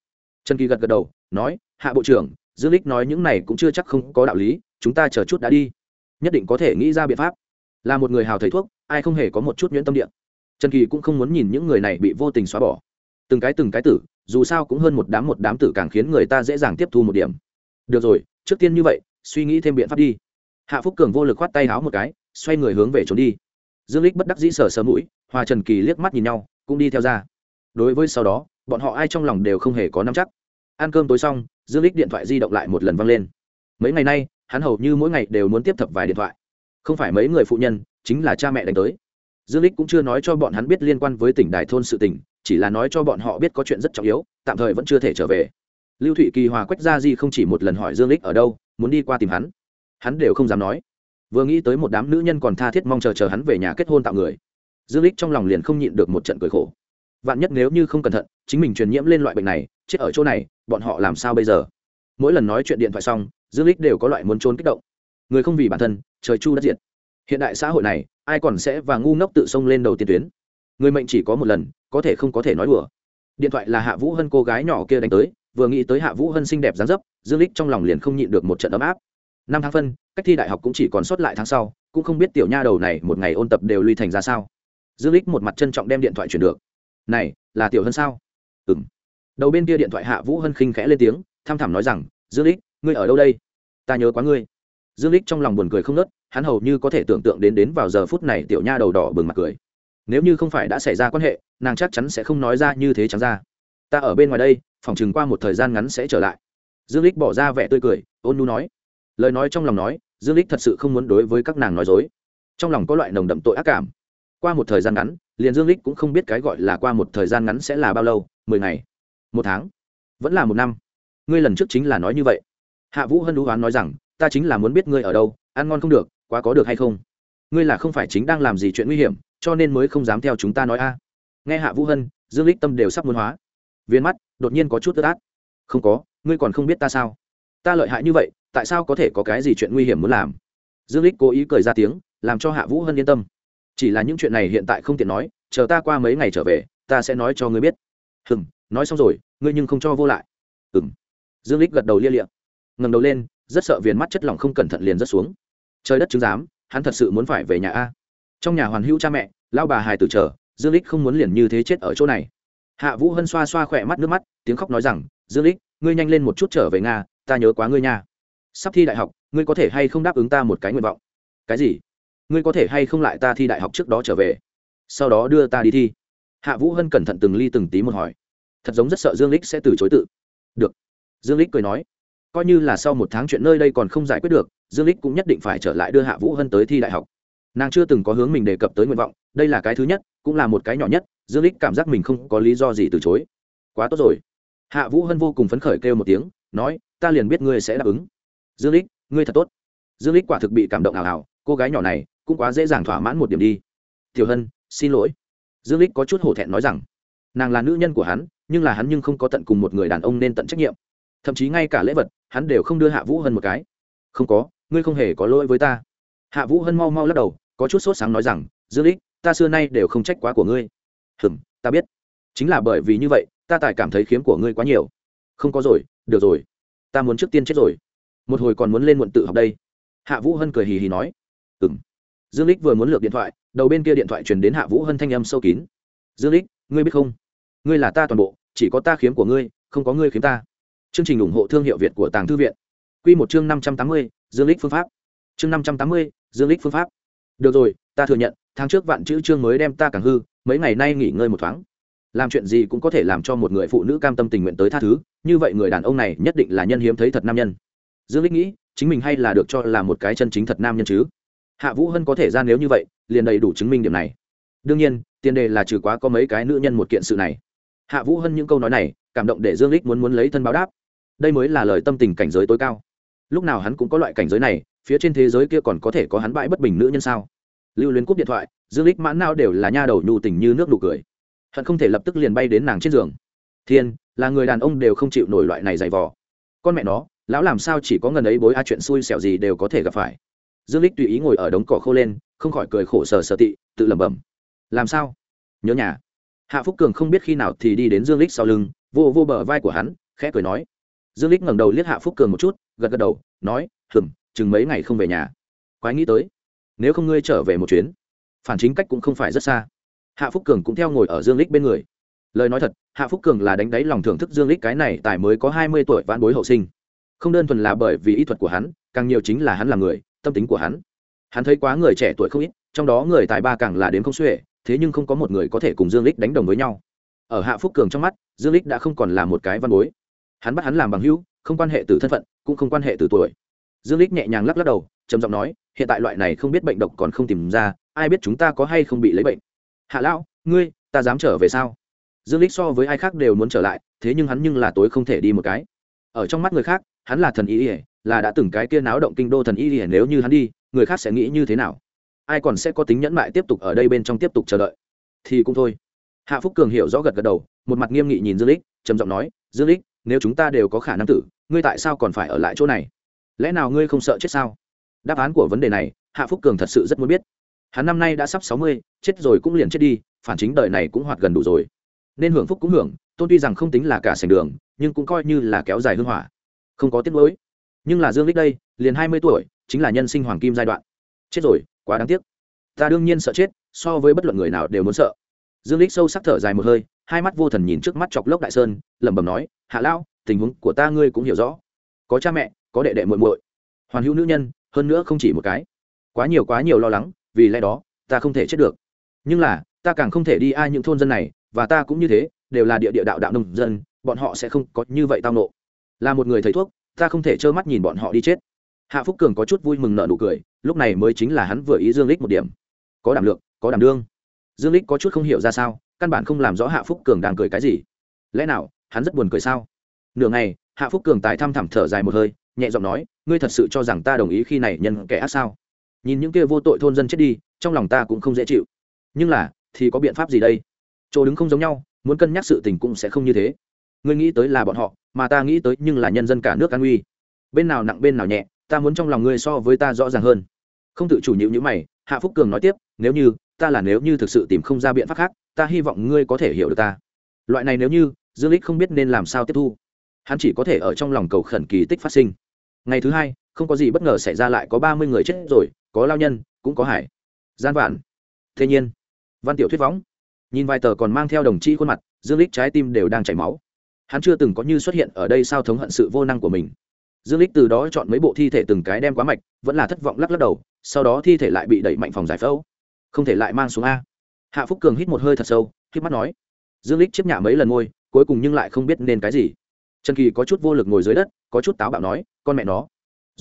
Trần kỳ gật gật đầu, nói, hạ bộ trưởng, dương lích nói những này cũng chưa chắc không có đạo lý, chúng ta chờ chút đã đi. Nhất định có thể nghĩ ra biện pháp. Là một người hào thầy thuốc, ai không hề có một chút nhuyễn tâm điện trần kỳ cũng không muốn nhìn những người này bị vô tình xóa bỏ. Từng cái từng cái tử, dù sao cũng hơn một đám một đám tử càng khiến người ta dễ dàng tiếp thu một điểm. Được rồi, trước tiên như vậy, suy nghĩ thêm biện pháp đi hạ phúc cường vô lực khoát tay háo một cái, xoay người hướng về trốn đi. Dương lích bất đắc dĩ sờ sờ mũi hòa trần kỳ liếc mắt nhìn nhau, cũng đi theo ra. Đối với sau đó, bọn họ ai trong lòng đều không hề có nắm chắc. Ăn cơm tối xong, dương lích điện thoại di động lại một lần văng lên. Mấy ngày nay, hắn hầu như mỗi ngày đều muốn tiếp thập vài điện thoại. Không phải mấy người phụ nhân, chính là cha mẹ đánh tới. Dương lích cũng chưa nói cho bọn hắn biết liên quan với tỉnh đài thôn sự tỉnh chỉ là nói cho bọn họ biết có chuyện rất trọng yếu, tạm thời vẫn chưa thể trở về. Lưu thụy kỳ hòa quách gia di không chỉ một lần hỏi dương lích ở đâu, muốn đi qua tìm hắn hắn đều không dám nói. Vừa nghĩ tới một đám nữ nhân còn tha thiết mong chờ chờ hắn về nhà kết hôn tạo người, dương lích trong lòng liền không nhịn được một trận cười khổ. Vạn nhất nếu như không cẩn thận, chính mình truyền nhiễm lên loại bệnh này, chết ở chỗ này, bọn họ làm sao bây giờ? Mỗi lần nói chuyện điện thoại xong, dương lích đều có loại muốn trốn kích động. Người không vì bản thân, trời chu đất diệt. Hiện đại xã hội này, ai còn sẽ và ngu ngốc tự xông lên đầu tiên tuyến? Người mệnh chỉ có một lần, có thể không có thể nói đùa. Điện thoại là hạ vũ hân cô gái nhỏ kia đánh tới, vừa nghĩ tới hạ vũ hân xinh đẹp dáng dấp, dương lích trong lòng liền không nhịn được một trận ấm áp năm tháng phân, cách thi đại học cũng chỉ còn sót lại tháng sau, cũng không biết tiểu nha đầu này một ngày ôn tập đều luy thành ra sao. Dương lích một mặt trân trọng đem điện thoại chuyển được. Này, là tiểu hân sao? Ừ đầu bên kia điện thoại hạ vũ hân khinh khẽ lên tiếng, tham thẳm nói rằng, dương lích, ngươi ở đâu đây? Ta nhớ quá ngươi. Dương lích trong lòng buồn cười không nớt hắn hầu như có thể tưởng tượng đến đến vào giờ phút này tiểu nha đầu đỏ bừng mặt cười. Nếu như không phải đã xảy ra quan hệ, nàng chắc chắn sẽ không nói ra như thế chẳng ra. Ta ở bên ngoài đây, phòng chừng qua một thời gian ngắn sẽ trở lại. Dương lích bỏ ra vẻ tươi cười, ôn nu nói lời nói trong lòng nói, dương lích thật sự không muốn đối với các nàng nói dối. Trong lòng có loại nồng đậm tội ác cảm. Qua một thời gian ngắn, liền dương lích cũng không biết cái gọi là qua một thời gian ngắn sẽ là bao lâu, mười ngày, một tháng, vẫn là một năm. Ngươi lần trước chính là nói như vậy. Hạ vũ hân đú oán nói rằng, ta chính là muốn biết ngươi ở đâu, ăn ngon không được, quá có được hay không? Ngươi là không phải chính đang làm gì chuyện nguy hiểm, cho nên mới không dám theo chúng ta nói a. Nghe hạ vũ hân, dương lích tâm đều sắp muốn hóa. Viên mắt đột nhiên có chút tức át. Không có, ngươi còn không biết ta sao? Ta lợi hại như vậy, tại sao có thể có cái gì chuyện nguy hiểm muốn làm? Dương lích cố ý cười ra tiếng, làm cho hạ vũ hân yên tâm. Chỉ là những chuyện này hiện tại không tiện nói, chờ ta qua mấy ngày trở về, ta sẽ nói cho ngươi biết. Hừng nói xong rồi, ngươi nhưng không cho vô lại. Ừng dương lích gật đầu lia liệm ngẩng đầu lên, rất sợ viền mắt chất lỏng không cẩn thận liền rớt xuống. Trời đất chứng giám, hắn thật sự muốn phải về nhà a. Trong nhà hoàn hữu cha mẹ lao bà hài tử chờ, dương lích không muốn liền như thế chết ở chỗ này. Hạ vũ hân xoa xoa khỏe mắt nước mắt, tiếng khóc nói rằng, dương lích ngươi nhanh lên một chút trở về nga ta nhớ quá ngươi nha. Sắp thi đại học, ngươi có thể hay không đáp ứng ta một cái nguyện vọng? Cái gì? Ngươi có thể hay không lại ta thi đại học trước đó trở về? Sau đó đưa ta đi thi. Hạ vũ hân cẩn thận từng ly từng tí một hỏi. Thật giống rất sợ dương lích sẽ từ chối tự. Được. Dương lích cười nói. Coi như là sau một tháng chuyện nơi đây còn không giải quyết được, dương lích cũng nhất định phải trở lại đưa hạ vũ hân tới thi đại học. Nàng chưa từng có hướng mình đề cập tới nguyện vọng, đây là cái thứ nhất, cũng là một cái nhỏ nhất, dương lích cảm giác mình không có lý do gì từ chối. Quá tốt rồi. Hạ vũ hân vô cùng phấn khởi kêu một tiếng, nói ta liền biết ngươi sẽ đáp ứng. Dương lích, ngươi thật tốt. Dương lích quả thực bị cảm động ảo ảo cô gái nhỏ này cũng quá dễ dàng thỏa mãn một điểm đi. Tiểu hân, xin lỗi. Dương lích có chút hổ thẹn nói rằng, nàng là nữ nhân của hắn, nhưng là hắn nhưng không có tận cùng một người đàn ông nên tận trách nhiệm. Thậm chí ngay cả lễ vật, hắn đều không đưa hạ vũ hân một cái. Không có, ngươi không hề có lỗi với ta. Hạ vũ hân mau mau lắc đầu, có chút sốt sáng nói rằng, dương lích, ta xưa nay đều không trách quá của ngươi. Hừm, ta biết. Chính là bởi vì như vậy, ta tài cảm thấy khiếm của ngươi quá nhiều. Không có rồi, được rồi ta muốn trước tiên chết rồi. Một hồi còn muốn lên muộn tự học đây. Hạ vũ hân cười hì hì nói. Ừng dương lích vừa muốn lược điện thoại, đầu bên kia điện thoại truyền đến hạ vũ hân thanh âm sâu kín. Dương lích ngươi biết không? Ngươi là ta toàn bộ, chỉ có ta khiếm của ngươi, không có ngươi khiếm ta. Chương trình ủng hộ thương hiệu việt của tàng thư viện. Quy một chương năm trăm tám mươi, dương lích phương pháp. Chương năm trăm tám mươi, dương lích phương pháp. Được rồi, ta thừa nhận, tháng trước vạn chữ chương mới đem ta càng hư, mấy ngày nay nghỉ ngơi một thoáng làm chuyện gì cũng có thể làm cho một người phụ nữ cam tâm tình nguyện tới tha thứ, như vậy người đàn ông này nhất định là nhân hiếm thấy thật nam nhân. Dương lích nghĩ, chính mình hay là được cho là một cái chân chính thật nam nhân chứ? Hạ vũ hân có thể ra nếu như vậy, liền đầy đủ chứng minh điểm này. Đương nhiên, tiền đề là trừ quá có mấy cái nữ nhân một kiện sự này. Hạ vũ hân những câu nói này, cảm động để dương lích muốn muốn lấy thân báo đáp. Đây mới là lời tâm tình cảnh giới tối cao. Lúc nào hắn cũng có loại cảnh giới này, phía trên thế giới kia còn có thể có hắn bãi bất bình nữ nhân sao? Lưu luyến cúp điện thoại, dương lích mãn nào đều là nha đầu nhu tình như nước nụ cười hận không thể lập tức liền bay đến nàng trên giường. Thiên, là người đàn ông đều không chịu nổi loại này dày vò. Con mẹ nó, lão làm sao chỉ có ngần ấy bối a chuyện xui xẻo gì đều có thể gặp phải. Dương lích tùy ý ngồi ở đống cỏ khô lên, không khỏi cười khổ sở sở tị, tự lẩm bẩm. Làm sao? Nhớ nhà. Hạ phúc cường không biết khi nào thì đi đến dương lích sau lưng, vô vô bờ vai của hắn, khẽ cười nói. Dương lích ngẩng đầu liếc hạ phúc cường một chút, gật gật đầu, nói, hừm, chừng mấy ngày không về nhà. Quái nghĩ tới, nếu không ngươi trở về một chuyến, phản chính cách cũng không phải rất xa hạ phúc cường cũng theo ngồi ở dương lích bên người. Lời nói thật, hạ phúc cường là đánh đáy lòng thưởng thức dương lích cái này tài mới có hai mươi tuổi vãn bối hậu sinh. Không đơn thuần là bởi vì ý thuật của hắn, càng nhiều chính là hắn là người, tâm tính của hắn. Hắn thấy quá người trẻ tuổi không ít, trong đó người tài ba càng là đến không xuể, thế nhưng không có một người có thể cùng dương lích đánh đồng với nhau. Ở hạ phúc cường trong mắt, dương lích đã không còn là một cái văn bối. Hắn bắt hắn làm bằng hữu, không quan hệ từ thân phận, cũng không quan hệ từ tuổi. Dương lích nhẹ nhàng lắc lắc đầu, trầm giọng nói, hiện tại loại này không biết bệnh độc còn không tìm ra, ai biết chúng ta có hay không bị lấy bệnh hạ lão, ngươi, ta dám trở về sao? Dương lích so với ai khác đều muốn trở lại, thế nhưng hắn nhưng là tối không thể đi một cái. Ở trong mắt người khác, hắn là thần y ỉa là đã từng cái kia náo động kinh đô thần y ỉa nếu như hắn đi, người khác sẽ nghĩ như thế nào? Ai còn sẽ có tính nhẫn mại tiếp tục ở đây bên trong tiếp tục chờ đợi? Thì cũng thôi. Hạ phúc cường hiểu rõ gật gật đầu, một mặt nghiêm nghị nhìn dương lích trầm giọng nói, dương lích nếu chúng ta đều có khả năng tử, ngươi tại sao còn phải ở lại chỗ này? Lẽ nào ngươi không sợ chết sao? Đáp án của vấn đề này, hạ phúc cường thật sự rất muốn biết hắn năm nay đã sắp sáu mươi, chết rồi cũng liền chết đi, phản chính đời này cũng hoạt gần đủ rồi. Nên hưởng phúc cũng hưởng, tôn tuy rằng không tính là cả sành đường, nhưng cũng coi như là kéo dài hương hỏa. Không có tiết mới nhưng là dương lích đây, liền hai mươi tuổi, chính là nhân sinh hoàng kim giai đoạn. Chết rồi, quá đáng tiếc. Ta đương nhiên sợ chết, so với bất luận người nào đều muốn sợ. Dương lích sâu sắc thở dài một hơi, hai mắt vô thần nhìn trước mắt chọc lốc đại sơn, lẩm bẩm nói, hạ lão, tình huống của ta ngươi cũng hiểu rõ. Có cha mẹ, có đệ đệ muội muội. Hoàn hữu nữ nhân, hơn nữa không chỉ một cái. Quá nhiều quá nhiều lo lắng vì lẽ đó, ta không thể chết được. Nhưng là, ta càng không thể đi ai những thôn dân này, và ta cũng như thế, đều là địa địa đạo đạo nông dân, bọn họ sẽ không có như vậy tao nộ. Là một người thầy thuốc, ta không thể trơ mắt nhìn bọn họ đi chết. Hạ phúc cường có chút vui mừng nợ nụ cười, lúc này mới chính là hắn vừa ý dương lích một điểm. Có đảm lượng, có đảm đương. Dương lích có chút không hiểu ra sao, căn bản không làm rõ hạ phúc cường đang cười cái gì. Lẽ nào, hắn rất buồn cười sao? Nửa ngày, hạ phúc cường tài thăm thẳm thở dài một hơi, nhẹ giọng nói, ngươi thật sự cho rằng ta đồng ý khi này nhân kẻ ác sao? Nhìn những kia vô tội thôn dân chết đi, trong lòng ta cũng không dễ chịu. Nhưng là, thì có biện pháp gì đây? Chỗ đứng không giống nhau, muốn cân nhắc sự tình cũng sẽ không như thế. Ngươi nghĩ tới là bọn họ, mà ta nghĩ tới nhưng là nhân dân cả nước an uy bên nào nặng bên nào nhẹ, ta muốn trong lòng ngươi so với ta rõ ràng hơn. Không tự chủ nhịu như mày, hạ phúc cường nói tiếp, nếu như, ta là nếu như thực sự tìm không ra biện pháp khác, ta hy vọng ngươi có thể hiểu được ta. Loại này nếu như, dương lích không biết nên làm sao tiếp thu. Hắn chỉ có thể ở trong lòng cầu khẩn kỳ tích phát sinh. Ngày thứ hai không có gì bất ngờ xảy ra lại có ba mươi người chết rồi, có lao nhân, cũng có hải. Gian vạn. Thế nhiên, văn tiểu thuyết võng nhìn vài tờ còn mang theo đồng chí khuôn mặt, dương lích trái tim đều đang chảy máu. Hắn chưa từng có như xuất hiện ở đây sao thống hận sự vô năng của mình. Dương lích từ đó chọn mấy bộ thi thể từng cái đem quá mạch, vẫn là thất vọng lắc lắc đầu, sau đó thi thể lại bị đẩy mạnh phòng giải phẫu. Không thể lại mang xuống a. Hạ phúc cường hít một hơi thật sâu hít mắt nói. Dương lích chấp nhả mấy lần ngôi cuối cùng nhưng lại không biết nên cái gì. Trần kỳ có chút vô lực ngồi dưới đất, có chút táo bạo nói, con mẹ nó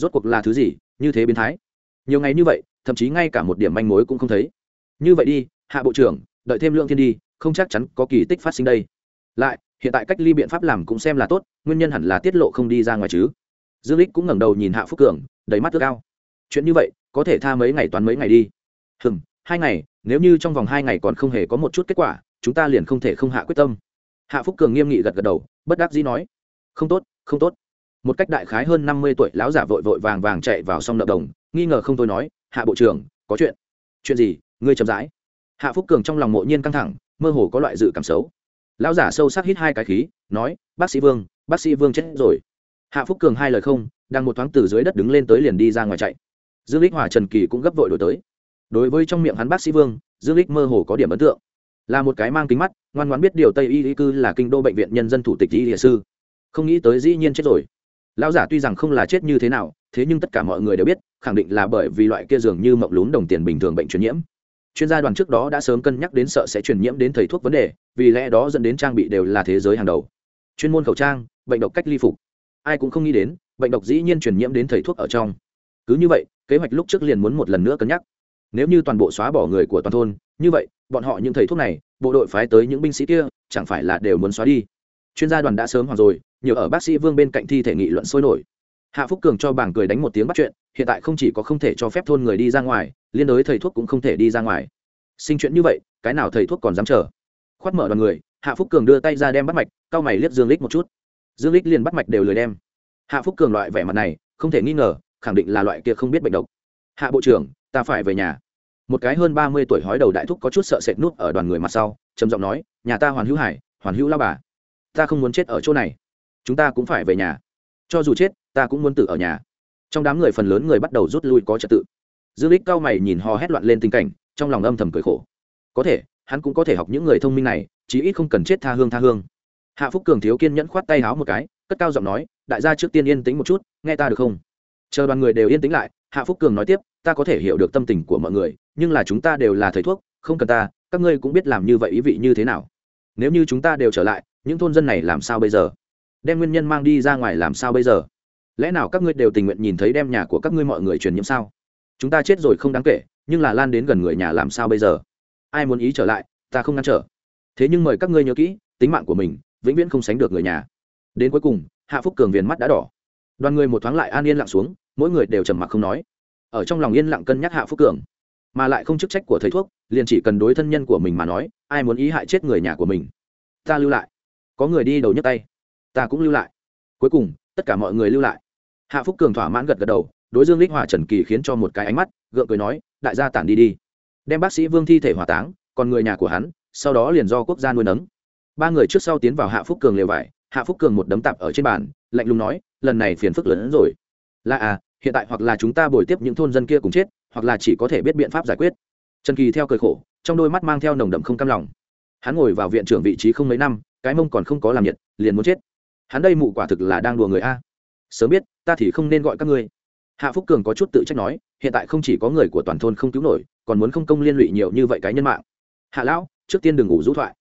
rốt cuộc là thứ gì, như thế biến thái. Nhiều ngày như vậy, thậm chí ngay cả một điểm manh mối cũng không thấy. Như vậy đi, hạ bộ trưởng, đợi thêm lượng thiên đi, không chắc chắn có kỳ tích phát sinh đây. Lại, hiện tại cách ly biện pháp làm cũng xem là tốt, nguyên nhân hẳn là tiết lộ không đi ra ngoài chứ. Dương lích cũng ngẩng đầu nhìn hạ phúc cường, đầy mắt ước ao. Chuyện như vậy, có thể tha mấy ngày toán mấy ngày đi. Hừm, hai ngày, nếu như trong vòng hai ngày còn không hề có một chút kết quả, chúng ta liền không thể không hạ quyết tâm. Hạ phúc cường nghiêm nghị gật gật đầu, bất đắc dĩ nói. Không tốt không tốt một cách đại khái hơn năm mươi tuổi, lão giả vội vội vàng vàng chạy vào xong nợ đồng, nghi ngờ không tôi nói, hạ bộ trưởng, có chuyện. Chuyện gì? Ngươi chậm rãi. Hạ phúc cường trong lòng mộ nhiên căng thẳng, mơ hồ có loại dự cảm xấu. Lão giả sâu sắc hít hai cái khí, nói, bác sĩ vương, bác sĩ vương chết rồi. Hạ phúc cường hai lời không, đang một thoáng từ dưới đất đứng lên tới liền đi ra ngoài chạy. Dương lích hòa trần kỳ cũng gấp vội đổi tới. Đối với trong miệng hắn bác sĩ vương, dương lích mơ hồ có điểm ấn tượng. Là một cái mang kính mắt, ngoan ngoãn biết điều tây y y cư là kinh đô bệnh viện nhân dân thủ tịch y địa sư. Không nghĩ tới dĩ nhiên chết rồi lão giả tuy rằng không là chết như thế nào, thế nhưng tất cả mọi người đều biết, khẳng định là bởi vì loại kia dường như mộng lún đồng tiền bình thường bệnh truyền nhiễm. Chuyên gia đoàn trước đó đã sớm cân nhắc đến sợ sẽ truyền nhiễm đến thầy thuốc vấn đề, vì lẽ đó dẫn đến trang bị đều là thế giới hàng đầu. Chuyên môn khẩu trang, bệnh độc cách ly phục. Ai cũng không nghĩ đến, bệnh độc dĩ nhiên truyền nhiễm đến thầy thuốc ở trong. Cứ như vậy, kế hoạch lúc trước liền muốn một lần nữa cân nhắc. Nếu như toàn bộ xóa bỏ người của toàn thôn, như vậy, bọn họ những thầy thuốc này, bộ đội phái tới những binh sĩ kia, chẳng phải là đều muốn xóa đi chuyên gia đoàn đã sớm hoặc rồi, nhiều ở bác sĩ vương bên cạnh thi thể nghị luận sôi nổi. Hạ phúc cường cho bảng cười đánh một tiếng bắt chuyện, hiện tại không chỉ có không thể cho phép thôn người đi ra ngoài, liên đối thầy thuốc cũng không thể đi ra ngoài. Sinh chuyện như vậy, cái nào thầy thuốc còn dám chờ? Khoát mở đoàn người, hạ phúc cường đưa tay ra đem bắt mạch cao mày liếc dương lích một chút. Dương lích liền bắt mạch đều lười đem. Hạ phúc cường loại vẻ mặt này, không thể nghi ngờ, khẳng định là loại kia không biết bệnh độc. Hạ bộ trưởng, ta phải về nhà. Một cái hơn ba mươi tuổi hói đầu đại thúc có chút sợ sệt nút ở đoàn người mặt sau, trầm giọng nói, nhà ta hoàn hữu hải, hoàn hữu lao bà ta không muốn chết ở chỗ này. Chúng ta cũng phải về nhà. Cho dù chết, ta cũng muốn tự ở nhà. Trong đám người phần lớn người bắt đầu rút lui có trật tự. Dương lích cao mày nhìn hò hét loạn lên tình cảnh, trong lòng âm thầm cười khổ. Có thể, hắn cũng có thể học những người thông minh này, chí ít không cần chết tha hương tha hương. Hạ phúc cường thiếu kiên nhẫn khoát tay háo một cái, cất cao giọng nói, đại gia trước tiên yên tĩnh một chút, nghe ta được không? Chờ đoàn người đều yên tĩnh lại, hạ phúc cường nói tiếp, ta có thể hiểu được tâm tình của mọi người, nhưng là chúng ta đều là thầy thuốc, không cần ta, các ngươi cũng biết làm như vậy ý vị như thế nào. Nếu như chúng ta đều trở lại những thôn dân này làm sao bây giờ? Đem nguyên nhân mang đi ra ngoài làm sao bây giờ? Lẽ nào các ngươi đều tình nguyện nhìn thấy đem nhà của các ngươi mọi người truyền nhiễm sao? Chúng ta chết rồi không đáng kể, nhưng là lan đến gần người nhà làm sao bây giờ? Ai muốn ý trở lại, ta không ngăn trở. Thế nhưng mời các ngươi nhớ kỹ, tính mạng của mình, vĩnh viễn không sánh được người nhà. Đến cuối cùng, hạ phúc cường viền mắt đã đỏ. Đoàn người một thoáng lại an yên lặng xuống, mỗi người đều trầm mặc không nói. Ở trong lòng yên lặng cân nhắc hạ phúc cường, mà lại không chức trách của thầy thuốc, liền chỉ cần đối thân nhân của mình mà nói, ai muốn ý hại chết người nhà của mình, ta lưu lại có người đi đầu nhấc tay. Ta cũng lưu lại. Cuối cùng, tất cả mọi người lưu lại. Hạ phúc cường thỏa mãn gật gật đầu, đối dương lích hòa trần kỳ khiến cho một cái ánh mắt, gượng cười nói, đại gia tản đi đi. Đem bác sĩ vương thi thể hỏa táng, còn người nhà của hắn, sau đó liền do quốc gia nuôi nấng. Ba người trước sau tiến vào hạ phúc cường lều vải, hạ phúc cường một đấm tạp ở trên bàn, lạnh lùng nói, lần này phiền phức lớn hơn rồi. Là à hiện tại hoặc là chúng ta bồi tiếp những thôn dân kia cùng chết, hoặc là chỉ có thể biết biện pháp giải quyết. Trần kỳ theo cười khổ, trong đôi mắt mang theo nồng đậm không cam lòng. Hắn ngồi vào viện trưởng vị trí không mấy năm cái mông còn không có làm nhiệt, liền muốn chết. Hắn đây mụ quả thực là đang đùa người a. Sớm biết, ta thì không nên gọi các ngươi. Hạ phúc cường có chút tự trách nói, hiện tại không chỉ có người của toàn thôn không cứu nổi, còn muốn không công liên lụy nhiều như vậy cái nhân mạng. Hạ lão, trước tiên đừng ngủ rũ thoại.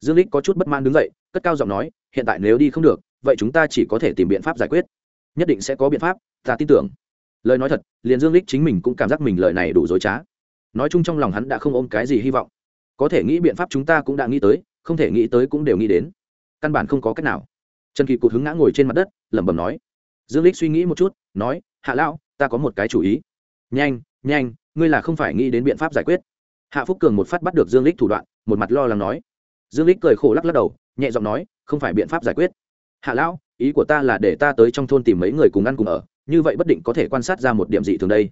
Dương lích có chút bất mãn đứng dậy, cất cao giọng nói, hiện tại nếu đi không được, vậy chúng ta chỉ có thể tìm biện pháp giải quyết. Nhất định sẽ có biện pháp, ta tin tưởng. Lời nói thật, liền dương lích chính mình cũng cảm giác mình lời này đủ dối trá. Nói chung trong lòng hắn đã không ôm cái gì hy vọng. Có thể nghĩ biện pháp chúng ta cũng đã nghĩ tới không thể nghĩ tới cũng đều nghĩ đến. Căn bản không có cách nào. Trần kỳ cụt hứng ngã ngồi trên mặt đất, lẩm bẩm nói. Dương lích suy nghĩ một chút, nói, hạ lão, ta có một cái chủ ý. Nhanh nhanh, ngươi là không phải nghĩ đến biện pháp giải quyết. Hạ phúc cường một phát bắt được dương lích thủ đoạn, một mặt lo lắng nói. Dương lích cười khổ lắc lắc đầu, nhẹ giọng nói, không phải biện pháp giải quyết. Hạ lão, ý của ta là để ta tới trong thôn tìm mấy người cùng ăn cùng ở, như vậy bất định có thể quan sát ra một điểm dị thường đây.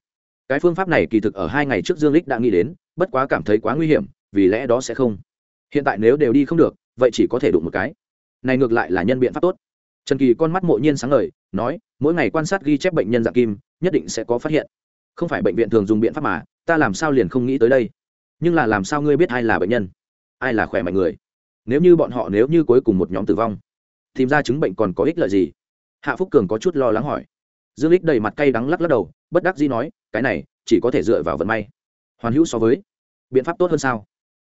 Cái phương pháp này kỳ thực ở hai ngày trước dương lích đã nghĩ đến, bất quá cảm thấy quá nguy hiểm, vì lẽ đó sẽ không hiện tại nếu đều đi không được, vậy chỉ có thể đụng một cái. Này ngược lại là nhân biện pháp tốt. Trần kỳ con mắt mộ nhiên sáng ngời, nói, mỗi ngày quan sát ghi chép bệnh nhân dạng kim, nhất định sẽ có phát hiện. Không phải bệnh viện thường dùng biện pháp mà, ta làm sao liền không nghĩ tới đây? Nhưng là làm sao ngươi biết ai là bệnh nhân? Ai là khỏe mạnh người? Nếu như bọn họ nếu như cuối cùng một nhóm tử vong, tìm ra chứng bệnh còn có ích lợi gì? Hạ phúc cường có chút lo lắng hỏi. Dương lích đầy mặt cay đắng lắc lắc đầu, bất đắc dĩ nói, cái này chỉ có thể dựa vào vận may. Hoàn hữu so với, biện pháp tốt hơn sao?